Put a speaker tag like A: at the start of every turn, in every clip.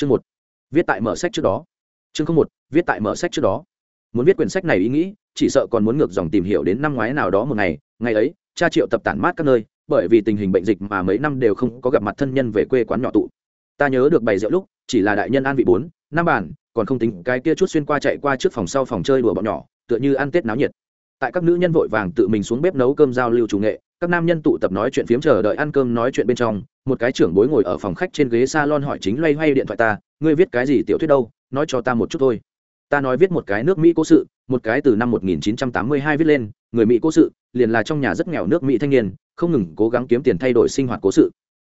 A: chương một. Viết tại mở sách trước đó. Chương không một, viết tại mở sách trước đó. Muốn viết quyển sách này ý nghĩ, chỉ sợ còn muốn ngược dòng tìm hiểu đến năm ngoái nào đó một ngày ngày ấy, cha triệu tập tản mát các nơi, bởi vì tình hình bệnh dịch mà mấy năm đều không có gặp mặt thân nhân về quê quán nhỏ tụ. Ta nhớ được bày rượu lúc, chỉ là đại nhân an vị bốn, năm bàn, còn không tính cái kia chút xuyên qua chạy qua trước phòng sau phòng chơi đùa bọn nhỏ, tựa như ăn tết náo nhiệt. Tại các nữ nhân vội vàng tự mình xuống bếp nấu cơm giao lưu chủ nghệ các nam nhân tụ tập nói chuyện phiếm chờ đợi ăn cơm nói chuyện bên trong một cái trưởng bối ngồi ở phòng khách trên ghế salon hỏi chính loay hoay điện thoại ta ngươi viết cái gì tiểu thuyết đâu? Nói cho ta một chút thôi. Ta nói viết một cái nước mỹ cố sự một cái từ năm 1982 viết lên người mỹ cố sự liền là trong nhà rất nghèo nước mỹ thanh niên không ngừng cố gắng kiếm tiền thay đổi sinh hoạt cố sự.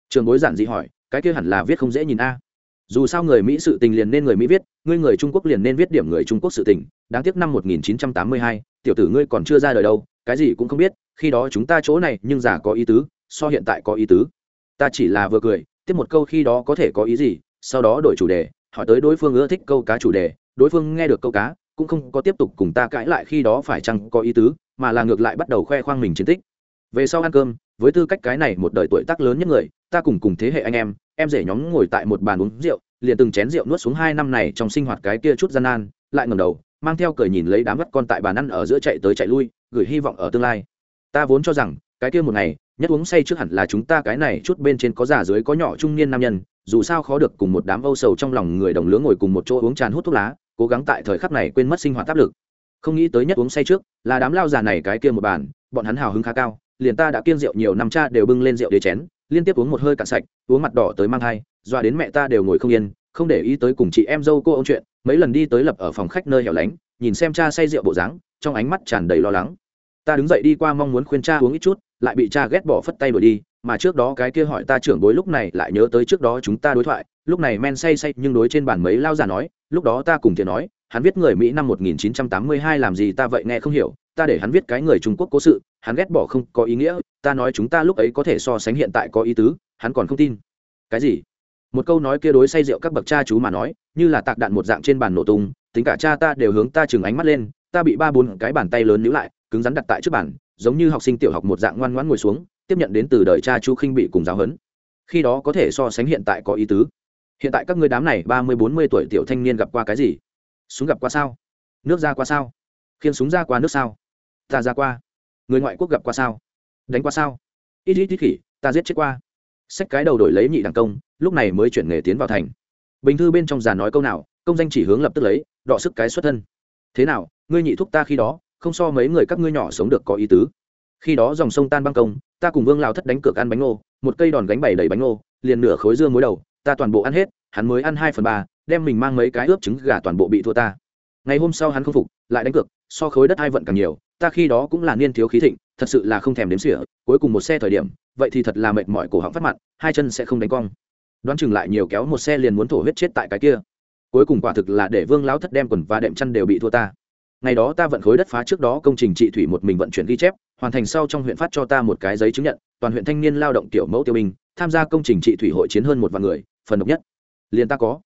A: Trường bối giản dị hỏi cái kia hẳn là viết không dễ nhìn a. Dù sao người mỹ sự tình liền nên người mỹ viết ngươi người trung quốc liền nên viết điểm người trung quốc sự tình. Đáng tiếc năm 1982, tiểu tử ngươi còn chưa ra đời đâu cái gì cũng không biết, khi đó chúng ta chỗ này nhưng giả có ý tứ, so hiện tại có ý tứ. Ta chỉ là vừa cười, tiếp một câu khi đó có thể có ý gì, sau đó đổi chủ đề, hỏi tới đối phương ưa thích câu cá chủ đề, đối phương nghe được câu cá, cũng không có tiếp tục cùng ta cãi lại khi đó phải chăng có ý tứ, mà là ngược lại bắt đầu khoe khoang mình chiến tích. Về sau ăn cơm, với tư cách cái này một đời tuổi tác lớn nhất người, ta cùng cùng thế hệ anh em em rể nhóm ngồi tại một bàn uống rượu, liền từng chén rượu nuốt xuống hai năm này trong sinh hoạt cái kia chút gian nan, lại ngầm đầu mang theo cười nhìn lấy đám mắt con tại bàn ăn ở giữa chạy tới chạy lui, gửi hy vọng ở tương lai. Ta vốn cho rằng, cái kia một ngày, nhất uống say trước hẳn là chúng ta cái này chút bên trên có già dưới có nhỏ trung niên nam nhân, dù sao khó được cùng một đám âu sầu trong lòng người đồng lứa ngồi cùng một chỗ uống tràn hút thuốc lá, cố gắng tại thời khắc này quên mất sinh hoạt áp lực. Không nghĩ tới nhất uống say trước, là đám lao già này cái kia một bàn, bọn hắn hào hứng khá cao, liền ta đã kiêng rượu nhiều năm cha đều bưng lên rượu để chén, liên tiếp uống một hơi cạn sạch, uống mặt đỏ tới mang thai, dọa đến mẹ ta đều ngồi không yên, không để ý tới cùng chị em dâu cô ông chuyện mấy lần đi tới lập ở phòng khách nơi hẻo lánh, nhìn xem cha say rượu bộ dáng, trong ánh mắt tràn đầy lo lắng. Ta đứng dậy đi qua mong muốn khuyên cha uống ít chút, lại bị cha ghét bỏ phất tay đuổi đi, mà trước đó cái kia hỏi ta trưởng bối lúc này lại nhớ tới trước đó chúng ta đối thoại, lúc này men say say nhưng đối trên bàn mấy lao giả nói, lúc đó ta cùng thiện nói, hắn viết người mỹ năm 1982 làm gì ta vậy nghe không hiểu, ta để hắn viết cái người trung quốc cố sự, hắn ghét bỏ không có ý nghĩa, ta nói chúng ta lúc ấy có thể so sánh hiện tại có ý tứ, hắn còn không tin. Cái gì? Một câu nói kia đối say rượu các bậc cha chú mà nói, như là tạc đạn một dạng trên bàn nổ tung, tính cả cha ta đều hướng ta chừng ánh mắt lên, ta bị ba bốn cái bàn tay lớn níu lại, cứng rắn đặt tại trước bàn, giống như học sinh tiểu học một dạng ngoan ngoãn ngồi xuống, tiếp nhận đến từ đời cha chú khinh bị cùng giáo huấn. Khi đó có thể so sánh hiện tại có ý tứ. Hiện tại các ngươi đám này ba mươi bốn mươi tuổi tiểu thanh niên gặp qua cái gì? Súng gặp qua sao? Nước ra qua sao? Khiến súng ra qua nước sao? Ta ra qua. Người ngoại quốc gặp qua sao? Đánh qua sao? Ít ít ít khỉ, ta giết chết qua. Xách cái đầu đổi lấy nhị đảng công lúc này mới chuyển nghề tiến vào thành. Bình thư bên trong già nói câu nào, công danh chỉ hướng lập tức lấy, đọ sức cái xuất thân. Thế nào, ngươi nhị thúc ta khi đó, không so mấy người các ngươi nhỏ sống được có ý tứ. Khi đó dòng sông tan băng công, ta cùng vương lao thất đánh cược ăn bánh ngô, một cây đòn gánh bày đầy bánh ngô, liền nửa khối dương muối đầu, ta toàn bộ ăn hết, hắn mới ăn hai phần ba, đem mình mang mấy cái ướp trứng gà toàn bộ bị thua ta. Ngày hôm sau hắn không phục, lại đánh cược, so khối đất hai vận càng nhiều, ta khi đó cũng là niên thiếu khí thịnh, thật sự là không thèm đếm xỉa, cuối cùng một xe thời điểm, vậy thì thật là mệt mỏi cổ họng phát mặn, hai chân sẽ không đánh cong đoán chừng lại nhiều kéo một xe liền muốn thổ huyết chết tại cái kia. Cuối cùng quả thực là để vương lão thất đem quần và đệm chăn đều bị thua ta. Ngày đó ta vận khối đất phá trước đó công trình trị thủy một mình vận chuyển ghi chép, hoàn thành sau trong huyện phát cho ta một cái giấy chứng nhận, toàn huyện thanh niên lao động tiểu mẫu tiêu binh, tham gia công trình trị thủy hội chiến hơn một vạn người, phần độc nhất. Liền ta có.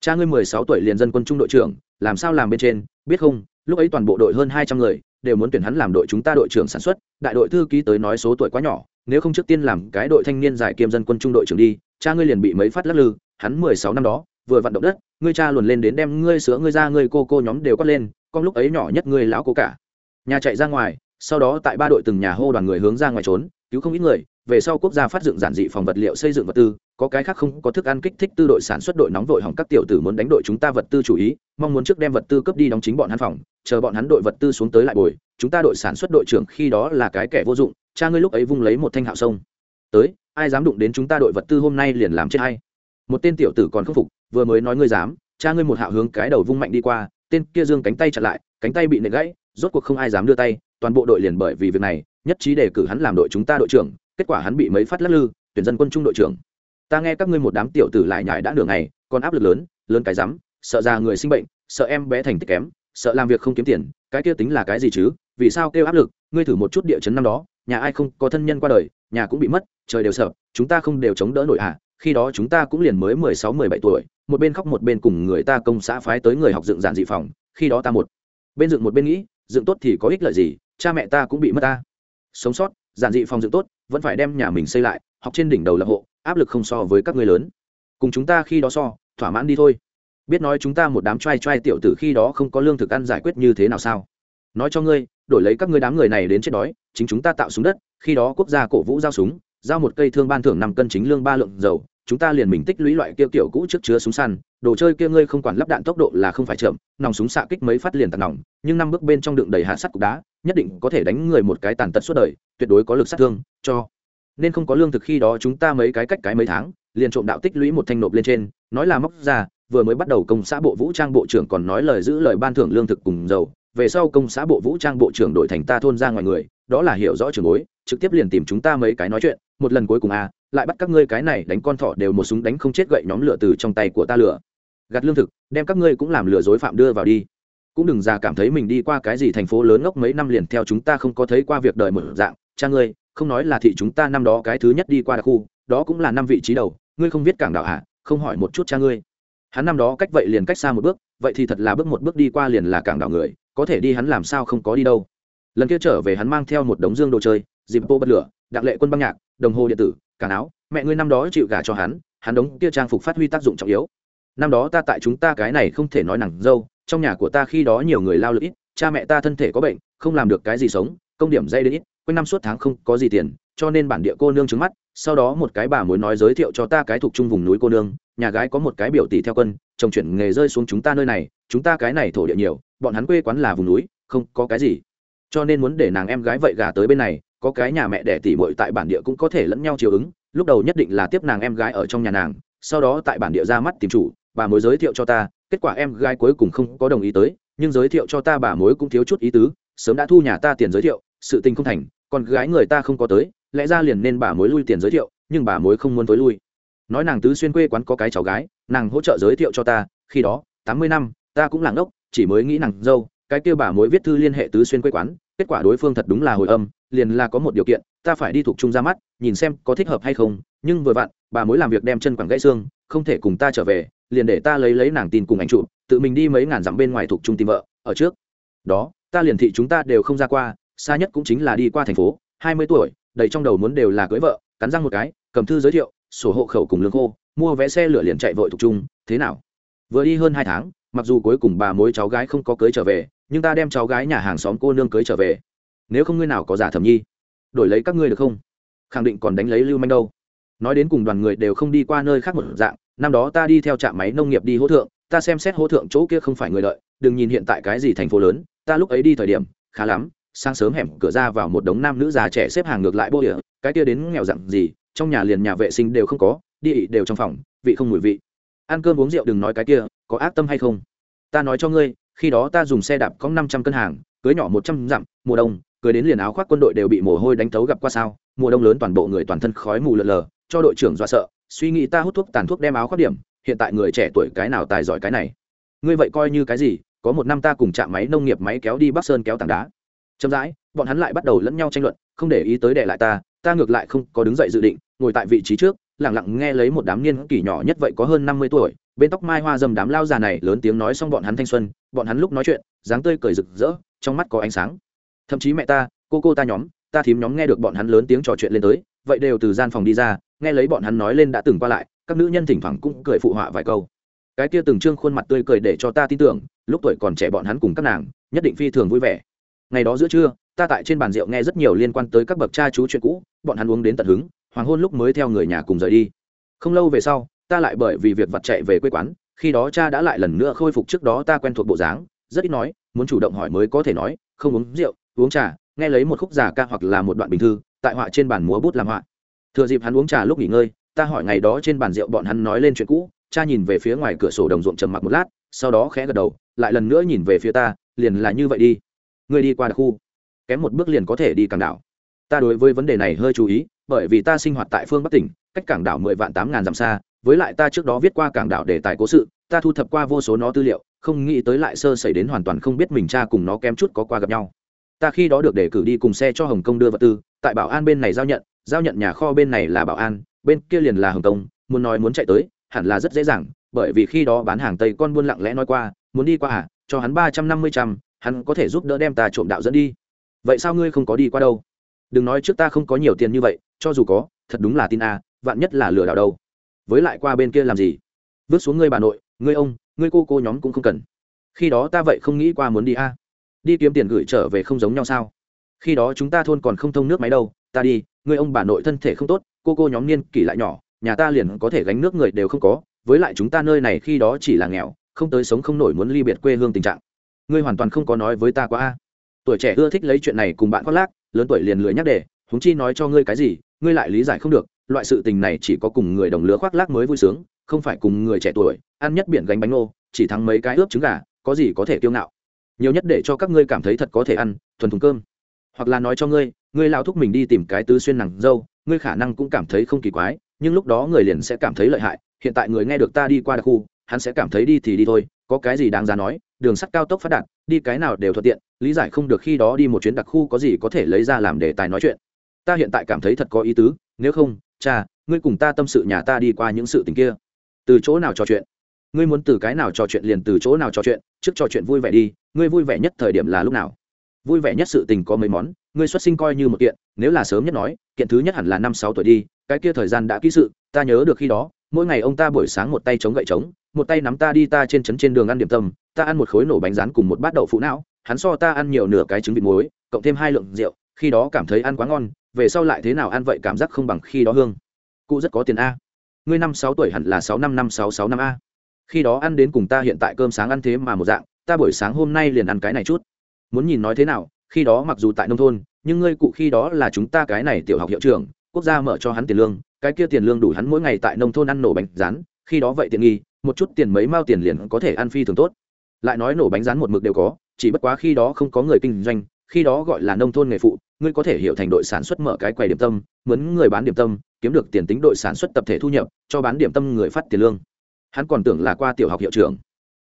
A: Cha ngươi mười sáu tuổi liền dân quân trung đội trưởng, làm sao làm bên trên, biết không? Lúc ấy toàn bộ đội hơn hai trăm người, đều muốn tuyển hắn làm đội chúng ta đội trưởng sản xuất, đại đội thư ký tới nói số tuổi quá nhỏ, nếu không trước tiên làm cái đội thanh niên giải kiêm dân quân trung đội trưởng đi cha ngươi liền bị mấy phát lắc lư, hắn mười sáu năm đó, vừa vận động đất, ngươi cha luồn lên đến đem ngươi sữa ngươi ra ngươi cô cô nhóm đều quát lên, con lúc ấy nhỏ nhất ngươi lão cô cả. Nhà chạy ra ngoài, sau đó tại ba đội từng nhà hô đoàn người hướng ra ngoài trốn, cứu không ít người, về sau quốc gia phát dựng giản dị phòng vật liệu xây dựng vật tư, có cái khác không có thức ăn kích thích tư đội sản xuất đội nóng vội hỏng các tiểu tử muốn đánh đội chúng ta vật tư chủ ý, mong muốn trước đem vật tư cấp đi đóng chính bọn hắn phòng, chờ bọn hắn đội vật tư xuống tới lại bồi, chúng ta đội sản xuất đội trưởng khi đó là cái kẻ vô dụng, cha ngươi lúc ấy vung lấy một thanh hạo sông. Tới ai dám đụng đến chúng ta đội vật tư hôm nay liền làm chết hay một tên tiểu tử còn không phục, vừa mới nói ngươi dám, cha ngươi một hạ hướng cái đầu vung mạnh đi qua, tên kia dương cánh tay chặt lại, cánh tay bị nệ gãy, rốt cuộc không ai dám đưa tay, toàn bộ đội liền bởi vì việc này, nhất trí đề cử hắn làm đội chúng ta đội trưởng, kết quả hắn bị mấy phát lắc lư, tuyển dân quân trung đội trưởng. Ta nghe các ngươi một đám tiểu tử lại nhải đã nửa ngày, còn áp lực lớn lớn cái rắm, sợ già người sinh bệnh, sợ em bé thành tích kém, sợ làm việc không kiếm tiền, cái kia tính là cái gì chứ, vì sao kêu áp lực, ngươi thử một chút địa chấn năm đó nhà ai không có thân nhân qua đời, nhà cũng bị mất, trời đều sợ, chúng ta không đều chống đỡ nổi à? Khi đó chúng ta cũng liền mới mười sáu, mười bảy tuổi, một bên khóc một bên cùng người ta công xã phái tới người học dựng giản dị phòng, khi đó ta một. Bên dựng một bên nghĩ, dựng tốt thì có ích lợi gì, cha mẹ ta cũng bị mất ta. Sống sót, giản dị phòng dựng tốt, vẫn phải đem nhà mình xây lại, học trên đỉnh đầu lập hộ, áp lực không so với các người lớn. Cùng chúng ta khi đó so, thỏa mãn đi thôi. Biết nói chúng ta một đám trai trai tiểu tử khi đó không có lương thực ăn giải quyết như thế nào sao? Nói cho ngươi đổi lấy các ngươi đám người này đến chết đói, chính chúng ta tạo súng đất, khi đó quốc gia cổ vũ giao súng, giao một cây thương ban thưởng năm cân chính lương ba lượng dầu, chúng ta liền mình tích lũy loại kia kiểu cũ trước chứa súng săn, đồ chơi kia ngươi không quản lắp đạn tốc độ là không phải chậm, nòng súng xạ kích mấy phát liền tạt nòng, nhưng năm bước bên trong đựng đầy hạ sắt cục đá, nhất định có thể đánh người một cái tàn tật suốt đời, tuyệt đối có lực sát thương, cho nên không có lương thực khi đó chúng ta mấy cái cách cái mấy tháng, liền trộm đạo tích lũy một thanh nộp lên trên, nói là móc ra, vừa mới bắt đầu công xã bộ vũ trang bộ trưởng còn nói lời giữ lời ban thưởng lương thực cùng dầu về sau công xã bộ vũ trang bộ trưởng đổi thành ta thôn ra ngoài người, đó là hiểu rõ trường bối, trực tiếp liền tìm chúng ta mấy cái nói chuyện, một lần cuối cùng à lại bắt các ngươi cái này đánh con thỏ đều một súng đánh không chết gậy nhóm lửa từ trong tay của ta lửa. Gạt lương thực, đem các ngươi cũng làm lừa dối phạm đưa vào đi. Cũng đừng già cảm thấy mình đi qua cái gì thành phố lớn ngốc mấy năm liền theo chúng ta không có thấy qua việc đời mở dạng. Cha ngươi, không nói là thị chúng ta năm đó cái thứ nhất đi qua đặc khu, đó cũng là năm vị trí đầu, ngươi không viết cảng đảo hả không hỏi một chút cha ngươi. Hắn năm đó cách vậy liền cách xa một bước, vậy thì thật là bước một bước đi qua liền là cảng đảo người có thể đi hắn làm sao không có đi đâu. Lần kia trở về hắn mang theo một đống dương đồ chơi, dịp bô bật lửa, đặng lệ quân băng nhạc, đồng hồ điện tử cả áo, mẹ ngươi năm đó chịu gả cho hắn hắn đống kia trang phục phát huy tác dụng trọng yếu. Năm đó ta tại chúng ta cái này không thể nói nặng dâu, trong nhà của ta khi đó nhiều người lao lực ít, cha mẹ ta thân thể có bệnh, không làm được cái gì sống, công điểm dây đến ít, quanh năm suốt tháng không có gì tiền cho nên bản địa cô nương trứng mắt, sau đó một cái bà mối nói giới thiệu cho ta cái thuộc chung vùng núi cô nương, nhà gái có một cái biểu tỷ theo quân, chồng chuyển nghề rơi xuống chúng ta nơi này, chúng ta cái này thổ địa nhiều, bọn hắn quê quán là vùng núi, không có cái gì. Cho nên muốn để nàng em gái vậy gà tới bên này, có cái nhà mẹ đẻ tỷ muội tại bản địa cũng có thể lẫn nhau chiều ứng, lúc đầu nhất định là tiếp nàng em gái ở trong nhà nàng, sau đó tại bản địa ra mắt tìm chủ, bà mối giới thiệu cho ta, kết quả em gái cuối cùng không có đồng ý tới, nhưng giới thiệu cho ta bà mối cũng thiếu chút ý tứ, sớm đã thu nhà ta tiền giới thiệu, sự tình không thành còn gái người ta không có tới lẽ ra liền nên bà mối lui tiền giới thiệu, nhưng bà mối không muốn tối lui. Nói nàng tứ xuyên quê quán có cái cháu gái, nàng hỗ trợ giới thiệu cho ta, khi đó, tám mươi năm, ta cũng làng ốc, chỉ mới nghĩ nàng dâu, cái kêu bà mối viết thư liên hệ tứ xuyên quê quán, kết quả đối phương thật đúng là hồi âm, liền là có một điều kiện, ta phải đi thuộc trung ra mắt, nhìn xem có thích hợp hay không, nhưng vừa vặn, bà mối làm việc đem chân quẳng gãy xương, không thể cùng ta trở về, liền để ta lấy lấy nàng tin cùng ảnh chụp, tự mình đi mấy ngàn dặm bên ngoài thuộc trung tìm vợ, ở trước. Đó, ta liền thị chúng ta đều không ra qua, xa nhất cũng chính là đi qua thành phố, hai mươi tuổi đầy trong đầu muốn đều là cưới vợ, cắn răng một cái, cầm thư giới thiệu, sổ hộ khẩu cùng lương khô, mua vé xe lửa liền chạy vội thuộc trung thế nào? Vừa đi hơn hai tháng, mặc dù cuối cùng bà mối cháu gái không có cưới trở về, nhưng ta đem cháu gái nhà hàng xóm cô nương cưới trở về. Nếu không ngươi nào có giả thẩm nhi, đổi lấy các ngươi được không? Khẳng định còn đánh lấy lưu manh đâu. Nói đến cùng đoàn người đều không đi qua nơi khác một dạng, năm đó ta đi theo trạm máy nông nghiệp đi hỗ thượng, ta xem xét hỗ thượng chỗ kia không phải người lợi, đừng nhìn hiện tại cái gì thành phố lớn, ta lúc ấy đi thời điểm, khá lắm sáng sớm hẻm cửa ra vào một đống nam nữ già trẻ xếp hàng ngược lại bô địa, cái kia đến nghèo dặn gì, trong nhà liền nhà vệ sinh đều không có đi ị đều trong phòng, vị không mùi vị. Ăn cơm uống rượu đừng nói cái kia, có ác tâm hay không? Ta nói cho ngươi, khi đó ta dùng xe đạp có năm trăm cân hàng, cưới nhỏ một trăm dặm, mùa đông, cưới đến liền áo khoác quân đội đều bị mồ hôi đánh thấu gặp qua sao, mùa đông lớn toàn bộ người toàn thân khói mù lờ lờ, cho đội trưởng dọa sợ, suy nghĩ ta hút thuốc tàn thuốc đem áo khoác điểm, hiện tại người trẻ tuổi cái nào tài giỏi cái này? Ngươi vậy coi như cái gì, có một năm ta cùng chạm máy nông nghiệp máy kéo đi bắc sơn kéo tảng đá chậm rãi, bọn hắn lại bắt đầu lẫn nhau tranh luận, không để ý tới để lại ta ta ngược lại không có đứng dậy dự định, ngồi tại vị trí trước lẳng lặng nghe lấy một đám niên kỷ nhỏ nhất vậy có hơn năm mươi tuổi, bên tóc mai hoa dầm đám lao già này lớn tiếng nói xong bọn hắn thanh xuân, bọn hắn lúc nói chuyện, dáng tươi cười rực rỡ, trong mắt có ánh sáng. Thậm chí mẹ ta, cô cô ta nhóm, ta thím nhóm nghe được bọn hắn lớn tiếng trò chuyện lên tới, vậy đều từ gian phòng đi ra, nghe lấy bọn hắn nói lên đã từng qua lại, các nữ nhân thỉnh thoảng cũng cười phụ họa vài câu. Cái kia từng trương khuôn mặt tươi cười để cho ta tin tưởng, lúc tuổi còn trẻ bọn hắn cùng các nàng, nhất định phi thường vui vẻ ngày đó giữa trưa, ta tại trên bàn rượu nghe rất nhiều liên quan tới các bậc cha chú chuyện cũ, bọn hắn uống đến tận hứng, hoàng hôn lúc mới theo người nhà cùng rời đi. Không lâu về sau, ta lại bởi vì việc vặt chạy về quê quán, khi đó cha đã lại lần nữa khôi phục trước đó ta quen thuộc bộ dáng, rất ít nói, muốn chủ động hỏi mới có thể nói, không uống rượu, uống trà, nghe lấy một khúc giả ca hoặc là một đoạn bình thư, tại họa trên bàn múa bút làm họa. Thừa dịp hắn uống trà lúc nghỉ ngơi, ta hỏi ngày đó trên bàn rượu bọn hắn nói lên chuyện cũ, cha nhìn về phía ngoài cửa sổ đồng ruộng trầm mặc một lát, sau đó khẽ gật đầu, lại lần nữa nhìn về phía ta, liền là như vậy đi. Ngươi đi qua đặc khu, kém một bước liền có thể đi cảng đảo. Ta đối với vấn đề này hơi chú ý, bởi vì ta sinh hoạt tại phương bắc tỉnh, cách cảng đảo mười vạn tám ngàn dặm xa, với lại ta trước đó viết qua cảng đảo để tài cố sự, ta thu thập qua vô số nó tư liệu, không nghĩ tới lại sơ xảy đến hoàn toàn không biết mình cha cùng nó kém chút có qua gặp nhau. Ta khi đó được đề cử đi cùng xe cho hồng kông đưa vật tư, tại bảo an bên này giao nhận giao nhận nhà kho bên này là bảo an, bên kia liền là hồng kông, muốn nói muốn chạy tới, hẳn là rất dễ dàng, bởi vì khi đó bán hàng tây con buôn lặng lẽ nói qua, muốn đi qua à cho hắn ba trăm năm mươi trăm hắn có thể giúp đỡ đem ta trộm đạo dẫn đi. Vậy sao ngươi không có đi qua đâu? Đừng nói trước ta không có nhiều tiền như vậy, cho dù có, thật đúng là tin a vạn nhất là lừa đảo đâu. Với lại qua bên kia làm gì? Vứt xuống ngươi bà nội, ngươi ông, ngươi cô cô nhóm cũng không cần. Khi đó ta vậy không nghĩ qua muốn đi a đi kiếm tiền gửi trở về không giống nhau sao? Khi đó chúng ta thôn còn không thông nước máy đâu, ta đi, ngươi ông bà nội thân thể không tốt, cô cô nhóm niên kỷ lại nhỏ, nhà ta liền có thể gánh nước người đều không có, với lại chúng ta nơi này khi đó chỉ là nghèo, không tới sống không nổi muốn ly biệt quê hương tình trạng ngươi hoàn toàn không có nói với ta quá a. Tuổi trẻ ưa thích lấy chuyện này cùng bạn khoác lác, lớn tuổi liền lười nhắc để húng chi nói cho ngươi cái gì, ngươi lại lý giải không được, loại sự tình này chỉ có cùng người đồng lứa khoác lác mới vui sướng, không phải cùng người trẻ tuổi, ăn nhất biển gánh bánh ngô, chỉ thắng mấy cái ướp trứng gà, có gì có thể kiêu ngạo. Nhiều nhất để cho các ngươi cảm thấy thật có thể ăn, thuần thùng cơm. Hoặc là nói cho ngươi ngươi lao thúc mình đi tìm cái tứ xuyên nàng dâu, ngươi khả năng cũng cảm thấy không kỳ quái, nhưng lúc đó người liền sẽ cảm thấy lợi hại, hiện tại người nghe được ta đi qua đặc khu, hắn sẽ cảm thấy đi thì đi thôi có cái gì đáng giá nói, đường sắt cao tốc phát đạt, đi cái nào đều thuận tiện, lý giải không được khi đó đi một chuyến đặc khu có gì có thể lấy ra làm đề tài nói chuyện. Ta hiện tại cảm thấy thật có ý tứ, nếu không, cha, ngươi cùng ta tâm sự nhà ta đi qua những sự tình kia. Từ chỗ nào trò chuyện? Ngươi muốn từ cái nào trò chuyện liền từ chỗ nào trò chuyện, trước trò chuyện vui vẻ đi, ngươi vui vẻ nhất thời điểm là lúc nào? Vui vẻ nhất sự tình có mấy món, ngươi xuất sinh coi như một kiện, nếu là sớm nhất nói, kiện thứ nhất hẳn là năm sáu tuổi đi, cái kia thời gian đã kỹ sự, ta nhớ được khi đó mỗi ngày ông ta buổi sáng một tay chống gậy trống, một tay nắm ta đi ta trên trấn trên đường ăn điểm tâm, ta ăn một khối nổ bánh rán cùng một bát đậu phụ não, hắn so ta ăn nhiều nửa cái trứng vịt muối, cộng thêm hai lượng rượu, khi đó cảm thấy ăn quá ngon, về sau lại thế nào ăn vậy cảm giác không bằng khi đó hương. Cụ rất có tiền a. Ngươi năm sáu tuổi hẳn là sáu năm năm sáu sáu năm a. Khi đó ăn đến cùng ta hiện tại cơm sáng ăn thế mà một dạng, ta buổi sáng hôm nay liền ăn cái này chút. Muốn nhìn nói thế nào, khi đó mặc dù tại nông thôn, nhưng ngươi cụ khi đó là chúng ta cái này tiểu học hiệu trưởng, quốc gia mở cho hắn tiền lương cái kia tiền lương đủ hắn mỗi ngày tại nông thôn ăn nổ bánh rán, khi đó vậy tiện nghi, một chút tiền mấy mao tiền liền có thể ăn phi thường tốt. Lại nói nổ bánh rán một mực đều có, chỉ bất quá khi đó không có người kinh doanh, khi đó gọi là nông thôn nghề phụ, ngươi có thể hiểu thành đội sản xuất mở cái quầy điểm tâm, mướn người bán điểm tâm, kiếm được tiền tính đội sản xuất tập thể thu nhập, cho bán điểm tâm người phát tiền lương. Hắn còn tưởng là qua tiểu học hiệu trưởng.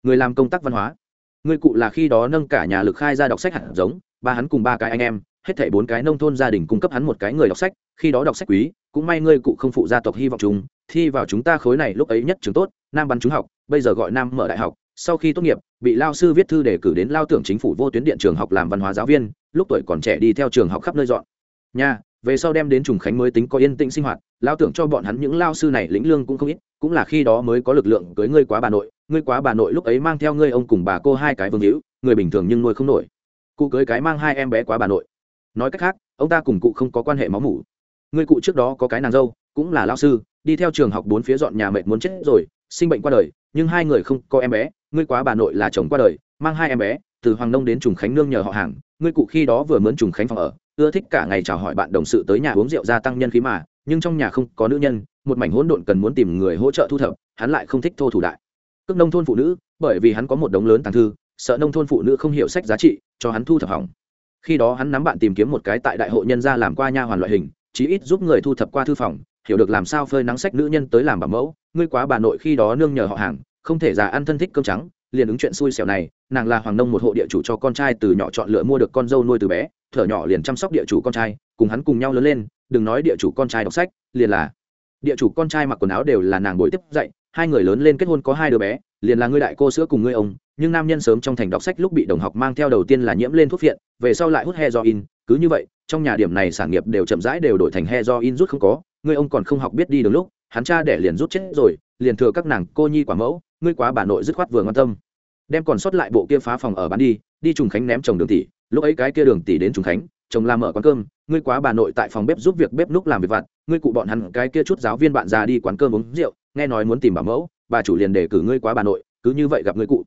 A: Người làm công tác văn hóa. Người cụ là khi đó nâng cả nhà lực khai ra đọc sách hạt giống, ba hắn cùng ba cái anh em, hết thảy bốn cái nông thôn gia đình cung cấp hắn một cái người đọc sách, khi đó đọc sách quý cũng may ngươi cụ không phụ gia tộc hy vọng chúng, thi vào chúng ta khối này lúc ấy nhất trường tốt, nam bắn chúng học, bây giờ gọi nam mở đại học, sau khi tốt nghiệp, bị lao sư viết thư để cử đến lao tưởng chính phủ vô tuyến điện trường học làm văn hóa giáo viên, lúc tuổi còn trẻ đi theo trường học khắp nơi dọn. Nhà về sau đem đến trùng khánh mới tính có yên tĩnh sinh hoạt, lao tưởng cho bọn hắn những lao sư này lĩnh lương cũng không ít, cũng là khi đó mới có lực lượng cưới ngươi quá bà nội, ngươi quá bà nội lúc ấy mang theo ngươi ông cùng bà cô hai cái vương hữu, người bình thường nhưng nuôi không nổi. Cụ cưới cái mang hai em bé quá bà nội. Nói cách khác, ông ta cùng cụ không có quan hệ máu mủ ngươi cụ trước đó có cái nàng dâu, cũng là lao sư, đi theo trường học bốn phía dọn nhà mệt muốn chết rồi, sinh bệnh qua đời, nhưng hai người không có em bé. Ngươi quá bà nội là chồng qua đời, mang hai em bé, từ hoàng nông đến trùng khánh nương nhờ họ hàng. Ngươi cụ khi đó vừa mướn trùng khánh phòng ở, ưa thích cả ngày chào hỏi bạn đồng sự tới nhà uống rượu gia tăng nhân khí mà, nhưng trong nhà không có nữ nhân, một mảnh hỗn độn cần muốn tìm người hỗ trợ thu thập, hắn lại không thích thô thủ đại. Cước nông thôn phụ nữ, bởi vì hắn có một đống lớn tàng thư, sợ nông thôn phụ nữ không hiểu sách giá trị, cho hắn thu thập hỏng. Khi đó hắn nắm bạn tìm kiếm một cái tại đại hội nhân gia làm qua nha hoàn loại hình chí ít giúp người thu thập qua thư phòng, hiểu được làm sao phơi nắng sách nữ nhân tới làm bà mẫu, ngươi quá bà nội khi đó nương nhờ họ hàng, không thể già ăn thân thích cơm trắng, liền ứng chuyện xui xẻo này, nàng là hoàng nông một hộ địa chủ cho con trai từ nhỏ chọn lựa mua được con dâu nuôi từ bé, thở nhỏ liền chăm sóc địa chủ con trai, cùng hắn cùng nhau lớn lên, đừng nói địa chủ con trai đọc sách, liền là địa chủ con trai mặc quần áo đều là nàng bồi tiếp dạy, hai người lớn lên kết hôn có hai đứa bé, liền là ngươi đại cô sữa cùng ngươi ông, nhưng nam nhân sớm trong thành đọc sách lúc bị đồng học mang theo đầu tiên là nhiễm lên thuốc phiện, về sau lại hút heroin, cứ như vậy trong nhà điểm này sản nghiệp đều chậm rãi đều đổi thành hẹ do in rút không có, ngươi ông còn không học biết đi đường lúc, hắn cha để liền rút chết rồi, liền thừa các nàng cô nhi quả mẫu, ngươi quá bà nội dứt khoát vừa ngon tâm. Đem còn sót lại bộ kia phá phòng ở bán đi đi trùng khánh ném chồng đường tỷ, lúc ấy cái kia đường tỷ đến trùng khánh, chồng làm mở quán cơm, ngươi quá bà nội tại phòng bếp giúp việc bếp núc làm việc vặt, ngươi cụ bọn hắn cái kia chút giáo viên bạn già đi quán cơm uống rượu, nghe nói muốn tìm bà mẫu, bà chủ liền để cử ngươi quá bà nội, cứ như vậy gặp ngươi cụ.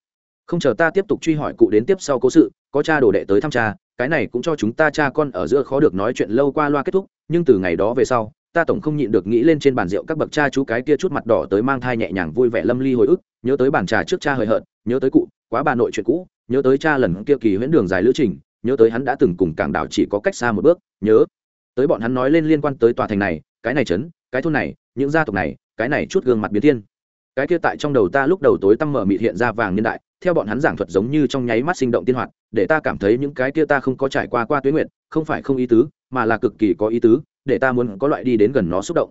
A: Không chờ ta tiếp tục truy hỏi cụ đến tiếp sau cố sự, có cha đồ đệ tới thăm cha cái này cũng cho chúng ta cha con ở giữa khó được nói chuyện lâu qua loa kết thúc, nhưng từ ngày đó về sau, ta tổng không nhịn được nghĩ lên trên bàn rượu các bậc cha chú cái kia chút mặt đỏ tới mang thai nhẹ nhàng vui vẻ lâm ly hồi ức, nhớ tới bàn trà trước cha hời hợt, nhớ tới cụ, quá bà nội chuyện cũ, nhớ tới cha lần kia kỳ huyễn đường dài lữ trình, nhớ tới hắn đã từng cùng cảng đảo chỉ có cách xa một bước, nhớ tới bọn hắn nói lên liên quan tới tòa thành này, cái này trấn, cái thôn này, những gia tộc này, cái này chút gương mặt biến thiên. Cái kia tại trong đầu ta lúc đầu tối tăm mở mịt hiện ra vàng niên đại, theo bọn hắn giảng thuật giống như trong nháy mắt sinh động tiên hoạt để ta cảm thấy những cái kia ta không có trải qua qua tuyến nguyện, không phải không ý tứ, mà là cực kỳ có ý tứ, để ta muốn có loại đi đến gần nó xúc động.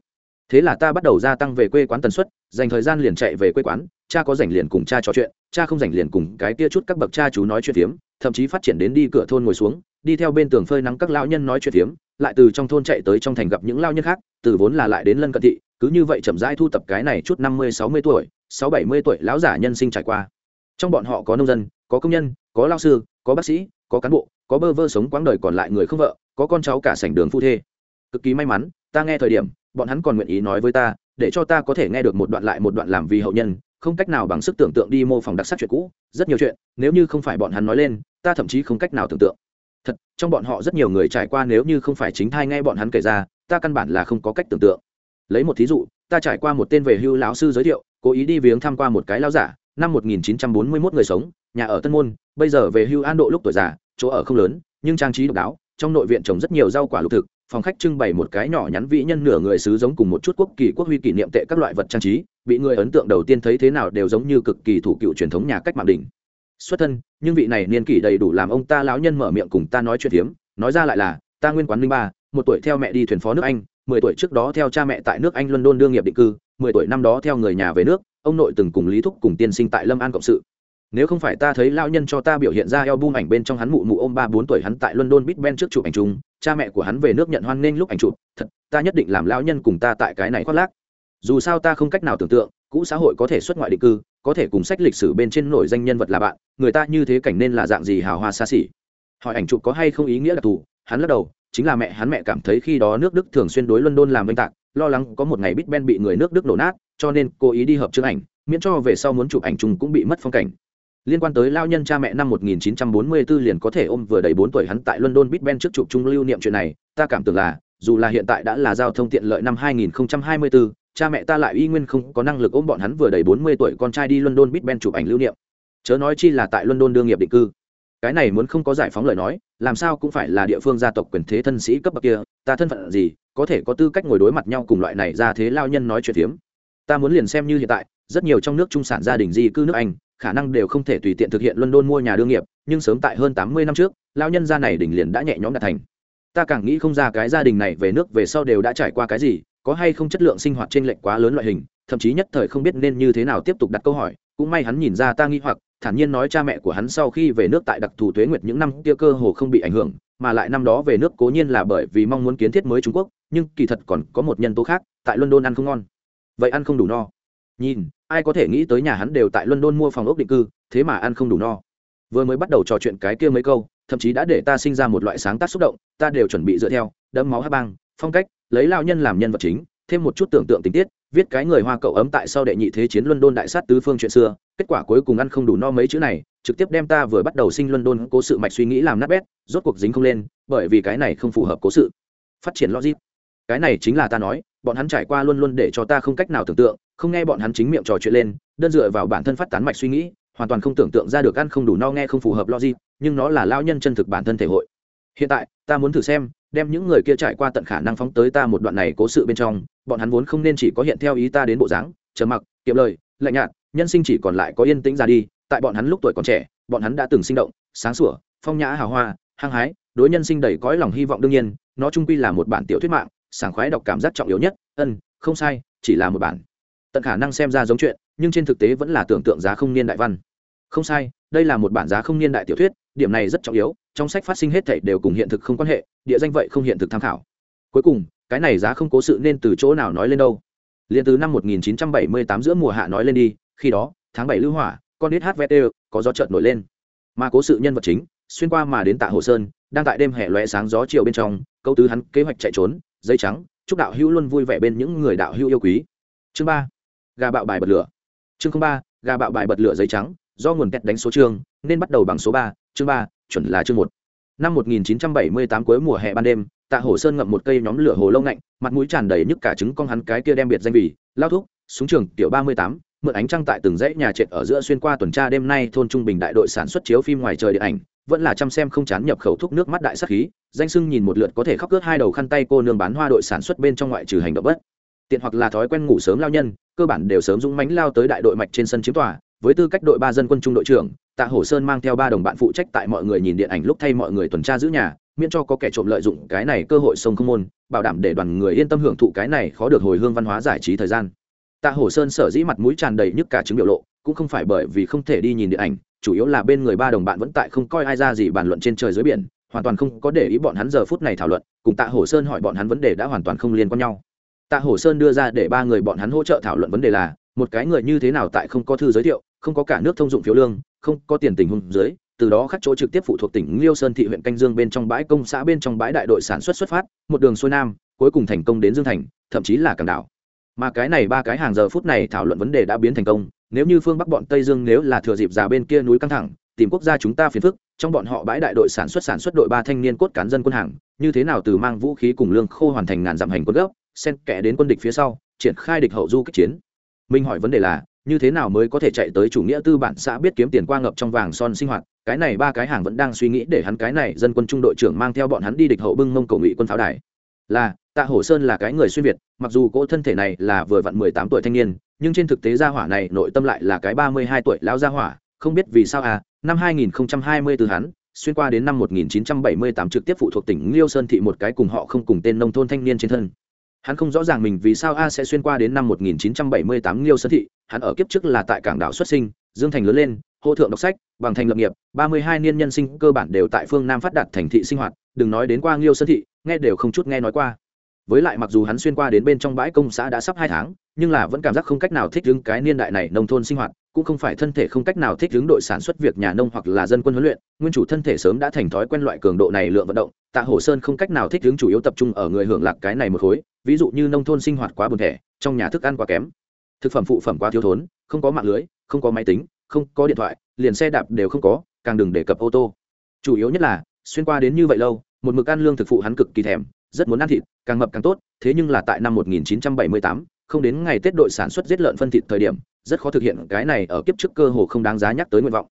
A: Thế là ta bắt đầu gia tăng về quê quán tần suất, dành thời gian liền chạy về quê quán, cha có rảnh liền cùng cha trò chuyện, cha không rảnh liền cùng cái kia chút các bậc cha chú nói chuyện phiếm, thậm chí phát triển đến đi cửa thôn ngồi xuống, đi theo bên tường phơi nắng các lão nhân nói chuyện phiếm, lại từ trong thôn chạy tới trong thành gặp những lao nhân khác, từ vốn là lại đến lân cận thị, cứ như vậy chậm rãi thu tập cái này chút năm mươi, sáu mươi tuổi, sáu bảy mươi tuổi lão giả nhân sinh trải qua. Trong bọn họ có nông dân có công nhân, có lao sư, có bác sĩ, có cán bộ, có bơ vơ sống quãng đời còn lại người không vợ, có con cháu cả sảnh đường phu thê. Cực kỳ may mắn, ta nghe thời điểm, bọn hắn còn nguyện ý nói với ta, để cho ta có thể nghe được một đoạn lại một đoạn làm vì hậu nhân, không cách nào bằng sức tưởng tượng đi mô phỏng đặc sắc chuyện cũ, rất nhiều chuyện, nếu như không phải bọn hắn nói lên, ta thậm chí không cách nào tưởng tượng. Thật, trong bọn họ rất nhiều người trải qua nếu như không phải chính thai nghe bọn hắn kể ra, ta căn bản là không có cách tưởng tượng. Lấy một thí dụ, ta trải qua một tên về hưu lão sư giới thiệu, cố ý đi viếng tham qua một cái lão giả năm 1941 người sống, nhà ở tân môn, bây giờ về hưu an độ lúc tuổi già, chỗ ở không lớn, nhưng trang trí độc đáo, trong nội viện trồng rất nhiều rau quả lục thực, phòng khách trưng bày một cái nhỏ nhắn vĩ nhân nửa người sứ giống cùng một chút quốc kỳ quốc huy kỷ niệm tệ các loại vật trang trí, bị người ấn tượng đầu tiên thấy thế nào đều giống như cực kỳ thủ cựu truyền thống nhà cách mạng đỉnh. Xuất thân, nhưng vị này niên kỷ đầy đủ làm ông ta lão nhân mở miệng cùng ta nói chuyện hiếm, nói ra lại là, ta nguyên quán linh ba, một tuổi theo mẹ đi thuyền phó nước anh, mười tuổi trước đó theo cha mẹ tại nước anh london đương nghiệp định cư, mười tuổi năm đó theo người nhà về nước ông nội từng cùng lý thúc cùng tiên sinh tại lâm an cộng sự. Nếu không phải ta thấy lao nhân cho ta biểu hiện ra eo bung ảnh bên trong hắn mụ mụ ôm ba bốn tuổi hắn tại london big ben trước chụp ảnh chung, cha mẹ của hắn về nước nhận hoan nghênh lúc ảnh chụp, thật, ta nhất định làm lao nhân cùng ta tại cái này khoác lác. Dù sao ta không cách nào tưởng tượng, cũ xã hội có thể xuất ngoại định cư, có thể cùng sách lịch sử bên trên nổi danh nhân vật là bạn, người ta như thế cảnh nên là dạng gì hào hoa xa xỉ. Hỏi ảnh chụp có hay không ý nghĩa đặc thù, hắn lắc đầu, chính là mẹ hắn mẹ cảm thấy khi đó nước đức thường xuyên đối london làm oanh tạc, lo lắng có một ngày big ben bị người nước đức nổ nát cho nên cố ý đi hợp chương ảnh miễn cho về sau muốn chụp ảnh chung cũng bị mất phong cảnh liên quan tới lao nhân cha mẹ năm 1944 liền có thể ôm vừa đầy 4 tuổi hắn tại London Big Ben trước chụp chung lưu niệm chuyện này, ta cảm tưởng là, dù là hiện tại đã là giao thông tiện lợi năm 2024, cha mẹ ta lại y nguyên không có năng lực ôm bọn hắn vừa đầy 40 tuổi con trai đi London Big Ben chụp ảnh lưu niệm. Chớ nói chi là tại London đương nghiệp định cư. Cái này muốn không có giải phóng lời nói, làm sao cũng phải là địa phương gia tộc quyền thế thân sĩ cấp bậc kia, ta thân phận gì, có thể có tư cách ngồi đối mặt nhau cùng loại này ra thế lao nhân nói chuyện phiếm. Ta muốn liền xem như hiện tại, rất nhiều trong nước trung sản gia đình di cư nước Anh, khả năng đều không thể tùy tiện thực hiện London mua nhà đương nghiệp, nhưng sớm tại hơn 80 năm trước, lao nhân gia này đỉnh liền đã nhẹ nhõm đạt thành. Ta càng nghĩ không ra cái gia đình này về nước về sau đều đã trải qua cái gì, có hay không chất lượng sinh hoạt trên lệch quá lớn loại hình, thậm chí nhất thời không biết nên như thế nào tiếp tục đặt câu hỏi, cũng may hắn nhìn ra ta nghi hoặc, thản nhiên nói cha mẹ của hắn sau khi về nước tại đặc thù thuế nguyệt những năm kia cơ hồ không bị ảnh hưởng, mà lại năm đó về nước cố nhiên là bởi vì mong muốn kiến thiết mới Trung Quốc, nhưng kỳ thật còn có một nhân tố khác, tại London ăn không ngon. Vậy ăn không đủ no. Nhìn, ai có thể nghĩ tới nhà hắn đều tại london mua phòng ốc định cư thế mà ăn không đủ no. Vừa mới bắt đầu trò chuyện cái kia mấy câu thậm chí đã để ta sinh ra một loại sáng tác xúc động ta đều chuẩn bị dựa theo đẫm máu hát bang phong cách lấy lao nhân làm nhân vật chính thêm một chút tưởng tượng tình tiết viết cái người hoa cậu ấm tại sau đệ nhị thế chiến london đại sát tứ phương chuyện xưa kết quả cuối cùng ăn không đủ no mấy chữ này trực tiếp đem ta vừa bắt đầu sinh london cố sự mạch suy nghĩ làm nát bét rốt cuộc dính không lên bởi vì cái này không phù hợp cố sự. Phát triển logic. Cái này chính là ta nói bọn hắn trải qua luôn luôn để cho ta không cách nào tưởng tượng, không nghe bọn hắn chính miệng trò chuyện lên, đơn dựa vào bản thân phát tán mạch suy nghĩ, hoàn toàn không tưởng tượng ra được ăn không đủ no nghe không phù hợp logic, nhưng nó là lao nhân chân thực bản thân thể hội. Hiện tại, ta muốn thử xem, đem những người kia trải qua tận khả năng phóng tới ta một đoạn này cố sự bên trong, bọn hắn vốn không nên chỉ có hiện theo ý ta đến bộ dáng, chờ mặc, kiệm lời, lạnh nhạt, nhân sinh chỉ còn lại có yên tĩnh ra đi, tại bọn hắn lúc tuổi còn trẻ, bọn hắn đã từng sinh động, sáng sủa, phong nhã hào hoa, hăng hái, đối nhân sinh đầy cõi lòng hy vọng đương nhiên, nó trung quy là một bản tiểu thuyết mạng sảng khoái đọc cảm giác trọng yếu nhất, ân, không sai, chỉ là một bản. Tận khả năng xem ra giống chuyện, nhưng trên thực tế vẫn là tưởng tượng giá không niên đại văn. Không sai, đây là một bản giá không niên đại tiểu thuyết, điểm này rất trọng yếu, trong sách phát sinh hết thảy đều cùng hiện thực không quan hệ, địa danh vậy không hiện thực tham khảo. Cuối cùng, cái này giá không cố sự nên từ chỗ nào nói lên đâu? Liền từ năm 1978 giữa mùa hạ nói lên đi, khi đó, tháng 7 lưu hỏa, con nít hvt có gió chợt nổi lên. Mà cố sự nhân vật chính, xuyên qua mà đến tạ hồ sơn, đang tại đêm hè lóe sáng gió chiều bên trong, câu tứ hắn kế hoạch chạy trốn dây trắng chúc đạo hữu luôn vui vẻ bên những người đạo hữu yêu quý. Chương ba gà bạo bài bật lửa. Chương ba gà bạo bài bật lửa giấy trắng do nguồn kẹt đánh số chương nên bắt đầu bằng số ba chương ba chuẩn là chương một. Năm 1978 cuối mùa hè ban đêm tạ hổ sơn ngậm một cây nhóm lửa hồ lâu ngạnh mặt mũi tràn đầy nhức cả trứng con hắn cái kia đem biệt danh vì lao thuốc súng trường tiểu 38, mượn ánh trăng tại từng dãy nhà trệt ở giữa xuyên qua tuần tra đêm nay thôn trung bình đại đội sản xuất chiếu phim ngoài trời điện ảnh, vẫn là chăm xem không chán nhập khẩu thuốc nước mắt đại sắc khí, danh sưng nhìn một lượt có thể khóc cướp hai đầu khăn tay cô nương bán hoa đội sản xuất bên trong ngoại trừ hành động bất tiện hoặc là thói quen ngủ sớm lao nhân, cơ bản đều sớm dũng mánh lao tới đại đội mạch trên sân chiếm tòa, với tư cách đội ba dân quân trung đội trưởng, tạ hổ sơn mang theo ba đồng bạn phụ trách tại mọi người nhìn điện ảnh lúc thay mọi người tuần tra giữ nhà, miễn cho có kẻ trộm lợi dụng cái này cơ hội sông không môn, bảo đảm để đoàn người yên tâm hưởng thụ cái này khó được hồi hương văn hóa giải trí thời gian tạ hổ sơn sở dĩ mặt mũi tràn đầy nhức cả chứng biểu lộ, cũng không phải bởi vì không thể đi nhìn điện ảnh, chủ yếu là bên người ba đồng bạn vẫn tại không coi ai ra gì bàn luận trên trời dưới biển, hoàn toàn không có để ý bọn hắn giờ phút này thảo luận, cùng tạ hổ sơn hỏi bọn hắn vấn đề đã hoàn toàn không liên quan nhau. Tạ hổ sơn đưa ra để ba người bọn hắn hỗ trợ thảo luận vấn đề là, một cái người như thế nào tại không có thư giới thiệu, không có cả nước thông dụng phiếu lương, không có tiền tình hung dưới, từ đó khắc chỗ trực tiếp phụ thuộc tỉnh liêu sơn thị huyện canh dương bên trong bãi công xã bên trong bãi đại đội sản xuất xuất phát, một đường xuôi nam, cuối cùng thành công đến dương thành, thậm chí là cảng đảo mà cái này ba cái hàng giờ phút này thảo luận vấn đề đã biến thành công, nếu như phương bắc bọn tây dương nếu là thừa dịp già bên kia núi căng thẳng, tìm quốc gia chúng ta phiền phức, trong bọn họ bãi đại đội sản xuất sản xuất đội ba thanh niên cốt cán dân quân hàng, như thế nào từ mang vũ khí cùng lương khô hoàn thành ngàn dặm hành quân gốc xen kẽ đến quân địch phía sau, triển khai địch hậu du kích chiến. Minh hỏi vấn đề là, như thế nào mới có thể chạy tới chủ nghĩa tư bản xã biết kiếm tiền qua ngập trong vàng son sinh hoạt, cái này ba cái hàng vẫn đang suy nghĩ để hắn cái này dân quân trung đội trưởng mang theo bọn hắn đi địch hậu bưng mông cầu nghị quân pháo đài. Là tạ hổ sơn là cái người xuyên việt, mặc dù cỗ thân thể này là vừa vặn mười tám tuổi thanh niên, nhưng trên thực tế gia hỏa này nội tâm lại là cái ba mươi hai tuổi lão gia hỏa, không biết vì sao à năm hai nghìn hai mươi từ hắn, xuyên qua đến năm một nghìn chín trăm bảy mươi tám trực tiếp phụ thuộc tỉnh liêu sơn thị một cái cùng họ không cùng tên nông thôn thanh niên trên thân. Hắn không rõ ràng mình vì sao a sẽ xuyên qua đến năm 1978 liêu sơn thị, hắn ở kiếp trước là tại cảng đảo xuất sinh, dương thành lớn lên, hô thượng đọc sách, bằng thành lập nghiệp 32 niên nhân sinh cơ bản đều tại phương nam phát đạt thành thị sinh hoạt, đừng nói đến qua liêu sơn thị, nghe đều không chút nghe nói qua với lại mặc dù hắn xuyên qua đến bên trong bãi công xã đã sắp hai tháng, nhưng là vẫn cảm giác không cách nào thích ứng cái niên đại này nông thôn sinh hoạt, cũng không phải thân thể không cách nào thích ứng đội sản xuất việc nhà nông hoặc là dân quân huấn luyện. Nguyên chủ thân thể sớm đã thành thói quen loại cường độ này lượng vận động, tạ hổ sơn không cách nào thích ứng chủ yếu tập trung ở người hưởng lạc cái này một khối, ví dụ như nông thôn sinh hoạt quá buồn thẻ, trong nhà thức ăn quá kém. Thực phẩm phụ phẩm quá thiếu thốn, không có mạng lưới, không có máy tính, không có điện thoại, liền xe đạp đều không có, càng đừng đề cập ô tô. Chủ yếu nhất là, xuyên qua đến như vậy lâu, một mực ăn lương thực phụ hắn cực kỳ thèm rất muốn ăn thịt càng mập càng tốt thế nhưng là tại năm 1978, không đến ngày tết đội sản xuất giết lợn phân thịt thời điểm rất khó thực hiện cái này ở kiếp trước cơ hồ không đáng giá nhắc tới nguyện vọng.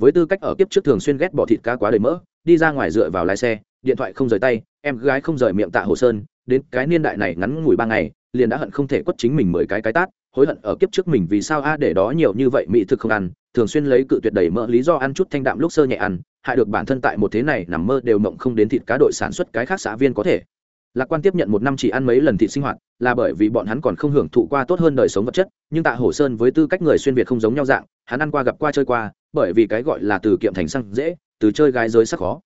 A: Với tư cách ở kiếp trước thường xuyên ghét bỏ thịt cá quá đầy mỡ đi ra ngoài dựa vào lái xe điện thoại không rời tay em gái không rời miệng tạ hồ sơn đến cái niên đại này ngắn ngủi ba ngày liền đã hận không thể quất chính mình mười cái cái tát hối hận ở kiếp trước mình vì sao a để đó nhiều như vậy mỹ thực không ăn thường xuyên lấy cự tuyệt đầy mỡ lý do ăn chút thanh đạm lúc sơ nhẹ ăn hại được bản thân tại một thế này nằm mơ đều mộng không đến thịt cá đội sản xuất cái khác xã viên có thể lạc quan tiếp nhận một năm chỉ ăn mấy lần thịt sinh hoạt, là bởi vì bọn hắn còn không hưởng thụ qua tốt hơn đời sống vật chất, nhưng tạ hổ sơn với tư cách người xuyên việt không giống nhau dạng, hắn ăn qua gặp qua chơi qua, bởi vì cái gọi là từ kiệm thành xăng dễ, từ chơi gái giới sắc khó.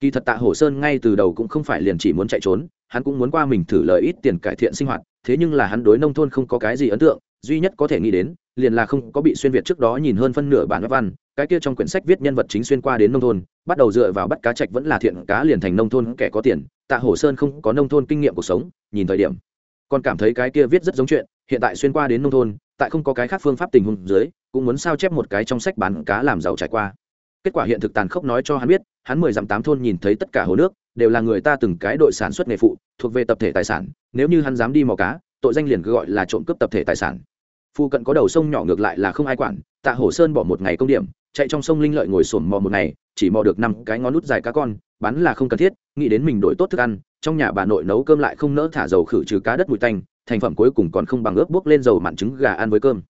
A: Kỳ thật tạ hổ sơn ngay từ đầu cũng không phải liền chỉ muốn chạy trốn, hắn cũng muốn qua mình thử lời ít tiền cải thiện sinh hoạt, thế nhưng là hắn đối nông thôn không có cái gì ấn tượng, duy nhất có thể nghĩ đến, liền là không có bị xuyên việt trước đó nhìn hơn phân nửa bản văn, cái kia trong quyển sách viết nhân vật chính xuyên qua đến nông thôn, bắt đầu dựa vào bắt cá trạch vẫn là thiện cá liền thành nông thôn kẻ có tiền tạ hổ sơn không có nông thôn kinh nghiệm cuộc sống, nhìn thời điểm, còn cảm thấy cái kia viết rất giống chuyện, hiện tại xuyên qua đến nông thôn, tại không có cái khác phương pháp tình huống dưới, cũng muốn sao chép một cái trong sách bán cá làm giàu trải qua. Kết quả hiện thực tàn khốc nói cho hắn biết, hắn mười dặm tám thôn nhìn thấy tất cả hồ nước, đều là người ta từng cái đội sản xuất nghề phụ, thuộc về tập thể tài sản, nếu như hắn dám đi mò cá, tội danh liền gọi là trộm cướp tập thể tài sản. Phu cận có đầu sông nhỏ ngược lại là không ai quản, tạ hổ sơn bỏ một ngày công điểm, chạy trong sông linh lợi ngồi sổm mò một ngày, chỉ mò được năm cái ngón nút dài cá con bắn là không cần thiết, nghĩ đến mình đổi tốt thức ăn, trong nhà bà nội nấu cơm lại không nỡ thả dầu khử trừ cá đất mùi tanh, thành phẩm cuối cùng còn không bằng ướp bốc lên dầu mặn trứng gà ăn với cơm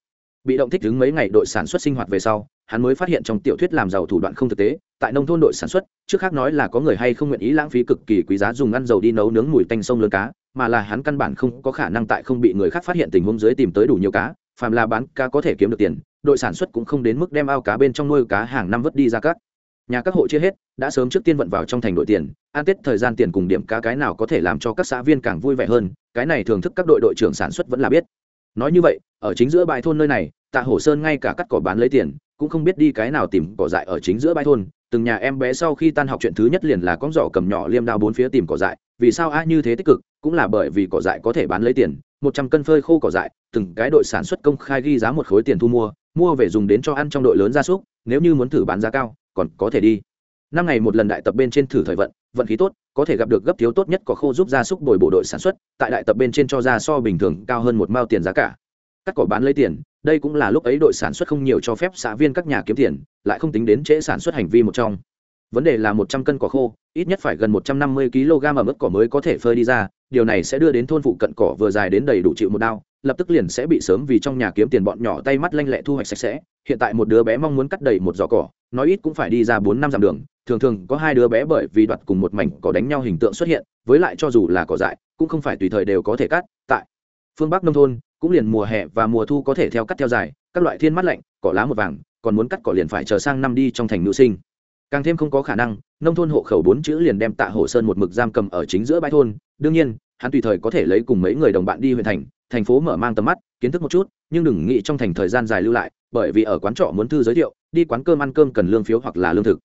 A: bị động thích đứng mấy ngày đội sản xuất sinh hoạt về sau, hắn mới phát hiện trong tiểu thuyết làm giàu thủ đoạn không thực tế, tại nông thôn đội sản xuất, trước khác nói là có người hay không nguyện ý lãng phí cực kỳ quý giá dùng ăn dầu đi nấu nướng mùi tanh sông lớn cá, mà là hắn căn bản không có khả năng tại không bị người khác phát hiện tình huống dưới tìm tới đủ nhiều cá, phàm là bán cá có thể kiếm được tiền, đội sản xuất cũng không đến mức đem ao cá bên trong nuôi cá hàng năm vứt đi ra cát nhà các hộ chia hết, đã sớm trước tiên vận vào trong thành đội tiền an tết thời gian tiền cùng điểm cá cái nào có thể làm cho các xã viên càng vui vẻ hơn, cái này thưởng thức các đội đội trưởng sản xuất vẫn là biết. Nói như vậy, ở chính giữa bãi thôn nơi này, tạ hổ sơn ngay cả cắt cỏ bán lấy tiền, cũng không biết đi cái nào tìm cỏ dại ở chính giữa bãi thôn. Từng nhà em bé sau khi tan học chuyện thứ nhất liền là con giỏ cầm nhỏ liêm đao bốn phía tìm cỏ dại. Vì sao a như thế tích cực? Cũng là bởi vì cỏ dại có thể bán lấy tiền. Một trăm cân phơi khô cỏ dại, từng cái đội sản xuất công khai ghi giá một khối tiền thu mua mua về dùng đến cho ăn trong đội lớn gia súc, nếu như muốn thử bán giá cao còn có thể đi. Năm ngày một lần đại tập bên trên thử thời vận vận khí tốt, có thể gặp được gấp thiếu tốt nhất có khô giúp gia súc bồi bộ đội sản xuất, tại đại tập bên trên cho ra so bình thường cao hơn một mao tiền giá cả. Cắt cỏ bán lấy tiền, đây cũng là lúc ấy đội sản xuất không nhiều cho phép xã viên các nhà kiếm tiền, lại không tính đến trễ sản xuất hành vi một trong. Vấn đề là một trăm cân cỏ khô, ít nhất phải gần một trăm năm mươi kg ở mức cỏ mới có thể phơi đi ra, điều này sẽ đưa đến thôn phụ cận cỏ vừa dài đến đầy đủ chịu một đao lập tức liền sẽ bị sớm vì trong nhà kiếm tiền bọn nhỏ tay mắt lanh lẹ thu hoạch sạch sẽ. Hiện tại một đứa bé mong muốn cắt đầy một giỏ cỏ, nói ít cũng phải đi ra bốn năm dặm đường. Thường thường có hai đứa bé bởi vì đoạt cùng một mảnh cỏ đánh nhau hình tượng xuất hiện, với lại cho dù là cỏ dại, cũng không phải tùy thời đều có thể cắt, tại phương bắc nông thôn, cũng liền mùa hè và mùa thu có thể theo cắt theo dài, các loại thiên mắt lạnh, cỏ lá một vàng, còn muốn cắt cỏ liền phải chờ sang năm đi trong thành nữ sinh. Càng thêm không có khả năng, nông thôn hộ khẩu bốn chữ liền đem tạ hồ sơn một mực giam cầm ở chính giữa bãi thôn. Đương nhiên, hắn tùy thời có thể lấy cùng mấy người đồng bạn đi huyện thành thành phố mở mang tầm mắt, kiến thức một chút, nhưng đừng nghĩ trong thành thời gian dài lưu lại, bởi vì ở quán trọ muốn thư giới thiệu, đi quán cơm ăn cơm cần lương phiếu hoặc là lương thực.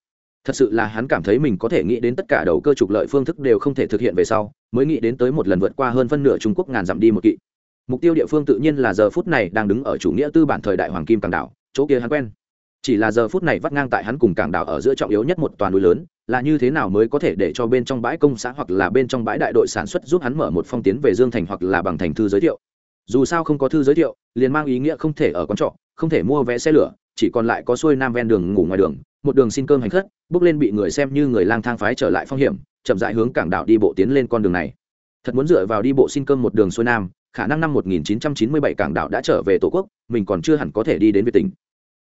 A: Thật sự là hắn cảm thấy mình có thể nghĩ đến tất cả đầu cơ trục lợi phương thức đều không thể thực hiện về sau, mới nghĩ đến tới một lần vượt qua hơn phân nửa trung quốc ngàn dặm đi một kỵ. Mục tiêu địa phương tự nhiên là giờ phút này đang đứng ở chủ nghĩa tư bản thời đại hoàng kim cảng đảo, chỗ kia hắn quen. Chỉ là giờ phút này vắt ngang tại hắn cùng cảng đảo ở giữa trọng yếu nhất một toàn núi lớn, là như thế nào mới có thể để cho bên trong bãi công xã hoặc là bên trong bãi đại đội sản xuất giúp hắn mở một phong tiến về dương thành hoặc là bằng thành thư giới thiệu dù sao không có thư giới thiệu, liền mang ý nghĩa không thể ở quán trọ, không thể mua vé xe lửa, chỉ còn lại có xuôi nam ven đường ngủ ngoài đường, một đường xin cơm hành khất, bước lên bị người xem như người lang thang phái trở lại phong hiểm, chậm dại hướng cảng đảo đi bộ tiến lên con đường này. Thật muốn dựa vào đi bộ xin cơm một đường xuôi nam, khả năng năm 1997 cảng đảo đã trở về tổ quốc, mình còn chưa hẳn có thể đi đến việt tỉnh.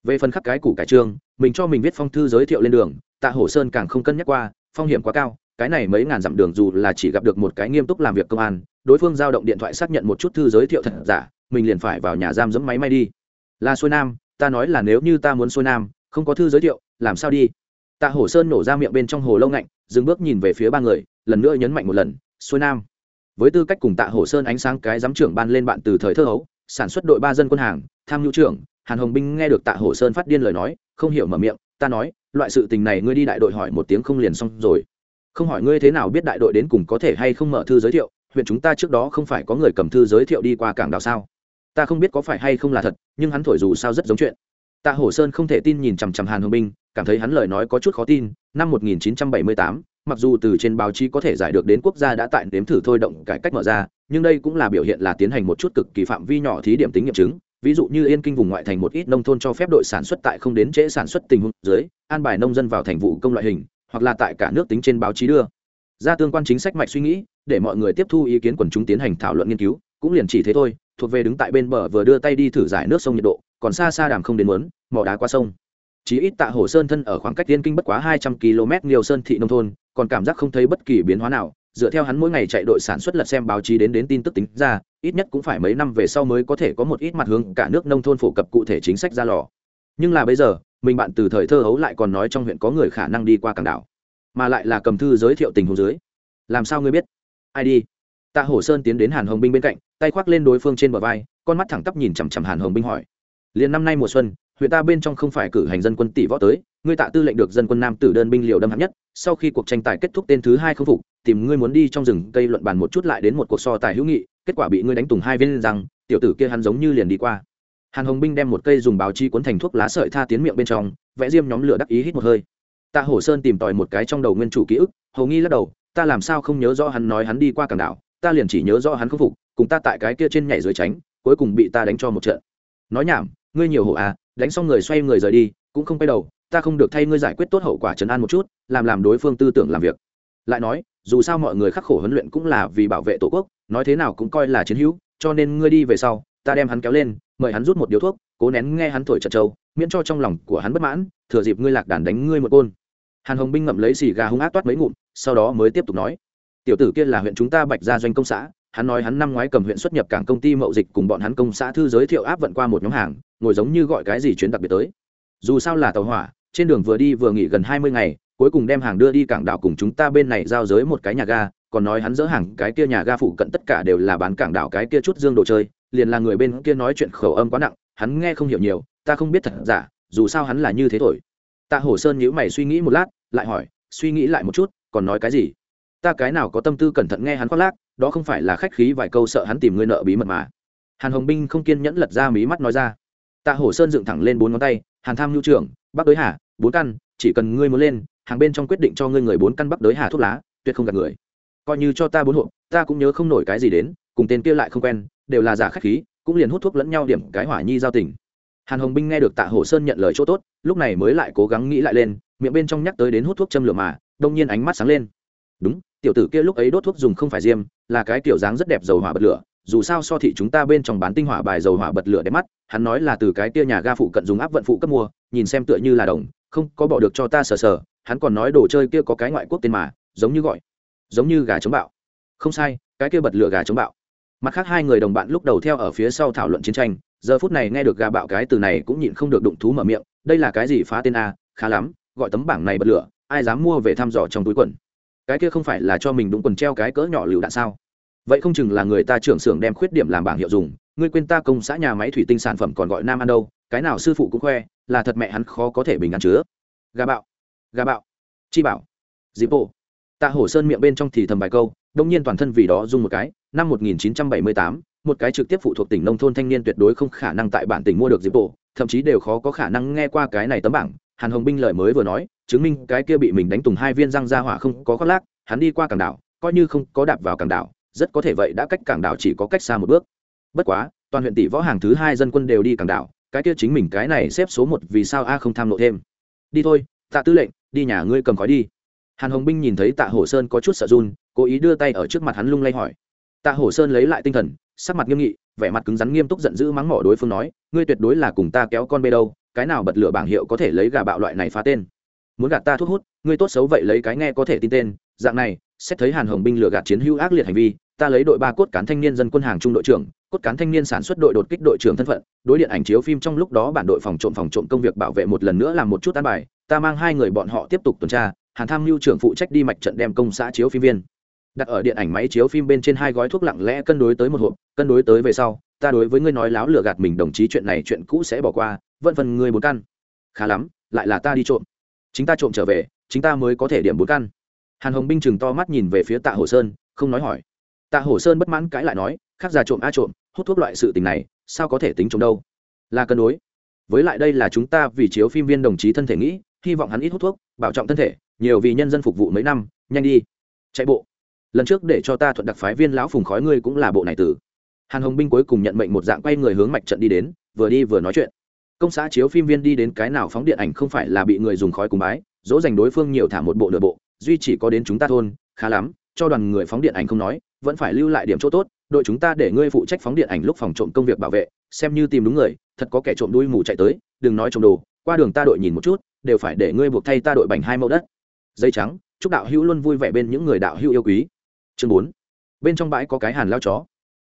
A: Về phần khắc cái củ cải trương, mình cho mình viết phong thư giới thiệu lên đường, tạ hổ sơn càng không cân nhắc qua, phong hiểm quá cao, cái này mấy ngàn dặm đường dù là chỉ gặp được một cái nghiêm túc làm việc công an đối phương giao động điện thoại xác nhận một chút thư giới thiệu thật giả, mình liền phải vào nhà giam dẫm máy may đi. Là xuôi nam, ta nói là nếu như ta muốn xuôi nam, không có thư giới thiệu, làm sao đi? Tạ hổ sơn nổ ra miệng bên trong hồ lâu ngạnh, dừng bước nhìn về phía ba người, lần nữa nhấn mạnh một lần, xuôi nam. Với tư cách cùng tạ hổ sơn ánh sáng cái giám trưởng ban lên bạn từ thời thơ hấu, sản xuất đội ba dân quân hàng, tham nhu trưởng, hàn hồng binh nghe được tạ hổ sơn phát điên lời nói, không hiểu mở miệng, ta nói, loại sự tình này ngươi đi đại đội hỏi một tiếng không liền xong rồi. Không hỏi ngươi thế nào biết đại đội đến cùng có thể hay không mở thư giới thiệu huyện chúng ta trước đó không phải có người cầm thư giới thiệu đi qua cảng đảo sao? Ta không biết có phải hay không là thật nhưng hắn thổi dù sao rất giống chuyện. Tạ hổ sơn không thể tin nhìn chằm chằm hàn hồng binh cảm thấy hắn lời nói có chút khó tin. Năm 1978, mặc dù từ trên báo chí có thể giải được đến quốc gia đã tại nếm thử thôi động cải cách mở ra nhưng đây cũng là biểu hiện là tiến hành một chút cực kỳ phạm vi nhỏ thí điểm tính nghiệm chứng. Ví dụ như yên kinh vùng ngoại thành một ít nông thôn cho phép đội sản xuất tại không đến trễ sản xuất tình huống dưới an bài nông dân vào thành vụ công loại hình hoặc là tại cả nước tính trên báo chí đưa ra tương quan chính sách mạch suy nghĩ, để mọi người tiếp thu ý kiến quần chúng tiến hành thảo luận nghiên cứu, cũng liền chỉ thế thôi, thuộc về đứng tại bên bờ vừa đưa tay đi thử giải nước sông nhiệt độ, còn xa xa đàm không đến muốn, mỏ đá qua sông. Chí ít tạ hồ sơn thân ở khoảng cách tiên kinh bất quá hai trăm km nhiều sơn thị nông thôn, còn cảm giác không thấy bất kỳ biến hóa nào, dựa theo hắn mỗi ngày chạy đội sản xuất lật xem báo chí đến đến tin tức tính ra, ít nhất cũng phải mấy năm về sau mới có thể có một ít mặt hướng cả nước nông thôn phổ cập cụ thể chính sách ra lò. Nhưng là bây giờ, mình bạn từ thời thơ hấu lại còn nói trong huyện có người khả năng đi qua cảng đảo mà lại là cầm thư giới thiệu tình huống dưới. Làm sao ngươi biết? Ai đi? Tạ hổ sơn tiến đến hàn hồng binh bên cạnh, tay khoác lên đối phương trên bờ vai, con mắt thẳng tắp nhìn chằm chằm hàn hồng binh hỏi. Liền năm nay mùa xuân, huyện ta bên trong không phải cử hành dân quân tỷ võ tới, ngươi tạ tư lệnh được dân quân nam tử đơn binh liều đâm hạng nhất, sau khi cuộc tranh tài kết thúc tên thứ hai không phục, tìm ngươi muốn đi trong rừng cây luận bàn một chút lại đến một cuộc so tài hữu nghị, kết quả bị ngươi đánh tùng hai viên rằng tiểu tử kia hắn giống như liền đi qua. Hàn hồng binh đem một cây dùng báo chi cuốn thành thuốc lá sợi tha tiến miệng bên trong, vẽ diêm nhóm lửa đắc ý hít một hơi tạ hổ sơn tìm tòi một cái trong đầu nguyên chủ ký ức, hầu nghi lắc đầu, ta làm sao không nhớ rõ hắn nói hắn đi qua cảng đảo, ta liền chỉ nhớ rõ hắn không phục, cùng ta tại cái kia trên nhảy dưới tránh, cuối cùng bị ta đánh cho một trận. Nói nhảm, ngươi nhiều hộ à đánh xong người xoay người rời đi, cũng không quay đầu, ta không được thay ngươi giải quyết tốt hậu quả trấn an một chút, làm làm đối phương tư tưởng làm việc. Lại nói, dù sao mọi người khắc khổ huấn luyện cũng là vì bảo vệ tổ quốc, nói thế nào cũng coi là chiến hữu, cho nên ngươi đi về sau, ta đem hắn kéo lên, mời hắn rút một điếu thuốc, cố nén nghe hắn thổi trật trâu, miễn cho trong lòng của hắn bất mãn, thừa dịp ngươi lạc đàn đánh ngươi một côn hàn hồng binh ngậm lấy xì gà hung ác toát mấy ngụm, sau đó mới tiếp tục nói. Tiểu tử kia là huyện chúng ta bạch gia doanh công xã, hắn nói hắn năm ngoái cầm huyện xuất nhập cảng công ty mậu dịch cùng bọn hắn công xã thư giới thiệu áp vận qua một nhóm hàng, ngồi giống như gọi cái gì chuyến đặc biệt tới. Dù sao là tàu hỏa, trên đường vừa đi vừa nghỉ gần hai mươi ngày, cuối cùng đem hàng đưa đi cảng đảo cùng chúng ta bên này giao giới một cái nhà ga, còn nói hắn dỡ hàng cái kia nhà ga phụ cận tất cả đều là bán cảng đảo cái kia chút dương đồ chơi, liền là người bên kia nói chuyện khẩu âm quá nặng, hắn nghe không hiểu nhiều, ta không biết thật giả, dù sao hắn là như thế thổi. Tạ hổ sơn nhíu mày suy nghĩ một lát lại hỏi, suy nghĩ lại một chút, còn nói cái gì? Ta cái nào có tâm tư cẩn thận nghe hắn khoác lác, đó không phải là khách khí vài câu sợ hắn tìm ngươi nợ bí mật mà. Hàn hồng binh không kiên nhẫn lật ra mí mắt nói ra. Tạ hổ sơn dựng thẳng lên bốn ngón tay, hàn tham nhu trưởng, bắc đới hà, bốn căn, chỉ cần ngươi muốn lên, hàng bên trong quyết định cho ngươi người bốn căn bắc đới hà thuốc lá, tuyệt không gạt người. Coi như cho ta bốn hộp, ta cũng nhớ không nổi cái gì đến, cùng tên kia lại không quen, đều là giả khách khí, cũng liền hút thuốc lẫn nhau điểm cái hỏa nhi giao tình. Hàn hồng binh nghe được tạ hổ sơn nhận lời chỗ tốt, lúc này mới lại cố gắng nghĩ lại lên miệng bên trong nhắc tới đến hút thuốc châm lửa mà, đông nhiên ánh mắt sáng lên. Đúng, tiểu tử kia lúc ấy đốt thuốc dùng không phải diêm, là cái tiểu dáng rất đẹp dầu hỏa bật lửa, dù sao so thị chúng ta bên trong bán tinh hỏa bài dầu hỏa bật lửa đẹp mắt, hắn nói là từ cái kia nhà ga phụ cận dùng áp vận phụ cấp mua, nhìn xem tựa như là đồng, không có bỏ được cho ta sờ sờ, hắn còn nói đồ chơi kia có cái ngoại quốc tên mà, giống như gọi, giống như gà chống bạo. Không sai, cái kia bật lửa gà chống bạo. Mặt khác hai người đồng bạn lúc đầu theo ở phía sau thảo luận chiến tranh, giờ phút này nghe được gà bạo cái từ này cũng nhịn không được đụng thú mở miệng, đây là cái gì phá tên a, khá lắm gọi tấm bảng này bật lửa ai dám mua về thăm dò trong túi quần. Cái kia không phải là cho mình đúng quần treo cái cỡ nhỏ lựu đạn sao? Vậy không chừng là người ta trưởng xưởng đem khuyết điểm làm bảng hiệu dùng ngươi quên ta công xã nhà máy thủy tinh sản phẩm còn gọi nam ăn đâu cái nào sư phụ cũng khoe là thật mẹ hắn khó có thể bình ăn chứa. Gà bạo gà bạo chi bảo dịp bộ. Tạ hổ sơn miệng bên trong thì thầm bài câu đông nhiên toàn thân vì đó dung một cái năm 1978, một cái trực tiếp phụ thuộc tỉnh nông thôn thanh niên tuyệt đối không khả năng tại bản tỉnh mua được dịp bộ thậm chí đều khó có khả năng nghe qua cái này tấm bảng hàn hồng binh lời mới vừa nói, chứng minh cái kia bị mình đánh tùng hai viên răng ra hỏa không có khoác lác, hắn đi qua cảng đảo, coi như không có đạp vào cảng đảo, rất có thể vậy đã cách cảng đảo chỉ có cách xa một bước. Bất quá, toàn huyện tỷ võ hàng thứ hai dân quân đều đi cảng đảo, cái kia chính mình cái này xếp số một vì sao a không tham lộ thêm? Đi thôi, tạ tư lệnh, đi nhà ngươi cầm khói đi. Hàn hồng binh nhìn thấy tạ hổ sơn có chút sợ run, cố ý đưa tay ở trước mặt hắn lung lay hỏi. Tạ hổ sơn lấy lại tinh thần, sắc mặt nghiêm nghị, vẻ mặt cứng rắn nghiêm túc giận dữ mắng mỏ đối phương nói, ngươi tuyệt đối là cùng ta kéo con bê đâu cái nào bật lửa bảng hiệu có thể lấy gà bạo loại này phá tên? Muốn gạt ta thuốc hút, ngươi tốt xấu vậy lấy cái nghe có thể tin tên. Dạng này, xét thấy hàn hồng binh lừa gạt chiến hữu ác liệt hành vi, ta lấy đội ba cốt cán thanh niên dân quân hàng trung đội trưởng, cốt cán thanh niên sản xuất đội đột kích đội trưởng thân phận, đối điện ảnh chiếu phim trong lúc đó bản đội phòng trộm phòng trộm công việc bảo vệ một lần nữa làm một chút an bài, ta mang hai người bọn họ tiếp tục tuần tra, hàn tham mưu trưởng phụ trách đi mạch trận đem công xã chiếu phim viên. Đặt ở điện ảnh máy chiếu phim bên trên hai gói thuốc lặng lẽ cân đối tới một hộp, cân đối tới về sau, ta đối với ngươi nói láo lừa gạt mình đồng chí chuyện này chuyện cũ sẽ bỏ qua vẫn phần người bốn căn. Khá lắm, lại là ta đi trộm. Chính ta trộm trở về, chính ta mới có thể điểm bốn căn. Hàn hồng binh chừng to mắt nhìn về phía tạ hồ sơn, không nói hỏi. Tạ hồ sơn bất mãn cãi lại nói, khác già trộm a trộm, hút thuốc loại sự tình này, sao có thể tính trộm đâu? Là cân đối. Với lại đây là chúng ta vì chiếu phim viên đồng chí thân thể nghĩ, hy vọng hắn ít hút thuốc, bảo trọng thân thể, nhiều vì nhân dân phục vụ mấy năm, nhanh đi. Chạy bộ. Lần trước để cho ta thuận đặc phái viên lão phùng khói ngươi cũng là bộ này tử. Hàn hồng binh cuối cùng nhận mệnh một dạng quay người hướng mạch trận đi đến, vừa đi vừa nói chuyện công xã chiếu phim viên đi đến cái nào phóng điện ảnh không phải là bị người dùng khói cùng bái, dỗ dành đối phương nhiều thả một bộ nửa bộ, duy chỉ có đến chúng ta thôn, khá lắm, cho đoàn người phóng điện ảnh không nói, vẫn phải lưu lại điểm chỗ tốt, đội chúng ta để ngươi phụ trách phóng điện ảnh lúc phòng trộm công việc bảo vệ, xem như tìm đúng người, thật có kẻ trộm đuôi mù chạy tới, đừng nói trộm đồ, qua đường ta đội nhìn một chút, đều phải để ngươi buộc thay ta đội bành hai mẫu đất. Dây trắng, chúc đạo hữu luôn vui vẻ bên những người đạo hữu yêu quý. Chương bốn, bên trong bãi có cái hàn lao chó.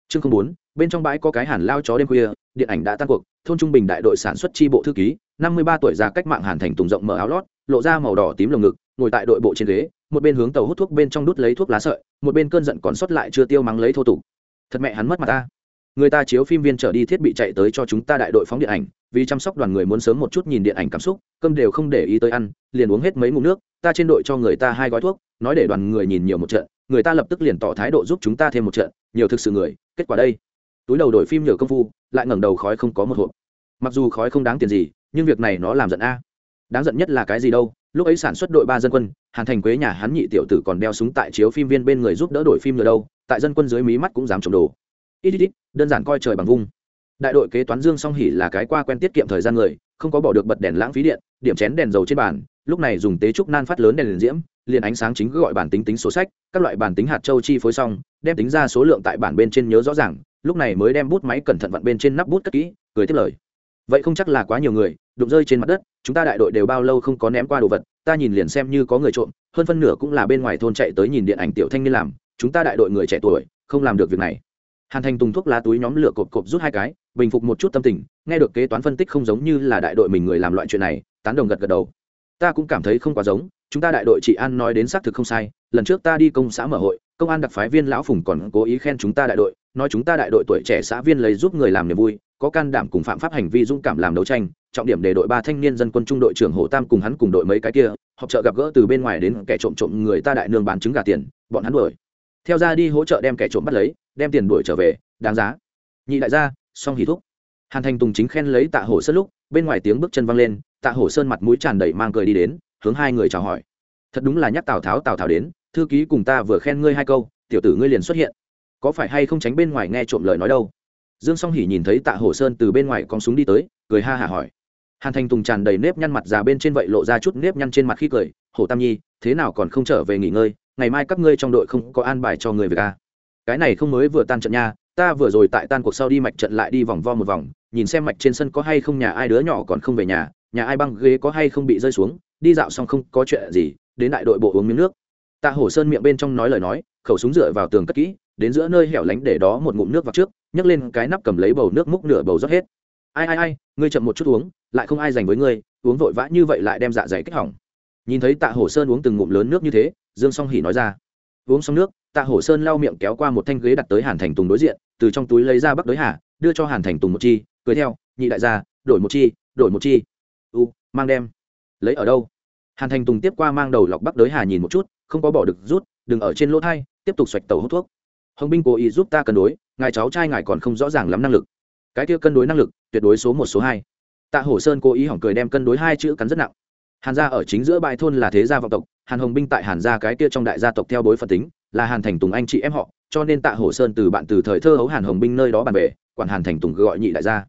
A: Chương không bốn, bên trong bãi có cái hàn lao chó đêm khuya, điện ảnh đã tan cuộc thôn trung bình đại đội sản xuất tri bộ thư ký, năm mươi ba tuổi già cách mạng hàn thành tùng rộng mở áo lót, lộ ra màu đỏ tím lồng ngực, ngồi tại đội bộ trên ghế, một bên hướng tàu hút thuốc bên trong đút lấy thuốc lá sợi, một bên cơn giận còn sót lại chưa tiêu mắng lấy thô tục. Thật mẹ hắn mất mặt ta. Người ta chiếu phim viên trở đi thiết bị chạy tới cho chúng ta đại đội phóng điện ảnh, vì chăm sóc đoàn người muốn sớm một chút nhìn điện ảnh cảm xúc, cơm đều không để ý tới ăn, liền uống hết mấy ngụm nước, ta trên đội cho người ta hai gói thuốc, nói để đoàn người nhìn nhiều một trận, người ta lập tức liền tỏ thái độ giúp chúng ta thêm một trận, nhiều thực sự người, kết quả đây. Túi đầu đổi phim nhiều công phu lại ngẩng đầu khói không có một hộp. Mặc dù khói không đáng tiền gì, nhưng việc này nó làm giận a. Đáng giận nhất là cái gì đâu? Lúc ấy sản xuất đội ba dân quân, hàn thành quế nhà hắn nhị tiểu tử còn đeo súng tại chiếu phim viên bên người giúp đỡ đổi phim nữa đâu, tại dân quân dưới mí mắt cũng dám trộm đồ. Ít ít ít, đơn giản coi trời bằng vung. Đại đội kế toán dương song hỉ là cái qua quen tiết kiệm thời gian người, không có bỏ được bật đèn lãng phí điện, điểm chén đèn dầu trên bàn, lúc này dùng tế trúc nan phát lớn đèn liền diễm, liền ánh sáng chính gọi bản tính tính số sách, các loại bản tính hạt châu chi phối xong, đem tính ra số lượng tại bản bên trên nhớ rõ ràng lúc này mới đem bút máy cẩn thận vặn bên trên nắp bút cất kỹ, cười tiếp lời. Vậy không chắc là quá nhiều người, đụng rơi trên mặt đất, chúng ta đại đội đều bao lâu không có ném qua đồ vật, ta nhìn liền xem như có người trộm, hơn phân nửa cũng là bên ngoài thôn chạy tới nhìn điện ảnh tiểu thanh niên làm, chúng ta đại đội người trẻ tuổi, không làm được việc này. Hàn thành tùng thuốc lá túi nhóm lửa cộp cộp rút hai cái, bình phục một chút tâm tình, nghe được kế toán phân tích không giống như là đại đội mình người làm loại chuyện này, tán đồng gật gật đầu. Ta cũng cảm thấy không quá giống, chúng ta đại đội chị an nói đến xác thực không sai, lần trước ta đi công xã mở hội, công an đặc phái viên lão phùng còn cố ý khen chúng ta đại đội nói chúng ta đại đội tuổi trẻ xã viên lấy giúp người làm niềm vui, có can đảm cùng phạm pháp hành vi dũng cảm làm đấu tranh, trọng điểm để đội ba thanh niên dân quân trung đội trưởng hồ tam cùng hắn cùng đội mấy cái kia, họp trợ gặp gỡ từ bên ngoài đến kẻ trộm trộm người ta đại nương bán trứng gà tiền, bọn hắn đuổi. Theo ra đi hỗ trợ đem kẻ trộm bắt lấy, đem tiền đuổi trở về, đáng giá. Nhị đại gia song hỉ thúc. Hàn thành tùng chính khen lấy tạ hổ sơn lúc, bên ngoài tiếng bước chân văng lên, tạ hổ sơn mặt mũi tràn đầy mang cười đi đến, hướng hai người chào hỏi. Thật đúng là nhắc tào tháo tào tháo đến, thư ký cùng ta vừa khen ngươi hai câu, tiểu tử ngươi liền xuất hiện có phải hay không tránh bên ngoài nghe trộm lời nói đâu? Dương song hỉ nhìn thấy tạ hổ sơn từ bên ngoài con súng đi tới, cười ha hả hỏi. Hàn thành tùng tràn đầy nếp nhăn mặt già bên trên vậy lộ ra chút nếp nhăn trên mặt khi cười, hổ tam nhi, thế nào còn không trở về nghỉ ngơi? Ngày mai các ngươi trong đội không có an bài cho người về ca à? cái này không mới vừa tan trận nha, ta vừa rồi tại tan cuộc sau đi mạch trận lại đi vòng vo một vòng, nhìn xem mạch trên sân có hay không nhà ai đứa nhỏ còn không về nhà nhà ai băng ghế có hay không bị rơi xuống, đi dạo xong không có chuyện gì, đến đại đội bộ uống miếng nước. Tạ hổ sơn miệng bên trong nói lời nói, khẩu súng dựa vào tường cất kỹ đến giữa nơi hẻo lánh để đó một ngụm nước vào trước, nhấc lên cái nắp cầm lấy bầu nước múc nửa bầu rót hết. Ai ai ai, ngươi chậm một chút uống, lại không ai dành với ngươi, uống vội vã như vậy lại đem dạ dày kích hỏng. Nhìn thấy tạ hổ sơn uống từng ngụm lớn nước như thế, dương song hỉ nói ra. Uống xong nước, tạ hổ sơn lau miệng kéo qua một thanh ghế đặt tới hàn thành tùng đối diện, từ trong túi lấy ra bắc đới hà, đưa cho hàn thành tùng một chi cưới theo, nhị đại gia, đổi một chi, đổi một chi. U, mang đem. Lấy ở đâu? Hàn thành tùng tiếp qua mang đầu lọc bắc đới hà nhìn một chút, không có bỏ được rút, đừng ở trên lỗ thai, tiếp tục xoạch tàu hút thuốc hồng binh cố ý giúp ta cân đối, ngài cháu trai ngài còn không rõ ràng lắm năng lực. Cái kia cân đối năng lực, tuyệt đối số một, số hai. Tạ hổ sơn cố ý hỏng cười đem cân đối hai chữ cắn rất nặng. Hàn gia ở chính giữa bãi thôn là thế gia vọng tộc, hàn hồng binh tại hàn gia cái kia trong đại gia tộc theo bối phật tính, là hàn thành tùng anh chị em họ, cho nên tạ hổ sơn từ bạn từ thời thơ hấu hàn hồng binh nơi đó bàn về, quản hàn thành tùng gọi nhị đại gia.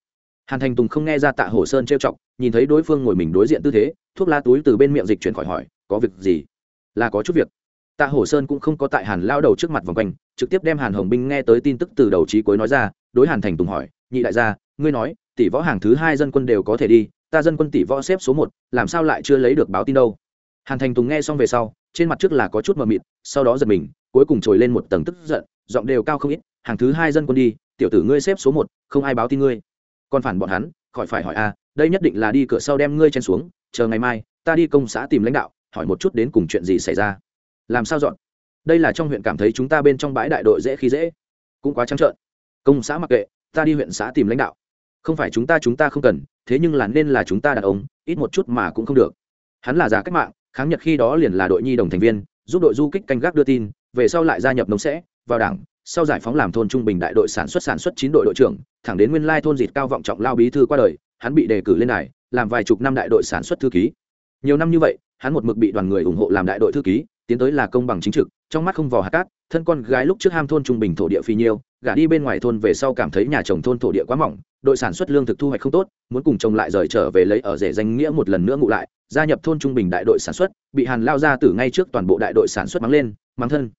A: Hàn thành tùng không nghe ra tạ hổ sơn trêu chọc, nhìn thấy đối phương ngồi mình đối diện tư thế, thuốc lá túi từ bên miệng dịch chuyển khỏi hỏi, có việc gì? Là có chút việc tạ hổ sơn cũng không có tại hàn lao đầu trước mặt vòng quanh, trực tiếp đem hàn hồng binh nghe tới tin tức từ đầu trí cuối nói ra, đối hàn thành tùng hỏi, nhị đại gia, ngươi nói, tỷ võ hàng thứ hai dân quân đều có thể đi, ta dân quân tỷ võ xếp số một, làm sao lại chưa lấy được báo tin đâu? Hàn thành tùng nghe xong về sau, trên mặt trước là có chút mờ mịt, sau đó giật mình, cuối cùng trồi lên một tầng tức giận, giọng đều cao không ít, hàng thứ hai dân quân đi, tiểu tử ngươi xếp số một, không ai báo tin ngươi. Còn phản bọn hắn, khỏi phải hỏi a đây nhất định là đi cửa sau đem ngươi chen xuống, chờ ngày mai, ta đi công xã tìm lãnh đạo, hỏi một chút đến cùng chuyện gì xảy ra làm sao dọn? Đây là trong huyện cảm thấy chúng ta bên trong bãi đại đội dễ khi dễ. Cũng quá trắng trợn. Công xã mặc kệ, ta đi huyện xã tìm lãnh đạo. Không phải chúng ta chúng ta không cần, thế nhưng là nên là chúng ta đàn ông, ít một chút mà cũng không được. Hắn là già cách mạng, kháng nhật khi đó liền là đội nhi đồng thành viên, giúp đội du kích canh gác đưa tin, về sau lại gia nhập nông sẽ, vào đảng, sau giải phóng làm thôn trung bình đại đội sản xuất sản xuất chín đội đội trưởng, thẳng đến nguyên lai thôn dịt cao vọng trọng lao bí thư qua đời, hắn bị đề cử lên đài, làm vài chục năm đại đội sản xuất thư ký. Nhiều năm như vậy, hắn một mực bị đoàn người ủng hộ làm đại đội thư ký tiến tới là công bằng chính trực, trong mắt không vò hạt cát, thân con gái lúc trước ham thôn trung bình thổ địa phi nhiêu, gả đi bên ngoài thôn về sau cảm thấy nhà chồng thôn thổ địa quá mỏng, đội sản xuất lương thực thu hoạch không tốt, muốn cùng chồng lại rời trở về lấy ở rể danh nghĩa một lần nữa ngụ lại, gia nhập thôn trung bình đại đội sản xuất, bị hàn lao ra từ ngay trước toàn bộ đại đội sản xuất mắng lên, mắng thân.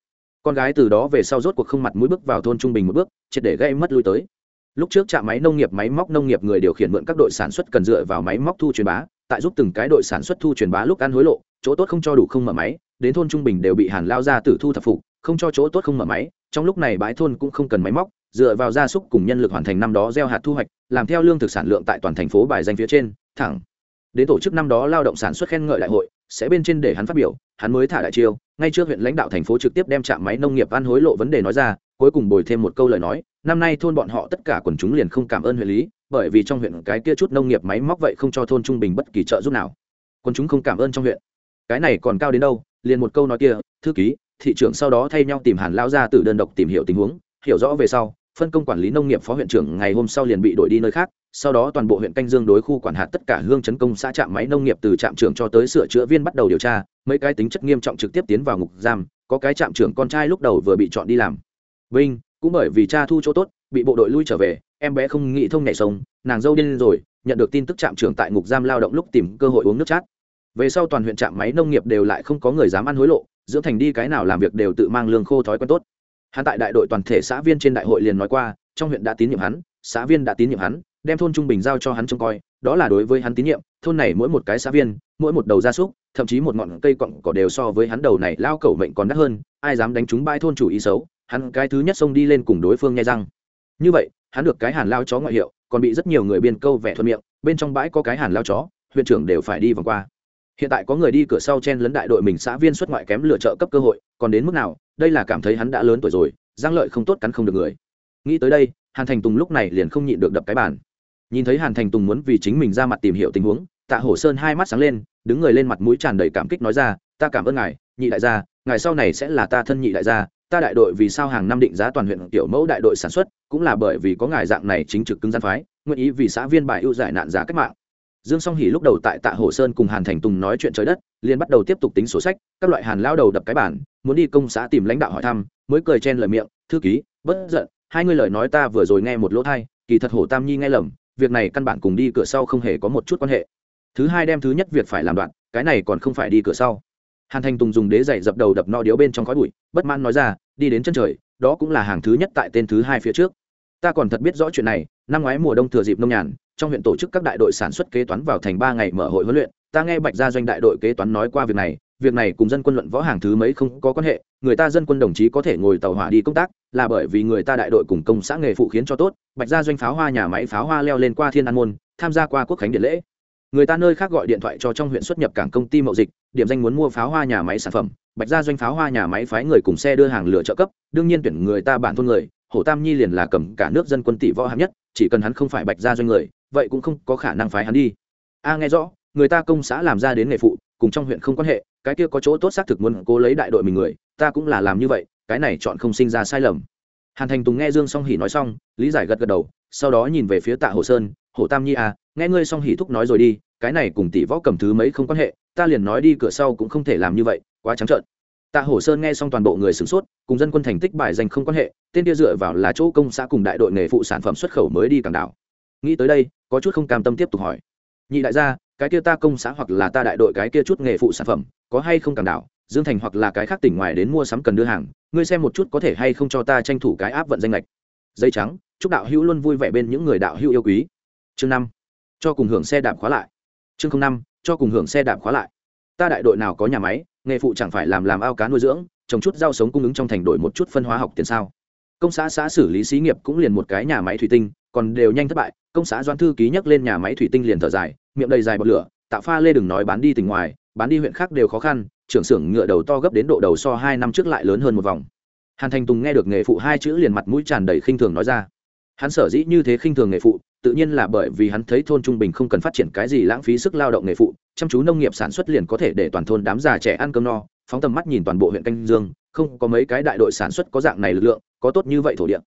A: Con gái từ đó về sau rốt cuộc không mặt mũi bước vào thôn trung bình một bước, triệt để gây mất lui tới. Lúc trước trạm máy nông nghiệp, máy móc nông nghiệp người điều khiển mượn các đội sản xuất cần dựa vào máy móc thu truyền bá, tại giúp từng cái đội sản xuất thu truyền bá lúc ăn hối lộ, chỗ tốt không cho đủ không mở máy đến thôn trung bình đều bị hàn lao ra tử thu thập phục, không cho chỗ tốt không mở máy, trong lúc này bãi thôn cũng không cần máy móc, dựa vào gia súc cùng nhân lực hoàn thành năm đó gieo hạt thu hoạch, làm theo lương thực sản lượng tại toàn thành phố bài danh phía trên, thẳng. Đến tổ chức năm đó lao động sản xuất khen ngợi đại hội, sẽ bên trên để hắn phát biểu, hắn mới thả đại chiêu, ngay trước huyện lãnh đạo thành phố trực tiếp đem trạm máy nông nghiệp ăn hối lộ vấn đề nói ra, cuối cùng bồi thêm một câu lời nói, năm nay thôn bọn họ tất cả quần chúng liền không cảm ơn huyện lý, bởi vì trong huyện cái kia chút nông nghiệp máy móc vậy không cho thôn trung bình bất kỳ trợ giúp nào. Quần chúng không cảm ơn trong huyện. Cái này còn cao đến đâu liền một câu nói kia, thư ký, thị trưởng sau đó thay nhau tìm hàn lao ra từ đơn độc tìm hiểu tình huống, hiểu rõ về sau, phân công quản lý nông nghiệp phó huyện trưởng ngày hôm sau liền bị đổi đi nơi khác, sau đó toàn bộ huyện canh dương đối khu quản hạt tất cả hương chấn công xã trạm máy nông nghiệp từ trạm trưởng cho tới sửa chữa viên bắt đầu điều tra, mấy cái tính chất nghiêm trọng trực tiếp tiến vào ngục giam, có cái trạm trưởng con trai lúc đầu vừa bị chọn đi làm. Vinh, cũng bởi vì cha thu chỗ tốt, bị bộ đội lui trở về, em bé không nghĩ thông nhảy sống nàng dâu điên rồi, nhận được tin tức trạm trưởng tại ngục giam lao động lúc tìm cơ hội uống nước chát về sau toàn huyện trạm máy nông nghiệp đều lại không có người dám ăn hối lộ, dưỡng thành đi cái nào làm việc đều tự mang lương khô thói quen tốt. Hắn tại đại đội toàn thể xã viên trên đại hội liền nói qua, trong huyện đã tín nhiệm hắn, xã viên đã tín nhiệm hắn, đem thôn trung bình giao cho hắn trông coi, đó là đối với hắn tín nhiệm, thôn này mỗi một cái xã viên, mỗi một đầu gia súc, thậm chí một ngọn cây cọng cỏ đều so với hắn đầu này lao cẩu mệnh còn đắt hơn, ai dám đánh chúng bãi thôn chủ ý xấu, hắn cái thứ nhất xông đi lên cùng đối phương nhai răng. Như vậy, hắn được cái hàn lao chó ngoại hiệu, còn bị rất nhiều người biên câu vẻ thuận miệng, bên trong bãi có cái hàn lao chó, huyện trưởng đều phải đi vòng qua hiện tại có người đi cửa sau chen lấn đại đội mình xã viên xuất ngoại kém lựa trợ cấp cơ hội, còn đến mức nào, đây là cảm thấy hắn đã lớn tuổi rồi, giang lợi không tốt cắn không được người. Nghĩ tới đây, hàn thành tùng lúc này liền không nhịn được đập cái bàn. Nhìn thấy hàn thành tùng muốn vì chính mình ra mặt tìm hiểu tình huống, tạ hổ sơn hai mắt sáng lên, đứng người lên mặt mũi tràn đầy cảm kích nói ra, ta cảm ơn ngài, nhị đại gia, ngài sau này sẽ là ta thân nhị đại gia, ta đại đội vì sao hàng năm định giá toàn huyện tiểu mẫu đại đội sản xuất, cũng là bởi vì có ngài dạng này chính trực cứng gian phái, nguyện ý vì xã viên bài ưu giải nạn giá cách mạng dương song hỉ lúc đầu tại tạ hồ sơn cùng hàn thành tùng nói chuyện trời đất, liền bắt đầu tiếp tục tính sổ sách, các loại hàn lao đầu đập cái bản muốn đi công xã tìm lãnh đạo hỏi thăm, mới cười chen lời miệng, thư ký bất giận, hai ngươi lời nói ta vừa rồi nghe một lỗ thai kỳ thật hổ tam nhi nghe lầm, việc này căn bản cùng đi cửa sau không hề có một chút quan hệ. Thứ hai đem thứ nhất việc phải làm đoạn, cái này còn không phải đi cửa sau. Hàn thành tùng dùng đế dày dập đầu đập no điếu bên trong khói bụi, bất mãn nói ra, đi đến chân trời, đó cũng là hàng thứ nhất tại tên thứ hai phía trước ta còn thật biết rõ chuyện này, năm ngoái mùa đông thừa dịp nông nhàn, trong huyện tổ chức các đại đội sản xuất kế toán vào thành ba ngày mở hội huấn luyện, ta nghe bạch gia doanh đại đội kế toán nói qua việc này việc này cùng dân quân luận võ hàng thứ mấy không có quan hệ, người ta dân quân đồng chí có thể ngồi tàu hỏa đi công tác, là bởi vì người ta đại đội cùng công xã nghề phụ khiến cho tốt, bạch gia doanh pháo hoa nhà máy pháo hoa leo lên qua thiên an môn, tham gia qua quốc khánh điện lễ. Người ta nơi khác gọi điện thoại cho trong huyện xuất nhập cảng công ty mậu dịch, điểm danh muốn mua pháo hoa nhà máy sản phẩm, bạch Gia doanh pháo hoa nhà máy phái người cùng xe đưa hàng lửa trợ cấp, đương nhiên tuyển người ta bản thôn người hồ tam nhi liền là cầm cả nước dân quân tỷ võ hạng nhất, chỉ cần hắn không phải bạch ra doanh người, vậy cũng không có khả năng phái hắn đi. A, nghe rõ, người ta công xã làm ra đến nghề phụ, cùng trong huyện không quan hệ, cái kia có chỗ tốt xác thực muốn cố lấy đại đội mình người, ta cũng là làm như vậy, cái này chọn không sinh ra sai lầm. Hàn thành tùng nghe dương song hỉ nói xong, lý giải gật gật đầu, sau đó nhìn về phía tạ hồ sơn hồ tam nhi à nghe ngươi song hỉ thúc nói rồi đi, cái này cùng tỷ võ cầm thứ mấy không quan hệ, ta liền nói đi, cửa sau cũng không thể làm như vậy, quá trắng trợn tạ Hổ sơn nghe xong toàn bộ người sửng sốt, cùng dân quân thành tích bài danh không quan hệ, tên kia dựa vào là chỗ công xã cùng đại đội nghề phụ sản phẩm xuất khẩu mới đi càng đảo. Nghĩ tới đây, có chút không cam tâm tiếp tục hỏi. Nhị đại gia, cái kia ta công xã hoặc là ta đại đội cái kia chút nghề phụ sản phẩm, có hay không càng đảo? Dương thành hoặc là cái khác tỉnh ngoài đến mua sắm cần đưa hàng, ngươi xem một chút có thể hay không cho ta tranh thủ cái áp vận danh lệch. Dây trắng, chúc đạo hữu luôn vui vẻ bên những người đạo hữu yêu quý. Chương năm, cho cùng hưởng xe đạp khóa lại. Chương năm, cho cùng hưởng xe đạp khóa lại ta đại đội nào có nhà máy, nghề phụ chẳng phải làm làm ao cá nuôi dưỡng, trồng chút rau sống cung ứng trong thành đổi một chút phân hóa học tiền sao? Công xã xã xử lý xí nghiệp cũng liền một cái nhà máy thủy tinh, còn đều nhanh thất bại, công xã doan thư ký nhắc lên nhà máy thủy tinh liền thở dài, miệng đầy dài bọt lửa, tạo pha lê đừng nói bán đi tỉnh ngoài, bán đi huyện khác đều khó khăn, trưởng xưởng ngựa đầu to gấp đến độ đầu so hai năm trước lại lớn hơn một vòng. Hàn thành tùng nghe được nghề phụ hai chữ liền mặt mũi tràn đầy khinh thường nói ra. Hắn sở dĩ như thế khinh thường nghề phụ tự nhiên là bởi vì hắn thấy thôn trung bình không cần phát triển cái gì lãng phí sức lao động nghề phụ, chăm chú nông nghiệp sản xuất liền có thể để toàn thôn đám già trẻ ăn cơm no, phóng tầm mắt nhìn toàn bộ huyện canh dương, không có mấy cái đại đội sản xuất có dạng này lực lượng, có tốt như vậy thổ địa.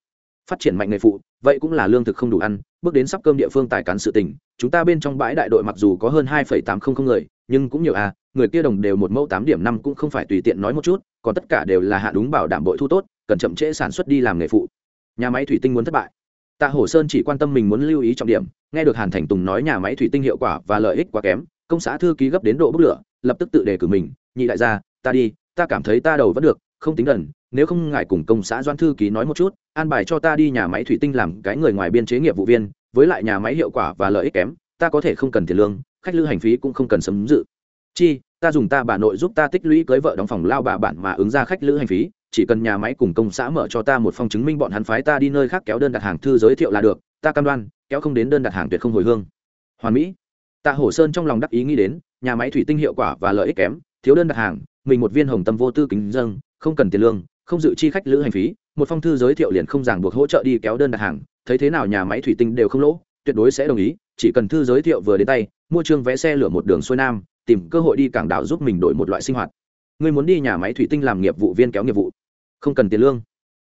A: Phát triển mạnh nghề phụ, vậy cũng là lương thực không đủ ăn, bước đến sắp cơm địa phương tài cán sự tình, chúng ta bên trong bãi đại đội mặc dù có hơn hai tám trăm linh người, nhưng cũng nhiều à người kia đồng đều một mẫu tám điểm năm cũng không phải tùy tiện nói một chút, còn tất cả đều là hạ đúng bảo đảm bội thu tốt, cần chậm trễ sản xuất đi làm nghề phụ. Nhà máy thủy tinh muốn thất bại tạ hổ sơn chỉ quan tâm mình muốn lưu ý trọng điểm, nghe được hàn thành tùng nói nhà máy thủy tinh hiệu quả và lợi ích quá kém, công xã thư ký gấp đến độ bốc lửa, lập tức tự đề cử mình, nhị đại gia, ta đi, ta cảm thấy ta đầu vẫn được, không tính đần nếu không ngại cùng công xã doan thư ký nói một chút, an bài cho ta đi nhà máy thủy tinh làm cái người ngoài biên chế nghiệp vụ viên, với lại nhà máy hiệu quả và lợi ích kém, ta có thể không cần tiền lương, khách lưu hành phí cũng không cần sấm dự. Chi, ta dùng ta bà nội giúp ta tích lũy cưới vợ đóng phòng lao bà bản mà ứng ra khách lữ hành phí chỉ cần nhà máy cùng công xã mở cho ta một phong chứng minh bọn hắn phái ta đi nơi khác kéo đơn đặt hàng thư giới thiệu là được, ta cam đoan, kéo không đến đơn đặt hàng tuyệt không hồi hương. Hoàn mỹ. Tạ hổ sơn trong lòng đắc ý nghĩ đến, nhà máy thủy tinh hiệu quả và lợi ích kém, thiếu đơn đặt hàng, mình một viên hồng tâm vô tư kính dâng, không cần tiền lương, không dự chi khách lữ hành phí, một phong thư giới thiệu liền không ràng buộc hỗ trợ đi kéo đơn đặt hàng, thấy thế nào nhà máy thủy tinh đều không lỗ, tuyệt đối sẽ đồng ý, chỉ cần thư giới thiệu vừa đến tay, mua chương vé xe lửa một đường xuôi nam, tìm cơ hội đi cảng đảo giúp mình đổi một loại sinh hoạt. Ngươi muốn đi nhà máy thủy tinh làm nghiệp vụ viên kéo nghiệp vụ không cần tiền lương.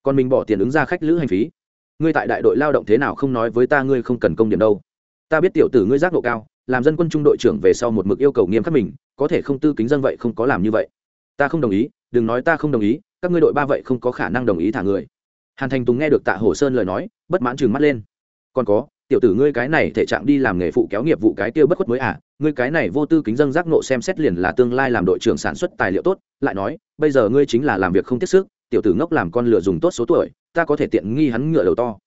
A: Còn mình bỏ tiền ứng ra khách lữ hành phí. Ngươi tại đại đội lao động thế nào không nói với ta ngươi không cần công điểm đâu. Ta biết tiểu tử ngươi giác độ cao, làm dân quân trung đội trưởng về sau một mực yêu cầu nghiêm khắc mình, có thể không tư kính dân vậy không có làm như vậy. Ta không đồng ý, đừng nói ta không đồng ý, các ngươi đội ba vậy không có khả năng đồng ý thả người. Hàn thành tùng nghe được tạ hồ sơn lời nói, bất mãn chừng mắt lên. Còn có, tiểu tử ngươi cái này thể trạng đi làm nghề phụ kéo nghiệp vụ cái kia bất khuất mới à ngươi cái này vô tư kính dân giác nộ xem xét liền là tương lai làm đội trưởng sản xuất tài liệu tốt, lại nói, bây giờ ngươi chính là làm việc không tiết sức tiểu tử ngốc làm con lửa dùng tốt số tuổi, ta có thể tiện nghi hắn ngựa đầu to.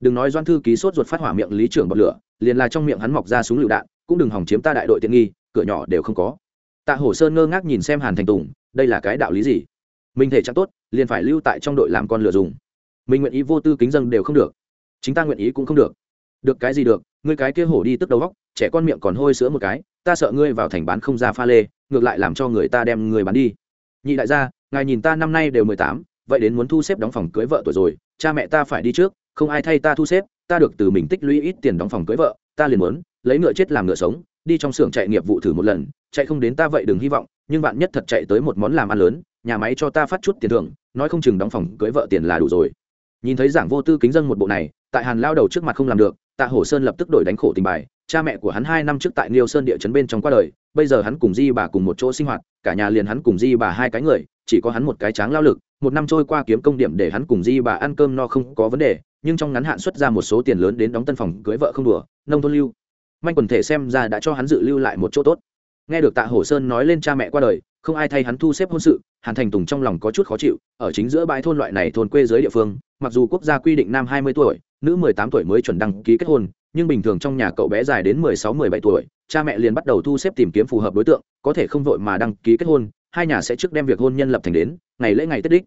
A: Đừng nói doan thư ký sốt ruột phát hỏa miệng lý trưởng bật lửa, liền là trong miệng hắn mọc ra súng lựu đạn, cũng đừng hỏng chiếm ta đại đội tiện nghi, cửa nhỏ đều không có. Tạ hổ sơn ngơ ngác nhìn xem hàn thành tùng, đây là cái đạo lý gì? Mình thể chẳng tốt, liền phải lưu tại trong đội làm con lửa dùng. Mình nguyện ý vô tư kính dân đều không được. Chính ta nguyện ý cũng không được. Được cái gì được, ngươi cái kia hổ đi tức đầu góc, trẻ con miệng còn hôi sữa một cái, ta sợ ngươi vào thành bán không ra pha lê, ngược lại làm cho người ta đem người bán đi. Nhị đại gia, ngài nhìn ta năm nay đều mười tám vậy đến muốn thu xếp đóng phòng cưới vợ tuổi rồi, cha mẹ ta phải đi trước, không ai thay ta thu xếp, ta được từ mình tích lũy ít tiền đóng phòng cưới vợ, ta liền muốn lấy ngựa chết làm ngựa sống, đi trong xưởng chạy nghiệp vụ thử một lần, chạy không đến ta vậy đừng hy vọng, nhưng bạn nhất thật chạy tới một món làm ăn lớn, nhà máy cho ta phát chút tiền thưởng, nói không chừng đóng phòng cưới vợ tiền là đủ rồi. Nhìn thấy giảng vô tư kính dân một bộ này, tại hàn lao đầu trước mặt không làm được, tạ hổ sơn lập tức đổi đánh khổ tình bài, cha mẹ của hắn hai năm trước tại niêu sơn địa chấn bên trong qua đời, bây giờ hắn cùng di bà cùng một chỗ sinh hoạt, cả nhà liền hắn cùng di bà hai cái người, chỉ có hắn một cái tráng lao lực một năm trôi qua kiếm công điểm để hắn cùng di bà ăn cơm no không có vấn đề, nhưng trong ngắn hạn xuất ra một số tiền lớn đến đóng tân phòng cưới vợ không đùa, nông thôn lưu. Manh quần thể xem ra đã cho hắn dự lưu lại một chỗ tốt. Nghe được tạ hổ sơn nói lên cha mẹ qua đời, không ai thay hắn thu xếp hôn sự, hàn thành tùng trong lòng có chút khó chịu, ở chính giữa bãi thôn loại này thôn quê dưới địa phương, mặc dù quốc gia quy định nam hai mươi tuổi, nữ mười tám tuổi mới chuẩn đăng ký kết hôn, nhưng bình thường trong nhà cậu bé dài đến mười sáu, mười bảy tuổi, cha mẹ liền bắt đầu thu xếp tìm kiếm phù hợp đối tượng, có thể không vội mà đăng ký kết hôn, hai nhà sẽ trước đem việc hôn nhân lập thành đến ngày lễ ngày tết đích.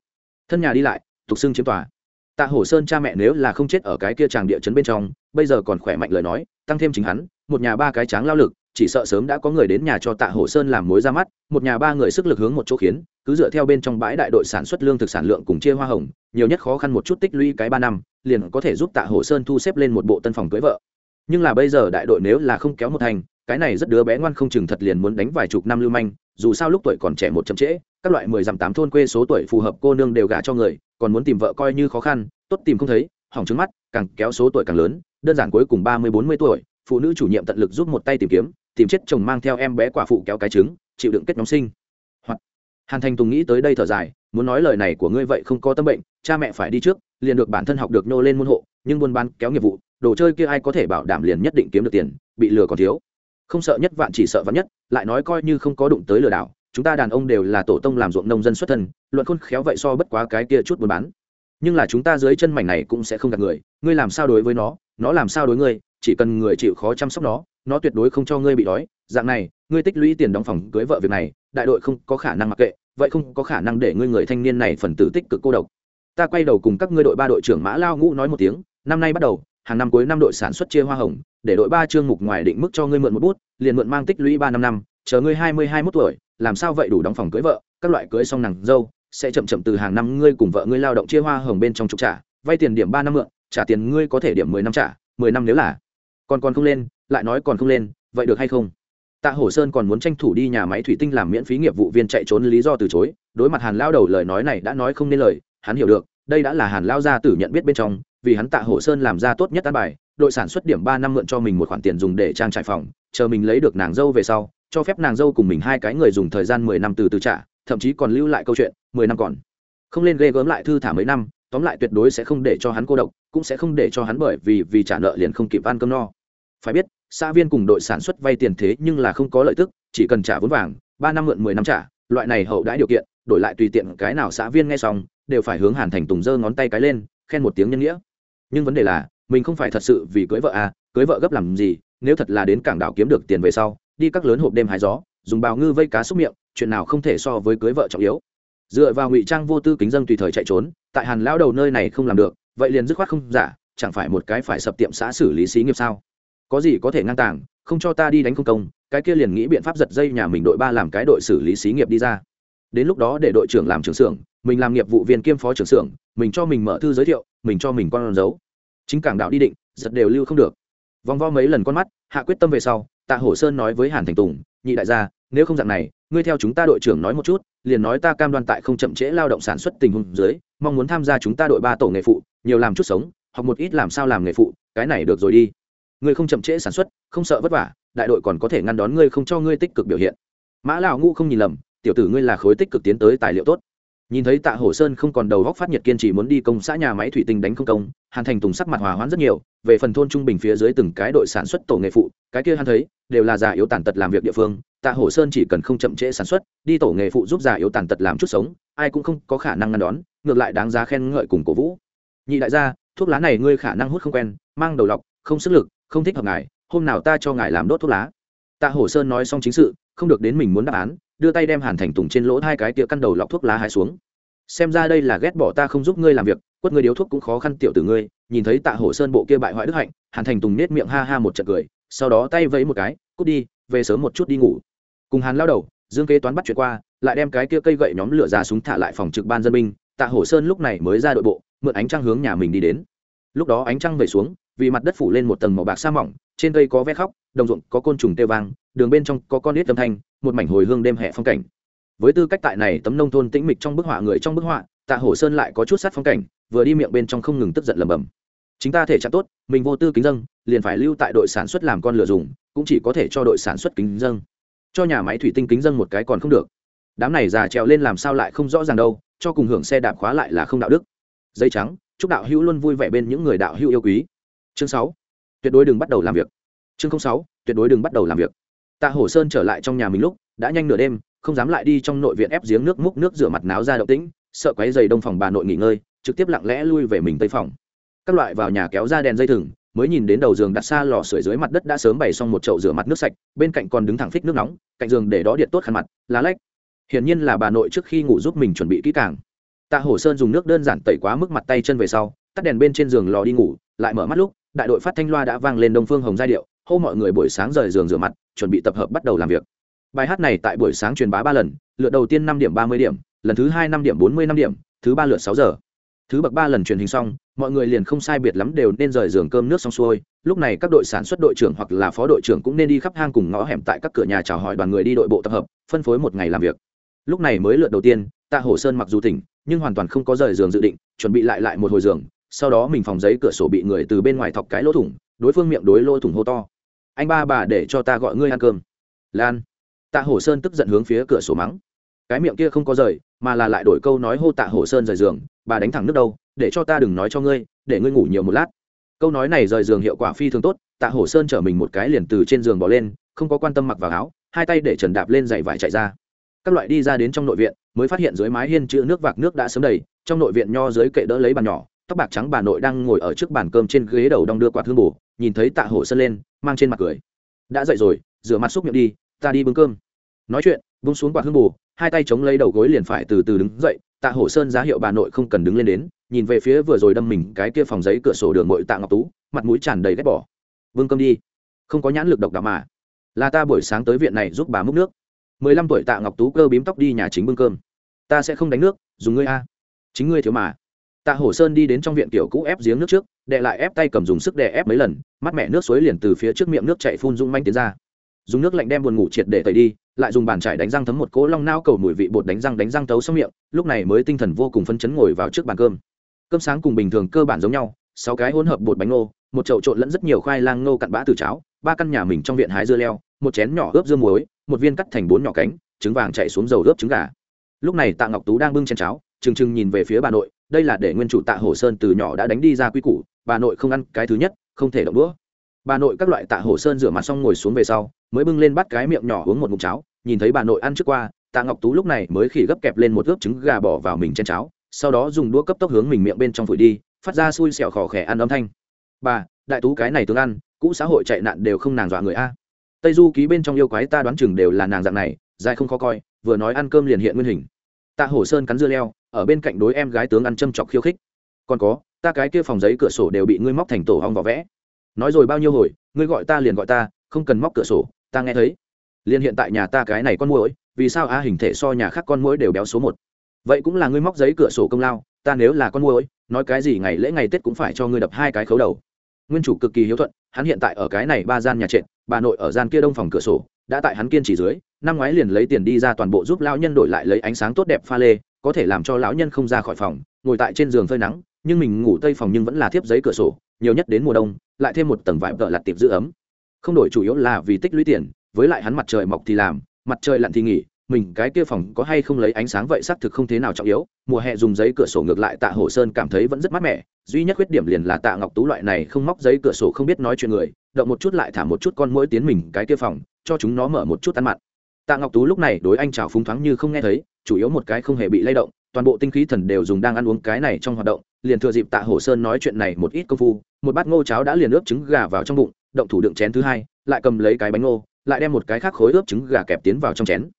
A: Thân nhà đi lại, tục xưng chiếm tòa. Tạ hổ sơn cha mẹ nếu là không chết ở cái kia tràng địa chấn bên trong, bây giờ còn khỏe mạnh lời nói, tăng thêm chính hắn, một nhà ba cái tráng lao lực, chỉ sợ sớm đã có người đến nhà cho tạ hổ sơn làm mối ra mắt, một nhà ba người sức lực hướng một chỗ khiến, cứ dựa theo bên trong bãi đại đội sản xuất lương thực sản lượng cùng chia hoa hồng, nhiều nhất khó khăn một chút tích lũy cái ba năm, liền có thể giúp tạ hổ sơn thu xếp lên một bộ tân phòng cưới vợ. Nhưng là bây giờ đại đội nếu là không kéo một thành cái này rất đứa bé ngoan không chừng thật liền muốn đánh vài chục năm lưu manh, dù sao lúc tuổi còn trẻ một chậm trễ, các loại mười dặm tám thôn quê số tuổi phù hợp cô nương đều gả cho người, còn muốn tìm vợ coi như khó khăn, tốt tìm không thấy, hỏng trứng mắt, càng kéo số tuổi càng lớn, đơn giản cuối cùng ba mươi bốn mươi tuổi, phụ nữ chủ nhiệm tận lực giúp một tay tìm kiếm, tìm chết chồng mang theo em bé quả phụ kéo cái trứng, chịu đựng kết nhóm sinh. Hoặc, hàn thành tùng nghĩ tới đây thở dài, muốn nói lời này của ngươi vậy không có tâm bệnh, cha mẹ phải đi trước, liền được bản thân học được nô lên môn hộ, nhưng buôn bán kéo nghiệp vụ, đồ chơi kia ai có thể bảo đảm liền nhất định kiếm được tiền, bị lừa còn thiếu không sợ nhất vạn chỉ sợ vạn nhất, lại nói coi như không có đụng tới lừa đảo, chúng ta đàn ông đều là tổ tông làm ruộng nông dân xuất thân, luận khôn khéo vậy so bất quá cái kia chút buôn bán. Nhưng là chúng ta dưới chân mảnh này cũng sẽ không gạt người, ngươi làm sao đối với nó nó làm sao đối ngươi, chỉ cần người chịu khó chăm sóc nó nó tuyệt đối không cho ngươi bị đói. Dạng này, ngươi tích lũy tiền đóng phòng cưới vợ việc này, đại đội không có khả năng mặc kệ, vậy không có khả năng để ngươi người thanh niên này phần tử tích cực cô độc. Ta quay đầu cùng các ngươi đội ba đội trưởng mã lao ngũ nói một tiếng, năm nay bắt đầu, hàng năm cuối năm đội sản xuất chia hoa hồng để đội ba chương mục ngoài định mức cho ngươi mượn một bút, liền mượn mang tích lũy ba năm năm, chờ ngươi hai mươi hai mốt tuổi, làm sao vậy đủ đóng phòng cưới vợ, các loại cưới xong nàng dâu, sẽ chậm chậm từ hàng năm ngươi cùng vợ ngươi lao động chia hoa hồng bên trong trục trả, vay tiền điểm ba năm mượn, trả tiền ngươi có thể điểm mười năm trả, mười năm nếu là. Còn còn không lên, lại nói còn không lên, vậy được hay không? Tạ hổ sơn còn muốn tranh thủ đi nhà máy thủy tinh làm miễn phí nghiệp vụ viên chạy trốn lý do từ chối, đối mặt hàn lao đầu lời nói này đã nói không nên lời, hắn hiểu được, đây đã là hàn lao gia tử nhận biết bên trong, vì hắn tạ hổ sơn làm ra tốt nhất an bài đội sản xuất điểm ba năm mượn cho mình một khoản tiền dùng để trang trải phòng, chờ mình lấy được nàng dâu về sau, cho phép nàng dâu cùng mình hai cái người dùng thời gian mười năm từ từ trả, thậm chí còn lưu lại câu chuyện, mười năm còn. Không lên ghê gớm lại thư thả mấy năm, tóm lại tuyệt đối sẽ không để cho hắn cô độc, cũng sẽ không để cho hắn bởi vì vì trả nợ liền không kịp ăn cơm no. Phải biết, xã viên cùng đội sản xuất vay tiền thế nhưng là không có lợi tức, chỉ cần trả vốn vàng, ba năm mượn mười năm trả, loại này hậu đãi điều kiện, đổi lại tùy tiện cái nào xã viên nghe xong, đều phải hướng hàn thành tùng giơ ngón tay cái lên, khen một tiếng nhân nghĩa. Nhưng vấn đề là mình không phải thật sự vì cưới vợ à cưới vợ gấp làm gì, nếu thật là đến cảng đảo kiếm được tiền về sau, đi các lớn hộp đêm hái gió, dùng bào ngư vây cá xúc miệng, chuyện nào không thể so với cưới vợ trọng yếu. Dựa vào ngụy trang vô tư kính dân tùy thời chạy trốn, tại hàn lão đầu nơi này không làm được, vậy liền dứt khoát không giả, chẳng phải một cái phải sập tiệm xã xử lý xí nghiệp sao? Có gì có thể ngang tàng, không cho ta đi đánh công công, cái kia liền nghĩ biện pháp giật dây nhà mình đội ba làm cái đội xử lý xí nghiệp đi ra. Đến lúc đó để đội trưởng làm trưởng xưởng, mình làm nghiệp vụ viên kiêm phó trưởng xưởng, mình cho mình mở thư giới thiệu, mình cho mình con dấu chính cảng đạo đi định, giật đều lưu không được. Vòng vo mấy lần con mắt, hạ quyết tâm về sau, tạ hổ sơn nói với hàn thành tùng, nhị đại gia, nếu không dạng này, ngươi theo chúng ta đội trưởng nói một chút, liền nói ta cam đoan tại không chậm trễ lao động sản xuất tình huống dưới, mong muốn tham gia chúng ta đội ba tổ nghề phụ, nhiều làm chút sống hoặc một ít làm sao làm nghề phụ, cái này được rồi đi. Ngươi không chậm trễ sản xuất, không sợ vất vả, đại đội còn có thể ngăn đón ngươi không cho ngươi tích cực biểu hiện. Mã lão ngũ không nhìn lầm, tiểu tử ngươi là khối tích cực tiến tới tài liệu tốt nhìn thấy tạ hổ sơn không còn đầu góc phát nhiệt kiên trì muốn đi công xã nhà máy thủy tinh đánh không công, hàn thành tùng sắc mặt hòa hoãn rất nhiều, về phần thôn trung bình phía dưới từng cái đội sản xuất tổ nghề phụ, cái kia hắn thấy, đều là già yếu tàn tật làm việc địa phương, tạ hổ sơn chỉ cần không chậm trễ sản xuất, đi tổ nghề phụ giúp già yếu tàn tật làm chút sống, ai cũng không có khả năng ngăn đón, ngược lại đáng giá khen ngợi cùng cổ vũ. Nhị đại gia, thuốc lá này ngươi khả năng hút không quen, mang đầu lọc, không sức lực, không thích hợp ngài, hôm nào ta cho ngài làm đốt thuốc lá. Tạ hổ sơn nói xong chính sự, không được đến mình muốn đáp án đưa tay đem hàn thành tùng trên lỗ hai cái tia căn đầu lọc thuốc lá hai xuống. Xem ra đây là ghét bỏ ta không giúp ngươi làm việc, quất ngươi điếu thuốc cũng khó khăn tiểu tử ngươi, nhìn thấy tạ hổ sơn bộ kia bại hoại đức hạnh, hàn thành tùng nết miệng ha ha một trận cười, sau đó tay vẫy một cái, cút đi, về sớm một chút đi ngủ. Cùng hàn lao đầu, dương kế toán bắt chuyện qua, lại đem cái kia cây gậy nhóm lửa ra súng thả lại phòng trực ban dân binh, tạ hổ sơn lúc này mới ra đội bộ, mượn ánh trăng hướng nhà mình đi đến. Lúc đó ánh trăng về xuống, vì mặt đất phủ lên một tầng màu bạc sa mỏng, trên cây có ve khóc đồng ruộng có côn trùng tê vang, đường bên trong có con nít âm thanh, một mảnh hồi hương đêm hè phong cảnh. Với tư cách tại này tấm nông thôn tĩnh mịch trong bức họa người trong bức họa, tạ hổ sơn lại có chút sát phong cảnh, vừa đi miệng bên trong không ngừng tức giận lầm bầm chính ta thể trạng tốt, mình vô tư kính dân liền phải lưu tại đội sản xuất làm con lửa dùng, cũng chỉ có thể cho đội sản xuất kính dân cho nhà máy thủy tinh kính dân một cái còn không được. Đám này già trèo lên làm sao lại không rõ ràng đâu, cho cùng hưởng xe đạp khóa lại là không đạo đức. Dây trắng, chúc đạo hữu luôn vui vẻ bên những người đạo hữu yêu quý. Chương sáu. Tuyệt đối đừng bắt đầu làm việc chương sáu, tuyệt đối đừng bắt đầu làm việc. Tạ hổ sơn trở lại trong nhà mình lúc, đã nhanh nửa đêm, không dám lại đi trong nội viện ép giếng nước múc nước rửa mặt náo ra động tĩnh, sợ quấy dày đông phòng bà nội nghỉ ngơi, trực tiếp lặng lẽ lui về mình tây phòng. Các loại vào nhà kéo ra đèn dây thừng, mới nhìn đến đầu giường đặt xa lò sưởi dưới mặt đất đã sớm bày xong một chậu rửa mặt nước sạch, bên cạnh còn đứng thẳng phích nước nóng, cạnh giường để đó điện tốt khăn mặt, lá lách. Hiển nhiên là bà nội trước khi ngủ giúp mình chuẩn bị kỹ càng. Tạ hổ sơn dùng nước đơn giản tẩy quá mức mặt tay chân về sau, tắt đèn bên trên giường lò đi ngủ, lại mở mắt lúc, đại đội phát thanh loa đã vang lên đông phương hồng giai điệu hô mọi người buổi sáng rời giường rửa mặt, chuẩn bị tập hợp bắt đầu làm việc. Bài hát này tại buổi sáng truyền bá ba lần, lượt đầu tiên năm điểm ba mươi điểm, lần thứ hai năm điểm bốn mươi năm điểm, thứ ba lượt sáu giờ. Thứ bậc ba lần truyền hình xong, mọi người liền không sai biệt lắm đều nên rời giường cơm nước xong xuôi. Lúc này các đội sản xuất đội trưởng hoặc là phó đội trưởng cũng nên đi khắp hang cùng ngõ hẻm tại các cửa nhà chào hỏi đoàn người đi đội bộ tập hợp, phân phối một ngày làm việc. Lúc này mới lượt đầu tiên, tạ hổ sơn mặc dù tỉnh, nhưng hoàn toàn không có rời giường dự định, chuẩn bị lại lại một hồi giường, sau đó mình phòng giấy cửa sổ bị người từ bên ngoài thọc cái lỗ thủng, đối phương miệng đối lỗ thủng hô to anh ba bà để cho ta gọi ngươi ăn cơm. Lan. Tạ hổ sơn tức giận hướng phía cửa sổ mắng. Cái miệng kia không có rời, mà là lại đổi câu nói hô tạ hổ sơn rời giường, bà đánh thẳng nước đâu, để cho ta đừng nói cho ngươi, để ngươi ngủ nhiều một lát. Câu nói này rời giường hiệu quả phi thường tốt, tạ hổ sơn chở mình một cái liền từ trên giường bỏ lên, không có quan tâm mặc vào áo, hai tay để trần đạp lên giày vải chạy ra. Các loại đi ra đến trong nội viện, mới phát hiện dưới mái hiên chữ nước vạc nước đã sớm đầy, trong nội viện nho dưới kệ đỡ lấy bàn nhỏ, tóc bạc trắng bà nội đang ngồi ở trước bàn cơm trên ghế đầu đong đưa quạt hương bù, nhìn thấy tạ hổ sơn lên mang trên mặt cười. Đã dậy rồi, rửa mặt xúc miệng đi, ta đi bưng cơm. Nói chuyện, vung xuống quạt hương bù, hai tay chống lấy đầu gối liền phải từ từ đứng dậy. Tạ hổ sơn giá hiệu bà nội không cần đứng lên đến, nhìn về phía vừa rồi đâm mình cái kia phòng giấy cửa sổ đường mội tạ ngọc tú, mặt mũi tràn đầy ghét bỏ. Vương cơm đi. Không có nhãn lực độc đạo mà. Là ta buổi sáng tới viện này giúp bà múc nước. Mười lăm tuổi tạ ngọc tú cơ bím tóc đi nhà chính bưng cơm. Ta sẽ không đánh nước, dùng ngươi a. Chính ngươi thiếu mà tạ hổ sơn đi đến trong viện kiểu cũ ép giếng nước trước, đệ lại ép tay cầm dùng sức đè ép mấy lần, mắt mẹ nước suối liền từ phía trước miệng nước chạy phun rung manh tiến ra. Dùng nước lạnh đem buồn ngủ triệt để tẩy đi, lại dùng bàn chải đánh răng thấm một cỗ long nao cầu mùi vị bột đánh răng đánh răng tấu xong miệng, lúc này mới tinh thần vô cùng phấn chấn ngồi vào trước bàn cơm. Cơm sáng cùng bình thường cơ bản giống nhau, sáu cái hỗn hợp bột bánh ngô, một chậu trộn lẫn rất nhiều khoai lang ngô cặn bã từ cháo, ba căn nhà mình trong viện hái dưa leo, một chén nhỏ ướp dưa muối, một viên cắt thành bốn nhỏ cánh, trứng vàng chạy xuống dầu ướp trứng gà. Lúc này tạ ngọc tú đang bưng chén cháo, trừng trừng nhìn về phía bà nội đây là để nguyên chủ tạ hồ sơn từ nhỏ đã đánh đi ra quy củ, bà nội không ăn cái thứ nhất, không thể động đũa. Bà nội các loại tạ hồ sơn rửa mặt xong ngồi xuống về sau, mới bưng lên bắt cái miệng nhỏ uống một ngụm cháo, nhìn thấy bà nội ăn trước qua, tạ ngọc tú lúc này mới khỉ gấp kẹp lên một ướp trứng gà bỏ vào mình trên cháo, sau đó dùng đũa cấp tốc hướng mình miệng bên trong phủi đi, phát ra xui xẻo khò khẽ ăn âm thanh. Bà, đại tú cái này tướng ăn, cũ xã hội chạy nạn đều không nàng dọa người a. Tây du ký bên trong yêu quái ta đoán chừng đều là nàng dạng này, dài không khó coi, vừa nói ăn cơm liền hiện nguyên hình. Tạ hổ sơn cắn dưa leo ở bên cạnh đối em gái tướng ăn châm chọc khiêu khích. Còn có, ta cái kia phòng giấy cửa sổ đều bị ngươi móc thành tổ hong vỏ vẽ. Nói rồi bao nhiêu hồi, ngươi gọi ta liền gọi ta, không cần móc cửa sổ, ta nghe thấy. Liền hiện tại nhà ta cái này con mũi vì sao a hình thể so nhà khác con mũi đều béo số một? Vậy cũng là ngươi móc giấy cửa sổ công lao, ta nếu là con mũi nói cái gì ngày lễ ngày tết cũng phải cho ngươi đập hai cái khấu đầu. Nguyên chủ cực kỳ hiếu thuận, hắn hiện tại ở cái này ba gian nhà trệt, bà nội ở gian kia đông phòng cửa sổ, đã tại hắn kiên trì dưới, năm ngoái liền lấy tiền đi ra toàn bộ giúp lao nhân đổi lại lấy ánh sáng tốt đẹp pha lê có thể làm cho lão nhân không ra khỏi phòng, ngồi tại trên giường phơi nắng, nhưng mình ngủ tây phòng nhưng vẫn là thiếp giấy cửa sổ, nhiều nhất đến mùa đông, lại thêm một tầng vải vợ lặt tiệp giữ ấm. Không đổi chủ yếu là vì tích lũy tiền, với lại hắn mặt trời mọc thì làm, mặt trời lặn thì nghỉ, mình cái kia phòng có hay không lấy ánh sáng vậy xác thực không thế nào trọng yếu, mùa hè dùng giấy cửa sổ ngược lại tạ hồ sơn cảm thấy vẫn rất mát mẻ, duy nhất khuyết điểm liền là tạ ngọc tú loại này không móc giấy cửa sổ không biết nói chuyện người, động một chút lại thả một chút con mũi tiến mình cái kia phòng, cho chúng nó mở một chút ăn mặn. Tạ ngọc tú lúc này đối anh chào phúng thoáng như không nghe thấy chủ yếu một cái không hề bị lay động, toàn bộ tinh khí thần đều dùng đang ăn uống cái này trong hoạt động, liền thừa dịp tạ hồ sơn nói chuyện này một ít công phu, một bát ngô cháo đã liền ướp trứng gà vào trong bụng, động thủ đựng chén thứ hai, lại cầm lấy cái bánh ngô, lại đem một cái khác khối ướp trứng gà kẹp tiến vào trong chén.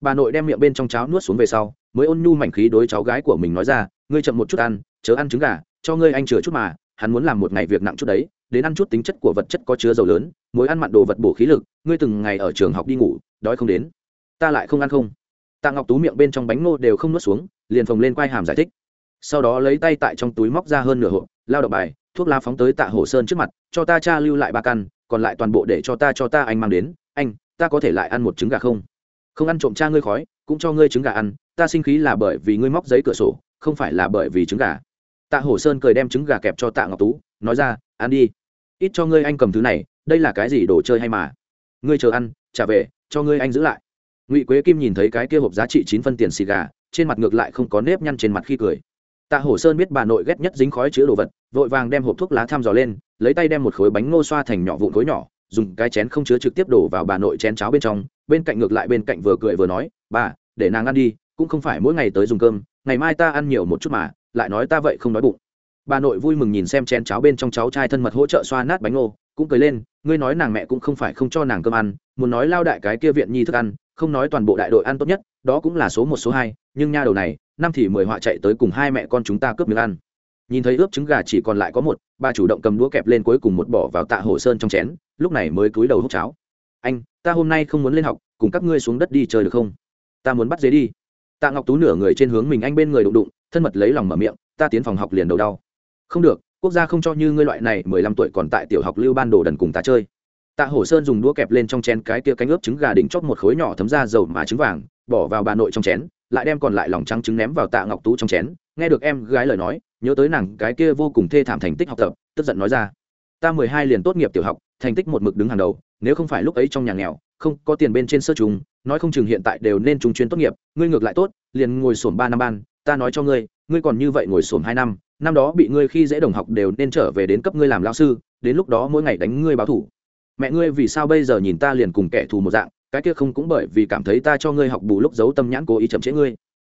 A: Bà nội đem miệng bên trong cháo nuốt xuống về sau, mới ôn nhu mảnh khí đối cháu gái của mình nói ra, ngươi chậm một chút ăn, chớ ăn trứng gà, cho ngươi anh chừa chút mà, hắn muốn làm một ngày việc nặng chút đấy, đến ăn chút tính chất của vật chất có chứa dầu lớn, mối ăn mặn đồ vật bổ khí lực, ngươi từng ngày ở trường học đi ngủ, đói không đến, ta lại không ăn không tạ ngọc tú miệng bên trong bánh ngô đều không nuốt xuống, liền phồng lên quai hàm giải thích. Sau đó lấy tay tại trong túi móc ra hơn nửa hộp, lao động bài, thuốc lá phóng tới tạ hồ sơn trước mặt, cho ta cha lưu lại ba căn, còn lại toàn bộ để cho ta cho ta anh mang đến, anh, ta có thể lại ăn một trứng gà không? Không ăn trộm cha ngươi khói, cũng cho ngươi trứng gà ăn, ta sinh khí là bởi vì ngươi móc giấy cửa sổ, không phải là bởi vì trứng gà. Tạ hổ sơn cười đem trứng gà kẹp cho tạ ngọc tú, nói ra, ăn đi. Ít cho ngươi anh cầm thứ này, đây là cái gì đồ chơi hay mà? Ngươi chờ ăn, trả về, cho ngươi anh giữ lại ngụy quế kim nhìn thấy cái kia hộp giá trị chín phân tiền xì gà, trên mặt ngược lại không có nếp nhăn trên mặt khi cười. Tạ hổ sơn biết bà nội ghét nhất dính khói chứa đồ vật, vội vàng đem hộp thuốc lá thăm dò lên, lấy tay đem một khối bánh ngô xoa thành nhỏ vụn khối nhỏ, dùng cái chén không chứa trực tiếp đổ vào bà nội chén cháo bên trong, bên cạnh ngược lại bên cạnh vừa cười vừa nói, bà, để nàng ăn đi, cũng không phải mỗi ngày tới dùng cơm, ngày mai ta ăn nhiều một chút mà, lại nói ta vậy không nói bụng. Bà nội vui mừng nhìn xem chén cháo bên trong cháu trai thân mật hỗ trợ xoa nát bánh ngô, cũng cười lên, ngươi nói nàng mẹ cũng không phải không cho nàng cơm ăn, muốn nói lao đại cái kia viện nhi thức ăn không nói toàn bộ đại đội ăn tốt nhất, đó cũng là số một, số hai, nhưng nha đầu này, năm thì mười họa chạy tới cùng hai mẹ con chúng ta cướp miếng ăn. Nhìn thấy ướp trứng gà chỉ còn lại có một, bà chủ động cầm đũa kẹp lên cuối cùng một bỏ vào tạ hồ sơn trong chén, lúc này mới cúi đầu hút cháo. Anh, ta hôm nay không muốn lên học, cùng các ngươi xuống đất đi chơi được không? Ta muốn bắt dế đi. Tạ ngọc tú nửa người trên hướng mình anh bên người đụng đụng, thân mật lấy lòng mở miệng, ta tiến phòng học liền đầu đau. Không được, quốc gia không cho như ngươi loại này, mười lăm tuổi còn tại tiểu học lưu ban đồ đần cùng ta chơi tạ hổ sơn dùng đũa kẹp lên trong chén cái kia cánh ướp trứng gà đỉnh chót một khối nhỏ thấm ra dầu mà trứng vàng, bỏ vào bà nội trong chén, lại đem còn lại lòng trắng trứng ném vào tạ ngọc tú trong chén. Nghe được em gái lời nói, nhớ tới nàng cái kia vô cùng thê thảm thành tích học tập, tức giận nói ra, ta mười hai liền tốt nghiệp tiểu học, thành tích một mực đứng hàng đầu, nếu không phải lúc ấy trong nhà nghèo, không có tiền bên trên sơ trùng nói không chừng hiện tại đều nên trùng chuyên tốt nghiệp, ngươi ngược lại tốt, liền ngồi sổm ba năm ban, ta nói cho ngươi ngươi còn như vậy ngồi sổm hai năm năm đó bị ngươi khi dễ đồng học đều nên trở về đến cấp ngươi làm lao sư, đến lúc đó mỗi ngày đánh ngươi báo thủ mẹ ngươi vì sao bây giờ nhìn ta liền cùng kẻ thù một dạng, cái kia không cũng bởi vì cảm thấy ta cho ngươi học bù lúc giấu tâm nhãn cố ý chậm trễ ngươi.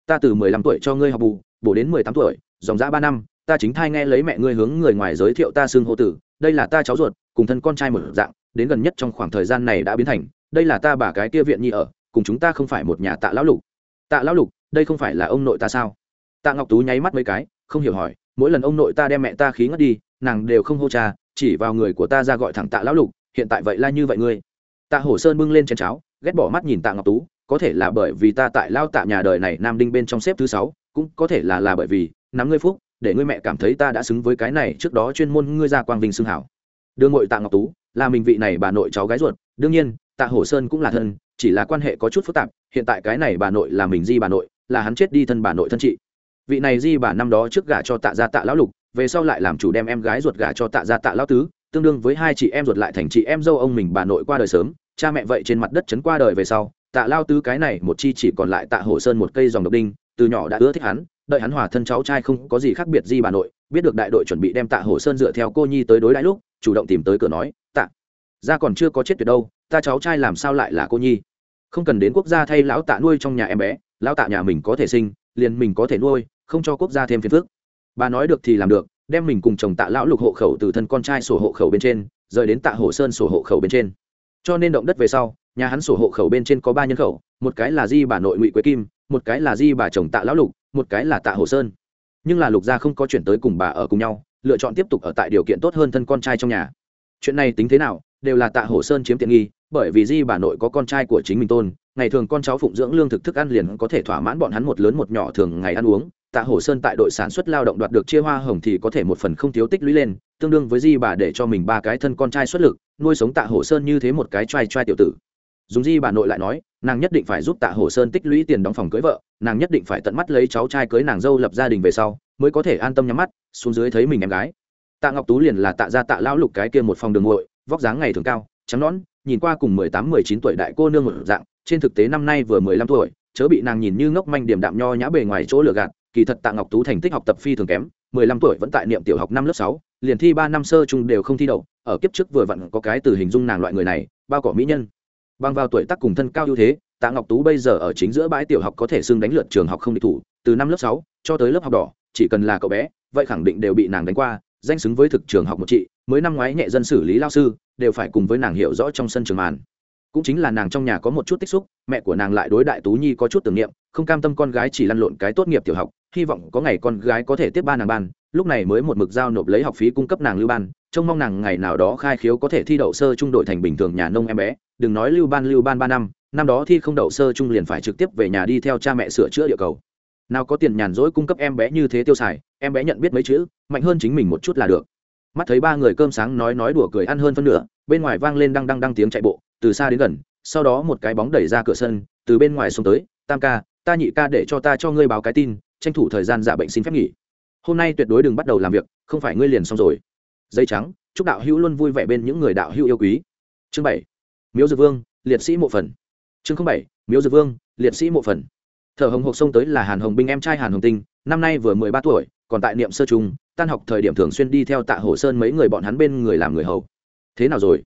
A: Ta từ mười lăm tuổi cho ngươi học bù, bổ đến mười tám tuổi, dòng dã ba năm, ta chính thai nghe lấy mẹ ngươi hướng người ngoài giới thiệu ta xưng hô tử, đây là ta cháu ruột, cùng thân con trai một dạng, đến gần nhất trong khoảng thời gian này đã biến thành, đây là ta bà cái kia viện nhi ở, cùng chúng ta không phải một nhà tạ lão lục. Tạ lão lục, đây không phải là ông nội ta sao? Tạ ngọc tú nháy mắt mấy cái, không hiểu hỏi, mỗi lần ông nội ta đem mẹ ta khí ngất đi, nàng đều không hô cha, chỉ vào người của ta ra gọi thẳng tạ lão lục hiện tại vậy là như vậy ngươi. Tạ hổ sơn bưng lên chén cháo, ghét bỏ mắt nhìn tạ ngọc tú, có thể là bởi vì ta tại lao tạ nhà đời này nam đinh bên trong xếp thứ sáu, cũng có thể là là bởi vì, nắm ngươi phúc, để ngươi mẹ cảm thấy ta đã xứng với cái này trước đó chuyên môn ngươi ra quang vinh xưng hảo. Đưa ngội tạ ngọc tú, là mình vị này bà nội cháu gái ruột, đương nhiên, tạ hổ sơn cũng là thân, chỉ là quan hệ có chút phức tạp, hiện tại cái này bà nội là mình di bà nội, là hắn chết đi thân bà nội thân chị. Vị này di bà năm đó trước gả cho tạ gia tạ lão lục, về sau lại làm chủ đem em gái ruột gả cho tạ gia tạ lão tứ tương đương với hai chị em ruột lại thành chị em dâu ông mình bà nội qua đời sớm, cha mẹ vậy trên mặt đất chấn qua đời về sau, tạ lao tứ cái này một chi chỉ còn lại tạ hổ sơn một cây dòng độc đinh, từ nhỏ đã ưa thích hắn, đợi hắn hòa thân cháu trai không có gì khác biệt gì bà nội, biết được đại đội chuẩn bị đem tạ hổ sơn dựa theo cô nhi tới đối đãi lúc, chủ động tìm tới cửa nói, tạ ra còn chưa có chết tuyệt đâu, ta cháu trai làm sao lại là cô nhi? Không cần đến quốc gia thay lão tạ nuôi trong nhà em bé, lão tạ nhà mình có thể sinh, liền mình có thể nuôi, không cho quốc gia thêm phiền phức. Bà nói được thì làm được đem mình cùng chồng tạ lão lục hộ khẩu từ thân con trai sổ hộ khẩu bên trên, rời đến tạ hồ sơn sổ hộ khẩu bên trên. Cho nên động đất về sau, nhà hắn sổ hộ khẩu bên trên có ba nhân khẩu, một cái là di bà nội ngụy quế kim, một cái là di bà chồng tạ lão lục, một cái là tạ hồ sơn. Nhưng là lục gia không có chuyển tới cùng bà ở cùng nhau, lựa chọn tiếp tục ở tại điều kiện tốt hơn thân con trai trong nhà. Chuyện này tính thế nào, đều là tạ hồ sơn chiếm tiện nghi, bởi vì di bà nội có con trai của chính mình tôn, ngày thường con cháu phụng dưỡng lương thực thức ăn liền có thể thỏa mãn bọn hắn một lớn một nhỏ thường ngày ăn uống tạ Hổ sơn tại đội sản xuất lao động đoạt được chia hoa hồng thì có thể một phần không thiếu tích lũy lên, tương đương với di bà để cho mình ba cái thân con trai xuất lực, nuôi sống tạ Hổ sơn như thế một cái trai trai tiểu tử. Dùng di bà nội lại nói, nàng nhất định phải giúp tạ Hổ sơn tích lũy tiền đóng phòng cưới vợ, nàng nhất định phải tận mắt lấy cháu trai cưới nàng dâu lập gia đình về sau, mới có thể an tâm nhắm mắt, xuống dưới thấy mình em gái. Tạ ngọc tú liền là tạ ra tạ lão lục cái kia một phòng đường ngội vóc dáng ngày thường cao, trắng nõn, nhìn qua cùng mười tám, mười chín tuổi đại cô nương một dạng, trên thực tế năm nay vừa mười lăm tuổi, chớ bị nàng nhìn như ngốc manh điểm đạm nho nhã bề ngoài chỗ lừa gạt kỳ thật tạ ngọc tú thành tích học tập phi thường kém, mười lăm tuổi vẫn tại niệm tiểu học năm lớp sáu, liền thi ba năm sơ chung đều không thi đậu, ở kiếp trước vừa vặn có cái từ hình dung nàng loại người này, bao cỏ mỹ nhân. Bằng vào tuổi tác cùng thân cao ưu thế, tạ ngọc tú bây giờ ở chính giữa bãi tiểu học có thể xưng đánh lượt trường học không địch thủ, từ năm lớp sáu cho tới lớp học đỏ, chỉ cần là cậu bé, vậy khẳng định đều bị nàng đánh qua, danh xứng với thực trường học một chị mới năm ngoái nhẹ dân xử lý lao sư, đều phải cùng với nàng hiểu rõ trong sân trường màn cũng chính là nàng trong nhà có một chút tích xúc, mẹ của nàng lại đối đại tú nhi có chút tưởng niệm, không cam tâm con gái chỉ lăn lộn cái tốt nghiệp tiểu học, hy vọng có ngày con gái có thể tiếp ba nàng ban, lúc này mới một mực giao nộp lấy học phí cung cấp nàng lưu ban, trông mong nàng ngày nào đó khai khiếu có thể thi đậu sơ trung đội thành bình thường nhà nông em bé, đừng nói lưu ban lưu ban ba năm năm đó thi không đậu sơ trung liền phải trực tiếp về nhà đi theo cha mẹ sửa chữa địa cầu. Nào có tiền nhàn rỗi cung cấp em bé như thế tiêu xài, em bé nhận biết mấy chữ, mạnh hơn chính mình một chút là được. Mắt thấy ba người cơm sáng nói nói đùa cười ăn hơn phân nửa, bên ngoài vang lên đăng đăng đăng tiếng chạy bộ từ xa đến gần, sau đó một cái bóng đẩy ra cửa sân, từ bên ngoài xuống tới, tam ca, ta nhị ca để cho ta cho ngươi báo cái tin, tranh thủ thời gian giả bệnh xin phép nghỉ. Hôm nay tuyệt đối đừng bắt đầu làm việc, không phải ngươi liền xong rồi. Dây trắng, chúc đạo hữu luôn vui vẻ bên những người đạo hữu yêu quý. Chương bảy, miếu dược vương, liệt sĩ mộ phần. Chương bảy, miếu dược vương, liệt sĩ mộ phần. Thở hồng hộc xông tới là hàn hồng binh em trai hàn hồng tinh, năm nay vừa mười ba tuổi, còn tại niệm sơ trung, tan học thời điểm thường xuyên đi theo tạ hồ sơn mấy người bọn hắn bên người làm người hầu. Thế nào rồi?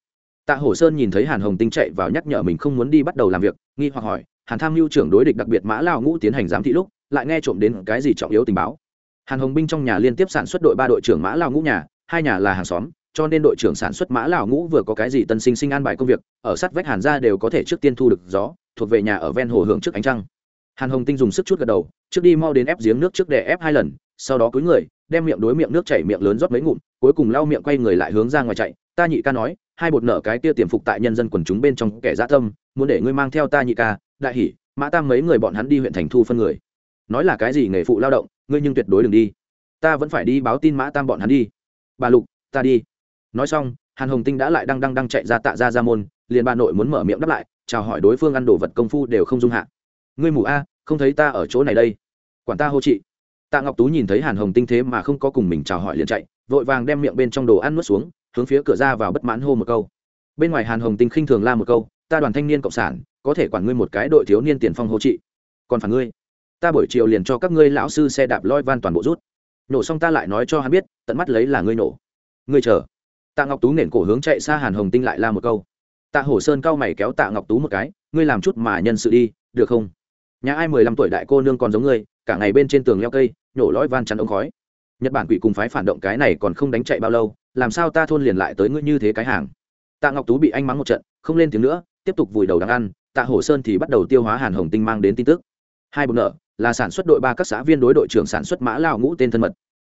A: Tạ Hổ sơn nhìn thấy hàn hồng tinh chạy vào nhắc nhở mình không muốn đi bắt đầu làm việc, nghi hoặc hỏi, hàn tham mưu trưởng đối địch đặc biệt mã lao ngũ tiến hành giám thị lúc, lại nghe trộm đến cái gì trọng yếu tình báo? Hàn hồng binh trong nhà liên tiếp sản xuất đội ba đội trưởng mã lao ngũ nhà, hai nhà là hàng xóm, cho nên đội trưởng sản xuất mã lao ngũ vừa có cái gì tân sinh sinh an bài công việc, ở sát vách hàn ra đều có thể trước tiên thu được gió, thuộc về nhà ở ven hồ hưởng trước ánh trăng. Hàn hồng tinh dùng sức chút gật đầu, trước đi mau đến ép giếng nước trước để ép hai lần, sau đó cúi người, đem miệng đối miệng nước chảy miệng lớn rót mấy ngụm, cuối cùng lau miệng quay người lại hướng ra ngoài chạy. Ta nhị ca nói hai bột nợ cái kia tiềm phục tại nhân dân quần chúng bên trong kẻ dã tâm, muốn để ngươi mang theo ta nhị ca, đại hỉ, mã tam mấy người bọn hắn đi huyện thành thu phân người. Nói là cái gì nghề phụ lao động, ngươi nhưng tuyệt đối đừng đi. Ta vẫn phải đi báo tin mã tam bọn hắn đi. Bà lục, ta đi. Nói xong, hàn hồng tinh đã lại đang đang đang chạy ra tạ ra ra môn, liền bà nội muốn mở miệng đáp lại, chào hỏi đối phương ăn đồ vật công phu đều không dung hạ. Ngươi mù a, không thấy ta ở chỗ này đây. Quản ta hô chị. Tạ ngọc tú nhìn thấy hàn hồng tinh thế mà không có cùng mình chào hỏi liền chạy, vội vàng đem miệng bên trong đồ ăn nuốt xuống hướng phía cửa ra vào bất mãn hô một câu. Bên ngoài hàn hồng tinh khinh thường la một câu, ta đoàn thanh niên cộng sản, có thể quản ngươi một cái đội thiếu niên tiền phong hô trị. Còn phản ngươi. Ta buổi chiều liền cho các ngươi lão sư xe đạp loi van toàn bộ rút. Nổ xong ta lại nói cho hắn biết, tận mắt lấy là ngươi nổ. Ngươi chờ. Tạ ngọc tú nền cổ hướng chạy xa hàn hồng tinh lại la một câu. Tạ hổ sơn cao mày kéo tạ ngọc tú một cái, ngươi làm chút mà nhân sự đi, được không? Nhà ai mười lăm tuổi đại cô nương còn giống ngươi, cả ngày bên trên tường leo cây, nhổ lõi van chắn ống khói. Nhật bản quỷ cùng phái phản động cái này còn không đánh chạy bao lâu làm sao ta thôn liền lại tới ngươi như thế cái hàng? Tạ ngọc tú bị anh mắng một trận, không lên tiếng nữa, tiếp tục vùi đầu đang ăn, tạ hổ sơn thì bắt đầu tiêu hóa hàn hồng tinh mang đến tin tức. Hai bụng nợ, là sản xuất đội ba các xã viên đối đội trưởng sản xuất mã lao ngũ tên thân mật.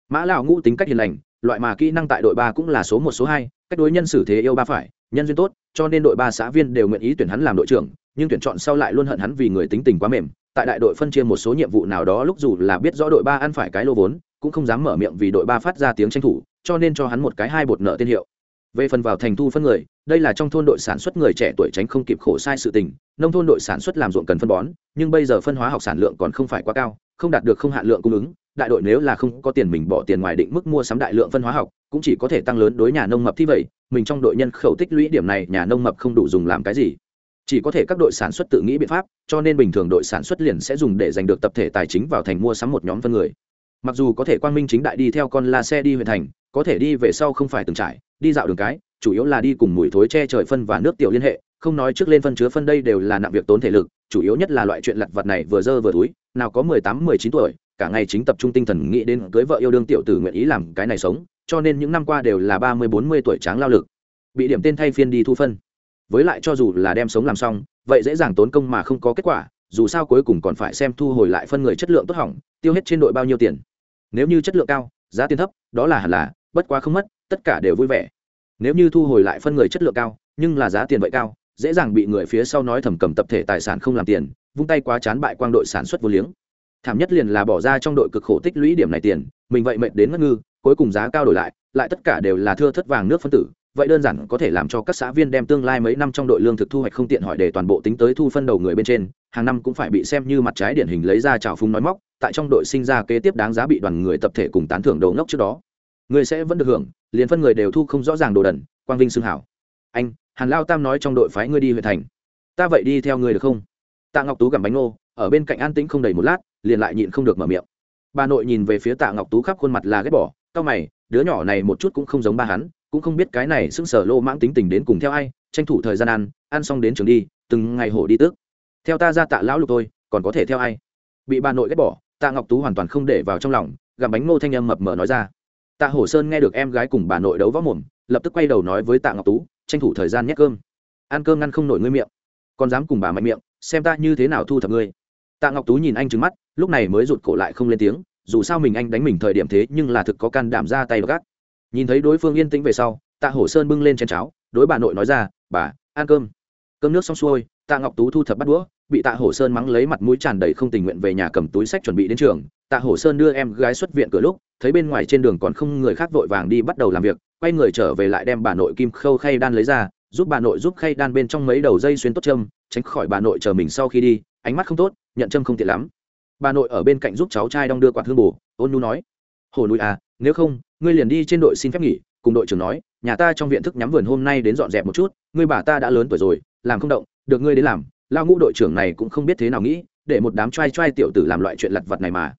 A: Mã lao ngũ tính cách hiền lành, loại mà kỹ năng tại đội ba cũng là số một, số hai, cách đối nhân xử thế yêu ba phải, nhân duyên tốt, cho nên đội ba xã viên đều nguyện ý tuyển hắn làm đội trưởng, nhưng tuyển chọn sau lại luôn hận hắn vì người tính tình quá mềm. Tại đại đội phân chia một số nhiệm vụ nào đó lúc dù là biết rõ đội ba ăn phải cái lô vốn, cũng không dám mở miệng vì đội ba phát ra tiếng tranh thủ cho nên cho hắn một cái hai bột nợ tên hiệu. Về phần vào thành thu phân người, đây là trong thôn đội sản xuất người trẻ tuổi tránh không kịp khổ sai sự tình, nông thôn đội sản xuất làm ruộng cần phân bón, nhưng bây giờ phân hóa học sản lượng còn không phải quá cao, không đạt được không hạn lượng cung ứng, đại đội nếu là không có tiền mình bỏ tiền ngoài định mức mua sắm đại lượng phân hóa học, cũng chỉ có thể tăng lớn đối nhà nông mập thi vậy, mình trong đội nhân khẩu tích lũy điểm này nhà nông mập không đủ dùng làm cái gì. Chỉ có thể các đội sản xuất tự nghĩ biện pháp, cho nên bình thường đội sản xuất liền sẽ dùng để giành được tập thể tài chính vào thành mua sắm một nhóm phân người. Mặc dù có thể quang minh chính đại đi theo con la xe đi huyện thành có thể đi về sau không phải từng trải, đi dạo đường cái, chủ yếu là đi cùng mùi thối che trời phân và nước tiểu liên hệ, không nói trước lên phân chứa phân đây đều là nặng việc tốn thể lực, chủ yếu nhất là loại chuyện lặt vặt này vừa dơ vừa túi, nào có mười tám, mười chín tuổi, cả ngày chính tập trung tinh thần nghĩ đến cưới vợ yêu đương tiểu tử nguyện ý làm cái này sống, cho nên những năm qua đều là ba mươi, bốn mươi tuổi tráng lao lực, bị điểm tên thay phiên đi thu phân. Với lại cho dù là đem sống làm xong, vậy dễ dàng tốn công mà không có kết quả, dù sao cuối cùng còn phải xem thu hồi lại phân người chất lượng tốt hỏng, tiêu hết trên đội bao nhiêu tiền. Nếu như chất lượng cao, giá tiền thấp, đó là hẳn là bất quá không mất, tất cả đều vui vẻ. Nếu như thu hồi lại phân người chất lượng cao, nhưng là giá tiền vậy cao, dễ dàng bị người phía sau nói thầm cầm tập thể tài sản không làm tiền, vung tay quá chán bại quang đội sản xuất vô liếng. Thảm nhất liền là bỏ ra trong đội cực khổ tích lũy điểm này tiền, mình vậy mệt đến ngất ngư, cuối cùng giá cao đổi lại lại tất cả đều là thưa thất vàng nước phân tử, vậy đơn giản có thể làm cho các xã viên đem tương lai mấy năm trong đội lương thực thu hoạch không tiện hỏi để toàn bộ tính tới thu phân đầu người bên trên, hàng năm cũng phải bị xem như mặt trái điển hình lấy ra trào phúng nói móc, tại trong đội sinh ra kế tiếp đáng giá bị đoàn người tập thể cùng tán thưởng đầu ngốc trước đó người sẽ vẫn được hưởng, liền phân người đều thu không rõ ràng đồ đần, quang vinh xưng hảo. Anh, hàn lao tam nói trong đội phái ngươi đi huyện thành. Ta vậy đi theo ngươi được không? Tạ ngọc tú gặm bánh ngô, ở bên cạnh an tĩnh không đầy một lát, liền lại nhịn không được mở miệng. Bà nội nhìn về phía tạ ngọc tú khắp khuôn mặt là ghét bỏ cao mày, đứa nhỏ này một chút cũng không giống ba hắn, cũng không biết cái này sững sờ lô mãng tính tình đến cùng theo ai, tranh thủ thời gian ăn ăn xong đến trường đi, từng ngày hổ đi tước. Theo ta ra tạ lão lục tôi còn có thể theo ai? Bị bà nội ghét bỏ, tạ ngọc tú hoàn toàn không để vào trong lòng, gặm bánh ngô thanh âm mập mờ nói ra tạ hổ sơn nghe được em gái cùng bà nội đấu võ mồm, lập tức quay đầu nói với tạ ngọc tú, tranh thủ thời gian nhét cơm. Ăn cơm ngăn không nổi ngươi miệng. Còn dám cùng bà mạnh miệng, xem ta như thế nào thu thập ngươi. Tạ ngọc tú nhìn anh trứng mắt, lúc này mới rụt cổ lại không lên tiếng, dù sao mình anh đánh mình thời điểm thế nhưng là thực có can đảm ra tay gắt. Nhìn thấy đối phương yên tĩnh về sau, tạ hổ sơn bưng lên chén cháo, đối bà nội nói ra, bà, ăn cơm cơm nước xong xuôi, tạ ngọc tú thu thập bắt đũa, bị tạ hổ sơn mắng lấy mặt mũi tràn đầy không tình nguyện về nhà cầm túi sách chuẩn bị đến trường. Tạ hổ sơn đưa em gái xuất viện cửa lúc, thấy bên ngoài trên đường còn không người khác vội vàng đi bắt đầu làm việc, quay người trở về lại đem bà nội kim khâu khay đan lấy ra, giúp bà nội giúp khay đan bên trong mấy đầu dây xuyên tốt châm, tránh khỏi bà nội chờ mình sau khi đi, ánh mắt không tốt, nhận châm không tiện lắm. Bà nội ở bên cạnh giúp cháu trai đong đưa quạt hương bù, ôn nu nói hồ núi à nếu không, ngươi liền đi trên đội xin phép nghỉ. Cùng đội trưởng nói, nhà ta trong viện thức nhắm vườn hôm nay đến dọn dẹp một chút, ngươi bà ta đã lớn tuổi rồi làm không động, được ngươi đến làm lao ngũ đội trưởng này cũng không biết thế nào nghĩ, để một đám trai trai tiểu tử làm loại chuyện lặt vặt này mà.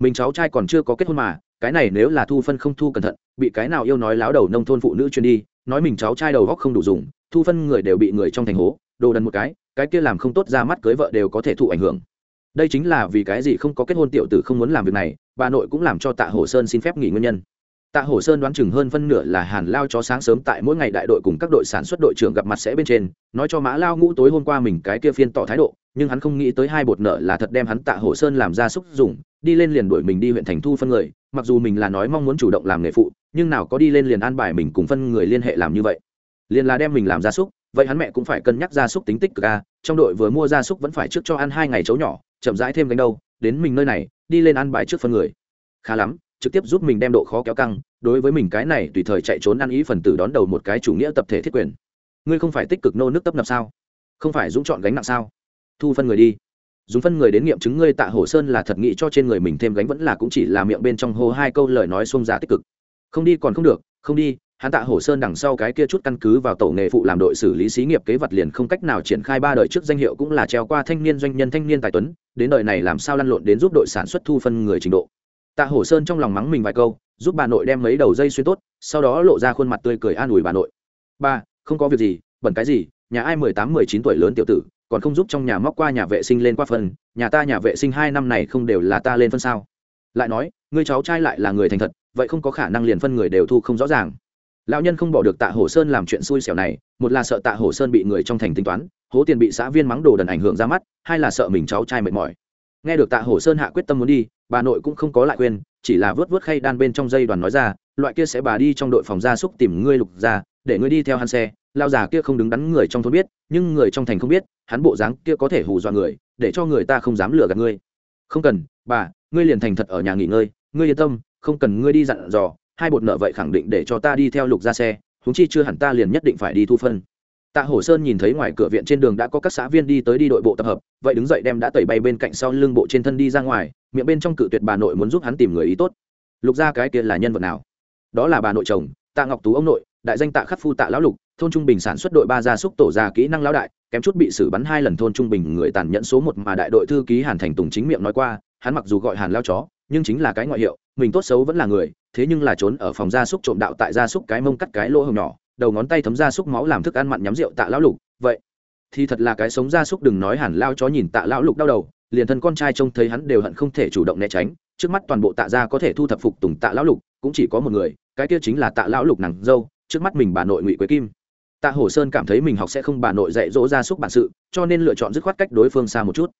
A: Mình cháu trai còn chưa có kết hôn mà, cái này nếu là thu phân không thu cẩn thận, bị cái nào yêu nói láo đầu nông thôn phụ nữ chuyên đi, nói mình cháu trai đầu góc không đủ dùng, thu phân người đều bị người trong thành hố, đồ đần một cái cái kia làm không tốt ra mắt cưới vợ đều có thể thụ ảnh hưởng. Đây chính là vì cái gì không có kết hôn tiểu tử không muốn làm việc này, bà nội cũng làm cho tạ hồ sơn xin phép nghỉ nguyên nhân tạ Hổ sơn đoán chừng hơn phân nửa là hàn lao chó sáng sớm tại mỗi ngày đại đội cùng các đội sản xuất đội trưởng gặp mặt sẽ bên trên, nói cho mã lao ngũ tối hôm qua mình cái kia phiên tỏ thái độ, nhưng hắn không nghĩ tới hai bột nợ là thật đem hắn tạ Hổ sơn làm ra xúc dùng đi lên liền đuổi mình đi huyện thành thu phân người, mặc dù mình là nói mong muốn chủ động làm nghề phụ, nhưng nào có đi lên liền an bài mình cùng phân người liên hệ làm như vậy. Liền là đem mình làm gia súc vậy hắn mẹ cũng phải cân nhắc gia súc tính tích cực a trong đội vừa mua gia súc vẫn phải trước cho ăn hai ngày chấu nhỏ, chậm rãi thêm gánh đâu, đến mình nơi này, đi lên ăn bài trước phân người. Khá lắm trực tiếp giúp mình đem độ khó kéo căng, đối với mình cái này tùy thời chạy trốn ăn ý phần tử đón đầu một cái chủ nghĩa tập thể thiết quyền. Ngươi không phải tích cực nô nước tấp nập sao? Không phải dũng chọn gánh nặng sao? Thu phân người đi. Dùng phân người đến nghiệm chứng ngươi tạ hổ sơn là thật nghĩ cho trên người mình thêm gánh vẫn là cũng chỉ là miệng bên trong hô hai câu lời nói xông giá tích cực. Không đi còn không được, không đi, hắn tạ hổ sơn đằng sau cái kia chút căn cứ vào tổ nghề phụ làm đội xử lý xí nghiệp kế vật liền không cách nào triển khai ba đời trước danh hiệu cũng là treo qua thanh niên doanh nhân thanh niên tài tuấn, đến đời này làm sao lăn lộn đến giúp đội sản xuất thu phân người trình độ tạ hổ sơn trong lòng mắng mình vài câu, giúp bà nội đem mấy đầu dây xuyên tốt, sau đó lộ ra khuôn mặt tươi cười an ủi bà nội. Ba, không có việc gì, bẩn cái gì, nhà ai mười tám, mười chín tuổi lớn tiểu tử, còn không giúp trong nhà móc qua nhà vệ sinh lên qua phân nhà ta nhà vệ sinh hai năm này không đều là ta lên phân sao? Lại nói người cháu trai lại là người thành thật, vậy không có khả năng liền phân người đều thu không rõ ràng. Lão nhân không bỏ được tạ hổ sơn làm chuyện xui xẻo này, một là sợ tạ hổ sơn bị người trong thành tính toán, hố tiền bị xã viên mắng đồ đần ảnh hưởng ra mắt, hai là sợ mình cháu trai mệt mỏi. Nghe được tạ hổ sơn hạ quyết tâm muốn đi bà nội cũng không có lại quên chỉ là vớt vớt khay đan bên trong dây đoàn nói ra, loại kia sẽ bà đi trong đội phòng gia súc tìm ngươi lục ra để ngươi đi theo hắn xe. Lao già kia không đứng đắn người trong thôn biết, nhưng người trong thành không biết, hắn bộ dáng kia có thể hù dọa người, để cho người ta không dám lừa gạt ngươi. Không cần, bà, ngươi liền thành thật ở nhà nghỉ ngơi, ngươi yên tâm, không cần ngươi đi dặn dò, hai bột nợ vậy khẳng định để cho ta đi theo lục ra xe húng chi chưa hẳn ta liền nhất định phải đi thu phân. Tạ hổ sơn nhìn thấy ngoài cửa viện trên đường đã có các xã viên đi tới đi đội bộ tập hợp, vậy đứng dậy đem đã tẩy bay bên cạnh sau lưng bộ trên thân đi ra ngoài miệng bên trong cự tuyệt bà nội muốn giúp hắn tìm người ý tốt. Lục ra cái kia là nhân vật nào? Đó là bà nội chồng, tạ ngọc tú ông nội, đại danh tạ khắc phu tạ lão lục, thôn trung bình sản xuất đội ba gia súc tổ gia kỹ năng lão đại, kém chút bị xử bắn hai lần thôn trung bình người tàn nhẫn số một mà đại đội thư ký hàn thành tùng chính miệng nói qua, hắn mặc dù gọi hàn lao chó, nhưng chính là cái ngoại hiệu, mình tốt xấu vẫn là người, thế nhưng là trốn ở phòng gia súc trộm đạo tại gia súc cái mông cắt cái lỗ hồng nhỏ, đầu ngón tay thấm gia súc máu làm thức ăn mặn nhắm rượu tạ lão lục. Vậy thì thật là cái sống gia súc đừng nói hàn lao chó nhìn tạ lão lục đau đầu liền thân con trai trông thấy hắn đều hận không thể chủ động né tránh, trước mắt toàn bộ tạ gia có thể thu thập phục tùng tạ lão lục, cũng chỉ có một người, cái kia chính là tạ lão lục nàng dâu, trước mắt mình bà nội ngụy quế kim. Tạ hổ sơn cảm thấy mình học sẽ không bà nội dạy dỗ ra súc bản sự, cho nên lựa chọn dứt khoát cách đối phương xa một chút.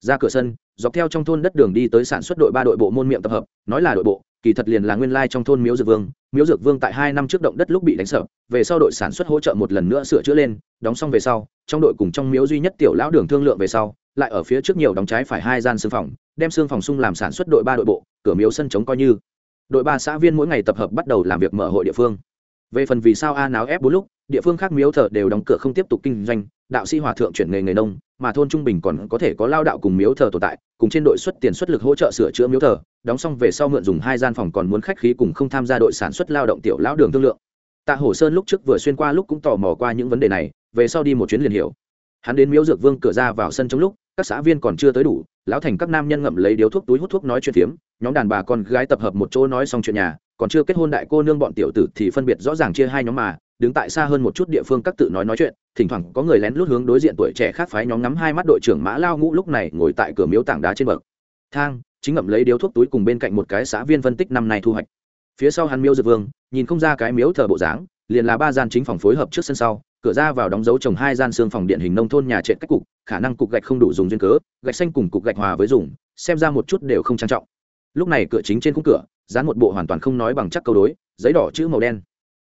A: Ra cửa sân, dọc theo trong thôn đất đường đi tới sản xuất đội ba đội bộ môn miệng tập hợp, nói là đội bộ, kỳ thật liền là nguyên lai trong thôn miếu dược vương. Miếu dược vương tại hai năm trước động đất lúc bị đánh sập, về sau đội sản xuất hỗ trợ một lần nữa sửa chữa lên, đóng xong về sau, trong đội cùng trong miếu duy nhất tiểu lão đường thương lượng về sau lại ở phía trước nhiều đóng trái phải hai gian xương phòng, đem xương phòng sung làm sản xuất đội ba đội bộ, cửa miếu sân chống coi như. Đội ba xã viên mỗi ngày tập hợp bắt đầu làm việc mở hội địa phương. Về phần vì sao a náo ép bốn lúc, địa phương khác miếu thờ đều đóng cửa không tiếp tục kinh doanh, đạo sĩ hòa thượng chuyển nghề nghề nông, mà thôn trung bình còn có thể có lao đạo cùng miếu thờ tồn tại, cùng trên đội xuất tiền xuất lực hỗ trợ sửa chữa miếu thờ, đóng xong về sau mượn dùng hai gian phòng còn muốn khách khí cùng không tham gia đội sản xuất lao động tiểu lão đường thương lượng. Tạ hổ sơn lúc trước vừa xuyên qua lúc cũng tò mò qua những vấn đề này, về sau đi một chuyến liền hiểu hắn đến miếu dược vương cửa ra vào sân trong lúc, các xã viên còn chưa tới đủ, lão thành các nam nhân ngậm lấy điếu thuốc túi hút thuốc nói chuyện phiếm, nhóm đàn bà con gái tập hợp một chỗ nói xong chuyện nhà, còn chưa kết hôn đại cô nương bọn tiểu tử thì phân biệt rõ ràng chia hai nhóm mà, đứng tại xa hơn một chút địa phương các tự nói nói chuyện, thỉnh thoảng có người lén lút hướng đối diện tuổi trẻ khác phái nhóm ngắm hai mắt đội trưởng mã lao ngũ lúc này ngồi tại cửa miếu tảng đá trên bậc. Thang, chính ngậm lấy điếu thuốc túi cùng bên cạnh một cái xã viên phân tích năm nay thu hoạch. Phía sau hắn miếu dược vương, nhìn không ra cái miếu thờ bộ dáng, liền là ba gian chính phòng phối hợp trước sân sau cửa ra vào đóng dấu trồng hai gian xương phòng điện hình nông thôn nhà trệ cách cục, khả năng cục gạch không đủ dùng duyên cớ, gạch xanh cùng cục gạch hòa với dùng, xem ra một chút đều không trang trọng. Lúc này cửa chính trên khung cửa, dán một bộ hoàn toàn không nói bằng chắc câu đối, giấy đỏ chữ màu đen.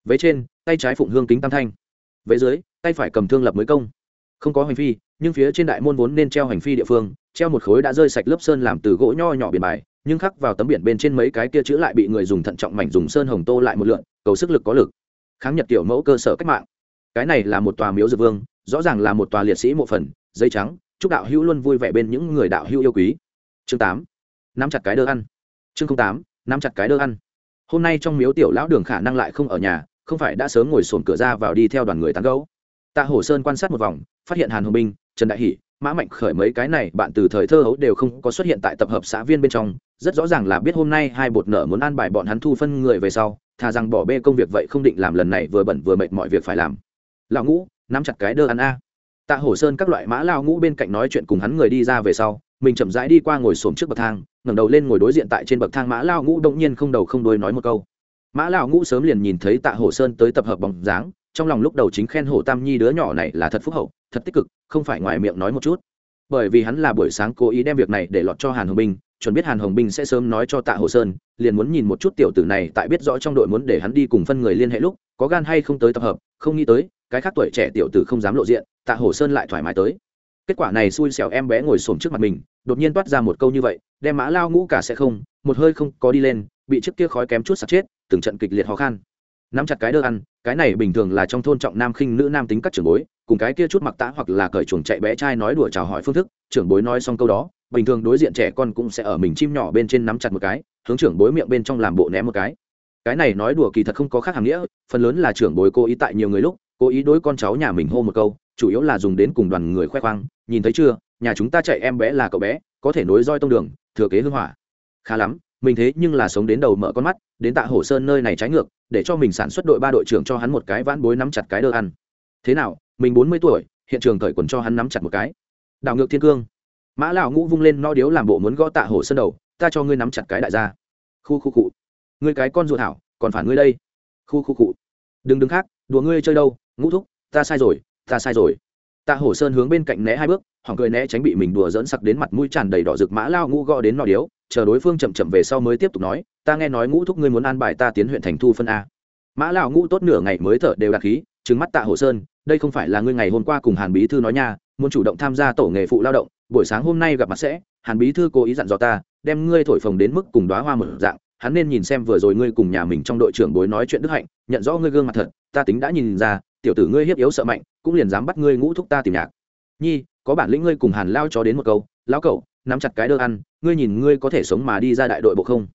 A: Vế trên, tay trái phụng hương kính tam thanh. Vế dưới, tay phải cầm thương lập mới công. Không có hành phi, nhưng phía trên đại môn vốn nên treo hành phi địa phương, treo một khối đã rơi sạch lớp sơn làm từ gỗ nho nhỏ biển bài, nhưng khắc vào tấm biển bên trên mấy cái kia chữ lại bị người dùng thận trọng mảnh dùng sơn hồng tô lại một lượn, cầu sức lực có lực. Kháng nhật tiểu mẫu cơ sở cách mạng cái này là một tòa miếu dược vương, rõ ràng là một tòa liệt sĩ mộ phần dây trắng, chúc đạo hữu luôn vui vẻ bên những người đạo hữu yêu quý. Chương tám, nắm chặt cái đơ ăn. Chương tám, nắm chặt cái đơ ăn. Hôm nay trong miếu tiểu lão đường khả năng lại không ở nhà, không phải đã sớm ngồi sồn cửa ra vào đi theo đoàn người tán gấu tạ hổ sơn quan sát một vòng, phát hiện hàn hồng binh trần đại hỷ, mã mạnh khởi mấy cái này bạn từ thời thơ hấu đều không có xuất hiện tại tập hợp xã viên bên trong, rất rõ ràng là biết hôm nay hai bột nợ muốn an bài bọn hắn thu phân người về sau, thà rằng bỏ bê công việc vậy không định làm lần này vừa bẩn vừa mệt mọi việc phải làm lão ngũ, nắm chặt cái đơ ăn a. Tạ hổ sơn các loại mã lao ngũ bên cạnh nói chuyện cùng hắn người đi ra về sau, mình chậm rãi đi qua ngồi xổm trước bậc thang, ngẩng đầu lên ngồi đối diện tại trên bậc thang mã lao ngũ đông nhiên không đầu không đuôi nói một câu. Mã lao ngũ sớm liền nhìn thấy tạ hổ sơn tới tập hợp bóng dáng, trong lòng lúc đầu chính khen hổ tam nhi đứa nhỏ này là thật phúc hậu, thật tích cực, không phải ngoài miệng nói một chút. Bởi vì hắn là buổi sáng cố ý đem việc này để lọt cho hàn hồng binh chuẩn biết hàn hồng binh sẽ sớm nói cho tạ hồ sơn, liền muốn nhìn một chút tiểu tử này tại biết rõ trong đội muốn để hắn đi cùng phân người liên hệ lúc, có gan hay không tới tập hợp, không nghĩ tới cái khác tuổi trẻ tiểu tử không dám lộ diện, tạ hổ sơn lại thoải mái tới. Kết quả này xui xẻo em bé ngồi xổm trước mặt mình, đột nhiên toát ra một câu như vậy, đem mã lao ngũ cả sẽ không, một hơi không có đi lên, bị chiếc kia khói kém chút sạt chết, từng trận kịch liệt khó khăn nắm chặt cái đơ ăn, cái này bình thường là trong thôn trọng nam khinh nữ nam tính các trưởng bối, cùng cái kia chút mặc tã hoặc là cởi chuồng chạy bé trai nói đùa chào hỏi phương thức, trưởng bối nói xong câu đó, bình thường đối diện trẻ con cũng sẽ ở mình chim nhỏ bên trên nắm chặt một cái, hướng trưởng bối miệng bên trong làm bộ ném một cái. Cái này nói đùa kỳ thật không có khác hàm nghĩa, phần lớn là trưởng bối cố ý tại nhiều người lúc cố ý đối con cháu nhà mình hô một câu, chủ yếu là dùng đến cùng đoàn người khoe khoang, nhìn thấy chưa, nhà chúng ta chạy em bé là cậu bé, có thể nối roi tông đường, thừa kế hưng hỏa. Khá lắm, mình thế nhưng là sống đến đầu mở con mắt, đến tạ hổ sơn nơi này trái ngược, để cho mình sản xuất đội ba đội trưởng cho hắn một cái vãn bối nắm chặt cái đơ ăn. Thế nào, mình bốn mươi tuổi, hiện trường cởi quần cho hắn nắm chặt một cái. Đảo ngược thiên cương. Mã lão ngũ vung lên no điếu làm bộ muốn gõ tạ hổ sơn đầu, ta cho ngươi nắm chặt cái đại gia. Khu khu cụ. Ngươi cái con ruột thảo còn phản ngươi đây. Khu khu cụ. Đừng đứng khác đùa ngươi chơi đâu, ngũ thúc, ta sai rồi, ta sai rồi. Tạ hổ sơn hướng bên cạnh né hai bước hỏng cười né tránh bị mình đùa dẫn sặc đến mặt mũi tràn đầy đỏ rực mã lao ngũ gõ đến nọ điếu, chờ đối phương chậm chậm về sau mới tiếp tục nói, ta nghe nói ngũ thúc ngươi muốn an bài ta tiến huyện thành thu phân a. Mã lao ngũ tốt nửa ngày mới thở đều đặc khí trứng mắt tạ hổ sơn, đây không phải là ngươi ngày hôm qua cùng hàn bí thư nói nha, muốn chủ động tham gia tổ nghề phụ lao động, buổi sáng hôm nay gặp mặt sẽ, hàn bí thư cố ý dặn dò ta, đem ngươi thổi phồng đến mức cùng đoá hoa mở dạng hắn nên nhìn xem vừa rồi ngươi cùng nhà mình trong đội trưởng bối nói chuyện đức hạnh, nhận rõ ngươi gương mặt thật, ta tính đã nhìn ra, tiểu tử ngươi hiếp yếu sợ mạnh, cũng liền dám bắt ngươi ngũ thúc ta tìm nhạc. Nhi, có bản lĩnh ngươi cùng hàn lao cho đến một câu, lão cậu, nắm chặt cái đơ ăn, ngươi nhìn ngươi có thể sống mà đi ra đại đội bộ không?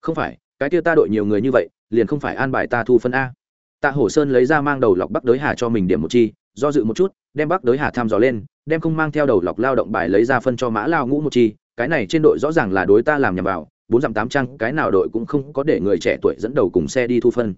A: Không phải, cái kia ta đội nhiều người như vậy, liền không phải an bài ta thu phân a. Tạ hổ sơn lấy ra mang đầu lọc bắc đới hà cho mình điểm một chi, do dự một chút, đem bắc đới hà tham dò lên, đem không mang theo đầu lọc lao động bài lấy ra phân cho mã lao ngũ một chi, cái này trên đội rõ ràng là đối ta làm nhầm vào bốn dặm tám trăng, cái nào đội cũng không có để người trẻ tuổi dẫn đầu cùng xe đi thu phân.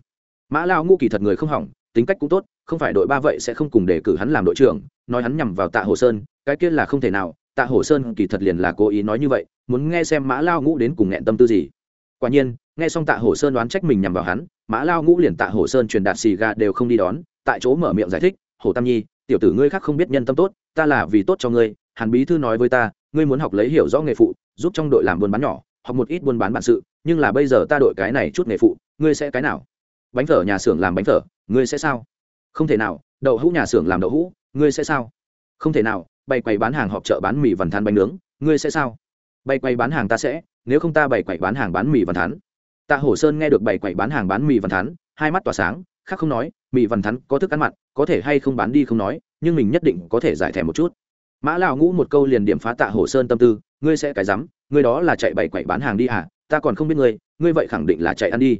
A: Mã lao ngũ kỳ thật người không hỏng, tính cách cũng tốt, không phải đội ba vậy sẽ không cùng đề cử hắn làm đội trưởng, nói hắn nhằm vào tạ hồ sơn, cái kia là không thể nào, tạ hồ sơn kỳ thật liền là cố ý nói như vậy, muốn nghe xem mã lao ngũ đến cùng nghẹn tâm tư gì. Quả nhiên, nghe xong tạ hồ sơn đoán trách mình nhằm vào hắn, mã lao ngũ liền tạ hồ sơn truyền đạt xì gà đều không đi đón, tại chỗ mở miệng giải thích, hồ tam nhi, tiểu tử ngươi khác không biết nhân tâm tốt, ta là vì tốt cho ngươi, hàn bí thư nói với ta, ngươi muốn học lấy hiểu rõ nghề phụ, giúp trong đội làm buôn bán nhỏ học một ít buôn bán bản sự, nhưng là bây giờ ta đội cái này chút nghề phụ, ngươi sẽ cái nào? Bánh phở nhà xưởng làm bánh phở, ngươi sẽ sao? Không thể nào, đậu hũ nhà xưởng làm đậu hũ, ngươi sẽ sao? Không thể nào, bày quầy bán hàng họp chợ bán mì vằn thán bánh nướng, ngươi sẽ sao? Bày quầy bán hàng ta sẽ, nếu không ta bày quầy bán hàng bán mì vằn thán tạ hổ sơn nghe được bày quầy bán hàng bán mì vằn thán hai mắt tỏa sáng, khác không nói, mì vằn thắn có thức ăn mặn, có thể hay không bán đi không nói, nhưng mình nhất định có thể giải thẻ một chút. Mã lão ngũ một câu liền điểm phá tạ hổ sơn tâm tư, ngươi sẽ cái dám ngươi đó là chạy bảy quậy bán hàng đi à ta còn không biết ngươi ngươi vậy khẳng định là chạy ăn đi.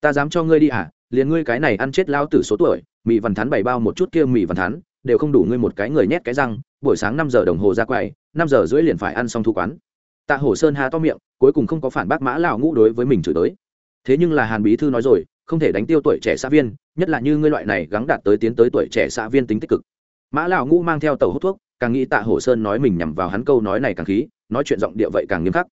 A: Ta dám cho ngươi đi à liền ngươi cái này ăn chết lao tử số tuổi, mì vằn thắn bảy bao một chút kia mì vằn thắn, đều không đủ ngươi một cái người nhét cái răng, buổi sáng năm giờ đồng hồ ra quầy, năm giờ rưỡi liền phải ăn xong thu quán. Tạ hổ sơn hà to miệng, cuối cùng không có phản bác mã lão ngũ đối với mình chửi tới thế nhưng là hàn bí thư nói rồi, không thể đánh tiêu tuổi trẻ xã viên, nhất là như ngươi loại này gắng đạt tới tiến tới tuổi trẻ xã viên tính tích cực. Mã lão ngũ mang theo tàu hút thuốc càng nghĩ tạ hổ sơn nói mình nhằm vào hắn câu nói này càng khí, nói chuyện giọng địa vậy càng nghiêm khắc.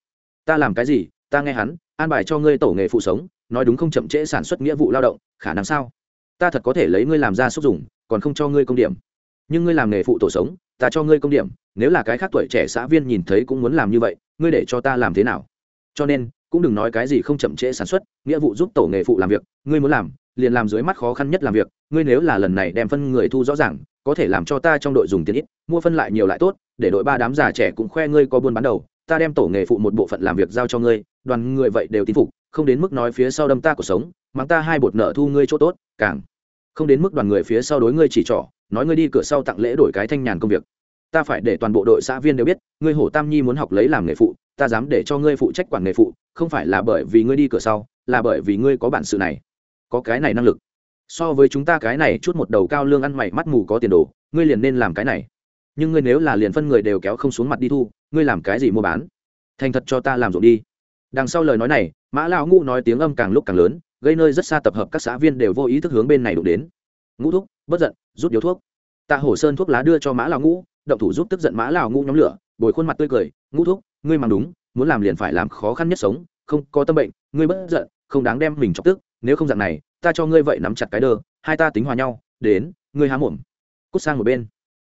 A: Ta làm cái gì? Ta nghe hắn, an bài cho ngươi tổ nghề phụ sống, nói đúng không chậm trễ sản xuất nghĩa vụ lao động, khả năng sao? Ta thật có thể lấy ngươi làm ra xúc dùng, còn không cho ngươi công điểm. Nhưng ngươi làm nghề phụ tổ sống, ta cho ngươi công điểm, nếu là cái khác tuổi trẻ xã viên nhìn thấy cũng muốn làm như vậy, ngươi để cho ta làm thế nào? Cho nên, cũng đừng nói cái gì không chậm trễ sản xuất, nghĩa vụ giúp tổ nghề phụ làm việc, ngươi muốn làm, liền làm dưới mắt khó khăn nhất làm việc, ngươi nếu là lần này đem phân người thu rõ ràng có thể làm cho ta trong đội dùng tiền ít, mua phân lại nhiều lại tốt, để đội ba đám già trẻ cũng khoe ngươi có buôn bán đầu, ta đem tổ nghề phụ một bộ phận làm việc giao cho ngươi, đoàn người vậy đều tín phục, không đến mức nói phía sau đâm ta cuộc sống, mắng ta hai bột nợ thu ngươi chỗ tốt, càng không đến mức đoàn người phía sau đối ngươi chỉ trỏ, nói ngươi đi cửa sau tặng lễ đổi cái thanh nhàn công việc. Ta phải để toàn bộ đội xã viên đều biết, ngươi hổ tam nhi muốn học lấy làm nghề phụ, ta dám để cho ngươi phụ trách quản nghề phụ, không phải là bởi vì ngươi đi cửa sau, là bởi vì ngươi có bản sự này. Có cái này năng lực so với chúng ta cái này chút một đầu cao lương ăn mày mắt mù có tiền đồ, ngươi liền nên làm cái này. Nhưng ngươi nếu là liền phân người đều kéo không xuống mặt đi thu, ngươi làm cái gì mua bán? Thành thật cho ta làm ruộng đi. Đằng sau lời nói này, mã lão ngũ nói tiếng âm càng lúc càng lớn, gây nơi rất xa tập hợp các xã viên đều vô ý thức hướng bên này đụng đến. Ngũ thúc bất giận, rút điếu thuốc. Tạ hổ sơn thuốc lá đưa cho mã lão ngũ, động thủ giúp tức giận mã lão ngũ nhóm lửa, bồi khuôn mặt tươi cười, ngũ thúc, ngươi mang đúng, muốn làm liền phải làm khó khăn nhất sống, không có tâm bệnh, ngươi bất giận, không đáng đem mình chọc tức, nếu không dạng này ta cho ngươi vậy nắm chặt cái đơ, hai ta tính hòa nhau, đến, ngươi há mồm. Cút sang một bên.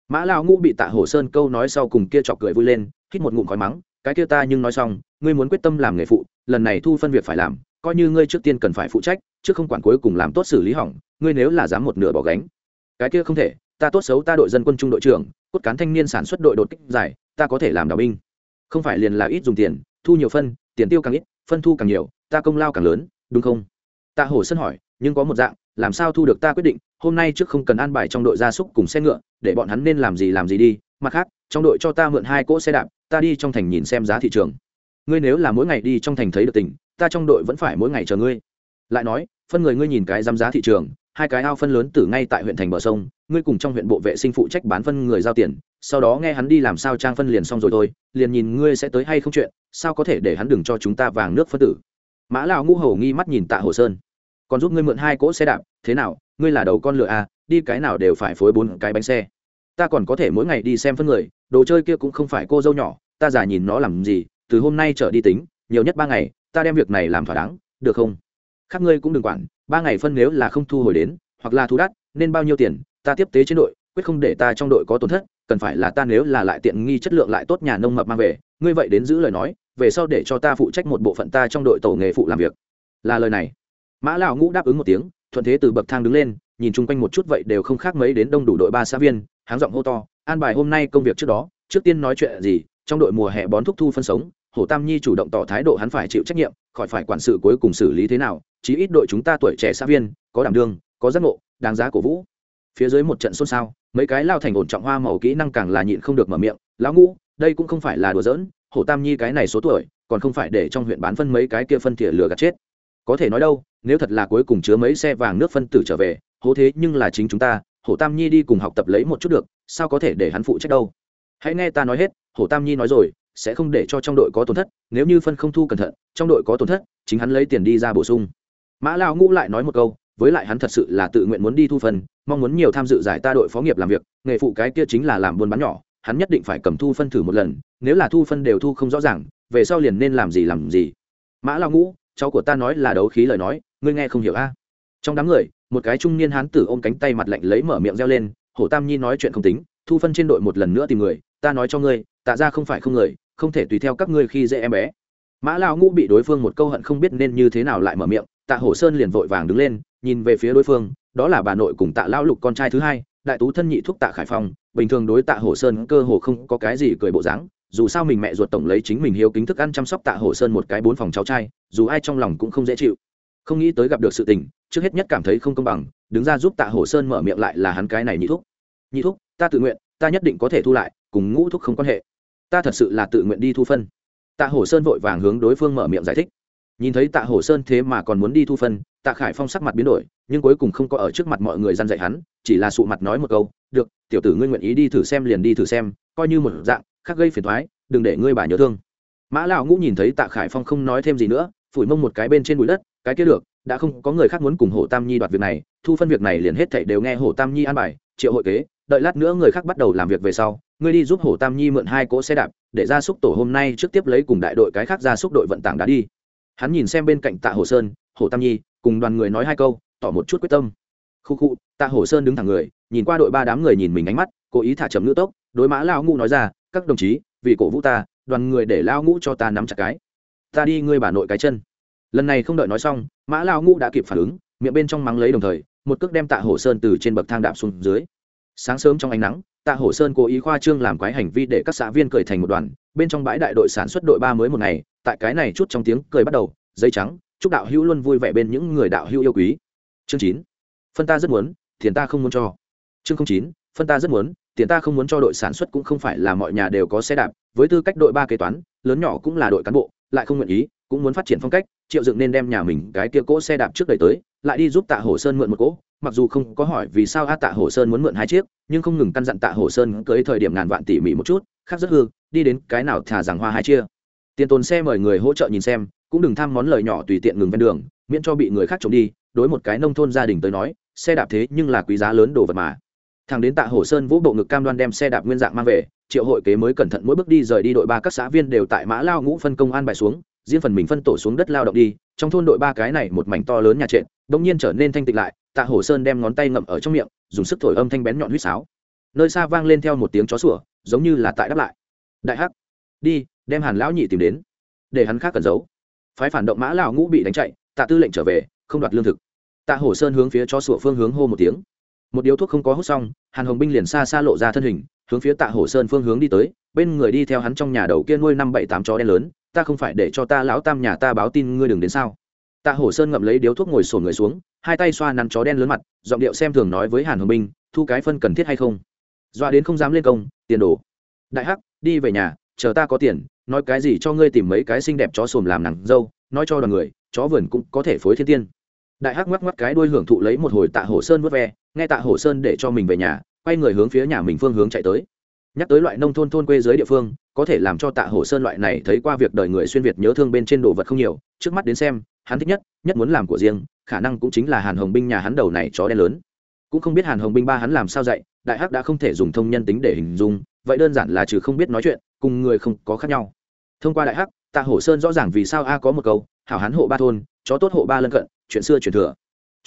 A: Mã lao ngũ bị tạ hổ sơn câu nói sau cùng kia chọc cười vui lên, hít một ngụm khói mắng, cái kia ta nhưng nói xong, ngươi muốn quyết tâm làm nghề phụ, lần này thu phân việc phải làm, coi như ngươi trước tiên cần phải phụ trách, chứ không quản cuối cùng làm tốt xử lý hỏng, ngươi nếu là dám một nửa bỏ gánh. Cái kia không thể, ta tốt xấu ta đội dân quân trung đội trưởng, cốt cán thanh niên sản xuất đội đột kích giải ta có thể làm đào binh. Không phải liền là ít dùng tiền, thu nhiều phân, tiền tiêu càng ít, phân thu càng nhiều, ta công lao càng lớn, đúng không? Tạ hổ sân hỏi nhưng có một dạng, làm sao thu được ta quyết định, hôm nay trước không cần an bài trong đội gia súc cùng xe ngựa, để bọn hắn nên làm gì làm gì đi, mặt khác, trong đội cho ta mượn hai cỗ xe đạp, ta đi trong thành nhìn xem giá thị trường. Ngươi nếu là mỗi ngày đi trong thành thấy được tỉnh ta trong đội vẫn phải mỗi ngày chờ ngươi. Lại nói, phân người ngươi nhìn cái giám giá thị trường, hai cái ao phân lớn từ ngay tại huyện thành bờ sông, ngươi cùng trong huyện bộ vệ sinh phụ trách bán phân người giao tiền, sau đó nghe hắn đi làm sao trang phân liền xong rồi thôi, liền nhìn ngươi sẽ tới hay không chuyện, sao có thể để hắn đừng cho chúng ta vàng nước phân tử. Mã lão ngũ hầu nghi mắt nhìn tạ hồ sơn còn giúp ngươi mượn hai cỗ xe đạp, thế nào, ngươi là đầu con lựa à đi cái nào đều phải phối bốn cái bánh xe. Ta còn có thể mỗi ngày đi xem phân người, đồ chơi kia cũng không phải cô dâu nhỏ, ta giả nhìn nó làm gì, từ hôm nay trở đi tính, nhiều nhất ba ngày, ta đem việc này làm thỏa đáng, được không? Khác ngươi cũng đừng quản, ba ngày phân nếu là không thu hồi đến, hoặc là thu đắt, nên bao nhiêu tiền, ta tiếp tế trên đội, quyết không để ta trong đội có tổn thất, cần phải là ta nếu là lại tiện nghi chất lượng lại tốt nhà nông mập mang về, ngươi vậy đến giữ lời nói, về sau để cho ta phụ trách một bộ phận ta trong đội tổ nghề phụ làm việc. Là lời này mã lão ngũ đáp ứng một tiếng, thuận thế từ bậc thang đứng lên, nhìn chung quanh một chút vậy đều không khác mấy đến đông đủ đội ba xã viên, háng giọng hô to, an bài hôm nay công việc trước đó, trước tiên nói chuyện gì, trong đội mùa hè bón thúc thu phân sống, hồ tam nhi chủ động tỏ thái độ hắn phải chịu trách nhiệm, khỏi phải quản sự cuối cùng xử lý thế nào, chí ít đội chúng ta tuổi trẻ xã viên, có đảm đương, có giác ngộ, đáng giá cổ vũ. Phía dưới một trận xôn xao, mấy cái lao thành ổn trọng hoa màu kỹ năng càng là nhịn không được mở miệng, lão ngũ, đây cũng không phải là đùa giỡn, hồ tam nhi cái này số tuổi, còn không phải để trong huyện bán phân mấy cái kia phân thỉa lừa gạt chết có thể nói đâu, nếu thật là cuối cùng chứa mấy xe vàng nước phân tử trở về, hố thế nhưng là chính chúng ta hổ tam nhi đi cùng học tập lấy một chút được, sao có thể để hắn phụ trách đâu? Hãy nghe ta nói hết hổ tam nhi nói rồi, sẽ không để cho trong đội có tổn thất, nếu như phân không thu cẩn thận, trong đội có tổn thất, chính hắn lấy tiền đi ra bổ sung. Mã lao ngũ lại nói một câu, với lại hắn thật sự là tự nguyện muốn đi thu phân, mong muốn nhiều tham dự giải ta đội phó nghiệp làm việc, nghề phụ cái kia chính là làm buôn bán nhỏ, hắn nhất định phải cầm thu phân thử một lần, nếu là thu phân đều thu không rõ ràng, về sau liền nên làm gì làm gì. Mã lao ngũ cháu của ta nói là đấu khí lời nói, ngươi nghe không hiểu a? Trong đám người, một cái trung niên hán tử ôm cánh tay mặt lạnh lấy mở miệng reo lên hổ tam nhi nói chuyện không tính, thu phân trên đội một lần nữa tìm người, ta nói cho ngươi, tạ ra không phải không người, không thể tùy theo các ngươi khi dễ em bé. Mã lao ngũ bị đối phương một câu hận không biết nên như thế nào lại mở miệng, tạ hổ sơn liền vội vàng đứng lên, nhìn về phía đối phương, đó là bà nội cùng tạ lao lục con trai thứ hai, đại tú thân nhị thúc tạ khải phong, bình thường đối tạ hổ sơn cơ hồ không có cái gì cười bộ dáng dù sao mình mẹ ruột tổng lấy chính mình hiếu kính thức ăn chăm sóc tạ hổ sơn một cái bốn phòng cháu trai, dù ai trong lòng cũng không dễ chịu. Không nghĩ tới gặp được sự tình, trước hết nhất cảm thấy không công bằng, đứng ra giúp tạ hổ sơn mở miệng lại là hắn cái này nhị thúc. Nhị thúc, ta tự nguyện, ta nhất định có thể thu lại, cùng ngũ thúc không quan hệ. Ta thật sự là tự nguyện đi thu phân. Tạ hổ sơn vội vàng hướng đối phương mở miệng giải thích. Nhìn thấy tạ hổ sơn thế mà còn muốn đi thu phân, tạ khải phong sắc mặt biến đổi, nhưng cuối cùng không có ở trước mặt mọi người gian dạy hắn, chỉ là sụ mặt nói một câu, được, tiểu tử ngươi nguyện ý đi thử xem liền đi thử xem, coi như một dạng khác gây phiền thoái, đừng để ngươi bà nhớ thương. Mã lão ngũ nhìn thấy tạ khải phong không nói thêm gì nữa, phủi mông một cái bên trên bụi đất, cái kia được, đã không có người khác muốn cùng hồ tam nhi đoạt việc này, thu phân việc này liền hết thảy đều nghe hồ tam nhi an bài, triệu hội kế, đợi lát nữa người khác bắt đầu làm việc về sau, ngươi đi giúp hồ tam nhi mượn hai cỗ xe đạp, để ra xúc tổ hôm nay trước tiếp lấy cùng đại đội cái khác ra xúc đội vận tảng đã đi. Hắn nhìn xem bên cạnh tạ hồ sơn, hồ tam nhi, cùng đoàn người nói hai câu, tỏ một chút quyết tâm. Khu khu, tạ hồ sơn đứng thẳng người, nhìn qua đội ba đám người nhìn mình ánh mắt, cố ý thả chậm ngữ tốc, đối mã lao ngũ nói ra các đồng chí, vì cổ vũ ta, đoàn người để lao ngũ cho ta nắm chặt cái. Ta đi ngươi bà nội cái chân. Lần này không đợi nói xong, mã lao ngũ đã kịp phản ứng, miệng bên trong mắng lấy đồng thời, một cước đem tạ hổ sơn từ trên bậc thang đạp xuống dưới. Sáng sớm trong ánh nắng, tạ hổ sơn cố ý khoa trương làm quái hành vi để các xã viên cười thành một đoàn, bên trong bãi đại đội sản xuất đội ba mới một ngày, tại cái này chút trong tiếng cười bắt đầu dây trắng, chúc đạo hữu luôn vui vẻ bên những người đạo hữu yêu quý. Chương chín. Phân ta rất muốn, tiền ta không muốn cho. Chương chín. Phân ta rất muốn tiền ta không muốn cho đội sản xuất cũng không phải là mọi nhà đều có xe đạp, với tư cách đội ba kế toán, lớn nhỏ cũng là đội cán bộ, lại không nguyện ý, cũng muốn phát triển phong cách, triệu dựng nên đem nhà mình cái kia cỗ xe đạp trước đầy tới, lại đi giúp tạ hồ sơn mượn một cỗ. Mặc dù không có hỏi vì sao, a, tạ hồ sơn muốn mượn hai chiếc, nhưng không ngừng căn dặn tạ hồ sơn cưới thời điểm ngàn vạn tỉ mỉ một chút, khác rất hư, đi đến cái nào thả rằng hoa hai chia. Tiền tồn xe mời người hỗ trợ nhìn xem, cũng đừng tham món lời nhỏ tùy tiện ngừng ven đường, miễn cho bị người khác trộm đi. Đối một cái nông thôn gia đình tới nói, xe đạp thế nhưng là quý giá lớn đồ vật mà thằng đến tạ hồ sơn vũ bộ ngực cam đoan đem xe đạp nguyên dạng mang về, triệu hội kế mới cẩn thận mỗi bước đi rời đi đội ba các xã viên đều tại mã lao ngũ phân công an bài xuống, riêng phần mình phân tổ xuống đất lao động đi, trong thôn đội ba cái này một mảnh to lớn nhà trệt đông nhiên trở nên thanh tịnh lại, tạ hổ sơn đem ngón tay ngậm ở trong miệng, dùng sức thổi âm thanh bén nhọn huýt sáo. Nơi xa vang lên theo một tiếng chó sủa, giống như là tại đáp lại. Đại hắc, đi, đem hàn lão nhị tìm đến. Để hắn khác cần giấu. Phái phản động mã lão ngũ bị đánh chạy, tạ tư lệnh trở về, không đoạt lương thực. Tạ hổ sơn hướng phía chó sủa phương hướng hô một tiếng một điếu thuốc không có hút xong, hàn hồng binh liền xa xa lộ ra thân hình, hướng phía tạ hổ sơn phương hướng đi tới, bên người đi theo hắn trong nhà đầu kia nuôi năm bảy tám chó đen lớn, ta không phải để cho ta lão tam nhà ta báo tin ngươi đừng đến sao? Tạ hổ sơn ngậm lấy điếu thuốc ngồi sổn người xuống, hai tay xoa nắn chó đen lớn mặt, giọng điệu xem thường nói với hàn hồng binh, thu cái phân cần thiết hay không? Dọa đến không dám lên công, tiền đồ. Đại hắc, đi về nhà, chờ ta có tiền, nói cái gì cho ngươi tìm mấy cái xinh đẹp chó sồm làm nàng dâu, nói cho đoàn người, chó vườn cũng có thể phối thiên tiên. Đại hắc ngoắc ngoắc cái đuôi hưởng thụ lấy một hồi tạ hổ sơn vớt ve nghe tạ hổ sơn để cho mình về nhà, quay người hướng phía nhà mình phương hướng chạy tới. Nhắc tới loại nông thôn thôn quê dưới địa phương, có thể làm cho tạ hổ sơn loại này thấy qua việc đời người xuyên việt nhớ thương bên trên đồ vật không nhiều, trước mắt đến xem, hắn thích nhất nhất muốn làm của riêng, khả năng cũng chính là hàn hồng binh nhà hắn đầu này chó đen lớn. Cũng không biết hàn hồng binh ba hắn làm sao dạy, đại hắc đã không thể dùng thông nhân tính để hình dung, vậy đơn giản là trừ không biết nói chuyện, cùng người không có khác nhau. Thông qua đại hắc, tạ hổ sơn rõ ràng vì sao a có một câu, hảo hán hộ ba thôn, chó tốt hộ ba lân cận, chuyện xưa truyền thừa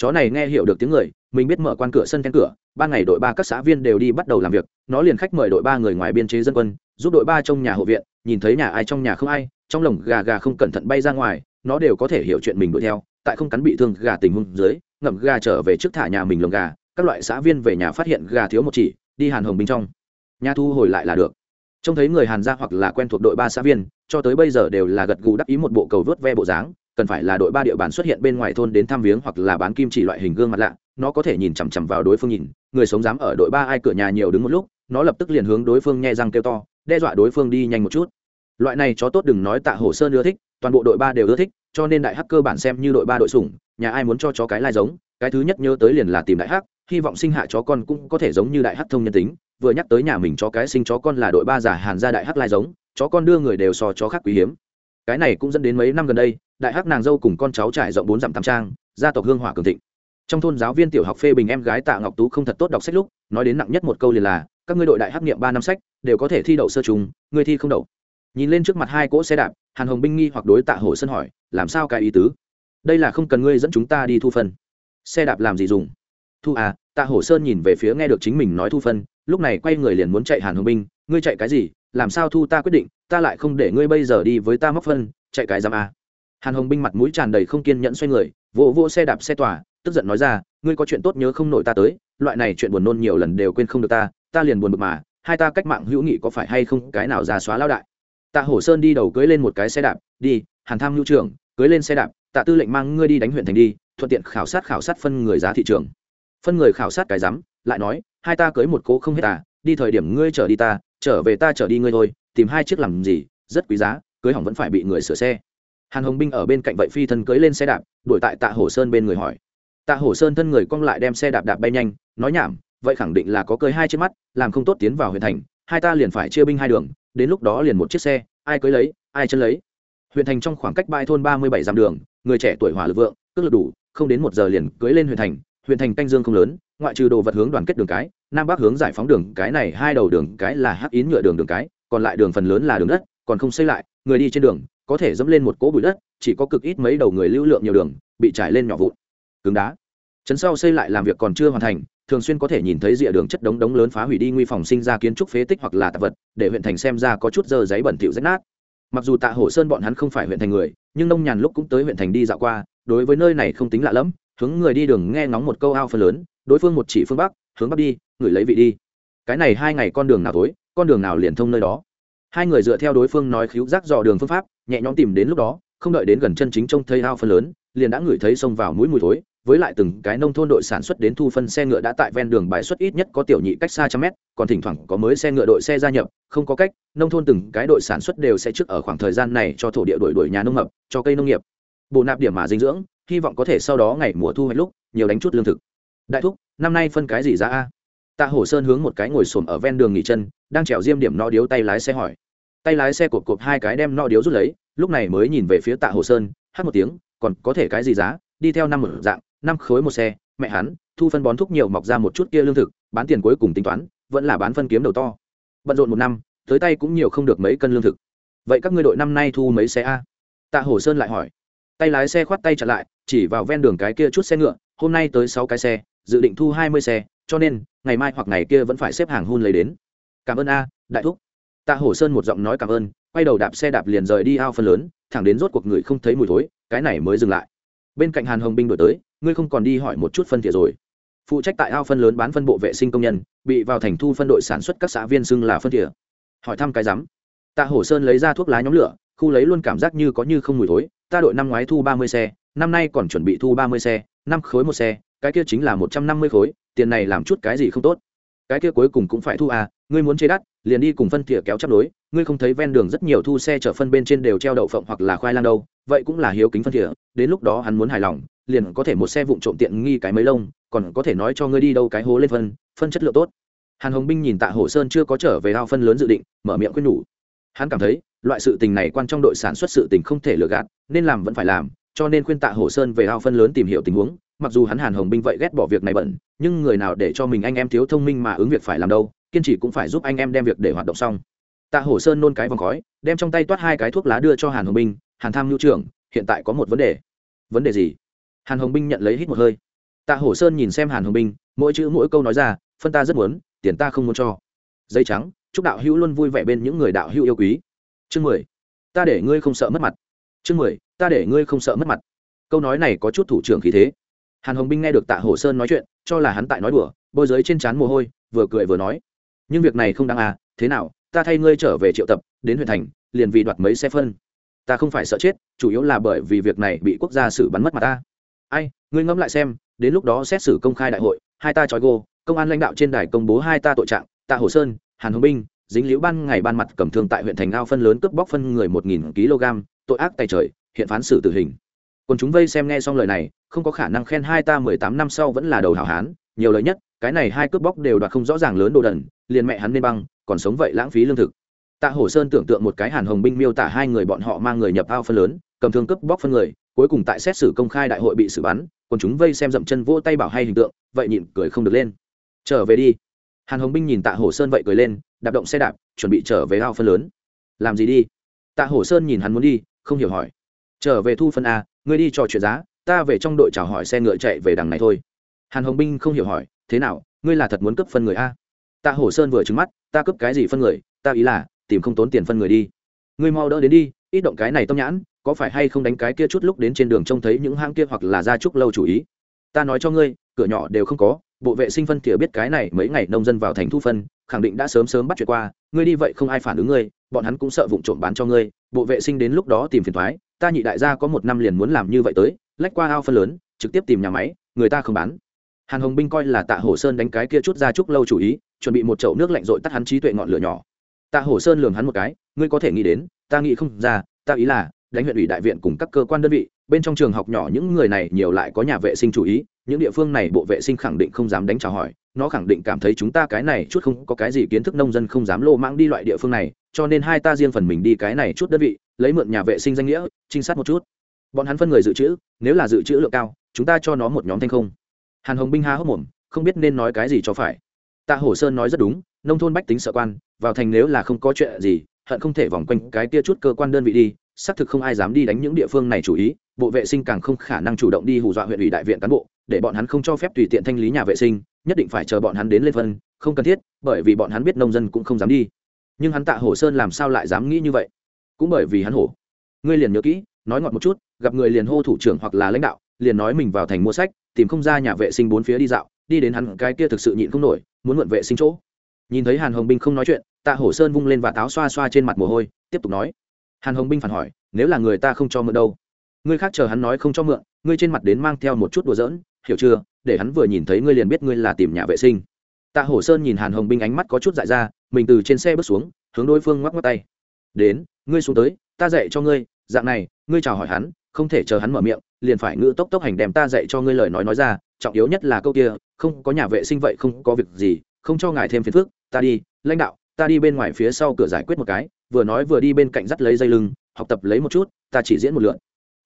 A: chó này nghe hiểu được tiếng người, mình biết mở quan cửa sân then cửa, ban ngày đội ba các xã viên đều đi bắt đầu làm việc, nó liền khách mời đội ba người ngoài biên chế dân quân, giúp đội ba trong nhà hộ viện, nhìn thấy nhà ai trong nhà không ai, trong lồng gà gà không cẩn thận bay ra ngoài, nó đều có thể hiểu chuyện mình đuổi theo, tại không cắn bị thương gà tình hung dưới, ngậm gà trở về trước thả nhà mình lồng gà, các loại xã viên về nhà phát hiện gà thiếu một chỉ, đi hàn hồng bên trong. Nhà thu hồi lại là được. Trông thấy người hàn ra hoặc là quen thuộc đội ba xã viên, cho tới bây giờ đều là gật gù đắc ý một bộ cầu vớt ve bộ dáng cần phải là đội ba địa bàn xuất hiện bên ngoài thôn đến thăm viếng hoặc là bán kim chỉ loại hình gương mặt lạ, nó có thể nhìn chằm chằm vào đối phương nhìn, người sống dám ở đội ba ai cửa nhà nhiều đứng một lúc, nó lập tức liền hướng đối phương nhẹ răng kêu to, đe dọa đối phương đi nhanh một chút. Loại này chó tốt đừng nói tạ hồ sơn ưa thích, toàn bộ đội ba đều ưa thích, cho nên đại hắc cơ bản xem như đội ba đội sủng, nhà ai muốn cho chó cái lai giống, cái thứ nhất nhớ tới liền là tìm đại hắc, hy vọng sinh hạ chó con cũng có thể giống như đại hắc thông nhân tính, vừa nhắc tới nhà mình chó cái sinh chó con là đội ba giả hàn ra đại hắc lai giống, chó con đưa người đều so chó khác quý hiếm cái này cũng dẫn đến mấy năm gần đây, đại hắc nàng dâu cùng con cháu trải rộng bốn dặm tam trang, gia tộc hương hỏa cường thịnh. Trong thôn giáo viên tiểu học phê bình em gái tạ ngọc tú không thật tốt đọc sách lúc, nói đến nặng nhất một câu liền là, các ngươi đội đại hắc niệm ba năm sách, đều có thể thi đậu sơ trùng, ngươi thi không đậu. Nhìn lên trước mặt hai cỗ xe đạp, hàn hồng binh nghi hoặc đối tạ hồ sân hỏi, làm sao cái ý tứ? Đây là không cần ngươi dẫn chúng ta đi thu phân. Xe đạp làm gì dùng? Thu à tạ hổ sơn nhìn về phía nghe được chính mình nói thu phân, lúc này quay người liền muốn chạy hàn hồng binh, ngươi chạy cái gì, làm sao thu ta quyết định ta lại không để ngươi bây giờ đi với ta móc phân, chạy cái giam à. hàn hồng binh mặt mũi tràn đầy không kiên nhẫn xoay người, vỗ vỗ xe đạp xe tỏa, tức giận nói ra, ngươi có chuyện tốt nhớ không nổi ta tới, loại này chuyện buồn nôn nhiều lần đều quên không được ta ta liền buồn bực mà, hai ta cách mạng hữu nghị có phải hay không cái nào ra xóa lao đại tạ hổ sơn đi đầu cưới lên một cái xe đạp, đi, hàn tham hữu trưởng, cưới lên xe đạp, tạ tư lệnh mang ngươi đi đánh huyện thành đi, thuận tiện khảo sát khảo sát phân người giá thị trường phân người khảo sát cái rắm lại nói, hai ta cưới một cố không hết à đi thời điểm ngươi trở đi ta, trở về ta trở đi ngươi thôi tìm hai chiếc làm gì, rất quý giá, cưới hỏng vẫn phải bị người sửa xe. Hàn hồng binh ở bên cạnh vậy phi thân cưới lên xe đạp, đuổi tại tạ hồ sơn bên người hỏi. Tạ hồ sơn thân người cong lại đem xe đạp đạp bay nhanh, nói nhảm, vậy khẳng định là có cưới hai chiếc mắt, làm không tốt tiến vào huyện thành, hai ta liền phải chia binh hai đường, đến lúc đó liền một chiếc xe, ai cưới lấy, ai chân lấy. Huyện thành trong khoảng cách bãi thôn ba mươi bảy dặm đường, người trẻ tuổi hỏa lực vượng tức lực đủ, không đến một giờ liền cưới lên huyện thành huyện thành canh dương không lớn, ngoại trừ đồ vật hướng đoàn kết đường cái, nam bắc hướng giải phóng đường cái này, hai đầu đường cái là hắc ín nhựa đường đường cái còn lại đường phần lớn là đường đất, còn không xây lại, người đi trên đường, có thể dẫm lên một cỗ bụi đất, chỉ có cực ít mấy đầu người lưu lượng nhiều đường, bị trải lên nhỏ vụn. Cứng đá. Chấn sau xây lại làm việc còn chưa hoàn thành, thường xuyên có thể nhìn thấy rìa đường chất đống đống lớn phá hủy đi nguy phòng sinh ra kiến trúc phế tích hoặc là tạp vật, để huyện thành xem ra có chút dơ giấy bẩn thỉu rách nát. Mặc dù tạ hồ sơn bọn hắn không phải huyện thành người, nhưng nông nhàn lúc cũng tới huyện thành đi dạo qua, đối với nơi này không tính lạ lẫm, hướng người đi đường nghe ngóng một câu ao phân lớn, đối phương một chỉ phương bắc, hướng bắc đi, người lấy vị đi. Cái này hai ngày con đường nào tối? Con đường nào liền thông nơi đó. Hai người dựa theo đối phương nói khíu rác dò đường phương pháp, nhẹ nhõm tìm đến lúc đó, không đợi đến gần chân chính trông thấy ao phân lớn, liền đã ngửi thấy xông vào mũi mùi thối, với lại từng cái nông thôn đội sản xuất đến thu phân xe ngựa đã tại ven đường bài xuất ít nhất có tiểu nhị cách xa trăm mét, còn thỉnh thoảng có mới xe ngựa đội xe gia nhập, không có cách, nông thôn từng cái đội sản xuất đều sẽ trước ở khoảng thời gian này cho thổ địa đổi đổi nhà nông ngập cho cây nông nghiệp. Bổ nạp điểm mà dinh dưỡng, hy vọng có thể sau đó ngày mùa thu hoạch lúc, nhiều đánh chút lương thực. Đại thúc, năm nay phân cái gì ra a? Tạ hổ sơn hướng một cái ngồi xổm ở ven đường nghỉ chân, đang trèo diêm điểm no điếu tay lái xe hỏi. Tay lái xe cột cột hai cái đem no điếu rút lấy, lúc này mới nhìn về phía tạ hồ sơn, hát một tiếng, còn có thể cái gì giá? Đi theo năm một dạng, năm khối một xe, mẹ hắn, thu phân bón thuốc nhiều mọc ra một chút kia lương thực, bán tiền cuối cùng tính toán, vẫn là bán phân kiếm đầu to. Bận rộn một năm, tới tay cũng nhiều không được mấy cân lương thực. Vậy các ngươi đội năm nay thu mấy xe a? Tạ hồ sơn lại hỏi. Tay lái xe khoát tay chặn lại, chỉ vào ven đường cái kia chút xe ngựa, hôm nay tới sáu cái xe, dự định thu hai mươi xe cho nên, ngày mai hoặc ngày kia vẫn phải xếp hàng hun lấy đến. Cảm ơn a, đại thúc. Tạ hổ sơn một giọng nói cảm ơn, quay đầu đạp xe đạp liền rời đi ao phân lớn, thẳng đến rốt cuộc người không thấy mùi thối, cái này mới dừng lại. Bên cạnh hàn hồng binh đổi tới, ngươi không còn đi hỏi một chút phân thiệt rồi. Phụ trách tại ao phân lớn bán phân bộ vệ sinh công nhân, bị vào thành thu phân đội sản xuất các xã viên xưng là phân thiệt hỏi thăm cái rắm. Tạ hổ sơn lấy ra thuốc lá nhóm lửa, khu lấy luôn cảm giác như có như không mùi thối, ta đội năm ngoái thu ba mươi xe, năm nay còn chuẩn bị thu ba mươi xe, năm khối một xe, cái kia chính là một trăm năm mươi khối tiền này làm chút cái gì không tốt? Cái kia cuối cùng cũng phải thu à ngươi muốn chế đắt, liền đi cùng phân tỉa kéo chấp đối, ngươi không thấy ven đường rất nhiều thu xe chở phân bên trên đều treo đậu phộng hoặc là khoai lang đâu, vậy cũng là hiếu kính phân tỉa đến lúc đó hắn muốn hài lòng, liền có thể một xe vụn trộm tiện nghi cái mấy lông, còn có thể nói cho ngươi đi đâu cái hố lên phân phân chất lượng tốt. Hàn hồng binh nhìn tạ hổ sơn chưa có trở về ao phân lớn dự định, mở miệng khuyên nhủ. Hắn cảm thấy, loại sự tình này quan trong đội sản xuất sự tình không thể lừa gạt, nên làm vẫn phải làm, cho nên khuyên tạ hổ sơn về ao phân lớn tìm hiểu tình huống mặc dù hắn hàn hồng binh vậy ghét bỏ việc này bẩn, nhưng người nào để cho mình anh em thiếu thông minh mà ứng việc phải làm đâu, kiên trì cũng phải giúp anh em đem việc để hoạt động xong. Tạ hổ sơn nôn cái vòng khói, đem trong tay toát hai cái thuốc lá đưa cho hàn hồng binh, hàn tham nhu trưởng, hiện tại có một vấn đề. Vấn đề gì? Hàn hồng binh nhận lấy hít một hơi. Tạ hổ sơn nhìn xem hàn hồng binh, mỗi chữ mỗi câu nói ra, phân ta rất muốn, tiền ta không muốn cho. Dây trắng, chúc đạo hữu luôn vui vẻ bên những người đạo hữu yêu quý. Chương mười, ta để ngươi không sợ mất mặt. Chương mười, ta để ngươi không sợ mất mặt. Câu nói này có chút thủ trưởng khí thế hàn hồng binh nghe được tạ hổ sơn nói chuyện, cho là hắn tại nói đùa, bôi giới trên trán mồ hôi, vừa cười vừa nói, nhưng việc này không đáng à thế nào, ta thay ngươi trở về triệu tập, đến huyện thành, liền vì đoạt mấy xe phân. Ta không phải sợ chết, chủ yếu là bởi vì việc này bị quốc gia xử bắn mất mà ta. Ai, ngươi ngẫm lại xem, đến lúc đó xét xử công khai đại hội, hai ta trói gô, công an lãnh đạo trên đài công bố hai ta tội trạng, tạ hồ sơn, hàn hồng binh, dính liễu ban ngày ban mặt cầm thương tại huyện thành ao phân lớn cướp bóc phân người một nghìn kg, tội ác tài trời, hiện phán xử tử hình. Còn chúng vây xem nghe xong lời này không có khả năng khen hai ta mười tám năm sau vẫn là đầu hảo hán, nhiều lời nhất, cái này hai cướp bóc đều đoạt không rõ ràng lớn đồ đần, liền mẹ hắn nên băng, còn sống vậy lãng phí lương thực. Tạ hổ sơn tưởng tượng một cái hàn hồng binh miêu tả hai người bọn họ mang người nhập ao phân lớn, cầm thương cướp bóc phân người, cuối cùng tại xét xử công khai đại hội bị xử bắn, còn chúng vây xem dậm chân vỗ tay bảo hay hình tượng, vậy nhịn cười không được lên. Trở về đi. Hàn hồng binh nhìn tạ hổ sơn vậy cười lên, đạp động xe đạp, chuẩn bị trở về ao phân lớn. Làm gì đi? Tạ hổ sơn nhìn hắn muốn đi, không hiểu hỏi. Trở về thu phân a, ngươi đi trò chuyện giá ta về trong đội chào hỏi xe ngựa chạy về đằng này thôi. Hàn hồng binh không hiểu hỏi, thế nào, ngươi là thật muốn cướp phân người a? Tạ hổ sơn vừa trứng mắt, ta cướp cái gì phân người? Ta ý là, tìm không tốn tiền phân người đi. Ngươi mau đỡ đến đi, ít động cái này tâm nhãn, có phải hay không đánh cái kia chút lúc đến trên đường trông thấy những hang kia hoặc là ra trúc lâu chủ ý? Ta nói cho ngươi, cửa nhỏ đều không có, bộ vệ sinh phân tỉa biết cái này mấy ngày nông dân vào thành thu phân, khẳng định đã sớm sớm bắt chuyện qua, ngươi đi vậy không ai phản ứng ngươi, bọn hắn cũng sợ vụng trộm bán cho ngươi, bộ vệ sinh đến lúc đó tìm phiền thoái, ta nhị đại gia có một năm liền muốn làm như vậy tới lách qua ao phân lớn, trực tiếp tìm nhà máy, người ta không bán. Hàn hồng binh coi là tạ hổ sơn đánh cái kia chút ra chút lâu chủ ý, chuẩn bị một chậu nước lạnh rội tắt hắn trí tuệ ngọn lửa nhỏ. Tạ hổ sơn lường hắn một cái, ngươi có thể nghĩ đến, ta nghĩ không ra, ta ý là đánh huyện ủy đại viện cùng các cơ quan đơn vị, bên trong trường học nhỏ những người này nhiều lại có nhà vệ sinh chủ ý, những địa phương này bộ vệ sinh khẳng định không dám đánh chào hỏi, nó khẳng định cảm thấy chúng ta cái này chút không có cái gì kiến thức nông dân không dám lô mãng đi loại địa phương này, cho nên hai ta riêng phần mình đi cái này chút đơn vị, lấy mượn nhà vệ sinh danh nghĩa, trinh sát một chút bọn hắn phân người dự trữ, nếu là dự trữ lượng cao, chúng ta cho nó một nhóm thanh không. Hàn hồng binh há hốc mồm, không biết nên nói cái gì cho phải. Tạ hổ sơn nói rất đúng, nông thôn bách tính sợ quan, vào thành nếu là không có chuyện gì, hận không thể vòng quanh cái tia chút cơ quan đơn vị đi, xác thực không ai dám đi đánh những địa phương này chủ ý, bộ vệ sinh càng không khả năng chủ động đi hù dọa huyện ủy đại viện cán bộ, để bọn hắn không cho phép tùy tiện thanh lý nhà vệ sinh, nhất định phải chờ bọn hắn đến lên phân, không cần thiết, bởi vì bọn hắn biết nông dân cũng không dám đi. Nhưng hắn tạ hổ sơn làm sao lại dám nghĩ như vậy? Cũng bởi vì hắn hổ. Ngươi liền nhớ kỹ nói ngọt một chút, gặp người liền hô thủ trưởng hoặc là lãnh đạo, liền nói mình vào thành mua sách, tìm không ra nhà vệ sinh bốn phía đi dạo, đi đến hắn cái kia thực sự nhịn không nổi, muốn mượn vệ sinh chỗ. Nhìn thấy hàn hồng binh không nói chuyện, tạ hổ sơn vung lên và táo xoa xoa trên mặt mồ hôi, tiếp tục nói. Hàn hồng binh phản hỏi, nếu là người ta không cho mượn đâu? Ngươi khác chờ hắn nói không cho mượn, ngươi trên mặt đến mang theo một chút đùa giỡn, hiểu chưa? Để hắn vừa nhìn thấy ngươi liền biết ngươi là tìm nhà vệ sinh. Tạ hổ sơn nhìn hàn hồng binh ánh mắt có chút dại ra, mình từ trên xe bước xuống, hướng đối phương ngoắc ngoắc tay. Đến, ngươi xuống tới, ta dạy cho ngươi dạng này ngươi chào hỏi hắn không thể chờ hắn mở miệng liền phải ngữ tốc tốc hành đem ta dạy cho ngươi lời nói nói ra trọng yếu nhất là câu kia không có nhà vệ sinh vậy không có việc gì không cho ngài thêm phiền phức ta đi lãnh đạo ta đi bên ngoài phía sau cửa giải quyết một cái vừa nói vừa đi bên cạnh dắt lấy dây lưng học tập lấy một chút ta chỉ diễn một lượn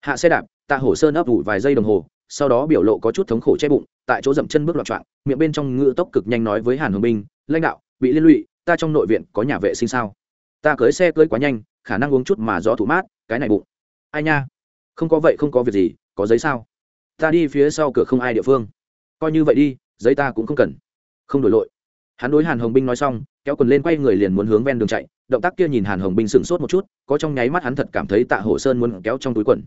A: hạ xe đạp tạ hổ sơn ấp ủ vài giây đồng hồ sau đó biểu lộ có chút thống khổ che bụng tại chỗ dậm chân bước loạn trạng, miệng bên trong ngựa tốc cực nhanh nói với hàn hồng binh lãnh đạo bị liên lụy ta trong nội viện có nhà vệ sinh sao? Ta cưới xe cưới quá nhanh khả năng uống chút mà gió thủ mát, cái này bụng. Ai nha? Không có vậy không có việc gì, có giấy sao? Ta đi phía sau cửa không ai địa phương. Coi như vậy đi, giấy ta cũng không cần. Không đổi lội hắn đối hàn hồng binh nói xong, kéo quần lên quay người liền muốn hướng ven đường chạy, động tác kia nhìn hàn hồng binh sửng sốt một chút, có trong nháy mắt hắn thật cảm thấy tạ hổ sơn muốn kéo trong túi quần.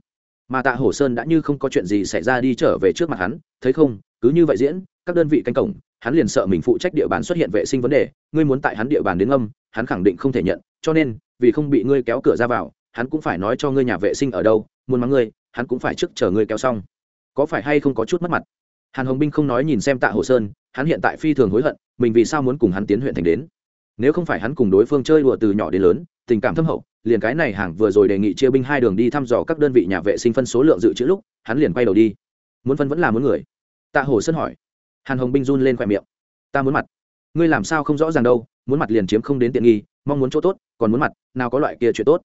A: Mà tạ hổ sơn đã như không có chuyện gì xảy ra đi trở về trước mặt hắn, thấy không, cứ như vậy diễn, các đơn vị canh cổng, hắn liền sợ mình phụ trách địa bàn xuất hiện vệ sinh vấn đề, ngươi muốn tại hắn địa bàn đến âm, hắn khẳng định không thể nhận, cho nên vì không bị ngươi kéo cửa ra vào, hắn cũng phải nói cho ngươi nhà vệ sinh ở đâu, muốn mắng ngươi, hắn cũng phải trước chờ ngươi kéo xong. Có phải hay không có chút mất mặt? Hàn hồng binh không nói nhìn xem tạ hồ sơn, hắn hiện tại phi thường hối hận, mình vì sao muốn cùng hắn tiến huyện thành đến? Nếu không phải hắn cùng đối phương chơi đùa từ nhỏ đến lớn, tình cảm thâm hậu, liền cái này hàng vừa rồi đề nghị chia binh hai đường đi thăm dò các đơn vị nhà vệ sinh phân số lượng dự trữ lúc, hắn liền quay đầu đi. Muốn phân vẫn là muốn người? Tạ hồ sơn hỏi. Hàn hồng binh run lên khoe miệng. Ta muốn mặt. Ngươi làm sao không rõ ràng đâu, muốn mặt liền chiếm không đến tiện nghi mong muốn chỗ tốt, còn muốn mặt, nào có loại kia chuyện tốt.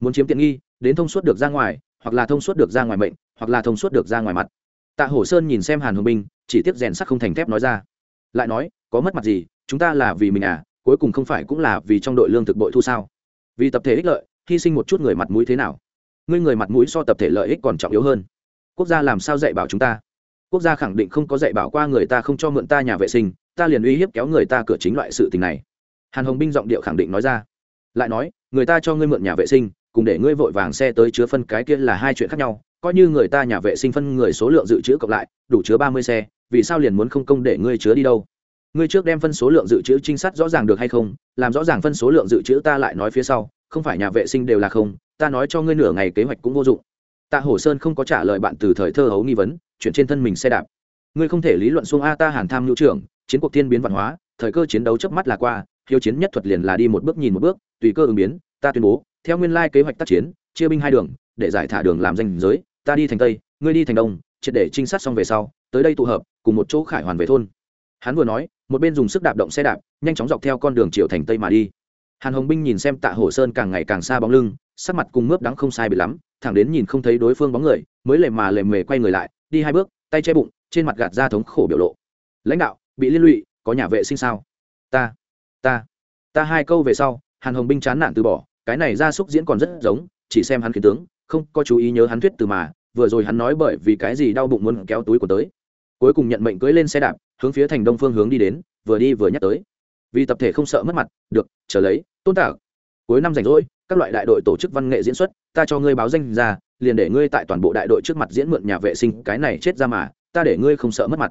A: Muốn chiếm tiện nghi, đến thông suốt được ra ngoài, hoặc là thông suốt được ra ngoài mệnh, hoặc là thông suốt được ra ngoài mặt. Tạ hổ sơn nhìn xem hàn hồng binh chỉ tiếp rèn sắc không thành thép nói ra. Lại nói, có mất mặt gì, chúng ta là vì mình à cuối cùng không phải cũng là vì trong đội lương thực bội thu sao? Vì tập thể ích lợi, hy sinh một chút người mặt mũi thế nào? Ngươi người mặt mũi so tập thể lợi ích còn trọng yếu hơn. Quốc gia làm sao dạy bảo chúng ta? Quốc gia khẳng định không có dạy bảo qua người ta không cho mượn ta nhà vệ sinh, ta liền uy hiếp kéo người ta cửa chính loại sự tình này hàn hồng binh giọng điệu khẳng định nói ra. Lại nói, người ta cho ngươi mượn nhà vệ sinh, cùng để ngươi vội vàng xe tới chứa phân cái kia là hai chuyện khác nhau, coi như người ta nhà vệ sinh phân người số lượng dự trữ cộng lại, đủ chứa ba mươi xe, vì sao liền muốn không công để ngươi chứa đi đâu? Ngươi trước đem phân số lượng dự trữ trinh sát rõ ràng được hay không, làm rõ ràng phân số lượng dự trữ ta lại nói phía sau, không phải nhà vệ sinh đều là không, ta nói cho ngươi nửa ngày kế hoạch cũng vô dụng. Tạ hổ sơn không có trả lời bạn từ thời thơ hấu nghi vấn, chuyện trên thân mình xe đạp. Ngươi không thể lý luận xuống a ta hàn tham nhu trưởng, chiến cuộc thiên biến văn hóa, thời cơ chiến đấu chớp mắt là qua hiếu chiến nhất thuật liền là đi một bước nhìn một bước, tùy cơ ứng biến, ta tuyên bố, theo nguyên lai kế hoạch tác chiến, chia binh hai đường, để giải thả đường làm danh giới, ta đi thành tây, ngươi đi thành đông, triệt để trinh sát xong về sau, tới đây tụ hợp, cùng một chỗ khải hoàn về thôn. Hắn vừa nói, một bên dùng sức đạp động xe đạp, nhanh chóng dọc theo con đường chiều thành tây mà đi. Hàn hồng binh nhìn xem tạ hổ sơn càng ngày càng xa bóng lưng, sắc mặt cùng mướp đắng không sai bị lắm, thẳng đến nhìn không thấy đối phương bóng người, mới lề mà lề mề quay người lại, đi hai bước, tay che bụng, trên mặt gạt ra thống khổ biểu lộ. Lãnh đạo, bị liên lụy, có nhà vệ sinh sao? Ta ta ta hai câu về sau, hàn hồng binh chán nản từ bỏ, cái này ra xúc diễn còn rất giống, chỉ xem hắn kiến tướng, không có chú ý nhớ hắn thuyết từ mà, vừa rồi hắn nói bởi vì cái gì đau bụng muốn kéo túi của tới. Cuối cùng nhận mệnh cưới lên xe đạp, hướng phía thành đông phương hướng đi đến, vừa đi vừa nhắc tới. Vì tập thể không sợ mất mặt, được trở lấy, tôn tả cuối năm rảnh rỗi, các loại đại đội tổ chức văn nghệ diễn xuất, ta cho ngươi báo danh ra, liền để ngươi tại toàn bộ đại đội trước mặt diễn mượn nhà vệ sinh, cái này chết ra mà, ta để ngươi không sợ mất mặt.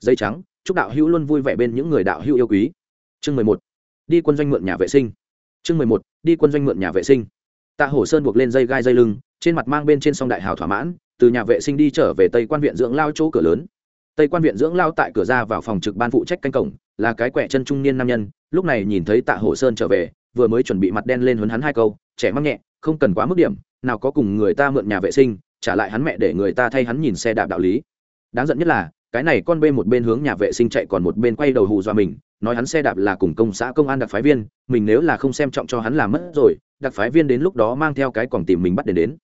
A: Dây trắng, chúc đạo hữu luôn vui vẻ bên những người đạo hữu yêu quý chương mười một. Đi quân doanh mượn nhà vệ sinh. Chương mười một, đi quân doanh mượn nhà vệ sinh. Tạ hổ sơn buộc lên dây gai dây lưng, trên mặt mang bên trên sông đại hào thỏa mãn, từ nhà vệ sinh đi trở về tây quan viện dưỡng lao chỗ cửa lớn. Tây quan viện dưỡng lao tại cửa ra vào phòng trực ban phụ trách canh cổng, là cái quẹ chân trung niên nam nhân, lúc này nhìn thấy tạ hổ sơn trở về, vừa mới chuẩn bị mặt đen lên huấn hắn hai câu, trẻ mắc nhẹ, không cần quá mức điểm, nào có cùng người ta mượn nhà vệ sinh, trả lại hắn mẹ để người ta thay hắn nhìn xe đạp đạo lý. Đáng giận nhất là cái này con bê một bên hướng nhà vệ sinh chạy còn một bên quay đầu hù dọa mình, nói hắn xe đạp là cùng công xã công an đặc phái viên, mình nếu là không xem trọng cho hắn là mất rồi, đặc phái viên đến lúc đó mang theo cái còn tìm mình bắt đến đến.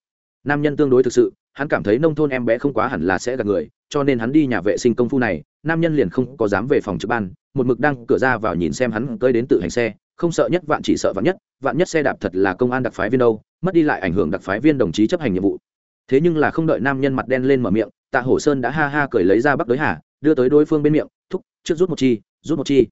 A: Nam nhân tương đối thực sự, hắn cảm thấy nông thôn em bé không quá hẳn là sẽ gặp người, cho nên hắn đi nhà vệ sinh công phu này, nam nhân liền không có dám về phòng trực ban, một mực đang cửa ra vào nhìn xem hắn tới đến tự hành xe, không sợ nhất vạn chỉ sợ vạn nhất vạn nhất xe đạp thật là công an đặc phái viên đâu, mất đi lại ảnh hưởng đặc phái viên đồng chí chấp hành nhiệm vụ. Thế nhưng là không đợi nam nhân mặt đen lên mở miệng tạ hổ sơn đã ha ha cười lấy ra bắc đối hà, đưa tới đối phương bên miệng, thúc, trước rút một chi, rút một chi.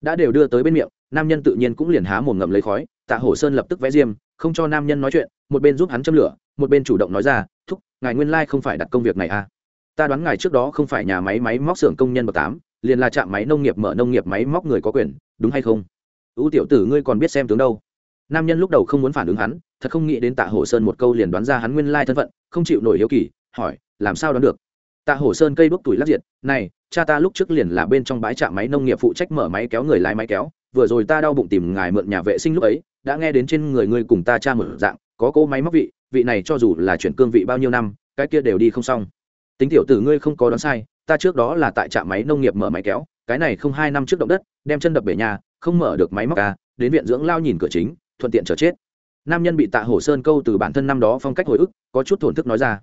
A: Đã đều đưa tới bên miệng, nam nhân tự nhiên cũng liền há mồm ngậm lấy khói. Tạ hổ sơn lập tức vẽ diêm, không cho nam nhân nói chuyện, một bên giúp hắn châm lửa, một bên chủ động nói ra, thúc, ngài nguyên lai không phải đặt công việc này à? Ta đoán ngài trước đó không phải nhà máy máy móc xưởng công nhân bậc tám, liền là trạm máy nông nghiệp mở nông nghiệp máy móc người có quyền, đúng hay không? Ưu tiểu tử, ngươi còn biết xem tướng đâu. Nam nhân lúc đầu không muốn phản ứng hắn, thật không nghĩ đến tạ hổ sơn một câu liền đoán ra hắn nguyên lai thân phận, không chịu nổi hiếu kỳ, hỏi, làm sao đoán được? Tạ hổ sơn cây đuốc tuổi lắc diệt, này, cha ta lúc trước liền là bên trong bãi trạm máy nông nghiệp phụ trách mở máy kéo người lái máy kéo, vừa rồi ta đau bụng tìm ngài mượn nhà vệ sinh lúc ấy, đã nghe đến trên người ngươi cùng ta cha mở dạng, có cô máy móc vị vị này cho dù là chuyển cương vị bao nhiêu năm, cái kia đều đi không xong. Tính tiểu tử ngươi không có đoán sai, ta trước đó là tại trạm máy nông nghiệp mở máy kéo, cái này không hai năm trước động đất, đem chân đập bể nhà, không mở được máy móc ca đến viện dưỡng lao nhìn cửa chính, thuận tiện chờ chết. Nam nhân bị tạ hổ sơn câu từ bản thân năm đó phong cách hồi ức, có chút thổn thức nói ra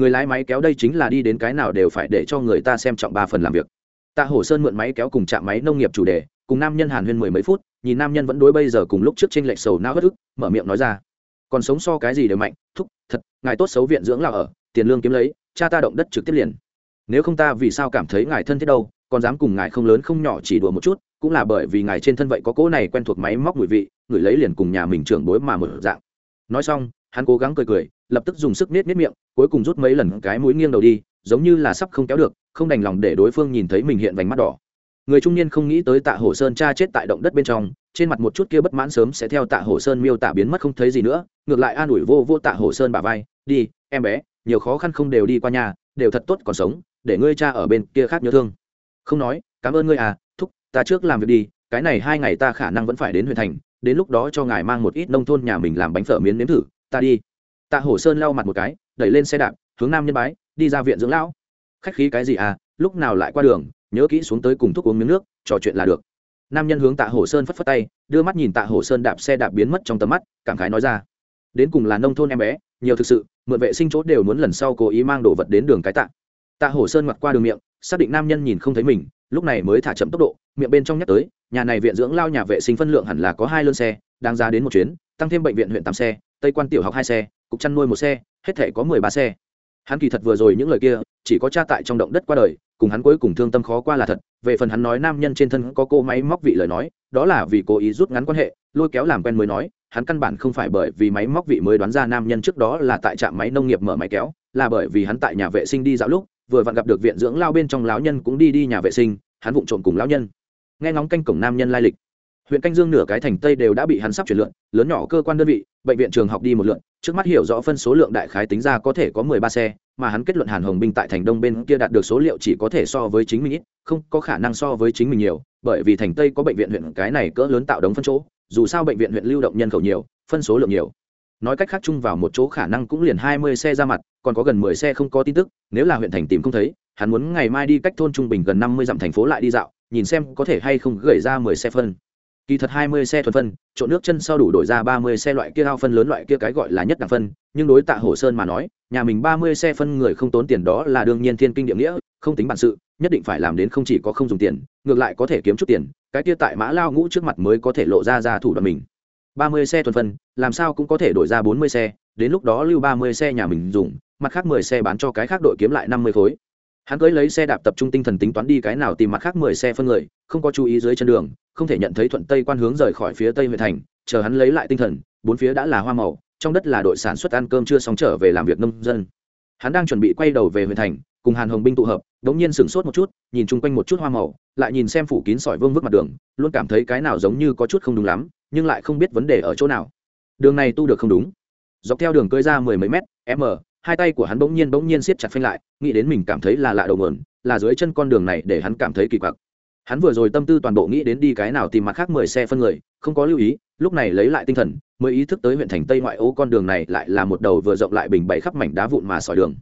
A: người lái máy kéo đây chính là đi đến cái nào đều phải để cho người ta xem trọng ba phần làm việc. Tạ hổ sơn mượn máy kéo cùng chạm máy nông nghiệp chủ đề, cùng nam nhân hàn huyên mười mấy phút, nhìn nam nhân vẫn đối bây giờ cùng lúc trước trên lệch sầu não bất ức mở miệng nói ra. Còn sống so cái gì đều mạnh, thúc, thật, ngài tốt xấu viện dưỡng là ở, tiền lương kiếm lấy, cha ta động đất trực tiếp liền. Nếu không ta vì sao cảm thấy ngài thân thiết đâu, còn dám cùng ngài không lớn không nhỏ chỉ đùa một chút, cũng là bởi vì ngài trên thân vậy có cỗ này quen thuộc máy móc mùi vị, người lấy liền cùng nhà mình trưởng bối mà mở dạng. Nói xong, hắn cố gắng cười cười lập tức dùng sức nết nết miệng, cuối cùng rút mấy lần cái mũi nghiêng đầu đi, giống như là sắp không kéo được, không đành lòng để đối phương nhìn thấy mình hiện vành mắt đỏ. Người trung niên không nghĩ tới tạ hổ sơn cha chết tại động đất bên trong, trên mặt một chút kia bất mãn sớm sẽ theo tạ hổ sơn miêu tả biến mất không thấy gì nữa, ngược lại an ủi vô vô tạ hổ sơn bà vai, đi, em bé, nhiều khó khăn không đều đi qua nhà, đều thật tốt còn sống, để ngươi cha ở bên kia khác nhớ thương. Không nói, cảm ơn ngươi à thúc, ta trước làm việc đi, cái này hai ngày ta khả năng vẫn phải đến huyện thành, đến lúc đó cho ngài mang một ít nông thôn nhà mình làm bánh phở miến nếm thử, ta đi tạ hổ sơn lau mặt một cái, đẩy lên xe đạp, hướng nam nhân bái, đi ra viện dưỡng lão. Khách khí cái gì à lúc nào lại qua đường, nhớ kỹ xuống tới cùng thuốc uống miếng nước, trò chuyện là được. Nam nhân hướng tạ hổ sơn phất phất tay, đưa mắt nhìn tạ hổ sơn đạp xe đạp biến mất trong tầm mắt, cảm khái nói ra, đến cùng là nông thôn em bé, nhiều thực sự, mượn vệ sinh chỗ đều muốn lần sau cố ý mang đồ vật đến đường cái tạ. Tạ hổ sơn mặt qua đường miệng, xác định nam nhân nhìn không thấy mình, lúc này mới thả chậm tốc độ, miệng bên trong nhắc tới, nhà này viện dưỡng lao nhà vệ sinh phân lượng hẳn là có hai lơn xe đang ra đến một chuyến, tăng thêm bệnh viện huyện tám xe, tây quan tiểu học hai xe cục chăn nuôi một xe, hết thể có mười ba xe. Hắn kỳ thật vừa rồi những lời kia, chỉ có cha tại trong động đất qua đời, cùng hắn cuối cùng thương tâm khó qua là thật. Về phần hắn nói nam nhân trên thân có cô máy móc vị lời nói, đó là vì cố ý rút ngắn quan hệ, lôi kéo làm quen mới nói, hắn căn bản không phải bởi vì máy móc vị mới đoán ra nam nhân trước đó là tại trạm máy nông nghiệp mở máy kéo, là bởi vì hắn tại nhà vệ sinh đi dạo lúc, vừa vặn gặp được viện dưỡng lao bên trong lão nhân cũng đi đi nhà vệ sinh, hắn vụng trộm cùng lão nhân. Nghe ngóng canh cổng nam nhân lai lịch, huyện canh dương nửa cái thành tây đều đã bị hắn sắp chuyển lượn, lớn nhỏ cơ quan đơn vị bệnh viện trường học đi một lượn, trước mắt hiểu rõ phân số lượng đại khái tính ra có thể có mười ba xe, mà hắn kết luận hàn hồng binh tại thành đông bên kia đạt được số liệu chỉ có thể so với chính mình ít, không có khả năng so với chính mình nhiều, bởi vì thành tây có bệnh viện huyện cái này cỡ lớn tạo đống phân chỗ, dù sao bệnh viện huyện lưu động nhân khẩu nhiều, phân số lượng nhiều. Nói cách khác chung vào một chỗ khả năng cũng liền hai mươi xe ra mặt, còn có gần mười xe không có tin tức, nếu là huyện thành tìm không thấy, hắn muốn ngày mai đi cách thôn trung bình gần năm mươi dặm thành phố lại đi dạo, nhìn xem có thể hay không gửi ra mười xe phân kỳ thật hai mươi xe thuần phân, trộn nước chân sau đủ đổi ra ba mươi xe loại kia ao phân lớn loại kia cái gọi là nhất đẳng phân. Nhưng đối tạ hổ sơn mà nói, nhà mình ba mươi xe phân người không tốn tiền đó là đương nhiên thiên kinh địa nghĩa, không tính bản sự, nhất định phải làm đến không chỉ có không dùng tiền, ngược lại có thể kiếm chút tiền. Cái kia tại mã lao ngũ trước mặt mới có thể lộ ra ra thủ đoạn mình. Ba mươi xe thuần phân, làm sao cũng có thể đổi ra bốn mươi xe, đến lúc đó lưu ba mươi xe nhà mình dùng, mặt khác mười xe bán cho cái khác đội kiếm lại năm mươi khối hắn cưới lấy xe đạp tập trung tinh thần tính toán đi cái nào tìm mặt khác mười xe phân người, không có chú ý dưới chân đường, không thể nhận thấy thuận tây quan hướng rời khỏi phía tây huyện thành, chờ hắn lấy lại tinh thần, bốn phía đã là hoa màu, trong đất là đội sản xuất ăn cơm chưa xong trở về làm việc nông dân. Hắn đang chuẩn bị quay đầu về huyện thành, cùng hàn hồng binh tụ hợp, đống nhiên sửng sốt một chút, nhìn chung quanh một chút hoa màu, lại nhìn xem phủ kín sỏi vương vức mặt đường, luôn cảm thấy cái nào giống như có chút không đúng lắm, nhưng lại không biết vấn đề ở chỗ nào. Đường này tu được không đúng. Dọc theo đường cơi ra mười mấy mét, m hai tay của hắn bỗng nhiên bỗng nhiên siết chặt phanh lại, nghĩ đến mình cảm thấy là lạ đầu mượn là dưới chân con đường này để hắn cảm thấy kỳ quặc. Hắn vừa rồi tâm tư toàn bộ nghĩ đến đi cái nào tìm mặt khác mười xe phân người, không có lưu ý, lúc này lấy lại tinh thần, mới ý thức tới huyện thành tây ngoại ô con đường này lại là một đầu vừa rộng lại bình bày khắp mảnh đá vụn mà sỏi đường.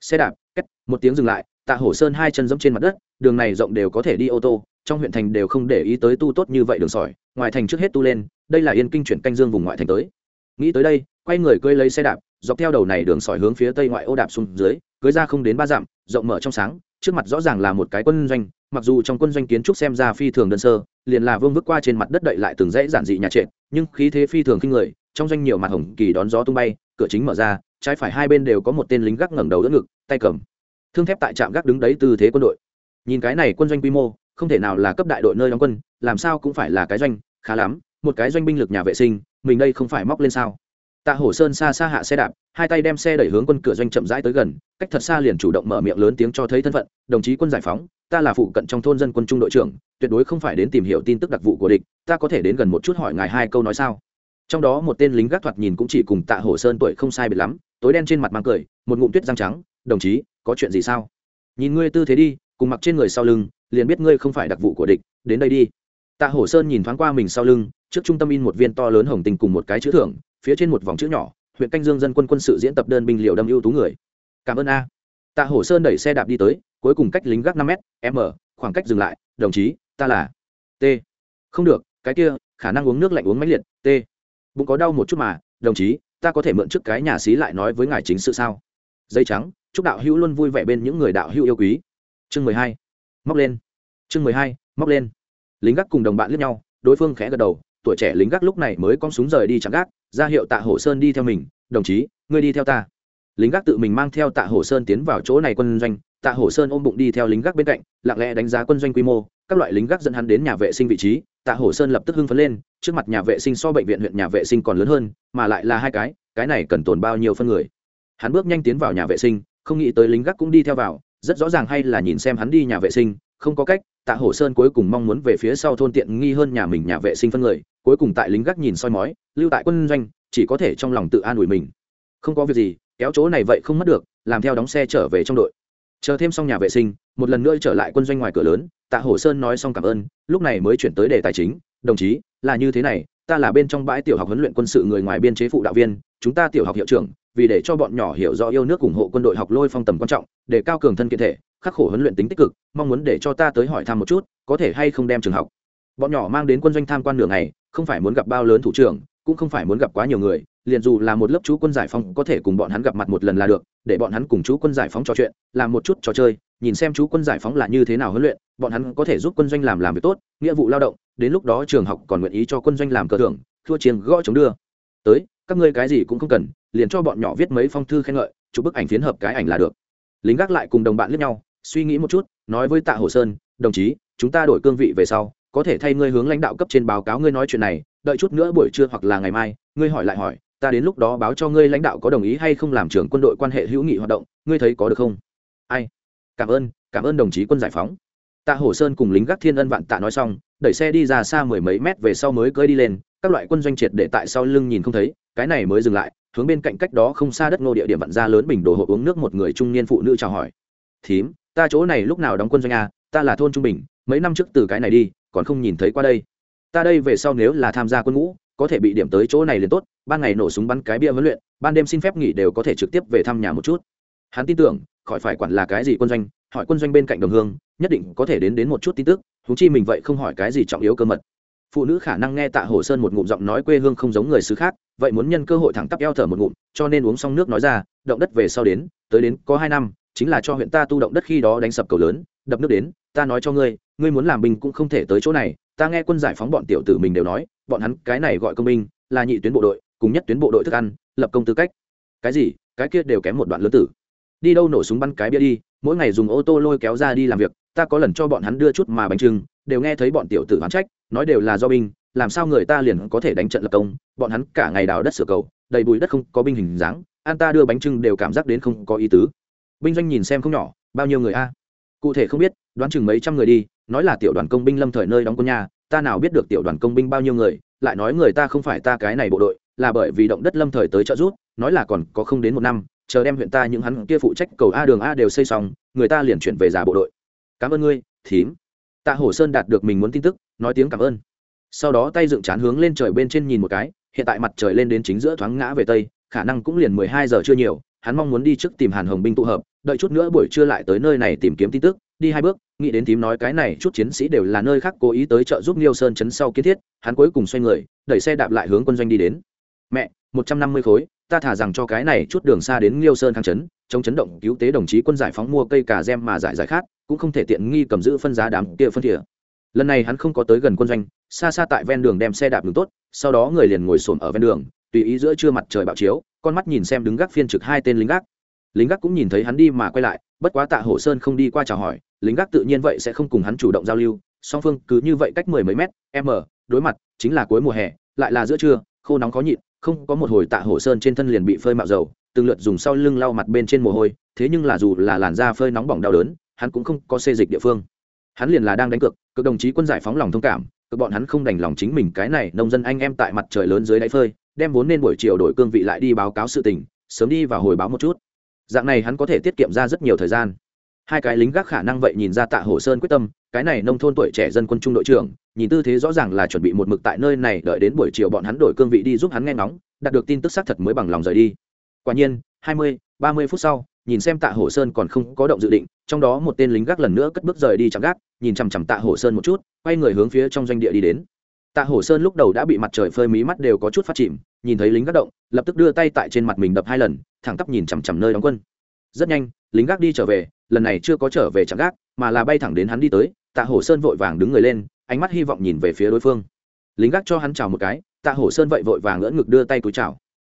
A: Xe đạp cách một tiếng dừng lại, tạ hổ sơn hai chân giẫm trên mặt đất, đường này rộng đều có thể đi ô tô, trong huyện thành đều không để ý tới tu tốt như vậy đường sỏi, ngoài thành trước hết tu lên, đây là yên kinh chuyển canh dương vùng ngoại thành tới. Nghĩ tới đây, quay người cơi lấy xe đạp dọc theo đầu này đường sỏi hướng phía tây ngoại ô đạp xuống dưới, cưới ra không đến ba dặm, rộng mở trong sáng, trước mặt rõ ràng là một cái quân doanh, mặc dù trong quân doanh kiến trúc xem ra phi thường đơn sơ, liền là vương vức qua trên mặt đất đậy lại từng dãy giản dị nhà trệt, nhưng khí thế phi thường kinh người, trong doanh nhiều mặt hồng kỳ đón gió tung bay, cửa chính mở ra, trái phải hai bên đều có một tên lính gác ngẩng đầu đỡ ngực, tay cầm, thương thép tại trạm gác đứng đấy tư thế quân đội. Nhìn cái này quân doanh quy mô, không thể nào là cấp đại đội nơi đóng quân, làm sao cũng phải là cái doanh, khá lắm, một cái doanh binh lực nhà vệ sinh, mình đây không phải móc lên sao? Tạ hổ sơn xa xa hạ xe đạp, hai tay đem xe đẩy hướng quân cửa doanh chậm rãi tới gần, cách thật xa liền chủ động mở miệng lớn tiếng cho thấy thân phận, đồng chí quân giải phóng, ta là phụ cận trong thôn dân quân trung đội trưởng, tuyệt đối không phải đến tìm hiểu tin tức đặc vụ của địch, ta có thể đến gần một chút hỏi ngài hai câu nói sao? Trong đó một tên lính gác thoạt nhìn cũng chỉ cùng tạ hổ sơn tuổi không sai biệt lắm, tối đen trên mặt mang cười, một ngụm tuyết răng trắng, đồng chí, có chuyện gì sao? Nhìn ngươi tư thế đi, cùng mặc trên người sau lưng, liền biết ngươi không phải đặc vụ của địch, đến đây đi. Tạ hổ sơn nhìn thoáng qua mình sau lưng, trước trung tâm in một viên to lớn hồng tình cùng một cái chữ thưởng phía trên một vòng chữ nhỏ, huyện canh dương dân quân quân sự diễn tập đơn binh liều đâm ưu tú người. Cảm ơn a. Tạ hổ sơn đẩy xe đạp đi tới, cuối cùng cách lính gác năm m m, khoảng cách dừng lại, đồng chí, ta là t. Không được, cái kia, khả năng uống nước lạnh uống máy liệt, t. Bụng có đau một chút mà, đồng chí, ta có thể mượn trước cái nhà xí lại nói với ngài chính sự sao? Dây trắng, chúc đạo hữu luôn vui vẻ bên những người đạo hữu yêu quý. Chương mười hai, móc lên. Chương mười hai, móc lên. Lính gác cùng đồng bạn lướt nhau, đối phương khẽ gật đầu, tuổi trẻ lính gác lúc này mới con súng rời đi chẳng gác ra hiệu tạ hổ sơn đi theo mình, đồng chí, ngươi đi theo ta. Lính gác tự mình mang theo tạ hổ sơn tiến vào chỗ này quân doanh, tạ hổ sơn ôm bụng đi theo lính gác bên cạnh, lặng lẽ đánh giá quân doanh quy mô, các loại lính gác dẫn hắn đến nhà vệ sinh vị trí, tạ hổ sơn lập tức hưng phấn lên, trước mặt nhà vệ sinh so bệnh viện huyện nhà vệ sinh còn lớn hơn, mà lại là hai cái cái này cần tồn bao nhiêu phân người. Hắn bước nhanh tiến vào nhà vệ sinh, không nghĩ tới lính gác cũng đi theo vào, rất rõ ràng hay là nhìn xem hắn đi nhà vệ sinh, không có cách, tạ hổ sơn cuối cùng mong muốn về phía sau thôn tiện nghi hơn nhà mình nhà vệ sinh phân người cuối cùng tại lính gác nhìn soi mói, lưu tại quân doanh, chỉ có thể trong lòng tự an ủi mình. Không có việc gì, kéo chỗ này vậy không mất được, làm theo đóng xe trở về trong đội. Chờ thêm xong nhà vệ sinh, một lần nữa trở lại quân doanh ngoài cửa lớn, tạ hổ sơn nói xong cảm ơn, lúc này mới chuyển tới đề tài chính, đồng chí, là như thế này, ta là bên trong bãi tiểu học huấn luyện quân sự người ngoài biên chế phụ đạo viên, chúng ta tiểu học hiệu trưởng, vì để cho bọn nhỏ hiểu rõ yêu nước ủng hộ quân đội học lôi phong tầm quan trọng, để cao cường thân kiện thể, khắc khổ huấn luyện tính tích cực, mong muốn để cho ta tới hỏi thăm một chút, có thể hay không đem trường học? Bọn nhỏ mang đến quân doanh tham quan nửa ngày, không phải muốn gặp bao lớn thủ trưởng, cũng không phải muốn gặp quá nhiều người, liền dù là một lớp chú quân giải phóng có thể cùng bọn hắn gặp mặt một lần là được, để bọn hắn cùng chú quân giải phóng trò chuyện, làm một chút trò chơi, nhìn xem chú quân giải phóng là như thế nào huấn luyện, bọn hắn có thể giúp quân doanh làm làm việc tốt, nghĩa vụ lao động, đến lúc đó trường học còn nguyện ý cho quân doanh làm cờ thưởng, thua chiến gõ chống đưa. Tới, các ngươi cái gì cũng không cần, liền cho bọn nhỏ viết mấy phong thư khen ngợi, chụp bức ảnh phiến hợp cái ảnh là được. Lính gác lại cùng đồng bạn lướt nhau, suy nghĩ một chút, nói với tạ hồ sơn, đồng chí, chúng ta đổi cương vị về sau có thể thay ngươi hướng lãnh đạo cấp trên báo cáo ngươi nói chuyện này, đợi chút nữa buổi trưa hoặc là ngày mai, ngươi hỏi lại hỏi, ta đến lúc đó báo cho ngươi lãnh đạo có đồng ý hay không làm trưởng quân đội quan hệ hữu nghị hoạt động, ngươi thấy có được không? Ai? Cảm ơn cảm ơn đồng chí quân giải phóng. Tạ hổ sơn cùng lính gác thiên ân vạn tạ nói xong, đẩy xe đi ra xa mười mấy mét về sau mới cơi đi lên, các loại quân doanh triệt để tại sau lưng nhìn không thấy, cái này mới dừng lại, hướng bên cạnh cách đó không xa đất ngô địa điểm vặn ra lớn bình đồ hộp uống nước một người trung niên phụ nữ chào hỏi. Thím, ta chỗ này lúc nào đóng quân doanh a ta là thôn trung bình, mấy năm trước từ cái này đi còn không nhìn thấy qua đây. Ta đây về sau nếu là tham gia quân ngũ, có thể bị điểm tới chỗ này liền tốt, ban ngày nổ súng bắn cái bia huấn luyện, ban đêm xin phép nghỉ đều có thể trực tiếp về thăm nhà một chút. Hắn tin tưởng, khỏi phải quản là cái gì quân doanh, hỏi quân doanh bên cạnh đồng hương, nhất định có thể đến đến một chút tin tức thú chi mình vậy không hỏi cái gì trọng yếu cơ mật. Phụ nữ khả năng nghe tạ hồ sơn một ngụm giọng nói quê hương không giống người xứ khác, vậy muốn nhân cơ hội thẳng tắp eo thở một ngụm, cho nên uống xong nước nói ra, động đất về sau đến, tới đến có hai năm, chính là cho huyện ta tu động đất khi đó đánh sập cầu lớn, đập nước đến, ta nói cho ngươi ngươi muốn làm binh cũng không thể tới chỗ này, ta nghe quân giải phóng bọn tiểu tử mình đều nói, bọn hắn cái này gọi công binh, là nhị tuyến bộ đội, cùng nhất tuyến bộ đội thức ăn, lập công tư cách. Cái gì? Cái kia đều kém một đoạn lớn tử. Đi đâu nổ súng bắn cái bia đi, mỗi ngày dùng ô tô lôi kéo ra đi làm việc, ta có lần cho bọn hắn đưa chút mà bánh trưng, đều nghe thấy bọn tiểu tử hoán trách, nói đều là do binh, làm sao người ta liền có thể đánh trận lập công, bọn hắn cả ngày đào đất sửa cầu, đầy bụi đất không có binh hình dáng an ta đưa bánh trưng đều cảm giác đến không có ý tứ. Binh doanh nhìn xem không nhỏ, bao nhiêu người a? Cụ thể không biết, đoán chừng mấy trăm người đi, nói là tiểu đoàn công binh lâm thời nơi đóng quân nhà, ta nào biết được tiểu đoàn công binh bao nhiêu người, lại nói người ta không phải ta cái này bộ đội, là bởi vì động đất lâm thời tới trợ rút nói là còn có không đến một năm, chờ đem huyện ta những hắn kia phụ trách cầu a đường a đều xây xong, người ta liền chuyển về giả bộ đội. Cảm ơn ngươi, thím. Tạ hổ sơn đạt được mình muốn tin tức, nói tiếng cảm ơn. Sau đó tay dựng chán hướng lên trời bên trên nhìn một cái, hiện tại mặt trời lên đến chính giữa thoáng ngã về tây, khả năng cũng liền mười hai giờ chưa nhiều hắn mong muốn đi trước tìm hàn hồng binh tụ hợp đợi chút nữa buổi trưa lại tới nơi này tìm kiếm tin tức đi hai bước nghĩ đến thím nói cái này chút chiến sĩ đều là nơi khác cố ý tới trợ giúp Liêu Sơn chấn sau kiến thiết, hắn cuối cùng xoay người, đẩy xe đạp lại hướng quân doanh đi đến. Mẹ, một trăm năm mươi khối, ta thả rằng cho cái này chút đường xa đến Liêu Sơn kháng chấn, chống chấn động cứu tế đồng chí quân giải phóng mua cây cà gem mà giải giải khác, cũng không thể tiện nghi cầm giữ phân giá đám kia phân địa." Lần này hắn không có tới gần quân doanh, xa xa tại ven đường đem xe đạp đường tốt, sau đó người liền ngồi xổm ở ven đường, tùy ý giữa trưa mặt trời bạo chiếu, con mắt nhìn xem đứng gác phiên trực hai tên lính gác. Lính gác cũng nhìn thấy hắn đi mà quay lại, bất quá Tạ Hổ Sơn không đi qua chào hỏi, lính gác tự nhiên vậy sẽ không cùng hắn chủ động giao lưu song phương cứ như vậy cách mười mấy mét m đối mặt chính là cuối mùa hè lại là giữa trưa khô nóng khó nhịn không có một hồi tạ hổ sơn trên thân liền bị phơi mạo dầu từng lượt dùng sau lưng lau mặt bên trên mồ hôi thế nhưng là dù là làn da phơi nóng bỏng đau đớn hắn cũng không có xê dịch địa phương hắn liền là đang đánh cược cực đồng chí quân giải phóng lòng thông cảm cứ bọn hắn không đành lòng chính mình cái này nông dân anh em tại mặt trời lớn dưới đáy phơi, đem vốn nên buổi chiều đổi cương vị lại đi báo cáo sự tình, sớm đi và hồi báo một chút. Dạng này hắn có thể tiết kiệm ra rất nhiều thời gian. Hai cái lính gác khả năng vậy nhìn ra tạ hồ sơn quyết tâm, cái này nông thôn tuổi trẻ dân quân trung đội trưởng, nhìn tư thế rõ ràng là chuẩn bị một mực tại nơi này đợi đến buổi chiều bọn hắn đổi cương vị đi giúp hắn nghe ngóng, đạt được tin tức xác thật mới bằng lòng rời đi. Quả nhiên, hai mươi, ba mươi phút sau, nhìn xem tạ hồ sơn còn không có động dự định trong đó một tên lính gác lần nữa cất bước rời đi chạm gác, nhìn chằm chằm tạ hổ sơn một chút, quay người hướng phía trong doanh địa đi đến. Tạ hổ sơn lúc đầu đã bị mặt trời phơi mí mắt đều có chút phát chìm, nhìn thấy lính gác động, lập tức đưa tay tại trên mặt mình đập hai lần, thẳng tắp nhìn chằm chằm nơi đóng quân. Rất nhanh, lính gác đi trở về, lần này chưa có trở về chạm gác, mà là bay thẳng đến hắn đi tới, tạ hổ sơn vội vàng đứng người lên, ánh mắt hy vọng nhìn về phía đối phương. Lính gác cho hắn chào một cái, tạ hổ sơn vậy vội vàng ngỡ ngực đưa tay túi chào.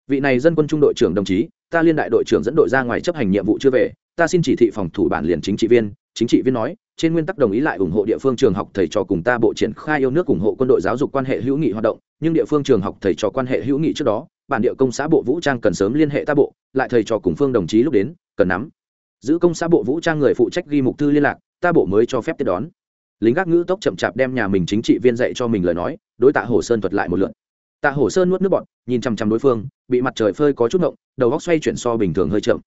A: Vị này dân quân trung đội trưởng đồng chí, ta liên đại đội trưởng dẫn đội ra ngoài chấp hành nhiệm vụ chưa về ta xin chỉ thị phòng thủ bản liền chính trị viên, chính trị viên nói, trên nguyên tắc đồng ý lại ủng hộ địa phương trường học thầy trò cùng ta bộ triển khai yêu nước ủng hộ quân đội giáo dục quan hệ hữu nghị hoạt động, nhưng địa phương trường học thầy trò quan hệ hữu nghị trước đó, bản địa công xã bộ vũ trang cần sớm liên hệ ta bộ, lại thầy trò cùng phương đồng chí lúc đến, cần nắm. Giữ công xã bộ vũ trang người phụ trách ghi mục thư liên lạc, ta bộ mới cho phép tiếp đón. Lính gác ngữ tốc chậm chạp đem nhà mình chính trị viên dạy cho mình lời nói, đối tạ hồ sơn thuật lại một lượt. tạ hồ sơn nuốt nước bọt, nhìn chằm chằm đối phương, bị mặt trời phơi có chút ngộng, đầu góc xoay chuyển so bình thường hơi chậm.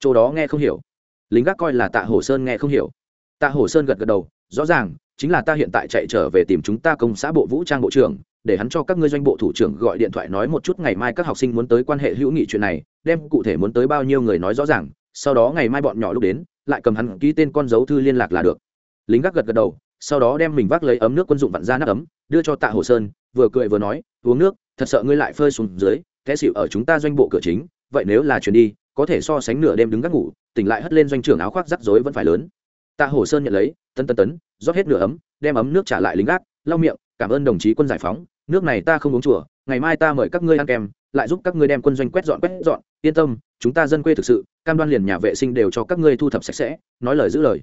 A: Chỗ đó nghe không hiểu lính gác coi là tạ hồ sơn nghe không hiểu. Tạ hồ sơn gật gật đầu, rõ ràng, chính là ta hiện tại chạy trở về tìm chúng ta công xã bộ vũ trang bộ trưởng, để hắn cho các ngươi doanh bộ thủ trưởng gọi điện thoại nói một chút ngày mai các học sinh muốn tới quan hệ hữu nghị chuyện này, đem cụ thể muốn tới bao nhiêu người nói rõ ràng, sau đó ngày mai bọn nhỏ lúc đến, lại cầm hắn ký tên con dấu thư liên lạc là được. Lính gác gật gật đầu, sau đó đem mình vác lấy ấm nước quân dụng vặn ra nắp ấm, đưa cho tạ hồ sơn, vừa cười vừa nói, uống nước, thật sợ ngươi lại phơi xuống dưới, té xịu ở chúng ta doanh bộ cửa chính, vậy nếu là chuyển đi có thể so sánh nửa đêm đứng gác ngủ, tỉnh lại hất lên doanh trưởng áo khoác rắc rối vẫn phải lớn. Tạ Hổ sơn nhận lấy tân tân tấn, rót hết nửa ấm, đem ấm nước trả lại lính gác, lau miệng, cảm ơn đồng chí quân giải phóng, nước này ta không uống chùa, ngày mai ta mời các ngươi ăn kèm lại giúp các ngươi đem quân doanh quét dọn quét dọn, yên tâm, chúng ta dân quê thực sự, cam đoan liền nhà vệ sinh đều cho các ngươi thu thập sạch sẽ, nói lời giữ lời.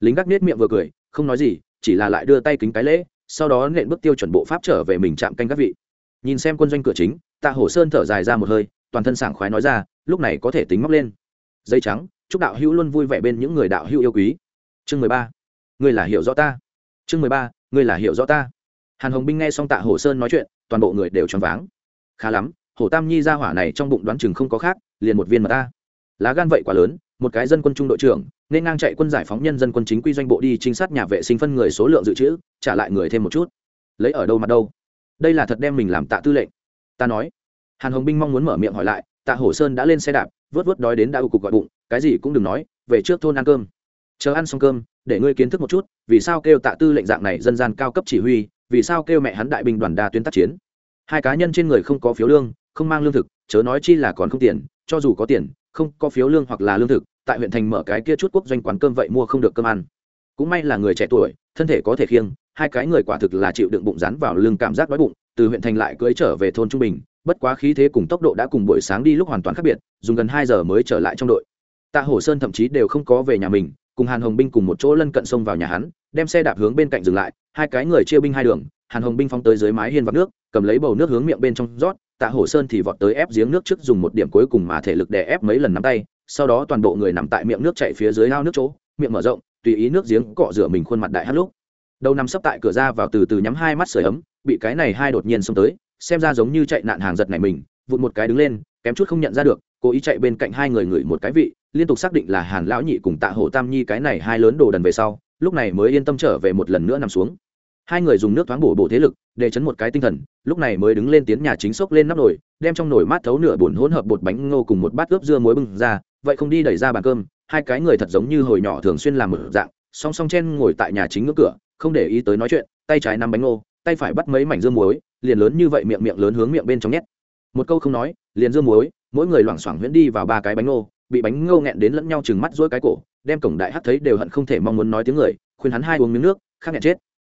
A: Lính gác nết miệng vừa cười, không nói gì, chỉ là lại đưa tay kính cái lễ, sau đó nện bước tiêu chuẩn bộ pháp trở về mình chạm canh các vị. Nhìn xem quân doanh cửa chính, tạ hổ sơn thở dài ra một hơi toàn thân sảng khoái nói ra, lúc này có thể tính móc lên. Dây trắng, chúc đạo hữu luôn vui vẻ bên những người đạo hữu yêu quý. Chương mười ba. Ngươi là hiểu rõ ta. Chương mười ba. Ngươi là hiểu rõ ta. Hàn hồng binh nghe xong tạ hổ sơn nói chuyện, toàn bộ người đều choáng váng. Khá lắm, hổ tam nhi ra hỏa này trong bụng đoán chừng không có khác, liền một viên mà ta. Lá gan vậy quá lớn, một cái dân quân trung đội trưởng, nên ngang chạy quân giải phóng nhân dân quân chính quy doanh bộ đi trinh sát nhà vệ sinh phân người số lượng dự trữ, trả lại người thêm một chút. Lấy ở đâu mặt đâu? Đây là thật đem mình làm tạ tư lệnh. Ta nói hàn hồng binh mong muốn mở miệng hỏi lại, tạ hổ sơn đã lên xe đạp, vớt vớt đói đến đã ưu cục gọi bụng, cái gì cũng đừng nói, về trước thôn ăn cơm. Chờ ăn xong cơm, để ngươi kiến thức một chút, vì sao kêu tạ tư lệnh dạng này dân gian cao cấp chỉ huy, vì sao kêu mẹ hắn đại binh đoàn đa tuyến tác chiến. Hai cá nhân trên người không có phiếu lương, không mang lương thực, chớ nói chi là còn không tiền, cho dù có tiền, không có phiếu lương hoặc là lương thực, tại huyện thành mở cái kia chút quốc doanh quán cơm vậy mua không được cơm ăn. Cũng may là người trẻ tuổi, thân thể có thể khiêng, hai cái người quả thực là chịu đựng bụng rắn vào lưng cảm giác đói bụng, từ huyện thành lại cưới trở về thôn trung bình bất quá khí thế cùng tốc độ đã cùng buổi sáng đi lúc hoàn toàn khác biệt, dùng gần hai giờ mới trở lại trong đội. Tạ hổ sơn thậm chí đều không có về nhà mình, cùng hàn hồng binh cùng một chỗ lân cận sông vào nhà hắn, đem xe đạp hướng bên cạnh dừng lại, hai cái người chia binh hai đường, hàn hồng binh phóng tới dưới mái hiên vạc nước, cầm lấy bầu nước hướng miệng bên trong rót, tạ hổ sơn thì vọt tới ép giếng nước trước dùng một điểm cuối cùng mà thể lực đè ép mấy lần nắm tay, sau đó toàn bộ người nằm tại miệng nước chạy phía dưới ao nước chỗ, miệng mở rộng, tùy ý nước giếng cọ rửa mình khuôn mặt đại hát lúc. Đầu nằm sấp tại cửa ra vào từ từ nhắm hai mắt sưởi ấm, bị cái này hai đột nhiên xông tới xem ra giống như chạy nạn hàng giật này mình, vụt một cái đứng lên, kém chút không nhận ra được, cố ý chạy bên cạnh hai người ngửi một cái vị, liên tục xác định là hàn lão nhị cùng tạ hổ tam nhi cái này hai lớn đồ đần về sau, lúc này mới yên tâm trở về một lần nữa nằm xuống. Hai người dùng nước thoáng bổ bổ thế lực, để chấn một cái tinh thần, lúc này mới đứng lên tiến nhà chính sốc lên nắp nồi, đem trong nồi mát thấu nửa bùn hỗn hợp bột bánh ngô cùng một bát ướp dưa muối bưng ra, vậy không đi đẩy ra bàn cơm, hai cái người thật giống như hồi nhỏ thường xuyên làm mở dạng, song song chen ngồi tại nhà chính ngưỡng cửa, không để ý tới nói chuyện, tay trái nắm bánh ngô, tay phải bắt mấy mảnh dưa muối liền lớn như vậy miệng miệng lớn hướng miệng bên trong nhét. Một câu không nói, liền dưa muối, mỗi người loảng xoảng huyễn đi vào ba cái bánh ngô, bị bánh ngô nghẹn đến lẫn nhau chừng mắt dỗi cái cổ, đem cổng đại hắt thấy đều hận không thể mong muốn nói tiếng người, khuyên hắn hai uống miếng nước, khác nghẹn chết.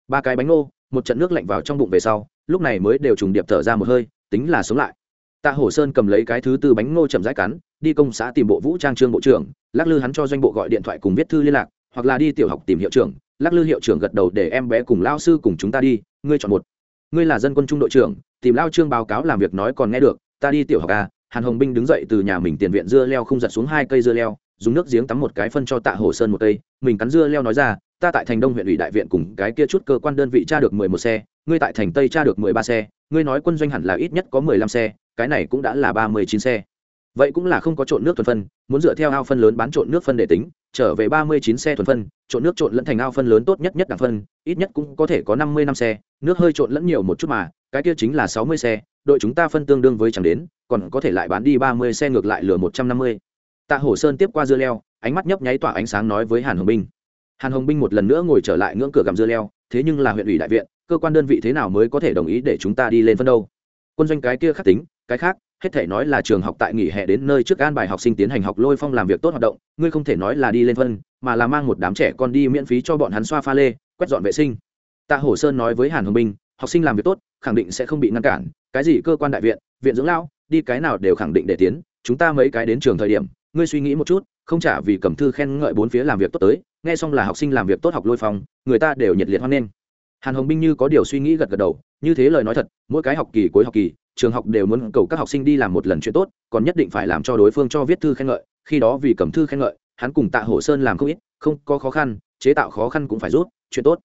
A: Ba cái bánh ngô, một trận nước lạnh vào trong bụng về sau, lúc này mới đều trùng điệp thở ra một hơi, tính là sống lại. Tạ hổ sơn cầm lấy cái thứ tư bánh ngô chậm rãi cắn, đi công xã tìm bộ vũ trang trương bộ trưởng, lắc lư hắn cho doanh bộ gọi điện thoại cùng viết thư liên lạc, hoặc là đi tiểu học tìm hiệu trưởng, lắc lư hiệu trưởng gật đầu để em bé cùng lao sư cùng chúng ta đi, ngươi chọn một ngươi là dân quân trung đội trưởng, tìm lao trương báo cáo làm việc nói còn nghe được, ta đi tiểu học à hàn hồng binh đứng dậy từ nhà mình tiền viện dưa leo không giật xuống hai cây dưa leo, dùng nước giếng tắm một cái phân cho tạ hồ sơn một cây, mình cắn dưa leo nói ra, ta tại thành đông huyện ủy đại viện cùng cái kia chút cơ quan đơn vị tra được mười một xe, ngươi tại thành tây tra được mười ba xe, ngươi nói quân doanh hẳn là ít nhất có mười lăm xe, cái này cũng đã là ba mươi chín xe vậy cũng là không có trộn nước thuần phân, muốn dựa theo ao phân lớn bán trộn nước phân để tính, trở về ba mươi chín xe thuần phân, trộn nước trộn lẫn thành ao phân lớn tốt nhất nhất đẳng phân, ít nhất cũng có thể có năm mươi năm xe, nước hơi trộn lẫn nhiều một chút mà, cái kia chính là sáu mươi xe, đội chúng ta phân tương đương với chẳng đến, còn có thể lại bán đi ba mươi xe ngược lại lừa một trăm năm mươi. Tạ hổ sơn tiếp qua dưa leo, ánh mắt nhấp nháy tỏa ánh sáng nói với hàn hồng binh. Hàn hồng binh một lần nữa ngồi trở lại ngưỡng cửa gặm dưa leo, thế nhưng là huyện ủy đại viện, cơ quan đơn vị thế nào mới có thể đồng ý để chúng ta đi lên phân đâu? Quân doanh cái kia khắc tính, cái khác hết thể nói là trường học tại nghỉ hè đến nơi trước an bài học sinh tiến hành học lôi phong làm việc tốt hoạt động ngươi không thể nói là đi lên phân mà là mang một đám trẻ con đi miễn phí cho bọn hắn xoa pha lê quét dọn vệ sinh. Tạ hổ sơn nói với hàn hồng Minh, học sinh làm việc tốt khẳng định sẽ không bị ngăn cản cái gì cơ quan đại viện viện dưỡng lão đi cái nào đều khẳng định để tiến chúng ta mấy cái đến trường thời điểm ngươi suy nghĩ một chút không trả vì cầm thư khen ngợi bốn phía làm việc tốt tới nghe xong là học sinh làm việc tốt học lôi phong người ta đều nhiệt liệt hoan nghênh. Hàn hồng binh như có điều suy nghĩ gật gật đầu như thế lời nói thật mỗi cái học kỳ cuối học kỳ trường học đều muốn cầu các học sinh đi làm một lần chuyện tốt, còn nhất định phải làm cho đối phương cho viết thư khen ngợi, khi đó vì cầm thư khen ngợi, hắn cùng tạ hổ sơn làm không ít, không có khó khăn, chế tạo khó khăn cũng phải rút, chuyện tốt.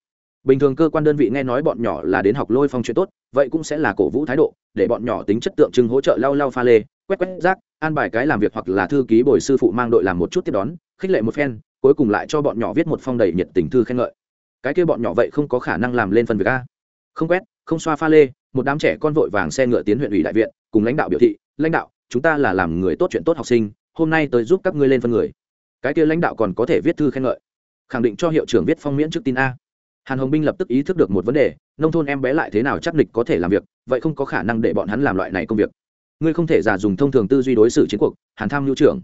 A: Bình thường cơ quan đơn vị nghe nói bọn nhỏ là đến học lôi phong chuyện tốt, vậy cũng sẽ là cổ vũ thái độ, để bọn nhỏ tính chất tượng trưng hỗ trợ lau lau pha lê, quét quét rác, an bài cái làm việc hoặc là thư ký bồi sư phụ mang đội làm một chút tiếp đón, khích lệ một phen, cuối cùng lại cho bọn nhỏ viết một phong đầy nhiệt tình thư khen ngợi. Cái kia bọn nhỏ vậy không có khả năng làm lên phần việc a. Không quét, không xoa pha lê một đám trẻ con vội vàng xe ngựa tiến huyện ủy đại viện, cùng lãnh đạo biểu thị, lãnh đạo, chúng ta là làm người tốt chuyện tốt học sinh, hôm nay tới giúp các ngươi lên phân người. Cái kia lãnh đạo còn có thể viết thư khen ngợi, khẳng định cho hiệu trưởng viết phong miễn trước tin a. Hàn hồng binh lập tức ý thức được một vấn đề, nông thôn em bé lại thế nào chắc địch có thể làm việc, vậy không có khả năng để bọn hắn làm loại này công việc. Ngươi không thể giả dùng thông thường tư duy đối xử chiến cuộc, hàn tham hữu trưởng.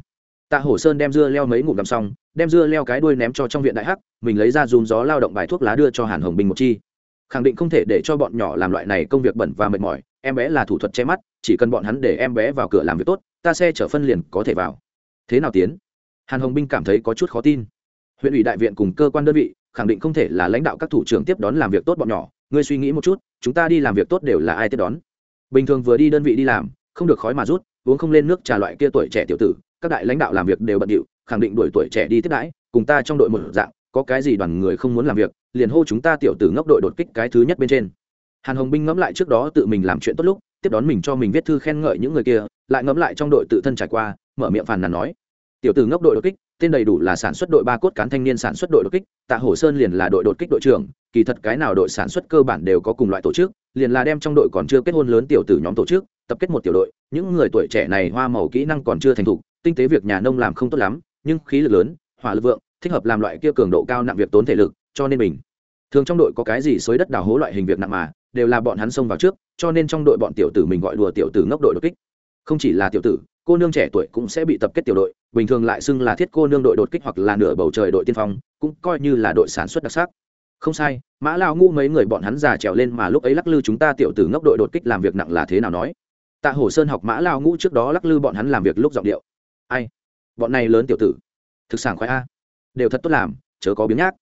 A: Tạ hổ sơn đem dưa leo mấy ngụm đ xong, đem dưa leo cái đuôi ném cho trong viện đại hắc, mình lấy ra dùm gió lao động bài thuốc lá đưa cho hàn hồng binh một chi khẳng định không thể để cho bọn nhỏ làm loại này công việc bẩn và mệt mỏi, em bé là thủ thuật che mắt, chỉ cần bọn hắn để em bé vào cửa làm việc tốt, ta xe chở phân liền có thể vào. Thế nào tiến? Hàn hồng binh cảm thấy có chút khó tin. Huyện ủy đại viện cùng cơ quan đơn vị, khẳng định không thể là lãnh đạo các thủ trưởng tiếp đón làm việc tốt bọn nhỏ. Ngươi suy nghĩ một chút, chúng ta đi làm việc tốt đều là ai tiếp đón? Bình thường vừa đi đơn vị đi làm, không được khói mà rút, uống không lên nước trà loại kia tuổi trẻ tiểu tử, các đại lãnh đạo làm việc đều bận điệu, khẳng định đuổi tuổi trẻ đi tiếp đãi, cùng ta trong đội một dạng có cái gì đoàn người không muốn làm việc, liền hô chúng ta tiểu tử ngốc đội đột kích cái thứ nhất bên trên. Hàn hồng binh ngẫm lại trước đó tự mình làm chuyện tốt lúc, tiếp đón mình cho mình viết thư khen ngợi những người kia, lại ngẫm lại trong đội tự thân trải qua, mở miệng phàn nàn nói, tiểu tử ngốc đội đột kích, tên đầy đủ là sản xuất đội ba cốt cán thanh niên sản xuất đội đột kích, tạ hổ sơn liền là đội đột kích đội trưởng, kỳ thật cái nào đội sản xuất cơ bản đều có cùng loại tổ chức, liền là đem trong đội còn chưa kết hôn lớn tiểu tử nhóm tổ chức, tập kết một tiểu đội, những người tuổi trẻ này hoa màu kỹ năng còn chưa thành thục, tinh tế việc nhà nông làm không tốt lắm, nhưng khí lực lớn, hỏa lực vượng thích hợp làm loại kia cường độ cao nặng việc tốn thể lực, cho nên mình. Thường trong đội có cái gì xới đất đào hố loại hình việc nặng mà, đều là bọn hắn xông vào trước, cho nên trong đội bọn tiểu tử mình gọi đùa tiểu tử ngốc đội đột kích. Không chỉ là tiểu tử, cô nương trẻ tuổi cũng sẽ bị tập kết tiểu đội, bình thường lại xưng là thiết cô nương đội đột kích hoặc là nửa bầu trời đội tiên phong, cũng coi như là đội sản xuất đặc sắc. Không sai, mã lao ngu mấy người bọn hắn già trèo lên mà lúc ấy lắc lư chúng ta tiểu tử ngốc đội đột kích làm việc nặng là thế nào nói? Tạ hổ sơn học mã lao ngũ trước đó lắc lư bọn hắn làm việc lúc giọng điệu. Ai? Bọn này lớn tiểu tử. Thực sản khoái a đều thật tốt làm, chớ có biếng nhác.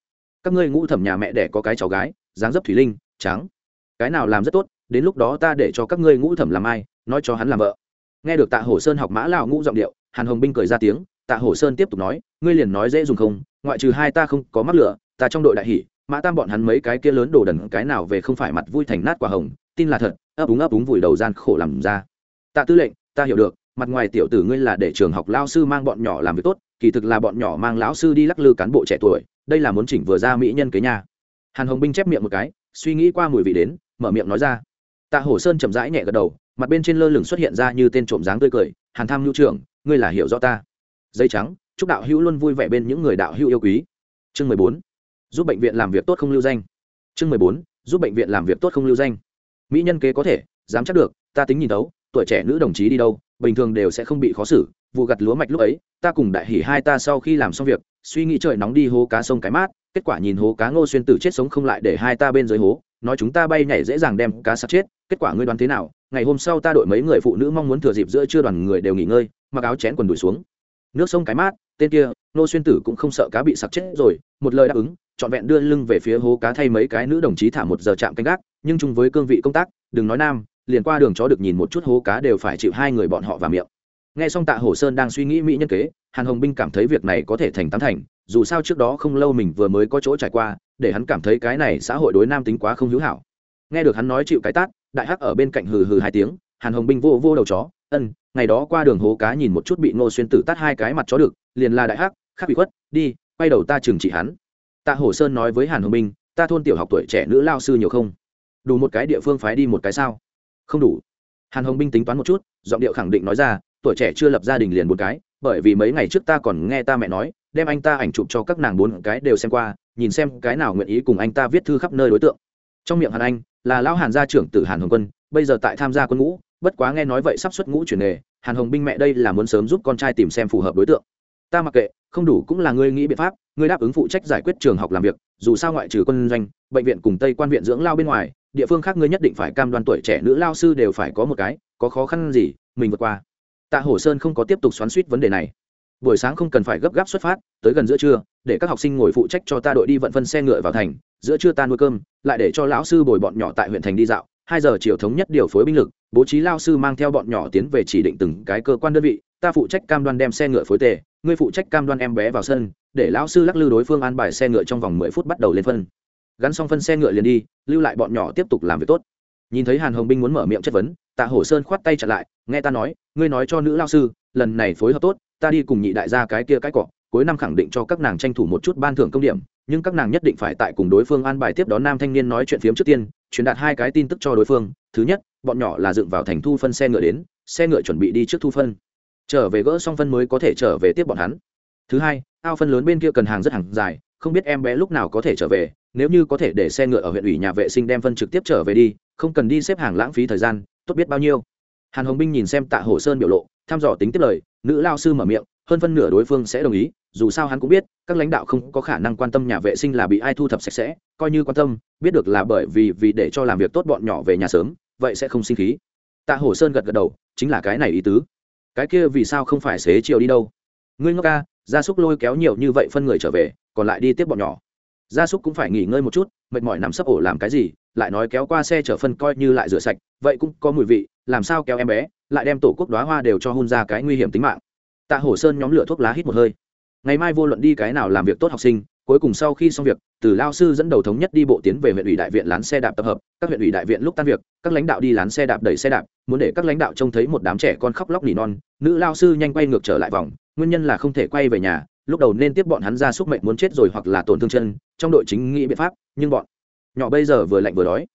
A: Các ngươi ngũ thẩm nhà mẹ đẻ có cái cháu gái, dáng dấp thủy linh, trắng. Cái nào làm rất tốt, đến lúc đó ta để cho các ngươi ngũ thẩm làm ai, nói cho hắn làm vợ. Nghe được tạ hổ sơn học mã lào ngũ giọng điệu, hàn hồng binh cười ra tiếng, tạ hổ sơn tiếp tục nói, ngươi liền nói dễ dùng không, ngoại trừ hai ta không có mắc lửa, ta trong đội đại hỷ mã tam bọn hắn mấy cái kia lớn đồ đần cái nào về không phải mặt vui thành nát quả hồng, tin là thật, ấp úng ấp úng vùi đầu gian khổ làm ra. Tạ tư lệnh, ta hiểu được, mặt ngoài tiểu tử ngươi là để trường học lao sư mang bọn nhỏ làm việc tốt kỳ thực là bọn nhỏ mang lão sư đi lắc lư cán bộ trẻ tuổi, đây là muốn chỉnh vừa ra mỹ nhân kế nhà hàn hồng binh chép miệng một cái, suy nghĩ qua mùi vị đến, mở miệng nói ra. Tạ hổ sơn chậm rãi nhẹ gật đầu, mặt bên trên lơ lửng xuất hiện ra như tên trộm dáng tươi cười, hàn tham nhu trưởng, ngươi là hiểu rõ ta. Dây trắng, chúc đạo hữu luôn vui vẻ bên những người đạo hữu yêu quý. Chương mười bốn, giúp bệnh viện làm việc tốt không lưu danh. Chương mười bốn, giúp bệnh viện làm việc tốt không lưu danh. Mỹ nhân kế có thể, dám chắc được, ta tính nhìn tấu, tuổi trẻ nữ đồng chí đi đâu, bình thường đều sẽ không bị khó xử vụ gặt lúa mạch lúc ấy, ta cùng đại hỉ hai ta sau khi làm xong việc, suy nghĩ trời nóng đi hố cá sông cái mát, kết quả nhìn hố cá ngô xuyên tử chết sống không lại để hai ta bên dưới hố, nói chúng ta bay nhảy dễ dàng đem cá sắt chết, kết quả ngươi đoán thế nào? Ngày hôm sau ta đội mấy người phụ nữ mong muốn thừa dịp giữa trưa đoàn người đều nghỉ ngơi, mặc áo chén quần đùi xuống. Nước sông cái mát, tên kia nô xuyên tử cũng không sợ cá bị sặc chết rồi, một lời đáp ứng, trọn vẹn đưa lưng về phía hố cá thay mấy cái nữ đồng chí thả một giờ chạm canh gác, nhưng chung với cương vị công tác, đừng nói nam, liền qua đường chó được nhìn một chút hố cá đều phải chịu hai người bọn họ vào miệng nghe xong tạ Hổ sơn đang suy nghĩ mỹ nhân kế, hàn hồng binh cảm thấy việc này có thể thành tán thành, dù sao trước đó không lâu mình vừa mới có chỗ trải qua, để hắn cảm thấy cái này xã hội đối nam tính quá không hữu hảo. Nghe được hắn nói chịu cái tát, đại hắc ở bên cạnh hừ hừ hai tiếng, hàn hồng binh vô vô đầu chó, ân, ngày đó qua đường hố cá nhìn một chút bị ngô xuyên tử tát hai cái mặt chó được, liền là đại hắc, khắc bị khuất, đi, quay đầu ta trừng trị hắn. Tạ hổ sơn nói với hàn hồng binh, ta thôn tiểu học tuổi trẻ nữ lao sư nhiều không? Đủ một cái địa phương phái đi một cái sao? Không đủ. Hàn hồng binh tính toán một chút, giọng điệu khẳng định nói ra tuổi trẻ chưa lập gia đình liền bốn cái, bởi vì mấy ngày trước ta còn nghe ta mẹ nói, đem anh ta ảnh chụp cho các nàng bốn cái đều xem qua, nhìn xem cái nào nguyện ý cùng anh ta viết thư khắp nơi đối tượng. Trong miệng hàn anh, là lão hàn gia trưởng tử hàn hồng quân, bây giờ tại tham gia quân ngũ, bất quá nghe nói vậy sắp xuất ngũ chuyển nghề, hàn hồng binh mẹ đây là muốn sớm giúp con trai tìm xem phù hợp đối tượng. Ta mặc kệ, không đủ cũng là ngươi nghĩ biện pháp, ngươi đáp ứng phụ trách giải quyết trường học làm việc, dù sao ngoại trừ quân doanh, bệnh viện cùng tây quan viện dưỡng lao bên ngoài, địa phương khác ngươi nhất định phải cam đoan tuổi trẻ nữ lao sư đều phải có một cái, có khó khăn gì, mình vượt qua tạ hổ sơn không có tiếp tục xoắn suýt vấn đề này. Buổi sáng không cần phải gấp gáp xuất phát, tới gần giữa trưa, để các học sinh ngồi phụ trách cho ta đội đi vận phân xe ngựa vào thành, giữa trưa ta nuôi cơm, lại để cho lão sư bồi bọn nhỏ tại huyện thành đi dạo, hai giờ chiều thống nhất điều phối binh lực, bố trí lao sư mang theo bọn nhỏ tiến về chỉ định từng cái cơ quan đơn vị, ta phụ trách cam đoan đem xe ngựa phối tề, ngươi phụ trách cam đoan em bé vào sân, để lão sư lắc lư đối phương an bài xe ngựa trong vòng mười phút bắt đầu lên phân. Gắn xong phân xe ngựa liền đi, lưu lại bọn nhỏ tiếp tục làm việc tốt. Nhìn thấy hàn hồng binh muốn mở miệng chất vấn tạ hổ sơn khoát tay chặn lại, nghe ta nói, ngươi nói cho nữ lao sư, lần này phối hợp tốt, ta đi cùng nhị đại gia cái kia cái cọ, cuối năm khẳng định cho các nàng tranh thủ một chút ban thưởng công điểm, nhưng các nàng nhất định phải tại cùng đối phương an bài tiếp đón nam thanh niên nói chuyện phiếm trước tiên, truyền đạt hai cái tin tức cho đối phương. Thứ nhất, bọn nhỏ là dựng vào thành thu phân xe ngựa đến, xe ngựa chuẩn bị đi trước thu phân. Trở về gỡ xong phân mới có thể trở về tiếp bọn hắn. Thứ hai, ao phân lớn bên kia cần hàng rất hàng dài, không biết em bé lúc nào có thể trở về, nếu như có thể để xe ngựa ở huyện ủy nhà vệ sinh đem phân trực tiếp trở về đi, không cần đi xếp hàng lãng phí thời gian tốt biết bao nhiêu. Hàn hồng binh nhìn xem tạ hồ sơn biểu lộ, thăm dò tính tiếp lời, nữ lao sư mở miệng, hơn phân nửa đối phương sẽ đồng ý, dù sao hắn cũng biết, các lãnh đạo không có khả năng quan tâm nhà vệ sinh là bị ai thu thập sạch sẽ, coi như quan tâm, biết được là bởi vì vì để cho làm việc tốt bọn nhỏ về nhà sớm, vậy sẽ không sinh khí. Tạ hồ sơn gật gật đầu, chính là cái này ý tứ. Cái kia vì sao không phải xế chiều đi đâu? Ngươi ngốc ca, gia súc lôi kéo nhiều như vậy phân người trở về, còn lại đi tiếp bọn nhỏ. Gia súc cũng phải nghỉ ngơi một chút, mệt mỏi nằm sấp ổ làm cái gì, lại nói kéo qua xe chở phân coi như lại rửa sạch vậy cũng có mùi vị, làm sao kéo em bé, lại đem tổ quốc đoá hoa đều cho hôn ra cái nguy hiểm tính mạng. Tạ hổ sơn nhóm lửa thuốc lá hít một hơi. Ngày mai vô luận đi cái nào làm việc tốt học sinh, cuối cùng sau khi xong việc, từ lao sư dẫn đầu thống nhất đi bộ tiến về huyện ủy đại viện lán xe đạp tập hợp, các huyện ủy đại viện lúc tan việc, các lãnh đạo đi lán xe đạp đẩy xe đạp, muốn để các lãnh đạo trông thấy một đám trẻ con khóc lóc nỉ non, nữ lao sư nhanh quay ngược trở lại vòng, nguyên nhân là không thể quay về nhà, lúc đầu nên tiếp bọn hắn ra xúc mệnh muốn chết rồi hoặc là tổn thương chân, trong đội chính nghĩ biện pháp, nhưng bọn nhỏ bây giờ vừa lạnh vừa đói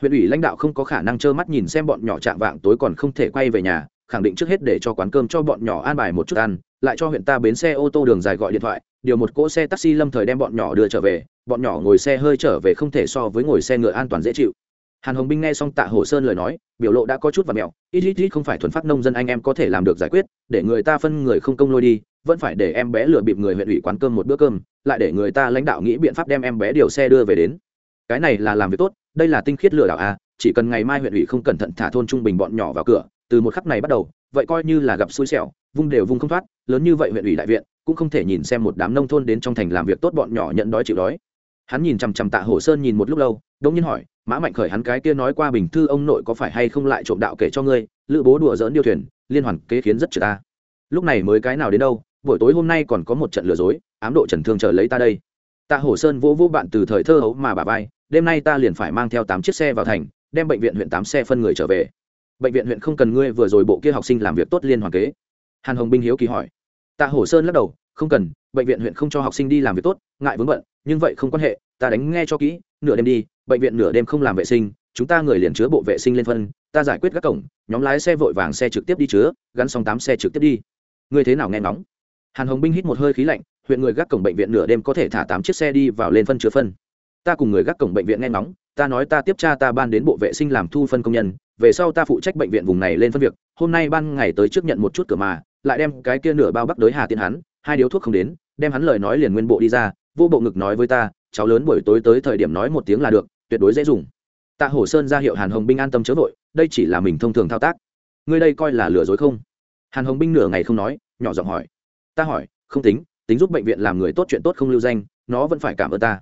A: huyện ủy lãnh đạo không có khả năng trơ mắt nhìn xem bọn nhỏ chạm vạng tối còn không thể quay về nhà, khẳng định trước hết để cho quán cơm cho bọn nhỏ an bài một chút ăn, lại cho huyện ta bến xe ô tô đường dài gọi điện thoại, điều một cỗ xe taxi lâm thời đem bọn nhỏ đưa trở về, bọn nhỏ ngồi xe hơi trở về không thể so với ngồi xe ngựa an toàn dễ chịu. Hàn hồng binh nghe xong tạ hồ sơn lời nói, biểu lộ đã có chút và mẹo, ít ít ít không phải thuần phát nông dân anh em có thể làm được giải quyết, để người ta phân người không công lôi đi, vẫn phải để em bé lừa bịp người huyện ủy quán cơm một bữa cơm, lại để người ta lãnh đạo nghĩ biện pháp đem em bé điều xe đưa về đến cái này là làm việc tốt, đây là tinh khiết lừa đảo à chỉ cần ngày mai huyện ủy không cẩn thận thả thôn trung bình bọn nhỏ vào cửa, từ một khắc này bắt đầu, vậy coi như là gặp xui xẻo, vung đều vung không thoát, lớn như vậy huyện ủy đại viện, cũng không thể nhìn xem một đám nông thôn đến trong thành làm việc tốt bọn nhỏ nhận đói chịu đói. Hắn nhìn chằm chằm tạ hồ sơn nhìn một lúc lâu đông nhiên hỏi, mã mạnh khởi hắn cái kia nói qua bình thư ông nội có phải hay không lại trộm đạo kể cho ngươi, lữ bố đùa dỡn điêu thuyền, liên hoàn kế khiến rất trừ ta. Lúc này mới cái nào đến đâu, buổi tối hôm nay còn có một trận lừa dối, ám độ trần thương chờ lấy ta đây tạ hồ sơn vỗ vỗ bạn từ thời thơ hấu mà bà vai, đêm nay ta liền phải mang theo tám chiếc xe vào thành, đem bệnh viện huyện tám xe phân người trở về. Bệnh viện huyện không cần ngươi vừa rồi bộ kia học sinh làm việc tốt liên hoàn kế. Hàn hồng binh hiếu kỳ hỏi. Tạ hổ sơn lắc đầu, không cần, bệnh viện huyện không cho học sinh đi làm việc tốt, ngại vướng bận, nhưng vậy không quan hệ, ta đánh nghe cho kỹ, nửa đêm đi, bệnh viện nửa đêm không làm vệ sinh, chúng ta người liền chứa bộ vệ sinh lên phân, ta giải quyết các cổng, nhóm lái xe vội vàng xe trực tiếp đi chứa, gắn xong tám xe trực tiếp đi. Ngươi thế nào nghe nóng hàn hồng binh hít một hơi khí lạnh huyện người gác cổng bệnh viện nửa đêm có thể thả tám chiếc xe đi vào lên phân chứa phân. Ta cùng người gác cổng bệnh viện nghe ngóng, ta nói ta tiếp cha ta ban đến bộ vệ sinh làm thu phân công nhân, về sau ta phụ trách bệnh viện vùng này lên phân việc, hôm nay ban ngày tới trước nhận một chút cửa mà, lại đem cái kia nửa bao bắc đới hà tiên hắn hai điếu thuốc không đến, đem hắn lời nói liền nguyên bộ đi ra, vô bộ ngực nói với ta, cháu lớn buổi tối tới thời điểm nói một tiếng là được, tuyệt đối dễ dùng. Tạ hổ sơn ra hiệu hàn hồng binh an tâm chớ vội, đây chỉ là mình thông thường thao tác. Ngươi đây coi là lừa dối không? Hàn hồng binh nửa ngày không nói, nhỏ giọng hỏi. Ta hỏi, không tính tính giúp bệnh viện làm người tốt chuyện tốt không lưu danh, nó vẫn phải cảm ơn ta.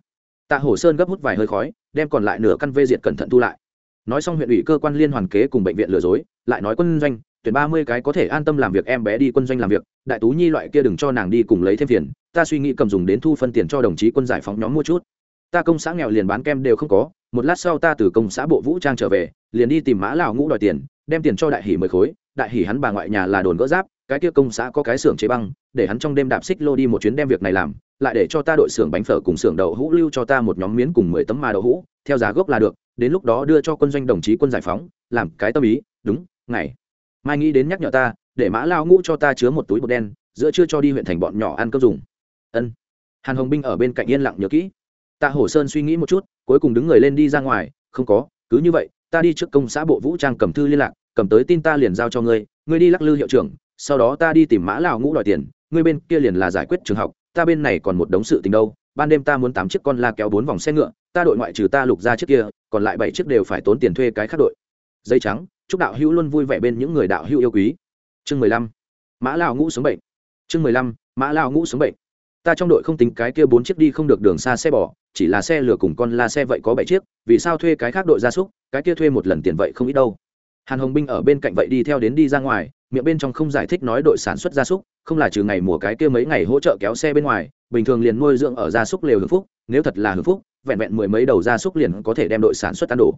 A: Tạ hổ sơn gấp hút vài hơi khói, đem còn lại nửa căn vê diệt cẩn thận thu lại. Nói xong huyện ủy cơ quan liên hoàn kế cùng bệnh viện lừa dối, lại nói quân doanh, tuyển ba mươi cái có thể an tâm làm việc em bé đi quân doanh làm việc, đại tú nhi loại kia đừng cho nàng đi cùng lấy thêm tiền ta suy nghĩ cầm dùng đến thu phân tiền cho đồng chí quân giải phóng nhóm mua chút. Ta công xã nghèo liền bán kem đều không có, một lát sau ta từ công xã bộ vũ trang trở về, liền đi tìm mã lào ngũ đòi tiền, đem tiền cho đại hỷ mười khối, đại hỷ hắn bà ngoại nhà là đồn gỡ giáp, cái kia công xã có cái xưởng chế băng để hắn trong đêm đạp xích lô đi một chuyến đem việc này làm, lại để cho ta đội xưởng bánh phở cùng xưởng đậu hũ lưu cho ta một nhóm miến cùng mười tấm mà đậu hũ, theo giá gốc là được, đến lúc đó đưa cho quân doanh đồng chí quân giải phóng, làm cái tâm ý, đúng, ngày mai nghĩ đến nhắc nhở ta, để mã lao ngũ cho ta chứa một túi bột đen, giữa chưa cho đi huyện thành bọn nhỏ ăn cơm dùng. Ân. Hàn hồng binh ở bên cạnh yên lặng nhớ kỹ. Tạ hổ sơn suy nghĩ một chút, cuối cùng đứng người lên đi ra ngoài, không có, cứ như vậy, ta đi trước công xã bộ vũ trang cầm thư liên lạc, cầm tới tin ta liền giao cho ngươi ngươi đi lắc lư hiệu trưởng, sau đó ta đi tìm mã lào ngũ đòi tiền ngươi bên kia liền là giải quyết trường học, ta bên này còn một đống sự tình đâu, ban đêm ta muốn tám chiếc con la kéo bốn vòng xe ngựa, ta đội ngoại trừ ta lục ra chiếc kia, còn lại bảy chiếc đều phải tốn tiền thuê cái khác đội. Dây trắng, chúc đạo hữu luôn vui vẻ bên những người đạo hữu yêu quý. Chương mười lăm, mã lao ngũ sống bệnh. Chương mười lăm, mã lao ngũ sống bệnh. Ta trong đội không tính cái kia bốn chiếc đi không được đường xa xe bò, chỉ là xe lửa cùng con la xe vậy có bảy chiếc, vì sao thuê cái khác đội gia súc, cái kia thuê một lần tiền vậy không ít đâu hàn hồng binh ở bên cạnh vậy đi theo đến đi ra ngoài, miệng bên trong không giải thích nói đội sản xuất gia súc, không là trừ ngày mùa cái kia mấy ngày hỗ trợ kéo xe bên ngoài, bình thường liền nuôi dưỡng ở gia súc lều hưng phúc, nếu thật là hưng phúc, vẹn vẹn mười mấy đầu gia súc liền có thể đem đội sản xuất tan đổ.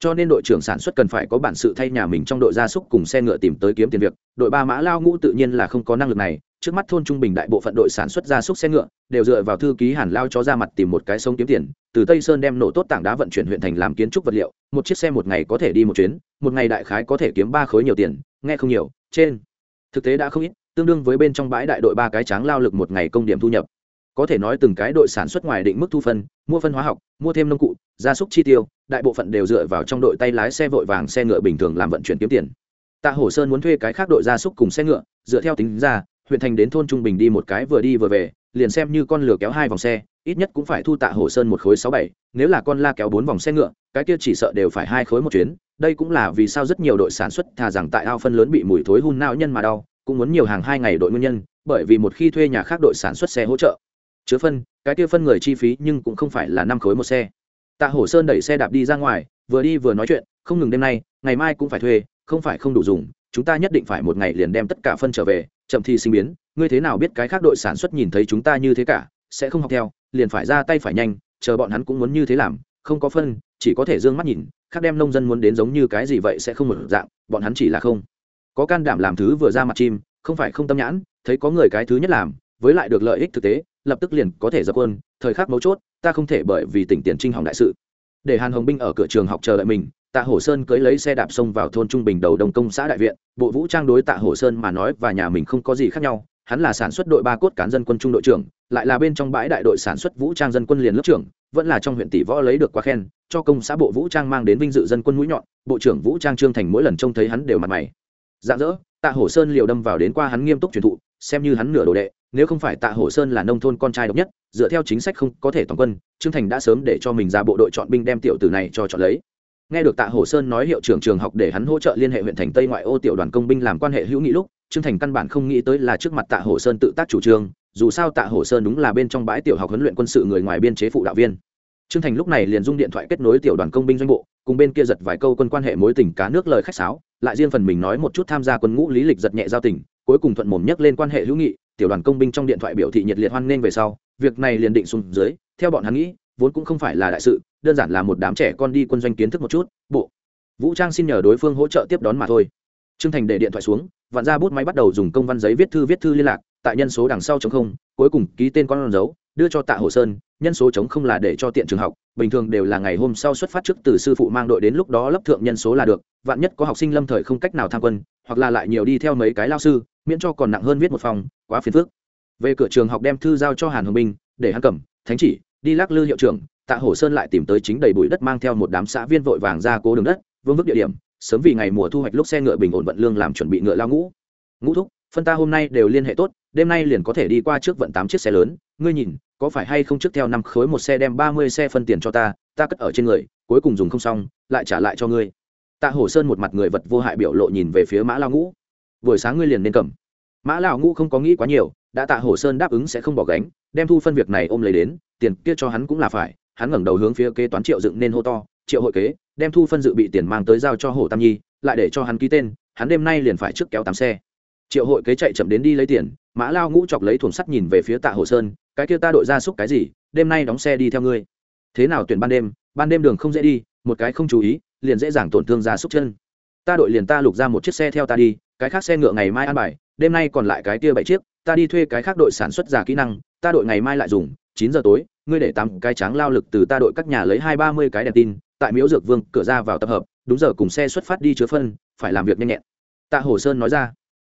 A: Cho nên đội trưởng sản xuất cần phải có bản sự thay nhà mình trong đội gia súc cùng xe ngựa tìm tới kiếm tiền việc, đội ba mã lao ngũ tự nhiên là không có năng lực này, trước mắt thôn trung bình đại bộ phận đội sản xuất gia súc xe ngựa đều dựa vào thư ký hàn lao cho ra mặt tìm một cái sông kiếm tiền, từ tây sơn đem nổ tốt tảng đá vận chuyển huyện thành làm kiến trúc vật liệu, một chiếc xe một ngày có thể đi một chuyến một ngày đại khái có thể kiếm ba khối nhiều tiền, nghe không nhiều, trên. Thực tế đã không ít, tương đương với bên trong bãi đại đội ba cái tráng lao lực một ngày công điểm thu nhập. Có thể nói từng cái đội sản xuất ngoài định mức thu phân, mua phân hóa học, mua thêm nông cụ, gia súc chi tiêu, đại bộ phận đều dựa vào trong đội tay lái xe vội vàng xe ngựa bình thường làm vận chuyển kiếm tiền. Tạ hổ sơn muốn thuê cái khác đội gia súc cùng xe ngựa, dựa theo tính ra, huyện thành đến thôn trung bình đi một cái vừa đi vừa về, liền xem như con lửa kéo hai vòng xe, ít nhất cũng phải thu tạ hổ sơn một khối sáu bảy, nếu là con la kéo bốn vòng xe ngựa, cái kia chỉ sợ đều phải hai khối một chuyến đây cũng là vì sao rất nhiều đội sản xuất thà rằng tại ao phân lớn bị mùi thối hun não nhân mà đau, cũng muốn nhiều hàng hai ngày đội nguyên nhân, bởi vì một khi thuê nhà khác đội sản xuất xe hỗ trợ. Chứa phân, cái kia phân người chi phí nhưng cũng không phải là năm khối một xe. Tạ hổ sơn đẩy xe đạp đi ra ngoài, vừa đi vừa nói chuyện, không ngừng đêm nay, ngày mai cũng phải thuê, không phải không đủ dùng, chúng ta nhất định phải một ngày liền đem tất cả phân trở về, chậm thì sinh biến, ngươi thế nào biết cái khác đội sản xuất nhìn thấy chúng ta như thế cả, sẽ không học theo, liền phải ra tay phải nhanh, chờ bọn hắn cũng muốn như thế làm, không có phân chỉ có thể d ư ơ n g mắt nhìn, khác đem nông dân muốn đến giống như cái gì vậy sẽ không một dạng, bọn hắn chỉ là không. Có can đảm làm thứ vừa ra mặt chim, không phải không tâm nhãn, thấy có người cái thứ nhất làm, với lại được lợi ích thực tế, lập tức liền có thể dập quân, thời khắc mấu chốt, ta không thể bởi vì tỉnh tiền trinh hỏng đại sự. Để hàn hồng binh ở cửa trường học chờ đợi mình, tạ hổ sơn cưới lấy xe đạp xông vào thôn trung bình đầu đồng công xã đại viện, bộ vũ trang đối tạ hổ sơn mà nói và nhà mình không có gì khác nhau hắn là sản xuất đội ba cốt cán dân quân trung đội trưởng, lại là bên trong bãi đại đội sản xuất vũ trang dân quân liền lớp trưởng, vẫn là trong huyện tỷ võ lấy được quá khen, cho công xã bộ vũ trang mang đến vinh dự dân quân mũi nhọn, bộ trưởng vũ trang trương thành mỗi lần trông thấy hắn đều mặt mày. Dạng dỡ, tạ hổ sơn liều đâm vào đến qua hắn nghiêm túc truyền thụ, xem như hắn nửa đồ đệ, nếu không phải tạ hổ sơn là nông thôn con trai độc nhất, dựa theo chính sách không có thể toàn quân, trương thành đã sớm để cho mình ra bộ đội chọn binh đem tiểu tử này cho chọn lấy. Nghe được tạ hồ sơn nói hiệu trưởng trường học để hắn hỗ trợ liên hệ huyện thành tây ngoại ô tiểu đoàn công binh làm quan hệ hữu nghị lúc trương thành căn bản không nghĩ tới là trước mặt tạ hồ sơn tự tác chủ trương, dù sao tạ hồ sơn đúng là bên trong bãi tiểu học huấn luyện quân sự người ngoài biên chế phụ đạo viên. Trương thành lúc này liền dung điện thoại kết nối tiểu đoàn công binh doanh bộ, cùng bên kia giật vài câu quân quan hệ mối tình cá nước lời khách sáo, lại riêng phần mình nói một chút tham gia quân ngũ lý lịch giật nhẹ giao tình, cuối cùng thuận mồm nhắc lên quan hệ hữu nghị, tiểu đoàn công binh trong điện thoại biểu thị nhiệt liệt hoan nghênh về sau, việc này liền định xuống dưới, theo bọn hắn nghĩ, vốn cũng không phải là đại sự, đơn giản là một đám trẻ con đi quân doanh kiến thức một chút, bộ vũ trang xin nhờ đối phương hỗ trợ tiếp đón mà thôi. Trương thành để điện thoại xuống Vạn ra bút máy bắt đầu dùng công văn giấy viết thư viết thư liên lạc, tại nhân số đằng sau chống không, cuối cùng ký tên con dấu, đưa cho tạ hồ sơn, nhân số chống không là để cho tiện trường học, bình thường đều là ngày hôm sau xuất phát trước từ sư phụ mang đội đến lúc đó lấp thượng nhân số là được, vạn nhất có học sinh lâm thời không cách nào tham quân, hoặc là lại nhiều đi theo mấy cái lao sư, miễn cho còn nặng hơn viết một phòng, quá phiền phức. Về cửa trường học đem thư giao cho hàn hồng minh, để hắn cầm, thánh chỉ, đi lắc lư hiệu trưởng, tạ hổ sơn lại tìm tới chính đầy bụi đất mang theo một đám xã viên vội vàng ra cố đường đất, vương vức địa điểm sớm vì ngày mùa thu hoạch lúc xe ngựa bình ổn vận lương làm chuẩn bị ngựa lao ngũ. Ngũ thúc, phân ta hôm nay đều liên hệ tốt, đêm nay liền có thể đi qua trước vận tám chiếc xe lớn. Ngươi nhìn, có phải hay không trước theo năm khối một xe đem ba mươi xe phân tiền cho ta ta cất ở trên người, cuối cùng dùng không xong, lại trả lại cho ngươi. Tạ hổ sơn một mặt người vật vô hại biểu lộ nhìn về phía mã lao ngũ. Buổi sáng ngươi liền nên cầm. Mã lao ngũ không có nghĩ quá nhiều, đã tạ hổ sơn đáp ứng sẽ không bỏ gánh, đem thu phân việc này ôm lấy đến, tiền kia cho hắn cũng là phải, hắn ngẩng đầu hướng phía kế toán triệu dựng nên hô to, triệu hội kế đem thu phân dự bị tiền mang tới giao cho hồ tam nhi, lại để cho hắn ký tên, hắn đêm nay liền phải trước kéo tám xe. Triệu hội kế chạy chậm đến đi lấy tiền, mã lao ngũ chọc lấy thùng sắt nhìn về phía tạ hồ sơn, cái kia ta đội ra xúc cái gì, đêm nay đóng xe đi theo ngươi. Thế nào tuyển ban đêm ban đêm đường không dễ đi, một cái không chú ý, liền dễ dàng tổn thương ra xúc chân. Ta đội liền ta lục ra một chiếc xe theo ta đi, cái khác xe ngựa ngày mai ăn bài, đêm nay còn lại cái kia bảy chiếc, ta đi thuê cái khác đội sản xuất giả kỹ năng, ta đội ngày mai lại dùng, chín giờ tối, ngươi để tắm cái tráng lao lực từ ta đội các nhà lấy hai ba mươi cái đèn tin tại miếu dược vương cửa ra vào tập hợp, đúng giờ cùng xe xuất phát đi chứa phân, phải làm việc nhanh nhẹn. Tạ hồ sơn nói ra,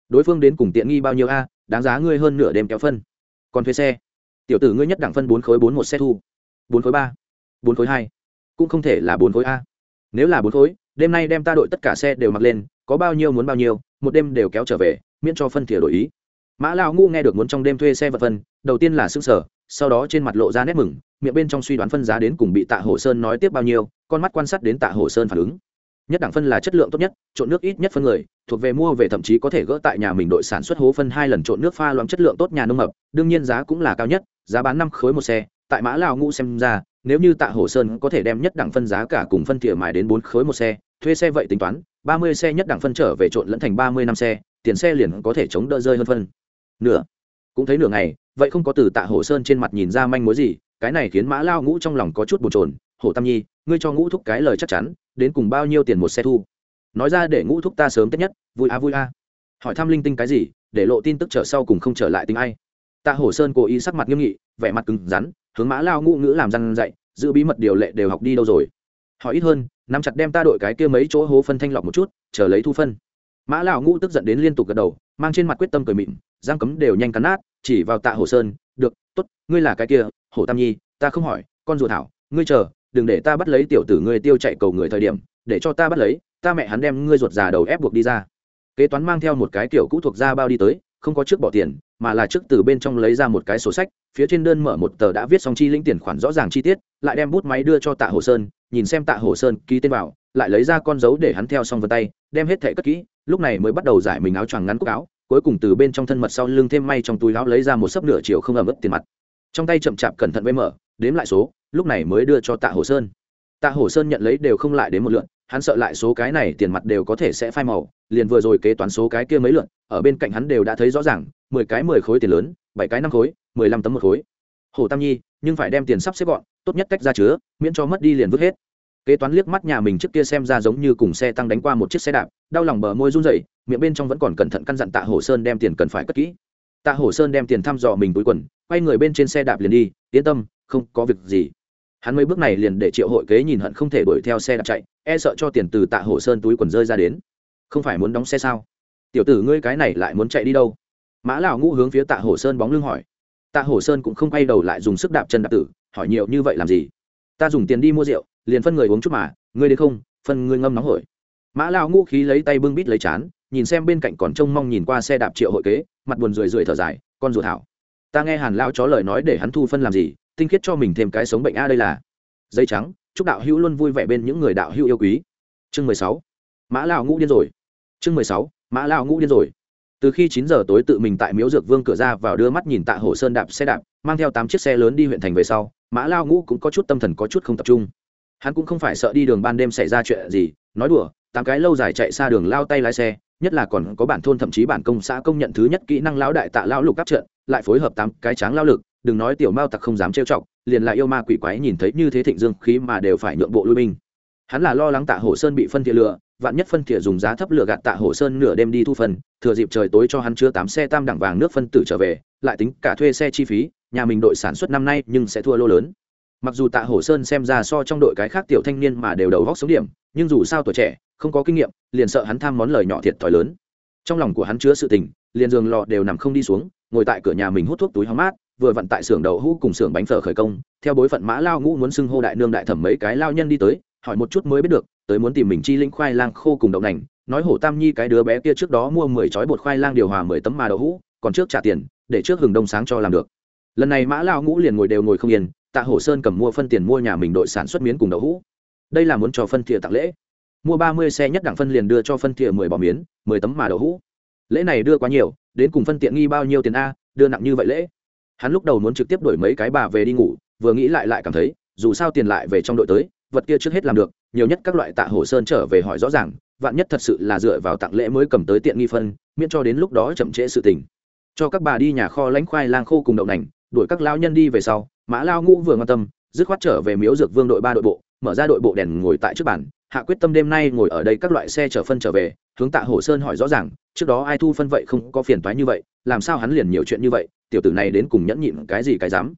A: đối phương đến cùng tiện nghi bao nhiêu a, đáng giá ngươi hơn nửa đêm kéo phân. Còn thuê xe. Tiểu tử ngươi nhất đẳng phân bốn khối bốn một xe thu. Bốn khối ba, bốn khối hai, cũng không thể là bốn khối a. Nếu là bốn khối, đêm nay đem ta đội tất cả xe đều mặc lên, có bao nhiêu muốn bao nhiêu, một đêm đều kéo trở về, miễn cho phân thìa đổi ý. Mã lao ngu nghe được muốn trong đêm thuê xe vật phân, đầu tiên là xương sở sau đó trên mặt lộ ra nét mừng, miệng bên trong suy đoán phân giá đến cùng bị tạ hồ sơn nói tiếp bao nhiêu, con mắt quan sát đến tạ hồ sơn phản ứng. Nhất đẳng phân là chất lượng tốt nhất, trộn nước ít nhất phân người, thuộc về mua về thậm chí có thể gỡ tại nhà mình đội sản xuất hố phân hai lần trộn nước pha loãng chất lượng tốt nhà nông mập, đương nhiên giá cũng là cao nhất, giá bán năm khối một xe, tại mã lào ngũ xem ra, nếu như tạ hồ sơn có thể đem nhất đẳng phân giá cả cùng phân tỉa mài đến bốn khối một xe, thuê xe vậy tính toán, ba mươi xe nhất đẳng phân trở về trộn lẫn thành ba mươi năm xe, tiền xe liền có thể chống đỡ rơi hơn phân. Nửa cũng thấy nửa ngày, vậy không có từ tạ Hổ sơn trên mặt nhìn ra manh mối gì, cái này khiến mã lao ngũ trong lòng có chút bồn trồn hổ tam nhi, ngươi cho ngũ thúc cái lời chắc chắn, đến cùng bao nhiêu tiền một xe thu? Nói ra để ngũ thúc ta sớm tết nhất, vui a vui a. Hỏi thăm linh tinh cái gì, để lộ tin tức trở sau cùng không trở lại tính ai. Tạ hổ sơn cố ý sắc mặt nghiêm nghị, vẻ mặt cứng rắn, hướng mã lao ngũ ngữ làm răn dạy, giữ bí mật điều lệ đều học đi đâu rồi. Hỏi ít hơn, nắm chặt đem ta đội cái kia mấy chỗ hố phân thanh lọc một chút, chờ lấy thu phân mã lão ngũ tức giận đến liên tục gật đầu, mang trên mặt quyết tâm cười mịn giang cấm đều nhanh cắn nát, chỉ vào tạ hổ sơn, được, tốt, ngươi là cái kia, hổ tam nhi, ta không hỏi, con ruột thảo, ngươi chờ, đừng để ta bắt lấy tiểu tử ngươi tiêu chạy cầu người thời điểm, để cho ta bắt lấy, ta mẹ hắn đem ngươi ruột già đầu ép buộc đi ra. Kế toán mang theo một cái kiểu cũ thuộc ra bao đi tới, không có trước bỏ tiền, mà là trước từ bên trong lấy ra một cái sổ sách, phía trên đơn mở một tờ đã viết xong chi lĩnh tiền khoản rõ ràng chi tiết, lại đem bút máy đưa cho tạ hồ sơn, nhìn xem tạ hồ sơn ký tên vào lại lấy ra con dấu để hắn theo xong vân tay, đem hết thẻ cất kỹ, lúc này mới bắt đầu giải mình áo choàng ngắn cúc áo, cuối cùng từ bên trong thân mật sau lưng thêm may trong túi áo lấy ra một sấp nửa chiều không ẩm ướt tiền mặt. Trong tay chậm chạp cẩn thận với mở, đếm lại số, lúc này mới đưa cho tạ hồ sơn. Tạ hồ sơn nhận lấy đều không lại đến một lượn, hắn sợ lại số cái này tiền mặt đều có thể sẽ phai màu, liền vừa rồi kế toán số cái kia mấy lượn, ở bên cạnh hắn đều đã thấy rõ ràng, mười cái mười khối tiền lớn, bảy cái năm khối, mười lăm tấm một khối. Hồ tam nhi, nhưng phải đem tiền sắp xếp gọn, tốt nhất cách ra chứa, miễn cho mất đi liền vứt hết kế toán liếc mắt nhà mình trước kia xem ra giống như cùng xe tăng đánh qua một chiếc xe đạp, đau lòng bờ môi run rẩy, miệng bên trong vẫn còn cẩn thận căn dặn tạ hồ sơn đem tiền cần phải cất kỹ. Tạ hồ sơn đem tiền thăm dò mình túi quần, quay người bên trên xe đạp liền đi, yên tâm, không có việc gì. Hắn mấy bước này liền để triệu hội kế nhìn hận không thể đuổi theo xe đạp chạy e sợ cho tiền từ tạ hồ sơn túi quần rơi ra đến. Không phải muốn đóng xe sao? Tiểu tử ngươi cái này lại muốn chạy đi đâu? Mã lão ngũ hướng phía tạ hồ sơn bóng lưng hỏi. Tạ hồ sơn cũng không quay đầu lại dùng sức đạp chân đạp tử, hỏi nhiều như vậy làm gì? Ta dùng tiền đi mua rượu liền phân người uống chút mà, ngươi đến không, phân ngươi ngâm nóng hổi. Mã lão ngũ khí lấy tay bưng bít lấy chán, nhìn xem bên cạnh còn trông mong nhìn qua xe đạp triệu hội kế, mặt buồn rười rượi thở dài, con ruột thảo ta nghe hàn lao chó lời nói để hắn thu phân làm gì, tinh khiết cho mình thêm cái sống bệnh a đây là. Dây trắng, chúc đạo hữu luôn vui vẻ bên những người đạo hữu yêu quý. Chương mười sáu, mã lao ngũ điên rồi. Chương mười sáu, mã lao ngũ điên rồi. Từ khi chín giờ tối tự mình tại miếu dược vương cửa ra vào đưa mắt nhìn tạ hồ sơn đạp xe đạp, mang theo tám chiếc xe lớn đi huyện thành về sau, mã lao ngũ cũng có chút tâm thần có chút không tập trung hắn cũng không phải sợ đi đường ban đêm xảy ra chuyện gì, nói đùa, tám cái lâu dài chạy xa đường lao tay lái xe, nhất là còn có bản thôn thậm chí bản công xã công nhận thứ nhất kỹ năng lão đại tạ lão lục các trận, lại phối hợp tám cái tráng lao lực, đừng nói tiểu mao tặc không dám trêu chọc, liền lại yêu ma quỷ quái nhìn thấy như thế thịnh dương khí mà đều phải nhượng bộ lui binh. Hắn là lo lắng tạ hổ sơn bị phân thiệt lừa vạn nhất phân thiệt dùng giá thấp lừa gạt tạ hổ sơn nửa đêm đi thu phần thừa dịp trời tối cho hắn chứa tám xe tam đẳng vàng nước phân tử trở về, lại tính cả thuê xe chi phí, nhà mình đội sản xuất năm nay nhưng sẽ thua lô lớn mặc dù tạ hổ sơn xem ra so trong đội cái khác tiểu thanh niên mà đều đầu góc sống điểm, nhưng dù sao tuổi trẻ, không có kinh nghiệm, liền sợ hắn tham món lời nhỏ thiệt thòi lớn. Trong lòng của hắn chứa sự tình, liền giường lò đều nằm không đi xuống, ngồi tại cửa nhà mình hút thuốc túi hóng mát, vừa vặn tại xưởng đậu hũ cùng xưởng bánh phở khởi công, theo bối phận mã lao ngũ muốn xưng hô đại nương đại thẩm mấy cái lao nhân đi tới, hỏi một chút mới biết được, tới muốn tìm mình chi linh khoai lang khô cùng đậu nành, nói hổ tam nhi cái đứa bé kia trước đó mua mười chói bột khoai lang điều hòa mười tấm mà đậu hũ, còn trước trả tiền, để trước hừng đông sáng cho làm được. Lần này mã lao ngũ liền ngồi đều ngồi không yên tạ hổ sơn cầm mua phân tiền mua nhà mình đội sản xuất miến cùng đậu hũ. Đây là muốn cho phân thìa tặng lễ. Mua ba mươi xe nhất đẳng phân liền đưa cho phân thìa mười bò miến, mười tấm mà đậu hũ. Lễ này đưa quá nhiều, đến cùng phân tiện nghi bao nhiêu tiền a, đưa nặng như vậy lễ. Hắn lúc đầu muốn trực tiếp đổi mấy cái bà về đi ngủ, vừa nghĩ lại lại cảm thấy, dù sao tiền lại về trong đội tới, vật kia trước hết làm được, nhiều nhất các loại tạ hồ sơn trở về hỏi rõ ràng, vạn nhất thật sự là dựa vào tặng lễ mới cầm tới tiện nghi phân, miễn cho đến lúc đó chậm trễ sự tình. Cho các bà đi nhà kho lãnh khoai lang khô cùng đậu nành đuổi các lao nhân đi về sau, mã lao ngũ vừa quan tâm, dứt khoát trở về miếu dược vương đội ba đội bộ, mở ra đội bộ đèn ngồi tại trước bàn, hạ quyết tâm đêm nay ngồi ở đây các loại xe chở phân trở về, hướng tạ hồ sơn hỏi rõ ràng, trước đó ai thu phân vậy không có phiền toái như vậy, làm sao hắn liền nhiều chuyện như vậy, tiểu tử này đến cùng nhẫn nhịn cái gì cái dám.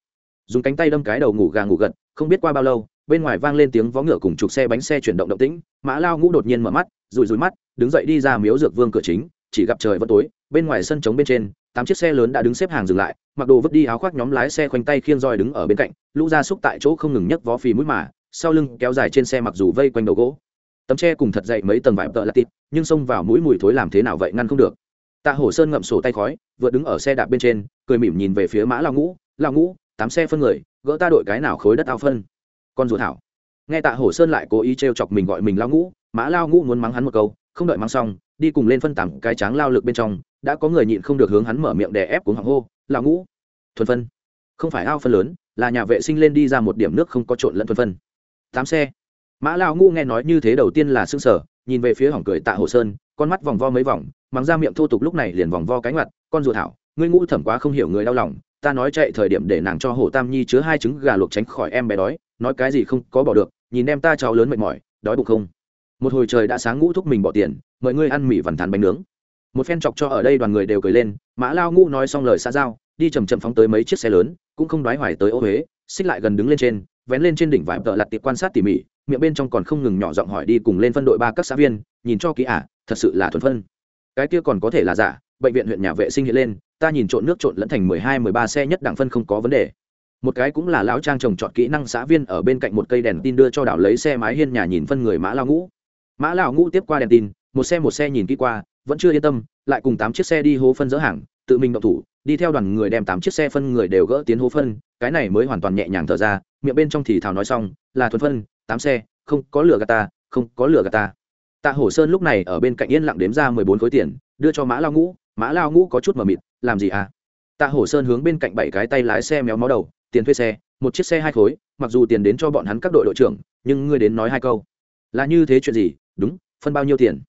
A: Dùng cánh tay đâm cái đầu ngủ gà ngủ gật, không biết qua bao lâu, bên ngoài vang lên tiếng vó ngựa cùng chục xe bánh xe chuyển động động tĩnh, mã lao ngũ đột nhiên mở mắt rùi rùi mắt, đứng dậy đi ra miếu dược vương cửa chính, chỉ gặp trời vẫn tối bên ngoài sân trống bên trên, tám chiếc xe lớn đã đứng xếp hàng dừng lại, mặc đồ vứt đi áo khoác nhóm lái xe khoanh tay khiêng roi đứng ở bên cạnh, lũ ra xúc tại chỗ không ngừng nhấc vó phì mũi mà, sau lưng kéo dài trên xe mặc dù vây quanh đầu gỗ. Tấm tre cùng thật dậy mấy tầng vải tợ là tịt, nhưng xông vào mũi mùi thối làm thế nào vậy ngăn không được. Tạ hổ sơn ngậm sổ tay khói, vừa đứng ở xe đạp bên trên, cười mỉm nhìn về phía mã lao ngũ lao ngũ, tám xe phân người, gỡ ta đội cái nào khối đất ao phân? Con ruột thảo. Nghe tạ hổ sơn lại cố ý t chọc mình gọi mình lao ngũ, mã lao ngũ muốn mắng hắn một câu, không đợi mắng xong, đi cùng lên phân tặng cái tráng lao lực bên trong đã có người nhịn không được hướng hắn mở miệng đè ép cuống hoàng hô là ngũ, thuần phân. Không phải ao phân lớn, là nhà vệ sinh lên đi ra một điểm nước không có trộn lẫn thuần phân. Tám xe. Mã lao ngũ nghe nói như thế đầu tiên là s ư n g sở nhìn về phía hỏng cười tạ hồ sơn, con mắt vòng vo mấy vòng, mắng ra miệng thô tục lúc này liền vòng vo cánh mặt con rùa thảo ngươi ngũ thẩm quá không hiểu người đau lòng, ta nói chạy thời điểm để nàng cho hồ tam nhi chứa hai trứng gà luộc tránh khỏi em bé đói, nói cái gì không có bỏ được, nhìn em ta cháu lớn mệt mỏi, đói bụng không? Một hồi trời đã sáng ngũ thúc mình bỏ tiền, mời ngươi ăn mì vằn thắn bánh nướng một phen chọc cho ở đây đoàn người đều cười lên mã lao ngũ nói xong lời xa giao đi chầm chậm phóng tới mấy chiếc xe lớn cũng không đoái hoài tới ô huế xích lại gần đứng lên trên vén lên trên đỉnh vải tợ lặt tiệp quan sát tỉ mỉ miệng bên trong còn không ngừng nhỏ giọng hỏi đi cùng lên phân đội ba các xã viên nhìn cho kỹ ả à, thật sự là thuần phân. Cái kia còn có thể là giả bệnh viện huyện nhà vệ sinh hiện lên ta nhìn trộn nước trộn lẫn thành mười hai mười ba xe nhất đẳng phân không có vấn đề. Một cái cũng là lão trang trồng trọt kỹ năng xã viên ở bên cạnh một cây đèn tin đưa cho đảo lấy xe mái hiên nhà nhìn phân người mã lao ngũ. Mã lao ngũ tiếp qua đèn tin một xe một xe nhìn kỹ qua vẫn chưa yên tâm, lại cùng tám chiếc xe đi hố phân dỡ hàng, tự mình động thủ, đi theo đoàn người đem tám chiếc xe phân người đều gỡ tiến hố phân, cái này mới hoàn toàn nhẹ nhàng thở ra, miệng bên trong thì thào nói xong, là thuần phân, tám xe, không có lửa gà ta, không có lửa gà ta. Tạ hổ sơn lúc này ở bên cạnh yên lặng đếm ra mười bốn khối tiền, đưa cho mã lao ngũ, mã lao ngũ có chút mờ mịt, làm gì à? Tạ hổ sơn hướng bên cạnh bảy cái tay lái xe méo máu đầu, tiền thuê xe, một chiếc xe hai khối, mặc dù tiền đến cho bọn hắn các đội đội trưởng, nhưng ngươi đến nói hai câu. Là như thế chuyện gì? Đúng, phân bao nhiêu tiền?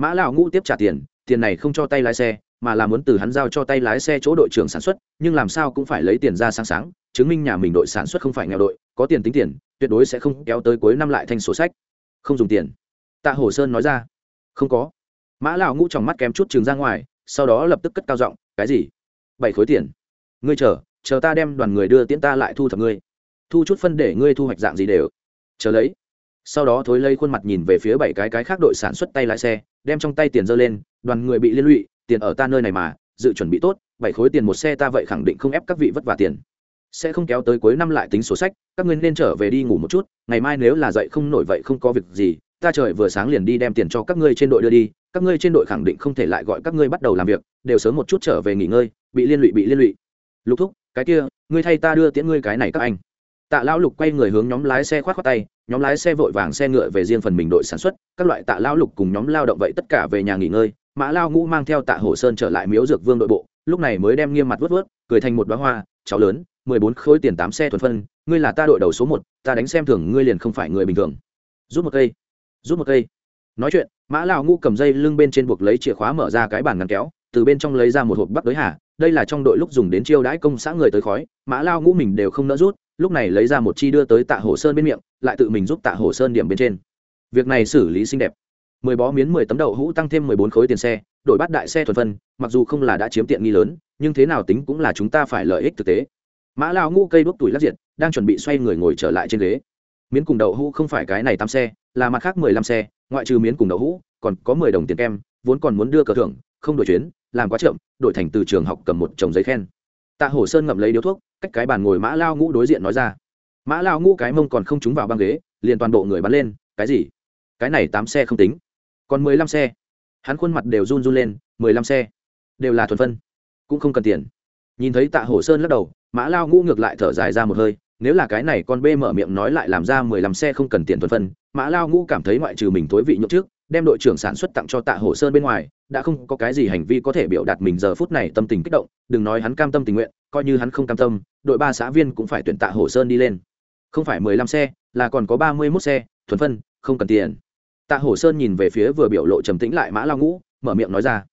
A: Mã lão ngũ tiếp trả tiền tiền này không cho tay lái xe, mà là muốn từ hắn giao cho tay lái xe chỗ đội trưởng sản xuất, nhưng làm sao cũng phải lấy tiền ra sáng sáng, chứng minh nhà mình đội sản xuất không phải nghèo đội, có tiền tính tiền, tuyệt đối sẽ không kéo tới cuối năm lại thành sổ sách. Không dùng tiền. Tạ Hồ sơn nói ra. Không có. Mã lão ngũ trong mắt kém chút trường ra ngoài, sau đó lập tức cất cao giọng, cái gì? Bảy khối tiền. Ngươi chờ chờ ta đem đoàn người đưa tiễn ta lại thu thập ngươi. Thu chút phân để ngươi thu hoạch dạng gì đều. Chờ lấy sau đó thối lây khuôn mặt nhìn về phía bảy cái cái khác đội sản xuất tay lái xe, đem trong tay tiền dơ lên, đoàn người bị liên lụy, tiền ở ta nơi này mà, dự chuẩn bị tốt, bảy khối tiền một xe ta vậy khẳng định không ép các vị vất vả tiền. Sẽ không kéo tới cuối năm lại tính sổ sách, các ngươi nên trở về đi ngủ một chút, ngày mai nếu là dậy không nổi vậy không có việc gì, ta trời vừa sáng liền đi đem tiền cho các ngươi trên đội đưa đi, các ngươi trên đội khẳng định không thể lại gọi các ngươi bắt đầu làm việc, đều sớm một chút trở về nghỉ ngơi, bị liên lụy, bị liên lụy. Lục thúc, cái kia, ngươi thay ta đưa tiễn ngươi cái này các anh tạ lão lục quay người hướng nhóm lái xe khoát khoát tay, nhóm lái xe vội vàng xe ngựa về riêng phần mình đội sản xuất, các loại tạ lão lục cùng nhóm lao động vậy tất cả về nhà nghỉ ngơi, mã lao ngũ mang theo tạ hổ sơn trở lại miếu dược vương đội bộ, lúc này mới đem nghiêm mặt vớt vớt cười thành một đoá hoa, cháu lớn, mười bốn khối tiền tám xe thuần phân, ngươi là ta đội đầu số một, ta đánh xem thường ngươi liền không phải người bình thường. Rút một cây, rút một cây. Nói chuyện, mã lao ngũ cầm dây lưng bên trên buộc lấy chìa khóa mở ra cái bàn ngăn kéo, từ bên trong lấy ra một hộp bắc đới hà, đây là trong đội lúc dùng đến chiêu đãi công xã người tới khói, mã lao ngũ mình đều không nỡ rút lúc này lấy ra một chi đưa tới tạ hồ sơn bên miệng, lại tự mình giúp tạ hồ sơn điểm bên trên. Việc này xử lý xinh đẹp. Mười bó miến mười tấm đậu hũ tăng thêm mười bốn khối tiền xe, đổi bắt đại xe thuần phân, mặc dù không là đã chiếm tiện nghi lớn, nhưng thế nào tính cũng là chúng ta phải lợi ích thực tế. Mã lao ngũ cây đuốc tuổi lắc diệt, đang chuẩn bị xoay người ngồi trở lại trên ghế. Miến cùng đậu hũ không phải cái này tám xe, là mặt khác mười lăm xe, ngoại trừ miến cùng đậu hũ, còn có mười đồng tiền kem, vốn còn muốn đưa cờ thưởng, không đổi chuyến, làm quá chậm, đổi thành từ trường học cầm một chồng giấy khen. Tạ hổ sơn ngậm lấy điếu thuốc cách cái bàn ngồi mã lao ngũ đối diện nói ra. Mã lao ngũ cái mông còn không trúng vào băng ghế, liền toàn bộ người bắn lên, cái gì? Cái này tám xe không tính. Còn mười lăm xe. Hắn khuôn mặt đều run run lên, mười lăm xe. Đều là thuần phân. Cũng không cần tiền. Nhìn thấy tạ hổ sơn lắc đầu, mã lao ngũ ngược lại thở dài ra một hơi, nếu là cái này con bê mở miệng nói lại làm ra mười lăm xe không cần tiền thuần phân, mã lao ngũ cảm thấy ngoại trừ mình thối vị nhậu trước, đem đội trưởng sản xuất tặng cho tạ hổ sơn bên ngoài, đã không có cái gì hành vi có thể biểu đạt mình giờ phút này tâm tình kích động, đừng nói hắn cam tâm tình nguyện coi như hắn không cam tâm, đội ba xã viên cũng phải tuyển tạ hổ sơn đi lên. Không phải mười lăm xe, là còn có ba mươi mốt xe, thuần phân, không cần tiền. Tạ hổ sơn nhìn về phía vừa biểu lộ trầm tĩnh lại mã lao ngũ, mở miệng nói ra.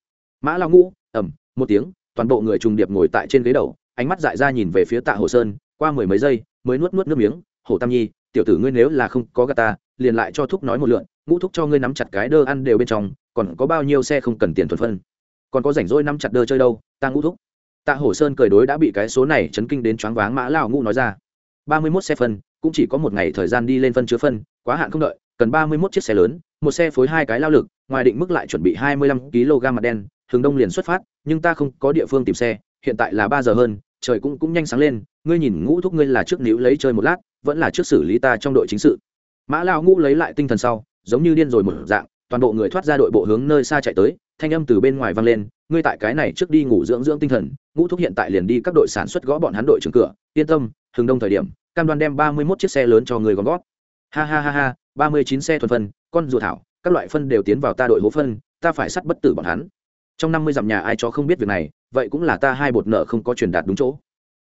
A: Mã lao ngũ ẩm một tiếng, toàn bộ người trùng điệp ngồi tại trên ghế đầu, ánh mắt dại ra nhìn về phía tạ hổ sơn, qua mười mấy giây, mới nuốt nuốt nước miếng hổ tam nhi, tiểu tử ngươi nếu là không có gà ta, liền lại cho thúc nói một lượn, ngũ thúc cho ngươi nắm chặt cái đơ ăn đều bên trong, còn có bao nhiêu xe không cần tiền thuần phân? Còn có rảnh rỗi nắm chặt đơ chơi đâu, ta ngũ thúc tạ hổ sơn cười đối đã bị cái số này chấn kinh đến choáng váng mã lao ngũ nói ra. Ba mươi mốt xe phân, cũng chỉ có một ngày thời gian đi lên phân chứa phân, quá hạn không đợi, cần ba mươi mốt chiếc xe lớn, một xe phối hai cái lao lực, ngoài định mức lại chuẩn bị hai mươi lăm kg mặt đen, hướng đông liền xuất phát, nhưng ta không có địa phương tìm xe, hiện tại là ba giờ hơn, trời cũng cũng nhanh sáng lên, ngươi nhìn ngũ thúc ngươi là trước níu lấy chơi một lát, vẫn là trước xử lý ta trong đội chính sự. Mã lao ngũ lấy lại tinh thần sau, giống như điên rồi một dạng, toàn bộ người thoát ra đội bộ hướng nơi xa chạy tới thanh âm từ bên ngoài vang lên, ngươi tại cái này trước đi ngủ dưỡng dưỡng tinh thần, ngũ thúc hiện tại liền đi các đội sản xuất gõ bọn hắn đội trưởng cửa, yên tâm, hừng đông thời điểm, cam đoan đem ba mươi mốt chiếc xe lớn cho người gom gót ha ha ha ha, ba mươi chín xe thuần phân, con rùa thảo, các loại phân đều tiến vào ta đội hố phân, ta phải sắt bất tử bọn hắn. Trong năm mươi dặm nhà ai cho không biết việc này, vậy cũng là ta hai bột nợ không có truyền đạt đúng chỗ.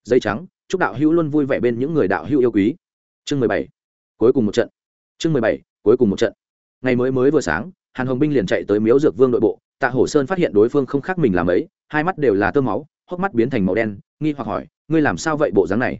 A: Dây trắng, chúc đạo hữu luôn vui vẻ bên những người đạo hữu yêu quý. Chương mười bảy, cuối cùng một trận. Chương mười bảy, cuối cùng một trận. Ngày mới mới vừa sáng, hàn hồng binh liền chạy tới miếu dược vương nội bộ tạ hổ sơn phát hiện đối phương không khác mình làm ấy hai mắt đều là tơ máu hốc mắt biến thành màu đen nghi hoặc hỏi ngươi làm sao vậy bộ dáng này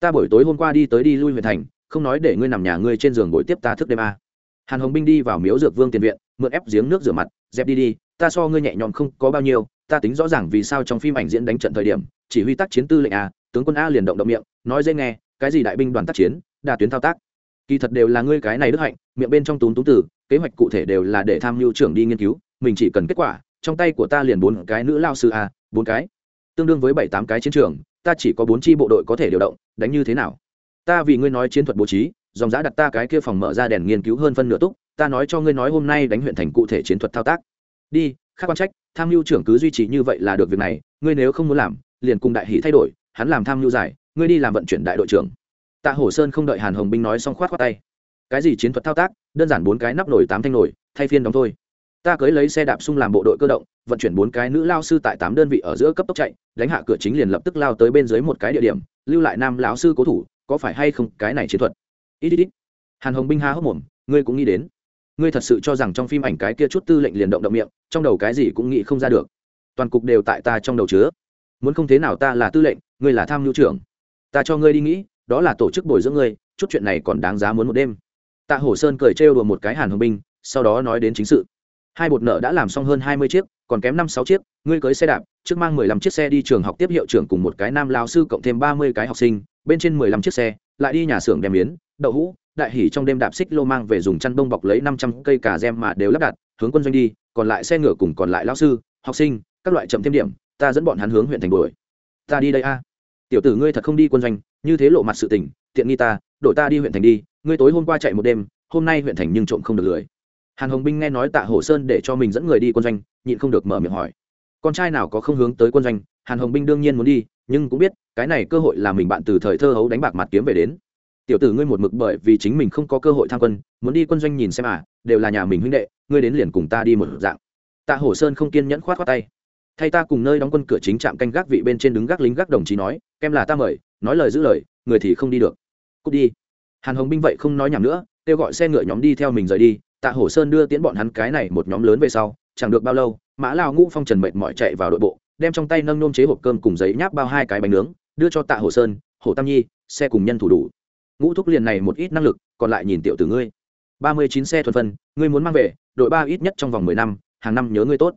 A: ta buổi tối hôm qua đi tới đi lui huyện thành không nói để ngươi nằm nhà ngươi trên giường buổi tiếp ta thức đêm à. hàn hồng binh đi vào miếu dược vương tiền viện mượn ép giếng nước rửa mặt dẹp đi đi ta so ngươi nhẹ nhõm không có bao nhiêu ta tính rõ ràng vì sao trong phim ảnh diễn đánh trận thời điểm chỉ huy tác chiến tư lệnh a tướng quân a liền động động miệng nói dễ nghe cái gì đại binh đoàn tác chiến đa tuyến thao tác kỳ thật đều là ngươi cái này đức hạnh miệng bên trong túm túm tử, kế hoạch cụ thể đều là để tham mưu trưởng đi nghiên cứu mình chỉ cần kết quả, trong tay của ta liền bốn cái nữ lao sư a, bốn cái. Tương đương với bảy tám cái chiến trường, ta chỉ có bốn chi bộ đội có thể điều động, đánh như thế nào? Ta vì ngươi nói chiến thuật bố trí, dòng giã đặt ta cái kia phòng mở ra đèn nghiên cứu hơn phân nửa túc, ta nói cho ngươi nói hôm nay đánh huyện thành cụ thể chiến thuật thao tác. Đi, khác quan trách, tham mưu trưởng cứ duy trì như vậy là được việc này, ngươi nếu không muốn làm, liền cùng đại hỷ thay đổi, hắn làm tham mưu giải, ngươi đi làm vận chuyển đại đội trưởng. Tạ hổ sơn không đợi hàn hồng binh nói xong khoát khoát tay. Cái gì chiến thuật thao tác? Đơn giản bốn cái nắp nổi tám thanh nổi thay phiên đóng thôi ta cưới lấy xe đạp sung làm bộ đội cơ động, vận chuyển bốn cái nữ lao sư tại tám đơn vị ở giữa cấp tốc chạy, đánh hạ cửa chính liền lập tức lao tới bên dưới một cái địa điểm, lưu lại nam lão sư cố thủ, có phải hay không, cái này chiến thuật. Ít ít ít. Hàn hồng binh ha hốc mồm, ngươi cũng nghĩ đến. Ngươi thật sự cho rằng trong phim ảnh cái kia chút tư lệnh liền động động miệng, trong đầu cái gì cũng nghĩ không ra được. Toàn cục đều tại ta trong đầu chứa. Muốn không thế nào ta là tư lệnh, ngươi là tham mưu trưởng. Ta cho ngươi đi nghĩ, đó là tổ chức bồi dưỡng ngươi, chút chuyện này còn đáng giá muốn một đêm. Tạ hổ sơn cười trêu đùa một cái hàn hồng binh, sau đó nói đến chính sự hai bột nợ đã làm xong hơn hai mươi chiếc, còn kém năm sáu chiếc, ngươi cưới xe đạp, trước mang mười lăm chiếc xe đi trường học tiếp hiệu trưởng cùng một cái nam lao sư cộng thêm ba mươi cái học sinh, bên trên mười lăm chiếc xe, lại đi nhà xưởng đem miến, đậu hũ, đại hỉ trong đêm đạp xích lô mang về dùng chăn bông bọc lấy năm trăm cây cà gem mà đều lắp đặt, hướng quân doanh đi, còn lại xe ngựa cùng còn lại lao sư, học sinh, các loại chậm thêm điểm, ta dẫn bọn hắn hướng huyện thành đuổi. Ta đi đây a. Tiểu tử ngươi thật không đi quân doanh, như thế lộ mặt sự tình, tiện nghi ta, đổi ta đi huyện thành đi, ngươi tối hôm qua chạy một đêm, hôm nay huyện thành nhưng trộm không được lười hàn hồng binh nghe nói tạ hổ sơn để cho mình dẫn người đi quân doanh, nhịn không được mở miệng hỏi. Con trai nào có không hướng tới quân doanh? Hàn hồng binh đương nhiên muốn đi, nhưng cũng biết, cái này cơ hội là mình bạn từ thời thơ hấu đánh bạc mặt kiếm về đến. Tiểu tử ngươi một mực bởi vì chính mình không có cơ hội tham quân, muốn đi quân doanh nhìn xem à đều là nhà mình huynh đệ, ngươi đến liền cùng ta đi một dạng. Tạ hổ sơn không kiên nhẫn khoát khoát tay. Thay ta cùng nơi đóng quân cửa chính trạm canh gác vị bên trên đứng gác lính gác đồng chí nói, kem là ta mời, nói lời giữ lời, người thì không đi được. Cút đi. Hàn hồng binh vậy không nói nhảm nữa, kêu gọi xe ngựa nhóm đi theo mình rời đi tạ hổ sơn đưa tiễn bọn hắn cái này một nhóm lớn về sau, chẳng được bao lâu, mã lao ngũ phong trần mệt mỏi chạy vào đội bộ, đem trong tay nâng nôm chế hộp cơm cùng giấy nháp bao hai cái bánh nướng, đưa cho tạ hổ sơn, hổ tam nhi, xe cùng nhân thủ đủ. Ngũ thúc liền này một ít năng lực, còn lại nhìn tiểu Từ ngươi. Ba mươi chín xe thuần phân, ngươi muốn mang về, đội ba ít nhất trong vòng mười năm, hàng năm nhớ ngươi tốt.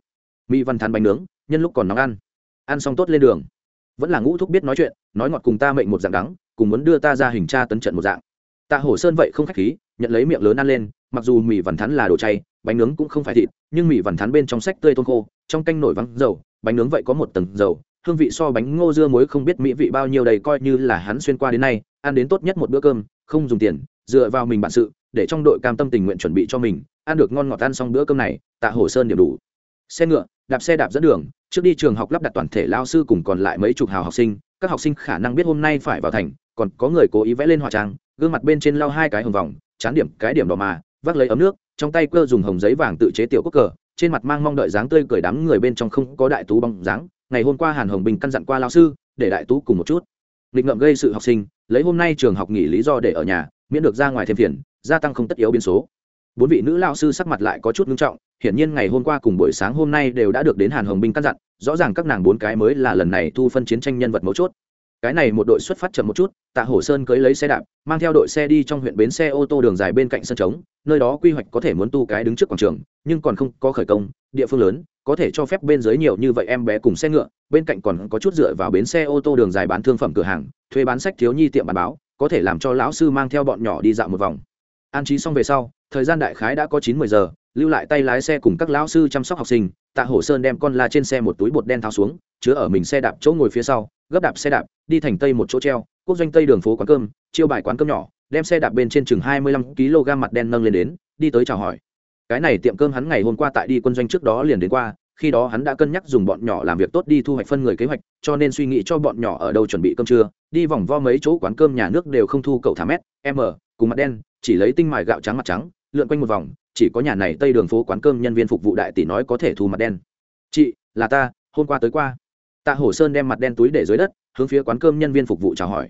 A: Mỹ văn thắn bánh nướng, nhân lúc còn nóng ăn. Ăn xong tốt lên đường. Vẫn là ngũ thúc biết nói chuyện, nói ngọt cùng ta mệnh một dạng đắng, cùng muốn đưa ta ra hình tra tấn trận một dạng. Tạ hổ sơn vậy không khách khí, nhận lấy miệng lớn ăn lên mặc dù mì vằn thắn là đồ chay, bánh nướng cũng không phải thịt, nhưng mì vằn thắn bên trong sách tươi tôm khô, trong canh nổi vắng dầu, bánh nướng vậy có một tầng dầu, hương vị so bánh ngô dưa muối không biết mỹ vị bao nhiêu đầy coi như là hắn xuyên qua đến nay, ăn đến tốt nhất một bữa cơm, không dùng tiền, dựa vào mình bản sự, để trong đội cam tâm tình nguyện chuẩn bị cho mình, ăn được ngon ngọt ăn xong bữa cơm này, tạ hồ sơn điểm đủ. Xe ngựa, đạp xe đạp dẫn đường, trước đi trường học lắp đặt toàn thể lao sư cùng còn lại mấy chục hào học sinh, các học sinh khả năng biết hôm nay phải vào thành, còn có người cố ý vẽ lên hòa trang, gương mặt bên trên lao hai cái hồng vòng, chán điểm cái điểm đỏ mà vác lấy ấm nước, trong tay cơ dùng hồng giấy vàng tự chế tiểu quốc cờ, trên mặt mang mong đợi dáng tươi cười đám người bên trong không có đại tú bóng dáng. Ngày hôm qua hàn hồng bình căn dặn qua lao sư, để đại tú cùng một chút. Nghịch ngợm gây sự học sinh, lấy hôm nay trường học nghỉ lý do để ở nhà, miễn được ra ngoài thêm phiền, gia tăng không tất yếu biến số. Bốn vị nữ lao sư sắc mặt lại có chút nghiêm trọng, hiển nhiên ngày hôm qua cùng buổi sáng hôm nay đều đã được đến hàn hồng binh căn dặn, rõ ràng các nàng bốn cái mới là lần này thu phân chiến tranh nhân vật mấu chốt cái này một đội xuất phát chậm một chút, tạ hổ sơn cưới lấy xe đạp, mang theo đội xe đi trong huyện bến xe ô tô đường dài bên cạnh sân trống, nơi đó quy hoạch có thể muốn tu cái đứng trước quảng trường, nhưng còn không có khởi công, địa phương lớn, có thể cho phép bên dưới nhiều như vậy em bé cùng xe ngựa, bên cạnh còn có chút dựa vào bến xe ô tô đường dài bán thương phẩm cửa hàng, thuê bán sách thiếu nhi tiệm bán báo, có thể làm cho lão sư mang theo bọn nhỏ đi dạo một vòng. An trí xong về sau, thời gian đại khái đã có chín mười giờ, lưu lại tay lái xe cùng các lão sư chăm sóc học sinh tạ hổ sơn đem con la trên xe một túi bột đen tháo xuống, chứa ở mình xe đạp chỗ ngồi phía sau, gấp đạp xe đạp, đi thành tây một chỗ treo, quốc doanh tây đường phố quán cơm, chiêu bài quán cơm nhỏ, đem xe đạp bên trên chừng hai mươi lăm kg mặt đen nâng lên đến, đi tới chào hỏi. Cái này tiệm cơm hắn ngày hôm qua tại đi quân doanh trước đó liền đến qua, khi đó hắn đã cân nhắc dùng bọn nhỏ làm việc tốt đi thu hoạch phân người kế hoạch, cho nên suy nghĩ cho bọn nhỏ ở đâu chuẩn bị cơm trưa, đi vòng vo mấy chỗ quán cơm nhà nước đều không thu cậu thả mét m cùng mặt đen chỉ lấy tinh mài gạo trắng mặt trắng, lượn quanh một vòng, chỉ có nhà này tây đường phố quán cơm nhân viên phục vụ đại tỷ nói có thể thu mặt đen. Chị, là ta, hôm qua tới qua. Tạ hổ sơn đem mặt đen túi để dưới đất, hướng phía quán cơm nhân viên phục vụ chào hỏi.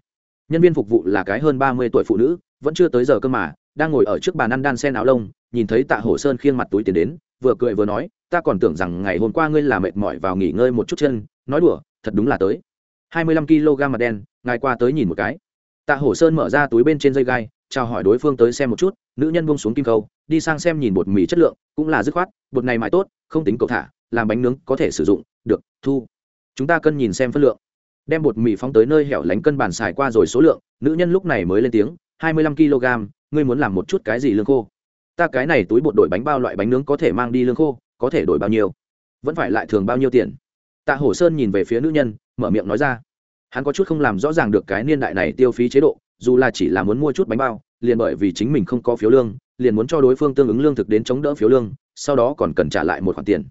A: Nhân viên phục vụ là cái hơn ba mươi tuổi phụ nữ, vẫn chưa tới giờ cơ mà, đang ngồi ở trước bàn ăn đan sen áo lông, nhìn thấy tạ hổ sơn khiêng mặt túi tiền đến, vừa cười vừa nói, ta còn tưởng rằng ngày hôm qua ngươi là mệt mỏi vào nghỉ ngơi một chút chân, nói đùa, thật đúng là tới. Hai mươi lăm kg mặt đen, ngài qua tới nhìn một cái. Tạ hổ sơn mở ra túi bên trên dây gai chào hỏi đối phương tới xem một chút, nữ nhân buông xuống kim khâu, đi sang xem nhìn bột mì chất lượng, cũng là dứt khoát, bột này mãi tốt, không tính cầu thả, làm bánh nướng có thể sử dụng, được, thu. Chúng ta cân nhìn xem phân lượng. Đem bột mì phóng tới nơi hẻo lánh cân bàn xài qua rồi số lượng, nữ nhân lúc này mới lên tiếng, hai mươi lăm kg, ngươi muốn làm một chút cái gì lương khô? Ta cái này túi bột đổi bánh bao loại bánh nướng có thể mang đi lương khô, có thể đổi bao nhiêu? Vẫn phải lại thường bao nhiêu tiền? Tạ hổ sơn nhìn về phía nữ nhân, mở miệng nói ra. Hắn có chút không làm rõ ràng được cái niên đại này tiêu phí chế độ dù là chỉ là muốn mua chút bánh bao, liền bởi vì chính mình không có phiếu lương, liền muốn cho đối phương tương ứng lương thực đến chống đỡ phiếu lương, sau đó còn cần trả lại một khoản tiền.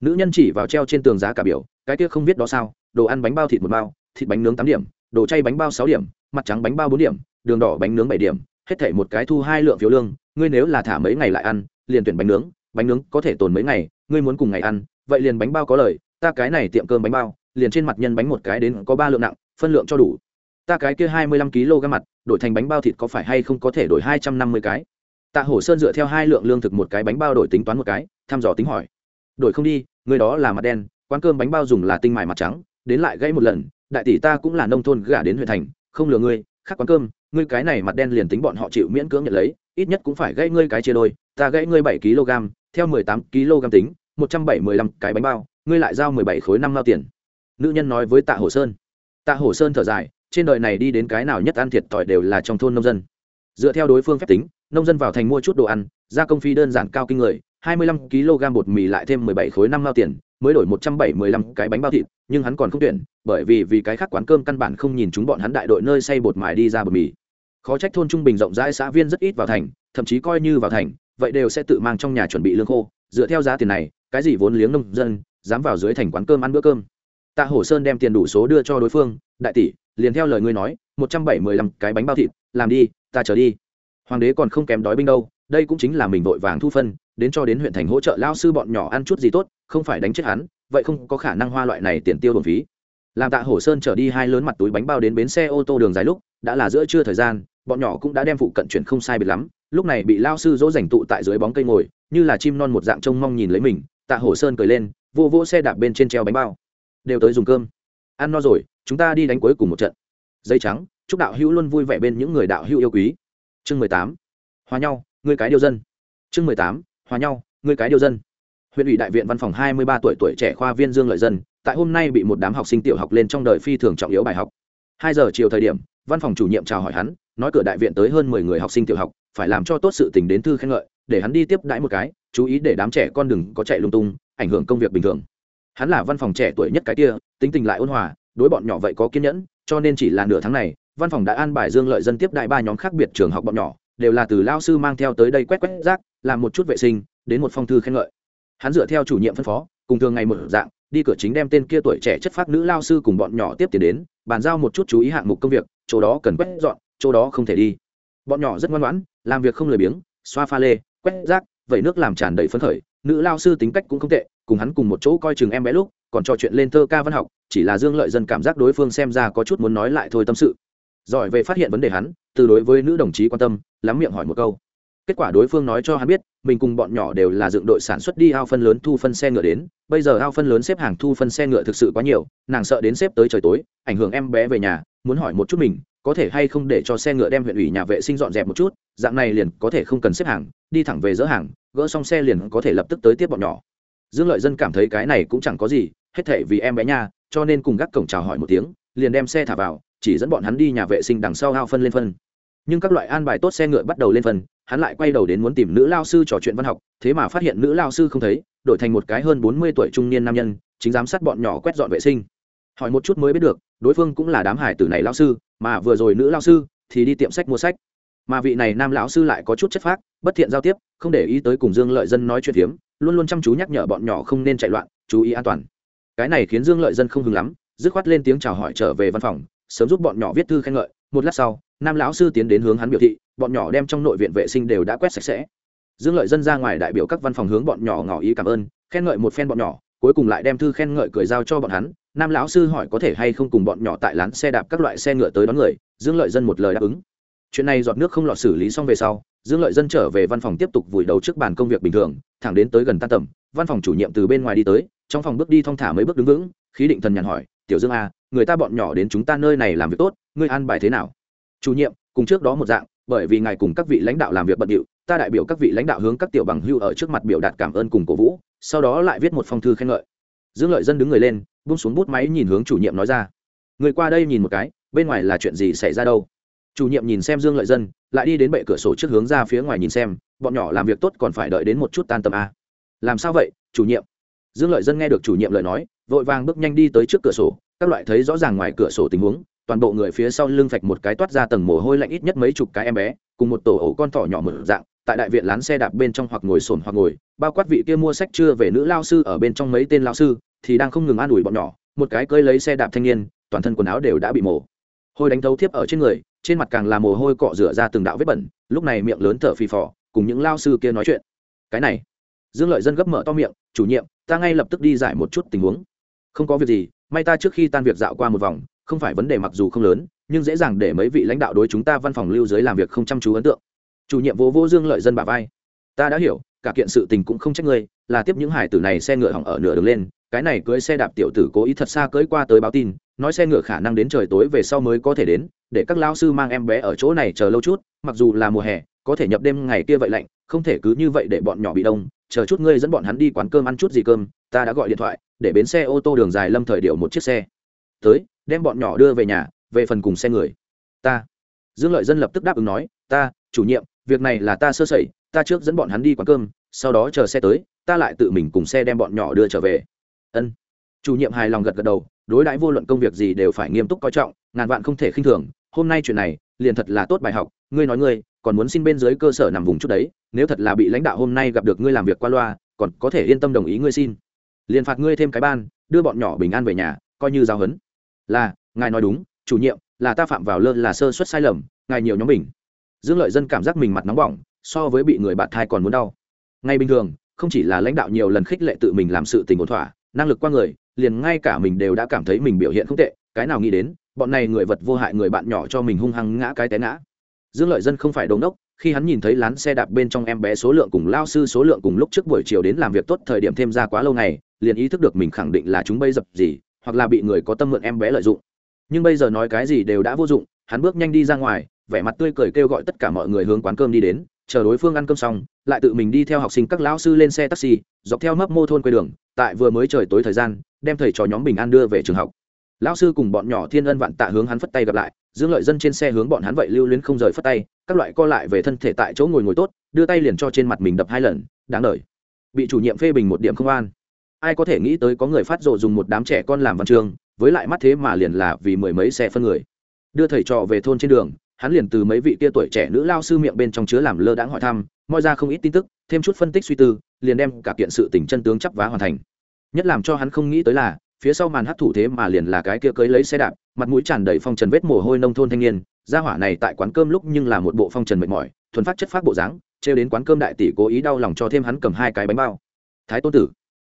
A: Nữ nhân chỉ vào treo trên tường giá cả biểu, cái kia không biết đó sao, đồ ăn bánh bao thịt một bao, thịt bánh nướng tám điểm, đồ chay bánh bao sáu điểm, mặt trắng bánh bao bốn điểm, đường đỏ bánh nướng bảy điểm, hết thảy một cái thu hai lượng phiếu lương, ngươi nếu là thả mấy ngày lại ăn, liền tuyển bánh nướng bánh nướng có thể tồn mấy ngày, ngươi muốn cùng ngày ăn, vậy liền bánh bao có lời, ta cái này tiệm cơm bánh bao, liền trên mặt nhân bánh một cái đến có ba lượng nặng, phân lượng cho đủ ta cái kia hai mươi lăm kg mặt, đổi thành bánh bao thịt có phải hay không có thể đổi hai trăm năm mươi cái? Tạ hổ sơn dựa theo hai lượng lương thực một cái bánh bao đổi tính toán một cái, thăm dò tính hỏi. Đổi không đi, người đó là mặt đen, quán cơm bánh bao dùng là tinh mài mặt trắng, đến lại gãy một lần, đại tỷ ta cũng là nông thôn gả đến huyện thành, không lừa ngươi, khác quán cơm, ngươi cái này mặt đen liền tính bọn họ chịu miễn cưỡng nhận lấy, ít nhất cũng phải gãy ngươi cái chia đôi, ta gãy ngươi bảy kg, theo mười tám kg tính, một trăm bảy mươi lăm cái bánh bao, ngươi lại giao mười bảy khối năm lao tiền. Nữ nhân nói với tạ hồ sơn. Tạ hồ sơn thở dài trên đời này đi đến cái nào nhất ăn thiệt thòi đều là trong thôn nông dân. Dựa theo đối phương phép tính, nông dân vào thành mua chút đồ ăn, gia công phí đơn giản cao kinh người, hai mươi lăm kg bột mì lại thêm mười bảy khối năm lao tiền, mới đổi một trăm bảy mươi lăm cái bánh bao thịt, nhưng hắn còn không tuyển, bởi vì vì cái khác quán cơm căn bản không nhìn chúng bọn hắn đại đội nơi xây bột mài đi ra bột mì. Khó trách thôn trung bình rộng rãi xã viên rất ít vào thành, thậm chí coi như vào thành, vậy đều sẽ tự mang trong nhà chuẩn bị lương khô. Dựa theo giá tiền này, cái gì vốn liếng nông dân, dám vào dưới thành quán cơm ăn bữa cơm. Tạ hổ sơn đem tiền đủ số đưa cho đối phương, đại tỷ liền theo lời ngươi nói, một trăm bảy mươi lăm cái bánh bao thịt, làm đi, ta chờ đi. Hoàng đế còn không kém đói binh đâu, đây cũng chính là mình vội vàng thu phân, đến cho đến huyện thành hỗ trợ lao sư bọn nhỏ ăn chút gì tốt, không phải đánh chết hắn, vậy không có khả năng hoa loại này tiền tiêu bổng phí. Làm tạ hổ sơn trở đi hai lớn mặt túi bánh bao đến bến xe ô tô đường dài lúc, đã là giữa trưa thời gian, bọn nhỏ cũng đã đem phụ cận chuyển không sai biệt lắm, lúc này bị lao sư dỗ dành tụ tại dưới bóng cây ngồi, như là chim non một dạng trông mong nhìn lấy mình, tạ hổ sơn cười lên, vô vỗ xe đạp bên trên treo bánh bao. Đều tới dùng cơm. Ăn no rồi chúng ta đi đánh cuối cùng một trận. Dây trắng, chúc đạo hữu luôn vui vẻ bên những người đạo hữu yêu quý. Chương mười tám, hòa nhau người cái điều dân. Chương mười tám, hòa nhau người cái điều dân. Huyện ủy đại viện văn phòng hai mươi ba tuổi tuổi trẻ khoa viên dương lợi dân, tại hôm nay bị một đám học sinh tiểu học lên trong đời phi thường trọng yếu bài học. Hai giờ chiều thời điểm, văn phòng chủ nhiệm chào hỏi hắn, nói cửa đại viện tới hơn mười người học sinh tiểu học, phải làm cho tốt sự tình đến thư khen ngợi, để hắn đi tiếp đãi một cái, chú ý để đám trẻ con đừng có chạy lung tung, ảnh hưởng công việc bình thường. Hắn là văn phòng trẻ tuổi nhất cái kia, tính tình lại ôn hòa đối bọn nhỏ vậy có kiên nhẫn, cho nên chỉ là nửa tháng này, văn phòng đã an bài dương lợi dân tiếp đại ba nhóm khác biệt trường học bọn nhỏ, đều là từ lao sư mang theo tới đây quét quét rác, làm một chút vệ sinh, đến một phong thư khen ngợi. Hắn dựa theo chủ nhiệm phân phó, cùng thường ngày một dạng, đi cửa chính đem tên kia tuổi trẻ chất phát nữ lao sư cùng bọn nhỏ tiếp tiền đến, bàn giao một chút chú ý hạng mục công việc, chỗ đó cần quét dọn, chỗ đó không thể đi. Bọn nhỏ rất ngoan ngoãn, làm việc không lười biếng, xoa pha lê, quét rác, vẩy nước làm tràn đầy phấn khởi, nữ lao sư tính cách cũng không tệ cùng hắn cùng một chỗ coi chừng em bé lúc, còn trò chuyện lên thơ ca văn học, chỉ là dương lợi dân cảm giác đối phương xem ra có chút muốn nói lại thôi tâm sự. Giỏi về phát hiện vấn đề hắn, từ đối với nữ đồng chí quan tâm, lắm miệng hỏi một câu. Kết quả đối phương nói cho hắn biết, mình cùng bọn nhỏ đều là dựng đội sản xuất đi ao phân lớn thu phân xe ngựa đến, bây giờ ao phân lớn xếp hàng thu phân xe ngựa thực sự quá nhiều, nàng sợ đến xếp tới trời tối, ảnh hưởng em bé về nhà, muốn hỏi một chút mình, có thể hay không để cho xe ngựa đem huyện ủy nhà vệ sinh dọn dẹp một chút, dạng này liền có thể không cần xếp hàng, đi thẳng về dỡ hàng, gỡ xong xe liền có thể lập tức tới tiếp bọn nhỏ dương lợi dân cảm thấy cái này cũng chẳng có gì, hết thể vì em bé nha, cho nên cùng gác cổng chào hỏi một tiếng, liền đem xe thả vào, chỉ dẫn bọn hắn đi nhà vệ sinh đằng sau hao phân lên phân. Nhưng các loại an bài tốt xe ngựa bắt đầu lên phân, hắn lại quay đầu đến muốn tìm nữ lao sư trò chuyện văn học, thế mà phát hiện nữ lao sư không thấy, đổi thành một cái hơn bốn mươi tuổi trung niên nam nhân, chính giám sát bọn nhỏ quét dọn vệ sinh. Hỏi một chút mới biết được, đối phương cũng là đám hải tử này lao sư, mà vừa rồi nữ lao sư thì đi tiệm sách mua sách. Mà vị này nam lão sư lại có chút chất phác, bất thiện giao tiếp, không để ý tới cùng dương lợi dân nói chuyện phiếm luôn luôn chăm chú nhắc nhở bọn nhỏ không nên chạy loạn, chú ý an toàn. Cái này khiến dương lợi dân không hứng lắm, dứt khoát lên tiếng chào hỏi trở về văn phòng, sớm giúp bọn nhỏ viết thư khen ngợi. Một lát sau, nam lão sư tiến đến hướng hắn biểu thị, bọn nhỏ đem trong nội viện vệ sinh đều đã quét sạch sẽ. Dương lợi dân ra ngoài đại biểu các văn phòng hướng bọn nhỏ ngỏ ý cảm ơn, khen ngợi một phen bọn nhỏ, cuối cùng lại đem thư khen ngợi cười giao cho bọn hắn. Nam lão sư hỏi có thể hay không cùng bọn nhỏ tại lán xe đạp các loại xe ngựa tới đón người, dương lợi dân một lời đáp ứng chuyện này giọt nước không lọt xử lý xong về sau dương lợi dân trở về văn phòng tiếp tục vùi đầu trước bàn công việc bình thường thẳng đến tới gần tan tầm văn phòng chủ nhiệm từ bên ngoài đi tới trong phòng bước đi thong thả mấy bước đứng vững khí định thần nhàn hỏi tiểu dương a à, người ta bọn nhỏ đến chúng ta nơi này làm việc tốt ngươi an bài thế nào? Chủ nhiệm cùng trước đó một dạng bởi vì ngài cùng các vị lãnh đạo làm việc bận điệu ta đại biểu các vị lãnh đạo hướng các tiểu bằng hưu ở trước mặt biểu đạt cảm ơn cùng cổ vũ sau đó lại viết một phong thư khen ngợi. Dương lợi dân đứng người lên bung xuống bút máy nhìn hướng chủ nhiệm nói ra người qua đây nhìn một cái bên ngoài là chuyện gì xảy ra đâu? Chủ nhiệm nhìn xem dương lợi dân, lại đi đến bệ cửa sổ trước hướng ra phía ngoài nhìn xem, bọn nhỏ làm việc tốt còn phải đợi đến một chút tan tầm a làm sao vậy, chủ nhiệm? Dương lợi dân nghe được chủ nhiệm lời nói, vội vàng bước nhanh đi tới trước cửa sổ, các loại thấy rõ ràng ngoài cửa sổ tình huống, toàn bộ người phía sau lưng phạch một cái toát ra tầng mồ hôi lạnh ít nhất mấy chục cái em bé, cùng một tổ ổ con thỏ nhỏ mở dạng, tại đại viện lán xe đạp bên trong hoặc ngồi sồn hoặc ngồi, bao quát vị kia mua sách chưa về nữ lao sư ở bên trong mấy tên lao sư, thì đang không ngừng an ủi bọn nhỏ, một cái cơi lấy xe đạp thanh niên, toàn thân quần áo đều đã bị mổ. Hôi đánh thấu thiếp ở trên người trên mặt càng là mồ hôi cọ rửa ra từng đạo vết bẩn, lúc này miệng lớn thở phì phò, cùng những lao sư kia nói chuyện. Cái này, dương lợi dân gấp mở to miệng, chủ nhiệm, ta ngay lập tức đi giải một chút tình huống. Không có việc gì, may ta trước khi tan việc dạo qua một vòng, không phải vấn đề mặc dù không lớn, nhưng dễ dàng để mấy vị lãnh đạo đối chúng ta văn phòng lưu giới làm việc không chăm chú ấn tượng. Chủ nhiệm vô vô dương lợi dân bà vai. Ta đã hiểu, cả kiện sự tình cũng không trách ngươi, là tiếp những hải tử này xe ngựa hỏng ở nửa đường lên, cái này cưới xe đạp tiểu tử cố ý thật xa cưới qua tới báo tin, nói xe ngựa khả năng đến trời tối về sau mới có thể đến để các lao sư mang em bé ở chỗ này chờ lâu chút, mặc dù là mùa hè, có thể nhập đêm ngày kia vậy lạnh, không thể cứ như vậy để bọn nhỏ bị đông, chờ chút ngươi dẫn bọn hắn đi quán cơm ăn chút gì cơm, ta đã gọi điện thoại, để bến xe ô tô đường dài lâm thời điệu một chiếc xe. Tới, đem bọn nhỏ đưa về nhà, về phần cùng xe người. Ta. Dương lợi dân lập tức đáp ứng nói, ta, chủ nhiệm, việc này là ta sơ sẩy, ta trước dẫn bọn hắn đi quán cơm, sau đó chờ xe tới, ta lại tự mình cùng xe đem bọn nhỏ đưa trở về. Ân. Chủ nhiệm hài lòng gật gật đầu, đối đãi vô luận công việc gì đều phải nghiêm túc coi trọng, ngàn vạn không thể khinh thường hôm nay chuyện này, liền thật là tốt bài học, ngươi nói ngươi, còn muốn xin bên dưới cơ sở nằm vùng chút đấy, nếu thật là bị lãnh đạo hôm nay gặp được ngươi làm việc qua loa, còn có thể yên tâm đồng ý ngươi xin. Liền phạt ngươi thêm cái ban, đưa bọn nhỏ bình an về nhà, coi như giao hấn là, ngài nói đúng, chủ nhiệm, là ta phạm vào lơ là sơ suất sai lầm, ngài nhiều nhóm mình dương lợi dân cảm giác mình mặt nóng bỏng, so với bị người bạn thai còn muốn đau. Ngay bình thường, không chỉ là lãnh đạo nhiều lần khích lệ tự mình làm sự tình ổn thỏa, năng lực qua người, liền ngay cả mình đều đã cảm thấy mình biểu hiện không tệ, cái nào nghĩ đến bọn này người vật vô hại người bạn nhỏ cho mình hung hăng ngã cái té ngã. Dương lợi dân không phải đống đốc, khi hắn nhìn thấy lán xe đạp bên trong em bé số lượng cùng lao sư số lượng cùng lúc trước buổi chiều đến làm việc tốt thời điểm thêm ra quá lâu ngày liền ý thức được mình khẳng định là chúng bây dập gì, hoặc là bị người có tâm mượn em bé lợi dụng. Nhưng bây giờ nói cái gì đều đã vô dụng, hắn bước nhanh đi ra ngoài, vẻ mặt tươi cười kêu gọi tất cả mọi người hướng quán cơm đi đến, chờ đối phương ăn cơm xong, lại tự mình đi theo học sinh các lão sư lên xe taxi, dọc theo mấp mô thôn quê đường, tại vừa mới trời tối thời gian, đem thầy trò nhóm bình an đưa về trường học lão sư cùng bọn nhỏ thiên ân vạn tạ hướng hắn phất tay gặp lại, dương lợi dân trên xe hướng bọn hắn vậy lưu luyến không rời phất tay, các loại co lại về thân thể tại chỗ ngồi ngồi tốt, đưa tay liền cho trên mặt mình đập hai lần, đáng lời bị chủ nhiệm phê bình một điểm không an. Ai có thể nghĩ tới có người phát rộ dùng một đám trẻ con làm văn chương với lại mắt thế mà liền là vì mười mấy xe phân người. Đưa thầy trò về thôn trên đường, hắn liền từ mấy vị kia tuổi trẻ nữ lao sư miệng bên trong chứa làm lơ đãng hỏi thăm, moi ra không ít tin tức, thêm chút phân tích suy tư, liền đem cả kiện sự tình chân tướng chấp vá hoàn thành. Nhất làm cho hắn không nghĩ tới là phía sau màn hấp thụ thế mà liền là cái kia cưới lấy xe đạp mặt mũi tràn đầy phong trần vết mồ hôi nông thôn thanh niên. Gia hỏa này tại quán cơm lúc nhưng là một bộ phong trần mệt mỏi thuần phát chất phát bộ dáng trêu đến quán cơm đại tỷ cố ý đau lòng cho thêm hắn cầm hai cái bánh bao. Thái tôn tử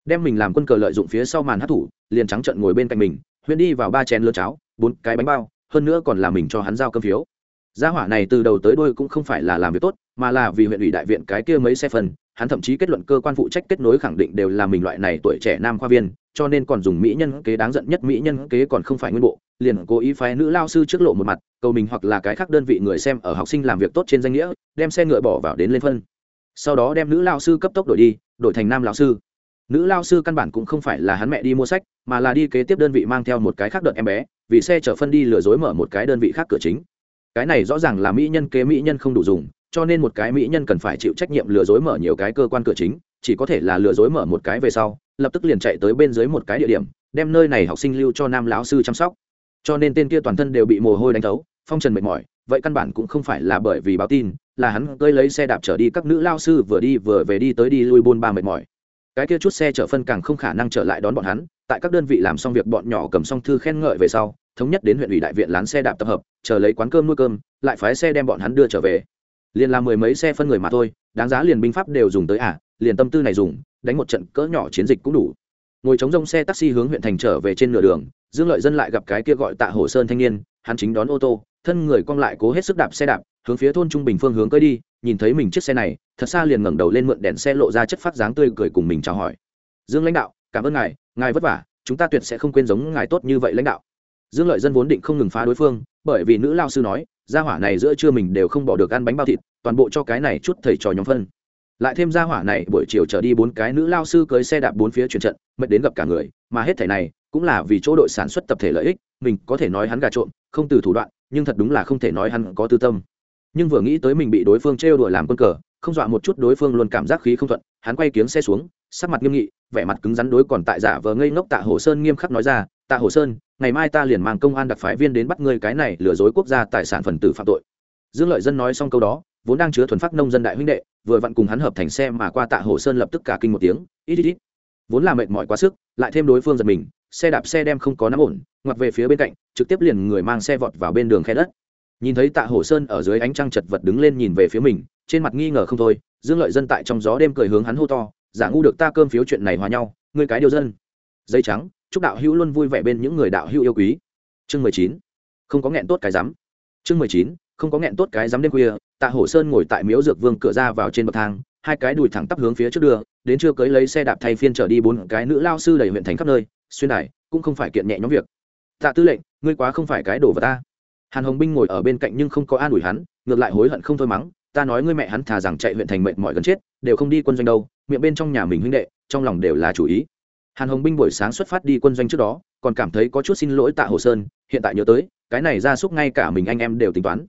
A: đem mình làm quân cờ lợi dụng phía sau màn hấp thụ, liền trắng trợn ngồi bên cạnh mình huyên đi vào ba chén lươn cháo bốn cái bánh bao hơn nữa còn là mình cho hắn giao cơm phiếu. Gia hỏa này từ đầu tới đôi cũng không phải là làm việc tốt mà là vì huyện ủy đại viện cái kia mấy xe phần hắn thậm chí kết luận cơ quan phụ trách kết nối khẳng định đều là mình loại này tuổi trẻ nam khoa viên cho nên còn dùng mỹ nhân kế đáng giận nhất mỹ nhân kế còn không phải nguyên bộ, liền cố ý phái nữ lao sư trước lộ một mặt, cầu mình hoặc là cái khác đơn vị người xem ở học sinh làm việc tốt trên danh nghĩa, đem xe ngựa bỏ vào đến lên phân. Sau đó đem nữ lao sư cấp tốc đổi đi, đổi thành nam lao sư. Nữ lao sư căn bản cũng không phải là hắn mẹ đi mua sách, mà là đi kế tiếp đơn vị mang theo một cái khác đợt em bé, vì xe chở phân đi lừa dối mở một cái đơn vị khác cửa chính. Cái này rõ ràng là mỹ nhân kế mỹ nhân không đủ dùng, cho nên một cái mỹ nhân cần phải chịu trách nhiệm lừa dối mở nhiều cái cơ quan cửa chính, chỉ có thể là lừa dối mở một cái về sau lập tức liền chạy tới bên dưới một cái địa điểm, đem nơi này học sinh lưu cho nam lão sư chăm sóc. Cho nên tên kia toàn thân đều bị mồ hôi đánh thấu, phong trần mệt mỏi, vậy căn bản cũng không phải là bởi vì báo tin, là hắn cơi lấy xe đạp trở đi các nữ lao sư vừa đi vừa về đi tới đi lui buôn ba mệt mỏi. Cái kia chút xe chở phân càng không khả năng trở lại đón bọn hắn, tại các đơn vị làm xong việc bọn nhỏ cầm xong thư khen ngợi về sau, thống nhất đến huyện ủy đại viện lán xe đạp tập hợp, chờ lấy quán cơm nuôi cơm, lại phái xe đem bọn hắn đưa trở về. Liền làm mười mấy xe phân người mà thôi, đáng giá liền binh pháp đều dùng tới à liền tâm tư này dùng đánh một trận cỡ nhỏ chiến dịch cũng đủ. Ngồi chống rông xe taxi hướng huyện thành trở về trên nửa đường, dương lợi dân lại gặp cái kia gọi tạ hồ sơn thanh niên, hắn chính đón ô tô, thân người cong lại cố hết sức đạp xe đạp, hướng phía thôn trung bình phương hướng cơi đi, nhìn thấy mình chiếc xe này, thật xa liền ngẩng đầu lên mượn đèn xe lộ ra chất phát dáng tươi cười cùng mình chào hỏi. Dương lãnh đạo, cảm ơn ngài ngài vất vả, chúng ta tuyệt sẽ không quên giống ngài tốt như vậy lãnh đạo. Dương lợi dân vốn định không ngừng phá đối phương, bởi vì nữ lao sư nói, gia hỏa này giữa trưa mình đều không bỏ được ăn bánh bao thịt, toàn bộ cho cái này chút thầy trò nhóm phân lại thêm gia hỏa này buổi chiều trở đi bốn cái nữ lao sư cưới xe đạp bốn phía chuyển trận, mệt đến gặp cả người, mà hết thẻ này cũng là vì chỗ đội sản xuất tập thể lợi ích, mình có thể nói hắn gà trộm, không từ thủ đoạn, nhưng thật đúng là không thể nói hắn có tư tâm. Nhưng vừa nghĩ tới mình bị đối phương trêu đùa làm quân cờ, không dọa một chút đối phương luôn cảm giác khí không thuận, hắn quay kiếng xe xuống, sắc mặt nghiêm nghị, vẻ mặt cứng rắn đối còn tại giả vờ ngây ngốc tạ hồ sơn nghiêm khắc nói ra, tạ hồ sơn, ngày mai ta liền mang công an đặc phái viên đến bắt ngươi cái này lừa dối quốc gia tài sản phần tử phạm tội. Dương lợi dân nói xong câu đó vốn đang chứa thuần phát nông dân đại huynh đệ, vừa vặn cùng hắn hợp thành xe mà qua tạ hồ sơn lập tức cả kinh một tiếng, ít ít ít. Vốn là mệt mỏi quá sức, lại thêm đối phương giật mình, xe đạp xe đem không có nắm ổn, ngoặt về phía bên cạnh, trực tiếp liền người mang xe vọt vào bên đường khe đất. Nhìn thấy tạ hồ sơn ở dưới ánh trăng chật vật đứng lên nhìn về phía mình, trên mặt nghi ngờ không thôi, dương lợi dân tại trong gió đêm cười hướng hắn hô to, giả ngu được ta cơm phiếu chuyện này hòa nhau, ngươi cái điều dân. Dây trắng, chúc đạo hữu luôn vui vẻ bên những người đạo hữu yêu quý. Chương mười chín, không có nghẹn tốt cái rắm chương mười chín, không có nghẹn tốt cái rắm đêm khuya tạ hổ sơn ngồi tại miếu dược vương cửa ra vào trên bậc thang, hai cái đùi thẳng tắp hướng phía trước đường đến chưa cưới lấy xe đạp thay phiên trở đi bốn cái nữ lao sư đầy huyện thành khắp nơi, xuyên đài, cũng không phải kiện nhẹ nhóm việc. Tạ tư lệnh, ngươi quá không phải cái đồ vật ta. Hàn hồng binh ngồi ở bên cạnh nhưng không có an ủi hắn, ngược lại hối hận không thôi mắng, ta nói ngươi mẹ hắn thà rằng chạy huyện thành mệnh mọi gần chết, đều không đi quân doanh đâu, miệng bên trong nhà mình huynh đệ, trong lòng đều là chủ ý. Hàn hồng binh buổi sáng xuất phát đi quân doanh trước đó, còn cảm thấy có chút xin lỗi tạ hồ sơn, hiện tại nhớ tới, cái này ra súc ngay cả mình anh em đều tính toán.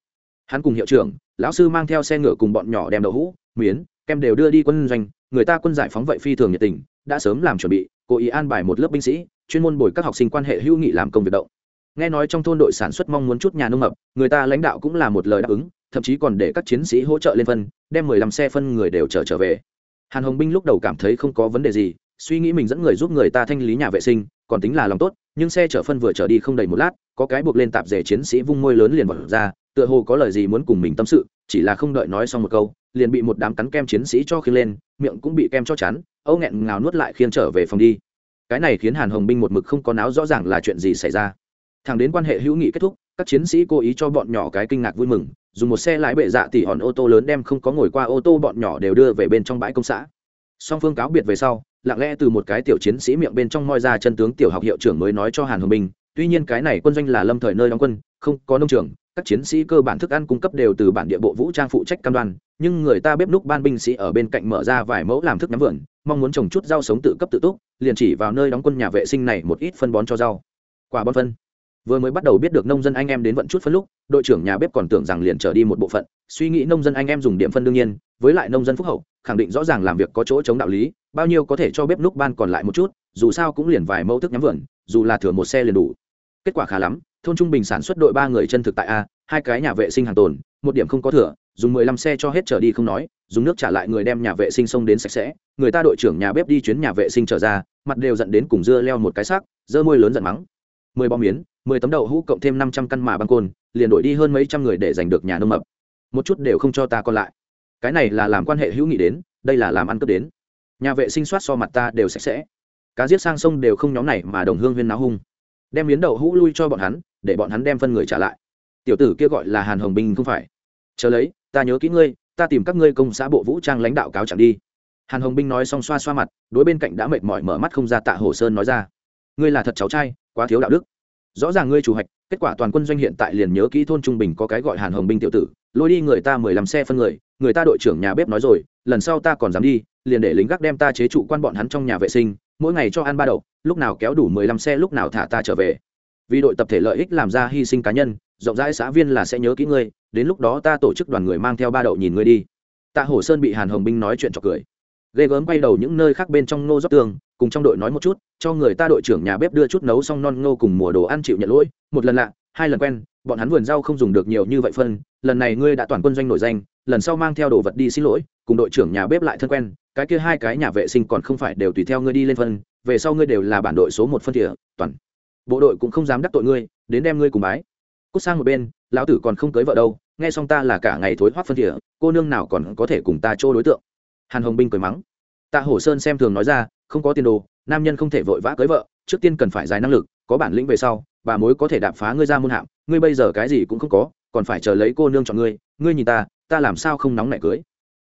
A: Hắn cùng hiệu trưởng lão sư mang theo xe ngựa cùng bọn nhỏ đem đậu hũ, miến, kem đều đưa đi quân doanh. Người ta quân giải phóng vậy phi thường nhiệt tình, đã sớm làm chuẩn bị, cố ý an bài một lớp binh sĩ, chuyên môn bồi các học sinh quan hệ hữu nghị làm công việc động. Nghe nói trong thôn đội sản xuất mong muốn chút nhà nông mập, người ta lãnh đạo cũng là một lời đáp ứng, thậm chí còn để các chiến sĩ hỗ trợ lên phân, đem mười lăm xe phân người đều trở trở về. Hàn hồng binh lúc đầu cảm thấy không có vấn đề gì, suy nghĩ mình dẫn người giúp người ta thanh lý nhà vệ sinh, còn tính là lòng tốt, nhưng xe chở phân vừa trở đi không đầy một lát, có cái buộc lên tạp rể chiến sĩ vung môi lớn liền vật ra tựa hồ có lời gì muốn cùng mình tâm sự, chỉ là không đợi nói xong một câu, liền bị một đám cắn kem chiến sĩ cho khiêng lên, miệng cũng bị kem cho chắn, âu nghẹn ngào nuốt lại khiêng trở về phòng đi. Cái này khiến hàn hồng binh một mực không có náo rõ ràng là chuyện gì xảy ra. Thẳng đến quan hệ hữu nghị kết thúc, các chiến sĩ cố ý cho bọn nhỏ cái kinh ngạc vui mừng, dùng một xe lái bệ dạ tỉ hòn ô tô lớn đem không có ngồi qua ô tô bọn nhỏ đều đưa về bên trong bãi công xã. Song phương cáo biệt về sau, lặng lẽ từ một cái tiểu chiến sĩ miệng bên trong moi ra chân tướng tiểu học hiệu trưởng mới nói cho hàn hồng binh, tuy nhiên cái này quân doanh là lâm thời nơi đóng quân, không có nông trường các chiến sĩ cơ bản thức ăn cung cấp đều từ bản địa bộ vũ trang phụ trách cam đoan, nhưng người ta bếp núc ban binh sĩ ở bên cạnh mở ra vài mẫu làm thức nhắm vườn, mong muốn trồng chút rau sống tự cấp tự túc, liền chỉ vào nơi đóng quân nhà vệ sinh này một ít phân bón cho rau. Quả bón phân. Vừa mới bắt đầu biết được nông dân anh em đến vận chút phân lúc, đội trưởng nhà bếp còn tưởng rằng liền trở đi một bộ phận, suy nghĩ nông dân anh em dùng điểm phân đương nhiên, với lại nông dân phúc hậu, khẳng định rõ ràng làm việc có chỗ chống đạo lý, bao nhiêu có thể cho bếp núc ban còn lại một chút, dù sao cũng liền vài mẫu thức nhắm vườn, dù là thừa một xe liền đủ. Kết quả khá lắm thôn trung bình sản xuất đội ba người chân thực tại a, hai cái nhà vệ sinh hàng tồn, một điểm không có thừa, dùng mười lăm xe cho hết trở đi không nói, dùng nước trả lại người đem nhà vệ sinh xông đến sạch sẽ, người ta đội trưởng nhà bếp đi chuyến nhà vệ sinh trở ra, mặt đều dẫn đến cùng dưa leo một cái xác dơ môi lớn giận mắng. Mười bom miến, mười tấm đậu hũ cộng thêm năm trăm căn mà băng côn, liền đổi đi hơn mấy trăm người để giành được nhà nông mập. Một chút đều không cho ta còn lại. Cái này là làm quan hệ hữu nghị đến, đây là làm ăn cướp đến. Nhà vệ sinh soát so mặt ta đều sạch sẽ. Cá giết sang sông đều không nhóm này mà đồng hương huyên náo hung đem miến đậu hũ lui cho bọn hắn, để bọn hắn đem phân người trả lại. Tiểu tử kia gọi là hàn hồng binh không phải. Chờ lấy, ta nhớ kỹ ngươi, ta tìm các ngươi công xã bộ vũ trang lãnh đạo cáo chẳng đi. Hàn hồng binh nói xong xoa xoa mặt, đối bên cạnh đã mệt mỏi mở mắt không ra tạ hồ sơn nói ra. Ngươi là thật cháu trai, quá thiếu đạo đức. Rõ ràng ngươi chủ hạch, kết quả toàn quân doanh hiện tại liền nhớ kỹ thôn trung bình có cái gọi hàn hồng binh tiểu tử, lôi đi người ta mười lăm xe phân người người ta đội trưởng nhà bếp nói rồi, lần sau ta còn dám đi, liền để lính gác đem ta chế trụ quan bọn hắn trong nhà vệ sinh mỗi ngày cho ăn ba đậu, lúc nào kéo đủ mười lăm xe lúc nào thả ta trở về. Vì đội tập thể lợi ích làm ra hy sinh cá nhân, rộng rãi xã viên là sẽ nhớ kỹ ngươi, đến lúc đó ta tổ chức đoàn người mang theo ba đậu nhìn ngươi đi. Tạ hổ sơn bị hàn hồng binh nói chuyện cho cười. Ghê gớm quay đầu những nơi khác bên trong nô dốc tường, cùng trong đội nói một chút, cho người ta đội trưởng nhà bếp đưa chút nấu xong non ngô cùng mùa đồ ăn chịu nhận lỗi, một lần lạ, hai lần quen, bọn hắn vườn rau không dùng được nhiều như vậy phân, lần này ngươi đã toàn quân doanh nổi danh, lần sau mang theo đồ vật đi xin lỗi cùng đội trưởng nhà bếp lại thân quen, cái kia hai cái nhà vệ sinh còn không phải đều tùy theo ngươi đi lên phân, về sau ngươi đều là bản đội số một phân thỉa toàn. Bộ đội cũng không dám đắc tội ngươi, đến đem ngươi cùng bái. Cút sang một bên, lão tử còn không cưới vợ đâu, nghe xong ta là cả ngày thối hoác phân thỉa cô nương nào còn có thể cùng ta chỗ đối tượng. Hàn hồng binh cười mắng. Tạ hổ sơn xem thường nói ra, không có tiền đồ, nam nhân không thể vội vã cưới vợ, trước tiên cần phải dài năng lực, có bản lĩnh về sau, bà mối có thể đạp phá ngươi ra môn hạm, ngươi bây giờ cái gì cũng không có, còn phải chờ lấy cô nương chọn ngươi ngươi nhìn ta ta làm sao không nóng nảy cưới?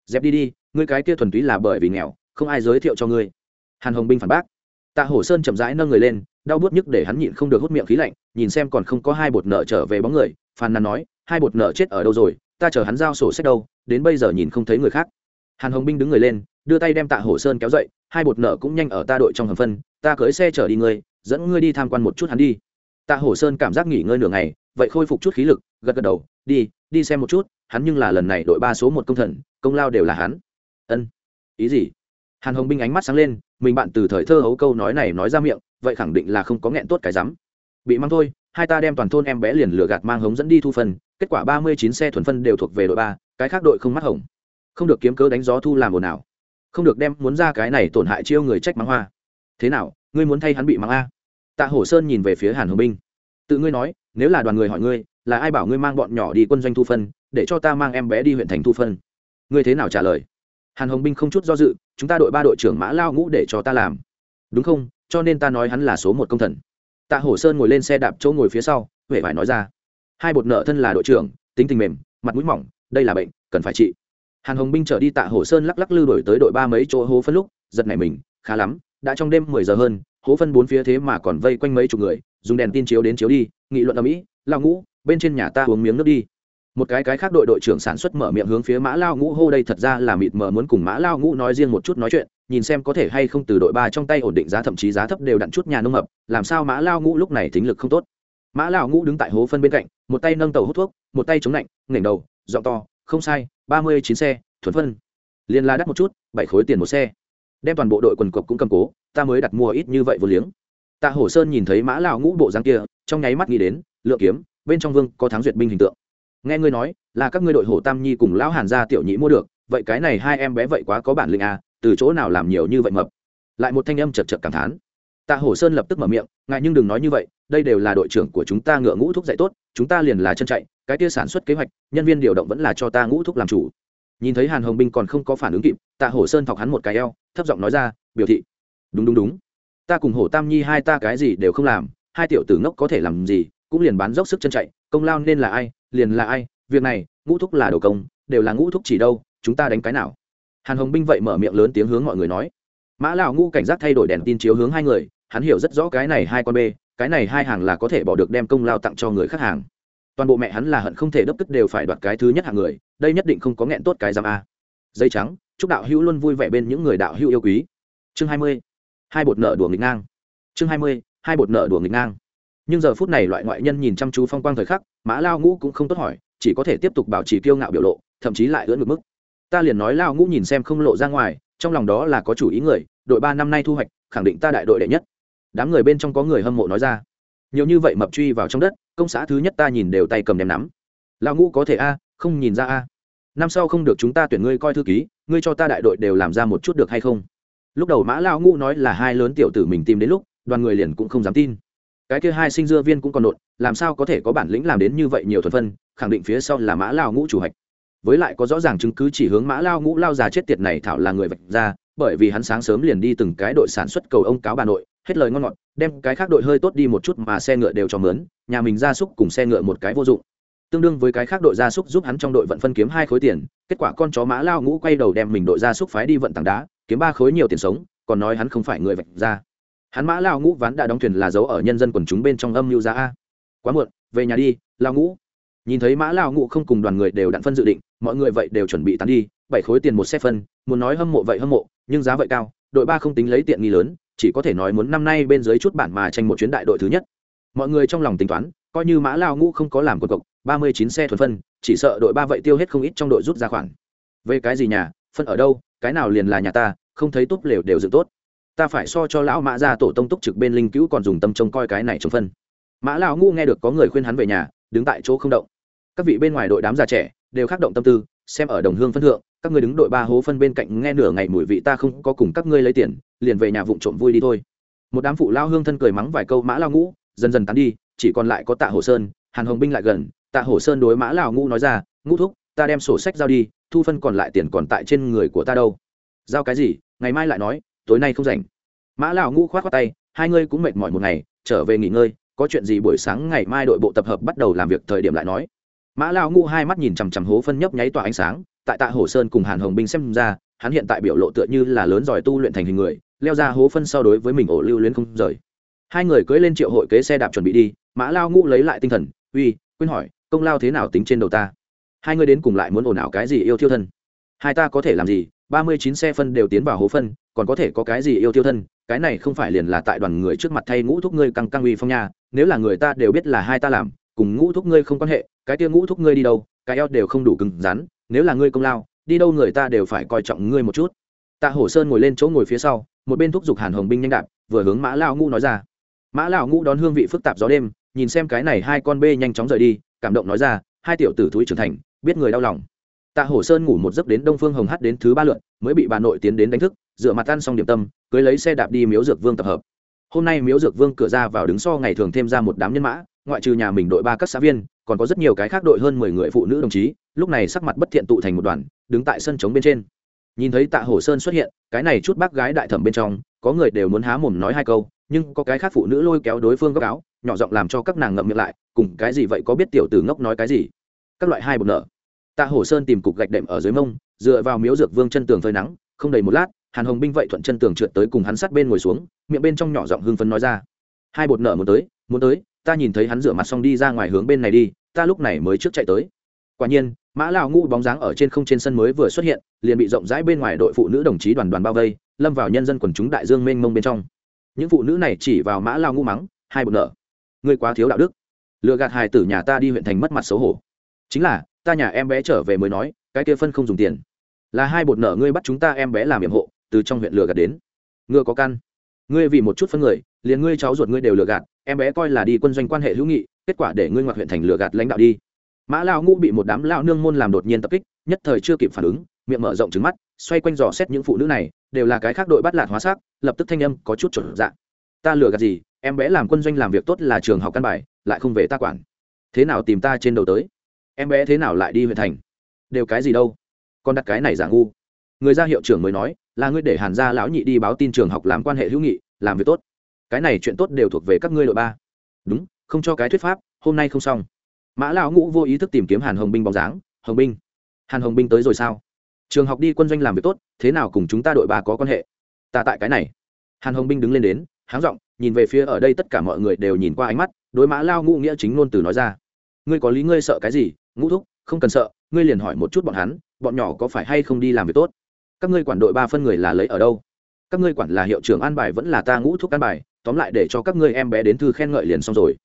A: Dẹp đi đi, ngươi cái kia thuần túy là bởi vì nghèo, không ai giới thiệu cho ngươi. Hàn hồng binh phản bác. Tạ hổ sơn chậm rãi nâng người lên, đau bút nhức để hắn nhịn không được hút miệng khí lạnh, nhìn xem còn không có hai bột nợ trở về bóng người, phàn nàn nói, hai bột nợ chết ở đâu rồi, ta chờ hắn giao sổ sách đâu, đến bây giờ nhìn không thấy người khác. Hàn hồng binh đứng người lên, đưa tay đem tạ hổ sơn kéo dậy, hai bột nợ cũng nhanh ở ta đội trong hầm phân, ta cưới xe chở đi ngươi, dẫn ngươi đi tham quan một chút hắn đi. Tạ hổ sơn cảm giác nghỉ ngơi nửa ngày, vậy khôi phục chút khí lực, gật gật đầu, đi đi xem một chút hắn nhưng là lần này đội ba số một công thần, công lao đều là hắn. Ân. Ý gì? Hàn hồng binh ánh mắt sáng lên, mình bạn từ thời thơ hấu câu nói này nói ra miệng, vậy khẳng định là không có nghẹn tốt cái rắm. Bị mang thôi, hai ta đem toàn thôn em bé liền lừa gạt mang hống dẫn đi thu phân, kết quả ba mươi chín xe thuần phân đều thuộc về đội ba, cái khác đội không mắt hồng. Không được kiếm cớ đánh gió thu làm ồn ào. Không được đem muốn ra cái này tổn hại chiêu người trách mắng hoa. Thế nào, ngươi muốn thay hắn bị mắng a? Tạ hổ sơn nhìn về phía hàn hồng binh. Tự ngươi nói, nếu là đoàn người hỏi ngươi, là ai bảo ngươi mang bọn nhỏ đi quân doanh thu phân để cho ta mang em bé đi huyện thành thu phân. Ngươi thế nào trả lời? Hàn hồng binh không chút do dự, chúng ta đội ba đội trưởng mã lao ngũ để cho ta làm. Đúng không? Cho nên ta nói hắn là số một công thần. Tạ hổ sơn ngồi lên xe đạp chỗ ngồi phía sau huệ phải nói ra. Hai bột nợ thân là đội trưởng, tính tình mềm, mặt mũi mỏng, đây là bệnh, cần phải trị. Hàn hồng binh trở đi tạ hổ sơn lắc lắc lư đổi tới đội ba mấy chỗ hố phân lúc, giật này mình, khá lắm, đã trong đêm mười giờ hơn, hố phân bốn phía thế mà còn vây quanh mấy chục người, dùng đèn tin chiếu đến chiếu đi, nghị luận ở mỹ lao ngũ, bên trên nhà ta uống miếng nước đi một cái cái khác đội đội trưởng sản xuất mở miệng hướng phía mã lao ngũ hô đây thật ra là mịt mờ muốn cùng mã lao ngũ nói riêng một chút nói chuyện, nhìn xem có thể hay không từ đội ba trong tay ổn định giá thậm chí giá thấp đều đặn chút nhà nông mập, làm sao mã lao ngũ lúc này tính lực không tốt. Mã lao ngũ đứng tại hố phân bên cạnh, một tay nâng tàu hút thuốc, một tay chống lạnh nghển đầu, giọng to, không sai, ba mươi chín xe, thuần phân. Liên la đắt một chút, bảy khối tiền một xe. Đem toàn bộ đội quần cộc cũng cầm cố, ta mới đặt mua ít như vậy vô liếng. Tạ hổ sơn nhìn thấy mã lao ngũ bộ dáng kia, trong nháy mắt nghĩ đến lựa kiếm, bên trong vương có thắng duyệt binh hình tượng nghe ngươi nói, là các ngươi đội hổ tam nhi cùng lão hàn gia tiểu nhị mua được, vậy cái này hai em bé vậy quá có bản lĩnh à từ chỗ nào làm nhiều như vậy mập? Lại một thanh âm chật chật cảm thán. Tạ hổ sơn lập tức mở miệng, ngại nhưng đừng nói như vậy, đây đều là đội trưởng của chúng ta ngựa ngũ thúc dạy tốt, chúng ta liền là chân chạy, cái kia sản xuất kế hoạch, nhân viên điều động vẫn là cho ta ngũ thúc làm chủ. Nhìn thấy hàn hồng binh còn không có phản ứng kịp, tạ hổ sơn thọc hắn một cái eo, thấp giọng nói ra, biểu thị. Đúng đúng đúng. Ta cùng hổ tam nhi hai ta cái gì đều không làm, hai tiểu tử ngốc có thể làm gì, cũng liền bán dốc sức chân chạy, công lao nên là ai liền là ai, việc này, ngũ thúc là đầu công, đều là ngũ thúc chỉ đâu, chúng ta đánh cái nào? Hàn hồng binh vậy mở miệng lớn tiếng hướng mọi người nói. Mã lão ngũ cảnh giác thay đổi đèn tin chiếu hướng hai người, hắn hiểu rất rõ cái này hai con bê, cái này hai hàng là có thể bỏ được đem công lao tặng cho người khác hàng. Toàn bộ mẹ hắn là hận không thể đấp tức đều phải đoạt cái thứ nhất hàng người, đây nhất định không có nghẹn tốt cái giam a. Dây trắng, chúc đạo hữu luôn vui vẻ bên những người đạo hữu yêu quý. Chương hai mươi, hai bột nợ đùa nghịch ngang. Chương hai mươi, hai bột nợ đùa nghịch ngang nhưng giờ phút này loại ngoại nhân nhìn chăm chú phong quang thời khắc, mã lao ngũ cũng không tốt hỏi, chỉ có thể tiếp tục bảo trì kiêu ngạo biểu lộ, thậm chí lại ưỡn ngược mức. Ta liền nói lao ngũ nhìn xem không lộ ra ngoài, trong lòng đó là có chủ ý người, đội ba năm nay thu hoạch, khẳng định ta đại đội đệ nhất. Đám người bên trong có người hâm mộ nói ra. Nhiều như vậy mập truy vào trong đất, công xã thứ nhất ta nhìn đều tay cầm đem nắm. Lao ngũ có thể a, không nhìn ra a. Năm sau không được chúng ta tuyển ngươi coi thư ký, ngươi cho ta đại đội đều làm ra một chút được hay không? Lúc đầu mã lao ngũ nói là hai lớn tiểu tử mình tìm đến lúc, đoàn người liền cũng không dám tin cái kia hai sinh dưa viên cũng còn nộn, làm sao có thể có bản lĩnh làm đến như vậy nhiều thuần phân, khẳng định phía sau là mã lao ngũ chủ hạch. Với lại có rõ ràng chứng cứ chỉ hướng mã lao ngũ lao già chết tiệt này thảo là người vạch ra, bởi vì hắn sáng sớm liền đi từng cái đội sản xuất cầu ông cáo bà nội, hết lời ngon ngọt, đem cái khác đội hơi tốt đi một chút mà xe ngựa đều cho mướn, nhà mình ra súc cùng xe ngựa một cái vô dụng. Tương đương với cái khác đội gia súc giúp hắn trong đội vận phân kiếm hai khối tiền, kết quả con chó mã lao ngũ quay đầu đem mình đội gia súc phái đi vận tảng đá, kiếm ba khối nhiều tiền sống, còn nói hắn không phải người vạch ra hắn mã lao ngũ ván đã đóng thuyền là giấu ở nhân dân quần chúng bên trong âm mưu ra a. Quá muộn, về nhà đi, lao ngũ. Nhìn thấy mã lao ngũ không cùng đoàn người đều đặn phân dự định, mọi người vậy đều chuẩn bị tán đi, bảy khối tiền một xe phân, muốn nói hâm mộ vậy hâm mộ, nhưng giá vậy cao, đội ba không tính lấy tiện nghi lớn, chỉ có thể nói muốn năm nay bên dưới chút bản mà tranh một chuyến đại đội thứ nhất. Mọi người trong lòng tính toán, coi như mã lao ngũ không có làm quần cộc ba mươi chín xe thuần phân, chỉ sợ đội ba vậy tiêu hết không ít trong đội rút ra khoản. Về cái gì nhà, phân ở đâu, cái nào liền là nhà ta, không thấy tốt lều đều dựng tốt ta phải so cho lão mã ra tổ tông túc trực bên linh cứu còn dùng tâm trông coi cái này trông phân. Mã lão ngu nghe được có người khuyên hắn về nhà, đứng tại chỗ không động. Các vị bên ngoài đội đám già trẻ đều khắc động tâm tư, xem ở đồng hương phân thượng, các ngươi đứng đội ba hố phân bên cạnh nghe nửa ngày mùi vị ta không có cùng các ngươi lấy tiền, liền về nhà vụng trộm vui đi thôi. Một đám phụ lao hương thân cười mắng vài câu mã lao ngũ, dần dần tán đi, chỉ còn lại có tạ hồ sơn, hàn hồng binh lại gần, tạ hồ sơn đối mã lao ngũ nói ra, ngũ thúc, ta đem sổ sách giao đi, thu phân còn lại tiền còn tại trên người của ta đâu. Giao cái gì? ngày mai lại nói tối nay không rảnh. Mã lão ngũ khoát khoát tay, hai ngươi cũng mệt mỏi một ngày, trở về nghỉ ngơi, có chuyện gì buổi sáng ngày mai đội bộ tập hợp bắt đầu làm việc thời điểm lại nói. Mã Lão ngũ hai mắt nhìn chằm chằm hố phân nhấp nháy tỏa ánh sáng, tại tạ hổ sơn cùng hàn hồng binh xem ra, hắn hiện tại biểu lộ tựa như là lớn giỏi tu luyện thành hình người, leo ra hố phân so đối với mình ổ lưu luyến không rời. Hai người cưỡi lên triệu hội kế xe đạp chuẩn bị đi, mã lao ngũ lấy lại tinh thần, uy quên hỏi, công lao thế nào tính trên đầu ta? Hai người đến cùng lại muốn ồn ào cái gì yêu thiêu thân? Hai ta có thể làm gì? Ba mươi chín xe phân đều tiến vào hố phân còn có thể có cái gì yêu thiêu thân, cái này không phải liền là tại đoàn người trước mặt thay ngũ thúc ngươi căng căng uy phong nha, nếu là người ta đều biết là hai ta làm, cùng ngũ thúc ngươi không quan hệ, cái kia ngũ thúc ngươi đi đâu, cái eo đều không đủ cứng rắn, nếu là ngươi công lao, đi đâu người ta đều phải coi trọng ngươi một chút. Tạ hổ sơn ngồi lên chỗ ngồi phía sau, một bên thúc giục hàn hồng binh nhanh đạp, vừa hướng mã lao ngũ nói ra. Mã lao ngũ đón hương vị phức tạp gió đêm, nhìn xem cái này hai con bê nhanh chóng rời đi, cảm động nói ra, hai tiểu tử thúi trưởng thành, biết người đau lòng tạ hổ sơn ngủ một giấc đến đông phương hồng hát đến thứ ba lượn, mới bị bà nội tiến đến đánh thức dựa mặt ăn xong điểm tâm, cưới lấy xe đạp đi miếu dược vương tập hợp. Hôm nay miếu dược vương cửa ra vào đứng so ngày thường thêm ra một đám nhân mã, ngoại trừ nhà mình đội ba các xã viên, còn có rất nhiều cái khác đội hơn mười người phụ nữ đồng chí, lúc này sắc mặt bất thiện tụ thành một đoàn, đứng tại sân trống bên trên. Nhìn thấy tạ hổ sơn xuất hiện, cái này chút bác gái đại thẩm bên trong, có người đều muốn há mồm nói hai câu, nhưng có cái khác phụ nữ lôi kéo đối phương góc áo, nhỏ giọng làm cho các nàng ngậm miệng lại, cùng cái gì vậy có biết tiểu tử ngốc nói cái gì? Các loại hai bột nợ tạ hổ sơn tìm cục gạch đệm ở dưới mông, dựa vào miếu dược vương chân tường phơi nắng, không đầy một lát, hàn hồng binh vậy thuận chân tường trượt tới cùng hắn sát bên ngồi xuống, miệng bên trong nhỏ giọng hưng phấn nói ra. Hai bột nợ muốn tới muốn tới, ta nhìn thấy hắn rửa mặt xong đi ra ngoài hướng bên này đi, ta lúc này mới trước chạy tới. Quả nhiên, mã lão ngũ bóng dáng ở trên không trên sân mới vừa xuất hiện, liền bị rộng rãi bên ngoài đội phụ nữ đồng chí đoàn đoàn bao vây, lâm vào nhân dân quần chúng đại dương mênh mông bên trong. Những phụ nữ này chỉ vào mã lao ngũ mắng, hai bột nợ. Ngươi quá thiếu đạo đức. Lựa gạt hài tử nhà ta đi huyện thành mất mặt xấu hổ. Chính là ta nhà em bé trở về mới nói, cái kia phân không dùng tiền. Là hai bột nợ ngươi bắt chúng ta em bé làm hiểm hộ, từ trong huyện lừa gạt đến. Ngựa có căn ngươi vì một chút phân người, liền ngươi cháu ruột ngươi đều lừa gạt, em bé coi là đi quân doanh quan hệ hữu nghị, kết quả để ngươi ngoại huyện thành lừa gạt lãnh đạo đi. Mã lao ngũ bị một đám lao nương môn làm đột nhiên tập kích, nhất thời chưa kịp phản ứng, miệng mở rộng trứng mắt, xoay quanh dò xét những phụ nữ này, đều là cái khác đội bắt lạt hóa xác, lập tức thanh âm có chút chuẩn dạng ta lừa gạt gì, em bé làm quân doanh làm việc tốt là trường học căn bài, lại không về ta quản. Thế nào tìm ta trên đầu tới? Em bé thế nào lại đi huyện thành? Đều cái gì đâu? Con đặt cái này giả ngu. Người ra hiệu trưởng mới nói, là ngươi để hàn gia lão nhị đi báo tin trường học làm quan hệ hữu nghị, làm việc tốt. Cái này chuyện tốt đều thuộc về các ngươi đội ba. Đúng, không cho cái thuyết pháp, hôm nay không xong. Mã lão ngũ vô ý thức tìm kiếm hàn hồng binh bóng dáng, hồng binh, hàn hồng binh tới rồi sao? Trường học đi quân doanh làm việc tốt, thế nào cùng chúng ta đội ba có quan hệ? Ta tại cái này. Hàn hồng binh đứng lên đến, háng r ộ n g nhìn về phía ở đây tất cả mọi người đều nhìn qua ánh mắt, đối mã lao ngũ nghĩa chính ngôn từ nói ra. Ngươi có lý ngươi sợ cái gì? Ngũ thúc, không cần sợ, ngươi liền hỏi một chút bọn hắn, bọn nhỏ có phải hay không đi làm việc tốt? Các ngươi quản đội ba phân người là lấy ở đâu? Các ngươi quản là hiệu trưởng an bài vẫn là ta ngũ thúc an bài, tóm lại để cho các ngươi em bé đến thư khen ngợi liền xong rồi.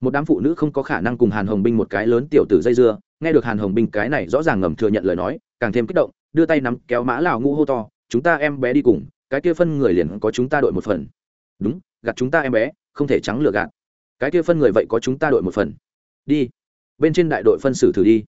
A: Một đám phụ nữ không có khả năng cùng hàn hồng binh một cái lớn tiểu tử dây dưa, nghe được hàn hồng binh cái này rõ ràng ngầm thừa nhận lời nói, càng thêm kích động, đưa tay nắm kéo mã lào ngũ hô to, chúng ta em bé đi cùng, cái kia phân người liền có chúng ta đội một phần. Đúng, gạt chúng ta em bé, không thể trắng lừa gạt. Cái kia phân người vậy có chúng ta đội một phần. Đi bên trên đại đội phân xử thử đi.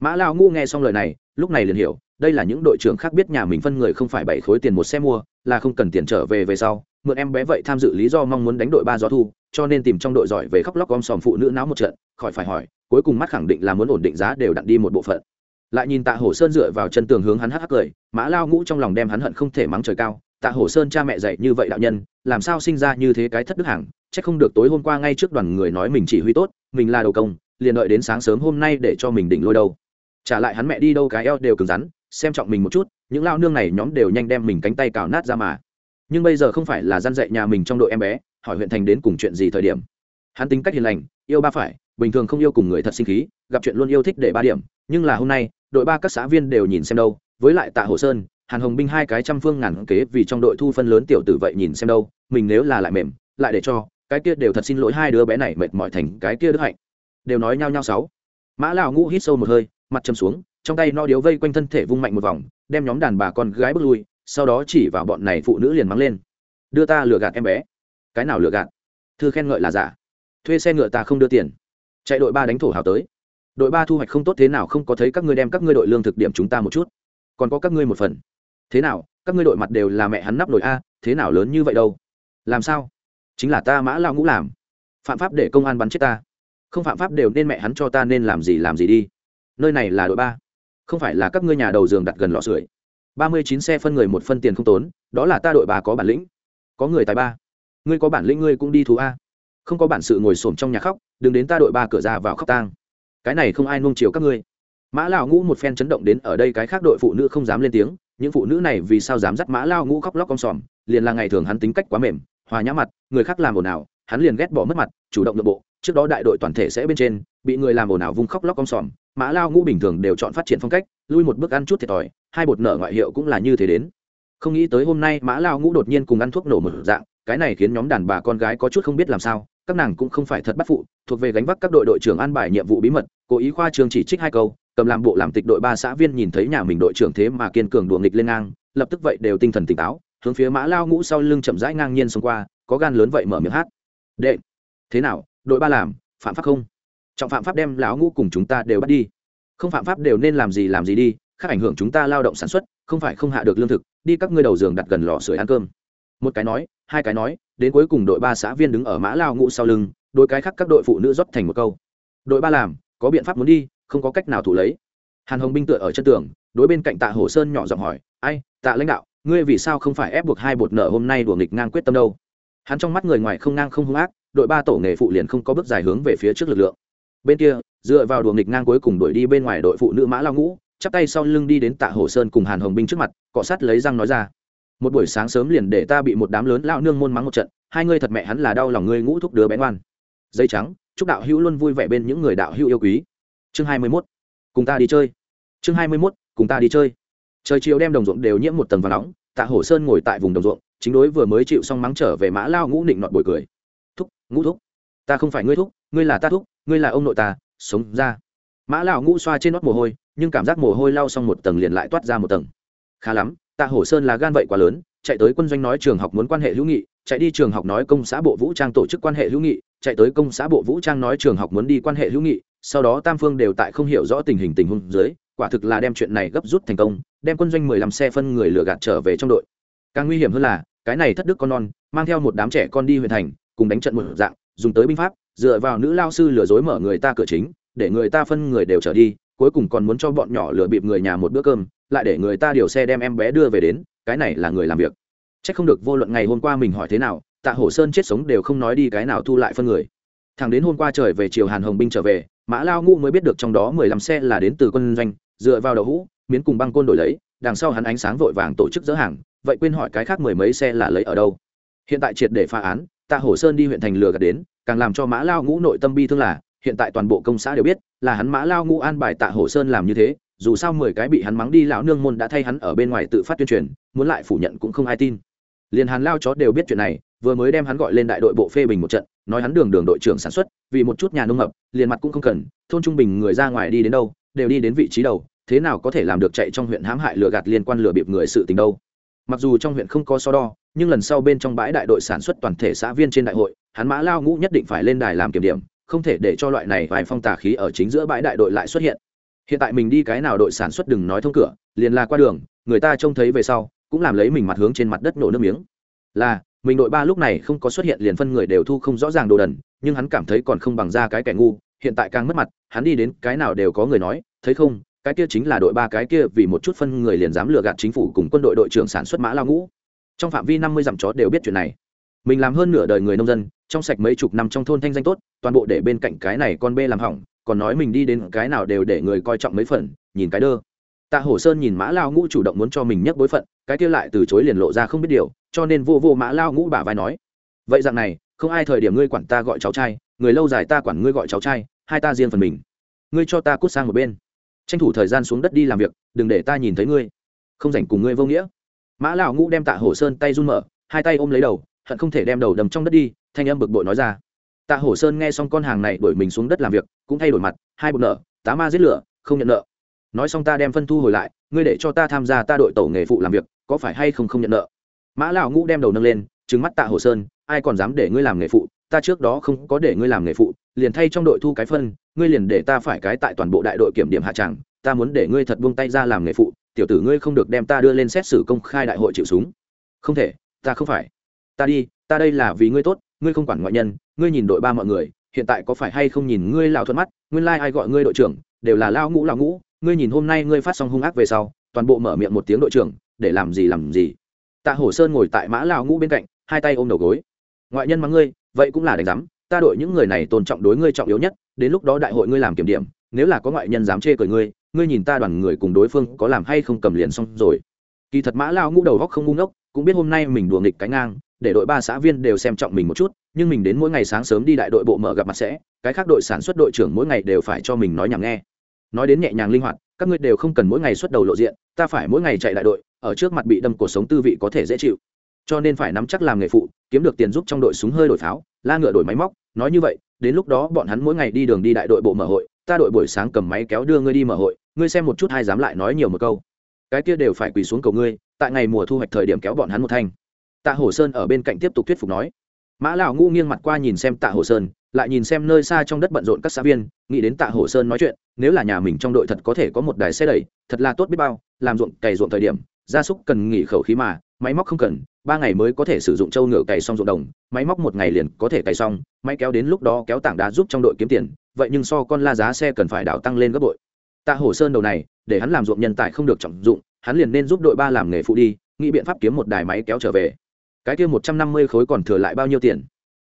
A: Mã lao ngu nghe xong lời này, lúc này liền hiểu, đây là những đội trưởng khác biết nhà mình phân người không phải bảy khối tiền một xe mua, là không cần tiền trở về về sau, mượn em bé vậy tham dự lý do mong muốn đánh đội ba gió thu, cho nên tìm trong đội giỏi về khóc lóc gom sòm phụ nữ náo một trận, khỏi phải hỏi, cuối cùng mắt khẳng định là muốn ổn định giá đều đặn đi một bộ phận. Lại nhìn tạ hổ sơn dựa vào chân tường hướng hắn hắc hắc cười, mã lao ngũ trong lòng đem hắn hận không thể mắng trời cao, tạ hổ sơn cha mẹ dạy như vậy đạo nhân, làm sao sinh ra như thế cái thất đức hàng chắc không được tối hôm qua ngay trước đoàn người nói mình chỉ huy tốt, mình là đầu công liền đợi đến sáng sớm hôm nay để cho mình đỉnh lôi đâu. Trả lại hắn mẹ đi đâu cái eo đều cứng rắn, xem trọng mình một chút, những lao nương này nhóm đều nhanh đem mình cánh tay cào nát ra mà. Nhưng bây giờ không phải là gian dạy nhà mình trong đội em bé, hỏi huyện thành đến cùng chuyện gì thời điểm. Hắn tính cách hiền lành, yêu ba phải, bình thường không yêu cùng người thật sinh khí, gặp chuyện luôn yêu thích để ba điểm. Nhưng là hôm nay, đội ba các xã viên đều nhìn xem đâu, với lại tạ hồ sơn, hàn hồng binh hai cái trăm phương ngàn kế vì trong đội thu phân lớn tiểu tử vậy nhìn xem đâu, mình nếu là lại mềm, lại để cho, cái kia đều thật xin lỗi hai đứa bé này mệt mỏi thành cái kia đức hạnh đều nói nhao nhao sáu. Mã lão ngũ hít sâu một hơi, mặt châm xuống, trong tay no điếu vây quanh thân thể vung mạnh một vòng, đem nhóm đàn bà con gái bước lui, sau đó chỉ vào bọn này phụ nữ liền mắng lên. Đưa ta lừa gạt em bé. Cái nào lừa gạt? Thư khen ngợi là giả. Thuê xe ngựa ta không đưa tiền. Chạy đội ba đánh thổ hào tới. Đội ba thu hoạch không tốt thế nào không có thấy các ngươi đem các ngươi đội lương thực điểm chúng ta một chút. Còn có các ngươi một phần. Thế nào, các ngươi đội mặt đều là mẹ hắn nắp đội a, thế nào lớn như vậy đâu? Làm sao? Chính là ta mã lao ngũ làm. Phạm pháp để công an bắn chết ta không phạm pháp đều nên mẹ hắn cho ta nên làm gì làm gì đi. Nơi này là đội ba. Không phải là các ngươi nhà đầu giường đặt gần lò sưởi. Ba mươi chín xe phân người một phân tiền không tốn, đó là ta đội ba có bản lĩnh. Có người tài ba. Ngươi có bản lĩnh ngươi cũng đi thú a. Không có bản sự ngồi xổm trong nhà khóc, đừng đến ta đội ba cửa ra vào khóc tang. Cái này không ai nung chiều các ngươi. Mã lao ngũ một phen chấn động đến ở đây cái khác đội phụ nữ không dám lên tiếng, những phụ nữ này vì sao dám dắt mã lao ngũ khóc lóc con sòm, liền là ngày thường hắn tính cách quá mềm, hòa nhã mặt, người khác làm ồn ào, hắn liền ghét bỏ mất mặt, chủ động nội bộ trước đó đại đội toàn thể sẽ bên trên, bị người làm ồn ào vung khóc lóc con sòm, mã lao ngũ bình thường đều chọn phát triển phong cách, lui một bước ăn chút thiệt thòi, hai bột nở ngoại hiệu cũng là như thế đến. Không nghĩ tới hôm nay mã lao ngũ đột nhiên cùng ăn thuốc nổ một dạng, cái này khiến nhóm đàn bà con gái có chút không biết làm sao, các nàng cũng không phải thật bắt phụ, thuộc về gánh vác các đội đội trưởng an bài nhiệm vụ bí mật, cố ý khoa trường chỉ trích hai câu, cầm làm bộ làm tịch đội ba xã viên nhìn thấy nhà mình đội trưởng thế mà kiên cường đùa nghịch lên ngang, lập tức vậy đều tinh thần tỉnh táo, hướng phía mã lao ngũ sau lưng chậm rãi ngang nhiên xông qua, có gan lớn vậy mở miệng hát. Đệ, thế nào? Đội ba làm, phạm pháp không? Trọng phạm pháp đem lão ngũ cùng chúng ta đều bắt đi. Không phạm pháp đều nên làm gì làm gì đi, khác ảnh hưởng chúng ta lao động sản xuất, không phải không hạ được lương thực, đi các ngươi đầu giường đặt gần lò sưởi ăn cơm. Một cái nói, hai cái nói, đến cuối cùng đội ba xã viên đứng ở mã lao ngũ sau lưng đôi cái khác các đội phụ nữ rót thành một câu. Đội ba làm, có biện pháp muốn đi, không có cách nào thủ lấy. Hàn hồng binh tựa ở chân tường, đối bên cạnh tạ hồ sơn nhỏ giọng hỏi, ai, tạ lãnh đạo, ngươi vì sao không phải ép buộc hai bột nợ hôm nay đùa nghịch ngang quyết tâm đâu? Hắn trong mắt người ngoài không ngang không hung ác đội ba tổ nghề phụ liền không có bước dài hướng về phía trước lực lượng bên kia, dựa vào đùa nghịch ngang cuối cùng đuổi đi bên ngoài đội phụ nữ mã lao ngũ, chắp tay sau lưng đi đến tạ hồ sơn cùng hàn hồng binh trước mặt, cọ sát lấy răng nói ra, một buổi sáng sớm liền để ta bị một đám lớn lao nương môn mắng một trận, hai ngươi thật mẹ hắn là đau lòng ngươi ngũ thúc đứa bén ngoan dây trắng, chúc đạo hữu luôn vui vẻ bên những người đạo hữu yêu quý chương hai mươi 21. cùng ta đi chơi chương hai mươi 21. cùng ta đi chơi trời chiều đem đồng ruộng đều nhiễm một tầng và nóng, tạ hổ sơn ngồi tại vùng đồng ruộng, chính đối vừa mới chịu xong mắng trở về mã lao ngũ nịnh nọt bồi cười ngũ thúc. Ta không phải ngươi thúc, ngươi là ta thúc, ngươi là ông nội ta, sống ra. Mã lão ngũ xoa trên nót mồ hôi, nhưng cảm giác mồ hôi lau xong một tầng liền lại toát ra một tầng. Khá lắm tạ hổ sơn là gan vậy quá lớn, chạy tới quân doanh nói trường học muốn quan hệ hữu nghị, chạy đi trường học nói công xã bộ vũ trang tổ chức quan hệ hữu nghị, chạy tới công xã bộ vũ trang nói trường học muốn đi quan hệ hữu nghị, sau đó tam phương đều tại không hiểu rõ tình hình tình huống dưới, quả thực là đem chuyện này gấp rút thành công, đem quân doanh mười lăm xe phân người lừa gạt trở về trong đội. Càng nguy hiểm hơn là, cái này thất đức con non, mang theo một đám trẻ con đi huyện thành cùng đánh trận một dạng, dùng tới binh pháp, dựa vào nữ lao sư lừa dối mở người ta cửa chính, để người ta phân người đều trở đi, cuối cùng còn muốn cho bọn nhỏ lừa bịp người nhà một bữa cơm, lại để người ta điều xe đem em bé đưa về đến, cái này là người làm việc. C h ắ c không được vô luận ngày hôm qua mình hỏi thế nào, tạ hổ sơn chết sống đều không nói đi cái nào thu lại phân người. Thằng đến hôm qua trời về chiều hàn hồng binh trở về, mã lao ngũ mới biết được trong đó mười lăm xe là đến từ quân doanh, dựa vào đậu hũ, miến cùng băng côn đổi lấy, đằng sau hắn ánh sáng vội vàng tổ chức dỡ hàng, vậy quên hỏi cái khác mười mấy xe là lấy ở đâu. Hiện tại triệt để phá án tạ hổ sơn đi huyện thành lừa gạt đến càng làm cho mã lao ngũ nội tâm bi thương là hiện tại toàn bộ công xã đều biết là hắn mã lao ngũ an bài tạ hổ sơn làm như thế dù sao mười cái bị hắn mắng đi lão nương môn đã thay hắn ở bên ngoài tự phát tuyên truyền muốn lại phủ nhận cũng không ai tin. Liền hàn lao chó đều biết chuyện này vừa mới đem hắn gọi lên đại đội bộ phê bình một trận nói hắn đường đường đội trưởng sản xuất vì một chút nhà nông ngập, liền mặt cũng không cần thôn trung bình người ra ngoài đi đến đâu đều đi đến vị trí đầu thế nào có thể làm được chạy trong huyện hãm hại lừa gạt liên quan lừa bịp người sự tình đâu. Mặc dù trong huyện không có so đo nhưng lần sau bên trong bãi đại đội sản xuất toàn thể xã viên trên đại hội, hắn mã lao ngũ nhất định phải lên đài làm kiểm điểm, không thể để cho loại này vài phong tà khí ở chính giữa bãi đại đội lại xuất hiện. Hiện tại mình đi cái nào đội sản xuất đừng nói thông cửa, liền là qua đường, người ta trông thấy về sau, cũng làm lấy mình mặt hướng trên mặt đất nổ nước miếng. Là, mình đội ba lúc này không có xuất hiện liền phân người đều thu không rõ ràng đồ đần, nhưng hắn cảm thấy còn không bằng ra cái kẻ ngu, hiện tại càng mất mặt, hắn đi đến cái nào đều có người nói, thấy không, cái kia chính là đội ba cái kia vì một chút phân người liền dám lừa gạt chính phủ cùng quân đội đội trưởng sản xuất mã lao ngũ trong phạm vi năm mươi dặm chó đều biết chuyện này. Mình làm hơn nửa đời người nông dân, trong sạch mấy chục năm trong thôn thanh danh tốt, toàn bộ để bên cạnh cái này con bê làm hỏng, còn nói mình đi đến cái nào đều để người coi trọng mấy phần, nhìn cái đơ. Tạ hổ sơn nhìn mã lao ngũ chủ động muốn cho mình nhắc bối phận, cái kia lại từ chối liền lộ ra không biết điều, cho nên vô vô mã lao ngũ bả vai nói, vậy dạng này, không ai thời điểm ngươi quản ta gọi cháu trai, người lâu dài ta quản ngươi gọi cháu trai, hai ta riêng phần mình. Ngươi cho ta cút sang một bên. Tranh thủ thời gian xuống đất đi làm việc, đừng để ta nhìn thấy ngươi. Không dành cùng ngươi vô nghĩa mã lão ngũ đem tạ hổ sơn tay run mở, hai tay ôm lấy đầu, hận không thể đem đầu đầm trong đất đi, thanh âm bực bội nói ra. Tạ hổ sơn nghe xong con hàng này đuổi mình xuống đất làm việc, cũng thay đổi mặt, hai bột nợ, tá ma giết lửa, không nhận nợ. Nói xong ta đem phân thu hồi lại, ngươi để cho ta tham gia ta đội tổ nghề phụ làm việc, có phải hay không không nhận nợ? Mã lão ngũ đem đầu nâng lên trứng mắt tạ hổ sơn, ai còn dám để ngươi làm nghề phụ, ta trước đó không có để ngươi làm nghề phụ, liền thay trong đội thu cái phân, ngươi liền để ta phải cái tại toàn bộ đại đội kiểm điểm hạ tràng ta muốn để ngươi thật buông tay ra làm nghề phụ tiểu tử ngươi không được đem ta đưa lên xét xử công khai đại hội chịu súng. Không thể, ta không phải. Ta đi, ta đây là vì ngươi tốt, ngươi không quản ngoại nhân, ngươi nhìn đội ba mọi người, hiện tại có phải hay không nhìn ngươi lao thuận mắt, nguyên lai、like、ai gọi ngươi đội trưởng, đều là lao ngũ lao ngũ, ngươi nhìn hôm nay ngươi phát xong hung ác về sau, toàn bộ mở miệng một tiếng đội trưởng, để làm gì làm gì. Tạ hổ sơn ngồi tại mã lao ngũ bên cạnh, hai tay ôm đầu gối. Ngoại nhân mắng ngươi, vậy cũng là đánh giám, ta đội những người này tôn trọng đối ngươi trọng yếu nhất, đến lúc đó đại hội ngươi làm kiểm điểm, nếu là có ngoại nhân dám chê cười ngươi ngươi nhìn ta đoàn người cùng đối phương có làm hay không cầm liền xong rồi. Kỳ thật mã lao ngũ đầu góc không ngu ngốc, cũng biết hôm nay mình đùa nghịch cái ngang, để đội ba xã viên đều xem trọng mình một chút, nhưng mình đến mỗi ngày sáng sớm đi đại đội bộ mở gặp mặt sẽ, cái khác đội sản xuất đội trưởng mỗi ngày đều phải cho mình nói nhảm nghe. Nói đến nhẹ nhàng linh hoạt, các ngươi đều không cần mỗi ngày xuất đầu lộ diện, ta phải mỗi ngày chạy đại đội, ở trước mặt bị đâm cuộc sống tư vị có thể dễ chịu. Cho nên phải nắm chắc làm nghề phụ, kiếm được tiền giúp trong đội súng hơi đổi pháo, la ngựa đổi máy móc, nói như vậy, đến lúc đó bọn hắn mỗi ngày đi đường đi đại đội bộ mở hội, ta đội buổi sáng cầm máy kéo đưa ngươi đi mở hội ngươi xem một chút hai dám lại nói nhiều một câu. Cái kia đều phải quỳ xuống cầu ngươi, tại ngày mùa thu hoạch thời điểm kéo bọn hắn một thanh. Tạ hổ sơn ở bên cạnh tiếp tục thuyết phục nói. Mã lão Ngũ nghiêng mặt qua nhìn xem tạ hổ sơn, lại nhìn xem nơi xa trong đất bận rộn các xã viên, nghĩ đến tạ hổ sơn nói chuyện, nếu là nhà mình trong đội thật có thể có một đài xe đẩy, thật là tốt biết bao, làm ruộng cày ruộng thời điểm, gia súc cần nghỉ khẩu khí mà, máy móc không cần, ba ngày mới có thể sử dụng trâu ngựa cày xong ruộng đồng, máy móc một ngày liền có thể cày xong, máy kéo đến lúc đó kéo tảng đá giúp trong đội kiếm tiền, vậy nhưng so con la giá xe cần phải đảo tăng lên gấp bội tạ hổ sơn đầu này để hắn làm ruộng nhân tài không được trọng dụng hắn liền nên giúp đội ba làm nghề phụ đi nghĩ biện pháp kiếm một đài máy kéo trở về. Cái kia một trăm năm mươi khối còn thừa lại bao nhiêu tiền?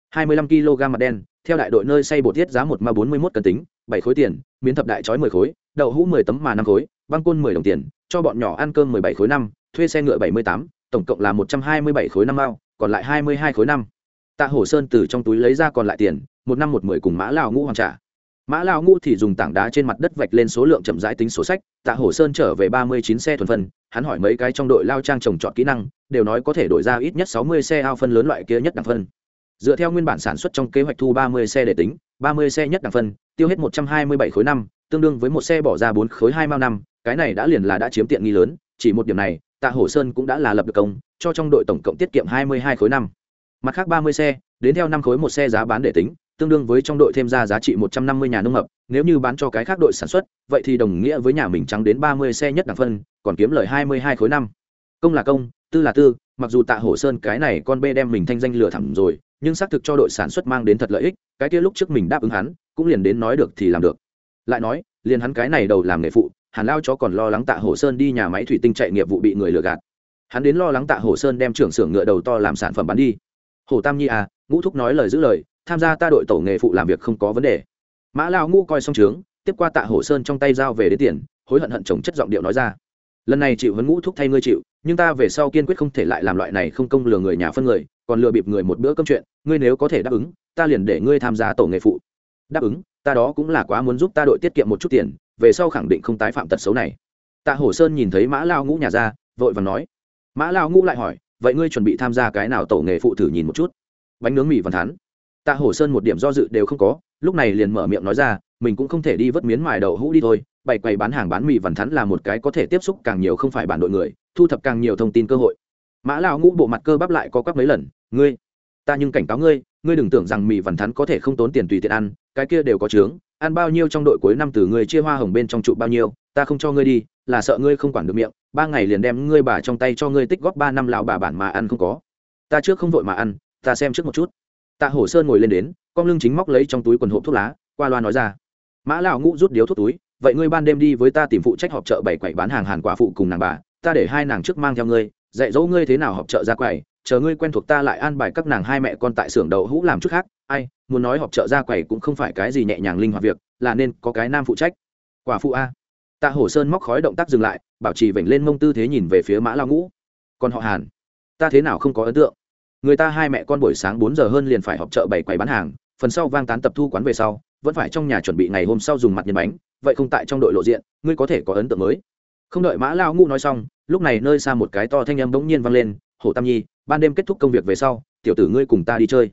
A: Hai mươi lăm kg mặt đen theo đại đội nơi xây bột thiết giá một ma bốn mươi mốt cân tính bảy khối tiền miến thập đại chói mười khối đậu hũ mười tấm mà năm khối băng côn mười đồng tiền cho bọn nhỏ ăn cơm mười bảy khối năm thuê xe ngựa bảy mươi tám tổng cộng là một trăm hai mươi bảy khối năm ao, còn lại hai mươi hai khối năm. Tạ hổ sơn từ trong túi lấy ra còn lại tiền một năm một mười cùng mã lào ngũ hoàng trả mã lao ngũ thì dùng tảng đá trên mặt đất vạch lên số lượng chậm rãi tính sổ sách, tạ hổ sơn trở về ba mươi chín xe thuần phân, hắn hỏi mấy cái trong đội lao trang trồng trọt kỹ năng, đều nói có thể đổi ra ít nhất sáu mươi xe ao phân lớn loại kia nhất đẳng phân. Dựa theo nguyên bản sản xuất trong kế hoạch thu ba mươi xe để tính, ba mươi xe nhất đẳng phân, tiêu hết một trăm hai mươi bảy khối năm, tương đương với một xe bỏ ra bốn khối hai mao năm, cái này đã liền là đã chiếm tiện nghi lớn, chỉ một điểm này, tạ hổ sơn cũng đã là lập được công, cho trong đội tổng cộng tiết kiệm hai mươi hai khối năm. Mặt khác ba mươi xe, đến theo năm khối một xe giá bán để tính tương đương với trong đội thêm ra giá trị một trăm năm mươi nhà nông mập, nếu như bán cho cái khác đội sản xuất, vậy thì đồng nghĩa với nhà mình trắng đến ba mươi xe nhất đẳng phân, còn kiếm lời hai mươi hai khối năm. Công là công, tư là tư, mặc dù tạ hổ sơn cái này con bê đem mình thanh danh lừa thẳng rồi, nhưng xác thực cho đội sản xuất mang đến thật lợi ích, cái kia lúc trước mình đáp ứng hắn, cũng liền đến nói được thì làm được. Lại nói, liền hắn cái này đầu làm nghề phụ hàn lao chó còn lo lắng tạ hổ sơn đi nhà máy thủy tinh chạy nghiệp vụ bị người lừa gạt. Hắn đến lo lắng tạ hổ sơn đem trưởng xưởng ngựa đầu to làm sản phẩm bán đi. Hồ tam nhi à ngũ thúc nói lời giữ lời tham gia ta đội tổ nghề phụ làm việc không có vấn đề. Mã lao ngu coi xong trướng tiếp qua tạ hổ sơn trong tay giao về đến tiền, hối hận hận chồng chất giọng điệu nói ra. Lần này chịu hấn ngũ thúc thay ngươi chịu, nhưng ta về sau kiên quyết không thể lại làm loại này không công lừa người nhà phân người, còn lừa bịp người một bữa cơm chuyện, ngươi nếu có thể đáp ứng, ta liền để ngươi tham gia tổ nghề phụ. Đáp ứng, ta đó cũng là quá muốn giúp ta đội tiết kiệm một chút tiền, về sau khẳng định không tái phạm tật xấu này. Tạ hổ sơn nhìn thấy mã lao ngũ nhà ra, vội và nói. Mã lao ngũ lại hỏi, vậy ngươi chuẩn bị tham gia cái nào tổ nghề phụ thử nhìn một chút? Bánh nướng mì văn thắn tạ hổ sơn một điểm do dự đều không có, lúc này liền mở miệng nói ra, mình cũng không thể đi vớt miến mài đậu hũ đi thôi, bày quầy bán hàng bán mì vằn thắn là một cái có thể tiếp xúc càng nhiều không phải bản đội người, thu thập càng nhiều thông tin cơ hội. Mã lão ngũ bộ mặt cơ bắp lại có quắp mấy lần, ngươi, ta nhưng cảnh cáo ngươi ngươi đừng tưởng rằng mì vằn thắn có thể không tốn tiền tùy tiện ăn, cái kia đều có trướng ăn bao nhiêu trong đội cuối năm từ ngươi chia hoa hồng bên trong trụ bao nhiêu, ta không cho ngươi đi, là sợ ngươi không quản được miệng, ba ngày liền đem ngươi bà trong tay cho ngươi tích góp ba năm lão bà bản mà ăn không có. Ta trước không vội mà ăn, ta xem trước một chút tạ hổ sơn ngồi lên đến, con lưng chính móc lấy trong túi quần hộp thuốc lá, qua loa nói ra. Mã lão ngũ rút điếu thuốc túi, vậy ngươi ban đêm đi với ta tìm phụ trách họp chợ bảy quậy bán hàng hàn quả phụ cùng nàng bà, ta để hai nàng trước mang theo ngươi, dạy dỗ ngươi thế nào họp chợ ra quầy, chờ ngươi quen thuộc ta lại an bài các nàng hai mẹ con tại xưởng đậu hũ làm chút khác. Ai, muốn nói họp chợ ra quầy cũng không phải cái gì nhẹ nhàng linh hoạt việc, là nên có cái nam phụ trách. Quả phụ a. Tạ hổ sơn móc khói động tác dừng lại, bảo trì vểnh lên mông tư thế nhìn về phía mã lao ngũ. Còn họ hàn, ta thế nào không có ấn tượng? Người ta hai mẹ con buổi sáng bốn giờ hơn liền phải họp chợ bảy quầy bán hàng, phần sau vang tán tập thu quán về sau, vẫn phải trong nhà chuẩn bị ngày hôm sau dùng mặt nhân bánh, vậy không tại trong đội lộ diện, ngươi có thể có ấn tượng mới. Không đợi mã lao ngũ nói xong, lúc này nơi xa một cái to thanh âm bỗng nhiên vang lên hổ tam nhi, ban đêm kết thúc công việc về sau, tiểu tử ngươi cùng ta đi chơi.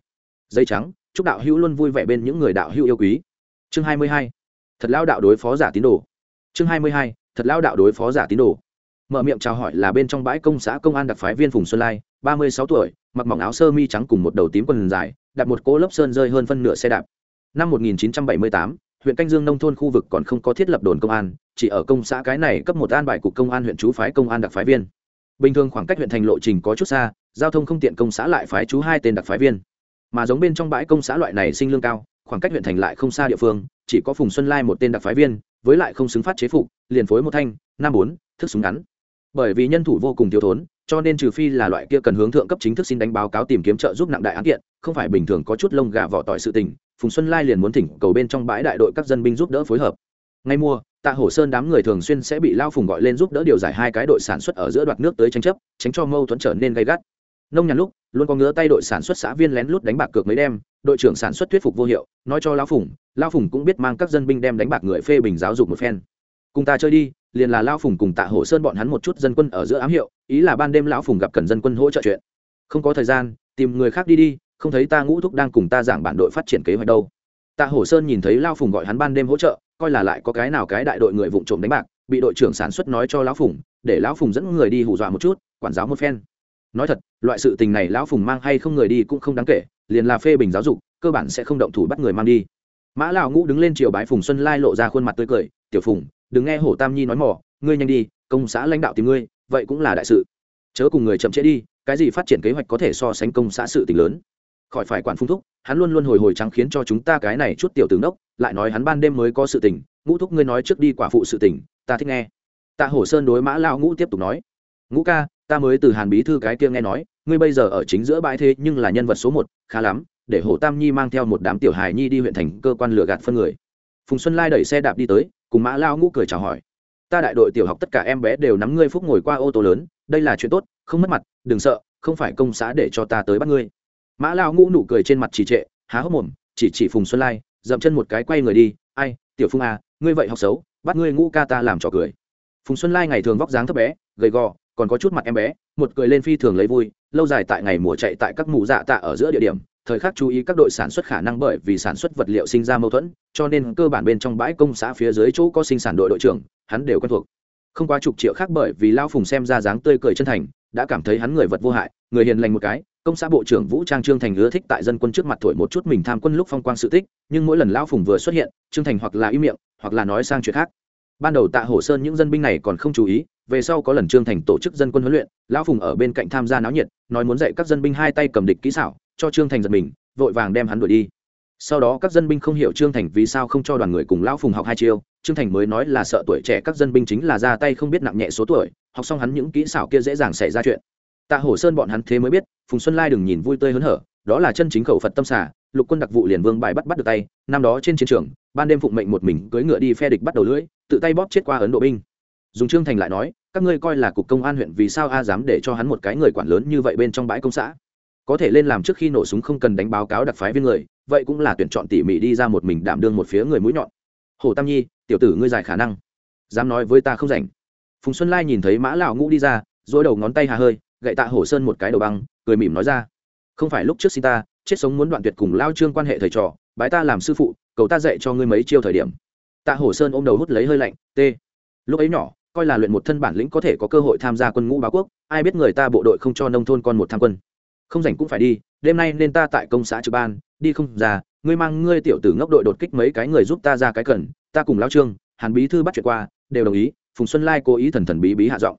A: Dây trắng, chúc đạo hữu luôn vui vẻ bên những người đạo hữu yêu quý. Chương hai mươi hai, thật lao đạo đối phó giả tín đồ. Chương hai mươi hai, thật lao đạo đối phó giả tín đồ. Mở miệng chào hỏi là bên trong bãi công xã công an đặc phái viên phùng xuân lai ba mươi sáu tuổi mặc mỏng áo sơ mi trắng cùng một đầu tím quần dài đặt một cỗ lớp sơn rơi hơn phân nửa xe đạp. Năm 1978, huyện canh dương nông thôn khu vực còn không có thiết lập đồn công an chỉ ở công xã cái này cấp một an bài cục công an huyện chú phái công an đặc phái viên. Bình thường khoảng cách huyện thành lộ trình có chút xa giao thông không tiện công xã lại phái chú hai tên đặc phái viên. Mà giống bên trong bãi công xã loại này sinh lương cao khoảng cách huyện thành lại không xa địa phương chỉ có phùng xuân lai một tên đặc phái viên với lại không xứng phát chế phục liền phối một thanh năm bốn thức súng ngắn. Bởi vì nhân thủ vô cùng thiếu thốn cho nên trừ phi là loại kia cần hướng thượng cấp chính thức xin đánh báo cáo tìm kiếm trợ giúp nặng đại án kiện, không phải bình thường có chút lông gà vỏ tỏi sự tình, phùng xuân lai liền muốn thỉnh cầu bên trong bãi đại đội các dân binh giúp đỡ phối hợp. Ngay mua tạ hổ sơn đám người thường xuyên sẽ bị lao phùng gọi lên giúp đỡ điều giải hai cái đội sản xuất ở giữa đoạt nước tới tranh chấp, tránh cho mâu thuẫn trở nên gây gắt. Nông nhàn lúc, luôn có ngứa tay đội sản xuất xã viên lén lút đánh bạc cược mấy đêm đội trưởng sản xuất thuyết phục vô hiệu, nói cho lao phùng lao phùng cũng biết mang các dân binh đem đánh bạc người phê bình giáo dục một phen. Cùng ta chơi đi liền là lao phùng cùng tạ hổ sơn bọn hắn một chút dân quân ở giữa ám hiệu, ý là ban đêm lão phùng gặp cần dân quân hỗ trợ chuyện. Không có thời gian, tìm người khác đi đi, không thấy ta ngũ thúc đang cùng ta giảng bản đội phát triển kế hoạch đâu. Tạ hổ sơn nhìn thấy lao phùng gọi hắn ban đêm hỗ trợ, coi là lại có cái nào cái đại đội người vụng trộm đánh bạc, bị đội trưởng sản xuất nói cho lão phùng, để lão phùng dẫn người đi hù dọa một chút, quản giáo một phen. Nói thật, loại sự tình này lão phùng mang hay không người đi cũng không đáng kể, liền là phê bình giáo dục, cơ bản sẽ không động thủ bắt người mang đi. Mã lão ngũ đứng lên chiều bái phùng xuân lai lộ ra khuôn mặt tươi cười, tiểu phùng đừng nghe hổ tam nhi nói mỏ, ngươi nhanh đi, công xã lãnh đạo tìm ngươi, vậy cũng là đại sự. Chớ cùng người chậm trễ đi, cái gì phát triển kế hoạch có thể so sánh công xã sự tình lớn. Khỏi phải quản phung thúc, hắn luôn luôn hồi hồi trắng khiến cho chúng ta cái này chút tiểu tướng đốc, lại nói hắn ban đêm mới có sự tình, ngũ thúc ngươi nói trước đi quả phụ sự tình, ta thích nghe. Tạ hổ sơn đối mã lao ngũ tiếp tục nói, ngũ ca, ta mới từ hàn bí thư cái kia nghe nói, ngươi bây giờ ở chính giữa bãi thế nhưng là nhân vật số một, khá lắm, để hổ tam nhi mang theo một đám tiểu hài nhi đi huyện thành cơ quan lừa gạt phân người. Phùng xuân lai đẩy xe đạp đi tới cùng mã lao ngũ cười chào hỏi. Ta đại đội tiểu học tất cả em bé đều nắm ngươi phúc ngồi qua ô tô lớn, đây là chuyện tốt, không mất mặt, đừng sợ, không phải công xã để cho ta tới bắt ngươi. Mã lao ngũ nụ cười trên mặt trì trệ, há hốc mồm, chỉ chỉ phùng xuân lai, dậm chân một cái quay người đi, ai, tiểu phung à ngươi vậy học xấu, bắt ngươi ngũ ca ta làm trò cười. Phùng xuân lai ngày thường vóc dáng thấp bé, gầy gò, còn có chút mặt em bé, một cười lên phi thường lấy vui, lâu dài tại ngày mùa chạy tại các mù dạ tạ ở giữa địa điểm thời khắc chú ý các đội sản xuất khả năng bởi vì sản xuất vật liệu sinh ra mâu thuẫn, cho nên cơ bản bên trong bãi công xã phía dưới chỗ có sinh sản đội đội trưởng, hắn đều quen thuộc. Không quá chục triệu khác bởi vì lao phùng xem ra dáng tươi cười chân thành, đã cảm thấy hắn người vật vô hại, người hiền lành một cái, công xã bộ trưởng vũ trang trương thành ưa thích tại dân quân trước mặt thổi một chút mình tham quân lúc phong quang sự tích, nhưng mỗi lần lao phùng vừa xuất hiện, trương thành hoặc là im miệng, hoặc là nói sang chuyện khác. Ban đầu tạ hồ sơn những dân binh này còn không chú ý, về sau có lần trương thành tổ chức dân quân huấn luyện lão phùng ở bên cạnh tham gia náo nhiệt, nói muốn dạy các dân binh hai tay cầm địch kỹ xảo cho trương thành giật mình, vội vàng đem hắn đuổi đi. Sau đó các dân binh không hiểu trương thành vì sao không cho đoàn người cùng lão phùng học hai chiêu. Trương thành mới nói là sợ tuổi trẻ các dân binh chính là ra tay không biết nặng nhẹ số tuổi, học xong hắn những kỹ xảo kia dễ dàng xảy ra chuyện. Tạ hổ sơn bọn hắn thế mới biết, phùng xuân lai đừng nhìn vui tươi hớn hở, đó là chân chính khẩu phật tâm xả lục quân đặc vụ liền vương bài bắt bắt được tay, năm đó trên chiến trường, ban đêm phụng mệnh một mình cưỡi ngựa đi phe địch bắt đầu lưỡi, tự tay bóp chết qua ấn độ binh. Dùng trương thành lại nói, các ngươi coi là cục công an huyện vì sao a dám để cho hắn một cái người quản lớn như vậy bên trong bãi công xã? Có thể lên làm trước khi nổ súng không cần đánh báo cáo đặc phái viên người, vậy cũng là tuyển chọn tỉ mỉ đi ra một mình đảm đương một phía người mũi nhọn. Hồ tam nhi, tiểu tử ngươi dài khả năng. Dám nói với ta không rảnh. Phùng xuân lai nhìn thấy mã lão ngũ đi ra dỗi đầu ngón tay hà hơi, gậy tạ hổ sơn một cái đầu băng, cười mỉm nói ra. Không phải lúc trước xin ta, chết sống muốn đoạn tuyệt cùng lao trương quan hệ thầy trò, bái ta làm sư phụ, cầu ta dạy cho ngươi mấy chiêu thời điểm. Tạ hổ sơn ôm đầu hút lấy hơi lạnh t lúc ấy nhỏ, coi là luyện một thân bản lĩnh có thể có cơ hội tham gia quân ngũ báo quốc, ai biết người ta bộ đội không cho nông thôn con một tham quân không rảnh cũng phải đi, đêm nay nên ta tại công xã trực ban, đi không ra ngươi mang ngươi tiểu tử ngốc đội đột kích mấy cái người giúp ta ra cái cần, ta cùng lao trương, hàn bí thư bắt chuyện qua, đều đồng ý, phùng xuân lai cố ý thần thần bí bí hạ giọng.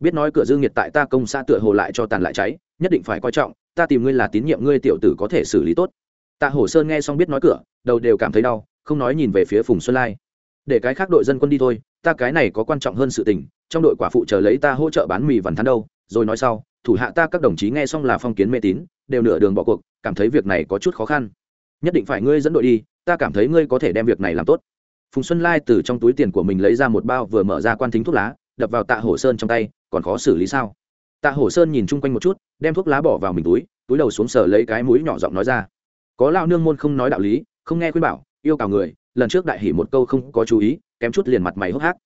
A: Biết nói cửa dương nhiệt tại ta công xã tựa hồ lại cho tàn lại cháy, nhất định phải coi trọng, ta tìm ngươi là tín nhiệm ngươi tiểu tử có thể xử lý tốt. Tạ hổ sơn nghe xong biết nói cửa, đầu đều cảm thấy đau, không nói nhìn về phía phùng xuân lai. Để cái khác đội dân quân đi thôi, ta cái này có quan trọng hơn sự tình, trong đội quả phụ chờ lấy ta hỗ trợ bán mì vằn thắn đâu rồi nói sau, thủ hạ ta các đồng chí nghe xong là phong kiến mê tín, đều nửa đường bỏ cuộc, cảm thấy việc này có chút khó khăn. Nhất định phải ngươi dẫn đội đi, ta cảm thấy ngươi có thể đem việc này làm tốt. Phùng xuân lai từ trong túi tiền của mình lấy ra một bao vừa mở ra quan thính thuốc lá, đập vào tạ hổ sơn trong tay, còn khó xử lý sao? Tạ hổ sơn nhìn chung quanh một chút, đem thuốc lá bỏ vào mình túi túi đầu xuống sờ lấy cái mũi nhỏ giọng nói ra. Có lao nương môn không nói đạo lý, không nghe khuyên bảo, yêu cầu người, lần trước đại hỉ một câu không có chú ý, kém chút liền mặt mày hốc hác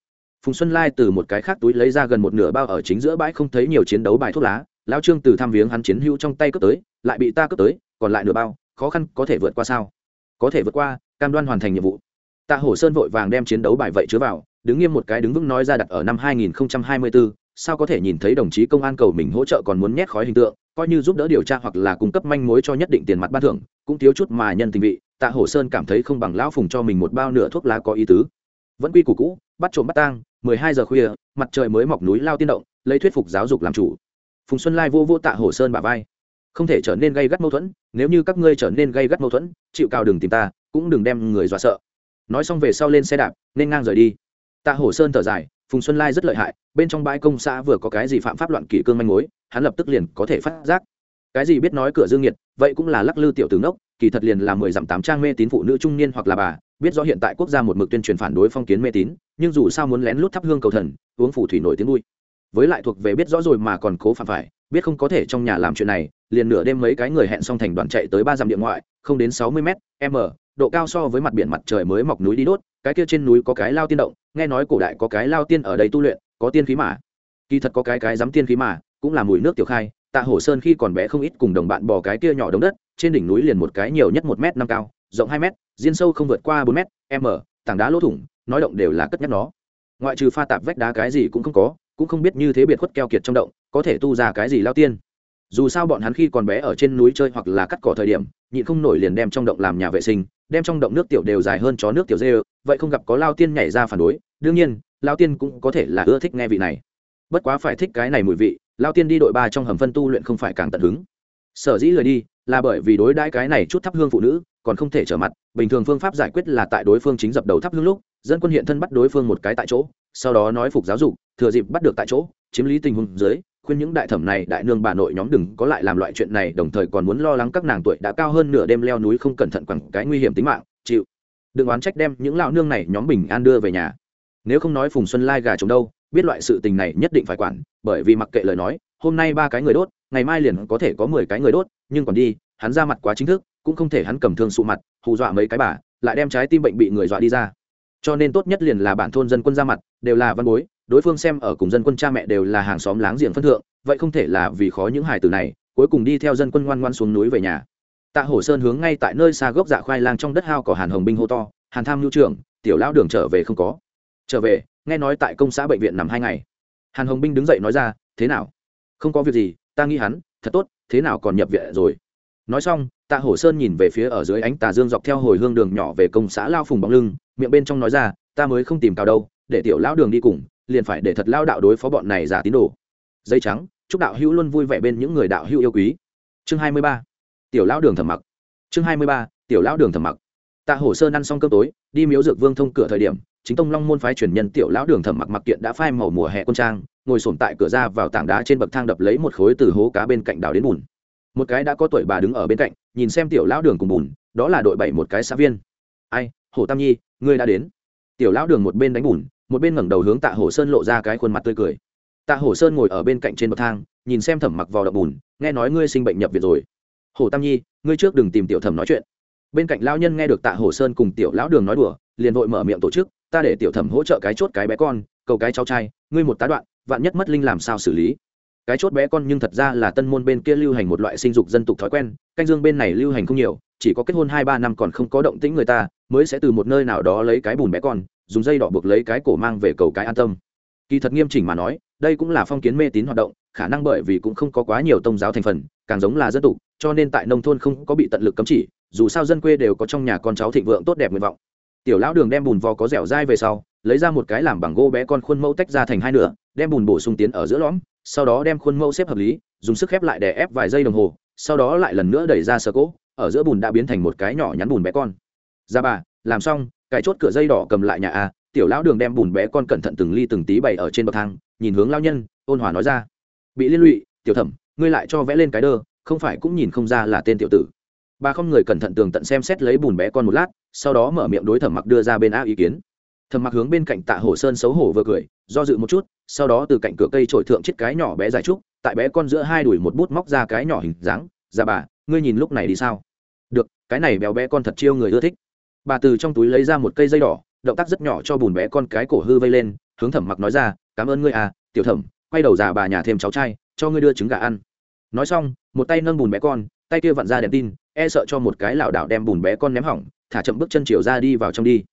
A: phùng xuân lai từ một cái khác túi lấy ra gần một nửa bao ở chính giữa bãi không thấy nhiều chiến đấu bài thuốc lá lao trương từ tham viếng hắn chiến hữu trong tay cướp tới lại bị ta cướp tới còn lại nửa bao khó khăn có thể vượt qua sao? Có thể vượt qua cam đoan hoàn thành nhiệm vụ. Tạ hổ sơn vội vàng đem chiến đấu bài vậy chứa vào đứng nghiêm một cái đứng vững nói ra đặt ở năm 2024, sao có thể nhìn thấy đồng chí công an cầu mình hỗ trợ còn muốn nhét khói hình tượng coi như giúp đỡ điều tra hoặc là cung cấp manh mối cho nhất định tiền mặt ban thưởng cũng thiếu chút mà nhân tình vị tạ hổ sơn cảm thấy không bằng lão phùng cho mình một bao nửa thuốc lá có ý tứ vẫn quy củ cũ, bắt trộm bắt tang, mười hai giờ khuya, mặt trời mới mọc núi lao tiên động, lấy thuyết phục giáo dục làm chủ. Phùng xuân lai vô vô tạ hổ sơn bà vai. Không thể trở nên gây gắt mâu thuẫn, nếu như các ngươi trở nên gây gắt mâu thuẫn, chịu cao đừng tìm ta, cũng đừng đem người dọa sợ. Nói xong về sau lên xe đạp, nên ngang rời đi. Tạ hổ sơn thở dài, phùng xuân lai rất lợi hại, bên trong bãi công xã vừa có cái gì phạm pháp loạn kỷ cương manh mối, hắn lập tức liền có thể phát giác. Cái gì biết nói cửa dương nhiệt vậy cũng là lắc lư tiểu tướng đốc kỳ thật liền là mười dặm tám trang mê tín phụ nữ trung niên hoặc là bà biết rõ hiện tại quốc gia một mực tuyên truyền phản đối phong kiến mê tín, nhưng dù sao muốn lén lút thắp hương cầu thần, uống phủ thủy nổi tiếng vui. Với lại thuộc về biết rõ rồi mà còn cố phạm phải, biết không có thể trong nhà làm chuyện này, liền nửa đêm mấy cái người hẹn xong thành đoàn chạy tới ba dặm điện ngoại, không đến sáu mươi m m, độ cao so với mặt biển mặt trời mới mọc núi đi đốt, cái kia trên núi có cái lao tiên động, nghe nói cổ đại có cái lao tiên ở đây tu luyện, có tiên khí mà. Kỳ thật có cái cái dám tiên khí mà, cũng là mùi nước tiểu khai, tạ hổ sơn khi còn bé không ít cùng đồng bạn bò cái kia nhỏ đống đất, trên đỉnh núi liền một cái nhiều nhất một m năm cao rộng hai m diên sâu không vượt qua bốn m m, tảng đá lỗ thủng, nói động đều là cất nhắc nó. Ngoại trừ pha tạp vách đá cái gì cũng không có, cũng không biết như thế biệt khuất keo kiệt trong động, có thể tu ra cái gì lao tiên. Dù sao bọn hắn khi còn bé ở trên núi chơi hoặc là cắt cỏ thời điểm, nhịn không nổi liền đem trong động làm nhà vệ sinh, đem trong động nước tiểu đều dài hơn chó nước tiểu dê vậy không gặp có lao tiên nhảy ra phản đối, đương nhiên, lao tiên cũng có thể là ưa thích nghe vị này. Bất quá phải thích cái này mùi vị, lao tiên đi đội ba trong hầm phân tu luyện không phải càng tận hứng. Sở dĩ lời đi là bởi vì đối đãi cái này chút thắp hương phụ nữ, còn không thể trở mặt, bình thường phương pháp giải quyết là tại đối phương chính dập đầu thắp hương lúc, dân quân hiện thân bắt đối phương một cái tại chỗ, sau đó nói phục giáo dục, thừa dịp bắt được tại chỗ, chiếm lý tình huống dưới, khuyên những đại thẩm này, đại nương bà nội nhóm đừng có lại làm loại chuyện này, đồng thời còn muốn lo lắng các nàng tuổi đã cao hơn nửa đêm leo núi không cẩn thận quẳng cái nguy hiểm tính mạng, chịu. Đừng oán trách đem những lão nương này nhóm bình an đưa về nhà. Nếu không nói phùng xuân lai gà trống đâu, biết loại sự tình này nhất định phải quản, bởi vì mặc kệ lời nói hôm nay ba cái người đốt, ngày mai liền có thể có mười cái người đốt, nhưng còn đi, hắn ra mặt quá chính thức, cũng không thể hắn cầm thương sụ mặt, hù dọa mấy cái bà, lại đem trái tim bệnh bị người dọa đi ra. Cho nên tốt nhất liền là bản thôn dân quân ra mặt, đều là văn bối, đối phương xem ở cùng dân quân cha mẹ đều là hàng xóm láng giềng phân thượng, vậy không thể là vì khó những hải tử này, cuối cùng đi theo dân quân ngoan ngoan xuống núi về nhà. Tạ hổ sơn hướng ngay tại nơi xa gốc dạ khoai lang trong đất hao cỏ hàn hồng binh hô to, hàn tham nhu trưởng, tiểu lão đường trở về không có. Trở về, nghe nói tại công xã bệnh viện nằm hai ngày. Hàn hồng binh đứng dậy nói ra, thế nào? Không có việc gì, ta nghĩ hắn, thật tốt, thế nào còn nhập viện rồi. Nói xong, tạ hổ sơn nhìn về phía ở dưới ánh tà dương dọc theo hồi hương đường nhỏ về công xã lao phùng bóng lưng, miệng bên trong nói ra, ta mới không tìm cao đâu, để tiểu lão đường đi cùng, liền phải để thật lao đạo đối phó bọn này giả tín đồ. Dây trắng, chúc đạo hữu luôn vui vẻ bên những người đạo hữu yêu quý. Chương hai mươi ba, tiểu lão đường thầm mặc. Chương hai mươi ba, tiểu lão đường thầm mặc. Tạ hổ sơn ăn xong cơm tối, đi miếu dược vương thông cửa thời điểm, chính tông long môn phái truyền nhân tiểu lão đường thẩm mặc mặc kiện đã phai màu mùa hè quân trang ngồi sổm tại cửa ra vào tảng đá trên bậc thang đập lấy một khối từ hố cá bên cạnh đào đến bùn. Một cái đã có tuổi bà đứng ở bên cạnh, nhìn xem tiểu lão đường cùng bùn, đó là đội bảy một cái xã viên. Ai, hồ tam nhi, ngươi đã đến. Tiểu lão đường một bên đánh bùn, một bên ngẩng đầu hướng tạ hồ sơn lộ ra cái khuôn mặt tươi cười. Tạ hồ sơn ngồi ở bên cạnh trên bậc thang, nhìn xem thẩm mặc vào đập bùn, nghe nói ngươi sinh bệnh nhập viện rồi. Hồ tam nhi, ngươi trước đừng tìm tiểu thẩm nói chuyện. Bên cạnh lão nhân nghe được tạ hồ sơn cùng tiểu lão đường nói đùa, liền vội mở miệng tổ chức, ta để tiểu thẩm hỗ trợ cái chốt cái bé con, cầu cái cháu trai, ngươi một tá đoạn vạn nhất mất linh làm sao xử lý? Cái chốt bé con nhưng thật ra là tân môn bên kia lưu hành một loại sinh dục dân tục thói quen, canh dương bên này lưu hành không nhiều, chỉ có kết hôn hai ba năm còn không có động tĩnh người ta, mới sẽ từ một nơi nào đó lấy cái bùn bé con, dùng dây đỏ buộc lấy cái cổ mang về cầu cái an tâm. Kỳ thật nghiêm chỉnh mà nói, đây cũng là phong kiến mê tín hoạt động, khả năng bởi vì cũng không có quá nhiều tôn giáo thành phần, càng giống là dân tục, cho nên tại nông thôn không có bị tận lực cấm chỉ, dù sao dân quê đều có trong nhà con cháu thịnh vượng tốt đẹp nguyện vọng. Tiểu lão đường đem bùn vò có dẻo dai về sau, lấy ra một cái làm bằng gỗ bé con khuôn mẫu tách ra thành hai nửa đem bùn bổ sung tiến ở giữa lõm, sau đó đem khuôn mẫu xếp hợp lý, dùng sức khép lại để ép vài giây đồng hồ, sau đó lại lần nữa đẩy ra sơ cỗ, ở giữa bùn đã biến thành một cái nhỏ nhắn bùn bé con. Ra bà, làm xong cái chốt cửa dây đỏ cầm lại nhà a, tiểu lão đường đem bùn bé con cẩn thận từng ly từng tí bày ở trên bậc thang, nhìn hướng lao nhân, ôn hòa nói ra. Bị liên lụy, tiểu thẩm, ngươi lại cho vẽ lên cái đơ, không phải cũng nhìn không ra là tên tiểu tử. Bà không người cẩn thận tường tận xem xét lấy bùn bé con một lát, sau đó mở miệng đối thẩm mặc đưa ra bên a ý kiến thẩm mặc hướng bên cạnh tạ hồ sơn xấu hổ vừa cười, do dự một chút, sau đó từ cạnh cửa cây trổi thượng chiếc cái nhỏ bé dài trúc, tại bé con giữa hai đùi một bút móc ra cái nhỏ hình dáng ra bà, ngươi nhìn lúc này đi sao? Được, cái này béo bé con thật chiêu người ưa thích. Bà từ trong túi lấy ra một cây dây đỏ, động tác rất nhỏ cho bùn bé con cái cổ hư vây lên, hướng thẩm mặc nói ra, cảm ơn ngươi à tiểu thẩm, quay đầu già bà nhà thêm cháu trai, cho ngươi đưa trứng gà ăn. Nói xong, một tay nâng bùn bé con, tay kia vặn ra đèn tin e sợ cho một cái lảo đảo đem bùn bé con ném hỏng, thả chậm bước chân chiều ra đi vào trong đi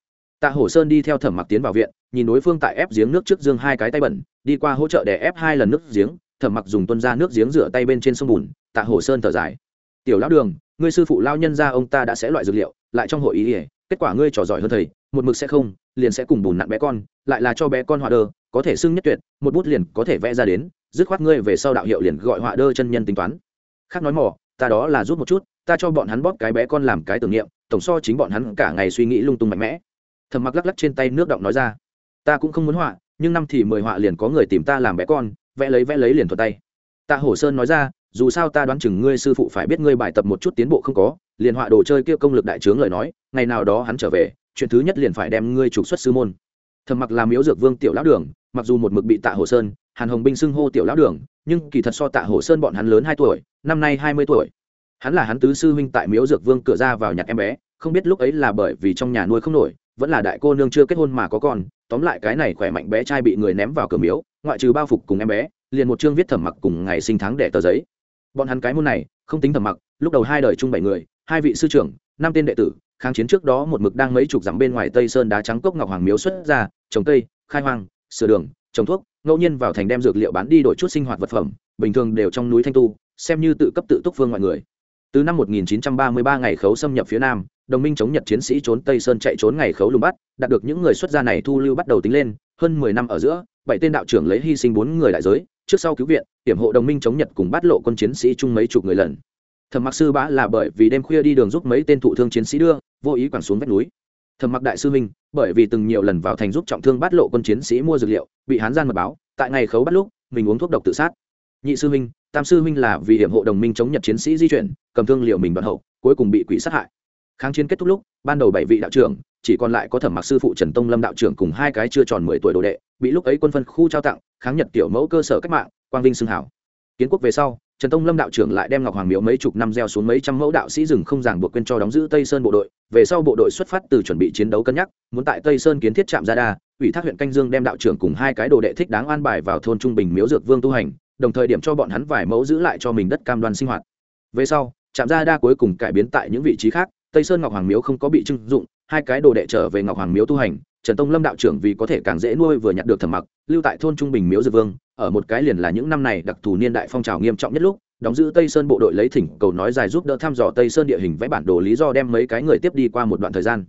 A: tạ hổ sơn đi theo thẩm mặc tiến vào viện, nhìn đối phương tại ép giếng nước trước dương hai cái tay bẩn, đi qua hỗ trợ để ép hai lần nước giếng, thẩm mặc dùng tuân ra nước giếng rửa tay bên trên sông bùn, tạ hổ sơn thở dài. Tiểu lão đường, ngươi sư phụ lao nhân ra ông ta đã sẽ loại dược liệu, lại trong hội ý ỉa kết quả ngươi trò giỏi hơn thầy, một mực sẽ không, liền sẽ cùng bùn nặn bé con, lại là cho bé con họa đơ, có thể xưng nhất tuyệt, một bút liền có thể vẽ ra đến, dứt khoát ngươi về sau đạo hiệu liền gọi họa đơ chân nhân tính toán. Khác nói mỏ ta đó là rút một chút, ta cho bọn hắn bóp cái bé con làm cái tưởng niệm, tổng so chính bọn hắn cả ngày suy nghĩ lung tung mạnh mẽ thầm mặc lắc lắc trên tay nước động nói ra. Ta cũng không muốn họa, nhưng năm thì mười họa liền có người tìm ta làm bé con, vẽ lấy vẽ lấy liền thuật tay. Tạ hổ sơn nói ra, dù sao ta đoán chừng ngươi sư phụ phải biết ngươi bài tập một chút tiến bộ không có, liền họa đồ chơi kia công lực đại trướng lời nói, ngày nào đó hắn trở về, chuyện thứ nhất liền phải đem ngươi trục xuất sư môn. Thầm mặc làm miếu dược vương tiểu lão đường, mặc dù một mực bị tạ hồ sơn, hàn hồng binh xưng hô tiểu lão đường, nhưng kỳ thật so tạ hồ sơn bọn hắn lớn hai tuổi, năm nay hai mươi tuổi. Hắn là hắn tứ sư huynh tại miếu dược vương cửa ra vào nhặt em bé, không biết lúc ấy là bởi vì trong nhà nuôi không nổi vẫn là đại cô nương chưa kết hôn mà có con, tóm lại cái này khỏe mạnh bé trai bị người ném vào cửa miếu, ngoại trừ bao phục cùng em bé, liền một chương viết thẩm mặc cùng ngày sinh tháng đẻ tờ giấy. Bọn hắn cái môn này, không tính thẩm mặc, lúc đầu hai đời chung bảy người, hai vị sư trưởng, năm tên đệ tử, kháng chiến trước đó một mực đang mấy chục dặm bên ngoài tây sơn đá trắng cốc ngọc hoàng miếu xuất ra, trồng cây, khai hoang, sửa đường, trồng thuốc, ngẫu nhiên vào thành đem dược liệu bán đi đổi chút sinh hoạt vật phẩm, bình thường đều trong núi thanh tu, xem như tự cấp tự túc phương mọi người từ năm 1933 ngày khấu xâm nhập phía nam, đồng minh chống nhật chiến sĩ trốn tây sơn chạy trốn ngày khấu lùng bắt, đạt được những người xuất gia này thu lưu bắt đầu tính lên, hơn 10 năm ở giữa, bảy tên đạo trưởng lấy hy sinh bốn người đại giới, trước sau cứu viện, hiểm hộ đồng minh chống nhật cùng bắt lộ quân chiến sĩ chung mấy chục người lần. Thẩm mặc sư bá là bởi vì đêm khuya đi đường giúp mấy tên thụ thương chiến sĩ đưa, vô ý quẳng xuống vách núi. Thẩm mặc đại sư minh, bởi vì từng nhiều lần vào thành giúp trọng thương bắt lộ quân chiến sĩ mua dược liệu, bị hán gian mật báo, tại ngày khấu bắt lúc, mình uống thuốc độc tự sát. Nhị sư minh, tam sư minh là vì hiểm hộ đồng minh chống nhật chiến sĩ di chuyển cầm thương liệu mình đoạn hậu, cuối cùng bị quỷ sát hại. Kháng chiến kết thúc lúc, ban đầu bảy vị đạo trưởng, chỉ còn lại có thẩm mặc sư phụ trần tông lâm đạo trưởng cùng hai cái chưa tròn mười tuổi đồ đệ, bị lúc ấy quân phân khu trao tặng, kháng nhật tiểu mẫu cơ sở cách mạng, quang vinh xưng hảo. Kiến quốc về sau, trần tông lâm đạo trưởng lại đem ngọc hoàng miếu mấy chục năm gieo xuống mấy trăm mẫu đạo sĩ rừng không ràng buộc quên cho đóng giữ tây sơn bộ đội. Về sau bộ đội xuất phát từ chuẩn bị chiến đấu cân nhắc, muốn tại tây sơn kiến thiết trạm gia đa, ủy thác huyện canh dương đem đạo trưởng cùng hai cái đồ đệ thích đáng an bài vào thôn trung bình miếu dược vương tu hành, đồng thời điểm cho bọn hắn vài mẫu giữ lại cho mình đất cam đoan sinh hoạt. Về sau trạm gia đa cuối cùng cải biến tại những vị trí khác tây sơn ngọc hoàng miếu không có bị trưng dụng hai cái đồ đệ trở về ngọc hoàng miếu tu hành trần tông lâm đạo trưởng vì có thể càng dễ nuôi vừa nhặt được thẩm mặc lưu tại thôn trung bình miếu dược vương ở một cái liền là những năm này đặc thù niên đại phong trào nghiêm trọng nhất lúc đóng giữ tây sơn bộ đội lấy thỉnh cầu nói dài giúp đỡ thăm dò tây sơn địa hình vẽ bản đồ lý do đem mấy cái người tiếp đi qua một đoạn thời gian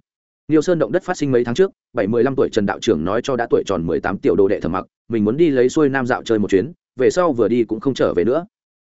A: Niêu Sơn động đất phát sinh mấy tháng trước, bảy mười lăm tuổi Trần đạo trưởng nói cho đã tuổi tròn mười tám tiểu đồ đệ Thẩm Mặc, mình muốn đi lấy xuôi nam dạo chơi một chuyến, về sau vừa đi cũng không trở về nữa.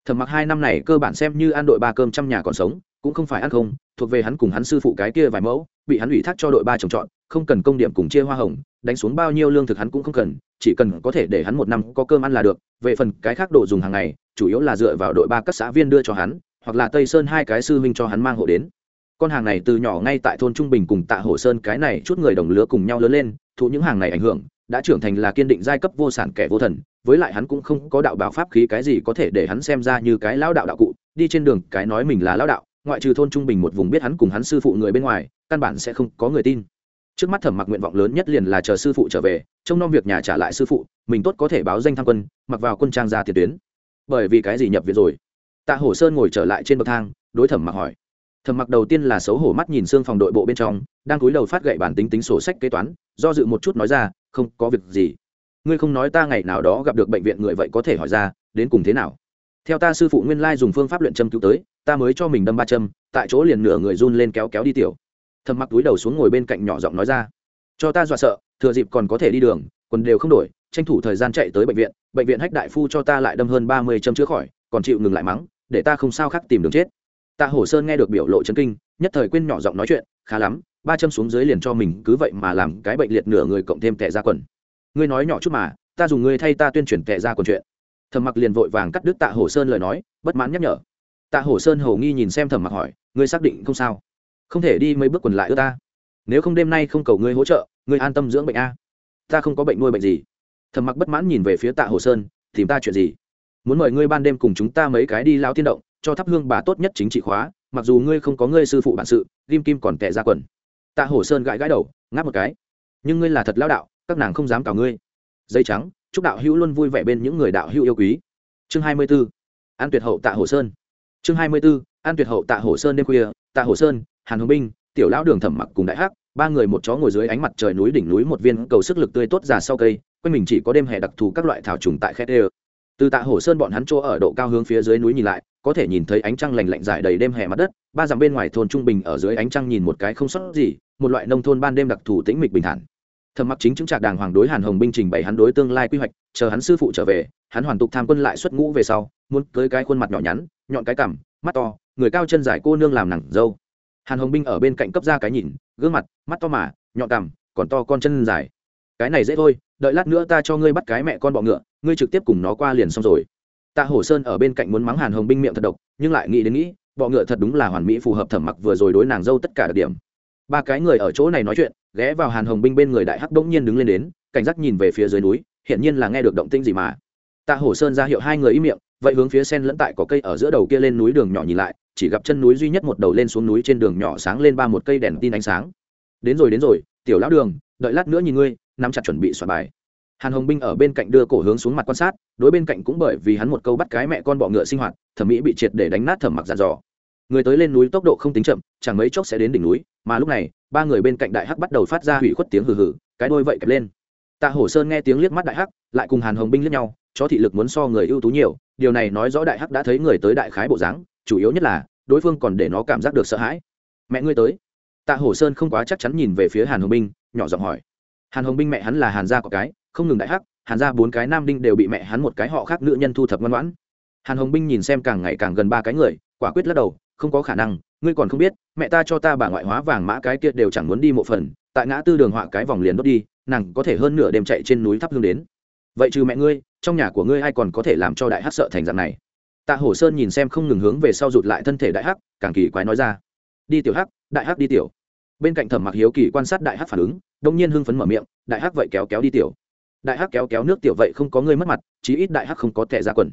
A: Thẩm Mặc hai năm này cơ bản xem như ăn đội ba cơm trăm nhà còn sống, cũng không phải ăn không, thuộc về hắn cùng hắn sư phụ cái kia vài mẫu, bị hắn ủy thác cho đội ba trồng trọt, không cần công điểm cùng chia hoa hồng, đánh xuống bao nhiêu lương thực hắn cũng không cần, chỉ cần có thể để hắn một năm có cơm ăn là được, về phần cái khác đồ dùng hàng ngày, chủ yếu là dựa vào đội ba các xã viên đưa cho hắn, hoặc là Tây Sơn hai cái sư huynh cho hắn mang hộ đến. Con hàng này từ nhỏ ngay tại thôn trung bình cùng tạ hồ sơn cái này chút người đồng lứa cùng nhau lớn lên thụ những hàng này ảnh hưởng đã trưởng thành là kiên định giai cấp vô sản kẻ vô thần, với lại hắn cũng không có đạo bảo pháp khí cái gì có thể để hắn xem ra như cái lão đạo đạo cụ, đi trên đường, cái nói mình là lão đạo, ngoại trừ thôn trung bình một vùng biết hắn cùng hắn sư phụ người bên ngoài, căn bản sẽ không có người tin. Trước mắt thẩm mặc nguyện vọng lớn nhất liền là chờ sư phụ trở về, trông nom việc nhà trả lại sư phụ, mình tốt có thể báo danh tham quân, mặc vào quân trang ra tiền tuyến. Bởi vì cái gì nhập viện rồi? Tạ hổ sơn ngồi trở lại trên bậc thang, đối thẩm mặc hỏi. Thẩm mặc đầu tiên là xấu hổ mắt nhìn xương phòng đội bộ bên trong, đang cúi đầu phát gậy bản tính tính sổ sách kế toán, do dự một chút nói ra không có việc gì. Ngươi không nói ta ngày nào đó gặp được bệnh viện người vậy có thể hỏi ra, đến cùng thế nào? Theo ta sư phụ nguyên lai dùng phương pháp luyện châm cứu tới, ta mới cho mình đâm ba châm, tại chỗ liền nửa người run lên kéo kéo đi tiểu. Thầm mặc túi đầu xuống ngồi bên cạnh nhỏ giọng nói ra. Cho ta dọa sợ, thừa dịp còn có thể đi đường, quần đều không đổi, tranh thủ thời gian chạy tới bệnh viện bệnh viện hách đại phu cho ta lại đâm hơn ba mươi châm chữa khỏi, còn chịu ngừng lại mắng, để ta không sao khác tìm đường chết. Tạ hổ sơn nghe được biểu lộ chấn kinh nhất thời quên nhỏ giọng nói chuyện, khá lắm, ba châm xuống dưới liền cho mình, cứ vậy mà làm cái bệnh liệt nửa người cộng thêm tệ ra quần. Ngươi nói nhỏ chút mà, ta dùng ngươi thay ta tuyên truyền tệ ra quần chuyện. Thẩm mặc liền vội vàng cắt đứt tạ hổ sơn lời nói, bất mãn nhắc nhở. Tạ hổ sơn hầu nghi nhìn xem thẩm mặc hỏi, ngươi xác định không sao? Không thể đi mấy bước quần lại ư ta. Nếu không đêm nay không cầu ngươi hỗ trợ, ngươi an tâm dưỡng bệnh a. Ta không có bệnh nuôi bệnh gì. Thầm mặc bất mãn nhìn về phía tạ hồ sơn, tìm ta chuyện gì? Muốn mời ngươi ban đêm cùng chúng ta mấy cái đi lao thiên động, cho thắp hương bà tốt nhất chính trị khóa mặc dù ngươi không có ngươi sư phụ bản sự ghim kim còn tệ ra quần tạ hổ sơn gãi gãi đầu, ngáp một cái nhưng ngươi là thật lao đạo, các nàng không dám cào ngươi dây trắng, chúc đạo hữu luôn vui vẻ bên những người đạo hữu yêu quý chương hai mươi 24. an tuyệt hậu tạ hổ sơn chương hai mươi 24. an tuyệt hậu tạ hổ sơn đêm khuya, tạ hổ sơn, hàn hồng binh, tiểu lão đường thẩm mặc cùng đại hắc, ba người một chó ngồi dưới ánh mặt trời núi đỉnh núi một viên cầu sức lực tươi tốt già sau cây, quanh mình chỉ có đêm hè đặc thù các loại thảo trùng tại khe tê từ tạ hổ sơn bọn hắn chỗ ở độ cao hướng phía dưới núi nhìn lại có thể nhìn thấy ánh trăng lành lạnh dài đầy đêm hè mặt đất, ba dặm bên ngoài thôn trung bình ở dưới ánh trăng nhìn một cái không sót gì, một loại nông thôn ban đêm đặc thù tĩnh mịch bình thản. Thầm mặc chính chứng trạc đàng hoàng đối hàn hồng binh trình bày hắn đối tương lai quy hoạch, chờ hắn sư phụ trở về, hắn hoàn tục tham quân lại xuất ngũ về sau, muốn cưới cái khuôn mặt nhỏ nhắn, nhọn cái cằm, mắt to, người cao chân dài cô nương làm nặng dâu. Hàn hồng binh ở bên cạnh cấp ra cái nhìn, gương mặt, mắt to mà, nhọn cằm, còn to con chân dài. Cái này dễ thôi, đợi lát nữa ta cho ngươi bắt cái mẹ con bọ ngựa, ngươi trực tiếp cùng nó qua liền xong rồi tạ hổ sơn ở bên cạnh muốn mắng hàn hồng binh miệng thật độc, nhưng lại nghĩ đến nghĩ, bọ ngựa thật đúng là hoàn mỹ phù hợp thẩm mặc vừa rồi đối nàng dâu tất cả đặc điểm. Ba cái người ở chỗ này nói chuyện, ghé vào hàn hồng binh bên người đại hắc bỗng nhiên đứng lên đến, cảnh giác nhìn về phía dưới núi, hiển nhiên là nghe được động tĩnh gì mà. Tạ hổ sơn ra hiệu hai người im miệng, vậy hướng phía sen lẫn tại có cây ở giữa đầu kia lên núi đường nhỏ nhìn lại, chỉ gặp chân núi duy nhất một đầu lên xuống núi trên đường nhỏ sáng lên ba một cây đèn tin ánh sáng. Đến rồi đến rồi, tiểu lão đường, đợi lát nữa nhìn ngươi, nắm chặt chuẩn bị soạn bài hàn hồng binh ở bên cạnh đưa cổ hướng xuống mặt quan sát, đối bên cạnh cũng bởi vì hắn một câu bắt cái mẹ con bọ ngựa sinh hoạt, thẩm mỹ bị triệt để đánh nát thẩm mặc giàn dò. Người tới lên núi tốc độ không tính chậm, chẳng mấy chốc sẽ đến đỉnh núi, mà lúc này, ba người bên cạnh đại hắc bắt đầu phát ra hủy khuất tiếng hừ hừ, cái đôi vậy kẹp lên. Tạ hổ sơn nghe tiếng liếc mắt đại hắc, lại cùng hàn hồng binh liếc nhau cho thị lực muốn so người ưu tú nhiều, điều này nói rõ đại hắc đã thấy người tới đại khái bộ dáng, chủ yếu nhất là, đối phương còn để nó cảm giác được sợ hãi. Mẹ ngươi tới. Tạ hổ sơn không quá chắc chắn nhìn về phía hàn hồng binh, nhỏ giọng hỏi hàn hồng binh mẹ hắn là hàn gia có cái, không ngừng đại hắc, hàn gia bốn cái nam đinh đều bị mẹ hắn một cái họ khác nữ nhân thu thập ngoan ngoãn. Hàn hồng binh nhìn xem càng ngày càng gần ba cái người, quả quyết lắc đầu, không có khả năng, ngươi còn không biết, mẹ ta cho ta bà ngoại hóa vàng mã cái kia đều chẳng muốn đi một phần, tại ngã tư đường họa cái vòng liền đốt đi, nàng có thể hơn nửa đêm chạy trên núi thắp hương đến. Vậy trừ mẹ ngươi, trong nhà của ngươi ai còn có thể làm cho đại hắc sợ thành dạng này? Tạ hổ sơn nhìn xem không ngừng hướng về sau rụt lại thân thể đại hắc, càng kỳ quái nói ra. Đi tiểu hắc, đại hắc đi tiểu bên cạnh thẩm mặc hiếu kỳ quan sát đại hắc phản ứng, đông nhiên hưng phấn mở miệng, đại hắc vậy kéo kéo đi tiểu. Đại hắc kéo kéo nước tiểu vậy không có ngươi mất mặt, chí ít đại hắc không có thẻ ra quần.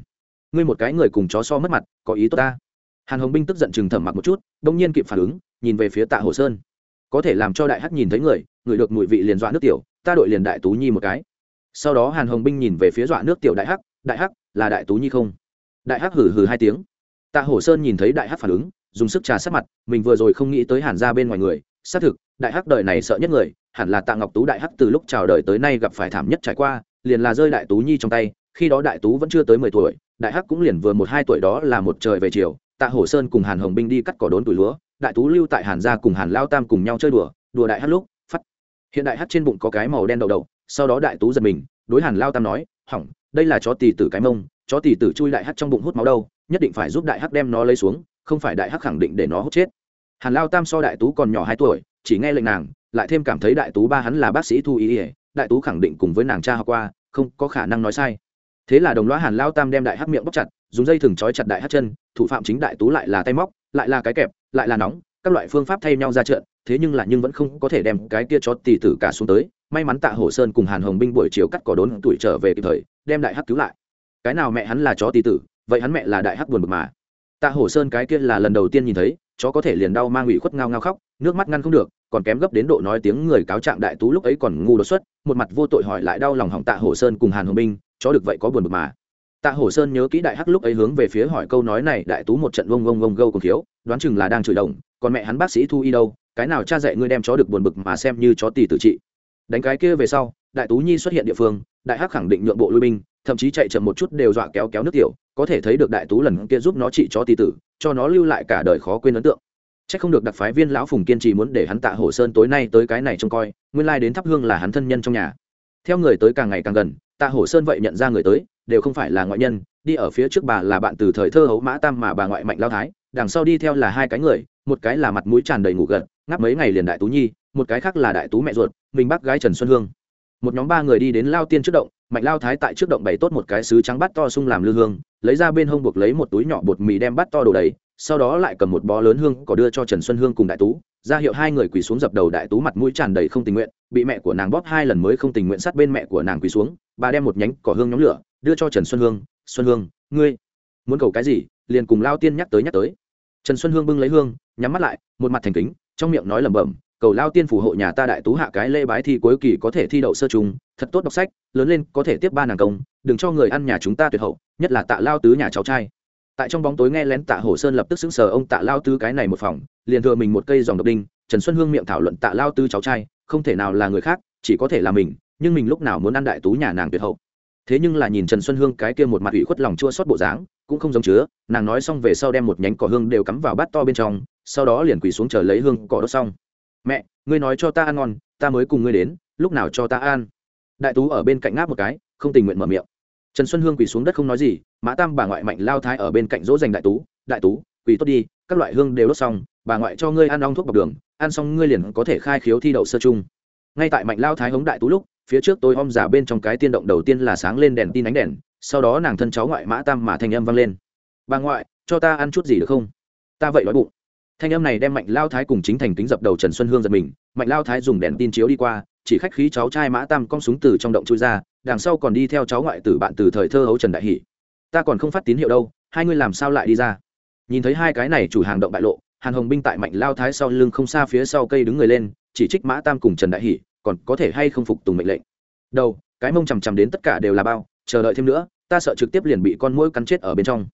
A: Ngươi một cái người cùng chó so mất mặt, có ý tốt ta. Hàn hồng binh tức giận chừng thẩm mặc một chút, đông nhiên kịp phản ứng, nhìn về phía tạ hồ sơn. Có thể làm cho đại hắc nhìn thấy người người được mùi vị liền dọa nước tiểu, ta đội liền đại tú nhi một cái. Sau đó hàn hồng binh nhìn về phía dọa nước tiểu đại hắc đại hắc, là đại tú nhi không? Đại hắc hử hử hai tiếng. Tạ hồ sơn nhìn thấy đại hắc phản ứng, dùng sức trà sát mặt, mình vừa rồi không nghĩ tới hàn ra bên ngoài người xác thực, đại hắc đời này sợ nhất người, hẳn là tạ ngọc tú đại hắc từ lúc chào đời tới nay gặp phải thảm nhất trải qua, liền là rơi đại tú nhi trong tay, khi đó đại tú vẫn chưa tới mười tuổi, đại hắc cũng liền vừa một hai tuổi đó là một trời về chiều, tạ hổ sơn cùng hàn hồng binh đi cắt cỏ đốn tuổi lúa, đại tú lưu tại hàn gia cùng hàn lao tam cùng nhau chơi đùa đùa đại hắc lúc phát hiện đại hắc trên bụng có cái màu đen đậu đậu, sau đó đại tú giật mình, đối hàn lao tam nói, hỏng, đây là chó tỷ tử cái mông, chó tỷ tử chui đại hắc trong bụng hút máu đâu, nhất định phải giúp đại hắc đem nó lấy xuống, không phải đại hắc khẳng định để nó hút chết hàn lao tam so đại tú còn nhỏ hai tuổi, chỉ nghe lệnh nàng, lại thêm cảm thấy đại tú ba hắn là bác sĩ thu ý ỉa đại tú khẳng định cùng với nàng cha học qua, không có khả năng nói sai. Thế là đồng loa hàn lao tam đem đại hắc miệng bóc chặt, dùng dây thừng trói chặt đại hắc chân, thủ phạm chính đại tú lại là tay móc, lại là cái kẹp, lại là nóng, các loại phương pháp thay nhau ra trận, thế nhưng là nhưng vẫn không có thể đem cái kia cho tì tử cả xuống tới. May mắn tạ hồ sơn cùng hàn hồng binh buổi chiều cắt cỏ đốn tuổi trở về kịp thời, đem đại hắc cứu lại. Cái nào mẹ hắn là chó tì tử, vậy hắn mẹ là đại hắc buồn bực mà. Tạ hồ sơn cái kia là lần đầu tiên nhìn thấy chó có thể liền đau mang ủy khuất ngao ngao khóc, nước mắt ngăn không được, còn kém gấp đến độ nói tiếng người cáo trạng đại tú lúc ấy còn ngu đột xuất, một mặt vô tội hỏi lại đau lòng hỏng tạ hồ sơn cùng hàn hồng binh, chó được vậy có buồn bực mà. Tạ hồ sơn nhớ kỹ đại hắc lúc ấy hướng về phía hỏi câu nói này, đại tú một trận vông vông vông gâu cùng thiếu, đoán chừng là đang chửi đồng, còn mẹ hắn bác sĩ thu y đâu, cái nào cha dạy ngươi đem chó được buồn bực mà xem như chó tỷ tự trị. Đánh cái kia về sau, đại tú nhi xuất hiện địa phương, đại hắc khẳng định nhượng bộ lui binh thậm chí chạy chậm một chút đều dọa kéo kéo nước tiểu có thể thấy được đại tú lần kia giúp nó trị cho tì tử cho nó lưu lại cả đời khó quên ấn tượng Chắc không được đặc phái viên lão Phùng kiên trì muốn để hắn Tạ Hổ Sơn tối nay tới cái này trông coi, nguyên lai đến thắp hương là hắn thân nhân trong nhà. Theo người tới càng ngày càng gần, Tạ Hổ Sơn vậy nhận ra người tới, đều không phải là ngoại nhân, đi ở phía trước bà là bạn từ thời thơ hấu mã tam mà bà ngoại mạnh lao thái, đằng sau đi theo là hai cái người, một cái là mặt mũi tràn đầy ngủ gật, ngáp mấy ngày liền đại tú nhi, một cái khác là đại tú mẹ ruột, mình bác gái Trần Xuân Hương. Một nhóm ba người đi đến lao tiên trước động, mạnh lao thái tại trước động bày tốt một cái sứ trắng bát to sung làm lư hương, lấy ra bên hông buộc lấy một túi nhỏ bột mì đem bát to đồ đầy, sau đó lại cầm một bó lớn hương có đưa cho trần xuân hương cùng đại tú ra hiệu hai người quỳ xuống dập đầu đại tú mặt mũi tràn đầy không tình nguyện bị mẹ của nàng bóp hai lần mới không tình nguyện sát bên mẹ của nàng quỳ xuống bà đem một nhánh cỏ hương nhóm lửa đưa cho trần xuân hương xuân hương ngươi muốn cầu cái gì liền cùng lao tiên nhắc tới nhắc tới. Trần xuân hương bưng lấy hương nhắm mắt lại một mặt thành kính trong miệng nói lẩm bẩm cầu lao tiên phù hộ nhà ta đại tú hạ cái lễ bái thi cuối kỳ có thể thi đậu sơ trùng thật tốt đọc sách, lớn lên có thể tiếp ba nàng công, đừng cho người ăn nhà chúng ta tuyệt hậu, nhất là tạ lao tứ nhà cháu trai. Tại trong bóng tối nghe lén tạ hồ sơn lập tức xứng sờ, ông tạ lao tứ cái này một phòng, liền thừa mình một cây dòng độc đinh, trần xuân hương miệng thảo luận tạ lao tứ cháu trai, không thể nào là người khác, chỉ có thể là mình, nhưng mình lúc nào muốn ăn đại tú nhà nàng tuyệt hậu. Thế nhưng là nhìn trần xuân hương cái kia một mặt ủy khuất lòng chua xót bộ dáng, cũng không giống chứa, nàng nói xong về sau đem một nhánh cỏ hương đều cắm vào bát to bên trong, sau đó liền quỳ xuống chờ lấy hương cỏ đốt xong mẹ, ngươi nói cho ta ăn ngon, ta mới cùng ngươi đến, lúc nào cho ta ăn? Đại tú ở bên cạnh ngáp một cái, không tình nguyện mở miệng. Trần xuân hương quỳ xuống đất không nói gì, mã tam bà ngoại mạnh lao thái ở bên cạnh dỗ dành đại tú đại tú, quỳ tốt đi, các loại hương đều đốt xong, bà ngoại cho ngươi ăn ong thuốc bọc đường, ăn xong ngươi liền có thể khai khiếu thi đậu sơ chung. Ngay tại mạnh lao thái hống đại tú lúc, phía trước tôi om giả bên trong cái tiên động đầu tiên là sáng lên đèn tin ánh đèn, sau đó nàng thân cháu ngoại mã tam mà thanh âm vang lên. Bà ngoại, cho ta ăn chút gì được không? Ta vậy đói bụng thanh âm này đem mạnh lao thái cùng chính thành kính dập đầu trần xuân hương giật mình, mạnh lao thái dùng đèn tin chiếu đi qua, chỉ khách khí cháu trai mã tam cong súng từ trong động chui ra, đằng sau còn đi theo cháu ngoại tử bạn từ thời thơ hấu trần đại hỷ. Ta còn không phát tín hiệu đâu, hai ngươi làm sao lại đi ra? Nhìn thấy hai cái này chủ hàng động bại lộ, hàn hồng binh tại mạnh lao thái sau lưng không xa phía sau cây đứng người lên, chỉ trích mã tam cùng trần đại hỷ, còn có thể hay không phục tùng mệnh lệnh? Đâu, cái mông chằm chằm đến tất cả đều là bao, chờ đợi thêm nữa, ta sợ trực tiếp liền bị con mũi cắn chết ở bên trong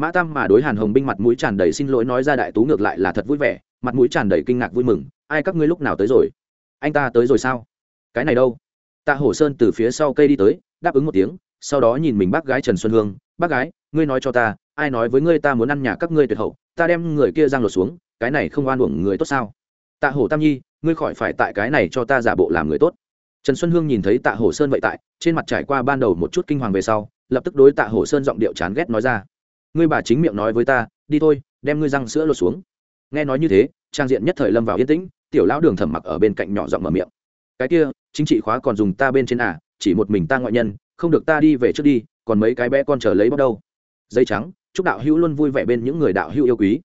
A: mã tam mà đối hàn hồng binh mặt mũi tràn đầy xin lỗi nói ra đại tú ngược lại là thật vui vẻ, mặt mũi tràn đầy kinh ngạc vui mừng. Ai các ngươi lúc nào tới rồi? Anh ta tới rồi sao? Cái này đâu? Tạ hổ sơn từ phía sau cây đi tới, đáp ứng một tiếng, sau đó nhìn mình bác gái trần xuân hương. Bác gái, ngươi nói cho ta, ai nói với ngươi ta muốn ăn nhà các ngươi tuyệt hậu, ta đem người kia giang lột xuống, cái này không oan uổng người tốt sao? Tạ hổ tam nhi, ngươi khỏi phải tại cái này cho ta giả bộ làm người tốt. Trần xuân hương nhìn thấy tạ hổ sơn vậy tại, trên mặt trải qua ban đầu một chút kinh hoàng về sau, lập tức đối tạ hổ sơn giọng điệu chán ghét nói ra ngươi bà chính miệng nói với ta, đi thôi, đem ngươi răng sữa lột xuống. Nghe nói như thế, trang diện nhất thời lâm vào yên tĩnh, tiểu lão đường thẩm mặc ở bên cạnh nhỏ giọng mở miệng. Cái kia, chính trị khóa còn dùng ta bên trên à chỉ một mình ta ngoại nhân, không được ta đi về trước đi, còn mấy cái bé con chờ lấy bắt đâu. Dây trắng, chúc đạo hữu luôn vui vẻ bên những người đạo hữu yêu quý.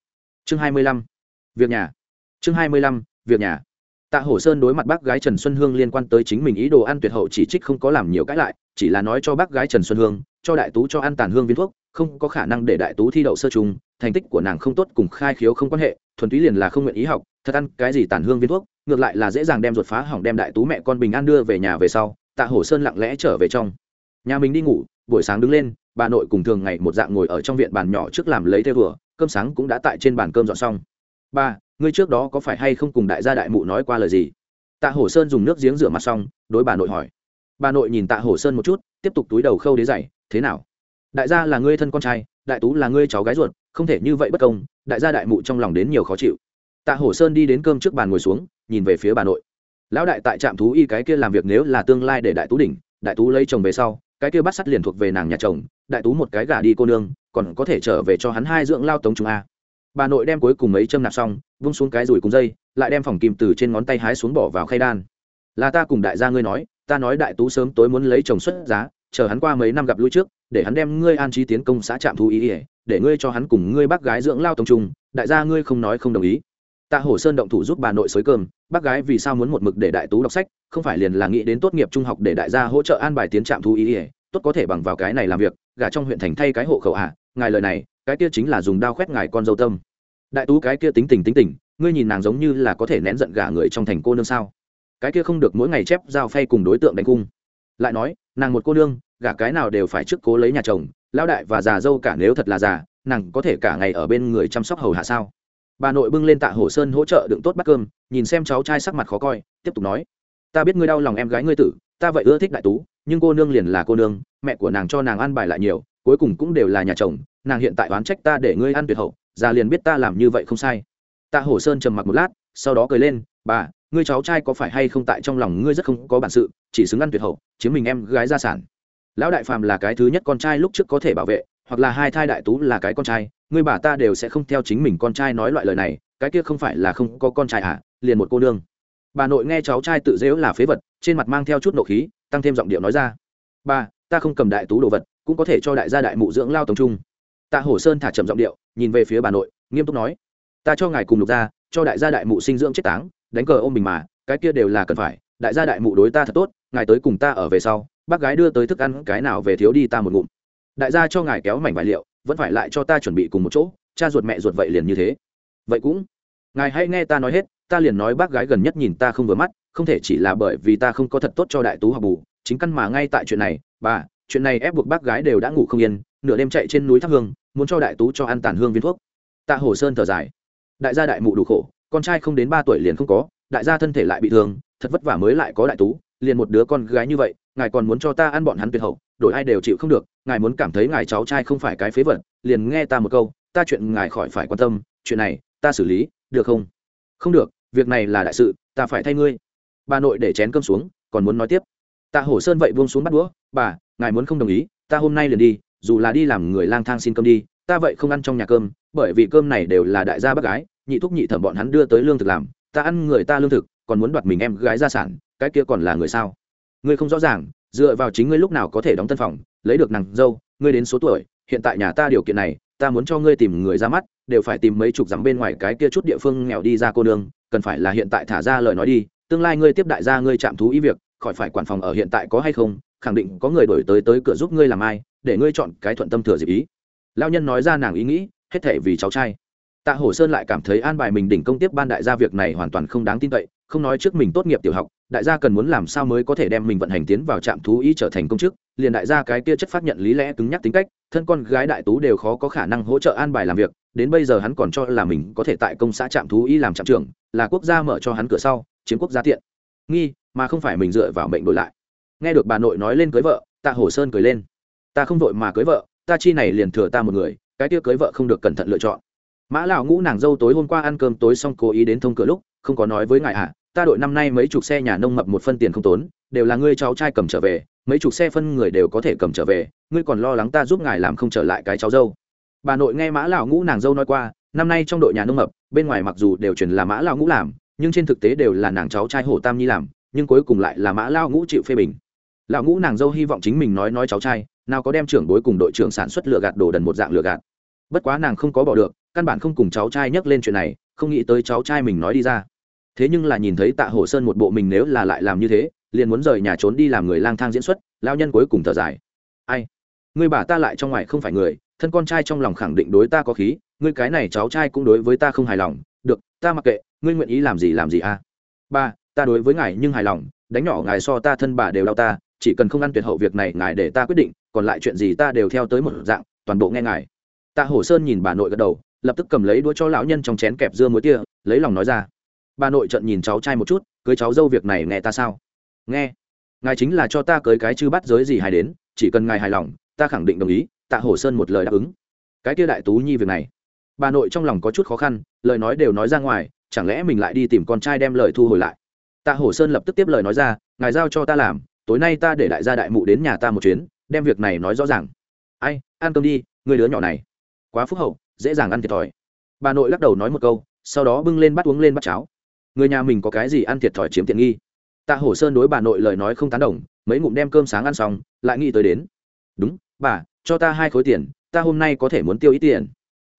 A: Chương hai mươi lăm, việc nhà. Chương hai mươi lăm, việc nhà. Tạ hổ sơn đối mặt bác gái trần xuân hương liên quan tới chính mình ý đồ ăn tuyệt hậu chỉ trích không có làm nhiều cãi lại, chỉ là nói cho bác gái trần xuân hương, cho đại tú cho ăn tàn hương viên thuốc không có khả năng để đại tú thi đậu sơ trùng thành tích của nàng không tốt cùng khai khiếu không quan hệ, thuần túy liền là không nguyện ý học, thật ăn cái gì tàn hương viên thuốc, ngược lại là dễ dàng đem ruột phá hỏng đem đại tú mẹ con bình an đưa về nhà về sau, tạ hổ sơn lặng lẽ trở về trong. Nhà mình đi ngủ, buổi sáng đứng lên, bà nội cùng thường ngày một dạng ngồi ở trong viện bàn nhỏ trước làm lấy theo vừa, cơm sáng cũng đã tại trên bàn cơm dọn xong. Ba, ngươi trước đó có phải hay không cùng đại gia đại mụ nói qua lời gì? Tạ hổ sơn dùng nước giếng rửa mặt xong, đối bà nội hỏi. Bà nội nhìn tạ hổ sơn một chút, tiếp tục túi đầu khâu đế dày thế nào? Đại gia là ngươi thân con trai, đại tú là ngươi cháu gái ruột, không thể như vậy bất công, đại gia đại mụ trong lòng đến nhiều khó chịu. Tạ hổ sơn đi đến cơm trước bàn ngồi xuống, nhìn về phía bà nội. Lão đại tại trạm thú y cái kia làm việc nếu là tương lai để đại tú đỉnh, đại tú lấy chồng về sau, cái kia bắt sắt liền thuộc về nàng nhà chồng, đại tú một cái gả đi cô nương, còn có thể trở về cho hắn hai dưỡng lao tống chúng a. Bà nội đem cuối cùng mấy châm nạp xong, vung xuống cái rùi cùng dây, lại đem phòng kim từ trên ngón tay hái xuống bỏ vào khay đan. Là ta cùng đại gia ngươi nói, ta nói đại tú sớm tối muốn lấy chồng xuất giá, chờ hắn qua mấy năm gặp lui trước để hắn đem ngươi an trí tiến công xã trạm thú ý ỉa, để ngươi cho hắn cùng ngươi bác gái dưỡng lao tông trung, đại gia ngươi không nói không đồng ý. Tạ hổ sơn động thủ giúp bà nội xới cơm, bác gái vì sao muốn một mực để đại tú đọc sách, không phải liền là nghĩ đến tốt nghiệp trung học để đại gia hỗ trợ an bài tiến trạm thú ý ỉa, tốt có thể bằng vào cái này làm việc, gả trong huyện thành thay cái hộ khẩu ạ à. ngài lời này, cái kia chính là dùng đao khoét ngài con dâu tâm. Đại tú cái kia tính tình tính tình, ngươi nhìn nàng giống như là có thể nén giận gả người trong thành cô nương sao? Cái kia không được mỗi ngày chép giao phay cùng đối tượng đánh cung. Lại nói, nàng một cô nương gả cái nào đều phải trước cố lấy nhà chồng, lão đại và già dâu cả nếu thật là già, nàng có thể cả ngày ở bên người chăm sóc hầu hạ sao? Bà nội bưng lên tạ hồ sơn hỗ trợ đựng tốt bát cơm, nhìn xem cháu trai sắc mặt khó coi, tiếp tục nói. Ta biết ngươi đau lòng em gái ngươi tử, ta vậy ưa thích đại tú, nhưng cô nương liền là cô nương, mẹ của nàng cho nàng ăn bài lại nhiều, cuối cùng cũng đều là nhà chồng, nàng hiện tại oán trách ta để ngươi ăn tuyệt hậu, già liền biết ta làm như vậy không sai. Tạ hổ sơn trầm mặc một lát, sau đó cười lên, bà, ngươi cháu trai có phải hay không tại trong lòng ngươi rất không có bản sự, chỉ xứng ăn tuyệt hậu, chiếm mình em gái gia sản lão đại phàm là cái thứ nhất con trai lúc trước có thể bảo vệ, hoặc là hai thai đại tú là cái con trai người bà ta đều sẽ không theo chính mình con trai nói loại lời này, cái kia không phải là không có con trai à liền một cô nương. Bà nội nghe cháu trai tự dễu là phế vật, trên mặt mang theo chút nộ khí, tăng thêm giọng điệu nói ra. Ba ta không cầm đại tú đồ vật, cũng có thể cho đại gia đại mụ dưỡng lao tổng trung. Tạ hổ sơn thả chậm giọng điệu, nhìn về phía bà nội, nghiêm túc nói. Ta cho ngài cùng lục gia, cho đại gia đại mụ sinh dưỡng chết táng, đánh cờ ôm mình mà, cái kia đều là cần phải, đại gia đại mụ đối ta thật tốt, ngài tới cùng ta ở về sau bác gái đưa tới thức ăn, cái nào về thiếu đi ta một ngụm. Đại gia cho ngài kéo mảnh vải liệu, vẫn phải lại cho ta chuẩn bị cùng một chỗ, cha ruột mẹ ruột vậy liền như thế. Vậy cũng, ngài hãy nghe ta nói hết, ta liền nói bác gái gần nhất nhìn ta không vừa mắt, không thể chỉ là bởi vì ta không có thật tốt cho đại tú học bù, chính căn mà ngay tại chuyện này, bà, chuyện này ép buộc bác gái đều đã ngủ không yên, nửa đêm chạy trên núi thắp hương, muốn cho đại tú cho ăn tàn hương viên thuốc. Tạ hồ sơn thở dài. Đại gia đại mụ đủ khổ, con trai không đến ba tuổi liền không có, đại gia thân thể lại bị thương, thật vất vả mới lại có đại tú liền một đứa con gái như vậy, ngài còn muốn cho ta ăn bọn hắn tuyệt hậu, đổi ai đều chịu không được, ngài muốn cảm thấy ngài cháu trai không phải cái phế vật, liền nghe ta một câu, ta chuyện ngài khỏi phải quan tâm, chuyện này, ta xử lý, được không? Không được, việc này là đại sự, ta phải thay ngươi. Bà nội để chén cơm xuống, còn muốn nói tiếp. Tạ hổ sơn vậy buông xuống bắt đũa, bà, ngài muốn không đồng ý, ta hôm nay liền đi, dù là đi làm người lang thang xin cơm đi, ta vậy không ăn trong nhà cơm, bởi vì cơm này đều là đại gia bác gái, nhị thúc nhị thẩm bọn hắn đưa tới lương thực làm, ta ăn người ta lương thực, còn muốn đoạt mình em gái gia sản cái kia còn là người sao? Ngươi không rõ ràng, dựa vào chính ngươi lúc nào có thể đóng tân phòng, lấy được nàng dâu, ngươi đến số tuổi, hiện tại nhà ta điều kiện này, ta muốn cho ngươi tìm người ra mắt, đều phải tìm mấy chục dặm bên ngoài cái kia chút địa phương nghèo đi ra cô nương, cần phải là hiện tại thả ra lời nói đi, tương lai ngươi tiếp đại gia ngươi chạm thú ý việc, khỏi phải quản phòng ở hiện tại có hay không, khẳng định có người đổi tới tới cửa giúp ngươi làm ai, để ngươi chọn cái thuận tâm thừa dịp ý. Lao nhân nói ra nàng ý nghĩ, hết thể vì cháu trai. Tạ hổ sơn lại cảm thấy an bài mình đỉnh công tiếp ban đại gia việc này hoàn toàn không đáng tin cậy không nói trước mình tốt nghiệp tiểu học, đại gia cần muốn làm sao mới có thể đem mình vận hành tiến vào trạm thú y trở thành công chức, liền đại gia cái kia chất phát nhận lý lẽ cứng nhắc tính cách, thân con gái đại tú đều khó có khả năng hỗ trợ an bài làm việc, đến bây giờ hắn còn cho là mình có thể tại công xã trạm thú y làm trạm trưởng, là quốc gia mở cho hắn cửa sau, chiếm quốc gia tiện. Nghi, mà không phải mình dựa vào mệnh đổi lại. Nghe được bà nội nói lên cưới vợ, tạ hổ sơn cười lên. Ta không vội mà cưới vợ, ta chi này liền thừa ta một người, cái kia cưới vợ không được cẩn thận lựa chọn. Mã lão ngũ nàng dâu tối hôm qua ăn cơm tối xong cố ý đến thông cửa lúc không có nói với ngài ạ à, ta đội năm nay mấy chục xe nhà nông mập một phân tiền không tốn đều là ngươi cháu trai cầm trở về mấy chục xe phân người đều có thể cầm trở về ngươi còn lo lắng ta giúp ngài làm không trở lại cái cháu dâu. Bà nội nghe mã lão ngũ nàng dâu nói qua năm nay trong đội nhà nông mập bên ngoài mặc dù đều truyền là mã lão ngũ làm nhưng trên thực tế đều là nàng cháu trai hổ tam nhi làm nhưng cuối cùng lại là mã lão ngũ chịu phê bình. Lão ngũ nàng dâu hy vọng chính mình nói nói cháu trai nào có đem trưởng bối cùng đội trưởng sản xuất lừa gạt đồ đần một dạng lừa gạt. Bất quá nàng không có bỏ được căn bản không cùng cháu trai nhắc lên chuyện này không nghĩ tới cháu trai mình nói đi ra thế nhưng là nhìn thấy tạ hồ sơn một bộ mình nếu là lại làm như thế, liền muốn rời nhà trốn đi làm người lang thang diễn xuất lao nhân cuối cùng thở dài. Ai? Người bà ta lại trong ngoài không phải người, thân con trai trong lòng khẳng định đối ta có khí ngươi cái này cháu trai cũng đối với ta không hài lòng. Được, ta mặc kệ, ngươi nguyện ý làm gì làm gì à? Ba, ta đối với ngài nhưng hài lòng, đánh nhỏ ngài so ta thân bà đều đau ta, chỉ cần không ăn tuyệt hậu việc này ngài để ta quyết định, còn lại chuyện gì ta đều theo tới một dạng, toàn bộ nghe ngài. Tạ hổ sơn nhìn bà nội gật đầu, lập tức cầm lấy đũa cho lão nhân trong chén kẹp dưa muối tia lấy lòng nói ra bà nội trận nhìn cháu trai một chút, cưới cháu dâu việc này nghe ta sao? Nghe. Ngài chính là cho ta cưới cái chư bắt giới gì hài đến, chỉ cần ngài hài lòng, ta khẳng định đồng ý, tạ hổ sơn một lời đáp ứng. Cái kia đại tú nhi việc này. Bà nội trong lòng có chút khó khăn, lời nói đều nói ra ngoài, chẳng lẽ mình lại đi tìm con trai đem lời thu hồi lại? Tạ hổ sơn lập tức tiếp lời nói ra, ngài giao cho ta làm, tối nay ta để đại gia đại mụ đến nhà ta một chuyến, đem việc này nói rõ ràng. Ai, ăn cơm đi, người đứa nhỏ này. Quá phúc hậu, dễ dàng ăn thiệt thòi. Bà nội lắc đầu nói một câu, sau đó bưng lên bắt uống lên bắt cháo người nhà mình có cái gì ăn thiệt thòi chiếm tiện nghi. Tạ hổ sơn đối bà nội lời nói không tán đồng, mấy ngụm đem cơm sáng ăn xong, lại nghĩ tới đến. Đúng, bà, cho ta hai khối tiền, ta hôm nay có thể muốn tiêu ít tiền.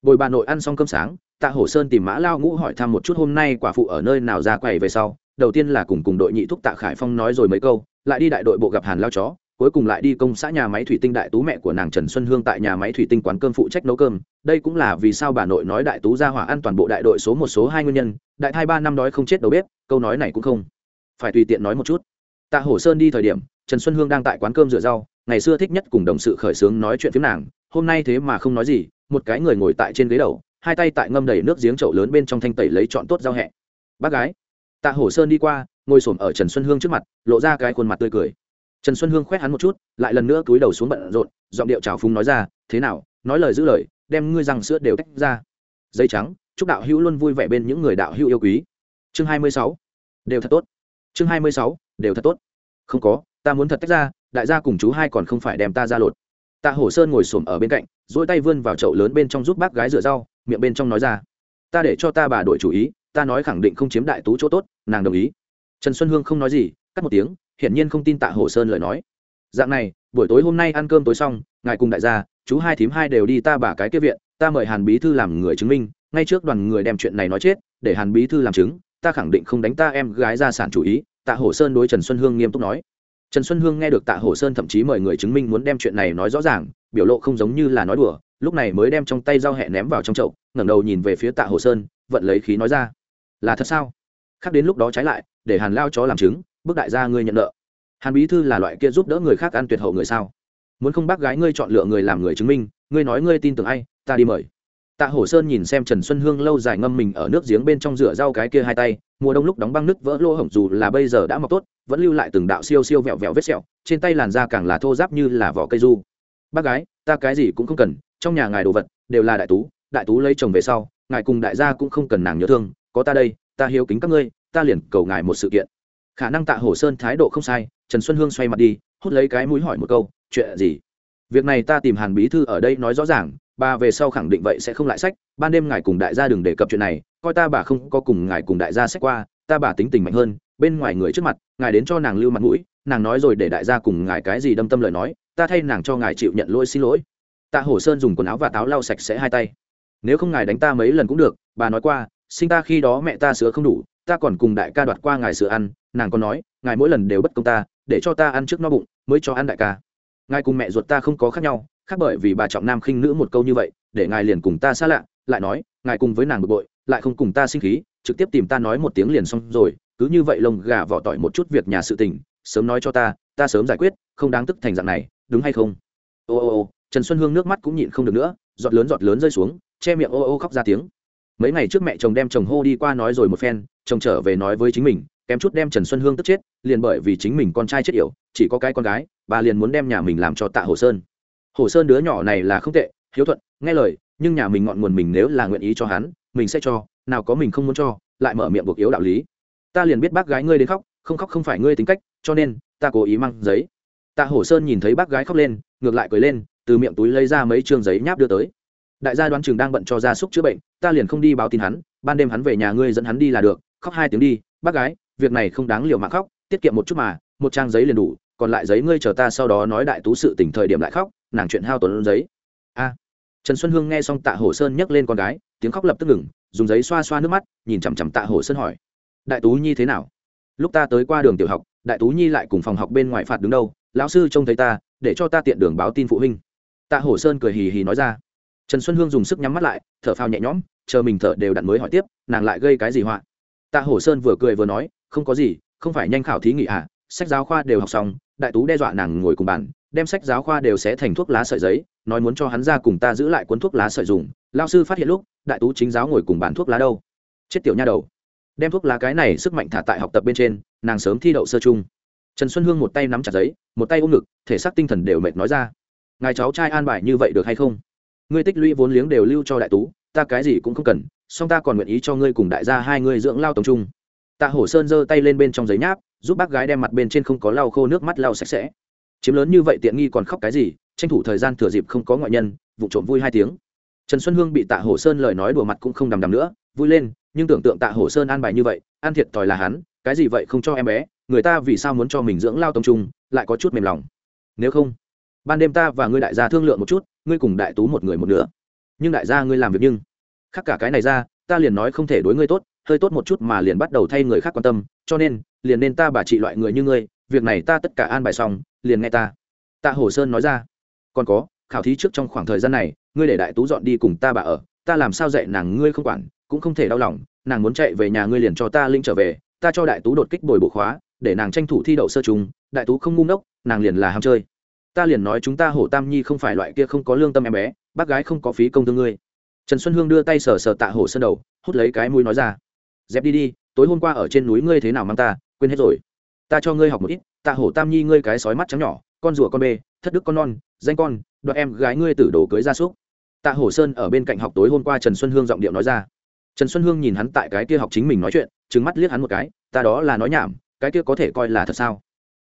A: Bồi bà nội ăn xong cơm sáng, tạ hổ sơn tìm mã lao ngũ hỏi thăm một chút hôm nay quả phụ ở nơi nào ra quầy về sau. Đầu tiên là cùng cùng đội nhị thúc tạ khải phong nói rồi mấy câu, lại đi đại đội bộ gặp hàn lao chó cuối cùng lại đi công xã nhà máy thủy tinh đại tú mẹ của nàng trần xuân hương tại nhà máy thủy tinh quán cơm phụ trách nấu cơm. Đây cũng là vì sao bà nội nói đại tú ra hỏa ăn toàn bộ đại đội số một số hai nguyên nhân. Đại thai ba năm đói không chết đầu bếp, câu nói này cũng không phải tùy tiện nói một chút. Tạ hổ sơn đi thời điểm, trần xuân hương đang tại quán cơm rửa rau, ngày xưa thích nhất cùng đồng sự khởi xướng nói chuyện phiếm nàng, hôm nay thế mà không nói gì, một cái người ngồi tại trên ghế đầu, hai tay tại ngâm đầy nước giếng chậu lớn bên trong thanh tẩy lấy chọn tốt rau hẹ. Bác gái, tạ hổ sơn đi qua, ngồi s ở trần xuân hương trước mặt, lộ ra cái khuôn mặt tươi cười trần xuân hương khoét hắn một chút, lại lần nữa túi đầu xuống bận rộn, giọng điệu trào phúng nói ra, thế nào, nói lời giữ lời, đem ngươi răng sữa đều tách ra. Dây trắng, chúc đạo hữu luôn vui vẻ bên những người đạo hữu yêu quý. Chương hai mươi sáu. Đều thật tốt. Chương hai mươi sáu. Đều thật tốt. Không có, ta muốn thật tách ra, đại gia cùng chú hai còn không phải đem ta ra lột. Tạ hổ sơn ngồi xổm ở bên cạnh dỗi tay vươn vào chậu lớn bên trong giúp bác gái rửa rau, miệng bên trong nói ra, ta để cho ta bà đổi chủ ý, ta nói khẳng định không chiếm đại tú chỗ tốt, nàng đồng ý. Trần xuân hương không nói gì, cắt một tiếng hiển nhiên không tin tạ hổ sơn lời nói. Dạng này, buổi tối hôm nay ăn cơm tối xong, ngài cùng đại gia, chú hai thím hai đều đi ta bà cái kia viện, ta mời hàn bí thư làm người chứng minh, ngay trước đoàn người đem chuyện này nói chết, để hàn bí thư làm chứng, ta khẳng định không đánh ta em gái ra sản chủ ý, tạ hổ sơn đối trần xuân hương nghiêm túc nói. Trần xuân hương nghe được tạ hổ sơn thậm chí mời người chứng minh muốn đem chuyện này nói rõ ràng, biểu lộ không giống như là nói đùa, lúc này mới đem trong tay dao hẹ ném vào trong chậu, ngẩng đầu nhìn về phía tạ hổ sơn, vận lấy khí nói ra. Là thật sao? Khác đến lúc đó trái lại, để hàn lao chó làm chứng Bước đại gia ngươi nhận nợ. Hàn bí thư là loại kia giúp đỡ người khác ăn tuyệt hậu người sao? Muốn không bác gái ngươi chọn lựa người làm người chứng minh, ngươi nói ngươi tin tưởng ai, ta đi mời. Tạ hổ sơn nhìn xem trần xuân hương lâu dài ngâm mình ở nước giếng bên trong rửa rau cái kia hai tay, mùa đông lúc đóng băng nước vỡ lỗ hổng dù là bây giờ đã mọc tốt, vẫn lưu lại từng đạo siêu siêu vẹo vẹo vết sẹo, trên tay làn da càng là thô giáp như là vỏ cây du. Bác gái, ta cái gì cũng không cần, trong nhà ngài đồ vật đều là đại tú đại tú lấy chồng về sau, ngài cùng đại gia cũng không cần nàng nhớ thương, có ta đây, ta hiếu kính các ngươi, ta liền cầu ngài một sự kiện khả năng tạ hổ sơn thái độ không sai, trần xuân hương xoay mặt đi, hút lấy cái mũi hỏi một câu, chuyện gì? Việc này ta tìm hàn bí thư ở đây nói rõ ràng, bà về sau khẳng định vậy sẽ không lại sách, ban đêm ngài cùng đại gia đừng đề cập chuyện này, coi ta bà không có cùng ngài cùng đại gia sách qua, ta bà tính tình mạnh hơn, bên ngoài người trước mặt, ngài đến cho nàng lưu mặt mũi, nàng nói rồi để đại gia cùng ngài cái gì đâm tâm lời nói, ta thay nàng cho ngài chịu nhận lỗi xin lỗi. Tạ hổ sơn dùng quần áo và táo lau sạch sẽ hai tay. Nếu không ngài đánh ta mấy lần cũng được, bà nói qua, sinh ta khi đó mẹ ta sữa không đủ, ta còn cùng đại ca đoạt qua ngài sữa ăn nàng còn nói, ngài mỗi lần đều bất công ta, để cho ta ăn trước no bụng, mới cho ăn đại ca. Ngài cùng mẹ ruột ta không có khác nhau, khác bởi vì bà trọng nam khinh nữ một câu như vậy, để ngài liền cùng ta xa lạ, lại nói, ngài cùng với nàng bực bội, lại không cùng ta sinh khí, trực tiếp tìm ta nói một tiếng liền xong rồi, cứ như vậy lông gà vỏ tỏi một chút việc nhà sự tình, sớm nói cho ta ta sớm giải quyết, không đáng tức thành dạng này, đúng hay không? Ô ô ô, trần xuân hương nước mắt cũng nhịn không được nữa, giọt lớn giọt lớn rơi xuống, che miệng ô ô khóc ra tiếng. Mấy ngày trước mẹ chồng đem chồng hô đi qua nói rồi một phen, chồng trở về nói với chính mình kém chút đem trần xuân hương tức chết, liền bởi vì chính mình con trai chết yểu, chỉ có cái con gái, bà liền muốn đem nhà mình làm cho tạ hồ sơn. Hồ sơn đứa nhỏ này là không tệ, hiếu thuận, nghe lời, nhưng nhà mình ngọn nguồn mình nếu là nguyện ý cho hắn, mình sẽ cho, nào có mình không muốn cho, lại mở miệng buộc yếu đạo lý. Ta liền biết bác gái ngươi đến khóc, không khóc không phải ngươi tính cách, cho nên, ta cố ý mang giấy. Tạ hổ sơn nhìn thấy bác gái khóc lên, ngược lại cười lên, từ miệng túi lấy ra mấy chương giấy nháp đưa tới. Đại gia đoán chừng đang bận cho gia súc chữa bệnh, ta liền không đi báo tin hắn, ban đêm hắn về nhà ngươi dẫn hắn đi là được, khóc hai tiếng đi, bác gái việc này không đáng liều mạng khóc, tiết kiệm một chút mà, một trang giấy liền đủ, còn lại giấy ngươi chờ ta sau đó nói đại tú sự tỉnh thời điểm lại khóc, nàng chuyện hao tổn giấy. A. Trần xuân hương nghe xong tạ hổ sơn nhấc lên con gái, tiếng khóc lập tức ngừng, dùng giấy xoa xoa nước mắt, nhìn chằm chằm tạ hổ sơn hỏi. Đại tú nhi thế nào? Lúc ta tới qua đường tiểu học, đại tú nhi lại cùng phòng học bên ngoài phạt đứng đâu, lão sư trông thấy ta, để cho ta tiện đường báo tin phụ huynh. Tạ hổ sơn cười hì hì nói ra. Trần xuân hương dùng sức nhắm mắt lại, thở phao nhẹ nhõm, chờ mình thở đều đặn mới hỏi tiếp, nàng lại gây cái gì họa? Tạ hổ sơn vừa cười vừa nói không có gì, không phải nhanh khảo thí nghị à sách giáo khoa đều học xong, đại tú đe dọa nàng ngồi cùng bàn, đem sách giáo khoa đều xé thành thuốc lá sợi giấy, nói muốn cho hắn ra cùng ta giữ lại cuốn thuốc lá sợi dùng. Lao sư phát hiện lúc, đại tú chính giáo ngồi cùng bàn thuốc lá đâu. Chết tiểu nha đầu. Đem thuốc lá cái này sức mạnh thả tại học tập bên trên, nàng sớm thi đậu sơ chung trần xuân hương một tay nắm chặt giấy, một tay ôm ngực, thể xác tinh thần đều mệt nói ra. Ngài cháu trai an bài như vậy được hay không? Ngươi tích lũy vốn liếng đều lưu cho đại tú, ta cái gì cũng không cần, song ta còn nguyện ý cho ngươi cùng đại gia hai ngươi dưỡng lao tổng trung tạ hổ sơn giơ tay lên bên trong giấy nháp, giúp bác gái đem mặt bên trên không có lau khô nước mắt lau sạch sẽ. Chiếm lớn như vậy tiện nghi còn khóc cái gì, tranh thủ thời gian thừa dịp không có ngoại nhân, vụ trộm vui hai tiếng. Trần xuân hương bị tạ hổ sơn lời nói đùa mặt cũng không đằm đằm nữa, vui lên, nhưng tưởng tượng tạ hổ sơn an bài như vậy, an thiệt thòi là hắn, cái gì vậy không cho em bé, người ta vì sao muốn cho mình dưỡng lao tông trung, lại có chút mềm lòng. Nếu không, ban đêm ta và ngươi đại gia thương lượng một chút, ngươi cùng đại tú một người một nửa. Nhưng đại gia ngươi làm việc nhưng khác cả cái này ra, ta liền nói không thể đối ngươi tốt hơi tốt một chút mà liền bắt đầu thay người khác quan tâm, cho nên, liền nên ta bà chị loại người như ngươi, việc này ta tất cả an bài xong, liền nghe ta. Tạ hồ sơn nói ra. Còn có, khảo thí trước trong khoảng thời gian này, ngươi để đại tú dọn đi cùng ta bà ở, ta làm sao dạy nàng ngươi không quản, cũng không thể đau lòng, nàng muốn chạy về nhà ngươi liền cho ta linh trở về, ta cho đại tú đột kích bồi bộ khóa, để nàng tranh thủ thi đậu sơ trùng đại tú không ngu ngốc, nàng liền là ham chơi. Ta liền nói chúng ta hổ tam nhi không phải loại kia không có lương tâm em bé, bác gái không có phí công thương ngươi. Trần xuân hương đưa tay sờ sờ tạ hổ sơn đầu, hút lấy cái mũi nói ra dẹp đi đi, tối hôm qua ở trên núi ngươi thế nào mang ta, quên hết rồi. Ta cho ngươi học một ít tạ hổ tam nhi ngươi cái sói mắt trắng nhỏ, con rùa con bê, thất đức con non, danh con đoạn em gái ngươi tử đồ cưới gia súc. Tạ hổ sơn ở bên cạnh học tối hôm qua trần xuân hương giọng điệu nói ra. Trần xuân hương nhìn hắn tại cái kia học chính mình nói chuyện trứng mắt liếc hắn một cái, ta đó là nói nhảm, cái kia có thể coi là thật sao?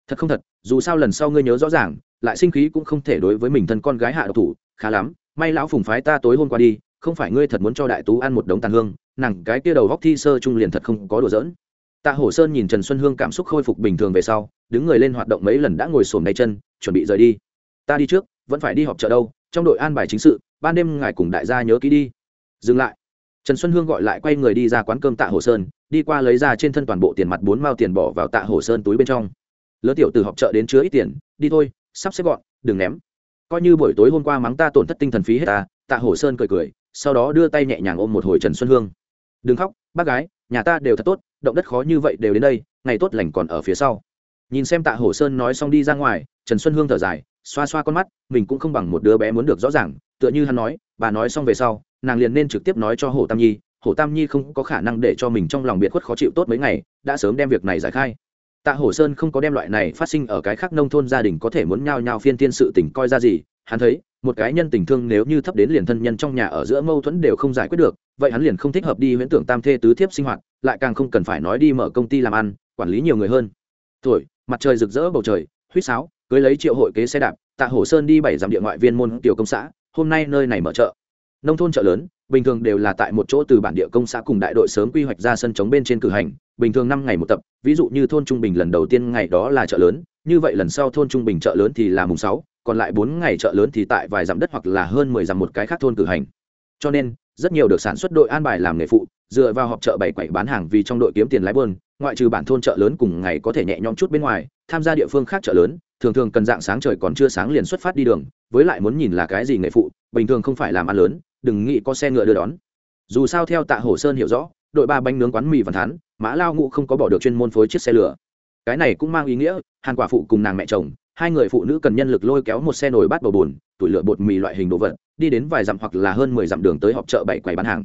A: Thật không thật, dù sao lần sau ngươi nhớ rõ ràng, lại sinh khí cũng không thể đối với mình thân con gái hạ độc thủ, khá lắm, may lão phùng phái ta tối hôm qua đi không phải ngươi thật muốn cho đại tú ăn một đống tàn hương, nàng cái kia đầu góc thi sơ trung liền thật không có đùa giỡn. Tạ hổ sơn nhìn trần xuân hương cảm xúc khôi phục bình thường về sau, đứng người lên hoạt động mấy lần đã ngồi sổm tay chân, chuẩn bị rời đi. Ta đi trước, vẫn phải đi họp chợ đâu, trong đội an bài chính sự, ban đêm ngài cùng đại gia nhớ ký đi. Dừng lại. Trần xuân hương gọi lại quay người đi ra quán cơm tạ hồ sơn, đi qua lấy ra trên thân toàn bộ tiền mặt bốn mao tiền bỏ vào tạ hồ sơn túi bên trong. Lớn tiểu từ họp chợ đến chứa ít tiền, đi thôi, sắp xếp gọn, đừng ném. Coi như buổi tối hôm qua mắng ta tổn thất tinh thần phí hết ta. Tạ hồ sơn cười cười sau đó đưa tay nhẹ nhàng ôm một hồi trần xuân hương. Đừng khóc, bác gái, nhà ta đều thật tốt, động đất khó như vậy đều đến đây, ngày tốt lành còn ở phía sau. Nhìn xem tạ Hổ sơn nói xong đi ra ngoài, trần xuân hương thở dài, xoa xoa con mắt, mình cũng không bằng một đứa bé muốn được rõ ràng, tựa như hắn nói, bà nói xong về sau, nàng liền nên trực tiếp nói cho hồ tam nhi hồ tam nhi không có khả năng để cho mình trong lòng biệt khuất khó chịu tốt mấy ngày, đã sớm đem việc này giải khai. Tạ Hổ sơn không có đem loại này phát sinh ở cái khác nông thôn gia đình có thể muốn nhao nhao phiên tiên sự tình coi ra gì, hắn thấy một cái nhân tình thương nếu như thấp đến liền thân nhân trong nhà ở giữa mâu thuẫn đều không giải quyết được, vậy hắn liền không thích hợp đi huyễn tưởng tam thê tứ thiếp sinh hoạt, lại càng không cần phải nói đi mở công ty làm ăn, quản lý nhiều người hơn. Tuổi mặt trời rực rỡ bầu trời, huýt sáo, cưới lấy triệu hội kế xe đạp, tạ hổ sơn đi bảy dặm địa ngoại viên môn tiểu công xã, hôm nay nơi này mở chợ. Nông thôn chợ lớn, bình thường đều là tại một chỗ từ bản địa công xã cùng đại đội sớm quy hoạch ra sân chống bên trên cử hành, bình thường năm ngày một tập, ví dụ như thôn trung bình lần đầu tiên ngày đó là chợ lớn, như vậy lần sau thôn trung bình chợ lớn thì là mùng sáu còn lại bốn ngày chợ lớn thì tại vài dặm đất hoặc là hơn mười dặm một cái khác thôn cử hành. Cho nên, rất nhiều được sản xuất đội an bài làm nghề phụ, dựa vào họp chợ bày quẩy bán hàng vì trong đội kiếm tiền lái buôn ngoại trừ bản thôn chợ lớn cùng ngày có thể nhẹ nhõm chút bên ngoài, tham gia địa phương khác chợ lớn, thường thường cần dạng sáng trời còn chưa sáng liền xuất phát đi đường, với lại muốn nhìn là cái gì nghề phụ, bình thường không phải làm ăn lớn, đừng nghĩ có xe ngựa đưa đón. Dù sao theo tạ Hổ sơn hiểu rõ, đội ba bánh nướng quán mì văn thán, mã lao ngụ không có bỏ được chuyên môn phối chiếc xe lửa. Cái này cũng mang ý nghĩa, hàn quả phụ cùng nàng mẹ chồng hai người phụ nữ cần nhân lực lôi kéo một xe nồi bát bầu bùn tủi lửa bột mì loại hình đồ vật, đi đến vài dặm hoặc là hơn mười dặm đường tới họp chợ bảy quầy bán hàng.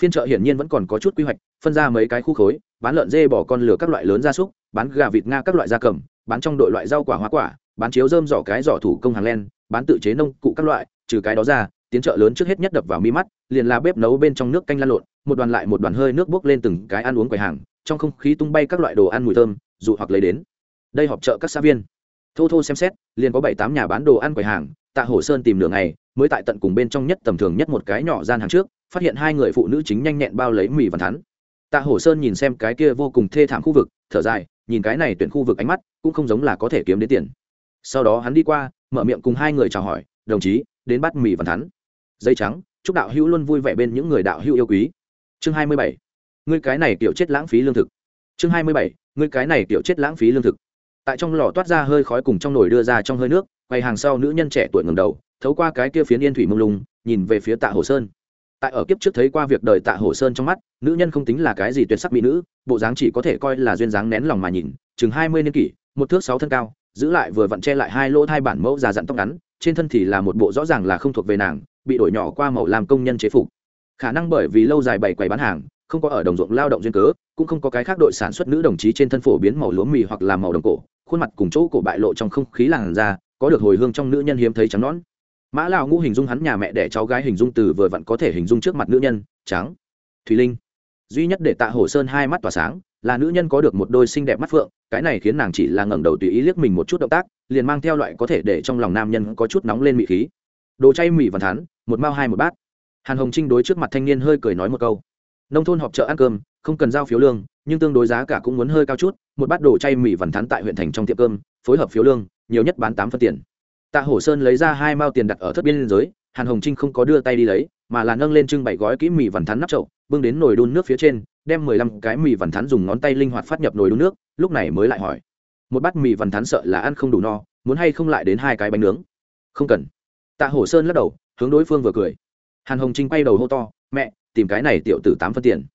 A: Phiên chợ hiển nhiên vẫn còn có chút quy hoạch, phân ra mấy cái khu khối, bán lợn dê bỏ con lửa các loại lớn gia súc, bán gà vịt nga các loại gia cầm, bán trong đội loại rau quả hoa quả, bán chiếu dơm giỏ cái giỏ thủ công hàng len, bán tự chế nông cụ các loại, trừ cái đó ra tiến chợ lớn trước hết nhất đập vào mi mắt, liền là bếp nấu bên trong nước canh lan lộn, một đoàn lại một đoàn hơi nước bốc lên từng cái ăn uống quầy hàng, trong không khí tung bay các loại đồ ăn mùi thơm, dụ hoặc lấy đến. Đây họp chợ các xã viên thô thô xem xét, liền có bảy tám nhà bán đồ ăn quầy hàng, tạ hổ sơn tìm nửa ngày, mới tại tận cùng bên trong nhất tầm thường nhất một cái nhỏ gian hàng trước, phát hiện hai người phụ nữ chính nhanh nhẹn bao lấy mì và thắn. Tạ hổ sơn nhìn xem cái kia vô cùng thê thảm khu vực, thở dài, nhìn cái này tuyển khu vực ánh mắt, cũng không giống là có thể kiếm đến tiền. Sau đó hắn đi qua, mở miệng cùng hai người chào hỏi, đồng chí, đến bắt mì và thắn. Dây trắng, chúc đạo hữu luôn vui vẻ bên những người đạo hữu yêu quý. Chương hai mươi bảy. Ngươi cái này kiểu chết lãng phí lương thực. Chương hai mươi bảy. Ngươi cái này kiểu chết lãng phí lương thực tại trong lò toát ra hơi khói cùng trong nồi đưa ra trong hơi nước, quay hàng sau nữ nhân trẻ tuổi ngầm đầu, thấu qua cái kia phiến yên thủy mông lung, nhìn về phía tạ hồ sơn. Tại ở kiếp trước thấy qua việc đời tạ hồ sơn trong mắt, nữ nhân không tính là cái gì tuyệt sắc mỹ nữ, bộ dáng chỉ có thể coi là duyên dáng nén lòng mà nhìn, chừng hai mươi niên kỷ, một thước sáu thân cao, giữ lại vừa vặn che lại hai lỗ thai bản mẫu già dặn tóc ngắn, trên thân thì là một bộ rõ ràng là không thuộc về nàng, bị đổi nhỏ qua màu làm công nhân chế phục. Khả năng bởi vì lâu dài bày quầy bán hàng, không có ở đồng ruộng lao động duyên cớ, cũng không có cái khác đội sản xuất nữ đồng chí trên thân phổ biến màu lúa mì hoặc là màu đồng cổ khuôn mặt cùng chỗ cổ bại lộ trong không khí làn da, có được hồi hương trong nữ nhân hiếm thấy trắng nón mã lão ngũ hình dung hắn nhà mẹ để cháu gái hình dung từ vừa vặn có thể hình dung trước mặt nữ nhân, trắng. Thùy linh. Duy nhất để tạ hồ sơn hai mắt tỏa sáng, là nữ nhân có được một đôi xinh đẹp mắt phượng, cái này khiến nàng chỉ là ngẩng đầu tùy ý liếc mình một chút động tác, liền mang theo loại có thể để trong lòng nam nhân có chút nóng lên mị khí. Đồ chay mì và thán một mao hai một bát. Hàn hồng trinh đối trước mặt thanh niên hơi cười nói một câu. Nông thôn họp chợ ăn cơm không cần giao phiếu lương, nhưng tương đối giá cả cũng muốn hơi cao chút, một bát đồ chay mì vằn thắn tại huyện thành trong tiệm cơm, phối hợp phiếu lương, nhiều nhất bán tám phân tiền. Tạ hổ sơn lấy ra hai mao tiền đặt ở thất biên giới, hàn hồng trinh không có đưa tay đi lấy, mà là nâng lên trưng bày gói kỹ mì vằn thắn nắp chậu, bưng đến nồi đun nước phía trên, đem mười lăm cái mì vằn thắn dùng ngón tay linh hoạt phát nhập nồi đun nước, lúc này mới lại hỏi, một bát mì vằn thắn sợ là ăn không đủ no, muốn hay không lại đến hai cái bánh nướng? Không cần. Tạ hổ sơn lắc đầu, hướng đối phương vừa cười. Hàn hồng trinh quay đầu hô to, mẹ, tìm cái này tiểu tử tám phân tiền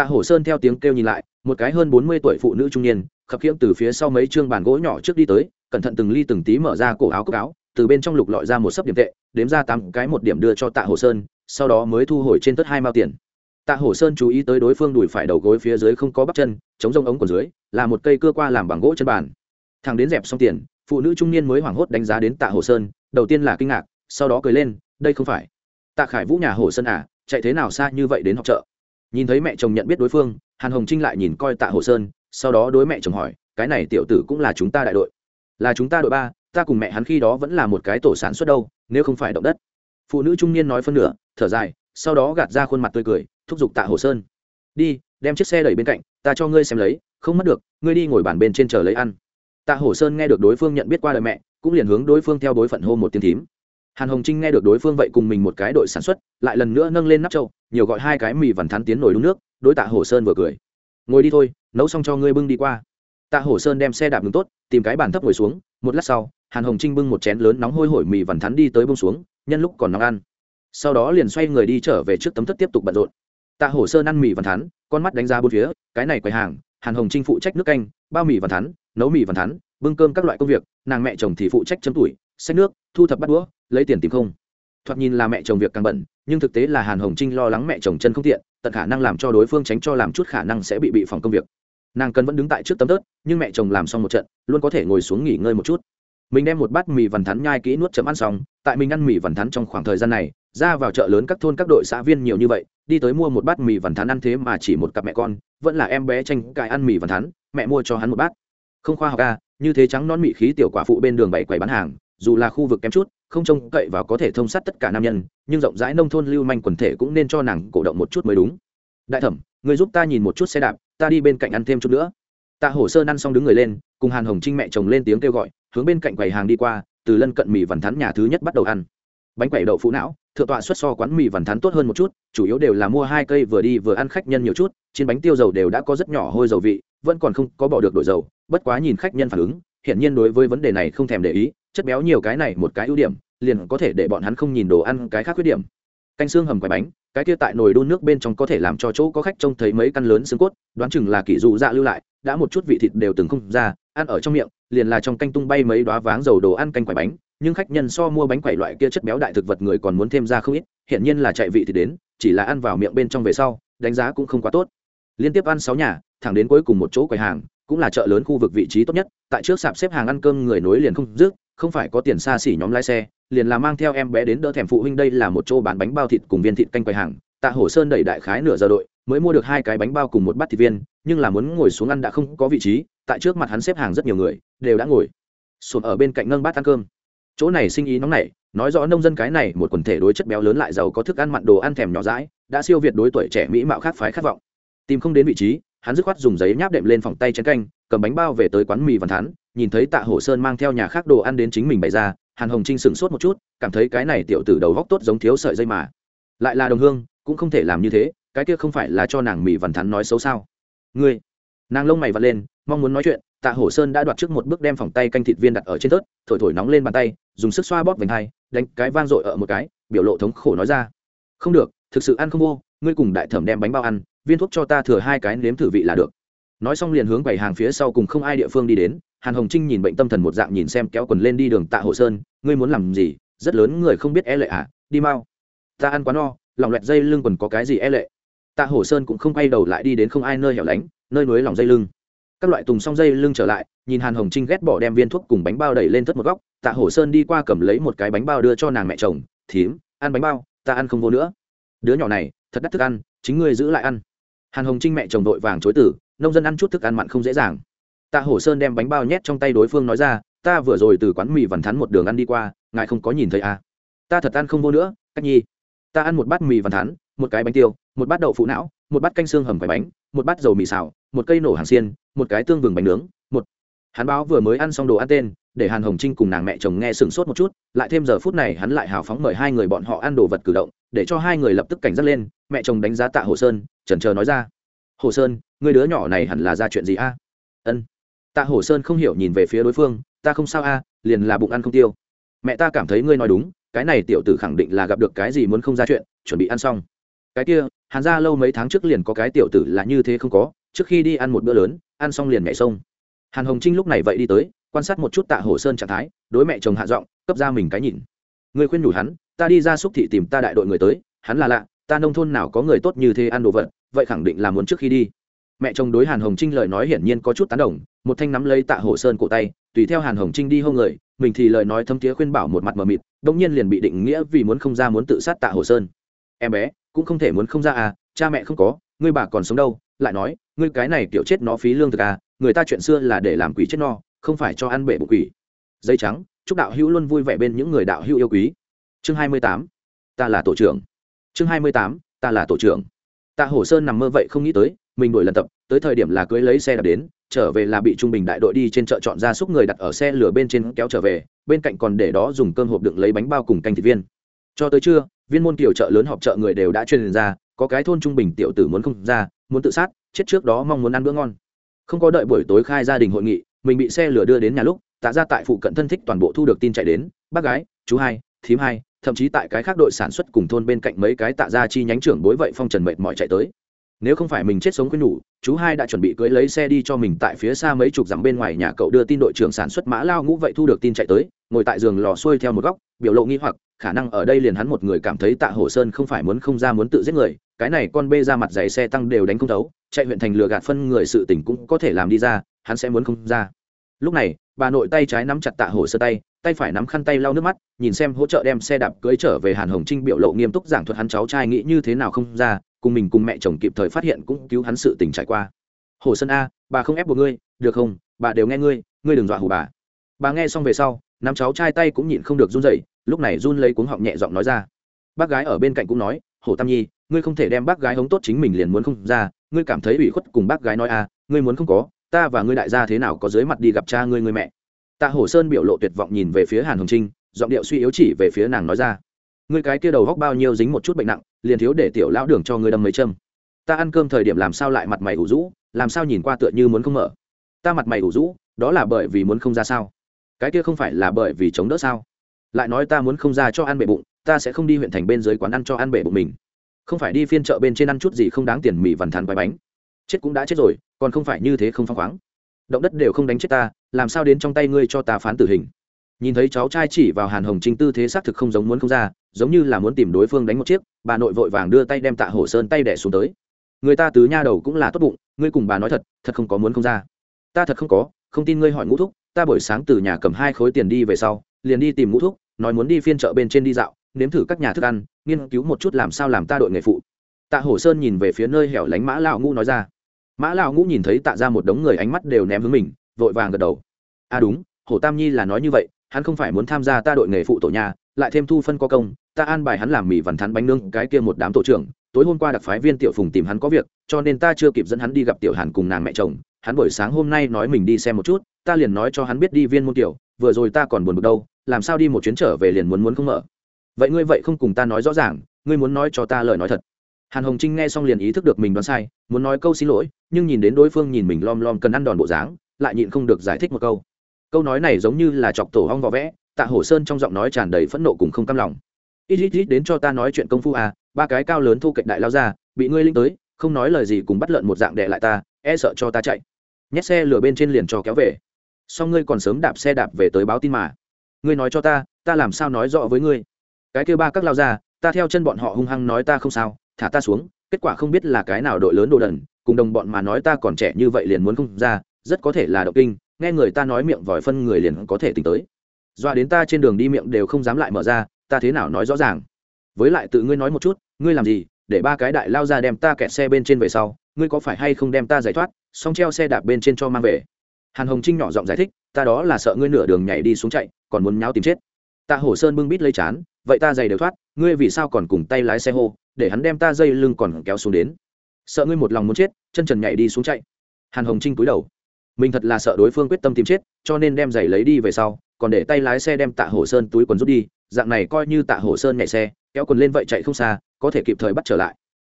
A: tạ hổ sơn theo tiếng kêu nhìn lại, một cái hơn bốn mươi tuổi phụ nữ trung niên, khập khiễng từ phía sau mấy chương bàn gỗ nhỏ trước đi tới, cẩn thận từng ly từng tí mở ra cổ áo cốc áo, từ bên trong lục lọi ra một sấp điểm tệ, đếm ra tám cái một điểm đưa cho tạ Hổ sơn, sau đó mới thu hồi trên tất hai mao tiền. Tạ Hổ sơn chú ý tới đối phương đùi phải đầu gối phía dưới không có bắp chân, chống rông ống của dưới, là một cây cưa qua làm bằng gỗ chân bàn. Thằng đến dẹp xong tiền, phụ nữ trung niên mới hoảng hốt đánh giá đến tạ Hổ sơn, đầu tiên là kinh ngạc, sau đó cười lên, đây không phải. Tạ khải vũ nhà Hổ sơn à chạy thế nào xa như vậy đến học chợ? Nhìn thấy mẹ chồng nhận biết đối phương, hàn hồng trinh lại nhìn coi tạ hồ sơn, sau đó đối mẹ chồng hỏi, cái này tiểu tử cũng là chúng ta đại đội. Là chúng ta đội ba, ta cùng mẹ hắn khi đó vẫn là một cái tổ sản xuất đâu, nếu không phải động đất. Phụ nữ trung niên nói phân nửa, thở dài, sau đó gạt ra khuôn mặt tươi cười, thúc giục tạ hồ sơn, đi, đem chiếc xe đẩy bên cạnh, ta cho ngươi xem lấy, không mất được, ngươi đi ngồi bàn bên trên chờ lấy ăn. Tạ hồ sơn nghe được đối phương nhận biết qua lời mẹ, cũng liền hướng đối phương theo đối phận hô một tiếng thím hàn hồng trinh nghe được đối phương vậy cùng mình một cái đội sản xuất, lại lần nữa nâng lên nắp trâu, nhiều gọi hai cái mì vằn thắn tiến nồi đúng nước, đối tạ hồ sơn vừa cười. Ngồi đi thôi, nấu xong cho ngươi bưng đi qua. Tạ hồ sơn đem xe đạp đứng tốt, tìm cái bàn thấp ngồi xuống, một lát sau, hàn hồng trinh bưng một chén lớn nóng hôi hổi mì vằn thắn đi tới bông xuống, nhân lúc còn nóng ăn. Sau đó liền xoay người đi trở về trước tấm thất tiếp tục bận rộn. Tạ hồ sơn ăn mì vằn thắn, con mắt đánh ra bốn phía, cái này quầy hàng, hàn hồng trinh phụ trách nước canh, bao mì vằn thắn, nấu mì vằn thắn bưng cơm các loại công việc, nàng mẹ chồng thì phụ trách chấm tuổi, xách nước, thu thập bắt đũa, lấy tiền tìm không. Thoạt nhìn là mẹ chồng việc càng bận, nhưng thực tế là hàn hồng trinh lo lắng mẹ chồng chân không tiện, tận khả năng làm cho đối phương tránh cho làm chút khả năng sẽ bị bị phòng công việc. Nàng cần vẫn đứng tại trước tấm tớt nhưng mẹ chồng làm xong một trận, luôn có thể ngồi xuống nghỉ ngơi một chút. Mình đem một bát mì vằn thắn nhai kỹ nuốt chấm ăn xong, tại mình ăn mì vằn thắn trong khoảng thời gian này, ra vào chợ lớn các thôn các đội xã viên nhiều như vậy, đi tới mua một bát mì vằn thắn ăn thế mà chỉ một cặp mẹ con, vẫn là em bé tranh cãi ăn mì vằn thắn, mẹ mua cho hắn một bát. Không khoa học à như thế trắng non mị khí tiểu quả phụ bên đường bảy quầy bán hàng, dù là khu vực kém chút, không trông cậy và có thể thông sát tất cả nam nhân, nhưng rộng rãi nông thôn lưu manh quần thể cũng nên cho nàng cổ động một chút mới đúng. Đại thẩm, người giúp ta nhìn một chút xe đạp, ta đi bên cạnh ăn thêm chút nữa. Tạ hổ sơn ăn xong đứng người lên, cùng hàn hồng trinh mẹ chồng lên tiếng kêu gọi, hướng bên cạnh quầy hàng đi qua, từ lân cận mì vằn thắn nhà thứ nhất bắt đầu ăn. Bánh quẩy đậu phụ não, thượng tọa xuất so quán mì vằn thắn tốt hơn một chút, chủ yếu đều là mua hai cây vừa đi vừa ăn khách nhân nhiều chút, trên bánh tiêu dầu đều đã có rất nhỏ hôi dầu vị vẫn còn không có bỏ được đổi dầu, bất quá nhìn khách nhân phản ứng, hiển nhiên đối với vấn đề này không thèm để ý, chất béo nhiều cái này một cái ưu điểm, liền có thể để bọn hắn không nhìn đồ ăn cái khác khuyết điểm. Canh xương hầm quái bánh, cái kia tại nồi đun nước bên trong có thể làm cho chỗ có khách trông thấy mấy căn lớn xương cốt, đoán chừng là kỷ dụ dạ lưu lại, đã một chút vị thịt đều từng không ra, ăn ở trong miệng, liền là trong canh tung bay mấy đoá váng dầu đồ ăn canh quẩy bánh, nhưng khách nhân so mua bánh quẩy loại kia chất béo đại thực vật người còn muốn thêm ra không ít hiện nhiên là chạy vị thì đến, chỉ là ăn vào miệng bên trong về sau, đánh giá cũng không quá tốt. Liên tiếp ăn sáu nhà thẳng đến cuối cùng một chỗ quầy hàng, cũng là chợ lớn khu vực vị trí tốt nhất. Tại trước sạp xếp hàng ăn cơm người nối liền không dứt, không phải có tiền xa xỉ nhóm lái xe, liền là mang theo em bé đến đỡ thèm phụ huynh. Đây là một chỗ bán bánh bao thịt cùng viên thịt canh quầy hàng. Tạ hổ sơn đẩy đại khái nửa giờ đội, mới mua được hai cái bánh bao cùng một bát thịt viên, nhưng là muốn ngồi xuống ăn đã không có vị trí, tại trước mặt hắn xếp hàng rất nhiều người, đều đã ngồi sụp ở bên cạnh ngân bát ăn cơm. Chỗ này sinh ý nóng nảy, nói rõ nông dân cái này một quần thể đối chất béo lớn lại giàu có thức ăn mặn đồ ăn thèm nhỏ rãi đã siêu việt đối tuổi trẻ mỹ mạo khác phái khát vọng. Tìm không đến vị trí hắn dứt khoát dùng giấy nháp đệm lên phòng tay chén canh, cầm bánh bao về tới quán mì văn thắn nhìn thấy tạ hổ sơn mang theo nhà khác đồ ăn đến chính mình bày ra, hàn hồng trinh sửng sốt một chút, cảm thấy cái này tiểu tử đầu góc tốt giống thiếu sợi dây mà. Lại là đồng hương, cũng không thể làm như thế, cái kia không phải là cho nàng mì văn thắn nói xấu sao? Ngươi, nàng lông mày vặt lên, mong muốn nói chuyện, tạ hổ sơn đã đoạt trước một bước đem phòng tay canh thịt viên đặt ở trên tớt thổi thổi nóng lên bàn tay, dùng sức xoa bóp vành hai, đánh cái vang dội ở một cái, biểu lộ thống khổ nói ra. Không được, thực sự ăn không vô, ngươi cùng đại thẩm đem bánh bao ăn viên thuốc cho ta thừa hai cái nếm thử vị là được. Nói xong liền hướng bảy hàng phía sau cùng không ai địa phương đi đến, hàn hồng trinh nhìn bệnh tâm thần một dạng nhìn xem kéo quần lên đi đường tạ hồ sơn, ngươi muốn làm gì? Rất lớn người không biết e lệ à? Đi mau. Ta ăn quá no, lòng loẹt dây lưng quần có cái gì e lệ? Tạ hồ sơn cũng không quay đầu lại đi đến không ai nơi hẻo lánh, nơi núi lòng dây lưng. Các loại tùng xong dây lưng trở lại, nhìn hàn hồng trinh ghét bỏ đem viên thuốc cùng bánh bao đẩy lên thất một góc, tạ hổ sơn đi qua cầm lấy một cái bánh bao đưa cho nàng mẹ chồng, thím, ăn bánh bao, ta ăn không vô nữa. Đứa nhỏ này, thật đắt thức ăn, chính ngươi giữ lại ăn hàn hồng trinh mẹ chồng vội vàng chối tử, nông dân ăn chút thức ăn mặn không dễ dàng tạ hổ sơn đem bánh bao nhét trong tay đối phương nói ra, ta vừa rồi từ quán mì vằn thắn một đường ăn đi qua, ngài không có nhìn thấy à. ta thật ăn không vô nữa, cách nhi ta ăn một bát mì vằn thắn, một cái bánh tiêu, một bát đậu phụ não, một bát canh xương hầm vải bánh, một bát dầu mì xào, một cây nổ hàng xiên, một cái tương vừng bánh nướng, một hắn báo vừa mới ăn xong đồ ăn tên, để hàn hồng trinh cùng nàng mẹ chồng nghe sửng sốt một chút, lại thêm giờ phút này hắn lại hào phóng mời hai người bọn họ ăn đồ vật cử động, để cho hai người lập tức cảnh giác lên, mẹ chồng đánh giá tạ hồ sơn trần trờ nói ra. Hồ sơn người đứa nhỏ này hẳn là ra chuyện gì a? Ân. Tạ hồ sơn không hiểu nhìn về phía đối phương, ta không sao a, liền là bụng ăn không tiêu. Mẹ ta cảm thấy ngươi nói đúng, cái này tiểu tử khẳng định là gặp được cái gì muốn không ra chuyện, chuẩn bị ăn xong. Cái kia, hàn ra lâu mấy tháng trước liền có cái tiểu tử là như thế không có, trước khi đi ăn một bữa lớn, ăn xong liền nhảy sông. Hàn hồng trinh lúc này vậy đi tới, quan sát một chút tạ hồ sơn trạng thái, đối mẹ chồng hạ giọng, cấp ra mình cái nhìn. Người khuyên nhủ hắn, ta đi ra xúc thị tìm ta đại đội người tới, hắn là lạ, ta nông thôn nào có người tốt như thế ăn đồ vật vậy khẳng định là muốn trước khi đi. Mẹ chồng đối hàn hồng trinh lời nói hiển nhiên có chút tán đồng, một thanh nắm lấy tạ hồ sơn cổ tay, tùy theo hàn hồng trinh đi hôn người, mình thì lời nói thâm tía khuyên bảo một mặt mờ mịt đông nhiên liền bị định nghĩa vì muốn không ra muốn tự sát tạ hồ sơn. Em bé, cũng không thể muốn không ra à cha mẹ không có, ngươi bà còn sống đâu, lại nói, ngươi cái này kiểu chết nó phí lương thực à người ta chuyện xưa là để làm quỷ chết no, không phải cho ăn bể bụng quỷ. Dây trắng, chúc đạo hữu luôn vui vẻ bên những người đạo hữu yêu quý. Chương hai mươi tám, ta là tổ trưởng. Chương hai mươi tám, ta là tổ trưởng tạ hổ sơn nằm mơ vậy không nghĩ tới, mình đổi lần tập, tới thời điểm là cưới lấy xe đạp đến, trở về là bị trung bình đại đội đi trên chợ chọn ra xúc người đặt ở xe lửa bên trên kéo trở về, bên cạnh còn để đó dùng cơm hộp đựng lấy bánh bao cùng canh thịt viên. Cho tới trưa, viên môn kiểu chợ lớn họp chợ người đều đã truyền ra, có cái thôn trung bình tiểu tử muốn không ra, muốn tự sát, chết trước đó mong muốn ăn bữa ngon. Không có đợi buổi tối khai gia đình hội nghị, mình bị xe lửa đưa đến nhà lúc, tạ ra tại phụ cận thân thích toàn bộ thu được tin chạy đến, bác gái, chú hai, thím hai thậm chí tại cái khác đội sản xuất cùng thôn bên cạnh mấy cái tạ ra chi nhánh trưởng bối vậy phong trần mệt mỏi chạy tới. Nếu không phải mình chết sống khuyên nhủ, chú hai đã chuẩn bị cưới lấy xe đi cho mình tại phía xa mấy chục dặm bên ngoài nhà cậu đưa tin đội trưởng sản xuất mã lao ngũ vậy thu được tin chạy tới, ngồi tại giường lò xuôi theo một góc, biểu lộ nghi hoặc, khả năng ở đây liền hắn một người cảm thấy tạ hồ sơn không phải muốn không ra muốn tự giết người, cái này con bê ra mặt giày xe tăng đều đánh không thấu, chạy huyện thành lừa gạt phân người sự tình cũng có thể làm đi ra, hắn sẽ muốn không ra lúc này, bà nội tay trái nắm chặt tạ hồ sơ tay tay phải nắm khăn tay lau nước mắt, nhìn xem hỗ trợ đem xe đạp cưới trở về hàn hồng trinh biểu lộ nghiêm túc giảng thuật hắn cháu trai nghĩ như thế nào không ra, cùng mình cùng mẹ chồng kịp thời phát hiện cũng cứu hắn sự tình trải qua. Hồ sơn a, bà không ép buộc ngươi, được không? Bà đều nghe ngươi ngươi đừng dọa hù bà. Bà nghe xong về sau, nắm cháu trai tay cũng nhịn không được run rẩy, lúc này run lấy cuống họng nhẹ giọng nói ra. Bác gái ở bên cạnh cũng nói hồ tam nhi, ngươi không thể đem bác gái hống tốt chính mình liền muốn không ra, ngươi cảm thấy ủy khuất cùng bác gái nói a ngươi muốn không có ta và ngươi đại gia thế nào có dưới mặt đi gặp cha ngươi người mẹ? Tạ hổ sơn biểu lộ tuyệt vọng nhìn về phía hàn hồng trinh, giọng điệu suy yếu chỉ về phía nàng nói ra. Ngươi cái kia đầu góc bao nhiêu dính một chút bệnh nặng, liền thiếu để tiểu lão đường cho ngươi đâm mấy châm. Ta ăn cơm thời điểm làm sao lại mặt mày ủ rũ, làm sao nhìn qua tựa như muốn không mở? Ta mặt mày ủ rũ, đó là bởi vì muốn không ra sao? Cái kia không phải là bởi vì chống đỡ sao? Lại nói ta muốn không ra cho ăn bể bụng, ta sẽ không đi huyện thành bên dưới quán ăn cho ăn bể bụng mình. Không phải đi phiên chợ bên trên ăn chút gì không đáng tiền mì vằn thắn quái bánh. Chết cũng đã chết rồi còn không phải như thế không phăng khoáng. Động đất đều không đánh chết ta, làm sao đến trong tay ngươi cho ta phán tử hình? Nhìn thấy cháu trai chỉ vào hàn hồng trinh tư thế xác thực không giống muốn không ra, giống như là muốn tìm đối phương đánh một chiếc, bà nội vội vàng đưa tay đem tạ hổ sơn tay đẻ xuống tới. Người ta tứ nha đầu cũng là tốt bụng, ngươi cùng bà nói thật thật không có muốn không ra. Ta thật không có, không tin ngươi hỏi ngũ thúc, ta buổi sáng từ nhà cầm hai khối tiền đi về sau, liền đi tìm ngũ thúc, nói muốn đi phiên chợ bên trên đi dạo, nếm thử các nhà thức ăn, nghiên cứu một chút làm sao làm ta đội nghề phụ. Tạ hổ sơn nhìn về phía nơi hẻo lánh mã lão ngũ nói ra mã lão ngũ nhìn thấy tạ ra một đống người ánh mắt đều ném hướng mình, vội vàng gật đầu. À đúng, Hồ tam nhi là nói như vậy, hắn không phải muốn tham gia ta đội nghề phụ tổ nhà, lại thêm thu phân có công, ta an bài hắn làm mì vằn thắn bánh nương cái kia một đám tổ trưởng, tối hôm qua đặc phái viên tiểu phùng tìm hắn có việc, cho nên ta chưa kịp dẫn hắn đi gặp tiểu hàn cùng nàng mẹ chồng, hắn buổi sáng hôm nay nói mình đi xem một chút, ta liền nói cho hắn biết đi viên môn tiểu, vừa rồi ta còn buồn bực đâu, làm sao đi một chuyến trở về liền muốn muốn không mở. Vậy ngươi vậy không cùng ta nói rõ ràng, ngươi muốn nói cho ta lời nói thật hàn hồng trinh nghe xong liền ý thức được mình đoán sai, muốn nói câu xin lỗi, nhưng nhìn đến đối phương nhìn mình lom lom cần ăn đòn bộ dáng, lại nhịn không được giải thích một câu. Câu nói này giống như là chọc tổ hong vỏ vẽ, tạ hổ sơn trong giọng nói tràn đầy phẫn nộ cùng không cam lòng. Ít ít ít, đến cho ta nói chuyện công phu à ba cái cao lớn thu cạnh đại lao ra, bị ngươi linh tới, không nói lời gì cùng bắt lợn một dạng đệ lại ta e sợ cho ta chạy. Nhét xe lửa bên trên liền cho kéo về. Sau ngươi còn sớm đạp xe đạp về tới báo tin mà. Ngươi nói cho ta ta làm sao nói rõ với ngươi? Cái kêu ba các lao ra, ta theo chân bọn họ hung hăng nói ta không sao thả ta xuống, kết quả không biết là cái nào đội lớn đồ đần, cùng đồng bọn mà nói ta còn trẻ như vậy liền muốn không ra, rất có thể là động kinh, nghe người ta nói miệng vòi phân người liền có thể tính tới. Doa đến ta trên đường đi miệng đều không dám lại mở ra, ta thế nào nói rõ ràng? Với lại tự ngươi nói một chút, ngươi làm gì, để ba cái đại lao ra đem ta kẹt xe bên trên về sau, ngươi có phải hay không đem ta giải thoát, xong treo xe đạp bên trên cho mang về. Hàn hồng trinh nhỏ giọng giải thích, ta đó là sợ ngươi nửa đường nhảy đi xuống chạy, còn muốn nháo tìm chết. Tạ hổ sơn bưng bít lấy chán, vậy ta giày đều thoát, ngươi vì sao còn cùng tay lái xe hô để hắn đem ta dây lưng còn kéo xuống đến. Sợ ngươi một lòng muốn chết, chân trần nhảy đi xuống chạy. Hàn hồng trinh cúi đầu. Mình thật là sợ đối phương quyết tâm tìm chết, cho nên đem giày lấy đi về sau, còn để tay lái xe đem tạ hổ sơn túi quần rút đi, dạng này coi như tạ hổ sơn nhảy xe, kéo quần lên vậy chạy không xa, có thể kịp thời bắt trở lại.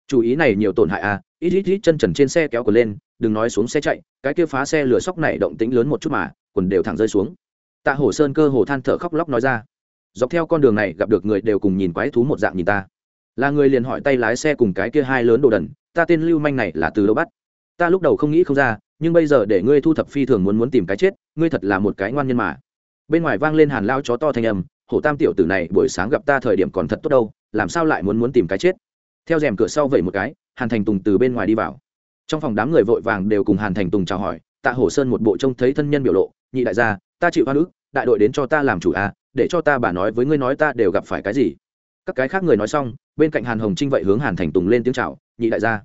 A: Chú ý này nhiều tổn hại à ít ít ít chân trần trên xe kéo quần lên, đừng nói xuống xe chạy, cái kia phá xe lửa sóc này động tĩnh lớn một chút mà, quần đều thẳng rơi xuống. Tạ hổ sơn cơ hồ than thở khóc lóc nói ra. Dọc theo con đường này gặp được người đều cùng nhìn quái thú một dạng nhìn ta là người liền hỏi tay lái xe cùng cái kia hai lớn đồ đần, ta tên lưu manh này là từ đâu bắt? Ta lúc đầu không nghĩ không ra, nhưng bây giờ để ngươi thu thập phi thường muốn muốn tìm cái chết, ngươi thật là một cái ngoan nhân mà. Bên ngoài vang lên hàn lao chó to thanh âm, hổ tam tiểu tử này buổi sáng gặp ta thời điểm còn thật tốt đâu, làm sao lại muốn muốn tìm cái chết? Theo rèm cửa sau vẩy một cái, hàn thành tùng từ bên ngoài đi vào. Trong phòng đám người vội vàng đều cùng hàn thành tùng chào hỏi, tạ hổ sơn một bộ trông thấy thân nhân biểu lộ, nhị đại gia, ta chịu hoa nữ đại đội đến cho ta làm chủ a để cho ta bà nói với ngươi nói ta đều gặp phải cái gì. Các cái khác người nói xong bên cạnh hàn hồng trinh vậy hướng hàn thành tùng lên tiếng chào, nhị đại gia.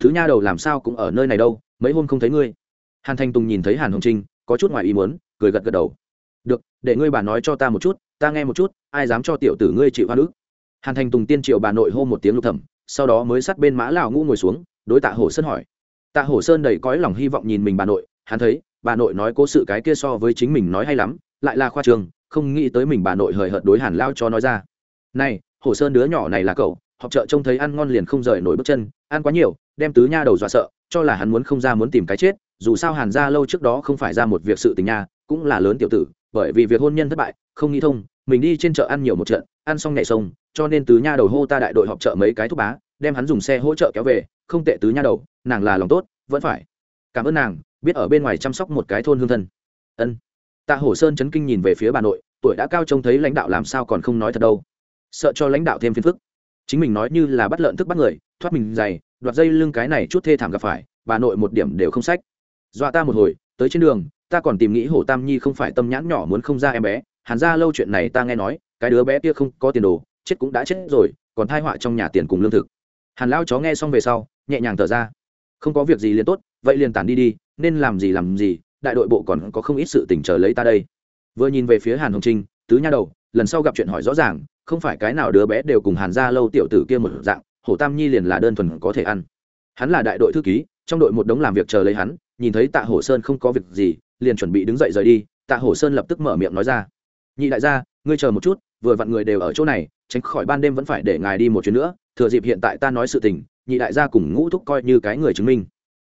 A: Thứ nha đầu làm sao cũng ở nơi này đâu, mấy hôm không thấy ngươi. Hàn thành tùng nhìn thấy hàn hồng trinh, có chút ngoài ý muốn, cười gật gật đầu. Được, để ngươi bà nói cho ta một chút, ta nghe một chút, ai dám cho tiểu tử ngươi chịu hoa nữ hàn thành tùng tiên triệu bà nội hô một tiếng lục thẩm, sau đó mới sát bên mã lão ngũ ngồi xuống, đối tạ hổ sơn hỏi. Tạ hổ sơn đầy cõi lòng hy vọng nhìn mình bà nội, hắn thấy, bà nội nói cố sự cái kia so với chính mình nói hay lắm, lại là khoa trường, không nghĩ tới mình bà nội hời hợt đối hàn lao cho nói ra. Này hổ sơn đứa nhỏ này là cậu họp chợ trông thấy ăn ngon liền không rời nổi bước chân, ăn quá nhiều, đem tứ nha đầu dọa sợ, cho là hắn muốn không ra muốn tìm cái chết, dù sao hàn ra lâu trước đó không phải ra một việc sự tình nha, cũng là lớn tiểu tử, bởi vì việc hôn nhân thất bại, không nghĩ thông, mình đi trên chợ ăn nhiều một trận, ăn xong nhảy sông, cho nên tứ nha đầu hô ta đại đội họp chợ mấy cái thuốc bá, đem hắn dùng xe hỗ trợ kéo về, không tệ tứ nha đầu, nàng là lòng tốt, vẫn phải. Cảm ơn nàng, biết ở bên ngoài chăm sóc một cái thôn hương thân. Ân. Tạ hổ sơn chấn kinh nhìn về phía bà nội, tuổi đã cao trông thấy lãnh đạo làm sao còn không nói thật đâu sợ cho lãnh đạo thêm phiền phức. Chính mình nói như là bắt lợn thức bắt người, thoát mình dày, đoạt dây lưng cái này chút thê thảm gặp phải, bà nội một điểm đều không sách. Dọa ta một hồi, tới trên đường, ta còn tìm nghĩ hổ tam nhi không phải tâm nhãn nhỏ muốn không ra em bé, hàn ra lâu chuyện này ta nghe nói, cái đứa bé kia không có tiền đồ, chết cũng đã chết rồi, còn thai họa trong nhà tiền cùng lương thực. Hàn lao chó nghe xong về sau, nhẹ nhàng thở ra. Không có việc gì liền tốt, vậy liền tản đi đi, nên làm gì làm gì, đại đội bộ còn có không ít sự tỉnh chờ lấy ta đây. Vừa nhìn về phía hàn hồng trinh, tứ nha đầu, lần sau gặp chuyện hỏi rõ ràng không phải cái nào đứa bé đều cùng hàn ra lâu tiểu tử kia một dạng, hồ tam nhi liền là đơn thuần có thể ăn. Hắn là đại đội thư ký, trong đội một đống làm việc chờ lấy hắn, nhìn thấy tạ hổ sơn không có việc gì, liền chuẩn bị đứng dậy rời đi, tạ hổ sơn lập tức mở miệng nói ra. Nhị đại gia, ngươi chờ một chút, vừa vặn người đều ở chỗ này, tránh khỏi ban đêm vẫn phải để ngài đi một chuyến nữa, thừa dịp hiện tại ta nói sự tình, nhị đại gia cùng ngũ thúc coi như cái người chứng minh.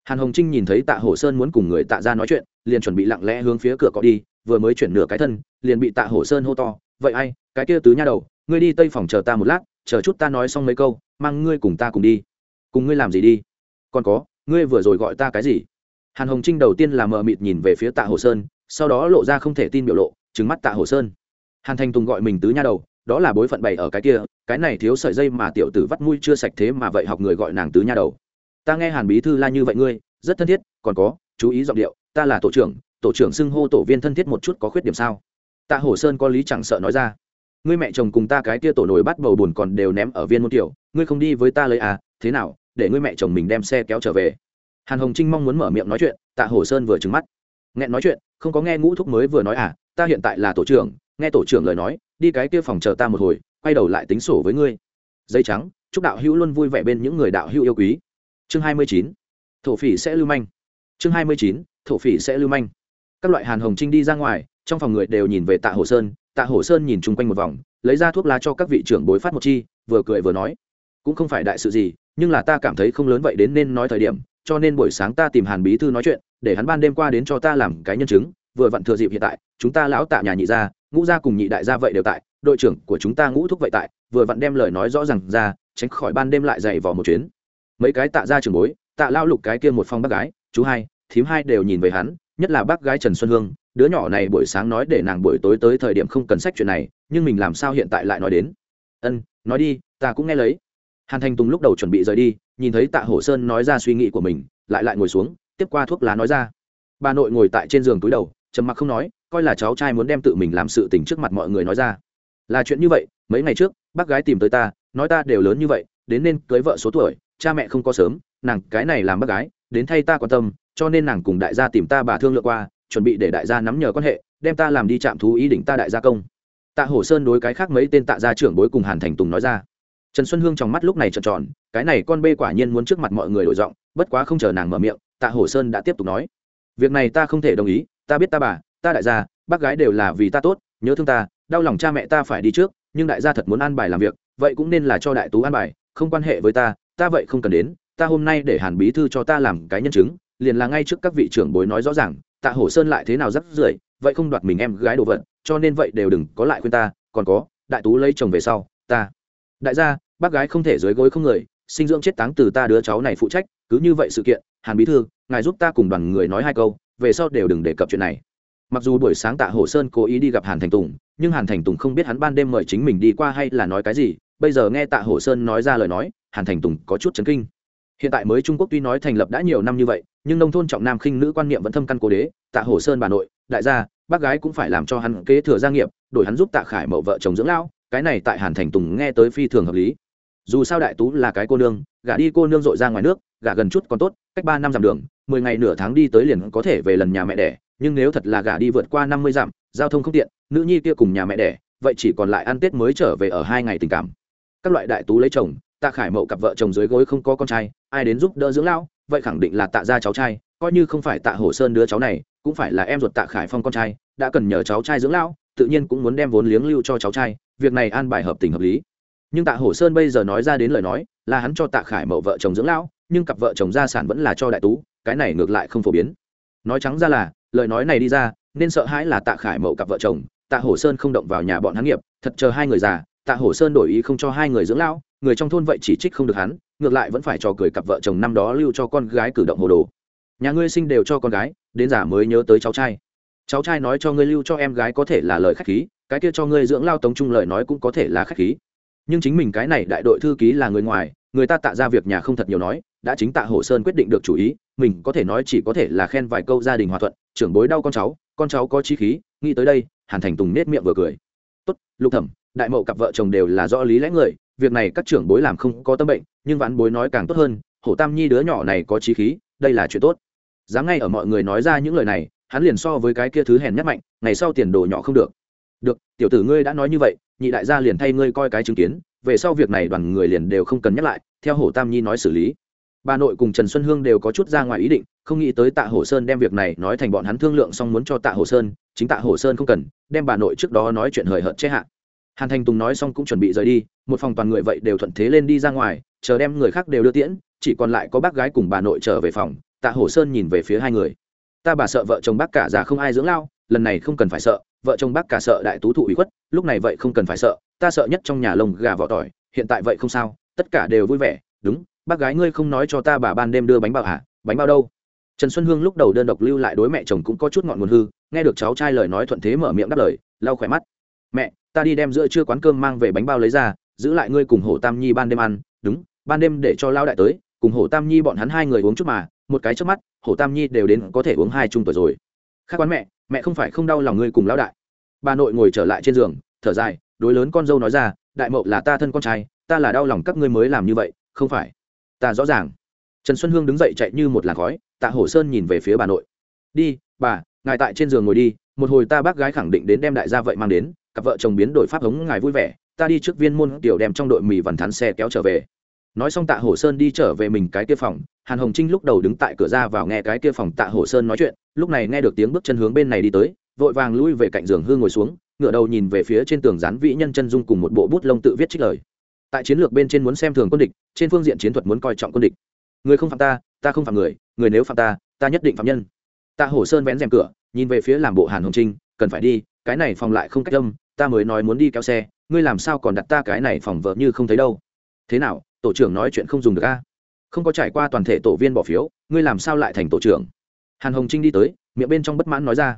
A: Hàn hồng trinh nhìn thấy tạ hổ sơn muốn cùng người tạ ra nói chuyện, liền chuẩn bị lặng lẽ hướng phía cửa cọ đi, vừa mới chuyển nửa cái thân, liền bị tạ hổ sơn hô to, vậy ai cái kia tứ nha đầu, ngươi đi tây phòng chờ ta một lát, chờ chút ta nói xong mấy câu, mang ngươi cùng ta cùng đi. Cùng ngươi làm gì đi? Còn có, ngươi vừa rồi gọi ta cái gì? Hàn hồng trinh đầu tiên là mờ mịt nhìn về phía tạ hồ sơn, sau đó lộ ra không thể tin biểu lộ trứng mắt tạ hồ sơn. Hàn thanh tùng gọi mình tứ nha đầu, đó là bối phận bày ở cái kia, cái này thiếu sợi dây mà tiểu tử vắt mũi chưa sạch thế mà vậy học người gọi nàng tứ nha đầu. Ta nghe hàn bí thư la như vậy ngươi, rất thân thiết, còn có, chú ý giọng điệu, ta là tổ trưởng tổ trưởng xưng hô tổ viên thân thiết một chút có khuyết điểm sao? Tạ hồ sơn có lý chẳng sợ nói ra ngươi mẹ chồng cùng ta cái kia tổ nổi bắt bầu buồn còn đều ném ở viên môn tiểu, ngươi không đi với ta lấy à thế nào, để ngươi mẹ chồng mình đem xe kéo trở về. Hàn hồng trinh mong muốn mở miệng nói chuyện, tạ hồ sơn vừa trừng mắt. Nghe nói chuyện, không có nghe ngũ thúc mới vừa nói à ta hiện tại là tổ trưởng, nghe tổ trưởng lời nói, đi cái kia phòng chờ ta một hồi, quay đầu lại tính sổ với ngươi. Dây trắng, chúc đạo hữu luôn vui vẻ bên những người đạo hữu yêu quý. Chương hai mươi chín, thổ phỉ sẽ lưu manh. Chương hai mươi chín, thổ phỉ sẽ lưu manh. Các loại hàn hồng trinh đi ra ngoài, trong phòng người đều nhìn về tạ hồ sơn tạ Hổ sơn nhìn chung quanh một vòng, lấy ra thuốc lá cho các vị trưởng bối phát một chi, vừa cười vừa nói, cũng không phải đại sự gì, nhưng là ta cảm thấy không lớn vậy đến nên nói thời điểm, cho nên buổi sáng ta tìm hàn bí thư nói chuyện, để hắn ban đêm qua đến cho ta làm cái nhân chứng, vừa vặn thừa dịp hiện tại, chúng ta lão tạ nhà nhị gia, ngũ gia cùng nhị đại gia vậy đều tại, đội trưởng của chúng ta ngũ thúc vậy tại, vừa vặn đem lời nói rõ ràng ra, tránh khỏi ban đêm lại dày vò một chuyến. Mấy cái tạ ra trường bối, tạ lao lục cái kia một phong bác gái, chú hai, thím hai đều nhìn về hắn, nhất là bác gái trần xuân hương đứa nhỏ này buổi sáng nói để nàng buổi tối tới thời điểm không cần sách chuyện này, nhưng mình làm sao hiện tại lại nói đến? Ân, nói đi, ta cũng nghe lấy. Hàn thành tùng lúc đầu chuẩn bị rời đi, nhìn thấy tạ hổ sơn nói ra suy nghĩ của mình, lại lại ngồi xuống, tiếp qua thuốc lá nói ra. Bà nội ngồi tại trên giường túi đầu, trầm mặc không nói, coi là cháu trai muốn đem tự mình làm sự tình trước mặt mọi người nói ra. Là chuyện như vậy, mấy ngày trước, bác gái tìm tới ta, nói ta đều lớn như vậy, đến nên cưới vợ số tuổi, cha mẹ không có sớm, nàng cái này làm bác gái, đến thay ta quan tâm, cho nên nàng cùng đại gia tìm ta bà thương lượng qua chuẩn bị để đại gia nắm nhờ quan hệ, đem ta làm đi chạm thú ý định ta đại gia công. Tạ hổ sơn đối cái khác mấy tên tạ gia trưởng bối cùng hàn thành tùng nói ra. Trần xuân hương trong mắt lúc này trợn tròn, cái này con bê quả nhiên muốn trước mặt mọi người đổi giọng, bất quá không chờ nàng mở miệng, tạ hổ sơn đã tiếp tục nói. Việc này ta không thể đồng ý, ta biết ta bà, ta đại gia, bác gái đều là vì ta tốt, nhớ thương ta, đau lòng cha mẹ ta phải đi trước, nhưng đại gia thật muốn an bài làm việc, vậy cũng nên là cho đại tú an bài, không quan hệ với ta ta vậy không cần đến, ta hôm nay để hàn bí thư cho ta làm cái nhân chứng, liền là ngay trước các vị trưởng bối nói rõ ràng tạ hổ sơn lại thế nào rắc rưởi, vậy không đoạt mình em gái đồ vật, cho nên vậy đều đừng có lại khuyên ta, còn có, đại tú lấy chồng về sau, ta. Đại gia, bác gái không thể dưới gối không người, sinh dưỡng chết táng từ ta đứa cháu này phụ trách, cứ như vậy sự kiện, hàn bí thư, ngài giúp ta cùng đoàn người nói hai câu, về sau đều đừng đề cập chuyện này. Mặc dù buổi sáng tạ Hổ sơn cố ý đi gặp hàn thành tùng, nhưng hàn thành tùng không biết hắn ban đêm mời chính mình đi qua hay là nói cái gì, bây giờ nghe tạ Hổ sơn nói ra lời nói, hàn thành tùng có chút chấn kinh hiện tại mới trung quốc tuy nói thành lập đã nhiều năm như vậy, nhưng nông thôn trọng nam khinh nữ quan niệm vẫn thâm căn cố đế, tạ hồ sơn bà nội, đại gia, bác gái cũng phải làm cho hắn kế thừa gia nghiệp, đổi hắn giúp tạ khải mậu vợ chồng dưỡng lão, cái này tại hàn thành tùng nghe tới phi thường hợp lý. Dù sao đại tú là cái cô nương, gả đi cô nương dội ra ngoài nước, gả gần chút còn tốt, cách ba năm dặm đường, mười ngày nửa tháng đi tới liền có thể về lần nhà mẹ đẻ, nhưng nếu thật là gả đi vượt qua năm mươi dặm, giao thông không tiện, nữ nhi kia cùng nhà mẹ đẻ, vậy chỉ còn lại ăn tết mới trở về ở hai ngày tình cảm. Các loại đại tú lấy chồng tạ khải mậu cặp vợ chồng dưới gối không có con trai, ai đến giúp đỡ dưỡng lão, vậy khẳng định là tạ ra cháu trai, coi như không phải tạ hổ sơn đứa cháu này, cũng phải là em ruột tạ khải phong con trai, đã cần nhờ cháu trai dưỡng lão, tự nhiên cũng muốn đem vốn liếng lưu cho cháu trai, việc này an bài hợp tình hợp lý. Nhưng tạ hổ sơn bây giờ nói ra đến lời nói, là hắn cho tạ khải mậu vợ chồng dưỡng lão, nhưng cặp vợ chồng gia sản vẫn là cho đại tú, cái này ngược lại không phổ biến. Nói trắng ra là, lời nói này đi ra, nên sợ hãi là tạ khải mậu cặp vợ chồng, tạ hổ sơn không động vào nhà bọn hắn nghiệp, thật chờ hai người già, tạ hổ sơn đổi ý không cho hai người dưỡng lão người trong thôn vậy chỉ trích không được hắn, ngược lại vẫn phải cho cười cặp vợ chồng năm đó lưu cho con gái cử động hồ đồ. Nhà ngươi sinh đều cho con gái, đến giả mới nhớ tới cháu trai. Cháu trai nói cho ngươi lưu cho em gái có thể là lời khách khí, cái kia cho ngươi dưỡng lao tống trung lời nói cũng có thể là khách khí. Nhưng chính mình cái này đại đội thư ký là người ngoài, người ta tạ ra việc nhà không thật nhiều nói, đã chính tạ hồ sơn quyết định được chủ ý, mình có thể nói chỉ có thể là khen vài câu gia đình hòa thuận, trưởng bối đau con cháu con cháu có trí khí, nghĩ tới đây, hàn thành tùng nết miệng vừa cười. Tốt, lục thẩm, đại mậu cặp vợ chồng đều là do lý lẽ người việc này các trưởng bối làm không có tâm bệnh, nhưng vãn bối nói càng tốt hơn, hổ tam nhi đứa nhỏ này có trí khí, đây là chuyện tốt. Dám ngay ở mọi người nói ra những lời này, hắn liền so với cái kia thứ hèn nhất mạnh, ngày sau tiền đồ nhỏ không được. Được, tiểu tử ngươi đã nói như vậy, nhị đại gia liền thay ngươi coi cái chứng kiến, về sau việc này đoàn người liền đều không cần nhắc lại, theo hổ tam nhi nói xử lý. Bà nội cùng trần xuân hương đều có chút ra ngoài ý định, không nghĩ tới tạ hồ sơn đem việc này nói thành bọn hắn thương lượng xong muốn cho tạ hồ sơn, chính tạ hồ sơn không cần, đem bà nội trước đó nói chuyện hời hợt chế hạ hàn thành tùng nói xong cũng chuẩn bị rời đi, một phòng toàn người vậy đều thuận thế lên đi ra ngoài, chờ đem người khác đều đưa tiễn, chỉ còn lại có bác gái cùng bà nội trở về phòng, tạ hổ sơn nhìn về phía hai người. Ta bà sợ vợ chồng bác cả già không ai dưỡng lao, lần này không cần phải sợ, vợ chồng bác cả sợ đại tú thụ ủy khuất, lúc này vậy không cần phải sợ, ta sợ nhất trong nhà lồng gà vỏ tỏi, hiện tại vậy không sao, tất cả đều vui vẻ, đúng, bác gái ngươi không nói cho ta bà ban đêm đưa bánh bao hả, bánh bao đâu? Trần xuân hương lúc đầu đơn độc lưu lại đối mẹ chồng cũng có chút ngọn nguồn hư, nghe được cháu trai lời nói thuận thế mở miệng đáp lời, lau khỏe mắt. Mẹ ta đi đem giữa trưa quán cơm mang về bánh bao lấy ra, giữ lại ngươi cùng hổ tam nhi ban đêm ăn, đúng, ban đêm để cho lao đại tới, cùng hổ tam nhi bọn hắn hai người uống chút mà, một cái trước mắt hổ tam nhi đều đến có thể uống hai chung tuổi rồi. Khác quán mẹ mẹ không phải không đau lòng ngươi cùng lão đại. Bà nội ngồi trở lại trên giường, thở dài, đối lớn con dâu nói ra, đại mậu là ta thân con trai, ta là đau lòng các ngươi mới làm như vậy, không phải. Ta rõ ràng. Trần xuân hương đứng dậy chạy như một làn khói, tạ hổ sơn nhìn về phía bà nội. Đi, bà, ngài tại trên giường ngồi đi, một hồi ta bác gái khẳng định đến đem đại gia vậy mang đến cặp vợ chồng biến đổi pháp hống ngài vui vẻ, ta đi trước viên môn tiểu đem trong đội mì vằn thắn xe kéo trở về. Nói xong tạ hổ sơn đi trở về mình cái kia phòng, hàn hồng trinh lúc đầu đứng tại cửa ra vào nghe cái kia phòng tạ hổ sơn nói chuyện, lúc này nghe được tiếng bước chân hướng bên này đi tới, vội vàng lui về cạnh giường hương ngồi xuống, ngửa đầu nhìn về phía trên tường rán vĩ nhân chân dung cùng một bộ bút lông tự viết trích lời. Tại chiến lược bên trên muốn xem thường quân địch, trên phương diện chiến thuật muốn coi trọng quân địch. Người không phạm ta ta không phạm người người nếu phạm ta ta nhất định phạm nhân. Tạ hổ sơn vén rèm cửa, nhìn về phía làm bộ hàn hồng trinh, cần phải đi cái này phòng lại không cách âm, ta mới nói muốn đi kéo xe, ngươi làm sao còn đặt ta cái này phòng vợ như không thấy đâu. Thế nào, tổ trưởng nói chuyện không dùng được a? Không có trải qua toàn thể tổ viên bỏ phiếu, ngươi làm sao lại thành tổ trưởng? Hàn hồng trinh đi tới, miệng bên trong bất mãn nói ra.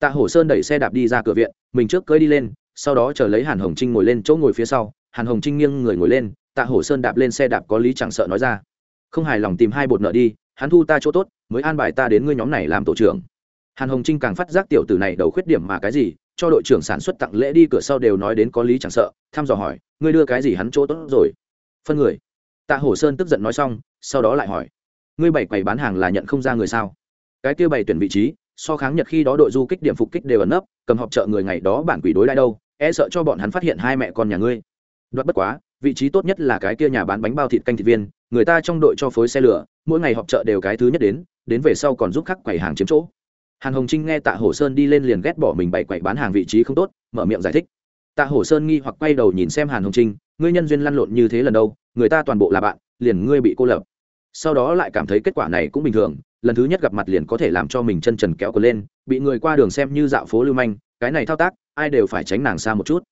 A: Tạ hổ sơn đẩy xe đạp đi ra cửa viện, mình trước cưỡi đi lên, sau đó chờ lấy hàn hồng trinh ngồi lên chỗ ngồi phía sau, hàn hồng trinh nghiêng người ngồi lên tạ hổ sơn đạp lên xe đạp có lý chẳng sợ nói ra. Không hài lòng tìm hai bột nợ đi, hắn thu ta chỗ tốt, mới an bài ta đến ngươi nhóm này làm tổ trưởng. Hàn hồng trinh càng phát giác tiểu tử này đầu khuyết điểm mà cái gì cho đội trưởng sản xuất tặng lễ đi, cửa sau đều nói đến có lý chẳng sợ, thăm dò hỏi, ngươi đưa cái gì hắn chỗ tốt rồi? Phân người. Tạ hổ sơn tức giận nói xong, sau đó lại hỏi, ngươi bảy quầy bán hàng là nhận không ra người sao? Cái kia bày tuyển vị trí, so kháng nhật khi đó đội du kích điểm phục kích đều ẩn nấp, cầm họp chợ người ngày đó bản quỷ đối lại đâu e sợ cho bọn hắn phát hiện hai mẹ con nhà ngươi. Đoạt bất quá, vị trí tốt nhất là cái kia nhà bán bánh bao thịt canh thịt viên, người ta trong đội cho phối xe lửa, mỗi ngày họp chợ đều cái thứ nhất đến đến về sau còn giúp khắc quầy hàng chiếm chỗ hàn hồng trinh nghe tạ hổ sơn đi lên liền ghét bỏ mình bày quậy bán hàng vị trí không tốt, mở miệng giải thích. Tạ hổ sơn nghi hoặc quay đầu nhìn xem hàn hồng trinh, ngươi nhân duyên lăn lộn như thế lần đâu, người ta toàn bộ là bạn, liền ngươi bị cô lập. Sau đó lại cảm thấy kết quả này cũng bình thường, lần thứ nhất gặp mặt liền có thể làm cho mình chân trần kéo cờ lên, bị người qua đường xem như dạo phố lưu manh, cái này thao tác, ai đều phải tránh nàng xa một chút.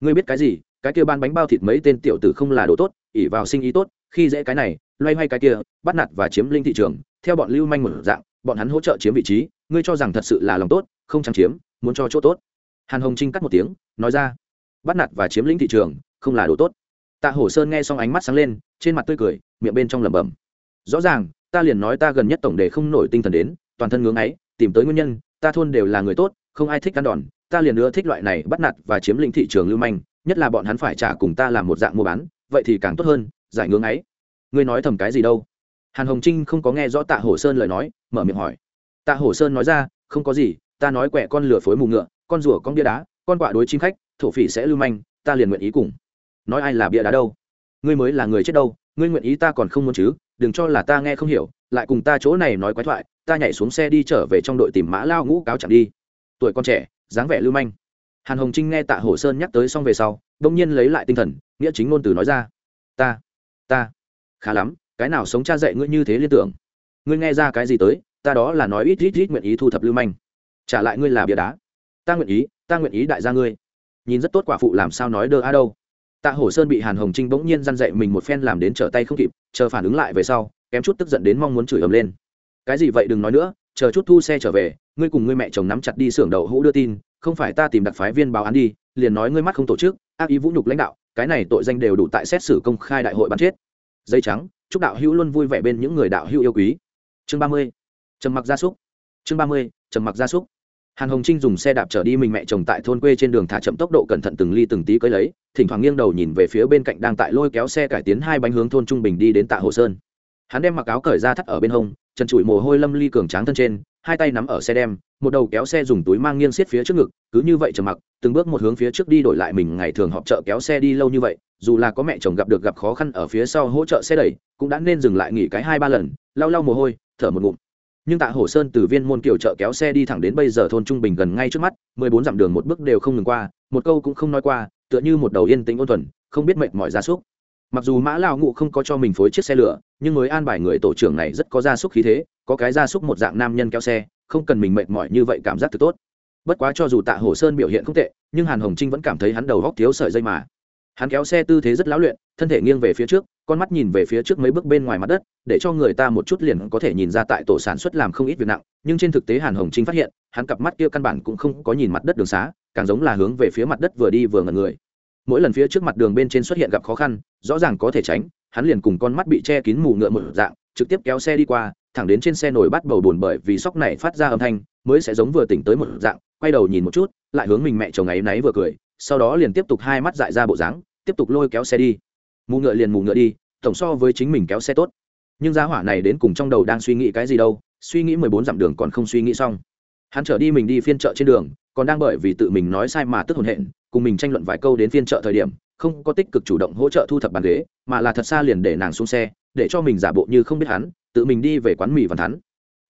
A: Ngươi biết cái gì, cái kia ban bánh bao thịt mấy tên tiểu tử không là đồ tốt ỉ vào sinh ý tốt, khi dễ cái này, loay hoay cái kia, bắt nạt và chiếm linh thị trường, theo bọn lưu manh một dạng, bọn hắn hỗ trợ chiếm vị trí ngươi cho rằng thật sự là lòng tốt, không chẳng chiếm, muốn cho chỗ tốt. Hàn hồng trinh cắt một tiếng, nói ra, bắt nạt và chiếm lĩnh thị trường, không là đồ tốt. Tạ hổ sơn nghe xong ánh mắt sáng lên, trên mặt tươi cười, miệng bên trong lẩm bẩm. Rõ ràng, ta liền nói ta gần nhất tổng đề không nổi tinh thần đến, toàn thân ngưỡng ấy tìm tới nguyên nhân, ta thôn đều là người tốt, không ai thích ăn đòn, ta liền nữa thích loại này bắt nạt và chiếm lĩnh thị trường lưu manh, nhất là bọn hắn phải trả cùng ta làm một dạng mua bán, vậy thì càng tốt hơn, giải ngưỡng ấy ngươi nói thầm cái gì đâu? Hàn hồng trinh không có nghe rõ tạ hổ sơn lời nói, mở miệng hỏi tạ hổ sơn nói ra, không có gì, ta nói quẻ con lửa phối mù ngựa, con rùa con bia đá, con quạ đối chim khách, thổ phỉ sẽ lưu manh, ta liền nguyện ý cùng. Nói ai là bia đá đâu? Ngươi mới là người chết đâu, ngươi nguyện ý ta còn không muốn chứ, đừng cho là ta nghe không hiểu, lại cùng ta chỗ này nói quái thoại, ta nhảy xuống xe đi trở về trong đội tìm mã lao ngũ cáo chẳng đi. Tuổi con trẻ, dáng vẻ lưu manh. Hàn hồng trinh nghe tạ hổ sơn nhắc tới xong về sau, đông nhiên lấy lại tinh thần, nghĩa chính ngôn từ nói ra, ta ta, khá lắm, cái nào sống cha dạy ngươi như thế liên tưởng? Ngươi nghe ra cái gì tới ta đó là nói ít ít ít nguyện ý thu thập lưu manh. Trả lại ngươi là bia đá. Ta nguyện ý, ta nguyện ý đại gia ngươi. Nhìn rất tốt quả phụ làm sao nói đơ a đâu. Tạ hổ sơn bị hàn hồng trinh bỗng nhiên dăn dậy mình một phen làm đến trở tay không kịp, chờ phản ứng lại về sau, kém chút tức giận đến mong muốn chửi ầm lên. Cái gì vậy đừng nói nữa, chờ chút thu xe trở về, ngươi cùng ngươi mẹ chồng nắm chặt đi xưởng đậu hũ đưa tin, không phải ta tìm đặc phái viên báo án đi, liền nói ngươi mắt không tổ chức, ác ý vũ nhục lãnh đạo, cái này tội danh đều đủ tại xét xử công khai đại hội bắn chết. Dây trắng, chúc đạo hữu luôn vui vẻ bên những người đạo hữu yêu quý. Chương ba mươi trầm mặc gia súc. Chương ba mươi, trầm mặc gia súc. Hàn hồng trinh dùng xe đạp chở đi mình mẹ chồng tại thôn quê trên đường thả chậm tốc độ cẩn thận từng ly từng tí cưới lấy, thỉnh thoảng nghiêng đầu nhìn về phía bên cạnh đang tại lôi kéo xe cải tiến hai bánh hướng thôn trung bình đi đến tạ hồ sơn. Hắn đem mặc áo cởi ra thắt ở bên hông, chân trụi mồ hôi lâm ly cường tráng thân trên, hai tay nắm ở xe đem, một đầu kéo xe dùng túi mang nghiêng xiết phía trước ngực, cứ như vậy trầm mặc, từng bước một hướng phía trước đi đổi lại mình ngày thường họp chợ kéo xe đi lâu như vậy, dù là có mẹ chồng gặp được gặp khó khăn ở phía sau hỗ trợ xe đẩy, cũng đã nên dừng lại nghỉ cái hai ba lần, lau lau mồ hôi, thở một ngụm nhưng tạ hổ sơn từ viên môn kiều chợ kéo xe đi thẳng đến bây giờ thôn trung bình gần ngay trước mắt, mười bốn dặm đường một bước đều không ngừng qua, một câu cũng không nói qua, tựa như một đầu yên tĩnh ôn thuần, không biết mệt mỏi gia súc. Mặc dù mã lao ngụ không có cho mình phối chiếc xe lửa, nhưng mới an bài người tổ trưởng này rất có gia súc khí thế, có cái gia súc một dạng nam nhân kéo xe, không cần mình mệt mỏi như vậy cảm giác thật tốt. Bất quá cho dù tạ Hổ sơn biểu hiện không tệ, nhưng hàn hồng trinh vẫn cảm thấy hắn đầu góc thiếu sợi dây mà hắn kéo xe tư thế rất lão luyện, thân thể nghiêng về phía trước, con mắt nhìn về phía trước mấy bước bên ngoài mặt đất, để cho người ta một chút liền có thể nhìn ra tại tổ sản xuất làm không ít việc nặng, nhưng trên thực tế hàn hồng trinh phát hiện, hắn cặp mắt kia căn bản cũng không có nhìn mặt đất đường xá, càng giống là hướng về phía mặt đất vừa đi vừa ngần người. Mỗi lần phía trước mặt đường bên trên xuất hiện gặp khó khăn, rõ ràng có thể tránh, hắn liền cùng con mắt bị che kín mù ngựa một dạng, trực tiếp kéo xe đi qua, thẳng đến trên xe nổi bắt bầu bùn bởi vì sóc này phát ra âm thanh, mới sẽ giống vừa tỉnh tới một dạng, quay đầu nhìn một chút, lại hướng mình mẹ chồng ấy náy vừa cười sau đó liền tiếp tục hai mắt dại ra bộ dáng, tiếp tục lôi kéo xe đi. Mù ngựa liền mù ngựa đi, tổng so với chính mình kéo xe tốt. Nhưng giá hỏa này đến cùng trong đầu đang suy nghĩ cái gì đâu, suy nghĩ mười bốn dặm đường còn không suy nghĩ xong. Hắn trở đi mình đi phiên chợ trên đường, còn đang bởi vì tự mình nói sai mà tức hồn hện, cùng mình tranh luận vài câu đến phiên chợ thời điểm, không có tích cực chủ động hỗ trợ thu thập bàn ghế, mà là thật xa liền để nàng xuống xe, để cho mình giả bộ như không biết hắn, tự mình đi về quán mì văn thắn.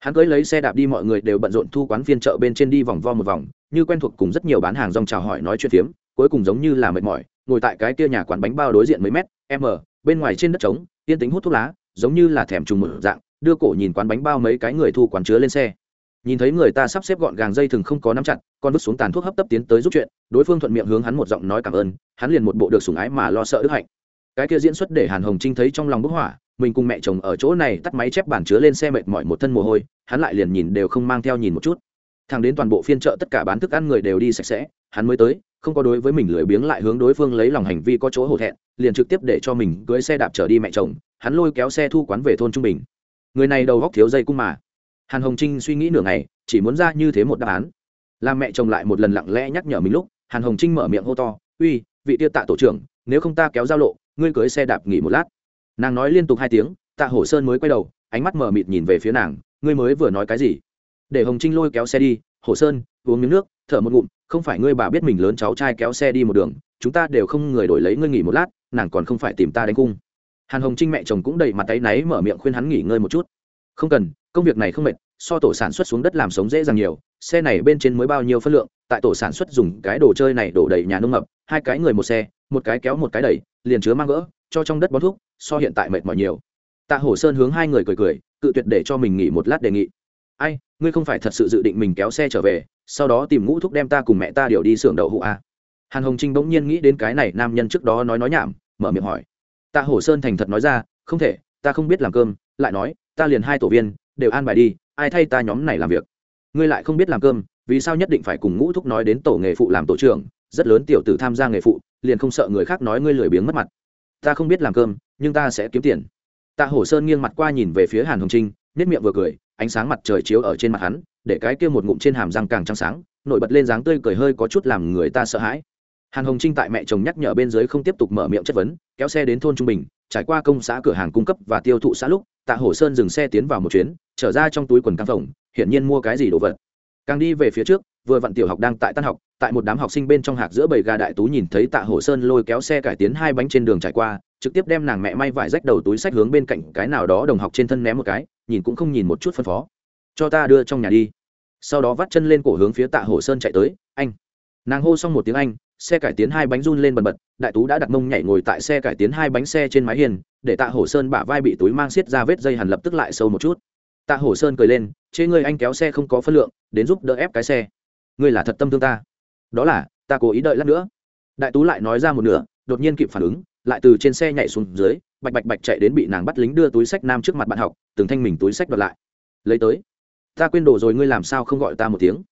A: Hắn cưới lấy xe đạp đi mọi người đều bận rộn thu quán phiên chợ bên trên đi vòng vo một vòng như quen thuộc cùng rất nhiều bán hàng rong chào hỏi nói chuyện phiếm, cuối cùng giống như là mệt mỏi, ngồi tại cái kia nhà quán bánh bao đối diện mấy mét m bên ngoài trên đất trống, yên tính hút thuốc lá, giống như là thèm trùng một dạng, đưa cổ nhìn quán bánh bao mấy cái người thu quán chứa lên xe. Nhìn thấy người ta sắp xếp gọn gàng dây thừng không có nắm chặt, con vứt xuống tàn thuốc hấp tấp tiến tới giúp chuyện, đối phương thuận miệng hướng hắn một giọng nói cảm ơn, hắn liền một bộ được sủng ái mà lo sợ đức hạnh. Cái kia diễn xuất để hàn hồng trinh thấy trong lòng bức hỏa mình cùng mẹ chồng ở chỗ này tắt máy chép bản chứa lên xe mệt mỏi một thân mồ hôi, hắn lại liền nhìn đều không mang theo nhìn một chút thằng đến toàn bộ phiên chợ tất cả bán thức ăn người đều đi sạch sẽ, hắn mới tới, không có đối với mình lười biếng lại hướng đối phương lấy lòng hành vi có chỗ hổ thẹn, liền trực tiếp để cho mình cưới xe đạp trở đi mẹ chồng, hắn lôi kéo xe thu quán về thôn trung bình. Người này đầu góc thiếu dây cung mà. Hàn hồng trinh suy nghĩ nửa ngày, chỉ muốn ra như thế một đáp án. Làm mẹ chồng lại một lần lặng lẽ nhắc nhở mình lúc, hàn hồng trinh mở miệng hô to, uy, vị tiêu tạ tổ trưởng, nếu không ta kéo giao lộ, ngươi cưới xe đạp nghỉ một lát. Nàng nói liên tục hai tiếng, tạ hổ sơn mới quay đầu, ánh mắt mở mịt nhìn về phía nàng, ngươi mới vừa nói cái gì? Để hồng trinh lôi kéo xe đi, Hồ sơn, uống miếng nước, thở một ngụm, không phải ngươi bà biết mình lớn cháu trai kéo xe đi một đường, chúng ta đều không người đổi lấy ngươi nghỉ một lát, nàng còn không phải tìm ta đánh cung. Hàn hồng trinh mẹ chồng cũng đầy mặt tay náy mở miệng khuyên hắn nghỉ ngơi một chút. Không cần, công việc này không mệt, so tổ sản xuất xuống đất làm sống dễ dàng nhiều, xe này bên trên mới bao nhiêu phân lượng, tại tổ sản xuất dùng cái đồ chơi này đổ đầy nhà nông mập hai cái người một xe, một cái kéo một cái đẩy, liền chứa mang gỡ, cho trong đất bón thuốc, so hiện tại mệt mỏi nhiều. Tạ hổ sơn hướng hai người cười cười, cự tuyệt để cho mình nghỉ một lát đề nghị ai, ngươi không phải thật sự dự định mình kéo xe trở về, sau đó tìm ngũ thúc đem ta cùng mẹ ta điều đi xưởng đậu hụ à. hàn hồng trinh bỗng nhiên nghĩ đến cái này nam nhân trước đó nói nói nhảm, mở miệng hỏi. Tạ hổ sơn thành thật nói ra, không thể, ta không biết làm cơm, lại nói, ta liền hai tổ viên, đều an bài đi, ai thay ta nhóm này làm việc? Ngươi lại không biết làm cơm, vì sao nhất định phải cùng ngũ thúc nói đến tổ nghề phụ làm tổ trưởng, rất lớn tiểu tử tham gia nghề phụ, liền không sợ người khác nói ngươi lười biếng mất mặt. Ta không biết làm cơm, nhưng ta sẽ kiếm tiền. Tạ hổ sơn nghiêng mặt qua nhìn về phía hàn hồng trinh nếp miệng vừa cười ánh sáng mặt trời chiếu ở trên mặt hắn, để cái kia một ngụm trên hàm răng càng trắng sáng, nổi bật lên dáng tươi cười hơi có chút làm người ta sợ hãi. Hàn hồng trinh tại mẹ chồng nhắc nhở bên dưới không tiếp tục mở miệng chất vấn, kéo xe đến thôn trung bình, trải qua công xã cửa hàng cung cấp và tiêu thụ xã lúc, tạ hổ sơn dừng xe tiến vào một chuyến, trở ra trong túi quần căng phòng hiển nhiên mua cái gì đồ vật. Càng đi về phía trước, vừa vặn tiểu học đang tại tan học, tại một đám học sinh bên trong hạc giữa bầy gà đại tú nhìn thấy tạ hổ sơn lôi kéo xe cải tiến hai bánh trên đường trải qua trực tiếp đem nàng mẹ may vải rách đầu túi sách hướng bên cạnh cái nào đó đồng học trên thân ném một cái, nhìn cũng không nhìn một chút phân phó. Cho ta đưa trong nhà đi. Sau đó vắt chân lên cổ hướng phía tạ hổ sơn chạy tới, anh. Nàng hô xong một tiếng anh xe cải tiến hai bánh run lên bần bật, đại tú đã đặt mông nhảy ngồi tại xe cải tiến hai bánh xe trên mái hiền, để tạ hổ sơn bả vai bị túi mang xiết ra vết dây hẳn lập tức lại sâu một chút. Tạ hổ sơn cười lên chế ngươi anh kéo xe không có phân lượng, đến giúp đỡ ép cái xe. Ngươi là thật tâm thương ta. Đó là, ta cố ý đợi lát nữa. Đại tú lại nói ra một nửa, đột nhiên kịp phản ứng lại từ trên xe nhảy xuống dưới, bạch bạch bạch chạy đến bị nàng bắt lính đưa túi sách nam trước mặt bạn học, từng thanh mình túi sách đoạt lại. Lấy tới. Ta quên đồ rồi, ngươi làm sao không gọi ta một tiếng?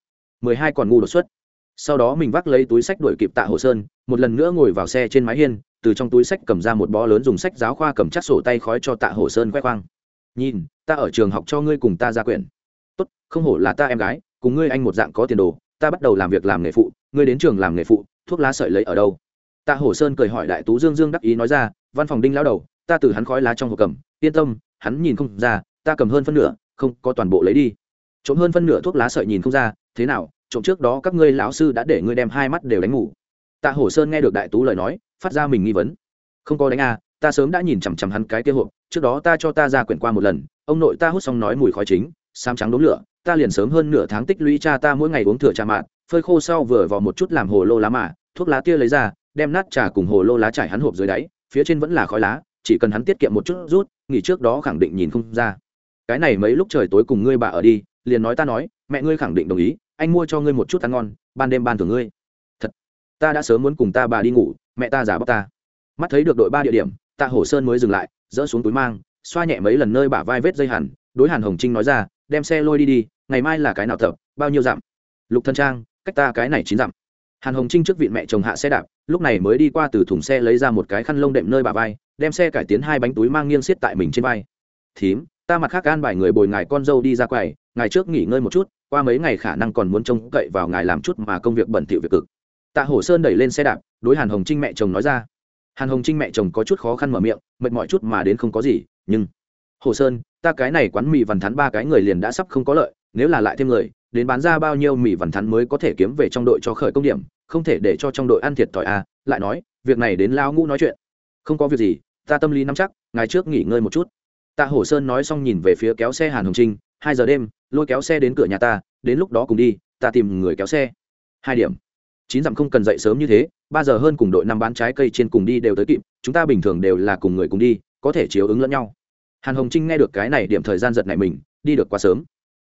A: Mười hai còn ngu đột xuất. Sau đó mình vác lấy túi sách đuổi kịp tạ hồ sơn, một lần nữa ngồi vào xe trên mái hiên, từ trong túi sách cầm ra một bó lớn dùng sách giáo khoa cầm chắc sổ tay khói cho tạ hồ sơn khoe khoang. Nhìn, ta ở trường học cho ngươi cùng ta ra quyển. Tốt, không hổ là ta em gái, cùng ngươi anh một dạng có tiền đồ, ta bắt đầu làm việc làm nghề phụ, ngươi đến trường làm nghề phụ, thuốc lá sợi lấy ở đâu? Tạ hổ sơn cười hỏi đại tú dương dương đắc ý nói ra, văn phòng đinh lao đầu, ta từ hắn khói lá trong hộp cầm, yên tâm, hắn nhìn không ra, ta cầm hơn phân nửa, không có toàn bộ lấy đi. Trộm hơn phân nửa thuốc lá sợi nhìn không ra, thế nào, trộm trước đó các ngươi lão sư đã để ngươi đem hai mắt đều đánh ngủ. Tạ hổ sơn nghe được đại tú lời nói, phát ra mình nghi vấn. Không có đánh à ta sớm đã nhìn chằm chằm hắn cái kia hộp, trước đó ta cho ta ra quyển qua một lần, ông nội ta hút xong nói mùi khói chính sam trắng đốn lửa, ta liền sớm hơn nửa tháng tích lũy cha ta mỗi ngày uống thừa trà mạn phơi khô sau vừa vào một chút làm hồ lô lá mà, thuốc lá tia lấy ra đem nát trà cùng hồ lô lá trải hắn hộp dưới đáy, phía trên vẫn là khói lá, chỉ cần hắn tiết kiệm một chút rút, nghỉ trước đó khẳng định nhìn không ra. Cái này mấy lúc trời tối cùng ngươi bà ở đi, liền nói ta nói, mẹ ngươi khẳng định đồng ý, anh mua cho ngươi một chút ăn ngon, ban đêm ban thưởng ngươi. Thật, ta đã sớm muốn cùng ta bà đi ngủ, mẹ ta giả bóc ta. Mắt thấy được đội ba địa điểm, tạ hổ sơn mới dừng lại, dỡ xuống túi mang, xoa nhẹ mấy lần nơi bả vai vết dây hẳn, đối hàn hồng trinh nói ra, đem xe lôi đi đi, ngày mai là cái nào tập, bao nhiêu dặm? Lục thân trang, cách ta cái này chín dặm. Hàn hồng trinh trước vị mẹ chồng hạ xe đạp lúc này mới đi qua từ thùng xe lấy ra một cái khăn lông đệm nơi bà vai, đem xe cải tiến hai bánh túi mang nghiêng xiết tại mình trên vai. Thím, ta mặt khác an bài người bồi ngài con dâu đi ra quầy, ngài trước nghỉ ngơi một chút, qua mấy ngày khả năng còn muốn trông cậy vào ngài làm chút mà công việc bẩn thỉu việc cực. Tạ hổ sơn đẩy lên xe đạp, đối hàn hồng trinh mẹ chồng nói ra. Hàn hồng trinh mẹ chồng có chút khó khăn mở miệng, mệt mỏi chút mà đến không có gì, nhưng hồ sơn, ta cái này quán mì vằn thắn ba cái người liền đã sắp không có lợi, nếu là lại thêm người, đến bán ra bao nhiêu mì vằn thắn mới có thể kiếm về trong đội cho khởi công điểm không thể để cho trong đội ăn thiệt thòi à lại nói, việc này đến lao ngũ nói chuyện. Không có việc gì, ta tâm lý nắm chắc ngày trước nghỉ ngơi một chút. Tạ hổ sơn nói xong nhìn về phía kéo xe hàn hồng trinh, hai giờ đêm, lôi kéo xe đến cửa nhà ta, đến lúc đó cùng đi, ta tìm người kéo xe. Hai điểm. Chín dặm không cần dậy sớm như thế, ba giờ hơn cùng đội năm bán trái cây trên cùng đi đều tới kịp, chúng ta bình thường đều là cùng người cùng đi, có thể chiếu ứng lẫn nhau. Hàn hồng trinh nghe được cái này điểm thời gian giật này mình, đi được quá sớm.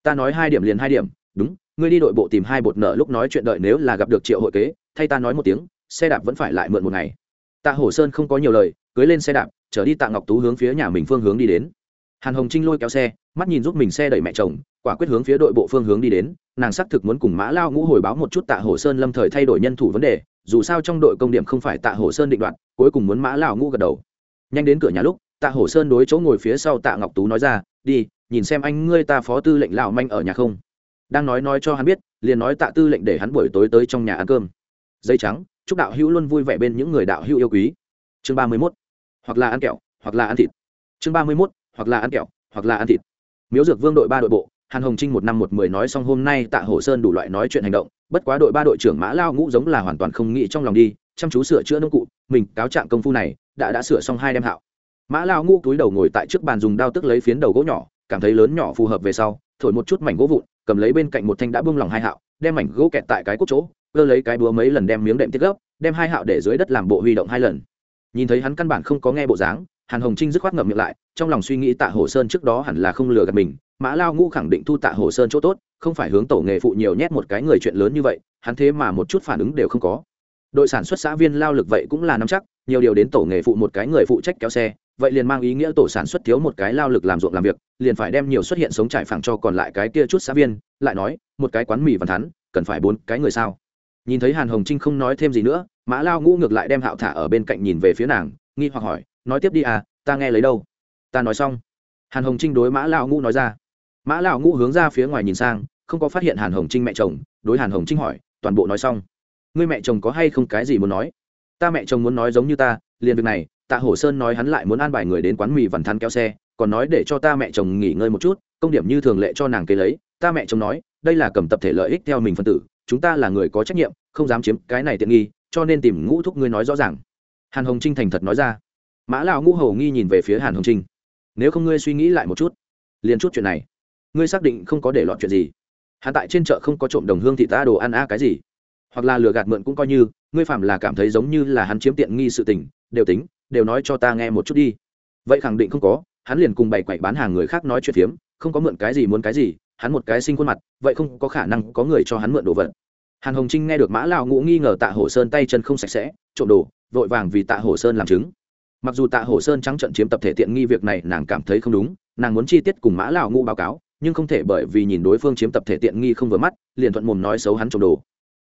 A: Ta nói hai điểm liền hai điểm, đúng ngươi đi đội bộ tìm hai bột nợ lúc nói chuyện đợi nếu là gặp được triệu hội kế, thay ta nói một tiếng, xe đạp vẫn phải lại mượn một ngày. Tạ hổ sơn không có nhiều lời, cưới lên xe đạp trở đi tạ ngọc tú hướng phía nhà mình phương hướng đi đến. Hàn hồng trinh lôi kéo xe, mắt nhìn giúp mình xe đẩy mẹ chồng, quả quyết hướng phía đội bộ phương hướng đi đến, nàng xác thực muốn cùng mã lao ngũ hồi báo một chút tạ hổ sơn lâm thời thay đổi nhân thủ vấn đề, dù sao trong đội công điểm không phải tạ hổ sơn định đoạt, cuối cùng muốn mã lao ngũ gật đầu. Nhanh đến cửa nhà lúc, tạ hổ sơn đối chỗ ngồi phía sau tạ ngọc tú nói ra, đi, nhìn xem anh ngươi ta phó tư lệnh lão manh ở nhà không? Đang nói nói cho hắn biết, liền nói tạ tư lệnh để hắn buổi tối tới trong nhà ăn cơm. Dây trắng, chúc đạo hữu luôn vui vẻ bên những người đạo hữu yêu quý. Chương ba mươi mốt, hoặc là ăn kẹo, hoặc là ăn thịt. Chương ba mươi mốt, hoặc là ăn kẹo, hoặc là ăn thịt. Miếu dược vương đội ba đội bộ, hàn hồng trinh một năm một mười nói xong hôm nay tạ hồ sơn đủ loại nói chuyện hành động, bất quá đội ba đội trưởng mã lao ngũ giống là hoàn toàn không nghĩ trong lòng đi, chăm chú sửa chữa nông cụ, mình cáo trạng công phu này, đã đã sửa xong hai đem hạo. Mã lao ngũ túi đầu ngồi tại trước bàn dùng đao tức lấy phiến đầu gỗ nhỏ, cảm thấy lớn nhỏ phù hợp về sau, thổi một chút mảnh gỗ vụn cầm lấy bên cạnh một thanh đã bung lòng hai hạo, đem mảnh gỗ kẹt tại cái cốt chỗ, cơ lấy cái búa mấy lần đem miếng đệm tiết gốc đem hai hạo để dưới đất làm bộ huy động hai lần. Nhìn thấy hắn căn bản không có nghe bộ dáng, hàn hồng trinh dứt khoát ngậm miệng lại, trong lòng suy nghĩ tạ hồ sơn trước đó hẳn là không lừa gạt mình, mã lao ngũ khẳng định thu tạ hồ sơn chỗ tốt, không phải hướng tổ nghề phụ nhiều nhét một cái người chuyện lớn như vậy, hắn thế mà một chút phản ứng đều không có. Đội sản xuất xã viên lao lực vậy cũng là nắm chắc, nhiều điều đến tổ nghề phụ một cái người phụ trách kéo xe vậy liền mang ý nghĩa tổ sản xuất thiếu một cái lao lực làm ruộng làm việc, liền phải đem nhiều xuất hiện sống trải phẳng cho còn lại cái kia chút xã viên, lại nói, một cái quán mì văn thắn, cần phải bốn cái người sao? Nhìn thấy hàn hồng trinh không nói thêm gì nữa, mã lao ngũ ngược lại đem hạo thả ở bên cạnh nhìn về phía nàng, nghi hoặc hỏi, nói tiếp đi à ta nghe lấy đâu? Ta nói xong. Hàn hồng trinh đối mã lao ngũ nói ra. Mã lao ngũ hướng ra phía ngoài nhìn sang, không có phát hiện hàn hồng trinh mẹ chồng, đối hàn hồng trinh hỏi, toàn bộ nói xong. Ngươi mẹ chồng có hay không cái gì muốn nói? Ta mẹ chồng muốn nói giống như ta, liền việc này tạ hổ sơn nói hắn lại muốn an bài người đến quán mì vằn thắn kéo xe, còn nói để cho ta mẹ chồng nghỉ ngơi một chút, công điểm như thường lệ cho nàng kế lấy. Ta mẹ chồng nói, đây là cầm tập thể lợi ích theo mình phân tử, chúng ta là người có trách nhiệm, không dám chiếm cái này tiện nghi, cho nên tìm ngũ thúc ngươi nói rõ ràng. Hàn hồng trinh thành thật nói ra. Mã lão ngũ hầu nghi nhìn về phía hàn hồng trinh. Nếu không ngươi suy nghĩ lại một chút, liền chút chuyện này. Ngươi xác định không có để lọt chuyện gì. Hạ tại trên chợ không có trộm đồng hương thị ta đồ ăn a cái gì. Hoặc là lừa gạt mượn cũng coi như, ngươi phạm là cảm thấy giống như là hắn chiếm tiện nghi sự tình, đều tính đều nói cho ta nghe một chút đi. Vậy khẳng định không có, hắn liền cùng bày quậy bán hàng người khác nói chuyện phiếm, không có mượn cái gì muốn cái gì, hắn một cái sinh khuôn mặt, vậy không có khả năng có người cho hắn mượn đồ vật. Hàn hồng trinh nghe được mã lão ngũ nghi ngờ tạ hổ sơn tay chân không sạch sẽ, trộm đồ, vội vàng vì tạ hổ sơn làm chứng. Mặc dù tạ hổ sơn trắng trận chiếm tập thể tiện nghi việc này nàng cảm thấy không đúng, nàng muốn chi tiết cùng mã lão ngũ báo cáo, nhưng không thể bởi vì nhìn đối phương chiếm tập thể tiện nghi không vừa mắt, liền thuận mồm nói xấu hắn trộm đồ.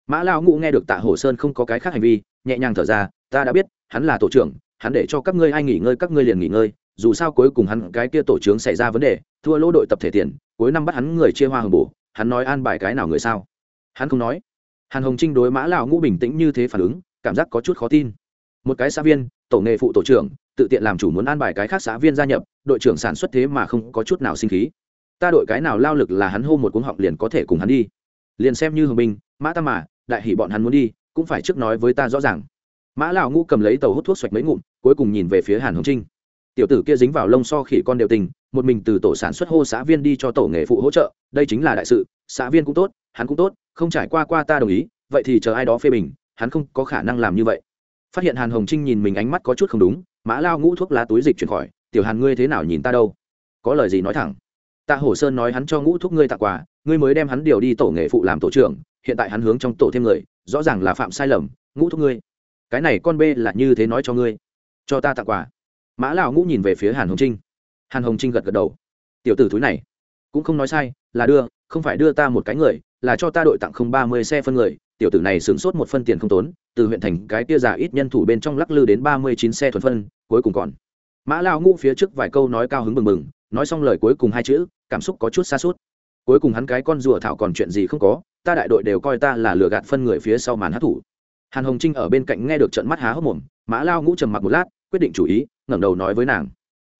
A: Mã lão ngũ nghe được tạ hổ sơn không có cái khác hành vi, nhẹ nhàng thở ra, ta đã biết, hắn là tổ trưởng hắn để cho các ngươi ai nghỉ ngơi, các ngươi liền nghỉ ngơi, dù sao cuối cùng hắn, cái kia tổ trưởng xảy ra vấn đề, thua lỗ đội tập thể tiền, cuối năm bắt hắn người chia hoa hồng bổ, hắn nói an bài cái nào người sao? Hắn không nói. Hàn hồng trinh đối mã lão ngũ bình tĩnh như thế phản ứng, cảm giác có chút khó tin. Một cái xã viên, tổ nghề phụ tổ trưởng, tự tiện làm chủ muốn an bài cái khác xã viên gia nhập, đội trưởng sản xuất thế mà không có chút nào sinh khí. Ta đội cái nào lao lực là hắn hô một cuống họng liền có thể cùng hắn đi. Liền xem như hồng binh mã tam mà, đại hỷ bọn hắn muốn đi, cũng phải trước nói với ta rõ ràng mã lão ngũ cầm lấy tàu hút thuốc xoạch mấy ngụm, cuối cùng nhìn về phía hàn hồng trinh. Tiểu tử kia dính vào lông so khỉ con đều tình, một mình từ tổ sản xuất hô xã viên đi cho tổ nghề phụ hỗ trợ, đây chính là đại sự, xã viên cũng tốt, hắn cũng tốt, không trải qua qua ta đồng ý, vậy thì chờ ai đó phê bình, hắn không có khả năng làm như vậy. Phát hiện hàn hồng trinh nhìn mình ánh mắt có chút không đúng, mã lao ngũ thuốc lá túi dịch chuyển khỏi, tiểu hàn ngươi thế nào nhìn ta đâu? Có lời gì nói thẳng. Tạ hổ sơn nói hắn cho ngũ thuốc ngươi tặng quà, ngươi mới đem hắn điều đi tổ nghề phụ làm tổ trưởng, hiện tại hắn hướng trong tổ thêm người, rõ ràng là phạm sai lầm, ngũ thuốc ngươi cái này con bê là như thế nói cho ngươi. Cho ta tặng quà. Mã lão ngũ nhìn về phía hàn hồng trinh. Hàn hồng trinh gật gật đầu. Tiểu tử thúi này, cũng không nói sai, là đưa, không phải đưa ta một cái người, là cho ta đội tặng không ba mươi xe phân người. Tiểu tử này sướng sốt một phân tiền không tốn, từ huyện thành cái kia giả ít nhân thủ bên trong lắc lư đến ba mươi chín xe thuần phân, cuối cùng còn. Mã lao ngũ phía trước vài câu nói cao hứng mừng mừng, nói xong lời cuối cùng hai chữ, cảm xúc có chút xa suốt. Cuối cùng hắn cái con rùa thảo còn chuyện gì không có, ta đại đội đều coi ta là lừa gạt phân người phía sau màn hát thủ hàn hồng trinh ở bên cạnh nghe được trận mắt há hốc mồm, mã lao ngũ trầm mặc một lát, quyết định chủ ý, ngẩng đầu nói với nàng.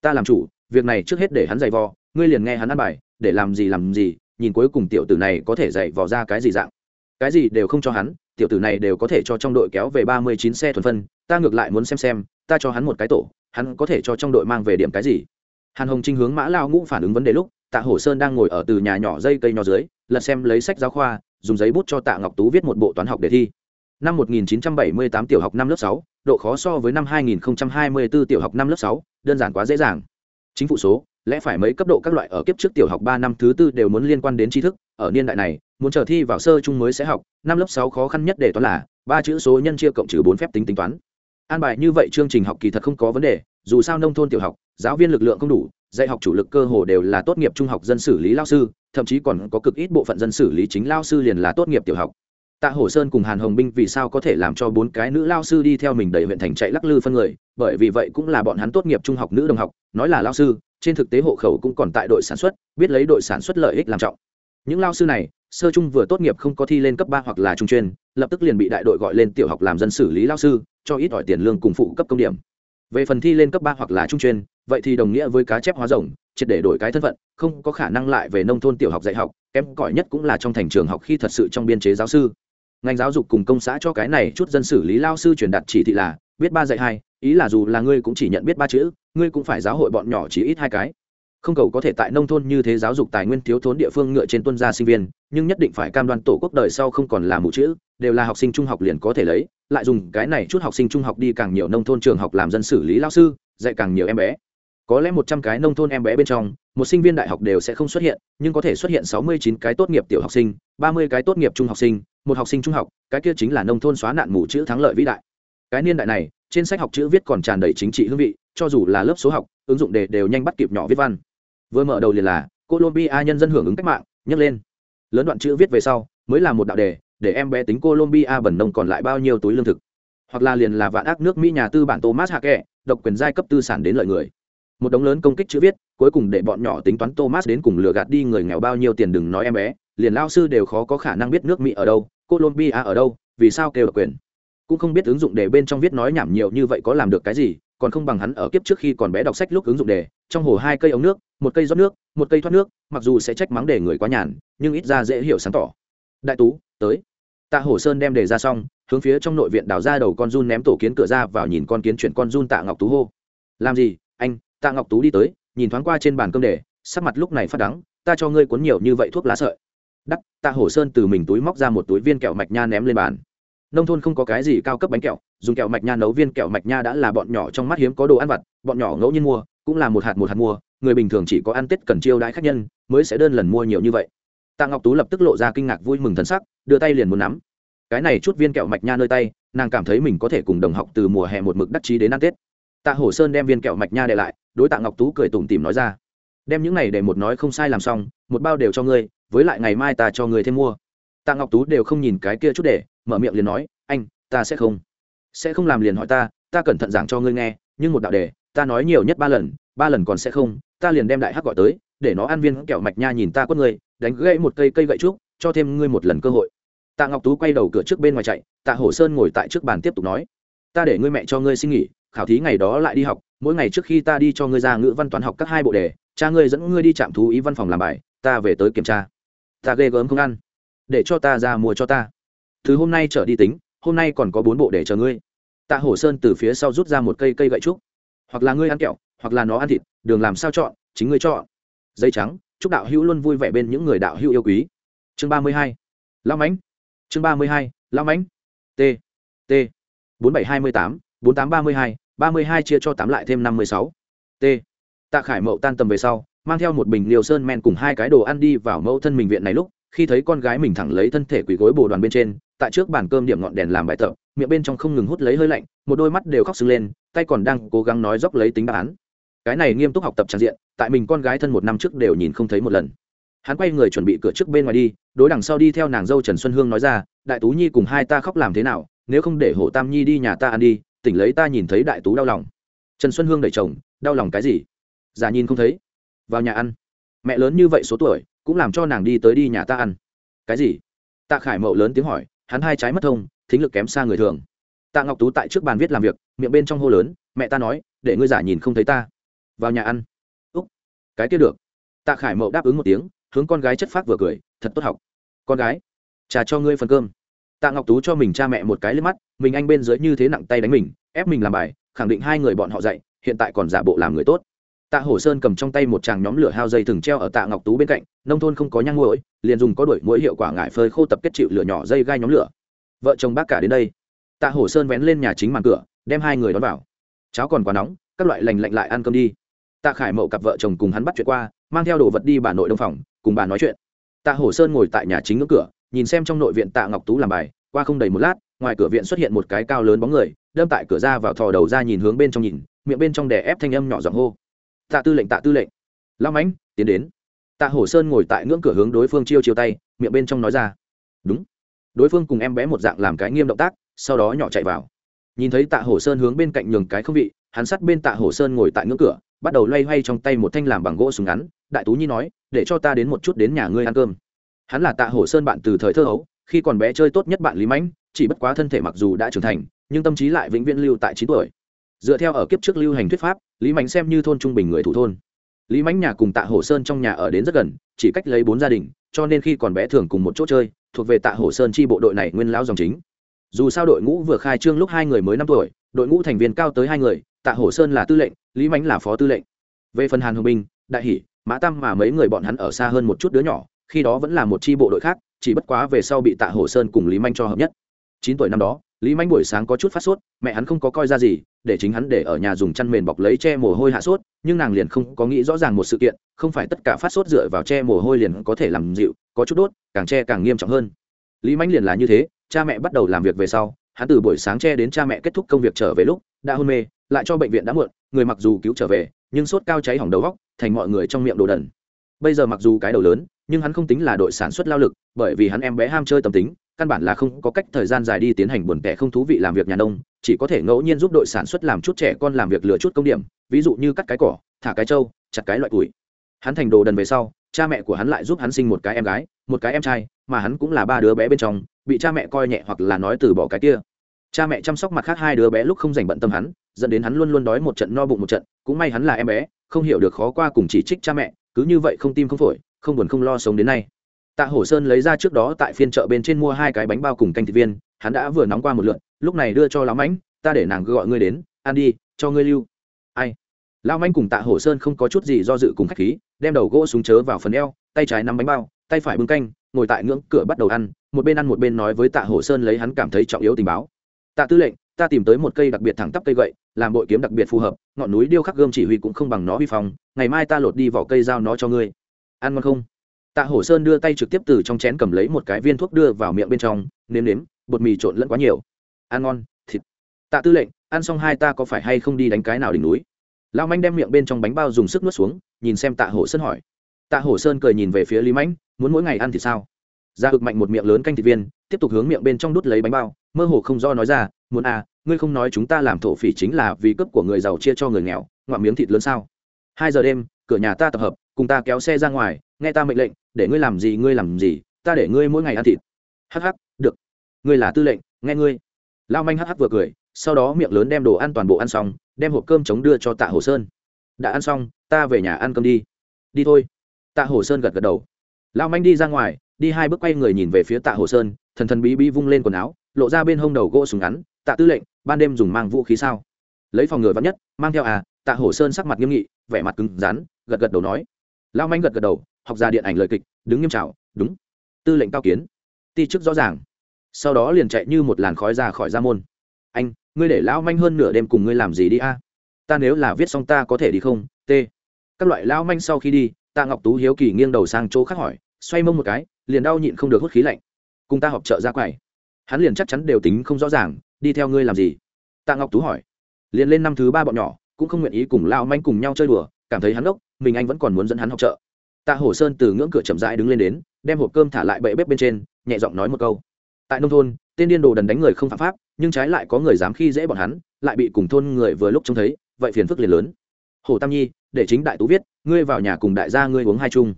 A: Ta làm chủ, việc này trước hết để hắn giày vò, ngươi liền nghe hắn ăn bài, để làm gì làm gì, nhìn cuối cùng tiểu tử này có thể dạy vò ra cái gì dạng. Cái gì đều không cho hắn, tiểu tử này đều có thể cho trong đội kéo về ba mươi chín xe thuần phân, ta ngược lại muốn xem xem, ta cho hắn một cái tổ, hắn có thể cho trong đội mang về điểm cái gì. Hàn hồng trinh hướng mã lao ngũ phản ứng vấn đề lúc, tạ hổ sơn đang ngồi ở từ nhà nhỏ dây cây nhỏ dưới, lật xem lấy sách giáo khoa, dùng giấy bút cho tạ ngọc tú viết một bộ toán học đề thi năm 1978 tiểu học năm lớp 6, độ khó so với năm 2024 tiểu học năm lớp 6, đơn giản quá dễ dàng. Chính phủ số lẽ phải mấy cấp độ các loại ở kiếp trước tiểu học ba năm thứ tư đều muốn liên quan đến tri thức ở niên đại này muốn chờ thi vào sơ trung mới sẽ học năm lớp sáu khó khăn nhất để toán là ba chữ số nhân chia cộng trừ bốn phép tính tính toán. An bài như vậy chương trình học kỳ thật không có vấn đề dù sao nông thôn tiểu học giáo viên lực lượng không đủ dạy học chủ lực cơ hồ đều là tốt nghiệp trung học dân sử lý lao sư thậm chí còn có cực ít bộ phận dân sử lý chính lao sư liền là tốt nghiệp tiểu học tạ hổ sơn cùng hàn hồng binh vì sao có thể làm cho bốn cái nữ lao sư đi theo mình đầy huyện thành chạy lắc lư phân người? Bởi vì vậy cũng là bọn hắn tốt nghiệp trung học nữ đồng học, nói là lao sư, trên thực tế hộ khẩu cũng còn tại đội sản xuất, biết lấy đội sản xuất lợi ích làm trọng. Những lao sư này, sơ trung vừa tốt nghiệp không có thi lên cấp ba hoặc là trung chuyên, lập tức liền bị đại đội gọi lên tiểu học làm dân xử lý lao sư, cho ít ỏi tiền lương cùng phụ cấp công điểm. Về phần thi lên cấp ba hoặc là trung chuyên, vậy thì đồng nghĩa với cá chép hóa rồng, triệt để đổi cái thân phận, không có khả năng lại về nông thôn tiểu học dạy học, kém cỏi nhất cũng là trong thành trường học khi thật sự trong biên chế giáo sư ngành giáo dục cùng công xã cho cái này chút dân xử lý lao sư truyền đạt chỉ thị là, biết ba dạy hai, ý là dù là ngươi cũng chỉ nhận biết ba chữ, ngươi cũng phải giáo hội bọn nhỏ chỉ ít hai cái. Không cầu có thể tại nông thôn như thế giáo dục tài nguyên thiếu thốn địa phương ngựa trên tuân gia sinh viên, nhưng nhất định phải cam đoan tổ quốc đời sau không còn là mù chữ, đều là học sinh trung học liền có thể lấy, lại dùng cái này chút học sinh trung học đi càng nhiều nông thôn trường học làm dân xử lý lao sư, dạy càng nhiều em bé. Có lẽ một trăm cái nông thôn em bé bên trong, một sinh viên đại học đều sẽ không xuất hiện, nhưng có thể xuất hiện sáu mươi chín cái tốt nghiệp tiểu học sinh, ba mươi cái tốt nghiệp trung học sinh một học sinh trung học, cái kia chính là nông thôn xóa nạn mù chữ thắng lợi vĩ đại. Cái niên đại này, trên sách học chữ viết còn tràn đầy chính trị hương vị, cho dù là lớp số học, ứng dụng đề đều nhanh bắt kịp nhỏ viết văn. Vừa mở đầu liền là, colombia nhân dân hưởng ứng cách mạng nhấc lên. Lớn đoạn chữ viết về sau, mới là một đạo đề, để em bé tính colombia bẩn nông còn lại bao nhiêu túi lương thực. Hoặc là liền là vạn ác nước mỹ nhà tư bản thomas hạ kệ độc quyền giai cấp tư sản đến lợi người. Một đống lớn công kích chữ viết, cuối cùng để bọn nhỏ tính toán thomas đến cùng lừa gạt đi người nghèo bao nhiêu tiền đừng nói em bé liền lao sư đều khó có khả năng biết nước mỹ ở đâu, colombia ở đâu, vì sao kêu độc quyền. Cũng không biết ứng dụng đề bên trong viết nói nhảm nhiều như vậy có làm được cái gì, còn không bằng hắn ở kiếp trước khi còn bé đọc sách lúc ứng dụng đề, trong hồ hai cây ống nước, một cây rót nước, một cây thoát nước, mặc dù sẽ trách mắng đề người quá nhàn, nhưng ít ra dễ hiểu sáng tỏ. Đại tú, tới. Tạ hổ sơn đem đề ra xong, hướng phía trong nội viện đào ra đầu con run ném tổ kiến cửa ra vào nhìn con kiến chuyển con run tạ ngọc tú hô. Làm gì, anh, tạ ngọc tú đi tới, nhìn thoáng qua trên bàn cơm đề, sắc mặt lúc này phát đắng, ta cho ngươi cuốn nhiều như vậy thuốc lá sợi đắt tạ hổ sơn từ mình túi móc ra một túi viên kẹo mạch nha ném lên bàn. Nông thôn không có cái gì cao cấp bánh kẹo, dùng kẹo mạch nha nấu viên kẹo mạch nha đã là bọn nhỏ trong mắt hiếm có đồ ăn vặt, bọn nhỏ ngẫu nhiên mua, cũng là một hạt một hạt mua, người bình thường chỉ có ăn tết cần chiêu đãi khách nhân, mới sẽ đơn lần mua nhiều như vậy. Tạ ngọc tú lập tức lộ ra kinh ngạc vui mừng thân sắc, đưa tay liền muốn nắm. Cái này chút viên kẹo mạch nha nơi tay, nàng cảm thấy mình có thể cùng đồng học từ mùa hè một mực đắc chí đến ăn tết. Tạ hổ sơn đem viên kẹo mạch nha để lại, đối tạ ngọc tú cười tủm tìm nói ra. Đem những này để một nói không sai làm xong, một bao đều cho ngươi với lại ngày mai ta cho ngươi thêm mua. Tạ ngọc tú đều không nhìn cái kia chút để, mở miệng liền nói, anh, ta sẽ không. Sẽ không làm liền hỏi ta ta cẩn thận giảng cho ngươi nghe, nhưng một đạo đề, ta nói nhiều nhất ba lần ba lần còn sẽ không, ta liền đem đại hắc gọi tới, để nó ăn viên kẹo mạch nha nhìn ta quất ngươi, đánh gãy một cây cây gậy trúc, cho thêm ngươi một lần cơ hội. Tạ ngọc tú quay đầu cửa trước bên ngoài chạy, tạ hổ sơn ngồi tại trước bàn tiếp tục nói, ta để ngươi mẹ cho ngươi xin nghỉ, khảo thí ngày đó lại đi học, mỗi ngày trước khi ta đi cho ngươi ra ngữ văn toán học các hai bộ đề, cha ngươi dẫn ngươi đi trạm thú ý văn phòng làm bài, ta về tới kiểm tra ta ghê gớm không ăn. Để cho ta ra mua cho ta. Thứ hôm nay trở đi tính, hôm nay còn có bốn bộ để chờ ngươi. Tạ hổ sơn từ phía sau rút ra một cây cây gậy trúc. Hoặc là ngươi ăn kẹo, hoặc là nó ăn thịt, đường làm sao chọn, chính ngươi chọn. Dây trắng, chúc đạo hữu luôn vui vẻ bên những người đạo hữu yêu quý. Chương ba mươi hai lao mãnh. Chương ba mươi hai lao mãnh. T t. bốn bảy hai mươi tám, bốn tám ba mươi hai, ba mươi hai chia cho tám lại thêm năm mươi sáu. T. Tạ khải mậu tan tầm về sau mang theo một bình liều sơn men cùng hai cái đồ ăn đi vào mẫu thân mình viện này lúc, khi thấy con gái mình thẳng lấy thân thể quỳ gối bồ đoàn bên trên, tại trước bàn cơm điểm ngọn đèn làm bài tập, miệng bên trong không ngừng hút lấy hơi lạnh, một đôi mắt đều khóc sưng lên, tay còn đang cố gắng nói dốc lấy tính đáp án. Cái này nghiêm túc học tập trang diện, tại mình con gái thân một năm trước đều nhìn không thấy một lần. Hắn quay người chuẩn bị cửa trước bên ngoài đi, đối đằng sau đi theo nàng dâu trần xuân hương nói ra, đại tú nhi cùng hai ta khóc làm thế nào, nếu không để hổ tam nhi đi nhà ta ăn đi, tỉnh lấy ta nhìn thấy đại tú đau lòng. Trần xuân hương đẩy chồng, đau lòng cái gì? Già nhìn không thấy vào nhà ăn. Mẹ lớn như vậy số tuổi, cũng làm cho nàng đi tới đi nhà ta ăn. Cái gì? Tạ khải mậu lớn tiếng hỏi, hắn hai trái mất thông, thính lực kém xa người thường. Tạ ngọc tú tại trước bàn viết làm việc, miệng bên trong hô lớn, mẹ ta nói, để ngươi giả nhìn không thấy ta. Vào nhà ăn. Úc, cái kia được. Tạ khải mậu đáp ứng một tiếng, hướng con gái chất phác vừa cười, thật tốt học. Con gái, trả cho ngươi phần cơm. Tạ ngọc tú cho mình cha mẹ một cái lên mắt, mình anh bên dưới như thế nặng tay đánh mình, ép mình làm bài, khẳng định hai người bọn họ dạy, hiện tại còn giả bộ làm người tốt tạ hổ sơn cầm trong tay một tràng nhóm lửa hao dây thừng treo ở tạ ngọc tú bên cạnh, nông thôn không có nhang mũi liền dùng có đuổi mũi hiệu quả ngải phơi khô tập kết chịu lửa nhỏ dây gai nhóm lửa. Vợ chồng bác cả đến đây. Tạ hổ sơn vén lên nhà chính màn cửa, đem hai người đón vào. Cháo còn quá nóng, các loại lành lạnh lại ăn cơm đi. Tạ khải mậu cặp vợ chồng cùng hắn bắt chuyện qua, mang theo đồ vật đi bà nội đông phòng, cùng bà nói chuyện. Tạ hổ sơn ngồi tại nhà chính ngưỡng cửa, nhìn xem trong nội viện tạ ngọc tú làm bài, qua không đầy một lát, ngoài cửa viện xuất hiện một cái cao lớn bóng người, đâm tại cửa ra vào thò đầu ra nhìn hướng bên trong nhìn, miệng bên trong đè ép thanh âm nhỏ giọng hô tạ tư lệnh, tạ tư lệnh. Lao mãnh, tiến đến. Tạ hổ sơn ngồi tại ngưỡng cửa hướng đối phương chiêu chiêu tay, miệng bên trong nói ra. Đúng. Đối phương cùng em bé một dạng làm cái nghiêm động tác, sau đó nhỏ chạy vào. Nhìn thấy tạ hổ sơn hướng bên cạnh nhường cái không vị, hắn sắt bên tạ hổ sơn ngồi tại ngưỡng cửa, bắt đầu loay hoay trong tay một thanh làm bằng gỗ súng ngắn. Đại tú nhi nói, để cho ta đến một chút đến nhà ngươi ăn cơm. Hắn là tạ hổ sơn bạn từ thời thơ ấu khi còn bé chơi tốt nhất bạn lý mãnh, chỉ bất quá thân thể mặc dù đã trưởng thành, nhưng tâm trí lại vĩnh viễn lưu tại chín tuổi. Dựa theo ở kiếp trước lưu hành thuyết pháp lý Mạnh xem như thôn trung bình người thủ thôn. Lý Mạnh nhà cùng tạ hổ sơn trong nhà ở đến rất gần, chỉ cách lấy bốn gia đình, cho nên khi còn bé thường cùng một chỗ chơi, thuộc về tạ hổ sơn chi bộ đội này nguyên lão dòng chính. Dù sao đội ngũ vừa khai trương lúc hai người mới năm tuổi, đội ngũ thành viên cao tới hai người, tạ hổ sơn là tư lệnh, lý Mạnh là phó tư lệnh. Về phần hàn hồng binh đại hỷ, mã tam mà mấy người bọn hắn ở xa hơn một chút đứa nhỏ, khi đó vẫn là một chi bộ đội khác, chỉ bất quá về sau bị tạ hổ sơn cùng lý manh cho hợp nhất. Chín tuổi năm đó, lý manh buổi sáng có chút phát sốt, mẹ hắn không có coi ra gì để chính hắn để ở nhà dùng chăn mền bọc lấy che mồ hôi hạ sốt, nhưng nàng liền không có nghĩ rõ ràng một sự kiện, không phải tất cả phát sốt dựa vào che mồ hôi liền có thể làm dịu, có chút đốt, càng che càng nghiêm trọng hơn. Lý Mạnh liền là như thế, cha mẹ bắt đầu làm việc về sau, hắn từ buổi sáng che đến cha mẹ kết thúc công việc trở về lúc, đã hôn mê, lại cho bệnh viện đã muộn, người mặc dù cứu trở về, nhưng sốt cao cháy hỏng đầu góc thành mọi người trong miệng đồ đần. Bây giờ mặc dù cái đầu lớn, nhưng hắn không tính là đội sản xuất lao lực, bởi vì hắn em bé ham chơi tâm tính căn bản là không có cách thời gian dài đi tiến hành buồn tẻ không thú vị làm việc nhà nông, chỉ có thể ngẫu nhiên giúp đội sản xuất làm chút trẻ con làm việc lừa chút công điểm, ví dụ như cắt cái cỏ, thả cái trâu, chặt cái loại củi. Hắn thành đồ đần về sau, cha mẹ của hắn lại giúp hắn sinh một cái em gái, một cái em trai, mà hắn cũng là ba đứa bé bên trong, bị cha mẹ coi nhẹ hoặc là nói từ bỏ cái kia. Cha mẹ chăm sóc mặt khác hai đứa bé lúc không dành bận tâm hắn, dẫn đến hắn luôn luôn đói một trận no bụng một trận, cũng may hắn là em bé, không hiểu được khó qua cùng chỉ trích cha mẹ, cứ như vậy không tim không phổi, không buồn không lo sống đến nay tạ hổ sơn lấy ra trước đó tại phiên chợ bên trên mua hai cái bánh bao cùng canh thịt viên, hắn đã vừa nóng qua một lượn lúc này đưa cho lão mãnh, ta để nàng gọi ngươi đến, ăn đi, cho ngươi lưu. Ai? Lão mãnh cùng tạ hổ sơn không có chút gì do dự cùng khách khí, đem đầu gỗ súng chớ vào phần eo, tay trái nắm bánh bao, tay phải bưng canh, ngồi tại ngưỡng cửa bắt đầu ăn, một bên ăn một bên nói với tạ hổ sơn lấy hắn cảm thấy trọng yếu tình báo. Tạ tư lệnh, ta tìm tới một cây đặc biệt thẳng tắp cây gậy, làm bội kiếm đặc biệt phù hợp, ngọn núi điêu khắc gươm chỉ huy cũng không bằng nó vi phong, ngày mai ta lột đi vỏ cây dao nó cho ngươi. Ăn ngon không? Tạ hổ sơn đưa tay trực tiếp từ trong chén cầm lấy một cái viên thuốc đưa vào miệng bên trong, nếm nếm, bột mì trộn lẫn quá nhiều. Ăn ngon, thịt. Tạ tư lệnh, ăn xong hai ta có phải hay không đi đánh cái nào đỉnh núi? Lão manh đem miệng bên trong bánh bao dùng sức nuốt xuống, nhìn xem tạ hổ sơn hỏi. Tạ hổ sơn cười nhìn về phía lý mãnh, muốn mỗi ngày ăn thì sao? Ra ực mạnh một miệng lớn canh thịt viên, tiếp tục hướng miệng bên trong đút lấy bánh bao, mơ hồ không do nói ra, muốn à ngươi không nói chúng ta làm thổ phỉ chính là vì cấp của người giàu chia cho người nghèo, ngoạm miếng thịt lớn sao? Hai giờ đêm, cửa nhà ta tập hợp, cùng ta kéo xe ra ngoài, nghe ta mệnh lệnh để ngươi làm gì, ngươi làm gì, ta để ngươi mỗi ngày ăn thịt. Hắc hắc, được. Ngươi là tư lệnh, nghe ngươi. Lao manh hắc hắc vừa cười, sau đó miệng lớn đem đồ ăn toàn bộ ăn xong, đem hộp cơm chống đưa cho tạ hồ sơn. Đã ăn xong, ta về nhà ăn cơm đi. Đi thôi. Tạ hồ sơn gật gật đầu. Lao manh đi ra ngoài, đi hai bước quay người nhìn về phía tạ hồ sơn, thần thần bí bí vung lên quần áo, lộ ra bên hông đầu gỗ súng ngắn, tạ tư lệnh, ban đêm dùng mang vũ khí sao? Lấy phòng ngừa vắn nhất, mang theo à? Tạ hồ sơn sắc mặt nghiêm nghị, vẻ mặt cứng rắn, gật gật đầu nói. Lao manh gật gật đầu học ra điện ảnh lời kịch, đứng nghiêm trào đúng. Tư lệnh cao kiến. Ti chức rõ ràng. Sau đó liền chạy như một làn khói ra khỏi gia môn. Anh, ngươi để lão manh hơn nửa đêm cùng ngươi làm gì đi a? Ta nếu là viết xong ta có thể đi không? T. Các loại lão manh sau khi đi, tạ ngọc tú hiếu kỳ nghiêng đầu sang chỗ khác hỏi, xoay mông một cái, liền đau nhịn không được hút khí lạnh. Cùng ta họp chợ ra quầy. Hắn liền chắc chắn đều tính không rõ ràng, đi theo ngươi làm gì? Tạ ngọc tú hỏi. Liền lên năm thứ ba bọn nhỏ, cũng không nguyện ý cùng lao manh cùng nhau chơi đùa, cảm thấy hắn ốc mình anh vẫn còn muốn dẫn hắn học chợ tạ hổ sơn từ ngưỡng cửa chậm rãi đứng lên đến, đem hộp cơm thả lại bệ bếp bên trên, nhẹ giọng nói một câu. Tại nông thôn, tên điên đồ đần đánh người không phạm pháp, nhưng trái lại có người dám khi dễ bọn hắn, lại bị cùng thôn người vừa lúc trông thấy, vậy phiền phức liền lớn. Hồ tam nhi, để chính đại tú viết, ngươi vào nhà cùng đại gia ngươi uống hai chung.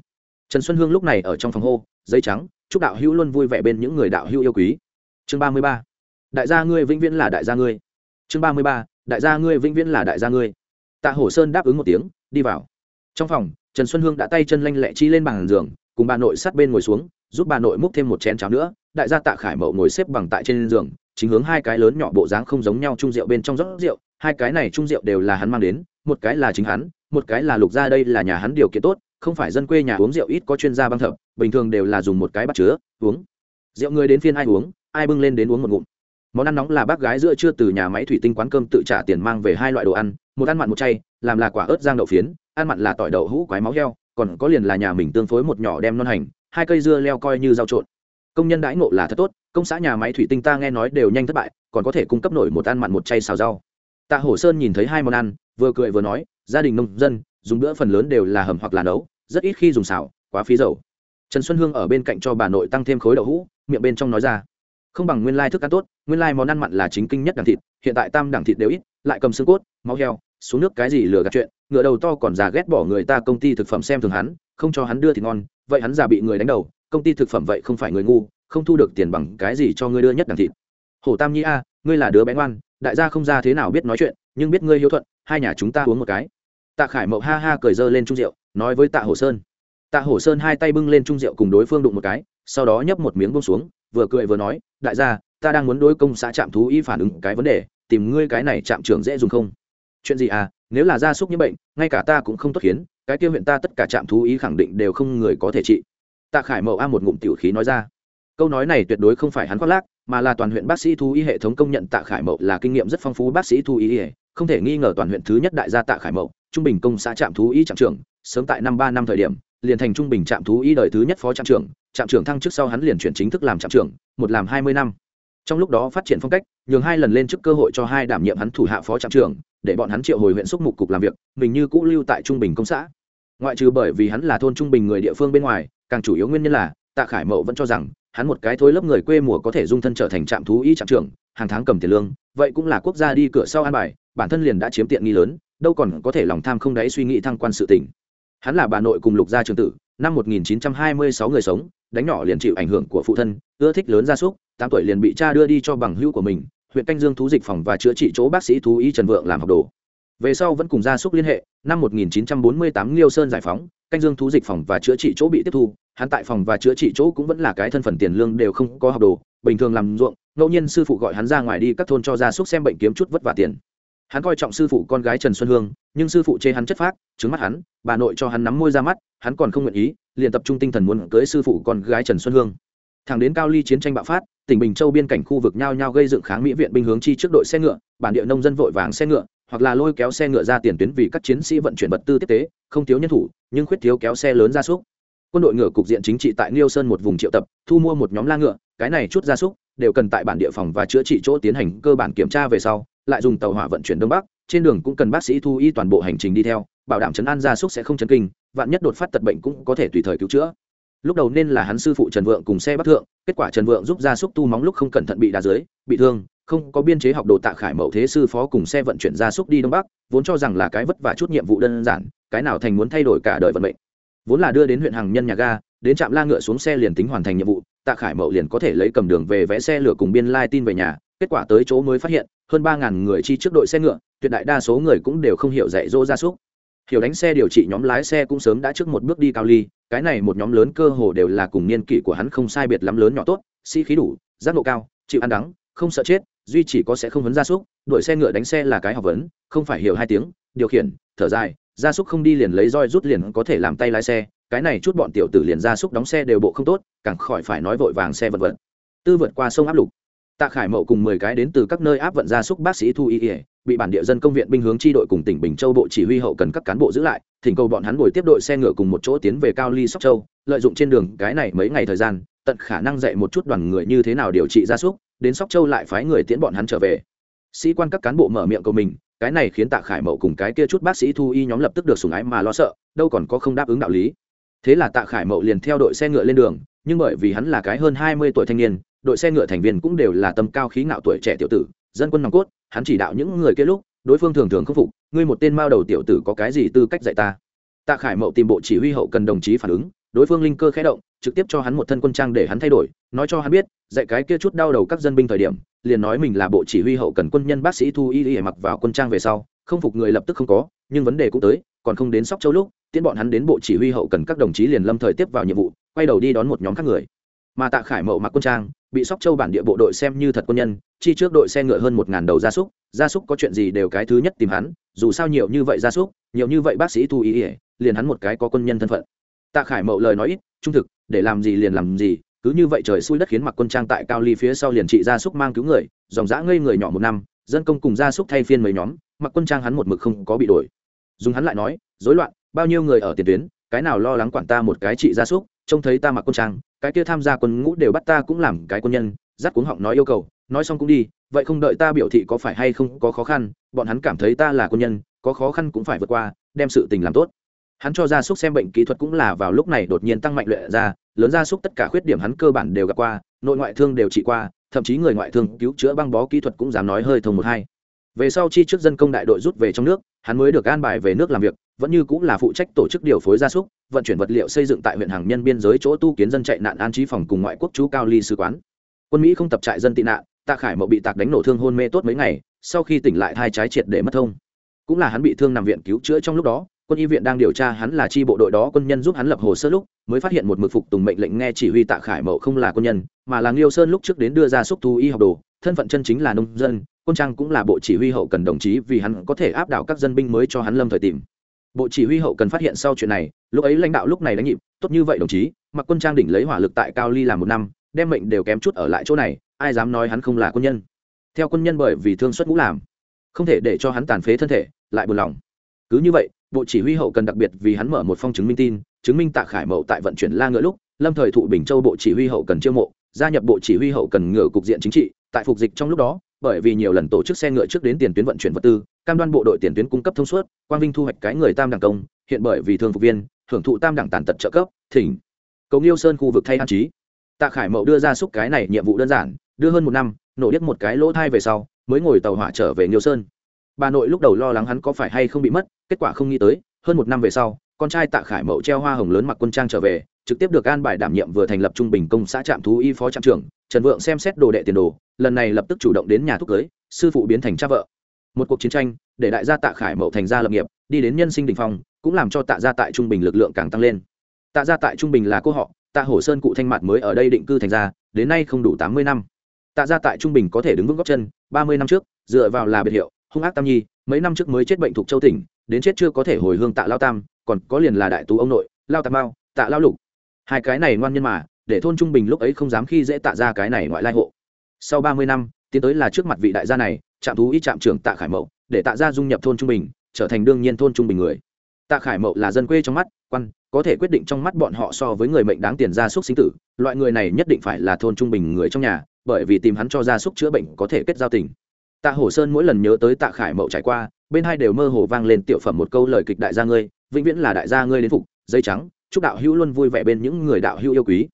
A: Trần xuân hương lúc này ở trong phòng hô, giấy trắng, chúc đạo hữu luôn vui vẻ bên những người đạo hữu yêu quý. Chương ba mươi ba, đại gia ngươi vĩnh viễn là đại gia ngươi. Chương ba mươi ba, đại gia ngươi vĩnh viễn là đại gia ngươi. Tạ hổ sơn đáp ứng một tiếng, đi vào. Trong phòng trần xuân hương đã tay chân lanh lẹ chi lên bàn giường, cùng bà nội sát bên ngồi xuống, giúp bà nội múc thêm một chén cháo nữa. Đại gia tạ khải mậu ngồi xếp bằng tại trên giường, chính hướng hai cái lớn nhỏ bộ dáng không giống nhau chung rượu bên trong rót rượu. Hai cái này chung rượu đều là hắn mang đến, một cái là chính hắn, một cái là lục gia đây là nhà hắn điều kiện tốt, không phải dân quê nhà uống rượu ít có chuyên gia băng thập, bình thường đều là dùng một cái bắt chứa, uống. Rượu người đến phiên ai uống, ai bưng lên đến uống một ngụm. Món ăn nóng là bác gái giữa trưa từ nhà máy thủy tinh quán cơm tự trả tiền mang về hai loại đồ ăn một ăn mặn một chay, làm là quả ớt giang đậu phiến, ăn mặn là tỏi đậu hũ quái máu heo, còn có liền là nhà mình tương phối một nhỏ đem non hành, hai cây dưa leo coi như rau trộn. Công nhân đãi ngộ là thật tốt, công xã nhà máy thủy tinh ta nghe nói đều nhanh thất bại, còn có thể cung cấp nổi một ăn mặn một chay xào rau. Tạ hổ sơn nhìn thấy hai món ăn, vừa cười vừa nói, gia đình nông dân, dùng bữa phần lớn đều là hầm hoặc là nấu, rất ít khi dùng xào, quá phí dầu. Trần xuân hương ở bên cạnh cho bà nội tăng thêm khối đậu hũ, miệng bên trong nói ra. Không bằng nguyên lai thức ăn tốt, nguyên lai món ăn mặn là chính kinh nhất đẳng thịt, hiện tại tam đẳng thịt đều ít, lại cầm xương cốt, máu heo xuống nước cái gì lừa gạt chuyện, ngựa đầu to còn già ghét bỏ người ta công ty thực phẩm xem thường hắn, không cho hắn đưa thì ngon, vậy hắn già bị người đánh đầu, công ty thực phẩm vậy không phải người ngu, không thu được tiền bằng cái gì cho ngươi đưa nhất đẳng thịt. Hổ tam nhi a, ngươi là đứa bé ngoan, đại gia không ra thế nào biết nói chuyện, nhưng biết ngươi hiếu thuận, hai nhà chúng ta uống một cái. Tạ khải mậu ha ha cười dơ lên trung rượu, nói với tạ hổ sơn. Tạ hổ sơn hai tay bưng lên trung rượu cùng đối phương đụng một cái, sau đó nhấp một miếng bông xuống, vừa cười vừa nói, đại gia, ta đang muốn đối công xã trạm thú y phản ứng cái vấn đề, tìm ngươi cái này trạm trưởng dễ dùng không? Chuyện gì à nếu là gia súc như bệnh, ngay cả ta cũng không tốt khiến, cái tiêu huyện ta tất cả trạm thú y khẳng định đều không người có thể trị. Tạ khải mậu a một ngụm tiểu khí nói ra. Câu nói này tuyệt đối không phải hắn khoác lác, mà là toàn huyện bác sĩ thú y hệ thống công nhận tạ khải mậu là kinh nghiệm rất phong phú bác sĩ thú y không thể nghi ngờ toàn huyện thứ nhất đại gia tạ khải mậu, trung bình công xã trạm thú y trạm trưởng, sớm tại năm ba năm thời điểm, liền thành trung bình trạm thú y đời thứ nhất phó trạm trưởng trạm trưởng thăng trước sau hắn liền chuyển chính thức làm trạm trưởng, một làm hai mươi năm trong lúc đó phát triển phong cách, nhường hai lần lên trước cơ hội cho hai đảm nhiệm hắn thủ hạ phó trạm trưởng, để bọn hắn triệu hồi huyện xúc mục cục làm việc, mình như cũ lưu tại trung bình công xã. Ngoại trừ bởi vì hắn là thôn trung bình người địa phương bên ngoài, càng chủ yếu nguyên nhân là, tạ khải mậu vẫn cho rằng, hắn một cái thối lớp người quê mùa có thể dung thân trở thành trạm thú y trạm trưởng, hàng tháng cầm tiền lương, vậy cũng là quốc gia đi cửa sau an bài, bản thân liền đã chiếm tiện nghi lớn, đâu còn có thể lòng tham không đáy suy nghĩ thăng quan sự tỉnh hắn là bà nội cùng lục gia trường tử, năm 1926 người sống đánh nhỏ liền chịu ảnh hưởng của phụ thân, ưa thích lớn gia súc, tám tuổi liền bị cha đưa đi cho bằng hữu của mình, huyện canh dương thú dịch phòng và chữa trị chỗ bác sĩ thú y trần vượng làm học đồ. Về sau vẫn cùng gia súc liên hệ, năm 1948 liêu sơn giải phóng, canh dương thú dịch phòng và chữa trị chỗ bị tiếp thu, hắn tại phòng và chữa trị chỗ cũng vẫn là cái thân phận tiền lương đều không có học đồ, bình thường làm ruộng, ngẫu nhiên sư phụ gọi hắn ra ngoài đi các thôn cho gia súc xem bệnh kiếm chút vất vả tiền. Hắn coi trọng sư phụ con gái trần xuân hương, nhưng sư phụ chê hắn chất phác, trứng mắt hắn, bà nội cho hắn nắm môi ra mắt hắn còn không nguyện ý liền tập trung tinh thần muốn cưới sư phụ con gái trần xuân hương. Thẳng đến cao ly chiến tranh bạo phát tỉnh bình châu biên cảnh khu vực nhao nhao gây dựng kháng mỹ viện binh hướng chi trước đội xe ngựa bản địa nông dân vội vàng xe ngựa hoặc là lôi kéo xe ngựa ra tiền tuyến vì các chiến sĩ vận chuyển vật tư tiếp tế không thiếu nhân thủ nhưng khuyết thiếu kéo xe lớn ra súc. Quân đội ngựa cục diện chính trị tại Niêu Sơn một vùng triệu tập, thu mua một nhóm la ngựa, cái này chút gia súc đều cần tại bản địa phòng và chữa trị chỗ tiến hành cơ bản kiểm tra về sau, lại dùng tàu hỏa vận chuyển đông bắc, trên đường cũng cần bác sĩ thu y toàn bộ hành trình đi theo, bảo đảm chấn an gia súc sẽ không chấn kinh, vạn nhất đột phát tật bệnh cũng có thể tùy thời cứu chữa. Lúc đầu nên là hắn sư phụ Trần Vượng cùng xe bắt thượng, kết quả Trần Vượng giúp gia súc tu móng lúc không cẩn thận bị đá dưới, bị thương, không có biên chế học đồ tạ khải mậu thế sư phó cùng xe vận chuyển gia súc đi đông bắc, vốn cho rằng là cái vất vả chút nhiệm vụ đơn giản, cái nào thành muốn thay đổi cả đời vận mệnh vốn là đưa đến huyện hàng nhân nhà ga đến trạm la ngựa xuống xe liền tính hoàn thành nhiệm vụ tạ khải mậu liền có thể lấy cầm đường về vẽ xe lửa cùng biên lai tin về nhà kết quả tới chỗ mới phát hiện hơn ba ngàn người chi trước đội xe ngựa tuyệt đại đa số người cũng đều không hiểu dạy dỗ gia súc hiểu đánh xe điều trị nhóm lái xe cũng sớm đã trước một bước đi cao ly, cái này một nhóm lớn cơ hồ đều là cùng niên kỷ của hắn không sai biệt lắm lớn nhỏ tốt, sĩ、si、khí đủ, giác độ cao, chịu ăn đắng, không sợ chết, duy chỉ có sẽ không vấn gia súc, đuổi xe ngựa đánh xe là cái học vấn, không phải hiểu hai tiếng, điều khiển, thở dài, gia súc không đi liền lấy roi rút liền có thể làm tay lái xe, cái này chút bọn tiểu tử liền gia súc đóng xe đều bộ không tốt, càng khỏi phải nói vội vàng xe vật vật. Tư vượt qua sông áp lục tạ khải mậu cùng mười cái đến từ các nơi áp vận gia súc bác sĩ thu y ỉa bị bản địa dân công viện binh hướng tri đội cùng tỉnh bình châu bộ chỉ huy hậu cần các cán bộ giữ lại, thỉnh cầu bọn hắn ngồi tiếp đội xe ngựa cùng một chỗ tiến về cao ly sóc châu, lợi dụng trên đường cái này mấy ngày thời gian, tận khả năng dạy một chút đoàn người như thế nào điều trị gia súc, đến sóc châu lại phái người tiễn bọn hắn trở về. Sĩ quan các cán bộ mở miệng cầu mình, cái này khiến tạ khải mậu cùng cái kia chút bác sĩ thu y nhóm lập tức được sùng ái mà lo sợ, đâu còn có không đáp ứng đạo lý. Thế là tạ khải mậu liền theo đội xe ngựa lên đường nhưng bởi vì hắn là cái hơn hai mươi tuổi thanh niên, đội xe ngựa thành viên cũng đều là tâm cao khí ngạo tuổi trẻ tiểu tử, dân quân nòng cốt, hắn chỉ đạo những người kia lúc, đối phương thường thường không phục, ngươi một tên mao đầu tiểu tử có cái gì tư cách dạy ta? Tạ khải mậu tìm bộ chỉ huy hậu cần đồng chí phản ứng, đối phương linh cơ khẽ động, trực tiếp cho hắn một thân quân trang để hắn thay đổi, nói cho hắn biết, dạy cái kia chút đau đầu các dân binh thời điểm, liền nói mình là bộ chỉ huy hậu cần quân nhân bác sĩ thu y y mặc vào quân trang về sau, không phục người lập tức không có, nhưng vấn đề cũng tới, còn không đến sóc châu lúc tiễn bọn hắn đến bộ chỉ huy hậu cần các đồng chí liền lâm thời tiếp vào nhiệm vụ, quay đầu đi đón một nhóm các người. Mà tạ khải mậu mặc quân trang, bị sóc châu bản địa bộ đội xem như thật quân nhân, chi trước đội xe ngựa hơn một ngàn đầu gia súc gia súc có chuyện gì đều cái thứ nhất tìm hắn, dù sao nhiều như vậy gia súc, nhiều như vậy bác sĩ thu ý ỉa liền hắn một cái có quân nhân thân phận. Tạ khải mậu lời nói ít, trung thực, để làm gì liền làm gì, cứ như vậy trời xui đất khiến mặc quân trang tại cao ly phía sau liền trị gia súc mang cứu người, dòng dã ngây người nhỏ một năm, dân công cùng gia súc thay phiên mấy nhóm, mặc quân trang hắn một mực không có bị đổi. Dùng hắn lại nói, rối loạn bao nhiêu người ở tiền tuyến, cái nào lo lắng quản ta một cái trị gia súc, trông thấy ta mặc quân trang, cái kia tham gia quân ngũ đều bắt ta cũng làm cái quân nhân dắt cuống họng nói yêu cầu, nói xong cũng đi, vậy không đợi ta biểu thị có phải hay không có khó khăn, bọn hắn cảm thấy ta là quân nhân, có khó khăn cũng phải vượt qua, đem sự tình làm tốt. Hắn cho gia súc xem bệnh kỹ thuật cũng là vào lúc này đột nhiên tăng mạnh luyện ra, lớn gia súc tất cả khuyết điểm hắn cơ bản đều gặp qua, nội ngoại thương đều trị qua, thậm chí người ngoại thương cứu chữa băng bó kỹ thuật cũng dám nói hơi thông một hai về sau chi trước dân công đại đội rút về trong nước, hắn mới được an bài về nước làm việc, vẫn như cũng là phụ trách tổ chức điều phối gia súc, vận chuyển vật liệu xây dựng tại huyện hàng nhân biên giới chỗ tu kiến dân chạy nạn an trí phòng cùng ngoại quốc chú cao ly sứ quán. Quân mỹ không tập trại dân tị nạn, tạ khải mậu bị tạc đánh nổ thương hôn mê tốt mấy ngày, sau khi tỉnh lại thai trái triệt để mất thông. Cũng là hắn bị thương nằm viện cứu chữa trong lúc đó quân y viện đang điều tra hắn là chi bộ đội đó, quân nhân giúp hắn lập hồ sơ lúc, mới phát hiện một mực phục tùng mệnh lệnh nghe chỉ huy tạ khải mậu không là quân nhân, mà là nghiêu sơn lúc trước đến đưa ra xúc thu y học đồ. Thân phận chân chính là nông dân, quân trang cũng là bộ chỉ huy hậu cần đồng chí, vì hắn có thể áp đảo các dân binh mới cho hắn lâm thời tìm. Bộ chỉ huy hậu cần phát hiện sau chuyện này, lúc ấy lãnh đạo lúc này đánh nhịp, tốt như vậy đồng chí, mặc quân trang đỉnh lấy hỏa lực tại cao ly làm một năm, đem mệnh đều kém chút ở lại chỗ này, ai dám nói hắn không là quân nhân? Theo quân nhân bởi vì thương xuất ngũ làm, không thể để cho hắn tàn phế thân thể, lại buồn lòng cứ như vậy, bộ chỉ huy hậu cần đặc biệt vì hắn mở một phong chứng minh tin, chứng minh tạ khải mậu tại vận chuyển la ngựa lúc, lâm thời thụ bình châu bộ chỉ huy hậu cần chiêu mộ, gia nhập bộ chỉ huy hậu cần ngựa cục diện chính trị, tại phục dịch trong lúc đó, bởi vì nhiều lần tổ chức xe ngựa trước đến tiền tuyến vận chuyển vật tư, cam đoan bộ đội tiền tuyến cung cấp thông suốt, quang vinh thu hoạch cái người tam đẳng công, hiện bởi vì thương phục viên hưởng thụ tam đẳng tàn tật trợ cấp, thỉnh. Cầu nghiêu sơn khu vực thay an trí. Tạ khải mậu đưa ra xúc cái này nhiệm vụ đơn giản, đưa hơn một năm, nổ biết một cái lỗ thai về sau, mới ngồi tàu hỏa trở về nghiêu sơn bà nội lúc đầu lo lắng hắn có phải hay không bị mất, kết quả không nghĩ tới, hơn một năm về sau, con trai tạ khải mậu treo hoa hồng lớn mặc quân trang trở về, trực tiếp được an bài đảm nhiệm vừa thành lập trung bình công xã trạm thú y phó trạm trưởng, trần vượng xem xét đồ đệ tiền đồ, lần này lập tức chủ động đến nhà thúc cưới, sư phụ biến thành cha vợ. Một cuộc chiến tranh, để đại gia tạ khải mậu thành gia lập nghiệp, đi đến nhân sinh đình phong, cũng làm cho tạ gia tại trung bình lực lượng càng tăng lên. Tạ gia tại trung bình là cô họ, tạ hổ sơn cụ thanh mạt mới ở đây định cư thành gia, đến nay không đủ tám mươi năm. Tạ gia tại trung bình có thể đứng vững góc chân, ba mươi năm trước, dựa vào là biệt hiệu hung ác tam nhi, mấy năm trước mới chết bệnh thuộc châu tỉnh, đến chết chưa có thể hồi hương tạ lao tam, còn có liền là đại tú ông nội, lao tam bao tạ lao lục. Hai cái này ngoan nhân mà, để thôn trung bình lúc ấy không dám khi dễ tạ ra cái này ngoại lai hộ. Sau ba mươi năm, tiến tới là trước mặt vị đại gia này, trạm thú y trạm trưởng tạ khải mậu, để tạ ra dung nhập thôn trung bình, trở thành đương nhiên thôn trung bình người. Tạ khải mậu là dân quê trong mắt, quan, có thể quyết định trong mắt bọn họ so với người mệnh đáng tiền gia súc sinh tử, loại người này nhất định phải là thôn trung bình người trong nhà, bởi vì tìm hắn cho gia súc chữa bệnh có thể kết giao tình tạ hổ sơn mỗi lần nhớ tới tạ khải mậu trải qua, bên hai đều mơ hồ vang lên tiểu phẩm một câu lời kịch đại gia ngươi, vĩnh viễn là đại gia ngươi đến phục, dây trắng, chúc đạo hữu luôn vui vẻ bên những người đạo hữu yêu quý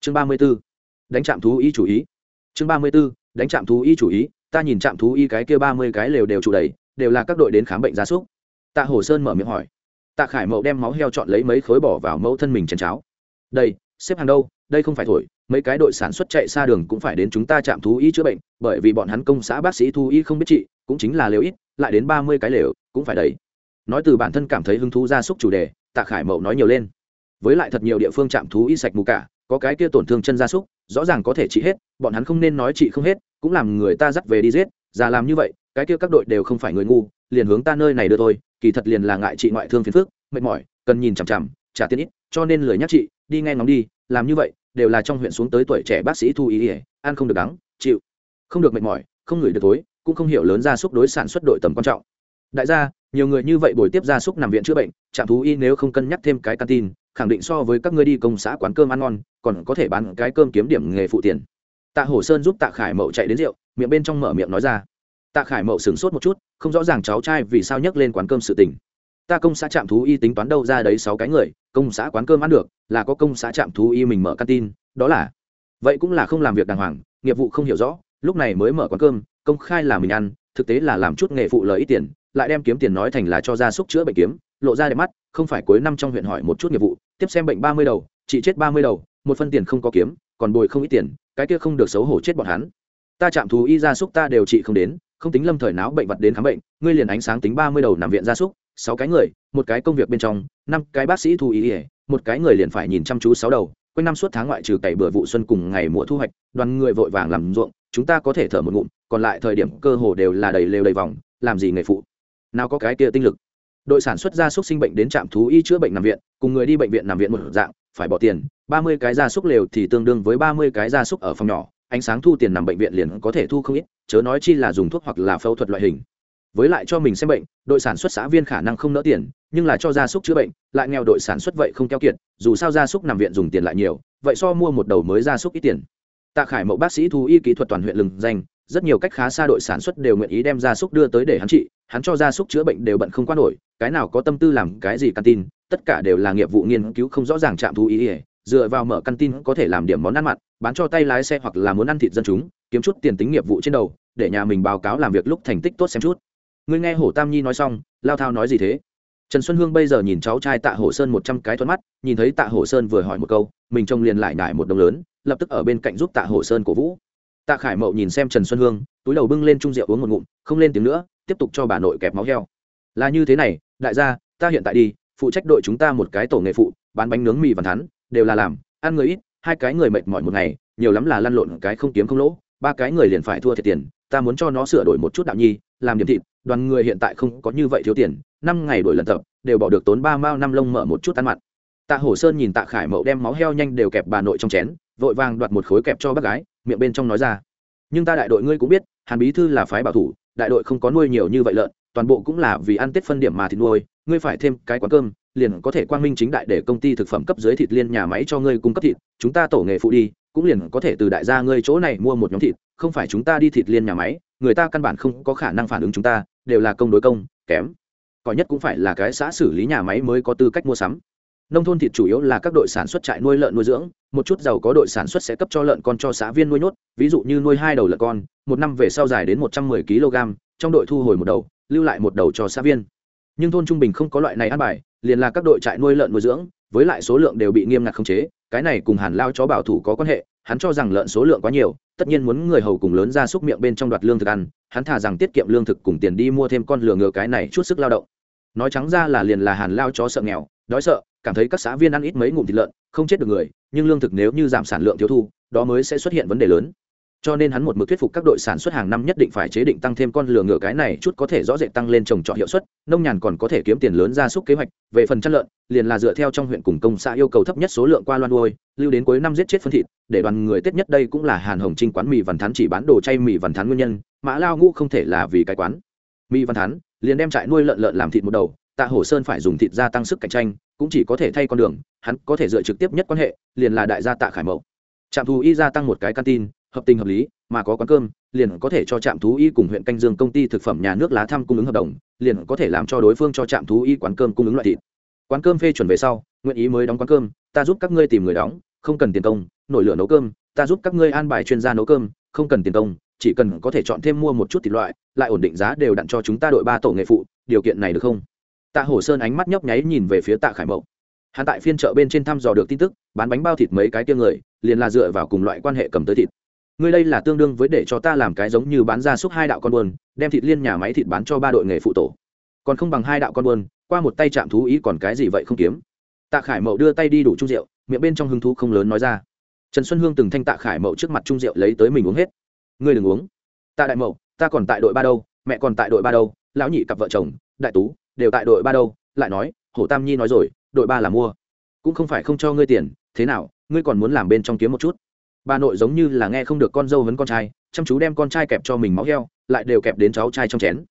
A: chương ba mươi 34. đánh chạm thú y chủ ý chương ba mươi 34. đánh chạm thú y chủ ý, ta nhìn chạm thú y cái kia ba mươi cái lều đều chủ đầy, đều là các đội đến khám bệnh gia súc tạ hổ sơn mở miệng hỏi tạ khải mậu đem máu heo chọn lấy mấy khối bỏ vào mẫu thân mình chén cháo đây, xếp hàng đâu, đây không phải thổi mấy cái đội sản xuất chạy xa đường cũng phải đến chúng ta chạm thú y chữa bệnh, bởi vì bọn hắn công xã bác sĩ thú y không biết trị, cũng chính là lều ít, lại đến ba mươi cái lều cũng phải đầy. Nói từ bản thân cảm thấy hứng thú gia súc chủ đề, tạ khải mậu nói nhiều lên. Với lại thật nhiều địa phương chạm thú y sạch mù cả, có cái kia tổn thương chân gia súc, rõ ràng có thể trị hết, bọn hắn không nên nói trị không hết, cũng làm người ta dắt về đi giết, già làm như vậy, cái kia các đội đều không phải người ngu, liền hướng ta nơi này đưa tôi kỳ thật liền là ngại trị ngoại thương phiền phức, mệt mỏi, cần nhìn chằm chằm, trả tiền ít, cho nên lười nhắc chị đi nghe ngóng đi, làm như vậy đều là trong huyện xuống tới tuổi trẻ bác sĩ thu ý ỉa ăn không được đắng chịu không được mệt mỏi không ngửi được tối cũng không hiểu lớn gia súc đối sản xuất đội tầm quan trọng. Đại gia nhiều người như vậy buổi tiếp gia súc nằm viện chữa bệnh trạm thú y nếu không cân nhắc thêm cái tin, khẳng định so với các ngươi đi công xã quán cơm ăn ngon còn có thể bán cái cơm kiếm điểm nghề phụ tiền. Tạ hổ sơn giúp tạ khải mậu chạy đến rượu miệng bên trong mở miệng nói ra. Tạ khải mậu sửng sốt một chút không rõ ràng cháu trai vì sao nhắc lên quán cơm sự tình. Ta công xã trạm thú y tính toán đâu ra đấy sáu cái người công xã quán cơm ăn được là có công xã trạm thú y mình mở tin, đó là vậy cũng là không làm việc đàng hoàng nghiệp vụ không hiểu rõ lúc này mới mở quán cơm công khai là mình ăn thực tế là làm chút nghề phụ lợi ít tiền lại đem kiếm tiền nói thành là cho gia súc chữa bệnh kiếm lộ ra đẹp mắt không phải cuối năm trong huyện hỏi một chút nghiệp vụ tiếp xem bệnh ba mươi đầu chị chết ba mươi đầu một phân tiền không có kiếm còn bồi không ít tiền cái kia không được xấu hổ chết bọn hắn. Ta chạm thú y gia súc ta đều trị không đến không tính lâm thời náo bệnh vật đến khám bệnh, ngươi liền ánh sáng tính ba mươi đầu nằm viện gia súc, sáu cái người, một cái công việc bên trong, năm cái bác sĩ thu y ỉa, một cái người liền phải nhìn chăm chú sáu đầu, quanh năm suốt tháng ngoại trừ cày bừa vụ xuân cùng ngày mùa thu hoạch, đoàn người vội vàng làm ruộng, chúng ta có thể thở một ngụm, còn lại thời điểm cơ hồ đều là đầy lều đầy vòng, làm gì nghề phụ? Nào có cái kia tinh lực. Đội sản xuất gia súc sinh bệnh đến trạm thú y chữa bệnh nằm viện, cùng người đi bệnh viện nằm viện một dạng, phải bỏ tiền, ba mươi cái gia súc lều thì tương đương với ba mươi cái gia súc ở phòng nhỏ ánh sáng thu tiền nằm bệnh viện liền có thể thu không ít, chớ nói chi là dùng thuốc hoặc là phẫu thuật loại hình. Với lại cho mình xem bệnh, đội sản xuất xã viên khả năng không nỡ tiền, nhưng là cho gia súc chữa bệnh, lại nghèo đội sản xuất vậy không keo kiệt, dù sao gia súc nằm viện dùng tiền lại nhiều, vậy so mua một đầu mới gia súc ít tiền. Tạ khải mẫu bác sĩ thú y kỹ thuật toàn huyện lừng danh, rất nhiều cách khá xa đội sản xuất đều nguyện ý đem gia súc đưa tới để hắn trị, hắn cho gia súc chữa bệnh đều bận không qua nổi, cái nào có tâm tư làm cái gì căn tin, tất cả đều là nghiệp vụ nghiên cứu không rõ ràng trạm thú y dựa vào mở căn tin có thể làm điểm món ăn mặn, bán cho tay lái xe hoặc là muốn ăn thịt dân chúng, kiếm chút tiền tính nghiệp vụ trên đầu, để nhà mình báo cáo làm việc lúc thành tích tốt xem chút. Ngươi nghe hổ tam nhi nói xong, lao thao nói gì thế? Trần xuân hương bây giờ nhìn cháu trai tạ hổ sơn một trăm cái thuận mắt, nhìn thấy tạ hổ sơn vừa hỏi một câu, mình trông liền lại nhải một đồng lớn, lập tức ở bên cạnh giúp tạ hổ sơn cổ vũ. Tạ khải mậu nhìn xem trần xuân hương, túi đầu bưng lên chung rượu uống một ngụm, không lên tiếng nữa, tiếp tục cho bà nội kẹp máu heo. Là như thế này, đại gia, ta hiện tại đi, phụ trách đội chúng ta một cái tổ nghề phụ, bán bánh nướng mì và thắn đều là làm, ăn người ít, hai cái người mệt mỏi một ngày, nhiều lắm là lăn lộn cái không kiếm không lỗ, ba cái người liền phải thua thiệt tiền, ta muốn cho nó sửa đổi một chút đạo nhi, làm điểm thịt, đoàn người hiện tại không có như vậy thiếu tiền, năm ngày đổi lần tập, đều bỏ được tốn ba mao năm lông mở một chút ăn mặn. Tạ hổ sơn nhìn tạ khải mậu đem máu heo nhanh đều kẹp bà nội trong chén, vội vàng đoạt một khối kẹp cho bác gái, miệng bên trong nói ra. Nhưng ta đại đội ngươi cũng biết, hàn bí thư là phái bảo thủ, đại đội không có nuôi nhiều như vậy lợn, toàn bộ cũng là vì ăn tết phân điểm mà thịt nuôi, ngươi phải thêm cái quán cơm liền có thể quang minh chính đại để công ty thực phẩm cấp dưới thịt liên nhà máy cho ngươi cung cấp thịt, chúng ta tổ nghề phụ đi, cũng liền có thể từ đại gia ngươi chỗ này mua một nhóm thịt, không phải chúng ta đi thịt liên nhà máy, người ta căn bản không có khả năng phản ứng chúng ta, đều là công đối công, kém. Có nhất cũng phải là cái xã xử lý nhà máy mới có tư cách mua sắm. Nông thôn thịt chủ yếu là các đội sản xuất trại nuôi lợn nuôi dưỡng, một chút giàu có đội sản xuất sẽ cấp cho lợn con cho xã viên nuôi nhốt, ví dụ như nuôi hai đầu lợn con, một năm về sau dài đến một trăm mười kg trong đội thu hồi một đầu, lưu lại một đầu cho xã viên nhưng thôn trung bình không có loại này ăn bài, liền là các đội trại nuôi lợn nuôi dưỡng, với lại số lượng đều bị nghiêm ngặt khống chế, cái này cùng hàn lao chó bảo thủ có quan hệ, hắn cho rằng lợn số lượng quá nhiều, tất nhiên muốn người hầu cùng lớn ra xúc miệng bên trong đoạt lương thực ăn, hắn thà rằng tiết kiệm lương thực cùng tiền đi mua thêm con lừa ngựa cái này chút sức lao động. Nói trắng ra là liền là hàn lao chó sợ nghèo, đói sợ, cảm thấy các xã viên ăn ít mấy ngụm thịt lợn, không chết được người, nhưng lương thực nếu như giảm sản lượng thiếu thu, đó mới sẽ xuất hiện vấn đề lớn cho nên hắn một mực thuyết phục các đội sản xuất hàng năm nhất định phải chế định tăng thêm con lừa ngựa cái này chút có thể rõ rệt tăng lên trồng trọt hiệu suất, nông nhàn còn có thể kiếm tiền lớn ra súc kế hoạch, về phần chăn lợn, liền là dựa theo trong huyện cùng công xã yêu cầu thấp nhất số lượng qua loan nuôi, lưu đến cuối năm giết chết phân thịt, để đoàn người tết nhất đây cũng là hàn hồng trinh quán mì văn thán chỉ bán đồ chay mì văn thán nguyên nhân, mã lao ngũ không thể là vì cái quán. Mì văn thán liền đem trại nuôi lợn lợn làm thịt một đầu, tạ hổ sơn phải dùng thịt gia tăng sức cạnh tranh, cũng chỉ có thể thay con đường, hắn có thể dựa trực tiếp nhất quan hệ, liền là đại gia tạ khải mậu. Trạm thù y gia tăng một cái căn tin hợp tình hợp lý, mà có quán cơm, liền có thể cho trạm thú y cùng huyện canh dương công ty thực phẩm nhà nước lá thăm cung ứng hợp đồng, liền có thể làm cho đối phương cho trạm thú y quán cơm cung ứng loại thịt. Quán cơm phê chuẩn về sau, nguyện ý mới đóng quán cơm, ta giúp các ngươi tìm người đóng, không cần tiền công, nổi lửa nấu cơm, ta giúp các ngươi an bài chuyên gia nấu cơm, không cần tiền công, chỉ cần có thể chọn thêm mua một chút thịt loại, lại ổn định giá đều đặn cho chúng ta đội ba tổ nghề phụ, điều kiện này được không? Tạ hổ sơn ánh mắt nhấp nháy nhìn về phía tạ khải mậu. Hắn tại phiên chợ bên trên thăm dò được tin tức, bán bánh bao thịt mấy cái tiêu người, liền là dựa vào cùng loại quan hệ cầm tới thịt ngươi đây là tương đương với để cho ta làm cái giống như bán ra xúc hai đạo con buôn, đem thịt liên nhà máy thịt bán cho ba đội nghề phụ tổ. Còn không bằng hai đạo con buôn, qua một tay chạm thú ý còn cái gì vậy không kiếm. Tạ khải mậu đưa tay đi đủ chung rượu, miệng bên trong hứng thú không lớn nói ra. Trần xuân hương từng thanh tạ khải mậu trước mặt chung rượu lấy tới mình uống hết. Ngươi đừng uống. Tạ đại mậu, ta còn tại đội ba đâu, mẹ còn tại đội ba đâu, lão nhị cặp vợ chồng, đại tú, đều tại đội ba đâu, lại nói, hổ tam nhi nói rồi, đội ba là mua. Cũng không phải không cho ngươi tiền, thế nào, ngươi còn muốn làm bên trong kiếm một chút? Bà nội giống như là nghe không được con dâu vấn con trai, chăm chú đem con trai kẹp cho mình máu heo, lại đều kẹp đến cháu trai trong chén.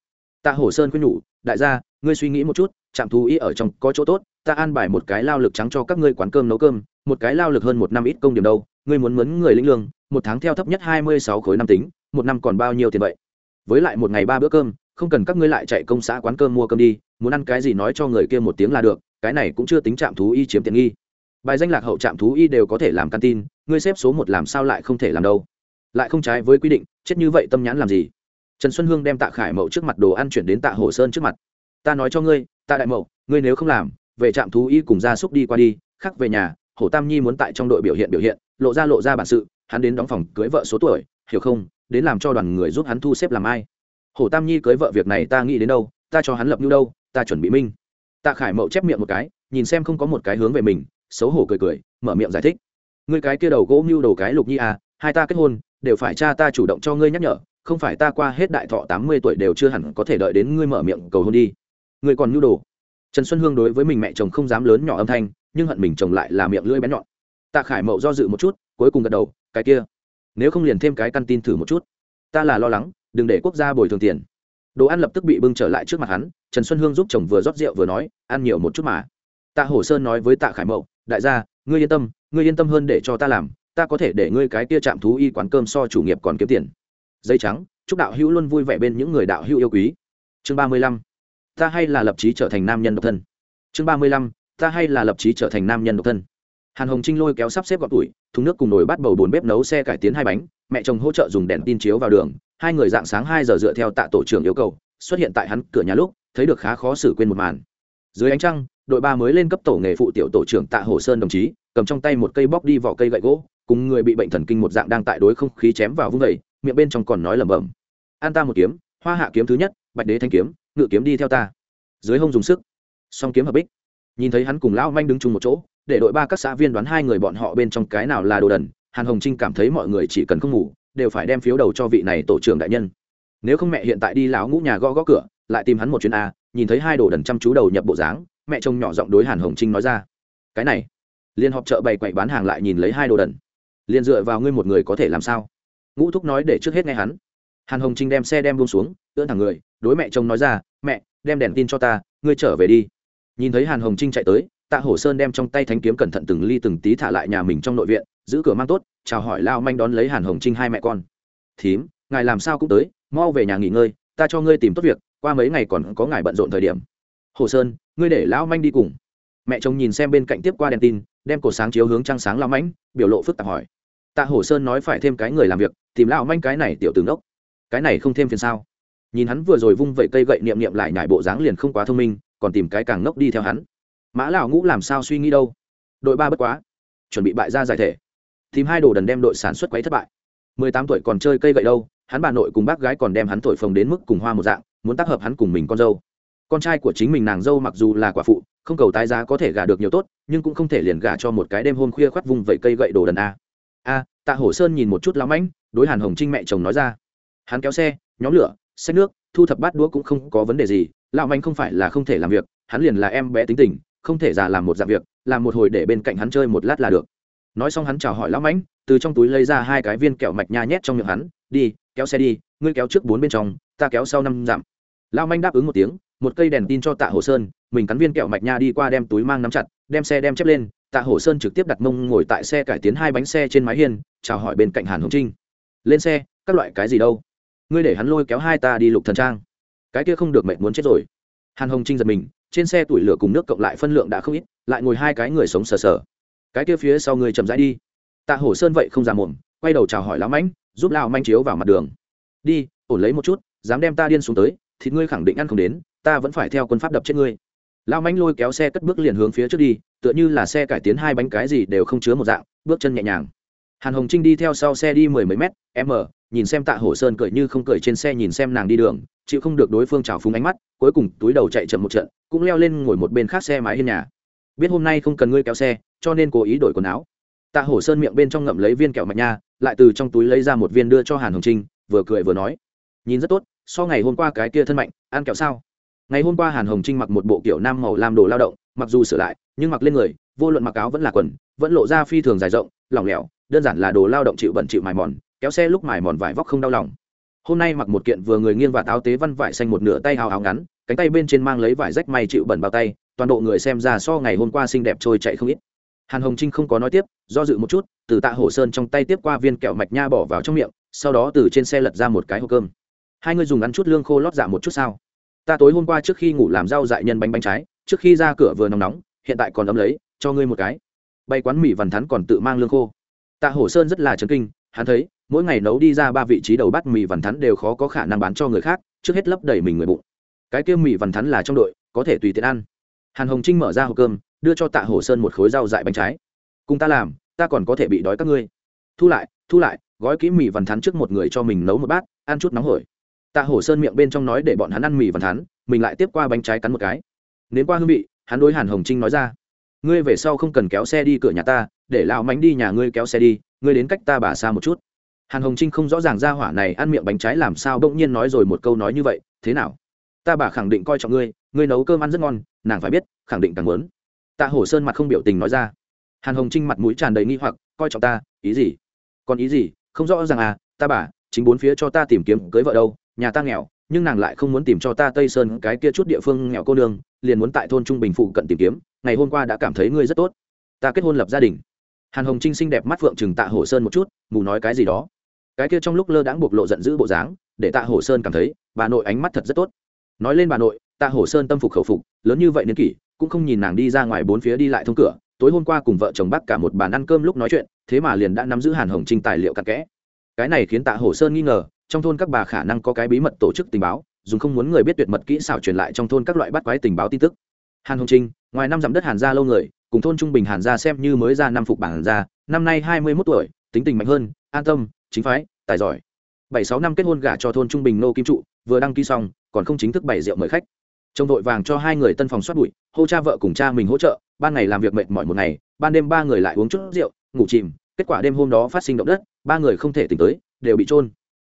A: Tạ hổ sơn khuyên nhủ, đại gia, ngươi suy nghĩ một chút, trạm thú y ở trong có chỗ tốt, ta an bài một cái lao lực trắng cho các ngươi quán cơm nấu cơm, một cái lao lực hơn một năm ít công điểm đâu, ngươi muốn mướn người lĩnh lương, một tháng theo thấp nhất hai mươi sáu khối năm tính, một năm còn bao nhiêu tiền vậy? Với lại một ngày ba bữa cơm, không cần các ngươi lại chạy công xã quán cơm mua cơm đi, muốn ăn cái gì nói cho người kia một tiếng là được, cái này cũng chưa tính trạm thú y chiếm tiện nghi. Bài danh lạc hậu trạm thú y đều có thể làm căn tin ngươi xếp số một làm sao lại không thể làm đâu? Lại không trái với quy định, chết như vậy tâm nhãn làm gì? Trần xuân hương đem tạ khải mậu trước mặt đồ ăn chuyển đến tạ hồ sơn trước mặt. Ta nói cho ngươi, tạ đại mậu, ngươi nếu không làm, về trạm thú y cùng gia súc đi qua đi, khắc về nhà, hồ tam nhi muốn tại trong đội biểu hiện biểu hiện, lộ ra lộ ra bản sự, hắn đến đóng phòng cưới vợ số tuổi, hiểu không? Đến làm cho đoàn người giúp hắn thu xếp làm ai? Hồ tam nhi cưới vợ việc này ta nghĩ đến đâu? Ta cho hắn lập như đâu? Ta chuẩn bị minh. Tạ khải mậu chép miệng một cái, nhìn xem không có một cái hướng về mình, xấu hổ cười cười, mở miệng giải thích ngươi cái kia đầu gỗ mưu đồ cái lục nhi à hai ta kết hôn, đều phải cha ta chủ động cho ngươi nhắc nhở, không phải ta qua hết đại thọ tám mươi tuổi đều chưa hẳn có thể đợi đến ngươi mở miệng cầu hôn đi. Ngươi còn mưu đồ. Trần xuân hương đối với mình mẹ chồng không dám lớn nhỏ âm thanh, nhưng hận mình chồng lại là miệng lưỡi bén nhọn. Tạ khải mậu do dự một chút, cuối cùng gật đầu, cái kia, nếu không liền thêm cái căn tin thử một chút. Ta là lo lắng, đừng để quốc gia bồi thường tiền. Đồ ăn lập tức bị bưng trở lại trước mặt hắn, trần xuân hương giúp chồng vừa rót rượu vừa nói, ăn nhiều một chút mà. Tạ hổ sơn nói với tạ khải mậu, đại gia ngươi yên tâm, ngươi yên tâm hơn để cho ta làm, ta có thể để ngươi cái kia chạm thú y quán cơm so chủ nghiệp còn kiếm tiền. Dây trắng, chúc đạo hữu luôn vui vẻ bên những người đạo hữu yêu quý. Chương ba mươi lăm, ta hay là lập trí trở thành nam nhân độc thân. Chương ba mươi lăm, ta hay là lập trí trở thành nam nhân độc thân. Hàn hồng trinh lôi kéo sắp xếp gọn tuổi thùng nước cùng nồi bắt bầu bồn bếp nấu xe cải tiến hai bánh, mẹ chồng hỗ trợ dùng đèn tin chiếu vào đường, hai người dạng sáng hai giờ dựa theo tạ tổ trưởng yêu cầu, xuất hiện tại hắn cửa nhà lúc, thấy được khá khó xử quên một màn. Dưới ánh trăng đội ba mới lên cấp tổ nghề phụ tiểu tổ trưởng tạ hồ sơn đồng chí, cầm trong tay một cây bóc đi vỏ cây gậy gỗ, cùng người bị bệnh thần kinh một dạng đang tại đối không khí chém vào vung vẩy miệng bên trong còn nói lẩm bẩm. An ta một kiếm, hoa hạ kiếm thứ nhất, bạch đế thanh kiếm, ngự kiếm đi theo ta. Dưới hông dùng sức, song kiếm hợp bích. Nhìn thấy hắn cùng lão manh đứng chung một chỗ, để đội ba các xã viên đoán hai người bọn họ bên trong cái nào là đồ đần, hàn hồng trinh cảm thấy mọi người chỉ cần không ngủ, đều phải đem phiếu đầu cho vị này tổ trưởng đại nhân. Nếu không mẹ hiện tại đi lão ngũ nhà gõ gõ cửa, lại tìm hắn một chuyến a, nhìn thấy hai đồ đần chăm chú đầu nhập bộ dáng mẹ chồng nhỏ giọng đối hàn hồng trinh nói ra. Cái này, liên họp chợ bày quậy bán hàng lại nhìn lấy hai đồ đần. Liền dựa vào ngươi một người có thể làm sao? Ngũ thúc nói để trước hết nghe hắn. Hàn hồng trinh đem xe đem buông xuống, ưỡn thẳng người, đối mẹ chồng nói ra, mẹ, đem đèn tin cho ta, ngươi trở về đi. Nhìn thấy hàn hồng trinh chạy tới, tạ hổ sơn đem trong tay thánh kiếm cẩn thận từng ly từng tí thả lại nhà mình trong nội viện, giữ cửa mang tốt, chào hỏi lao manh đón lấy hàn hồng trinh hai mẹ con. Thím, ngài làm sao cũng tới, mau về nhà nghỉ ngơi, ta cho ngươi tìm tốt việc, qua mấy ngày còn có ngài bận rộn thời điểm. Hồ sơn ngươi để lão manh đi cùng. Mẹ chồng nhìn xem bên cạnh tiếp qua đèn tin, đem cổ sáng chiếu hướng trăng sáng Lão manh, biểu lộ phức tạp hỏi. Tạ Hổ sơn nói phải thêm cái người làm việc, tìm lão manh cái này tiểu tướng đốc. Cái này không thêm phiền sao? Nhìn hắn vừa rồi vung vẩy cây gậy niệm niệm lại nhải bộ dáng liền không quá thông minh, còn tìm cái càng ngốc đi theo hắn. Mã lão ngũ làm sao suy nghĩ đâu? Đội ba bất quá. Chuẩn bị bại ra giải thể. Tìm hai đồ đần đem đội sản xuất quấy thất bại. Mười tám tuổi còn chơi cây gậy đâu, hắn bà nội cùng bác gái còn đem hắn thổi phồng đến mức cùng hoa một dạng, muốn tác hợp hắn cùng mình con dâu con trai của chính mình nàng dâu mặc dù là quả phụ, không cầu tái giá có thể gả được nhiều tốt, nhưng cũng không thể liền gả cho một cái đêm hôm khuya khoắt vùng vẩy cây gậy đồ đần a. A, tạ hổ sơn nhìn một chút lắm ánh đối hàn hồng trinh mẹ chồng nói ra. Hắn kéo xe, nhóm lửa, xách nước, thu thập bát đũa cũng không có vấn đề gì, lão Mạnh không phải là không thể làm việc, hắn liền là em bé tính tình, không thể già làm một dạng việc, làm một hồi để bên cạnh hắn chơi một lát là được. Nói xong hắn chào hỏi lão mãnh, từ trong túi lấy ra hai cái viên kẹo mạch nha nhét trong miệng hắn, đi, kéo xe đi, ngươi kéo trước bốn bên trong, ta kéo sau năm dặm. Lão Mạnh đáp ứng một tiếng một cây đèn tin cho tạ hồ sơn, mình cắn viên kẹo mạch nha đi qua đem túi mang nắm chặt, đem xe đem chép lên, tạ hồ sơn trực tiếp đặt mông ngồi tại xe cải tiến hai bánh xe trên mái hiên, chào hỏi bên cạnh hàn hồng trinh. Lên xe, các loại cái gì đâu? Ngươi để hắn lôi kéo hai ta đi lục thần trang. Cái kia không được mệnh muốn chết rồi. Hàn hồng trinh giật mình, trên xe tuổi lửa cùng nước cộng lại phân lượng đã không ít, lại ngồi hai cái người sống sờ sờ. Cái kia phía sau người chậm rãi đi. Tạ hổ sơn vậy không ra mồm, quay đầu chào hỏi lão mãnh, giúp lão manh chiếu vào mặt đường. Đi, ổn lấy một chút, dám đem ta điên xuống tới thì ngươi khẳng định ăn không đến ta vẫn phải theo quân pháp đập chết ngươi. Lão mánh lôi kéo xe cất bước liền hướng phía trước đi, tựa như là xe cải tiến hai bánh cái gì đều không chứa một dạng, bước chân nhẹ nhàng. Hàn hồng trinh đi theo sau xe đi mười mấy mét m nhìn xem tạ hổ sơn cười như không cười trên xe nhìn xem nàng đi đường, chịu không được đối phương trào phúng ánh mắt, cuối cùng túi đầu chạy chậm một trận, cũng leo lên ngồi một bên khác xe mái hiên nhà. Biết hôm nay không cần ngươi kéo xe, cho nên cố ý đổi quần áo. Tạ hổ sơn miệng bên trong ngậm lấy viên kẹo mạch nha, lại từ trong túi lấy ra một viên đưa cho hàn hồng trinh, vừa cười vừa nói. Nhìn rất tốt, so ngày hôm qua cái kia thân mạnh, ăn kẹo sao? Ngày hôm qua hàn hồng trinh mặc một bộ kiểu nam màu lam đồ lao động, mặc dù sửa lại, nhưng mặc lên người, vô luận mặc áo vẫn là quần, vẫn lộ ra phi thường dài rộng, lỏng lẻo, đơn giản là đồ lao động chịu bẩn chịu mài mòn, kéo xe lúc mài mòn vải vóc không đau lòng. Hôm nay mặc một kiện vừa người nghiêng và táo tế văn vải xanh một nửa tay hào áo ngắn, cánh tay bên trên mang lấy vải rách may chịu bẩn bao tay, toàn bộ người xem ra so ngày hôm qua xinh đẹp trôi chạy không ít. Hàn hồng trinh không có nói tiếp, do dự một chút, từ tạ hổ sơn trong tay tiếp qua viên kẹo mạch nha bỏ vào trong miệng, sau đó từ trên xe lật ra một cái hộp cơm. Hai người dùng ăn chút lương khô lót dạ một chút sao? Ta tối hôm qua trước khi ngủ làm rau dại nhân bánh bánh trái, trước khi ra cửa vừa nóng nóng, hiện tại còn ấm lấy, cho ngươi một cái. Bay quán mì vằn thắn còn tự mang lương khô. Tạ hổ sơn rất là chấn kinh, hắn thấy, mỗi ngày nấu đi ra ba vị trí đầu bát mì vằn thắn đều khó có khả năng bán cho người khác, trước hết lấp đầy mình người bụng. Cái kia mì vằn thắn là trong đội, có thể tùy tiện ăn. Hàn hồng trinh mở ra hộp cơm, đưa cho tạ hổ sơn một khối rau dại bánh trái. Cùng ta làm, ta còn có thể bị đói các ngươi. Thu lại thu lại, gói kỹ mì vằn thắn trước một người cho mình nấu một bát, ăn chút nóng hổi tạ hổ sơn miệng bên trong nói để bọn hắn ăn mì vằn thắn mình lại tiếp qua bánh trái cắn một cái. Nến qua hương vị, hắn đối hàn hồng trinh nói ra, ngươi về sau không cần kéo xe đi cửa nhà ta, để lão mánh đi nhà ngươi kéo xe đi, ngươi đến cách ta bà xa một chút. Hàn hồng trinh không rõ ràng ra hỏa này ăn miệng bánh trái làm sao bỗng nhiên nói rồi một câu nói như vậy, thế nào? Ta bà khẳng định coi trọng ngươi ngươi nấu cơm ăn rất ngon, nàng phải biết, khẳng định càng muốn. Tạ hổ sơn mặt không biểu tình nói ra. Hàn hồng trinh mặt mũi tràn đầy nghi hoặc, coi trọng ta, ý gì? Còn ý gì? Không rõ ràng à ta bà, chính bốn phía cho ta tìm kiếm cưới vợ đâu nhà ta nghèo, nhưng nàng lại không muốn tìm cho ta tây sơn cái kia chút địa phương nghèo cô nương, liền muốn tại thôn trung bình phụ cận tìm kiếm, ngày hôm qua đã cảm thấy ngươi rất tốt. Ta kết hôn lập gia đình. Hàn hồng trinh xinh đẹp mắt phượng chừng tạ hổ sơn một chút, mù nói cái gì đó. Cái kia trong lúc lơ đãng bộc lộ giận dữ bộ dáng, để tạ hổ sơn cảm thấy, bà nội ánh mắt thật rất tốt. Nói lên bà nội, tạ hổ sơn tâm phục khẩu phục, lớn như vậy niên kỷ, cũng không nhìn nàng đi ra ngoài bốn phía đi lại thông cửa, tối hôm qua cùng vợ chồng bác cả một bàn ăn cơm lúc nói chuyện, thế mà liền đã nắm giữ hàn hồng trinh tài liệu cặn kẽ. Cái này khiến tạ hổ sơn nghi ngờ trong thôn các bà khả năng có cái bí mật tổ chức tình báo dùng không muốn người biết tuyệt mật kỹ xảo truyền lại trong thôn các loại bắt quái tình báo tin tức. Hàn hồng trinh, ngoài năm dặm đất hàn gia lâu người, cùng thôn trung bình hàn gia xem như mới ra năm phục bản Hàn gia, năm nay hai mươi mốt tuổi, tính tình mạnh hơn, an tâm, chính phái, tài giỏi. Bảy sáu năm kết hôn gả cho thôn trung bình nô kim trụ, vừa đăng ký xong, còn không chính thức bày rượu mời khách. Trông đội vàng cho hai người tân phòng soát bụi, hô cha vợ cùng cha mình hỗ trợ, ban ngày làm việc mệt mỏi một ngày, ban đêm ba người lại uống chút rượu, ngủ chìm, kết quả đêm hôm đó phát sinh động đất, ba người không thể tỉnh tới, đều bị trôn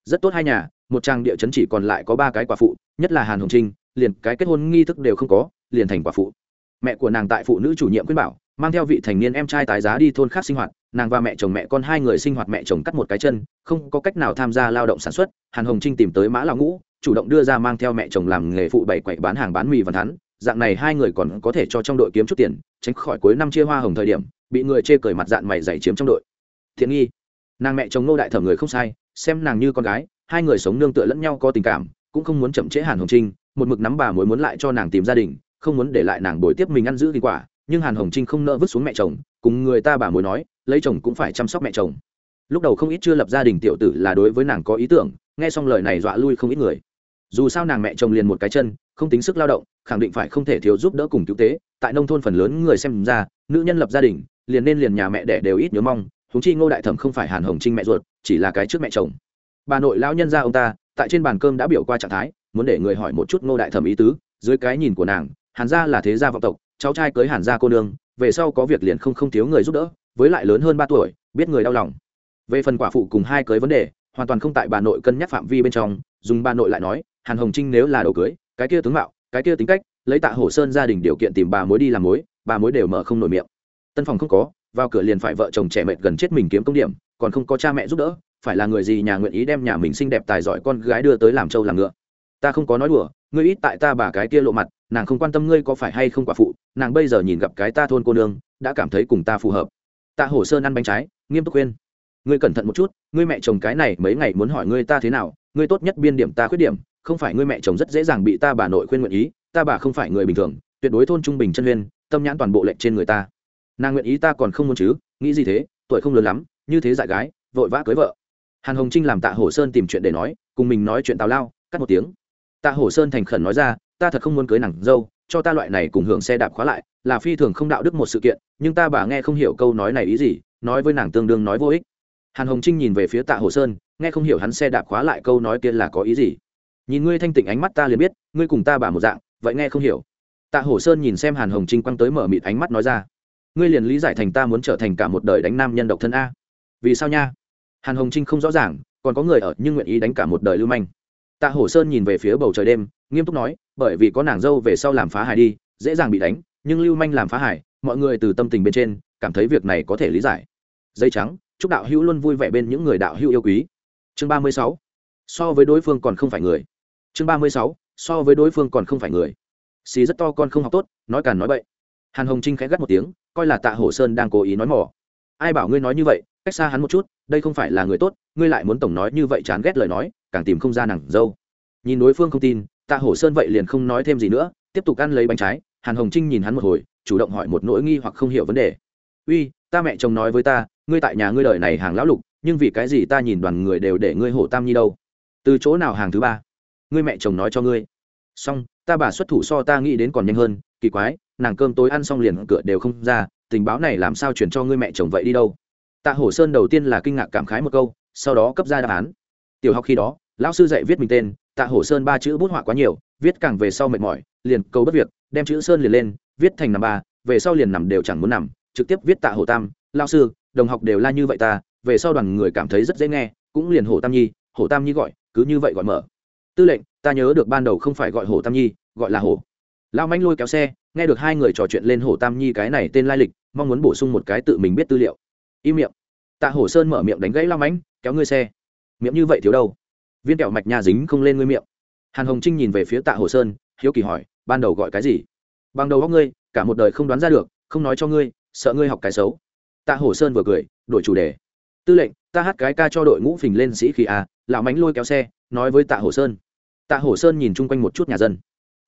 A: rất tốt hai nhà, một trang địa chấn chỉ còn lại có ba cái quả phụ, nhất là hàn hồng trinh, liền cái kết hôn nghi thức đều không có, liền thành quả phụ. Mẹ của nàng tại phụ nữ chủ nhiệm khuyên bảo, mang theo vị thành niên em trai tái giá đi thôn khác sinh hoạt, nàng và mẹ chồng mẹ con hai người sinh hoạt mẹ chồng cắt một cái chân, không có cách nào tham gia lao động sản xuất, hàn hồng trinh tìm tới mã Lão ngũ, chủ động đưa ra mang theo mẹ chồng làm nghề phụ bảy quậy bán hàng bán mì và thắn dạng này hai người còn có thể cho trong đội kiếm chút tiền, tránh khỏi cuối năm chia hoa hồng thời điểm, bị người chê cười mặt dạng mày dày chiếm trong đội. Thiện nghi nàng mẹ chồng nô đại thẩm người không sai, xem nàng như con gái, hai người sống nương tựa lẫn nhau có tình cảm, cũng không muốn chậm trễ hàn hồng trinh, một mực nắm bà mối muốn lại cho nàng tìm gia đình, không muốn để lại nàng bồi tiếp mình ăn giữ kết quả, nhưng hàn hồng trinh không nỡ vứt xuống mẹ chồng, cùng người ta bà mối nói, lấy chồng cũng phải chăm sóc mẹ chồng. Lúc đầu không ít chưa lập gia đình tiểu tử là đối với nàng có ý tưởng, nghe xong lời này dọa lui không ít người. Dù sao nàng mẹ chồng liền một cái chân, không tính sức lao động, khẳng định phải không thể thiếu giúp đỡ cùng cứu tế, tại nông thôn phần lớn người xem ra, nữ nhân lập gia đình, liền nên liền nhà mẹ đẻ đều ít nhớ mong húng chi ngô đại thẩm không phải hàn hồng trinh mẹ ruột, chỉ là cái trước mẹ chồng. Bà nội lao nhân ra ông ta, tại trên bàn cơm đã biểu qua trạng thái, muốn để người hỏi một chút ngô đại thẩm ý tứ, dưới cái nhìn của nàng, hàn gia là thế gia vọng tộc, cháu trai cưới hàn gia cô nương, về sau có việc liền không không thiếu người giúp đỡ, với lại lớn hơn ba tuổi, biết người đau lòng. Về phần quả phụ cùng hai cưới vấn đề, hoàn toàn không tại bà nội cân nhắc phạm vi bên trong, dùng bà nội lại nói, hàn hồng trinh nếu là đầu cưới, cái kia tướng mạo, cái kia tính cách, lấy tạ hổ sơn gia đình điều kiện tìm bà mối đi làm mối, bà mối đều mở không nổi miệng. Tân phòng không có vào cửa liền phải vợ chồng trẻ mệt gần chết mình kiếm công điểm, còn không có cha mẹ giúp đỡ, phải là người gì nhà nguyện ý đem nhà mình xinh đẹp tài giỏi con gái đưa tới làm trâu làm ngựa. Ta không có nói đùa, ngươi ít tại ta bà cái kia lộ mặt, nàng không quan tâm ngươi có phải hay không quả phụ, nàng bây giờ nhìn gặp cái ta thôn cô nương, đã cảm thấy cùng ta phù hợp. Ta hổ sơn ăn bánh trái, nghiêm túc khuyên. Ngươi cẩn thận một chút, ngươi mẹ chồng cái này mấy ngày muốn hỏi ngươi ta thế nào, ngươi tốt nhất biên điểm ta khuyết điểm, không phải ngươi mẹ chồng rất dễ dàng bị ta bà nội khuyên nguyện ý, ta bà không phải người bình thường, tuyệt đối thôn trung bình chân huyên, tâm nhãn toàn bộ lệnh trên người ta nàng nguyện ý ta còn không muốn chứ, nghĩ gì thế, tuổi không lớn lắm, như thế dại gái, vội vã cưới vợ. Hàn hồng trinh làm tạ hổ sơn tìm chuyện để nói, cùng mình nói chuyện tào lao, cắt một tiếng. Tạ hổ sơn thành khẩn nói ra, ta thật không muốn cưới nàng dâu, cho ta loại này cùng hưởng xe đạp khóa lại, là phi thường không đạo đức một sự kiện, nhưng ta bà nghe không hiểu câu nói này ý gì, nói với nàng tương đương nói vô ích. Hàn hồng trinh nhìn về phía tạ hồ sơn, nghe không hiểu hắn xe đạp khóa lại câu nói kia là có ý gì. Nhìn ngươi thanh tịnh ánh mắt ta liền biết, ngươi cùng ta bà một dạng, vậy nghe không hiểu. Tạ hồ sơn nhìn xem hàn hồng trinh quăng tới mở mịt ánh mắt nói ra ngươi liền lý giải thành ta muốn trở thành cả một đời đánh nam nhân độc thân a. Vì sao nha? Hàn hồng trinh không rõ ràng còn có người ở nhưng nguyện ý đánh cả một đời lưu manh. Tạ hổ sơn nhìn về phía bầu trời đêm nghiêm túc nói bởi vì có nàng dâu về sau làm phá hải đi dễ dàng bị đánh nhưng lưu manh làm phá hải, mọi người từ tâm tình bên trên cảm thấy việc này có thể lý giải. Dây trắng chúc đạo hữu luôn vui vẻ bên những người đạo hữu yêu quý. Chương ba mươi sáu. So với đối phương còn không phải người. Chương ba mươi sáu. So với đối phương còn không phải người. Xì rất to con không học tốt nói càn nói bậy hàn hồng trinh khẽ gắt một tiếng, coi là tạ hổ sơn đang cố ý nói mỏ. Ai bảo ngươi nói như vậy, cách xa hắn một chút, đây không phải là người tốt, ngươi lại muốn tổng nói như vậy chán ghét lời nói, càng tìm không ra nàng dâu. Nhìn đối phương không tin, tạ hổ sơn vậy liền không nói thêm gì nữa, tiếp tục ăn lấy bánh trái, hàn hồng trinh nhìn hắn một hồi, chủ động hỏi một nỗi nghi hoặc không hiểu vấn đề. Uy, ta mẹ chồng nói với ta, ngươi tại nhà ngươi đời này hàng lão lục, nhưng vì cái gì ta nhìn đoàn người đều để ngươi hổ tam nhi đâu? Từ chỗ nào hàng thứ ba? Ngươi mẹ chồng nói cho ngươi. Xong, ta bà xuất thủ so ta nghĩ đến còn nhanh hơn kỳ quái, nàng cơm tối ăn xong liền cửa đều không ra, tình báo này làm sao chuyển cho ngươi mẹ chồng vậy đi đâu? Tạ hổ sơn đầu tiên là kinh ngạc cảm khái một câu, sau đó cấp ra đáp án. Tiểu học khi đó, lão sư dạy viết mình tên, tạ hổ sơn ba chữ bút họa quá nhiều, viết càng về sau mệt mỏi, liền câu bất việc, đem chữ sơn liền lên, viết thành nằm ba, về sau liền nằm đều chẳng muốn nằm, trực tiếp viết tạ hổ tam lao sư, đồng học đều la như vậy ta, về sau đoàn người cảm thấy rất dễ nghe, cũng liền hổ tam nhi, hổ tam nhi gọi, cứ như vậy gọi mở. Tư lệnh, ta nhớ được ban đầu không phải gọi hổ tam nhi, gọi là hổ lao manh lôi kéo xe, nghe được hai người trò chuyện lên hổ tam nhi cái này tên lai lịch, mong muốn bổ sung một cái tự mình biết tư liệu. Im miệng. Tạ hổ sơn mở miệng đánh gãy lao mánh kéo ngươi xe. Miệng như vậy thiếu đâu? Viên kẹo mạch nhà dính không lên ngươi miệng. Hàn hồng trinh nhìn về phía tạ hồ sơn, hiếu kỳ hỏi, ban đầu gọi cái gì? Bằng đầu góc ngươi, cả một đời không đoán ra được, không nói cho ngươi, sợ ngươi học cái xấu. Tạ hồ sơn vừa cười, đổi chủ đề. Tư lệnh, ta hát cái ca cho đội ngũ phình lên sĩ khí à? lão mánh lôi kéo xe, nói với tạ hồ sơn. Tạ hồ sơn nhìn chung quanh một chút nhà dân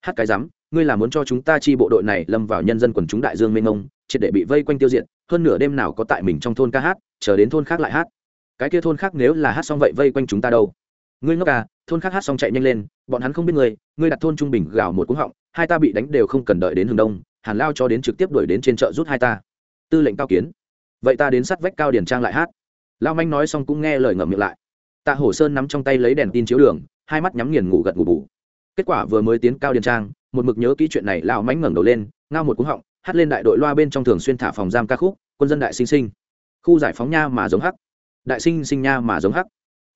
A: hát cái rắm, ngươi là muốn cho chúng ta chi bộ đội này lâm vào nhân dân quần chúng đại dương mênh mông, triệt để bị vây quanh tiêu diệt, hơn nửa đêm nào có tại mình trong thôn ca hát, chờ đến thôn khác lại hát. Cái kia thôn khác nếu là hát xong vậy vây quanh chúng ta đâu? Ngươi ngốc à thôn khác hát xong chạy nhanh lên, bọn hắn không biết ngươi ngươi đặt thôn trung bình gào một cúng họng, hai ta bị đánh đều không cần đợi đến hướng đông, hàn lao cho đến trực tiếp đuổi đến trên chợ rút hai ta. Tư lệnh cao kiến. Vậy ta đến sắt vách cao điển trang lại hát. Lao manh nói xong cũng nghe lời ngậm miệng lại. Tạ hổ sơn nắm trong tay lấy đèn tin chiếu đường, hai mắt nhắm nghiền ngủ gật ngủ bù kết quả vừa mới tiến cao điền trang, một mực nhớ kỹ chuyện này lao mánh ngẩng đầu lên, ngao một cúng họng, hát lên đại đội loa bên trong thường xuyên thả phòng giam ca khúc, quân dân đại sinh sinh. Khu giải phóng nha mà giống hắc. Đại sinh sinh nha mà giống hắc.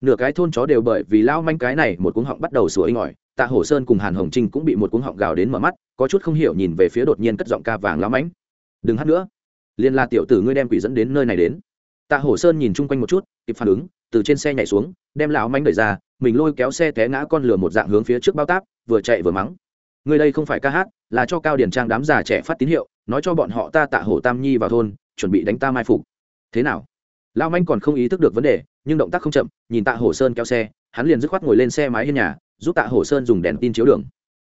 A: Nửa cái thôn chó đều bởi vì lao manh cái này, một cuống họng bắt đầu sủa inh ỏi. Tạ hổ sơn cùng hàn hồng trinh cũng bị một cuống họng gào đến mở mắt, có chút không hiểu nhìn về phía đột nhiên cất giọng ca vàng lão mánh đừng hát nữa. Liên la tiểu tử ngươi đem quỷ dẫn đến nơi này đến. Tạ hổ sơn nhìn chung quanh một chút, kịp phản ứng từ trên xe nhảy xuống, đem lão manh đẩy ra, mình lôi kéo xe té ngã con lửa một dạng hướng phía trước bao táp, vừa chạy vừa mắng. Người đây không phải ca hát, là cho cao điển trang đám già trẻ phát tín hiệu, nói cho bọn họ ta tạ hổ tam nhi vào thôn, chuẩn bị đánh ta mai phục. Thế nào? Lão manh còn không ý thức được vấn đề, nhưng động tác không chậm, nhìn tạ hổ sơn kéo xe, hắn liền dứt khoát ngồi lên xe máy hiên nhà, giúp tạ hổ sơn dùng đèn tin chiếu đường.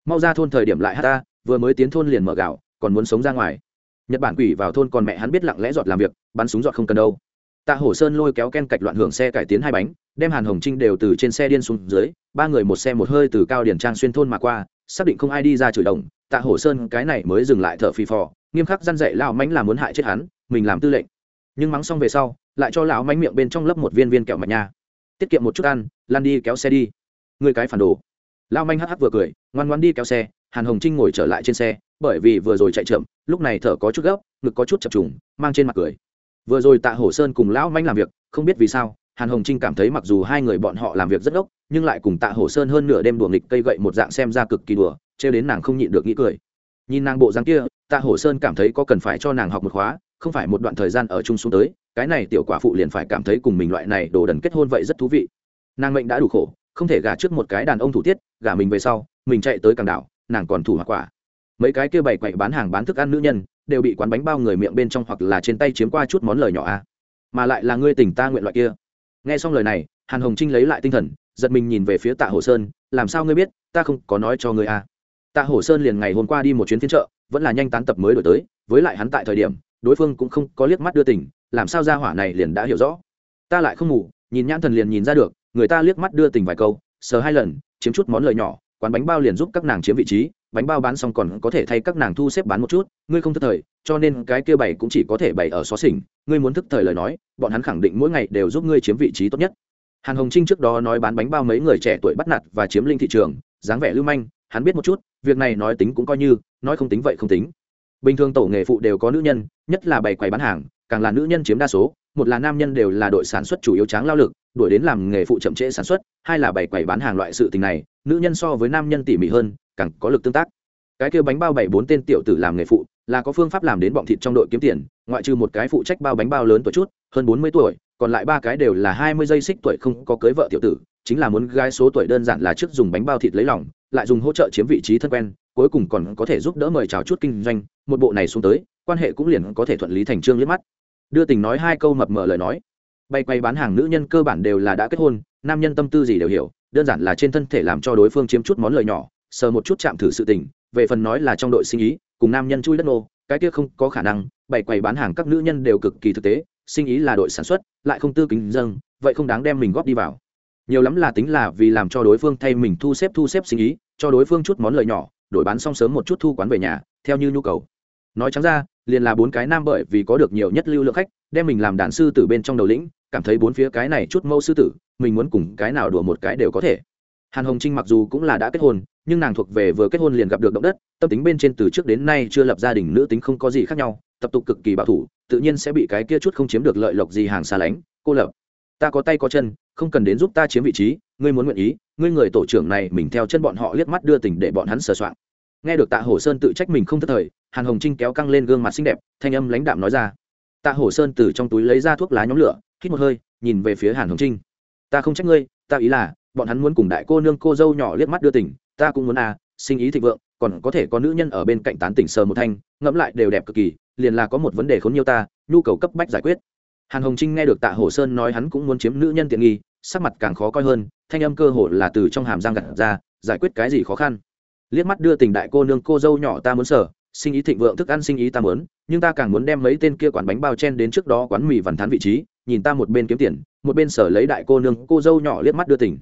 A: Mau ra thôn thời điểm lại hát ta, vừa mới tiến thôn liền mở gạo, còn muốn sống ra ngoài. Nhật bản quỷ vào thôn còn mẹ hắn biết lặng lẽ giọt làm việc, bắn súng giọt không cần đâu tạ hổ sơn lôi kéo ken cạch loạn hưởng xe cải tiến hai bánh, đem hàn hồng trinh đều từ trên xe điên xuống dưới, ba người một xe một hơi từ cao điển trang xuyên thôn mà qua, xác định không ai đi ra chửi đồng. Tạ hổ sơn cái này mới dừng lại thở phì phò, nghiêm khắc răn dạy Lão mánh là muốn hại chết hắn, mình làm tư lệnh. Nhưng mắng xong về sau, lại cho lão mánh miệng bên trong lấp một viên viên kẹo mạch nha. Tiết kiệm một chút ăn lan đi kéo xe đi. Người cái phản đồ. Lão manh hắc vừa cười, ngoan ngoan đi kéo xe, hàn hồng trinh ngồi trở lại trên xe, bởi vì vừa rồi chạy chậm, lúc này thở có chút gấp, ngực có chút chập trùng, mang trên mặt cười vừa rồi tạ hổ sơn cùng lão manh làm việc, không biết vì sao, hàn hồng trinh cảm thấy mặc dù hai người bọn họ làm việc rất ốc nhưng lại cùng tạ hổ sơn hơn nửa đêm đùa nghịch cây gậy một dạng xem ra cực kỳ đùa, trêu đến nàng không nhịn được nghĩ cười. Nhìn nàng bộ dáng kia, tạ hổ sơn cảm thấy có cần phải cho nàng học một khóa, không phải một đoạn thời gian ở chung xuống tới, cái này tiểu quả phụ liền phải cảm thấy cùng mình loại này đồ đần kết hôn vậy rất thú vị. Nàng mệnh đã đủ khổ, không thể gả trước một cái đàn ông thủ tiết, gả mình về sau, mình chạy tới càng đảo, nàng còn thủ hoặc quả. Mấy cái kia bày quậy bán hàng bán thức ăn nữ nhân đều bị quán bánh bao người miệng bên trong hoặc là trên tay chiếm qua chút món lời nhỏ a mà lại là ngươi tỉnh ta nguyện loại kia. Nghe xong lời này, hàn hồng trinh lấy lại tinh thần, giật mình nhìn về phía tạ hồ sơn, làm sao ngươi biết, ta không có nói cho ngươi a tạ hồ sơn liền ngày hôm qua đi một chuyến phiên chợ, vẫn là nhanh tán tập mới đổi tới, với lại hắn tại thời điểm, đối phương cũng không có liếc mắt đưa tình, làm sao ra hỏa này liền đã hiểu rõ? Ta lại không ngủ, nhìn nhãn thần liền nhìn ra được, người ta liếc mắt đưa tình vài câu, sờ hai lần, chiếm chút món lời nhỏ, quán bánh bao liền giúp các nàng chiếm vị trí bánh bao bán xong còn có thể thay các nàng thu xếp bán một chút, ngươi không thức thời, cho nên cái kia bày cũng chỉ có thể bày ở xó xỉnh, ngươi muốn thức thời lời nói, bọn hắn khẳng định mỗi ngày đều giúp ngươi chiếm vị trí tốt nhất. Hàn hồng trinh trước đó nói bán bánh bao mấy người trẻ tuổi bắt nạt và chiếm linh thị trường, dáng vẻ lưu manh, hắn biết một chút, việc này nói tính cũng coi như, nói không tính vậy không tính. Bình thường tổ nghề phụ đều có nữ nhân, nhất là bày quầy bán hàng, càng là nữ nhân chiếm đa số, một là nam nhân đều là đội sản xuất chủ yếu tráng lao lực, đuổi đến làm nghề phụ chậm trễ sản xuất, hai là bày quầy bán hàng loại sự tình này, nữ nhân so với nam nhân tỉ mỉ hơn càng có lực tương tác. Cái kêu bánh bao bảy bốn tên tiểu tử làm nghề phụ, là có phương pháp làm đến bọn thịt trong đội kiếm tiền, ngoại trừ một cái phụ trách bao bánh bao lớn tuổi chút, hơn bốn mươi tuổi, còn lại ba cái đều là hai mươi giây xích tuổi không có cưới vợ tiểu tử, chính là muốn gái số tuổi đơn giản là trước dùng bánh bao thịt lấy lòng, lại dùng hỗ trợ chiếm vị trí thân quen, cuối cùng còn có thể giúp đỡ mời chào chút kinh doanh, một bộ này xuống tới, quan hệ cũng liền có thể thuận lý thành trương liếc mắt. Đưa tình nói hai câu mập mờ lời nói. Bay quay bán hàng nữ nhân cơ bản đều là đã kết hôn, nam nhân tâm tư gì đều hiểu, đơn giản là trên thân thể làm cho đối phương chiếm chút món lời nhỏ sờ một chút chạm thử sự tình, về phần nói là trong đội sinh ý, cùng nam nhân chui đất nô, cái kia không có khả năng bày quầy bán hàng các nữ nhân đều cực kỳ thực tế, sinh ý là đội sản xuất, lại không tư kính dâng vậy không đáng đem mình góp đi vào. Nhiều lắm là tính là vì làm cho đối phương thay mình thu xếp thu xếp sinh ý, cho đối phương chút món lời nhỏ, đổi bán xong sớm một chút thu quán về nhà, theo như nhu cầu. Nói trắng ra, liền là bốn cái nam bởi vì có được nhiều nhất lưu lượng khách, đem mình làm đàn sư tử bên trong đầu lĩnh, cảm thấy bốn phía cái này chút mâu sư tử, mình muốn cùng cái nào đùa một cái đều có thể hàn hồng trinh mặc dù cũng là đã kết hôn, nhưng nàng thuộc về vừa kết hôn liền gặp được động đất, tâm tính bên trên từ trước đến nay chưa lập gia đình nữ tính không có gì khác nhau, tập tục cực kỳ bảo thủ, tự nhiên sẽ bị cái kia chút không chiếm được lợi lộc gì hàng xa lánh, cô lập. Ta có tay có chân, không cần đến giúp ta chiếm vị trí, ngươi muốn nguyện ý, ngươi người tổ trưởng này mình theo chân bọn họ liếc mắt đưa tình để bọn hắn sờ soạn. Nghe được tạ hổ sơn tự trách mình không thất thời, hàn hồng trinh kéo căng lên gương mặt xinh đẹp, thanh âm lãnh đạm nói ra. Tạ hổ sơn từ trong túi lấy ra thuốc lá nhóm lửa, hít một hơi, nhìn về phía hàn hồng trinh. Ta không trách ngươi, ta ý là bọn hắn muốn cùng đại cô nương cô dâu nhỏ liếc mắt đưa tỉnh ta cũng muốn à sinh ý thịnh vượng, còn có thể có nữ nhân ở bên cạnh tán tỉnh sờ một thanh, ngẫm lại đều đẹp cực kỳ, liền là có một vấn đề khốn nhiều ta, nhu cầu cấp bách giải quyết. Hàn hồng trinh nghe được tạ hổ sơn nói hắn cũng muốn chiếm nữ nhân tiện nghi, sắc mặt càng khó coi hơn, thanh âm cơ hồ là từ trong hàm giang gặt ra, giải quyết cái gì khó khăn. Liếc mắt đưa tình đại cô nương cô dâu nhỏ ta muốn sở sinh ý thịnh vượng thức ăn sinh ý ta muốn, nhưng ta càng muốn đem mấy tên kia quán bánh bao chen đến trước đó quán mì vằn thán vị trí, nhìn ta một bên kiếm tiền, một bên sở lấy đại cô nương cô dâu nhỏ liếc mắt đưa tình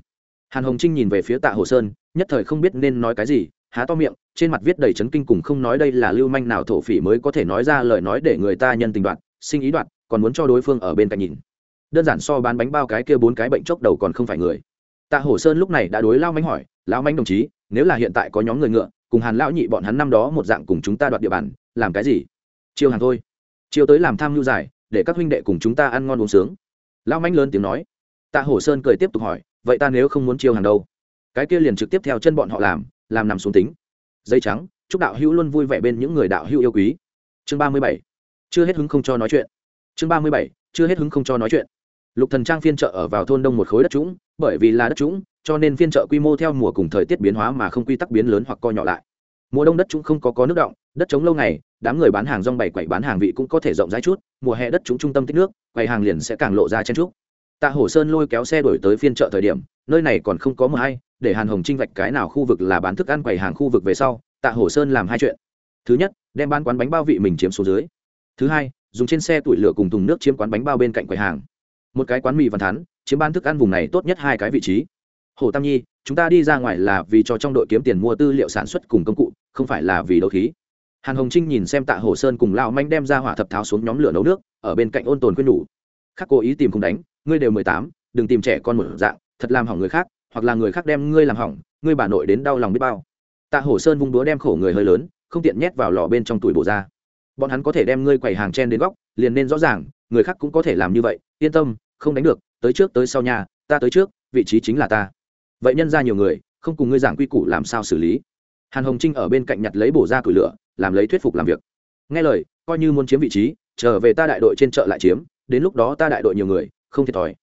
A: hàn hồng trinh nhìn về phía tạ hồ sơn, nhất thời không biết nên nói cái gì, há to miệng, trên mặt viết đầy chấn kinh cùng không nói đây là lưu manh nào thổ phỉ mới có thể nói ra lời nói để người ta nhân tình đoạn, sinh ý đoạn, còn muốn cho đối phương ở bên cạnh nhìn. Đơn giản so bán bánh bao cái kia bốn cái bệnh chốc đầu còn không phải người. Tạ hổ sơn lúc này đã đối lao mánh hỏi, lão mánh đồng chí, nếu là hiện tại có nhóm người ngựa, cùng hàn lão nhị bọn hắn năm đó một dạng cùng chúng ta đoạt địa bàn, làm cái gì? Chiêu hàng thôi. Chiêu tới làm tham nhu giải, để các huynh đệ cùng chúng ta ăn ngon uống sướng. Lão mánh lớn tiếng nói. Tạ hổ sơn cười tiếp tục hỏi vậy ta nếu không muốn chiêu hàng đâu? Cái kia liền trực tiếp theo chân bọn họ làm làm nằm xuống tính. Dây trắng, chúc đạo hữu luôn vui vẻ bên những người đạo hữu yêu quý. Chương ba mươi bảy. Chưa hết hứng không cho nói chuyện. Chương ba mươi bảy. Chưa hết hứng không cho nói chuyện. Lục thần trang phiên chợ ở vào thôn đông một khối đất trũng, bởi vì là đất trũng, cho nên phiên chợ quy mô theo mùa cùng thời tiết biến hóa mà không quy tắc biến lớn hoặc co nhỏ lại. Mùa đông đất trũng không có có nước động, đất trống lâu ngày, đám người bán hàng rong bày quẩy bán hàng vị cũng có thể rộng rãi chút, mùa hè đất trũng trung tâm tích nước, quầy hàng liền sẽ càng lộ ra chen trúc tạ hổ sơn lôi kéo xe đổi tới phiên chợ thời điểm, nơi này còn không có mờ hay để hàn hồng trinh vạch cái nào khu vực là bán thức ăn quầy hàng khu vực về sau, tạ hổ sơn làm hai chuyện. Thứ nhất, đem bán quán bánh bao vị mình chiếm số dưới. Thứ hai, dùng trên xe tủi lửa cùng thùng nước chiếm quán bánh bao bên cạnh quầy hàng. Một cái quán mì văn thắn, chiếm bán thức ăn vùng này tốt nhất hai cái vị trí. Hồ tam nhi, chúng ta đi ra ngoài là vì cho trong đội kiếm tiền mua tư liệu sản xuất cùng công cụ, không phải là vì đấu khí. Hàn hồng trinh nhìn xem tạ hồ sơn cùng lao manh đem ra hỏa thập tháo xuống nhóm lửa nấu nước, ở bên cạnh ôn tồn quyên nhủ. Khắc cố ý tìm không đánh ngươi đều mười tám, đừng tìm trẻ con một dạng, thật làm hỏng người khác, hoặc là người khác đem ngươi làm hỏng, ngươi bà nội đến đau lòng biết bao. Tạ hổ sơn vung búa đem khổ người hơi lớn, không tiện nhét vào lò bên trong tuổi bổ ra. Bọn hắn có thể đem ngươi quầy hàng chen đến góc, liền nên rõ ràng, người khác cũng có thể làm như vậy, yên tâm, không đánh được, tới trước tới sau nhà, ta tới trước, vị trí chính là ta. Vậy nhân ra nhiều người, không cùng ngươi giảng quy củ làm sao xử lý? Hàn hồng trinh ở bên cạnh nhặt lấy bổ ra củi lửa, làm lấy thuyết phục làm việc. Nghe lời, coi như muốn chiếm vị trí, trở về ta đại đội trên chợ lại chiếm, đến lúc đó ta đại đội nhiều người không thiệt thòi.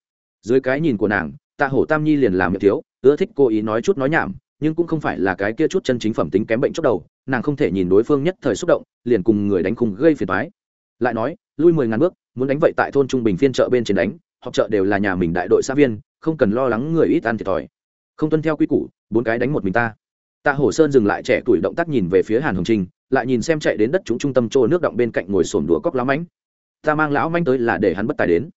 A: Dưới cái nhìn của nàng, tạ hổ tam nhi liền làm miệng thiếu, ưa thích cô ý nói chút nói nhảm, nhưng cũng không phải là cái kia chút chân chính phẩm tính kém bệnh chốc đầu, nàng không thể nhìn đối phương nhất thời xúc động, liền cùng người đánh khùng gây phiền thoái lại nói, lui mười ngàn bước, muốn đánh vậy tại thôn trung bình phiên chợ bên trên đánh, họp chợ đều là nhà mình đại đội xã viên, không cần lo lắng người ít ăn thiệt thòi. Không tuân theo quy củ, bốn cái đánh một mình ta. Tạ hổ sơn dừng lại trẻ tuổi động tác nhìn về phía hàn hồng trinh, lại nhìn xem chạy đến đất chúng trung tâm chỗ nước động bên cạnh ngồi sổm đũa cóc lão mánh. ta mang lão manh tới là để hắn bất tài đến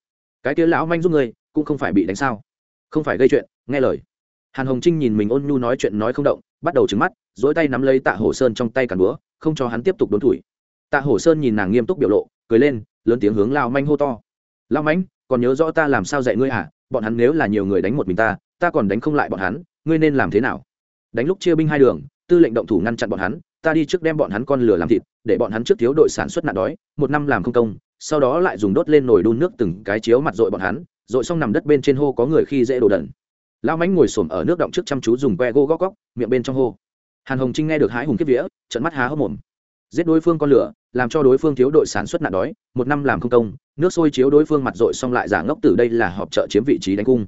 A: cái kia lão manh giúp ngươi, cũng không phải bị đánh sao? Không phải gây chuyện, nghe lời. Hàn hồng trinh nhìn mình ôn nhu nói chuyện nói không động, bắt đầu trứng mắt dỗi tay nắm lấy tạ hổ sơn trong tay cản búa, không cho hắn tiếp tục đốn thủi. Tạ hổ sơn nhìn nàng nghiêm túc biểu lộ, cười lên, lớn tiếng hướng lao manh hô to. Lao manh, còn nhớ rõ ta làm sao dạy ngươi à bọn hắn nếu là nhiều người đánh một mình ta ta còn đánh không lại bọn hắn, ngươi nên làm thế nào? Đánh lúc chia binh hai đường, tư lệnh động thủ ngăn chặn bọn hắn, ta đi trước đem bọn hắn con lửa làm thịt, để bọn hắn trước thiếu đội sản xuất nạn đói, một năm làm không công sau đó lại dùng đốt lên nồi đun nước từng cái chiếu mặt dội bọn hắn, dội xong nằm đất bên trên hô có người khi dễ đồ đần. Lão mánh ngồi xổm ở nước động trước chăm chú dùng que gỗ góc góc, miệng bên trong hô. Hàn hồng trinh nghe được hái hùng kiếp vía trận mắt há hốc mồm. Giết đối phương con lửa, làm cho đối phương thiếu đội sản xuất nạn đói, một năm làm không công, nước sôi chiếu đối phương mặt dội xong lại giả ngốc từ đây là họp trợ chiếm vị trí đánh cung.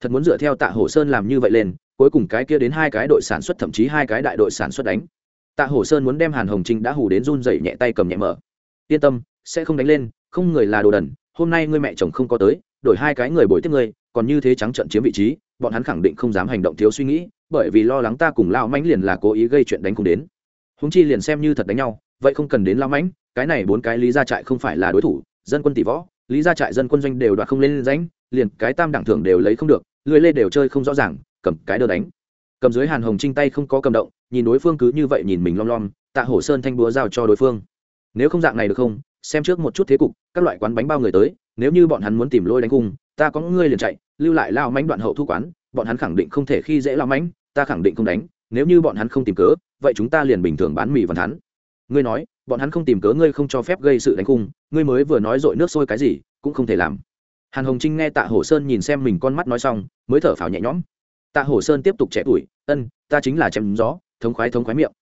A: Thật muốn dựa theo tạ hổ sơn làm như vậy lên, cuối cùng cái kia đến hai cái đội sản xuất thậm chí hai cái đại đội sản xuất đánh. Tạ hổ sơn muốn đem hàn hồng trinh đã hù đến run dậy nhẹ tay cầm nhẹ mở. Yên tâm sẽ không đánh lên, không người là đồ đần, hôm nay ngươi mẹ chồng không có tới, đổi hai cái người bồi tiếp ngươi, còn như thế trắng trận chiếm vị trí, bọn hắn khẳng định không dám hành động thiếu suy nghĩ, bởi vì lo lắng ta cùng lao mãnh liền là cố ý gây chuyện đánh cùng đến. Húng chi liền xem như thật đánh nhau, vậy không cần đến lao mãnh, cái này bốn cái lý gia trại không phải là đối thủ, dân quân tỷ võ, lý gia trại dân quân doanh đều đoạt không lên danh, liền cái tam đẳng thưởng đều lấy không được lưới lê đều chơi không rõ ràng, cầm cái đờ đánh. Cầm dưới hàn hồng trinh tay không có cầm động, nhìn đối phương cứ như vậy nhìn mình lom lom, tạ hổ sơn thanh búa giao cho đối phương. Nếu không dạng này được không xem trước một chút thế cục, các loại quán bánh bao người tới, nếu như bọn hắn muốn tìm lôi đánh cung, ta có ngươi liền chạy, lưu lại lao mánh đoạn hậu thu quán, bọn hắn khẳng định không thể khi dễ lao mánh, ta khẳng định không đánh, nếu như bọn hắn không tìm cớ, vậy chúng ta liền bình thường bán mì văn thắn ngươi nói, bọn hắn không tìm cớ ngươi không cho phép gây sự đánh cung, ngươi mới vừa nói dội nước sôi cái gì, cũng không thể làm. Hàn hồng trinh nghe tạ hổ sơn nhìn xem mình con mắt nói xong, mới thở phào nhẹ nhõm. Tạ hổ sơn tiếp tục trẻ tuổi, ân, ta chính là chém gió, thống khoái thống khoái miệng.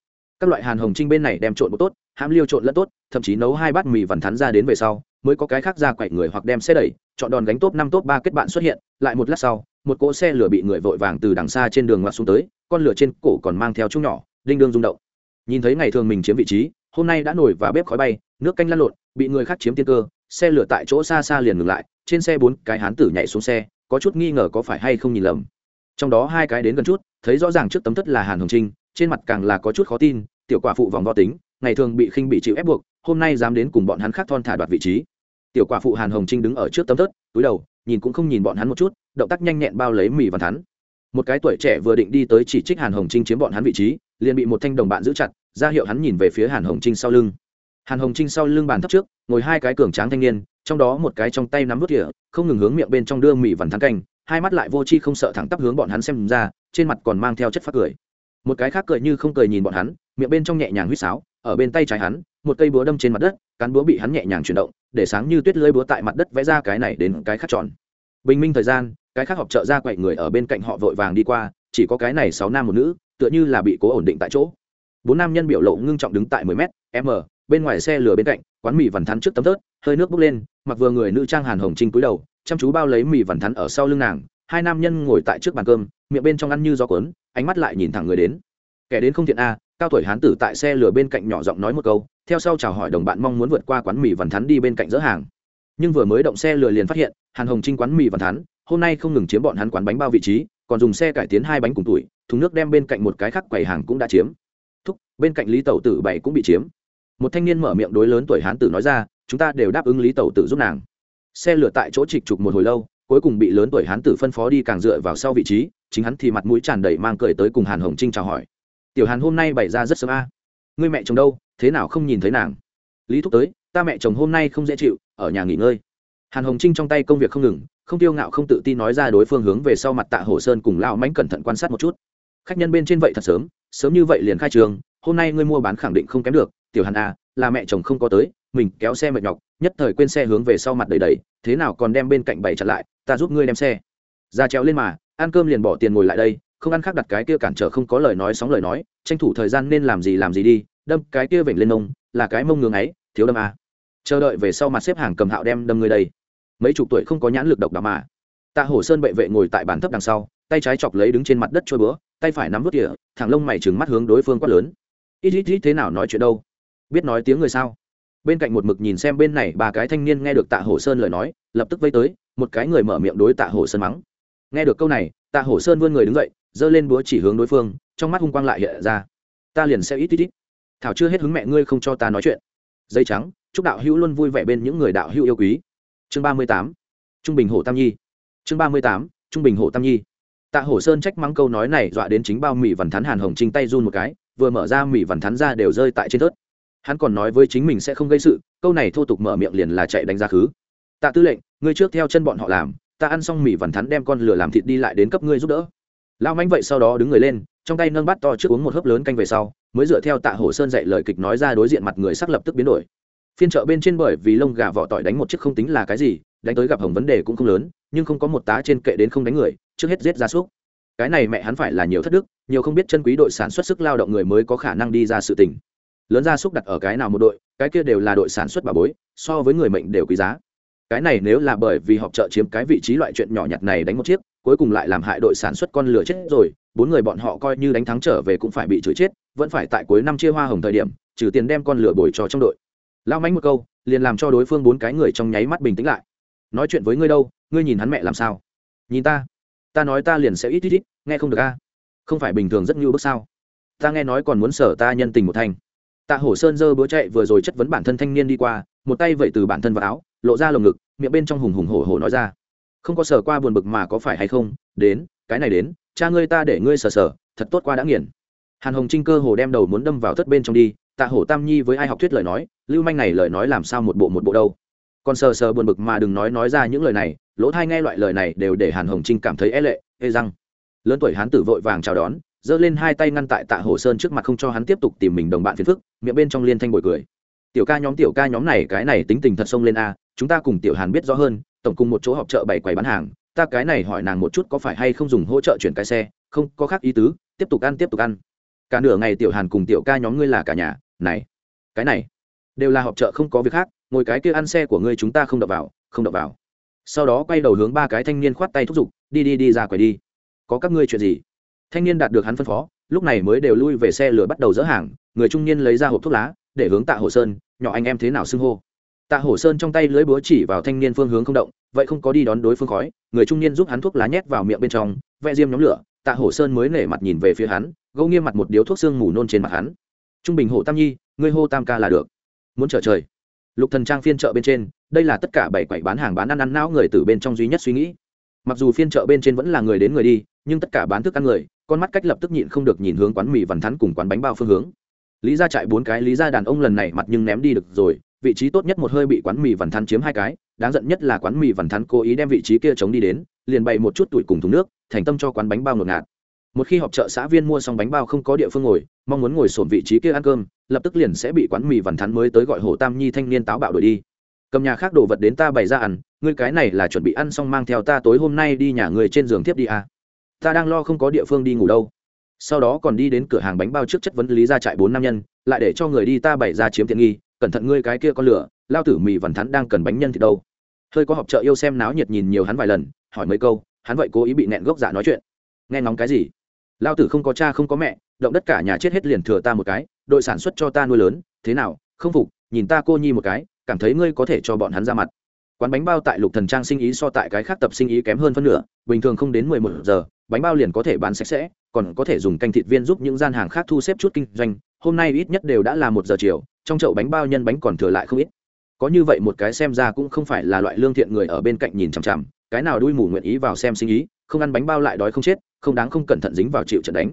A: Các loại hàn hồng trinh bên này đem trộn một tốt hãm liêu trộn lẫn tốt, thậm chí nấu hai bát mì vằn thắn ra đến về sau, mới có cái khác ra quậy người hoặc đem xe đẩy, chọn đòn gánh top năm top ba kết bạn xuất hiện, lại một lát sau, một cỗ xe lửa bị người vội vàng từ đằng xa trên đường ngoặt xuống tới, con lửa trên cổ còn mang theo chung nhỏ, đinh đương rung động. Nhìn thấy ngày thường mình chiếm vị trí, hôm nay đã nổi và bếp khói bay, nước canh lăn lộn, bị người khác chiếm tiên cơ, xe lửa tại chỗ xa xa liền ngừng lại, trên xe bốn cái hán tử nhảy xuống xe, có chút nghi ngờ có phải hay không nhìn lầm. Trong đó hai cái đến gần chút, thấy rõ ràng trước tấm thất là hàn hồng trinh, trên mặt càng là có chút khó tin, tiểu quả phụ vòng vo tính ngày thường bị khinh bị chịu ép buộc, hôm nay dám đến cùng bọn hắn khác thon thả đoạt vị trí. Tiểu quả phụ hàn hồng trinh đứng ở trước tấm tớt túi đầu, nhìn cũng không nhìn bọn hắn một chút, động tác nhanh nhẹn bao lấy mì văn thắn một cái tuổi trẻ vừa định đi tới chỉ trích hàn hồng trinh chiếm bọn hắn vị trí, liền bị một thanh đồng bạn giữ chặt, ra hiệu hắn nhìn về phía hàn hồng trinh sau lưng. Hàn hồng trinh sau lưng bàn thấp trước, ngồi hai cái cường tráng thanh niên, trong đó một cái trong tay nắm vút địa không ngừng hướng miệng bên trong đưa mì vằn thắng canh, hai mắt lại vô chi không sợ thẳng tắp hướng bọn hắn xem ra, trên mặt còn mang theo chất phát cười. Một cái khác cười như không cười nhìn bọn hắn, miệng bên trong nhẹ nhàng huýt sáo ở bên tay trái hắn, một cây búa đâm trên mặt đất, cán búa bị hắn nhẹ nhàng chuyển động, để sáng như tuyết lưới búa tại mặt đất vẽ ra cái này đến cái khác tròn. Bình minh thời gian, cái khác họp trợ ra quậy người ở bên cạnh họ vội vàng đi qua, chỉ có cái này sáu nam một nữ, tựa như là bị cố ổn định tại chỗ. Bốn nam nhân biểu lộ ngưng trọng đứng tại mười m m, bên ngoài xe lửa bên cạnh, quán mì vằn thắn trước tấm tớt hơi nước bốc lên, mặc vừa người nữ trang hàn hồng trinh cúi đầu, chăm chú bao lấy mì vằn thắn ở sau lưng nàng. Hai nam nhân ngồi tại trước bàn cơm, miệng bên trong ăn như gió cuốn, ánh mắt lại nhìn thẳng người đến kẻ đến không thiện a, cao tuổi hán tử tại xe lửa bên cạnh nhỏ giọng nói một câu, theo sau chào hỏi đồng bạn mong muốn vượt qua quán mì vằn thắn đi bên cạnh dỡ hàng. Nhưng vừa mới động xe lửa liền phát hiện, hàn hồng trinh quán mì vằn thắn, hôm nay không ngừng chiếm bọn hắn quán bánh bao vị trí, còn dùng xe cải tiến hai bánh cùng tuổi, thùng nước đem bên cạnh một cái khác quầy hàng cũng đã chiếm. Thúc, bên cạnh lý tẩu tử bảy cũng bị chiếm. Một thanh niên mở miệng đối lớn tuổi hán tử nói ra, chúng ta đều đáp ứng lý tẩu tử giúp nàng. Xe lửa tại chỗ trịch trục một hồi lâu, cuối cùng bị lớn tuổi hán tử phân phó đi càng dựa vào sau vị trí, chính hắn thì mặt mũi tràn đầy mang cười tới cùng hàn hồng trinh chào hỏi tiểu hàn hôm nay bày ra rất sớm a. Ngươi mẹ chồng đâu, thế nào không nhìn thấy nàng? Lý thúc tới, ta mẹ chồng hôm nay không dễ chịu, ở nhà nghỉ ngơi. Hàn hồng trinh trong tay công việc không ngừng, không tiêu ngạo không tự tin nói ra đối phương hướng về sau mặt tạ hồ sơn cùng lao mánh cẩn thận quan sát một chút. Khách nhân bên trên vậy thật sớm sớm như vậy liền khai trường, hôm nay ngươi mua bán khẳng định không kém được, tiểu hàn à là mẹ chồng không có tới, mình kéo xe mệt nhọc, nhất thời quên xe hướng về sau mặt đầy đầy thế nào còn đem bên cạnh bảy chặt lại, ta giúp ngươi đem xe. Ra trèo lên mà, ăn cơm liền bỏ tiền ngồi lại đây không ăn khác đặt cái kia cản trở không có lời nói sóng lời nói, tranh thủ thời gian nên làm gì làm gì đi, đâm cái kia vểnh lên mông là cái mông ngưng ấy, thiếu đâm à. chờ đợi về sau mặt xếp hàng cầm hạo đem đâm người đây. Mấy chục tuổi không có nhãn lực độc đạo mà. Tạ hổ sơn bệ vệ ngồi tại bàn thấp đằng sau, tay trái chọc lấy đứng trên mặt đất trôi bữa tay phải nắm vút địa thẳng lông mày trừng mắt hướng đối phương quát lớn. Ít ít ít, thế nào nói chuyện đâu? Biết nói tiếng người sao? Bên cạnh một mực nhìn xem bên này, ba cái thanh niên nghe được tạ hổ sơn lời nói, lập tức vây tới, một cái người mở miệng đối tạ hổ sơn mắng. Nghe được câu này, tạ hổ sơn vươn người đứng dậy giơ lên búa chỉ hướng đối phương, trong mắt hung quang lại hiện ra. Ta liền sẽ ít ít ít. Thảo chưa hết hứng mẹ ngươi không cho ta nói chuyện. Dây trắng, chúc đạo hữu luôn vui vẻ bên những người đạo hữu yêu quý. Chương ba mươi tám, trung bình hộ tam nhi. Chương ba mươi tám, trung bình hộ tam nhi. Tạ hổ sơn trách mắng câu nói này dọa đến chính bao mỉ vằn thắn hàn hồng trinh tay run một cái, vừa mở ra mỉ vằn thắn ra đều rơi tại trên tớt hắn còn nói với chính mình sẽ không gây sự, câu này thô tục mở miệng liền là chạy đánh ra khứ. Tạ tư lệnh, ngươi trước theo chân bọn họ làm, ta ăn xong mỉ vằn thắn đem con lửa làm thịt đi lại đến cấp ngươi giúp đỡ lao mánh vậy sau đó đứng người lên, trong tay nâng bát to trước uống một hớp lớn canh về sau, mới dựa theo tạ hổ sơn dạy lời kịch nói ra đối diện mặt người sắc lập tức biến đổi. Phiên chợ bên trên bởi vì lông gà vỏ tỏi đánh một chiếc không tính là cái gì, đánh tới gặp hồng vấn đề cũng không lớn, nhưng không có một tá trên kệ đến không đánh người, trước hết giết ra súc. Cái này mẹ hắn phải là nhiều thất đức, nhiều không biết chân quý đội sản xuất sức lao động người mới có khả năng đi ra sự tình. Lớn gia súc đặt ở cái nào một đội, cái kia đều là đội sản xuất bà bối, so với người mệnh đều quý giá. Cái này nếu là bởi vì họp trợ chiếm cái vị trí loại chuyện nhỏ nhặt này đánh một chiếc cuối cùng lại làm hại đội sản xuất con lửa chết rồi, bốn người bọn họ coi như đánh thắng trở về cũng phải bị chửi chết, vẫn phải tại cuối năm chia hoa hồng thời điểm, trừ tiền đem con lửa bồi trò trong đội. Lao mánh một câu, liền làm cho đối phương bốn cái người trong nháy mắt bình tĩnh lại. Nói chuyện với ngươi đâu, ngươi nhìn hắn mẹ làm sao? Nhìn ta. Ta nói ta liền sẽ ít ít ít, nghe không được a. Không phải bình thường rất như bước sao? Ta nghe nói còn muốn sở ta nhân tình một thành. tạ hổ sơn dơ búa chạy vừa rồi chất vấn bản thân thanh niên đi qua, một tay vậy từ bản thân vào áo, lộ ra lồng ngực, miệng bên trong hùng hùng hổ hổ nói ra không có sở qua buồn bực mà có phải hay không? Đến, cái này đến, cha ngươi ta để ngươi sờ sờ, thật tốt qua đã nghiền. Hàn hồng trinh cơ hồ đem đầu muốn đâm vào thất bên trong đi, tạ hổ tam nhi với ai học thuyết lời nói, lưu manh này lời nói làm sao một bộ một bộ đâu. Còn sờ sờ buồn bực mà đừng nói nói ra những lời này, lỗ thai nghe loại lời này đều để hàn hồng trinh cảm thấy e lệ ê răng. Lớn tuổi hán tử vội vàng chào đón, giơ lên hai tay ngăn tại tạ hồ sơn trước mặt không cho hắn tiếp tục tìm mình đồng bạn phiền phức, miệng bên trong liên thanh bồi cười. Tiểu ca nhóm, tiểu ca nhóm này, cái này tính tình thật sông lên a, chúng ta cùng tiểu hàn biết rõ hơn tổng cùng một chỗ họp chợ bày quầy bán hàng, ta cái này hỏi nàng một chút có phải hay không dùng hỗ trợ chuyển cái xe, không, có khác ý tứ, tiếp tục ăn, tiếp tục ăn. Cả nửa ngày tiểu hàn cùng tiểu ca nhóm ngươi là cả nhà, này, cái này, đều là họp chợ không có việc khác, ngồi cái kia ăn xe của ngươi chúng ta không đập vào, không đập vào. Sau đó quay đầu hướng ba cái thanh niên khoát tay thúc giục, đi đi đi ra quầy đi. Có các ngươi chuyện gì? Thanh niên đạt được hắn phân phó, lúc này mới đều lui về xe lửa bắt đầu dỡ hàng, người trung niên lấy ra hộp thuốc lá, để hướng tạ hồ sơn, nhỏ anh em thế nào xưng hô? Tạ Hổ sơn trong tay lưới búa chỉ vào thanh niên phương hướng không động, vậy không có đi đón đối phương khói, người trung niên giúp hắn thuốc lá nhét vào miệng bên trong, vẽ diêm nhóm lửa, tạ Hổ sơn mới nể mặt nhìn về phía hắn, gâu nghiêm mặt một điếu thuốc xương mù nôn trên mặt hắn. Trung bình hộ tam nhi, ngươi hô tam ca là được. Muốn trở trời. Lục thần trang phiên chợ bên trên, đây là tất cả bảy quầy bán hàng bán ăn ăn não người từ bên trong duy nhất suy nghĩ. Mặc dù phiên chợ bên trên vẫn là người đến người đi, nhưng tất cả bán thức ăn người, con mắt cách lập tức nhịn không được nhìn hướng quán mì vằn thắn cùng quán bánh bao phương hướng. Lý ra chạy bốn cái, lý ra đàn ông lần này mặt nhưng ném đi được rồi vị trí tốt nhất một hơi bị quán mì vằn thắn chiếm hai cái, đáng giận nhất là quán mì vằn thắn cố ý đem vị trí kia chống đi đến, liền bày một chút tuổi cùng thùng nước, thành tâm cho quán bánh bao ngột ngạt. Một khi họp chợ xã viên mua xong bánh bao không có địa phương ngồi, mong muốn ngồi sổn vị trí kia ăn cơm, lập tức liền sẽ bị quán mì vằn thắn mới tới gọi hồ tam nhi thanh niên táo bạo đuổi đi. Cầm nhà khác đồ vật đến ta bày ra ăn, ngươi cái này là chuẩn bị ăn xong mang theo ta tối hôm nay đi nhà người trên giường tiếp đi à. ta đang lo không có địa phương đi ngủ đâu. Sau đó còn đi đến cửa hàng bánh bao trước chất vấn lý ra trại bốn nam nhân, lại để cho người đi ta bày ra chiếm tiện nghi cẩn thận ngươi cái kia con lửa, lao tử mì vằn thắn đang cần bánh nhân thì đâu? Hơi có họp chợ yêu xem náo nhiệt nhìn nhiều hắn vài lần, hỏi mấy câu, hắn vậy cố ý bị nẹn gốc dạ nói chuyện. Nghe ngóng cái gì? Lao tử không có cha không có mẹ, động đất cả nhà chết hết liền thừa ta một cái, đội sản xuất cho ta nuôi lớn, thế nào, không phục, nhìn ta cô nhi một cái, cảm thấy ngươi có thể cho bọn hắn ra mặt. Quán bánh bao tại lục thần trang sinh ý so tại cái khác tập sinh ý kém hơn phân nửa, bình thường không đến mười một giờ, bánh bao liền có thể bán sạch sẽ, còn có thể dùng canh thịt viên giúp những gian hàng khác thu xếp chút kinh doanh hôm nay ít nhất đều đã là một giờ chiều, trong chậu bánh bao nhân bánh còn thừa lại không ít. Có như vậy một cái xem ra cũng không phải là loại lương thiện người ở bên cạnh nhìn chằm chằm, cái nào đuôi mù nguyện ý vào xem sinh ý, không ăn bánh bao lại đói không chết, không đáng không cẩn thận dính vào chịu trận đánh.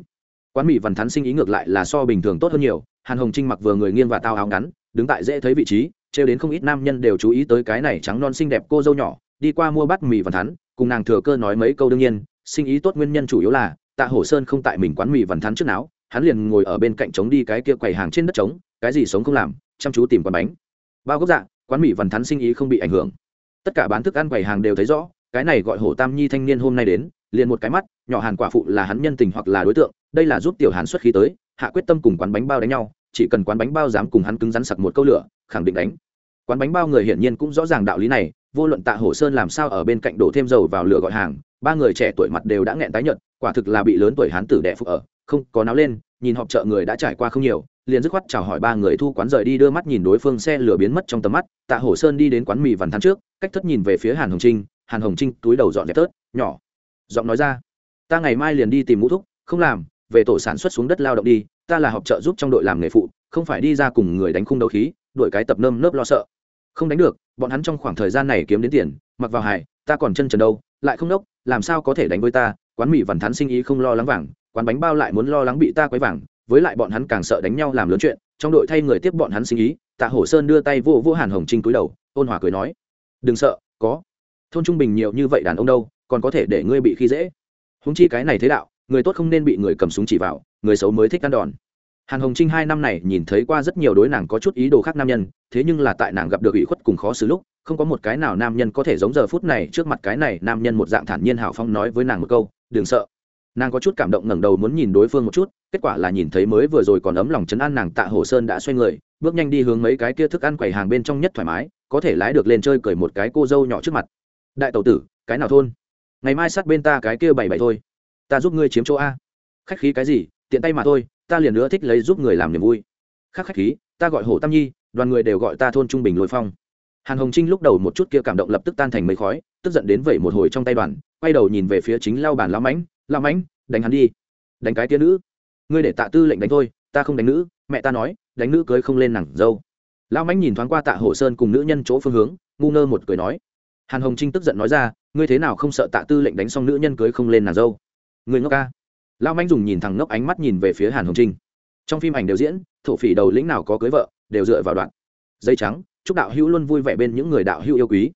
A: Quán mì văn thắn sinh ý ngược lại là so bình thường tốt hơn nhiều, hàn hồng trinh mặc vừa người nghiêng và tao áo ngắn, đứng tại dễ thấy vị trí, trêu đến không ít nam nhân đều chú ý tới cái này trắng non xinh đẹp cô dâu nhỏ, đi qua mua bát mì văn thắn, cùng nàng thừa cơ nói mấy câu đương nhiên, sinh ý tốt nguyên nhân chủ yếu là, tạ hổ sơn không tại mình quán mì văn thắn trước não hắn liền ngồi ở bên cạnh trống đi cái kia quầy hàng trên đất trống, cái gì sống không làm, chăm chú tìm quán bánh. Bao gốc dạ quán mì vằn thắn sinh ý không bị ảnh hưởng. Tất cả bán thức ăn quầy hàng đều thấy rõ, cái này gọi hổ tam nhi thanh niên hôm nay đến, liền một cái mắt, nhỏ hàn quả phụ là hắn nhân tình hoặc là đối tượng, đây là giúp tiểu hàn xuất khí tới, hạ quyết tâm cùng quán bánh bao đánh nhau, chỉ cần quán bánh bao dám cùng hắn cứng rắn sặc một câu lửa, khẳng định đánh. Quán bánh bao người hiển nhiên cũng rõ ràng đạo lý này, vô luận tạ hổ sơn làm sao ở bên cạnh đổ thêm dầu vào lửa gọi hàng, ba người trẻ tuổi mặt đều đã nghẹn tái nhợt, quả thực là bị lớn tuổi hán tử đẻ phục ở không có náo lên, nhìn họp chợ người đã trải qua không nhiều, liền dứt khoát chào hỏi ba người thu quán rời đi đưa mắt nhìn đối phương xe lửa biến mất trong tầm mắt, tạ hổ sơn đi đến quán mì vằn thắn trước, cách thất nhìn về phía hàn hồng trinh, hàn hồng trinh túi đầu dọn dẹp tớt, nhỏ. Giọng nói ra, ta ngày mai liền đi tìm ngũ thúc, không làm, về tổ sản xuất xuống đất lao động đi, ta là họp trợ giúp trong đội làm nghề phụ, không phải đi ra cùng người đánh khung đấu khí đội cái tập nơm nớp lo sợ. Không đánh được, bọn hắn trong khoảng thời gian này kiếm đến tiền, mặc vào hài, ta còn chân trần đâu, lại không đốc, làm sao có thể đánh với ta? Quán mì vằn thắn sinh ý không lo lắng vàng quán bánh bao lại muốn lo lắng bị ta quấy vàng, với lại bọn hắn càng sợ đánh nhau làm lớn chuyện, trong đội thay người tiếp bọn hắn sinh ý, tạ hổ sơn đưa tay vô vô hàn hồng trinh cúi đầu, ôn hòa cười nói, đừng sợ, có. Thôn trung bình nhiều như vậy đàn ông đâu, còn có thể để ngươi bị khi dễ. Húng chi cái này thế đạo, người tốt không nên bị người cầm súng chỉ vào, người xấu mới thích ăn đòn. Hàn hồng trinh hai năm này nhìn thấy qua rất nhiều đối nàng có chút ý đồ khác nam nhân, thế nhưng là tại nàng gặp được ủy khuất cùng khó xử lúc, không có một cái nào nam nhân có thể giống giờ phút này trước mặt cái này nam nhân một dạng thản nhiên hào phong nói với nàng một câu, đừng sợ nàng có chút cảm động ngẩng đầu muốn nhìn đối phương một chút, kết quả là nhìn thấy mới vừa rồi còn ấm lòng chấn an nàng tạ hồ sơn đã xoay người, bước nhanh đi hướng mấy cái kia thức ăn quầy hàng bên trong nhất thoải mái, có thể lái được lên chơi cười một cái cô dâu nhỏ trước mặt. Đại tẩu tử, cái nào thôn? Ngày mai sát bên ta cái kia bảy bảy thôi. Ta giúp ngươi chiếm chỗ a. Khách khí cái gì, tiện tay mà thôi, ta liền nữa thích lấy giúp người làm niềm vui. Khác khách khí, ta gọi hồ tam nhi, đoàn người đều gọi ta thôn trung bình lôi phong. Hàn hồng trinh lúc đầu một chút kia cảm động lập tức tan thành mấy khói tức giận đến vẩy một hồi trong tay đoàn, quay đầu nhìn về phía chính lao bản lao mãnh lao mãnh, đánh hắn đi. Đánh cái tia nữ. Ngươi để tạ tư lệnh đánh thôi, ta không đánh nữ. Mẹ ta nói, đánh nữ cưới không lên nặng dâu. Lao mãnh nhìn thoáng qua tạ hổ sơn cùng nữ nhân chỗ phương hướng, ngu ngơ một cười nói, hàn hồng trinh tức giận nói ra, ngươi thế nào không sợ tạ tư lệnh đánh xong nữ nhân cưới không lên nàng dâu? Người ngốc ca. Lao mãnh dùng nhìn thẳng ngốc ánh mắt nhìn về phía hàn hồng trinh. Trong phim ảnh đều diễn, thổ phỉ đầu lĩnh nào có cưới vợ, đều dựa vào đoạn. Dây trắng, chúc đạo hữu luôn vui vẻ bên những người đạo hữu yêu quý.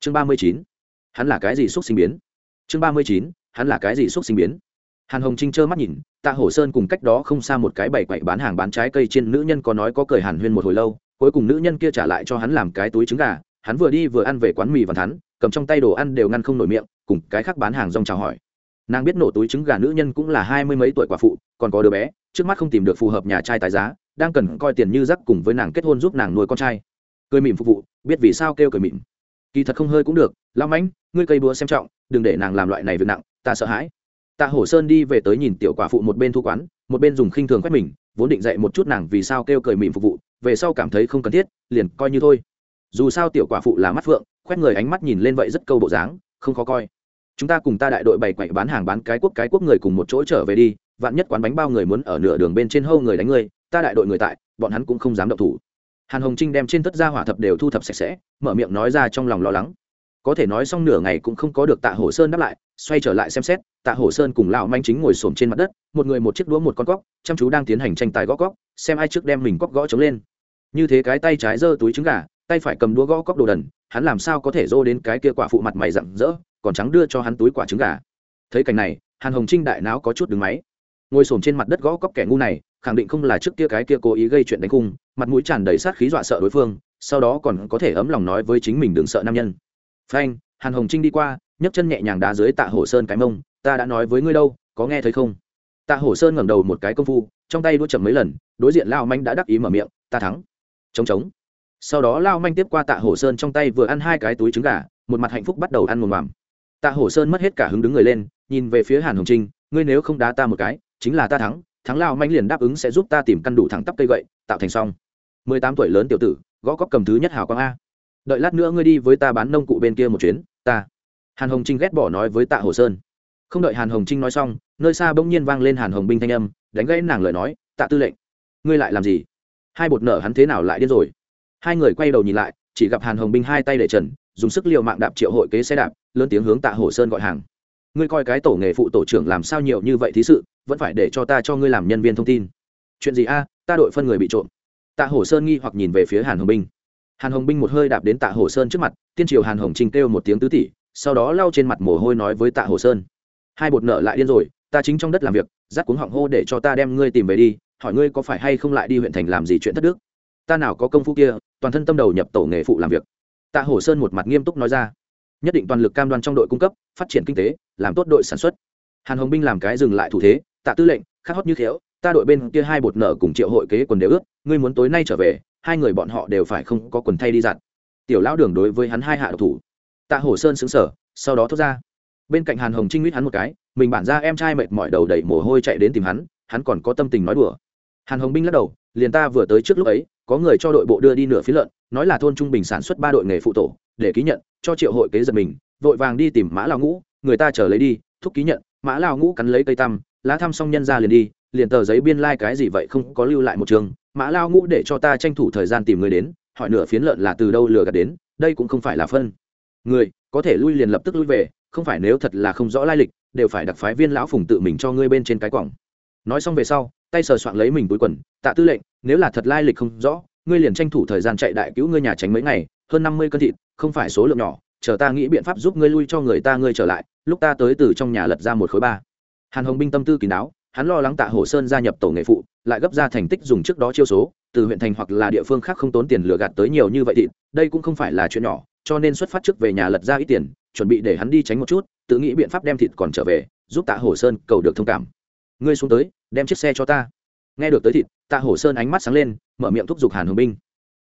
A: Chương ba mươi chín hắn là cái gì xúc sinh biến? Chương ba mươi chín, hắn là cái gì xúc sinh biến? Hàn hồng trinh trơ mắt nhìn, tạ hổ sơn cùng cách đó không xa một cái bày quậy bán hàng bán trái cây trên nữ nhân có nói có cười hàn huyên một hồi lâu, cuối cùng nữ nhân kia trả lại cho hắn làm cái túi trứng gà, hắn vừa đi vừa ăn về quán mì và thắn, cầm trong tay đồ ăn đều ngăn không nổi miệng, cùng cái khác bán hàng rong chào hỏi. Nàng biết nổ túi trứng gà nữ nhân cũng là hai mươi mấy tuổi quả phụ, còn có đứa bé, trước mắt không tìm được phù hợp nhà trai tài giá, đang cần coi tiền như rắc cùng với nàng kết hôn giúp nàng nuôi con trai. Cười mỉm phục vụ, biết vì sao kêu cười mỉm kỳ thật không hơi cũng được lao mãnh, ngươi cây búa xem trọng, đừng để nàng làm loại này việc nặng, ta sợ hãi. Tạ hổ sơn đi về tới nhìn tiểu quả phụ một bên thu quán, một bên dùng khinh thường quét mình, vốn định dạy một chút nàng vì sao kêu cười mỉm phục vụ, về sau cảm thấy không cần thiết, liền coi như thôi. Dù sao tiểu quả phụ là mắt phượng khoét người ánh mắt nhìn lên vậy rất câu bộ dáng, không khó coi. Chúng ta cùng ta đại đội bày quậy bán hàng bán cái quốc cái quốc người cùng một chỗ trở về đi, vạn nhất quán bánh bao người muốn ở nửa đường bên trên hâu người đánh người ta đại đội người tại, bọn hắn cũng không dám động thủ hàn hồng trinh đem trên tất gia hỏa thập đều thu thập sạch sẽ, mở miệng nói ra trong lòng lo lắng. Có thể nói xong nửa ngày cũng không có được tạ hổ sơn đáp lại, xoay trở lại xem xét, tạ hổ sơn cùng lão manh chính ngồi xổm trên mặt đất, một người một chiếc đũa một con cóc, chăm chú đang tiến hành tranh tài gõ cóc, xem ai trước đem mình cóc gõ trống lên. Như thế cái tay trái giơ túi trứng gà, tay phải cầm đũa gõ cóc đồ đần, hắn làm sao có thể dô đến cái kia quả phụ mặt mày rậm rỡ, còn trắng đưa cho hắn túi quả trứng gà. Thấy cảnh này, hàn hồng trinh đại não có chút đứng máy. Ngồi xổm trên mặt đất gõ cóc kẻ ngu này, khẳng định không là trước kia cái kia cố ý gây chuyện đánh cung mặt mũi tràn đầy sát khí dọa sợ đối phương, sau đó còn có thể ấm lòng nói với chính mình đừng sợ nam nhân. Phanh, hàn hồng trinh đi qua, nhấc chân nhẹ nhàng đá dưới tạ hổ sơn cái mông, ta đã nói với ngươi đâu, có nghe thấy không? Tạ hổ sơn ngẩng đầu một cái công phu, trong tay đua chậm mấy lần, đối diện lao manh đã đắc ý mở miệng, ta thắng. Chống chống sau đó lao manh tiếp qua tạ hổ sơn trong tay vừa ăn hai cái túi trứng gà, một mặt hạnh phúc bắt đầu ăn một mầm tạ hổ sơn mất hết cả hứng đứng người lên, nhìn về phía hàn hồng trinh, ngươi nếu không đá ta một cái, chính là ta thắng thắng lao manh liền đáp ứng sẽ giúp ta tìm căn đủ thẳng tắp cây gậy, tạo thành xong mười tám tuổi lớn tiểu tử, gõ cóc cầm thứ nhất hào quang a. Đợi lát nữa ngươi đi với ta bán nông cụ bên kia một chuyến, ta. Hàn hồng trinh ghét bỏ nói với tạ hồ sơn. Không đợi hàn hồng trinh nói xong, nơi xa bỗng nhiên vang lên hàn hồng binh thanh âm, đánh gãy nàng lời nói, tạ tư lệnh, ngươi lại làm gì? Hai bột nở hắn thế nào lại điên rồi? Hai người quay đầu nhìn lại, chỉ gặp hàn hồng binh hai tay để trần, dùng sức l i ề u mạng đạp triệu hội kế xe đạp, lớn tiếng hướng tạ hồ sơn gọi hàng. Ngươi coi cái tổ nghề phụ tổ trưởng làm sao nhiều như vậy thí sự, vẫn phải để cho ta cho ngươi làm nhân viên thông tin. Chuyện gì a? Ta đội phân người bị trộm tạ hổ sơn nghi hoặc nhìn về phía hàn hồng binh. Hàn hồng binh một hơi đạp đến tạ hổ sơn trước mặt tiên triều hàn hồng trình kêu một tiếng tứ tỷ sau đó lau trên mặt mồ hôi nói với tạ hổ sơn. Hai bột nợ lại điên rồi ta chính trong đất làm việc dắt cuống họng hô để cho ta đem ngươi tìm về đi hỏi ngươi có phải hay không lại đi huyện thành làm gì chuyện thất đức. Ta nào có công phu kia toàn thân tâm đầu nhập tổ nghề phụ làm việc. Tạ hổ sơn một mặt nghiêm túc nói ra. Nhất định toàn lực cam đoan trong đội cung cấp phát triển kinh tế làm tốt đội sản xuất. Hàn hồng binh làm cái dừng lại thủ thế tạ tư lệnh khát hót như thiếu, ta đội bên kia hai bột nợ cùng triệu hội kế quần đều ướt ngươi muốn tối nay trở về, hai người bọn họ đều phải không có quần thay đi giặt. Tiểu lão đường đối với hắn hai hạ độc thủ. Tạ hổ sơn xứng sở sau đó thốt ra. Bên cạnh hàn hồng trinh nguyết hắn một cái, mình bản ra em trai mệt mỏi đầu đẩy mồ hôi chạy đến tìm hắn hắn còn có tâm tình nói đùa. Hàn hồng binh lắc đầu, liền ta vừa tới trước lúc ấy, có người cho đội bộ đưa đi nửa phí lợn, nói là thôn trung bình sản xuất ba đội nghề phụ tổ, để ký nhận, cho triệu hội kế giật mình, vội vàng đi tìm mã lao ngũ, người ta chờ lấy đi, thúc ký nhận, mã lao ngũ cắn lấy cây tăm, lá thăm xong nhân ra liền đi, liền tờ giấy biên lai、like、cái gì vậy không có lưu lại một trường mã lao ngũ để cho ta tranh thủ thời gian tìm người đến, hỏi nửa phiến lợn là từ đâu lừa gạt đến, đây cũng không phải là phân. Người, có thể lui liền lập tức lui về, không phải nếu thật là không rõ lai lịch, đều phải đặc phái viên lão phùng tự mình cho ngươi bên trên cái quỏng nói xong về sau, tay sờ soạn lấy mình túi quần, tạ tư lệnh, nếu là thật lai lịch không rõ, ngươi liền tranh thủ thời gian chạy đại cứu ngươi nhà tránh mấy ngày, hơn năm mươi cân thịt, không phải số lượng nhỏ, chờ ta nghĩ biện pháp giúp ngươi lui cho người ta ngươi trở lại, lúc ta tới từ trong nhà lật ra một khối ba. Hàn hồng binh tâm tư kín đáo hắn lo lắng tạ hồ sơn gia nhập tổ nghề phụ, lại gấp ra thành tích dùng trước đó chiêu số, từ huyện thành hoặc là địa phương khác không tốn tiền lừa gạt tới nhiều như vậy thịt đây cũng không phải là chuyện nhỏ, cho nên xuất phát trước về nhà lật ra ít tiền, chuẩn bị để hắn đi tránh một chút, tự nghĩ biện pháp đem thịt còn trở về, giúp tạ hồ sơn cầu được thông cảm. Ngươi xuống tới, đem chiếc xe cho ta. Nghe được tới thịt, tạ hồ sơn ánh mắt sáng lên, mở miệng thúc giục hàn hồng binh.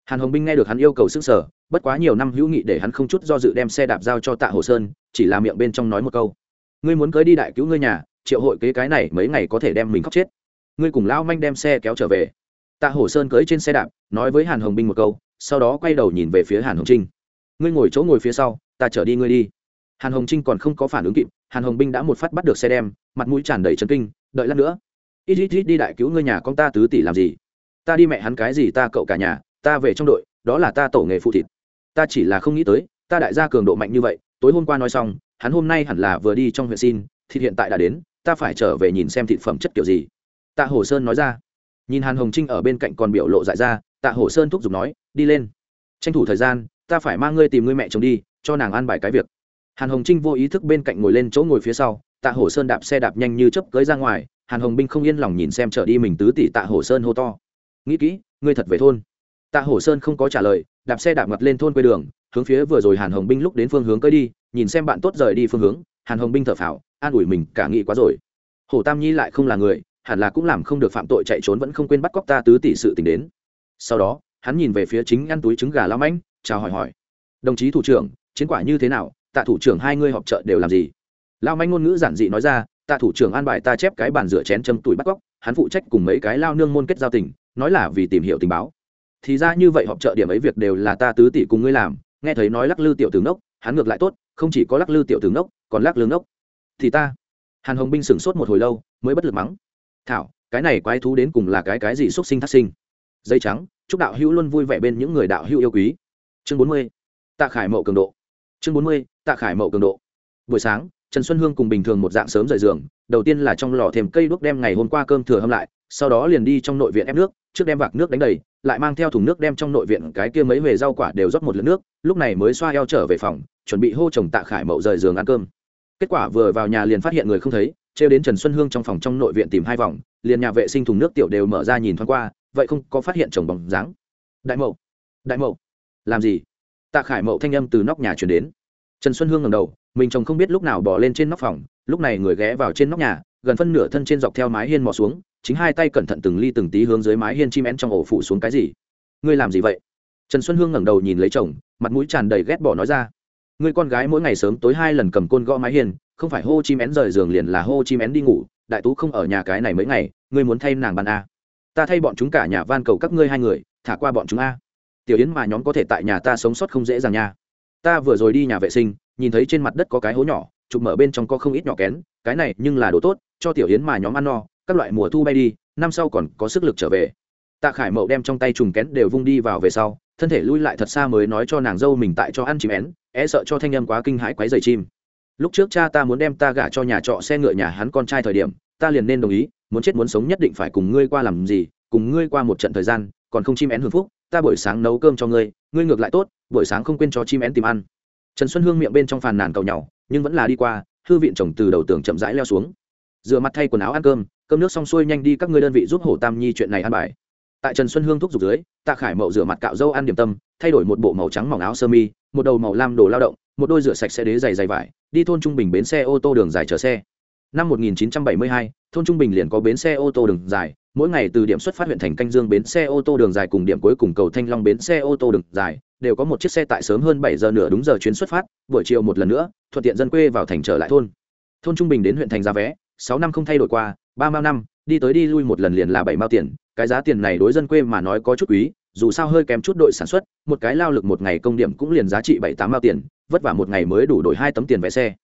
A: Hàn hồng binh nghe được hắn yêu cầu sức sở bất quá nhiều năm hữu nghị để hắn không chút do dự đem xe đạp giao cho tạ hồ sơn, chỉ là miệng bên trong nói một câu. Ngươi muốn cưới đi đại cứu ngươi nhà triệu hội kế cái này mấy ngày có thể đem mình khóc chết. Ngươi cùng lao manh đem xe kéo trở về. Tạ hồ sơn cưỡi trên xe đạp, nói với hàn hồng binh một câu, sau đó quay đầu nhìn về phía hàn hồng trinh. Ngươi ngồi chỗ ngồi phía sau, ta chở đi ngươi đi. Hàn hồng trinh còn không có phản ứng kịp, hàn hồng binh đã một phát bắt được xe đem, mặt mũi tràn đầy trấn kinh, đợi lát nữa. Ít ít ít đi đại cứu ngươi nhà con ta tứ tỷ làm gì? Ta đi mẹ hắn cái gì ta cậu cả nhà, ta về trong đội, đó là ta tổ nghề phụ thịt. Ta chỉ là không nghĩ tới, ta đại gia cường độ mạnh như vậy, tối hôm qua nói xong, hắn hôm nay hẳn là vừa đi trong huyện xin, thịt hiện tại đã đến ta phải trở về nhìn xem thịt phẩm chất kiểu gì. Tạ hồ sơn nói ra. Nhìn hàn hồng trinh ở bên cạnh còn biểu lộ dại ra, tạ hồ sơn thúc giục nói, đi lên. Tranh thủ thời gian, ta phải mang ngươi tìm ngươi mẹ chồng đi, cho nàng an bài cái việc. Hàn hồng trinh vô ý thức bên cạnh ngồi lên chỗ ngồi phía sau, tạ hồ sơn đạp xe đạp nhanh như chấp cưới ra ngoài, hàn hồng binh không yên lòng nhìn xem trở đi mình tứ tỷ tạ hồ sơn hô to. Nghĩ kỹ, ngươi thật về thôn. Tạ hồ sơn không có trả lời, đạp xe đạp ngặt lên thôn quê đường, hướng phía vừa rồi hàn hồng binh lúc đến phương hướng cưới đi, nhìn xem bạn tốt rời đi phương hướng, hàn hồng binh thở phào an ủi mình cả nghĩ quá rồi. Hồ tam nhi lại không là người, hẳn là cũng làm không được phạm tội chạy trốn vẫn không quên bắt cóc ta tứ tỷ sự tình đến. Sau đó, hắn nhìn về phía chính ăn túi trứng gà lao mãnh chào hỏi hỏi. Đồng chí thủ trưởng, chiến quả như thế nào? Tạ thủ trưởng hai ngươi họp trợ đều làm gì? Lao mãnh ngôn ngữ giản dị nói ra, tạ thủ trưởng an bài ta chép cái bàn rửa chén châm tuổi bắt cóc, hắn phụ trách cùng mấy cái lao nương môn kết giao tình, nói là vì tìm hiểu tình báo. Thì ra như vậy họp trợ điểm ấy việc đều là ta tứ tỷ cùng ngươi làm, nghe thấy nói lắc lư tiểu tướng đốc hắn ngược lại tốt, không chỉ có lắc lư tiểu tướng đốc còn lắc lương đốc thì ta. Hàn hồng binh sửng sốt một hồi lâu, mới bất lực mắng. Thảo, cái này quái thú đến cùng là cái cái gì xuất sinh thắt sinh? Dây trắng, chúc đạo hữu luôn vui vẻ bên những người đạo hữu yêu quý. Chương bốn mươi, tạ khải mậu cường độ. Chương bốn mươi, tạ khải mậu cường độ. Buổi sáng, trần xuân hương cùng bình thường một dạng sớm rời giường, đầu tiên là trong lò thêm cây đuốc đem ngày hôm qua cơm thừa hâm lại, sau đó liền đi trong nội viện ép nước, trước đem vạc nước đánh đầy, lại mang theo thùng nước đem trong nội viện cái kia mấy về rau quả đều rót một lượt nước, lúc này mới xoa eo trở về phòng, chuẩn bị hô chồng tạ khải mậu rời giường ăn cơm kết quả vừa vào nhà liền phát hiện người không thấy, trêu đến trần xuân hương trong phòng trong nội viện tìm hai vòng, liền nhà vệ sinh thùng nước tiểu đều mở ra nhìn thoáng qua, vậy không có phát hiện chồng bóng dáng. Đại mậu đại mậu, làm gì? Tạ khải mậu thanh âm từ nóc nhà chuyển đến. Trần xuân hương ngầm đầu, mình chồng không biết lúc nào bỏ lên trên nóc phòng, lúc này người ghé vào trên nóc nhà, gần phân nửa thân trên dọc theo mái hiên mò xuống, chính hai tay cẩn thận từng ly từng tí hướng dưới mái hiên chim én trong ổ phủ xuống cái gì? Ngươi làm gì vậy? Trần xuân hương ngẩng đầu nhìn lấy chồng, mặt mũi tràn đầy ghét bỏ nói ra ngươi con gái mỗi ngày sớm tối hai lần cầm côn gõ mái hiền, không phải hô chim én rời giường liền là hô chim én đi ngủ đại tú không ở nhà cái này mấy ngày ngươi muốn thay nàng bàn a. Ta thay bọn chúng cả nhà van cầu các ngươi hai người thả qua bọn chúng a. Tiểu yến mà nhóm có thể tại nhà ta sống sót không dễ dàng nha. Ta vừa rồi đi nhà vệ sinh nhìn thấy trên mặt đất có cái hố nhỏ chụp mở bên trong có không ít nhỏ kén cái này nhưng là đồ tốt cho tiểu yến mà nhóm ăn no các loại mùa thu bay đi năm sau còn có sức lực trở về tạ khải mậu đem trong tay trùng kén đều vung đi vào về sau, thân thể lui lại thật xa mới nói cho nàng dâu mình tại cho ăn chim én é sợ cho thanh âm quá kinh hãi quấy dày chim. Lúc trước cha ta muốn đem ta gả cho nhà trọ xe ngựa nhà hắn con trai thời điểm, ta liền nên đồng ý, muốn chết muốn sống nhất định phải cùng ngươi qua làm gì, cùng ngươi qua một trận thời gian, còn không chim én hưởng phúc, ta buổi sáng nấu cơm cho ngươi ngươi ngược lại tốt, buổi sáng không quên cho chim én tìm ăn. Trần xuân hương miệng bên trong phàn nàn cầu nhau nhưng vẫn là đi qua Thư viện chồng từ đầu tường chậm rãi leo xuống. Rửa mặt thay quần áo ăn cơm cơm nước xong xuôi nhanh đi các ngươi đơn vị giúp hổ tam nhi chuyện này ăn bài tại trần xuân hương thúc giục dưới tạ khải mậu rửa mặt cạo dâu ăn điểm tâm thay đổi một bộ màu trắng mỏng áo sơ mi một đầu màu lam đồ lao động một đôi rửa sạch xe đế dày dày vải đi thôn trung bình bến xe ô tô đường dài chở xe. Năm 1972, thôn trung bình liền có bến xe ô tô đường dài mỗi ngày từ điểm xuất phát huyện thành canh dương bến xe ô tô đường dài cùng điểm cuối cùng cầu thanh long bến xe ô tô đường dài đều có một chiếc xe tại sớm hơn bảy giờ nửa đúng giờ chuyến xuất phát buổi chiều một lần nữa thuận tiện dân quê vào thành trở lại thôn. Thôn trung bình đến huyện thành giá vé sáu năm không thay đổi qua ba mao năm đi tới đi lui một lần liền là bảy mao tiền, cái giá tiền này đối dân quê mà nói có chút quý, dù sao hơi kém chút đội sản xuất, một cái lao lực một ngày công điểm cũng liền giá trị bảy tám mao tiền, vất vả một ngày mới đủ đổi hai tấm tiền vé xe.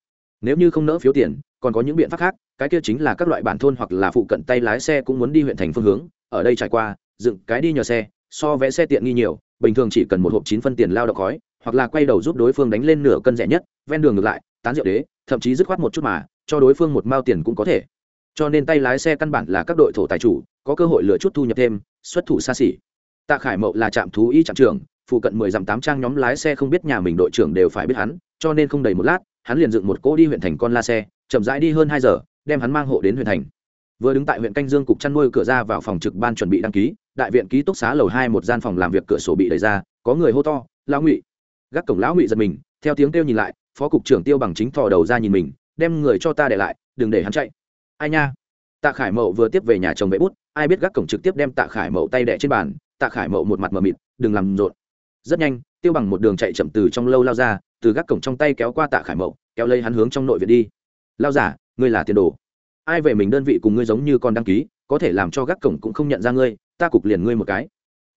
A: Nếu như không nỡ phiếu tiền, còn có những biện pháp khác, cái kia chính là các loại bản thôn hoặc là phụ cận tay lái xe cũng muốn đi huyện thành phương hướng, ở đây trải qua, dựng cái đi nhờ xe, so vé xe tiện nghi nhiều, bình thường chỉ cần một hộp chín phân tiền lao động khói, hoặc là quay đầu giúp đối phương đánh lên nửa cân rẻ nhất, ven đường ngược lại, tán rượu đế, thậm chí dứt khoát một chút mà, cho đối phương một mao tiền cũng có thể cho nên tay lái xe căn bản là các đội thổ tài chủ, có cơ hội lựa chút thu nhập thêm, xuất thủ xa xỉ. Tạ khải mậu là trạm thú y trạm trưởng, phụ cận mười dặm tám trang nhóm lái xe không biết nhà mình đội trưởng đều phải biết hắn, cho nên không đầy một lát, hắn liền dựng một cỗ đi huyện thành con la xe, chậm rãi đi hơn hai giờ, đem hắn mang hộ đến huyện thành. Vừa đứng tại huyện canh dương cục chăn nuôi cửa ra vào phòng trực ban chuẩn bị đăng ký, đại viện ký túc xá lầu hai một gian phòng làm việc cửa sổ bị đẩy ra, có người hô to, lão ngụy! Gác cổng lão ngụy giật mình, theo tiếng kêu nhìn lại, phó cục trưởng tiêu bằng chính thò đầu ra nhìn mình, đem người cho ta để lại, đừng để hắn chạy ai nha? Tạ khải mậu vừa tiếp về nhà chồng vệ bút, ai biết gác cổng trực tiếp đem tạ khải mậu tay đẻ trên bàn, tạ khải mậu một mặt mờ mịt, đừng làm rộn. Rất nhanh, tiêu bằng một đường chạy chậm từ trong lâu lao ra, từ gác cổng trong tay kéo qua tạ khải mậu, kéo lấy hắn hướng trong nội viện đi. Lao giả, ngươi là tiền đồ. Ai về mình đơn vị cùng ngươi giống như con đăng ký, có thể làm cho gác cổng cũng không nhận ra ngươi, ta cục liền ngươi một cái.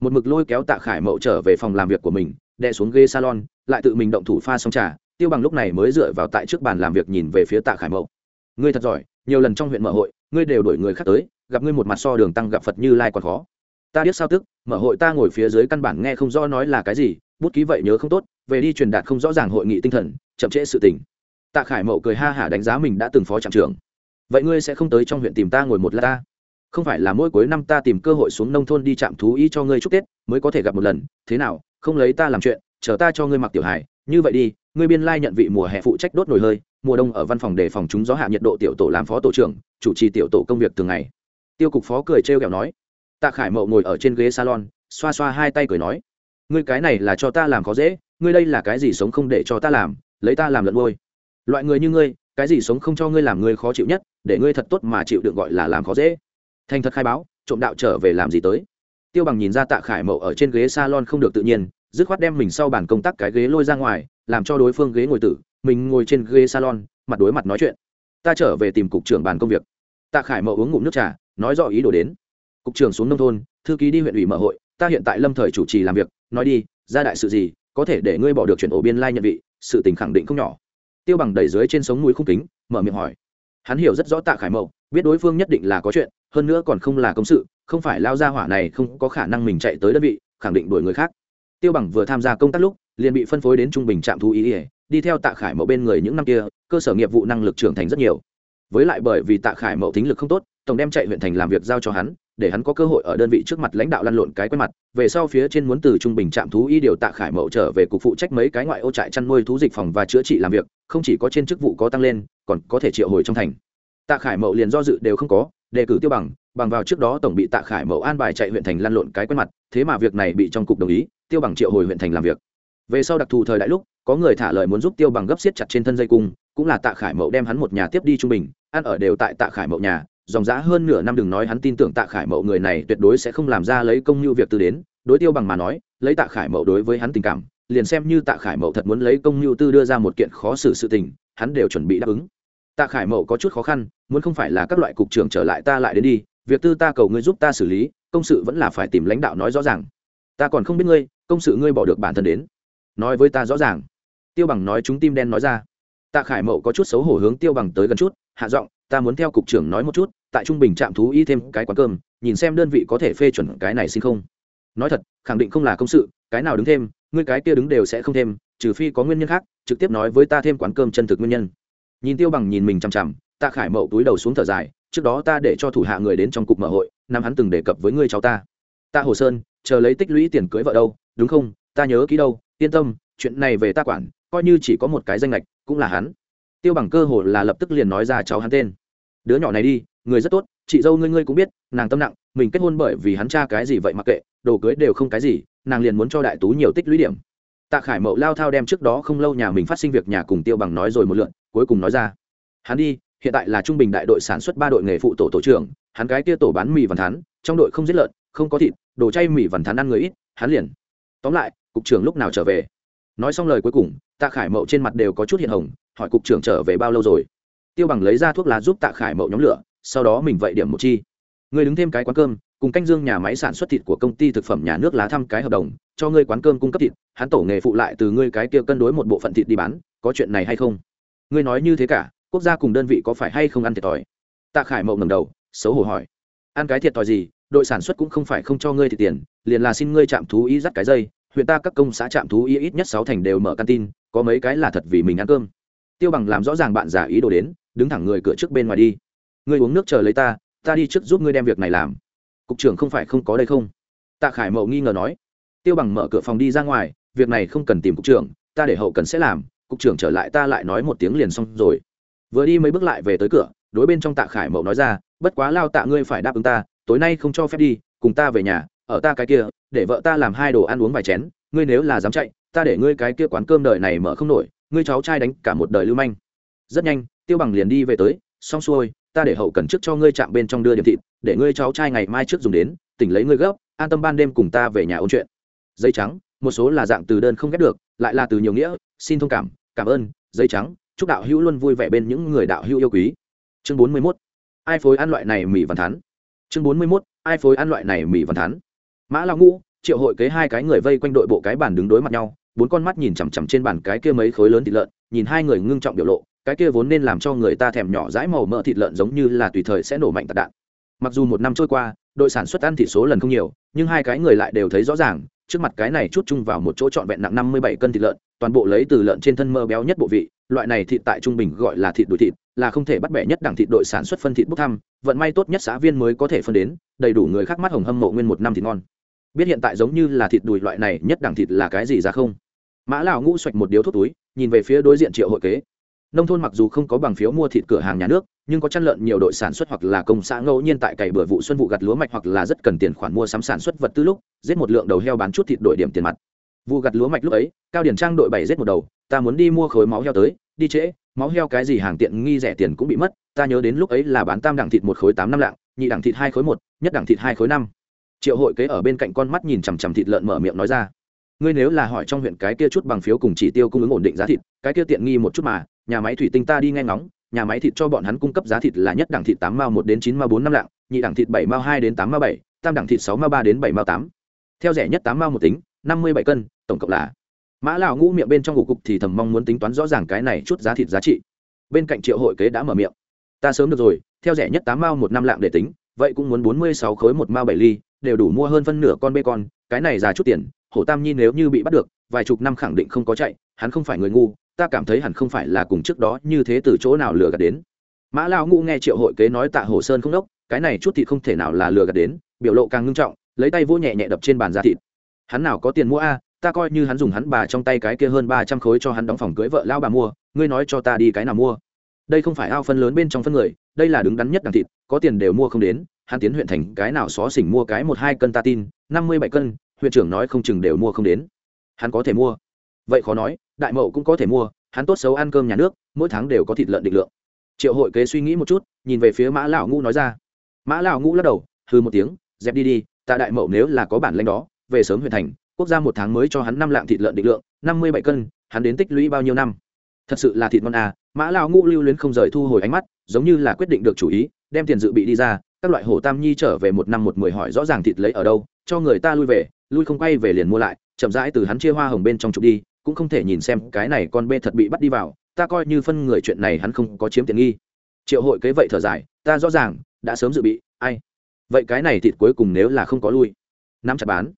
A: Một mực lôi kéo tạ khải mậu trở về phòng làm việc của mình, đè xuống ghế salon, lại tự mình động thủ pha xong trà. Tiêu bằng lúc này mới dựa vào tại trước bàn làm việc nhìn về phía tạ khải mậu. Ngươi thật giỏi nhiều lần trong huyện mở hội, ngươi đều đổi người khác tới, gặp ngươi một mặt so đường tăng gặp phật như lai còn khó. Ta biết sao tức, mở hội ta ngồi phía dưới căn bản nghe không rõ nói là cái gì, bút ký vậy nhớ không tốt, về đi truyền đạt không rõ ràng hội nghị tinh thần, chậm trễ sự tình. Tạ khải mậu cười ha hả đánh giá mình đã từng phó trạm trưởng. Vậy ngươi sẽ không tới trong huyện tìm ta ngồi một lát ta? Không phải là mỗi cuối năm ta tìm cơ hội xuống nông thôn đi chạm thú y cho ngươi chúc tết, mới có thể gặp một lần, thế nào, không lấy ta làm chuyện, chờ ta cho ngươi mặc tiểu hài, như vậy đi, ngươi biên lai nhận vị mùa hè phụ trách đốt nồi hơi mùa đông ở văn phòng để phòng chúng gió hạ nhiệt độ tiểu tổ làm phó tổ trưởng, chủ trì tiểu tổ công việc thường ngày. Tiêu cục phó cười trêu ghẹo nói, tạ khải mậu ngồi ở trên ghế salon, xoa xoa hai tay cười nói, ngươi cái này là cho ta làm khó dễ, ngươi đây là cái gì sống không để cho ta làm, lấy ta làm lợn ngôi loại người như ngươi, cái gì sống không cho ngươi làm ngươi khó chịu nhất, để ngươi thật tốt mà chịu được gọi là làm khó dễ. Thành thật khai báo, trộm đạo trở về làm gì tới. Tiêu bằng nhìn ra tạ khải mậu ở trên ghế salon không được tự nhiên, dứt khoát đem mình sau bàn công tác cái ghế lôi ra ngoài, làm cho đối phương ghế ngồi tử mình ngồi trên ghế salon, mặt đối mặt nói chuyện. Ta trở về tìm cục trưởng bàn công việc. Tạ khải mậu uống ngụm nước trà, nói rõ ý đồ đến. Cục trưởng xuống nông thôn, thư ký đi huyện ủy mở hội, ta hiện tại lâm thời chủ trì làm việc, nói đi, ra đại sự gì, có thể để ngươi bỏ được chuyển ổ biên lai nhận vị, sự tình khẳng định không nhỏ. Tiêu bằng đẩy dưới trên sống mũi khung kính, mở miệng hỏi. Hắn hiểu rất rõ tạ khải mậu, biết đối phương nhất định là có chuyện, hơn nữa còn không là công sự, không phải lao ra hỏa này không có khả năng mình chạy tới đơn vị, khẳng định đuổi người khác. Tiêu bằng vừa tham gia công tác lúc, liền bị phân phối đến trung bình trạm thú ý ỉa đi theo tạ khải mậu bên người những năm kia, cơ sở nghiệp vụ năng lực trưởng thành rất nhiều. Với lại bởi vì tạ khải mậu tính lực không tốt, tổng đem chạy huyện thành làm việc giao cho hắn, để hắn có cơ hội ở đơn vị trước mặt lãnh đạo lăn lộn cái quen mặt. Về sau phía trên muốn từ trung bình trạm thú y điều tạ khải mậu trở về cục phụ trách mấy cái ngoại ô trại chăn nuôi thú dịch phòng và chữa trị làm việc, không chỉ có trên chức vụ có tăng lên, còn có thể triệu hồi trong thành. Tạ khải mậu liền do dự đều không có, đề cử tiêu bằng bằng vào trước đó tổng bị tạ khải mậu an bài chạy huyện thành lăn lộn cái quen mặt, thế mà việc này bị trong cục đồng ý, tiêu bằng triệu hồi huyện thành làm việc về sau đặc thù thời đại lúc, có người thả lời muốn giúp tiêu bằng gấp xiết chặt trên thân dây cung, cũng là tạ khải mậu đem hắn một nhà tiếp đi trung bình, ăn ở đều tại tạ khải mậu nhà, dòng giã hơn nửa năm đừng nói hắn tin tưởng tạ khải mậu người này tuyệt đối sẽ không làm ra lấy công như việc tư đến, đối tiêu bằng mà nói, lấy tạ khải mậu đối với hắn tình cảm, liền xem như tạ khải mậu thật muốn lấy công như tư đưa ra một kiện khó xử sự tình, hắn đều chuẩn bị đáp ứng. Tạ khải mậu có chút khó khăn, muốn không phải là các loại cục trưởng trở lại ta lại đến đi, việc tư ta cầu ngươi giúp ta xử lý, công sự vẫn là phải tìm lãnh đạo nói rõ ràng. Ta còn không biết ngươi, công sự ngươi bỏ được bản thân đến nói với ta rõ ràng. Tiêu bằng nói chúng tim đen nói ra. Tạ khải mậu có chút xấu hổ hướng tiêu bằng tới gần chút, hạ giọng, ta muốn theo cục trưởng nói một chút, tại trung bình trạm thú y thêm cái quán cơm, nhìn xem đơn vị có thể phê chuẩn cái này xin không. Nói thật, khẳng định không là công sự, cái nào đứng thêm, ngươi cái kia đứng đều sẽ không thêm, trừ phi có nguyên nhân khác, trực tiếp nói với ta thêm quán cơm chân thực nguyên nhân. Nhìn tiêu bằng nhìn mình chằm chằm, tạ khải mậu túi đầu xuống thở dài, trước đó ta để cho thủ hạ người đến trong cục mở hội, năm hắn từng đề cập với ngươi cháu ta. Tạ hồ sơn, chờ lấy tích lũy tiền cưới vợ đâu, đúng không? Ta nhớ kỹ đâu yên tâm, chuyện này về ta quản, coi như chỉ có một cái danh lệch cũng là hắn. Tiêu bằng cơ hồ là lập tức liền nói ra cháu hắn tên. Đứa nhỏ này đi, người rất tốt, chị dâu ngươi ngươi cũng biết, nàng tâm nặng, mình kết hôn bởi vì hắn cha cái gì vậy mặc kệ, đồ cưới đều không cái gì, nàng liền muốn cho đại tú nhiều tích lũy điểm. Tạ khải mậu lao thao đem trước đó không lâu nhà mình phát sinh việc nhà cùng tiêu bằng nói rồi một lượn, cuối cùng nói ra. Hắn đi, hiện tại là trung bình đại đội sản xuất ba đội nghề phụ tổ tổ trưởng, hắn cái kia tổ bán mì vằn thắn, trong đội không giết lợn, không có thịt, đồ chay mì vằn thắn ăn người ít, hắn liền. Tóm lại cục trưởng lúc nào trở về? Nói xong lời cuối cùng, tạ khải mậu trên mặt đều có chút hiện hồng, hỏi cục trưởng trở về bao lâu rồi? Tiêu bằng lấy ra thuốc lá giúp tạ khải mậu nhóm lửa, sau đó mình vậy điểm một chi. Người đứng thêm cái quán cơm, cùng canh dương nhà máy sản xuất thịt của công ty thực phẩm nhà nước lá thăm cái hợp đồng, cho ngươi quán cơm cung cấp thịt, hắn tổ nghề phụ lại từ ngươi cái kia cân đối một bộ phận thịt đi bán, có chuyện này hay không? Ngươi nói như thế cả, quốc gia cùng đơn vị có phải hay không ăn thiệt thòi? Tạ khải mậu ngầm đầu, xấu hổ hỏi. Ăn cái thiệt thòi gì, đội sản xuất cũng không phải không cho ngươi thì tiền, liền là xin ngươi chạm thú ý dắt cái dây huyện ta các công xã trạm thú y ít nhất sáu thành đều mở căn tin, có mấy cái là thật vì mình ăn cơm. Tiêu bằng làm rõ ràng bạn giả ý đồ đến, đứng thẳng người cửa trước bên ngoài đi. Ngươi uống nước chờ lấy ta ta đi trước giúp ngươi đem việc này làm. Cục trưởng không phải không có đây không? Tạ khải mậu nghi ngờ nói. Tiêu bằng mở cửa phòng đi ra ngoài, việc này không cần tìm cục trưởng, ta để hậu cần sẽ làm, cục trưởng trở lại ta lại nói một tiếng liền xong rồi. Vừa đi mấy bước lại về tới cửa, đối bên trong tạ khải mậu nói ra, bất quá lao tạ ngươi phải đáp ứng ta, tối nay không cho phép đi, cùng ta về nhà ở ta cái kia, để vợ ta làm hai đồ ăn uống vài chén, ngươi nếu là dám chạy, ta để ngươi cái kia quán cơm đời này mở không nổi, ngươi cháu trai đánh cả một đời lưu manh rất nhanh, tiêu bằng liền đi về tới, xong xuôi, ta để hậu cần trước cho ngươi chạm bên trong đưa điểm thịt, để ngươi cháu trai ngày mai trước dùng đến, tỉnh lấy ngươi gấp, an tâm ban đêm cùng ta về nhà ôn chuyện dây trắng, một số là dạng từ đơn không ghép được, lại là từ nhiều nghĩa, xin thông cảm cảm ơn, giấy trắng, chúc đạo hữu luôn vui vẻ bên những người đạo hữu yêu quý chương bốn mươi 41. ai phối ăn loại này mì văn thắn chương bốn mươi 41. ai phối ăn loại này mì văn thắn mã lão ngũ, triệu hội kế hai cái người vây quanh đội bộ cái bàn đứng đối mặt nhau, bốn con mắt nhìn chằm chằm trên bàn cái kia mấy khối lớn thịt lợn, nhìn hai người ngưng trọng biểu lộ, cái kia vốn nên làm cho người ta thèm nhỏ dãi màu mỡ thịt lợn giống như là tùy thời sẽ nổ mạnh tạc đạn. Mặc dù một năm trôi qua, đội sản xuất ăn thịt số lần không nhiều, nhưng hai cái người lại đều thấy rõ ràng, trước mặt cái này chút chung vào một chỗ trọn vẹn nặng năm mươi bảy cân thịt lợn, toàn bộ lấy từ lợn trên thân mơ béo nhất bộ vị, loại này thịt tại trung bình gọi là thịt đùi thịt là không thể bắt bẻ nhất đẳng thịt đội sản xuất phân thịt bốc thăm, vận may tốt nhất xã viên mới có thể phân đến, đầy đủ người khác mắt hồng hâm mộ nguyên một năm thịt ngon. Biết hiện tại giống như là thịt đùi loại này nhất đẳng thịt là cái gì ra không? Mã lão ngũ xoạch một điếu thuốc túi, nhìn về phía đối diện triệu hội kế. Nông thôn mặc dù không có bằng phiếu mua thịt cửa hàng nhà nước, nhưng có chăn lợn nhiều đội sản xuất hoặc là công xã ngẫu nhiên tại cày bừa vụ xuân vụ gặt lúa mạch hoặc là rất cần tiền khoản mua sắm sản xuất vật tư lúc, giết một lượng đầu heo bán chút thịt đổi điểm tiền mặt. Vụ gặt lúa mạch lúc ấy, cao điển trang đội bảy giết một đầu, ta muốn đi mua khối máu heo tới, đi trễ máu heo cái gì hàng tiện nghi rẻ tiền cũng bị mất, ta nhớ đến lúc ấy là bán tam đẳng thịt một khối tám năm lạng, nhị đẳng thịt hai khối một, nhất đẳng thịt hai khối năm. Triệu hội kế ở bên cạnh con mắt nhìn chằm chằm thịt lợn mở miệng nói ra. Ngươi nếu là hỏi trong huyện cái kia chút bằng phiếu cùng chỉ tiêu cung ứng ổn định giá thịt, cái kia tiện nghi một chút mà, nhà máy thủy tinh ta đi nghe ngóng, nhà máy thịt cho bọn hắn cung cấp giá thịt là nhất đẳng thịt tám mao một đến chín mao bốn năm lạng, nhị đẳng thịt bảy mao hai đến tám mao bảy, tam đẳng thịt sáu mao ba đến bảy mao tám. Theo rẻ nhất tám mao một tính, năm mươi bảy cân, tổng cộng là mã lão ngũ miệng bên trong ngủ cục thì thầm mong muốn tính toán rõ ràng cái này chút giá thịt giá trị. Bên cạnh triệu hội kế đã mở miệng. Ta sớm được rồi, theo rẻ nhất tám mao một năm lạng để tính, vậy cũng muốn bốn mươi sáu khối một mao bảy ly, đều đủ mua hơn phân nửa con bê con, cái này giá chút tiền, hổ tam nhi nếu như bị bắt được, vài chục năm khẳng định không có chạy, hắn không phải người ngu, ta cảm thấy hẳn không phải là cùng trước đó như thế từ chỗ nào lừa gạt đến. Mã lao ngu nghe triệu hội kế nói tạ hồ sơn không đốc, cái này chút thịt không thể nào là lừa gạt đến, biểu lộ càng ngưng trọng, lấy tay vỗ nhẹ nhẹ đập trên bàn giá thịt. Hắn nào có tiền mua a ta coi như hắn dùng hắn bà trong tay cái kia hơn ba trăm khối cho hắn đóng phòng cưới vợ lao bà mua, ngươi nói cho ta đi cái nào mua? Đây không phải ao phân lớn bên trong phân người, đây là đứng đắn nhất đằng thịt, có tiền đều mua không đến, hắn tiến huyện thành cái nào xó xỉnh mua cái một hai cân ta tin, năm mươi bảy cân, huyện trưởng nói không chừng đều mua không đến. Hắn có thể mua. Vậy khó nói, đại mậu cũng có thể mua, hắn tốt xấu ăn cơm nhà nước, mỗi tháng đều có thịt lợn định lượng. Triệu hội kế suy nghĩ một chút, nhìn về phía mã lão ngũ nói ra. Mã lão ngũ lắc đầu hư một tiếng, dẹp đi đi tạ đại mậu nếu là có bản lanh đó, về sớm huyện thành quốc gia một tháng mới cho hắn năm lạng thịt lợn định lượng, năm mươi bảy cân, hắn đến tích lũy bao nhiêu năm? Thật sự là thịt ngon à mã lão ngũ lưu luyến không rời thu hồi ánh mắt, giống như là quyết định được chủ ý, đem tiền dự bị đi ra, các loại hổ tam nhi trở về một năm một mười hỏi rõ ràng thịt lấy ở đâu, cho người ta lui về, lui không quay về liền mua lại, chậm rãi từ hắn chia hoa hồng bên trong trục đi, cũng không thể nhìn xem cái này con bê thật bị bắt đi vào, ta coi như phân người chuyện này hắn không có chiếm tiện nghi. Triệu hội kế vậy thở dài, ta rõ ràng, đã sớm dự bị, ai? Vậy cái này thịt cuối cùng nếu là không có lui, nắm chặt bán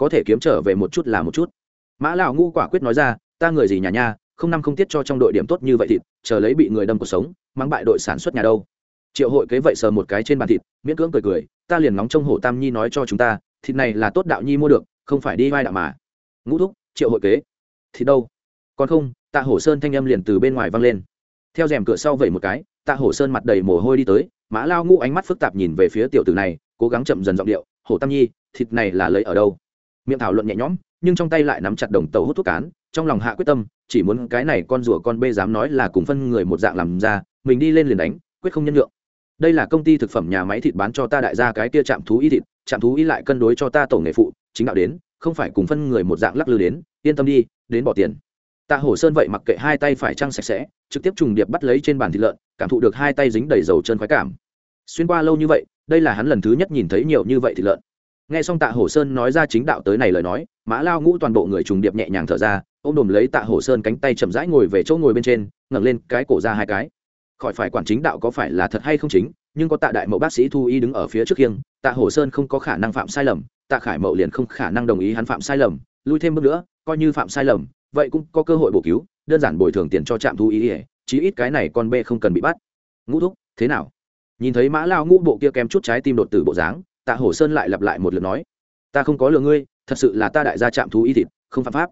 A: có thể kiếm trở về một chút là một chút. Mã lão ngu quả quyết nói ra, ta người gì nhà nha, không năm không tiết cho trong đội điểm tốt như vậy thịt, chờ lấy bị người đâm cuộc sống mang bại đội sản xuất nhà đâu. Triệu hội kế vậy sờ một cái trên bàn thịt, miễn cưỡng cười cười, ta liền nóng trong hổ tam nhi nói cho chúng ta, thịt này là tốt đạo nhi mua được, không phải đi vai đạo mà. Ngũ thúc, triệu hội kế thì đâu? Còn không, tạ hổ sơn thanh âm liền từ bên ngoài vang lên. Theo rèm cửa sau vẩy một cái, tạ hổ sơn mặt đầy mồ hôi đi tới, mã lao ngũ ánh mắt phức tạp nhìn về phía tiểu tử này, cố gắng chậm dần giọng điệu, hổ tam nhi, thịt này là lấy ở đâu? Miệng thảo luận nhẹ nhõm, nhưng trong tay lại nắm chặt đồng tàu hút thuốc cán, trong lòng hạ quyết tâm, chỉ muốn cái này con rùa con bê dám nói là cùng phân người một dạng làm ra, mình đi lên liền đánh, quyết không nhân lượng đây là công ty thực phẩm nhà máy thịt bán cho ta đại gia cái kia chạm thú y thịt chạm thú y lại cân đối cho ta tổ nghề phụ, chính đạo đến, không phải cùng phân người một dạng lắc lư đến, yên tâm đi, đến bỏ tiền. Tạ hổ sơn vậy mặc kệ hai tay phải trăng sạch sẽ, trực tiếp trùng điệp bắt lấy trên bàn thịt lợn, cảm thụ được hai tay dính đầy dầu chân khoái cảm. Xuyên qua lâu như vậy, đây là hắn lần thứ nhất nhìn thấy nhiều như vậy thịt lợn nghe xong tạ hổ sơn nói ra chính đạo tới này lời nói, mã lao ngũ toàn bộ người trùng điệp nhẹ nhàng thở ra ô m đồm lấy tạ hổ sơn cánh tay chậm rãi ngồi về chỗ ngồi bên trên, ngẩng lên cái cổ ra hai cái. Khỏi phải quản chính đạo có phải là thật hay không chính, nhưng có tạ đại mẫu bác sĩ thu y đứng ở phía trước khiêng tạ hổ sơn không có khả năng phạm sai lầm, tạ khải mậu liền không khả năng đồng ý hắn phạm sai lầm, lui thêm bước nữa, coi như phạm sai lầm, vậy cũng có cơ hội bổ cứu, đơn giản bồi thường tiền cho trạm thu y ỉa chí ít cái này con bê không cần bị bắt. Ngũ thúc, thế nào? Nhìn thấy mã lao ngũ bộ kia kém chút trái tim đột tử bộ dáng tạ hổ sơn lại lặp lại một lượt nói, ta không có lừa ngươi, thật sự là ta đại gia trạm thú y thịt, không phạm pháp.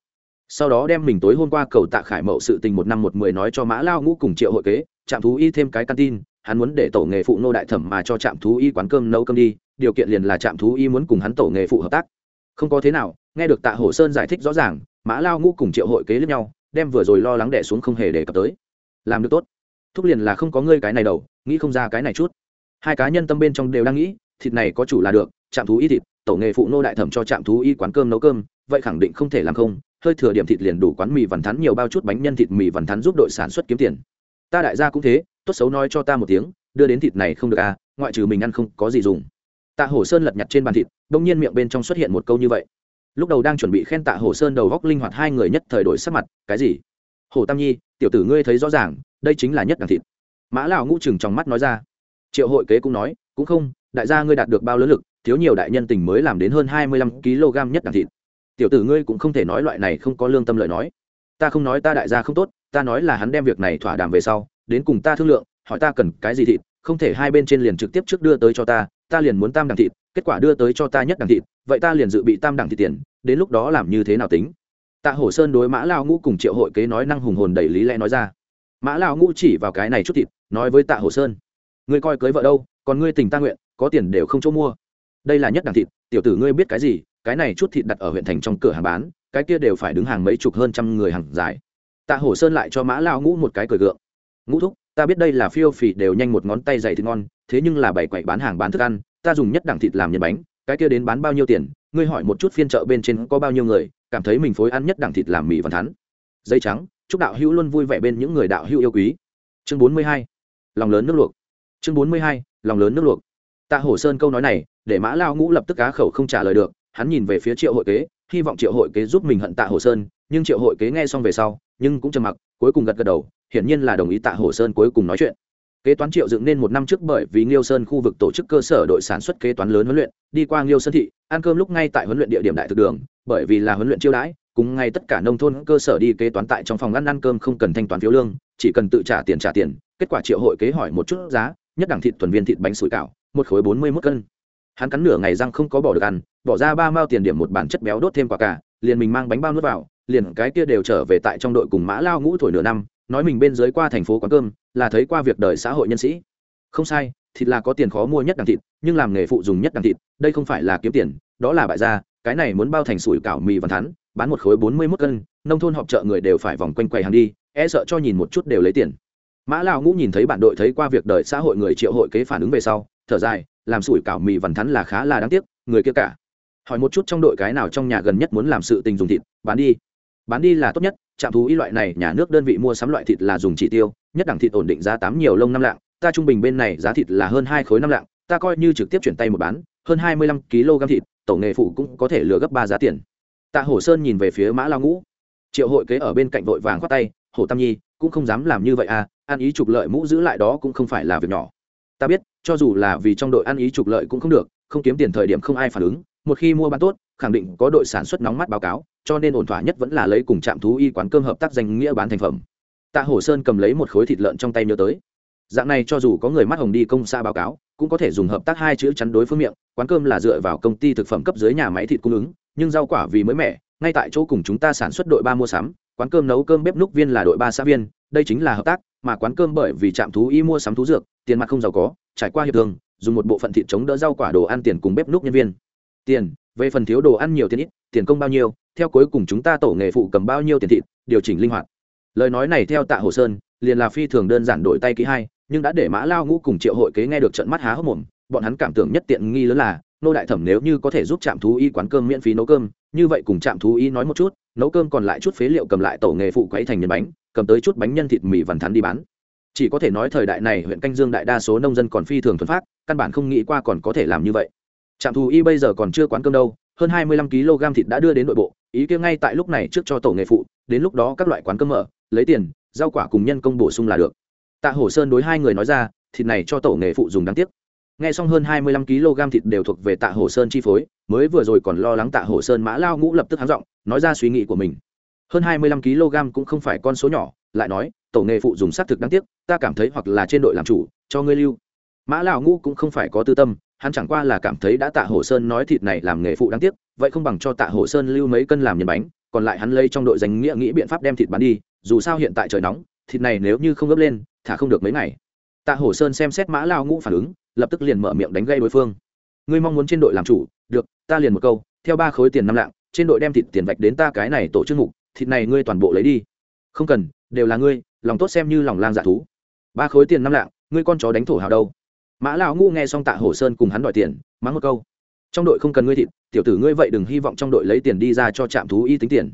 A: Sau đó đem mình tối hôm qua cầu tạ khải mậu sự tình một năm một mười nói cho mã lao ngũ cùng triệu hội kế, trạm thú y thêm cái căn tin, hắn muốn để tổ nghề phụ nô đại thẩm mà cho trạm thú y quán cơm nấu cơm đi, điều kiện liền là trạm thú y muốn cùng hắn tổ nghề phụ hợp tác. Không có thế nào, nghe được tạ hổ sơn giải thích rõ ràng, mã lao ngũ cùng triệu hội kế lẫn nhau, đem vừa rồi lo lắng đẻ xuống không hề đề cập tới. Làm được tốt. Thúc liền là không có ngươi cái này đầu, nghĩ không ra cái này chút. Hai cá nhân tâm bên trong đều đang nghĩ thịt này có chủ là được, trạm thú y thịt, tổ nghề phụ nô đại thẩm cho trạm thú y quán cơm nấu cơm, vậy khẳng định không thể làm không, hơi thừa điểm thịt liền đủ quán mì vằn thắn nhiều bao chút bánh nhân thịt mì vằn thắn giúp đội sản xuất kiếm tiền. Ta đại gia cũng thế, tốt xấu nói cho ta một tiếng, đưa đến thịt này không được à ngoại trừ mình ăn không có gì dùng. Tạ hổ sơn lật nhặt trên bàn thịt đông nhiên miệng bên trong xuất hiện một câu như vậy. Lúc đầu đang chuẩn bị khen tạ hổ sơn đầu góc linh hoạt hai người nhất thời đổi sắc mặt, cái gì? Hồ tam nhi, tiểu tử ngươi thấy rõ ràng, đây chính là nhất đẳng thịt. Mã lão ngũ chừng trong mắt nói ra. Triệu hội kế cũng nói, cũng không đại gia ngươi đạt được bao lớn lực, thiếu nhiều đại nhân tình mới làm đến hơn hai mươi lăm kg nhất đẳng thịt. Tiểu tử ngươi cũng không thể nói loại này không có lương tâm lợi nói. Ta không nói ta đại gia không tốt, ta nói là hắn đem việc này thỏa đàm về sau, đến cùng ta thương lượng, hỏi ta cần cái gì thịt, không thể hai bên trên liền trực tiếp trước đưa tới cho ta ta liền muốn tam đẳng thịt, kết quả đưa tới cho ta nhất đẳng thịt, vậy ta liền dự bị tam đẳng thịt tiền, đến lúc đó làm như thế nào tính? Tạ hổ sơn đối mã lao ngũ cùng triệu hội kế nói năng hùng hồn đầy lý lẽ nói ra. Mã lao ngũ chỉ vào cái này chút thịt, nói với tạ hổ sơn, ngươi coi cưới vợ đâu, còn ngươi tình ta nguyện có tiền đều không chỗ mua. Đây là nhất đẳng thịt, tiểu tử ngươi biết cái gì, cái này chút thịt đặt ở huyện thành trong cửa hàng bán, cái kia đều phải đứng hàng mấy chục hơn trăm người hàng dài. Tạ hổ sơn lại cho mã lao ngũ một cái cười gượng. Ngũ thúc, ta biết đây là phiêu phì đều nhanh một ngón tay dày thịt ngon, thế nhưng là bảy quậy bán hàng bán thức ăn, ta dùng nhất đẳng thịt làm nhân bánh, cái kia đến bán bao nhiêu tiền, ngươi hỏi một chút phiên chợ bên trên có bao nhiêu người, cảm thấy mình phối ăn nhất đẳng thịt làm mì văn thắn. Dây trắng, chúc đạo hữu luôn vui vẻ bên những người đạo hữu yêu quý. Chương bốn mươi hai, lòng lớn nước luộc. Chương bốn mươi hai, lòng lớn nước luộc tạ hổ sơn câu nói này, để mã lao ngũ lập tức cá khẩu không trả lời được, hắn nhìn về phía triệu hội kế, hy vọng triệu hội kế giúp mình hận tạ hổ sơn, nhưng triệu hội kế nghe xong về sau, nhưng cũng trầm mặc, cuối cùng gật gật đầu, hiển nhiên là đồng ý tạ hổ sơn cuối cùng nói chuyện. Kế toán triệu dựng nên một năm trước bởi vì nghiêu sơn khu vực tổ chức cơ sở đội sản xuất kế toán lớn huấn luyện, đi qua nghiêu sơn thị, ăn cơm lúc ngay tại huấn luyện địa điểm đại thực đường, bởi vì là huấn luyện chiêu đãi, cùng ngay tất cả nông thôn cơ sở đi kế toán tại trong phòng ăn ăn cơm không cần thanh toán phiếu lương, chỉ cần tự trả tiền trả tiền, kết quả triệu hội kế hỏi một chút giá, nhất đẳng thịt thuần viên thịt bánh sủi cảo một khối bốn mươi mốt cân. Hắn cắn nửa ngày răng không có bỏ được ăn, bỏ ra ba mao tiền điểm một bản chất béo đốt thêm quả cả liền mình mang bánh bao nuốt vào, liền cái kia đều trở về tại trong đội cùng mã lao ngũ thổi nửa năm, nói mình bên dưới qua thành phố quán cơm, là thấy qua việc đời xã hội nhân sĩ. Không sai, thịt là có tiền khó mua nhất đằng thịt, nhưng làm nghề phụ dùng nhất đằng thịt, đây không phải là kiếm tiền, đó là bại gia, cái này muốn bao thành sủi cảo mì văn thắn, bán một khối bốn mươi mốt cân, nông thôn họp chợ người đều phải vòng quanh quầy hàng đi e sợ cho nhìn một chút đều lấy tiền. Mã lao ngũ nhìn thấy bản đội thấy qua việc đời xã hội người triệu hội kế phản ứng về sau thở dài, làm sủi cảo mì vằn thắn là khá là đáng tiếc, người kia cả. Hỏi một chút trong đội cái nào trong nhà gần nhất muốn làm sự tình dùng thịt, bán đi. Bán đi là tốt nhất, trạm thú y loại này, nhà nước đơn vị mua sắm loại thịt là dùng chỉ tiêu, nhất đẳng thịt ổn định giá tám nhiều lông năm lạng, ta trung bình bên này giá thịt là hơn hai khối năm lạng, ta coi như trực tiếp chuyển tay một bán, hơn hai mươi lăm kg thịt tổ nghề phụ cũng có thể lừa gấp ba giá tiền. Tạ hổ sơn nhìn về phía mã lao ngũ. Triệu hội kế ở bên cạnh vội vàng khoát tay, hổ tam nhi, cũng không dám làm như vậy à ăn ý trục lợi mũ giữ lại đó cũng không phải là việc nhỏ ta biết, cho dù là vì trong đội ăn ý trục lợi cũng không được, không kiếm tiền thời điểm không ai phản ứng, một khi mua bán tốt, khẳng định có đội sản xuất nóng mắt báo cáo, cho nên ổn thỏa nhất vẫn là lấy cùng trạm thú y quán cơm hợp tác danh nghĩa bán thành phẩm. Tạ hổ sơn cầm lấy một khối thịt lợn trong tay nhớ tới. Dạng này cho dù có người mắt hồng đi công xa báo cáo, cũng có thể dùng hợp tác hai chữ chắn đối phương miệng, quán cơm là dựa vào công ty thực phẩm cấp dưới nhà máy thịt cung ứng, nhưng rau quả vì mới mẻ, ngay tại chỗ cùng chúng ta sản xuất đội ba mua sắm, quán cơm nấu cơm bếp núc viên là đội ba xã viên, đây chính là hợp tác, mà quán cơm bởi vì trạm thú y mua sắm thú dược tiền mặt không giàu có, trải qua hiệp thương, dùng một bộ phận thịt chống đỡ rau quả đồ ăn tiền cùng bếp núc nhân viên. Tiền, về phần thiếu đồ ăn nhiều tiền ít, tiền công bao nhiêu, theo cuối cùng chúng ta tổ nghề phụ cầm bao nhiêu tiền thịt, điều chỉnh linh hoạt. Lời nói này theo tạ hồ sơn, liền là phi thường đơn giản đổi tay kỹ hai nhưng đã để mã lao ngũ cùng triệu hội kế nghe được trận mắt há hốc mồm, bọn hắn cảm tưởng nhất tiện nghi lớn là, nô đại thẩm nếu như có thể giúp trạm thú y quán cơm miễn phí nấu cơm, như vậy cùng trạm thú y nói một chút, nấu cơm còn lại chút phế liệu cầm lại tổ nghề phụ quấy thành nhân bánh, cầm tới chút bánh nhân thịt mì vằn thắn đi bán chỉ có thể nói thời đại này huyện canh dương đại đa số nông dân còn phi thường thuần phát căn bản không nghĩ qua còn có thể làm như vậy. Trạm thù y bây giờ còn chưa quán cơm đâu, hơn hai mươi lăm kg thịt đã đưa đến nội bộ, ý kia ngay tại lúc này trước cho tổ nghề phụ, đến lúc đó các loại quán cơm mở, lấy tiền, rau quả cùng nhân công bổ sung là được. Tạ hổ sơn đối hai người nói ra, thịt này cho tổ nghề phụ dùng đáng tiếc. Nghe xong hơn hai mươi lăm kg thịt đều thuộc về tạ hổ sơn chi phối, mới vừa rồi còn lo lắng tạ hổ sơn mã lao ngũ lập tức háng giọng, nói ra suy nghĩ của mình. Hơn hai mươi lăm kg cũng không phải con số nhỏ, lại nói, tổ nghề phụ dùng sát thực đáng tiếc ta cảm thấy hoặc là trên đội làm chủ, cho ngươi lưu. Mã Lão ngũ cũng không phải có tư tâm, hắn chẳng qua là cảm thấy đã tạ hổ sơn nói thịt này làm nghề phụ đáng tiếc, vậy không bằng cho tạ hổ sơn lưu mấy cân làm nhân bánh, còn lại hắn lấy trong đội danh nghĩa nghĩ biện pháp đem thịt bán đi, dù sao hiện tại trời nóng, thịt này nếu như không ướp lên, thả không được mấy ngày. Tạ hổ sơn xem xét mã lao ngũ phản ứng, lập tức liền mở miệng đánh gây đối phương. Ngươi mong muốn trên đội làm chủ, được, ta liền một câu, theo ba khối tiền năm lạng, trên đội đem thịt tiền vạch đến ta cái này tổ chức mục, thịt này ngươi toàn bộ lấy đi. Không cần, đều là ngươi, lòng tốt xem như lòng lang dạ thú ba khối tiền năm lạng, ngươi con chó đánh thổ hào đâu? Mã lão ngu nghe xong tạ hổ sơn cùng hắn đòi tiền, mắng một câu. Trong đội không cần ngươi thịt, tiểu tử ngươi vậy đừng hy vọng trong đội lấy tiền đi ra cho trạm thú y tính tiền.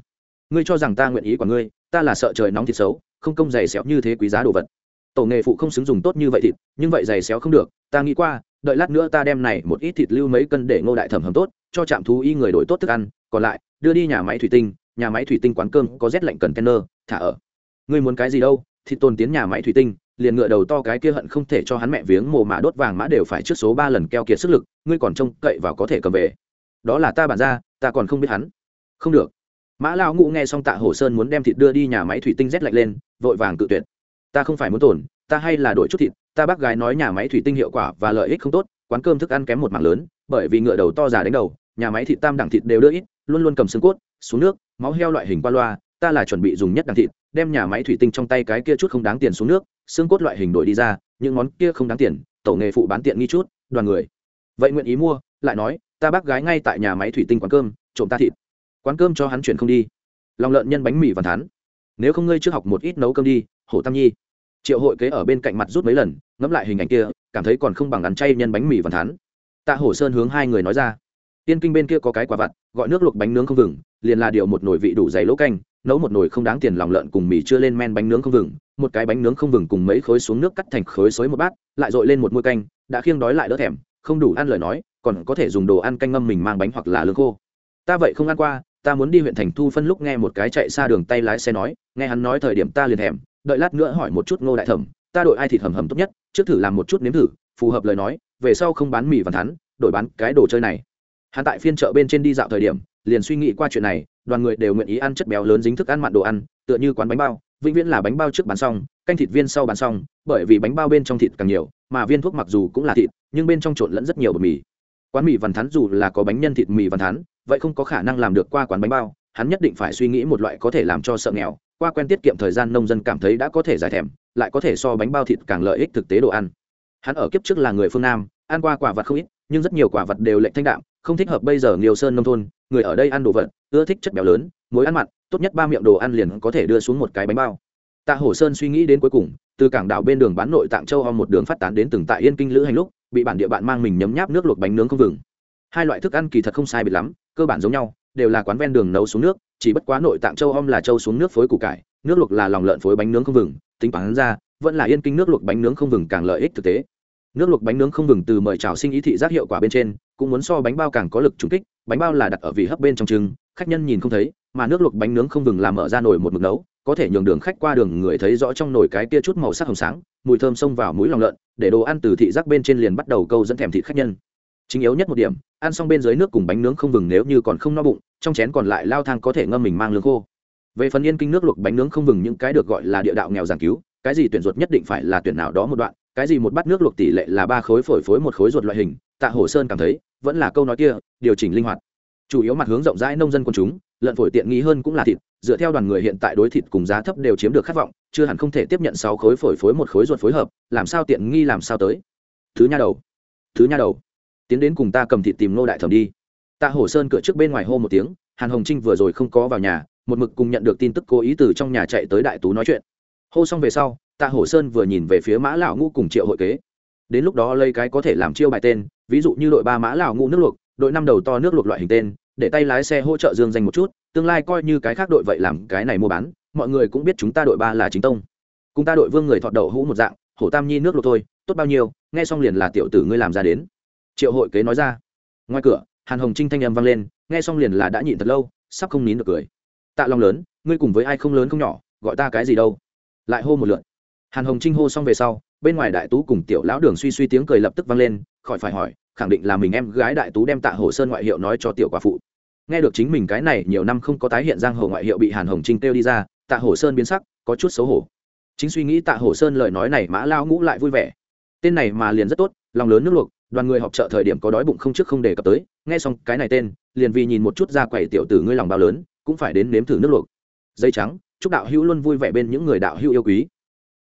A: Ngươi cho rằng ta nguyện ý của ngươi, ta là sợ trời nóng thịt xấu, không công giày xéo như thế quý giá đồ vật. Tổ nghề phụ không xứng dùng tốt như vậy thịt, nhưng vậy giày xéo không được, ta nghĩ qua, đợi lát nữa ta đem này một ít thịt lưu mấy cân để ngô đại thẩm hầm tốt, cho trạm thú y người đổi tốt thức ăn, còn lại, đưa đi nhà máy thủy tinh, nhà máy thủy tinh quán cơm có rét lạnh cần kenner thả ở. Ngươi muốn cái gì đâu, thịt tồn tiến nhà máy thủy tinh liền ngựa đầu to cái kia hận không thể cho hắn mẹ viếng mồ mã đốt vàng mã đều phải trước số ba lần keo kiệt sức lực, ngươi còn trông cậy vào có thể cầm về. Đó là ta bản ra, ta còn không biết hắn. Không được. Mã lao ngụ nghe xong tạ hồ sơn muốn đem thịt đưa đi nhà máy thủy tinh rét lạnh lên, vội vàng cự tuyệt. Ta không phải muốn tổn, ta hay là đổi chút thịt, ta bác gái nói nhà máy thủy tinh hiệu quả và lợi ích không tốt, quán cơm thức ăn kém một mạng lớn, bởi vì ngựa đầu to già đánh đầu, nhà máy thịt tam đẳng thịt đều đưa ít, luôn luôn cầm xương cốt, xuống nước, máu heo loại hình qua loa, ta là chuẩn bị dùng nhất đẳng thịt đem nhà máy thủy tinh trong tay cái kia chút không đáng tiền xuống nước, xương cốt loại hình đổi đi ra, những món kia không đáng tiền, tổ nghề phụ bán tiện nghi chút, đoàn người. Vậy nguyện ý mua, lại nói, ta bác gái ngay tại nhà máy thủy tinh quán cơm, trộm ta thịt. Quán cơm cho hắn chuyển không đi. Lòng lợn nhân bánh mì và thán. Nếu không ngươi trước học một ít nấu cơm đi, hổ tam nhi. Triệu hội kế ở bên cạnh mặt rút mấy lần, ngẫm lại hình ảnh kia, cảm thấy còn không bằng ăn chay nhân bánh mì và thán. Tạ hổ sơn hướng hai người nói ra. Tiên kinh bên kia có cái quả vặt, gọi nước luộc bánh nướng không vừng, liền là điều một nồi vị đủ dày lỗ canh nấu một nồi không đáng tiền lòng lợn cùng mì chưa lên men bánh nướng không vừng, một cái bánh nướng không vừng cùng mấy khối xuống nước cắt thành khối xối một bát, lại dội lên một muôi canh, đã khiêng đói lại đỡ thèm, không đủ ăn lời nói, còn có thể dùng đồ ăn canh ngâm mình mang bánh hoặc là lương khô. Ta vậy không ăn qua, ta muốn đi huyện thành thu phân lúc nghe một cái chạy xa đường tay lái xe nói, nghe hắn nói thời điểm ta liền thèm, đợi lát nữa hỏi một chút ngô đại thẩm, ta đội ai thịt hầm hầm tốt nhất, trước thử làm một chút nếm thử, phù hợp lời nói, về sau không bán mì và thắn, đổi bán cái đồ chơi này. Hắn tại phiên chợ bên trên đi dạo thời điểm, liền suy nghĩ qua chuyện này đoàn người đều nguyện ý ăn chất béo lớn dính thức ăn mặn đồ ăn, tựa như quán bánh bao, vĩnh viễn là bánh bao trước bán xong, canh thịt viên sau bán xong, bởi vì bánh bao bên trong thịt càng nhiều, mà viên thuốc mặc dù cũng là thịt, nhưng bên trong trộn lẫn rất nhiều bột mì. Quán mì vằn thắn dù là có bánh nhân thịt mì vằn thắn, vậy không có khả năng làm được qua quán bánh bao, hắn nhất định phải suy nghĩ một loại có thể làm cho sợ nghèo, qua quen tiết kiệm thời gian nông dân cảm thấy đã có thể giải thèm, lại có thể so bánh bao thịt càng lợi ích thực tế đồ ăn. Hắn ở kiếp trước là người phương nam, ăn qua quả vật không ít, nhưng rất nhiều quả vật đều lệnh thanh đạm không thích hợp bây giờ nhiều sơn nông thôn, người ở đây ăn đồ vật, ưa thích chất béo lớn, muối ăn mặn, tốt nhất ba miệng đồ ăn liền có thể đưa xuống một cái bánh bao. Tạ hổ sơn suy nghĩ đến cuối cùng, từ cảng đảo bên đường bán nội tạng châu om một đường phát tán đến từng tại yên kinh lữ hành lúc, bị bản địa bạn mang mình nhấm nháp nước luộc bánh nướng không vừng hai loại thức ăn kỳ thật không sai biệt lắm, cơ bản giống nhau, đều là quán ven đường nấu xuống nước, chỉ bất quá nội tạng châu om là châu xuống nước phối củ cải, nước luộc là lòng lợn phối bánh nướng không vừng tính toán ra, vẫn là yên kinh nước luộc bánh nướng không vừng càng lợi ích thực tế. Nước luộc bánh nướng không vừng từ mời chào sinh ý thị giác hiệu quả bên trên cũng muốn so bánh bao càng có lực trúng kích, bánh bao là đặt ở vị hấp bên trong trứng, khách nhân nhìn không thấy, mà nước luộc bánh nướng không ngừng làm mở ra nồi một mực nấu, có thể nhường đường khách qua đường người thấy rõ trong nồi cái kia chút màu sắc hồng sáng, mùi thơm xông vào mũi lòng lợn, để đồ ăn từ thị giác bên trên liền bắt đầu câu dẫn thèm thịt khách nhân. Chính yếu nhất một điểm, ăn xong bên dưới nước cùng bánh nướng không vừng nếu như còn không no bụng, trong chén còn lại lao thang có thể ngâm mình mang lương khô. Về phần yên kinh nước luộc bánh nướng không vừng những cái được gọi là địa đạo nghèo giảng cứu, cái gì tuyển ruột nhất định phải là tuyển nào đó một đoạn, cái gì một bát nước luộc tỷ lệ là ba khối phổi phối một khối ruột loại hình tạ Hổ sơn cảm thấy, vẫn là câu nói kia, điều chỉnh linh hoạt. Chủ yếu mặt hướng rộng rãi nông dân quần chúng, lợn phổi tiện nghi hơn cũng là thịt, dựa theo đoàn người hiện tại đối thịt cùng giá thấp đều chiếm được khát vọng, chưa hẳn không thể tiếp nhận sáu khối phổi phối một khối ruột phối hợp, làm sao tiện nghi làm sao tới. Thứ nha đầu, thứ nha đầu, tiến đến cùng ta cầm thịt tìm nô đại thẩm đi. Tạ hổ sơn cửa trước bên ngoài hô một tiếng, hàn hồng trinh vừa rồi không có vào nhà, một mực cùng nhận được tin tức cố ý từ trong nhà chạy tới đại tú nói chuyện. Hô xong về sau, tạ hổ sơn vừa nhìn về phía mã lão ngũ cùng triệu hội kế. Đến lúc đó lấy cái có thể làm chiêu bài tên ví dụ như đội ba mã lào ngũ nước luộc, đội năm đầu to nước luộc loại hình tên, để tay lái xe hỗ trợ dương danh một chút, tương lai coi như cái khác đội vậy làm cái này mua bán, mọi người cũng biết chúng ta đội ba là chính tông. Cùng ta đội vương người thọt đậu hũ một dạng, hổ tam nhi nước luộc thôi, tốt bao nhiêu, nghe xong liền là tiểu tử ngươi làm ra đến. Triệu hội kế nói ra. Ngoài cửa, hàn hồng trinh thanh âm vang lên, nghe xong liền là đã nhịn thật lâu, sắp không nín được cười. Tạ long lớn, ngươi cùng với ai không lớn không nhỏ, gọi ta cái gì đâu. Lại hô một lượt hàn hồng trinh hô xong về sau, bên ngoài đại tú cùng tiểu lão đường suy suy tiếng cười lập tức vang lên khỏi phải hỏi, khẳng định là mình em gái đại tú đem tạ hồ sơn ngoại hiệu nói cho tiểu quả phụ. Nghe được chính mình cái này nhiều năm không có tái hiện giang hồ ngoại hiệu bị hàn hồng trinh kêu đi ra, tạ hồ sơn biến sắc, có chút xấu hổ. Chính suy nghĩ tạ hồ sơn lời nói này mã lao ngũ lại vui vẻ. Tên này mà liền rất tốt, lòng lớn nước luộc, đoàn người họp chợ thời điểm có đói bụng không trước không đề cập tới, nghe xong cái này tên, liền vì nhìn một chút ra quầy tiểu tử ngươi lòng bao lớn, cũng phải đến nếm thử nước luộc. Dây trắng, chúc đạo hữu luôn vui vẻ bên những người đạo hữu yêu quý.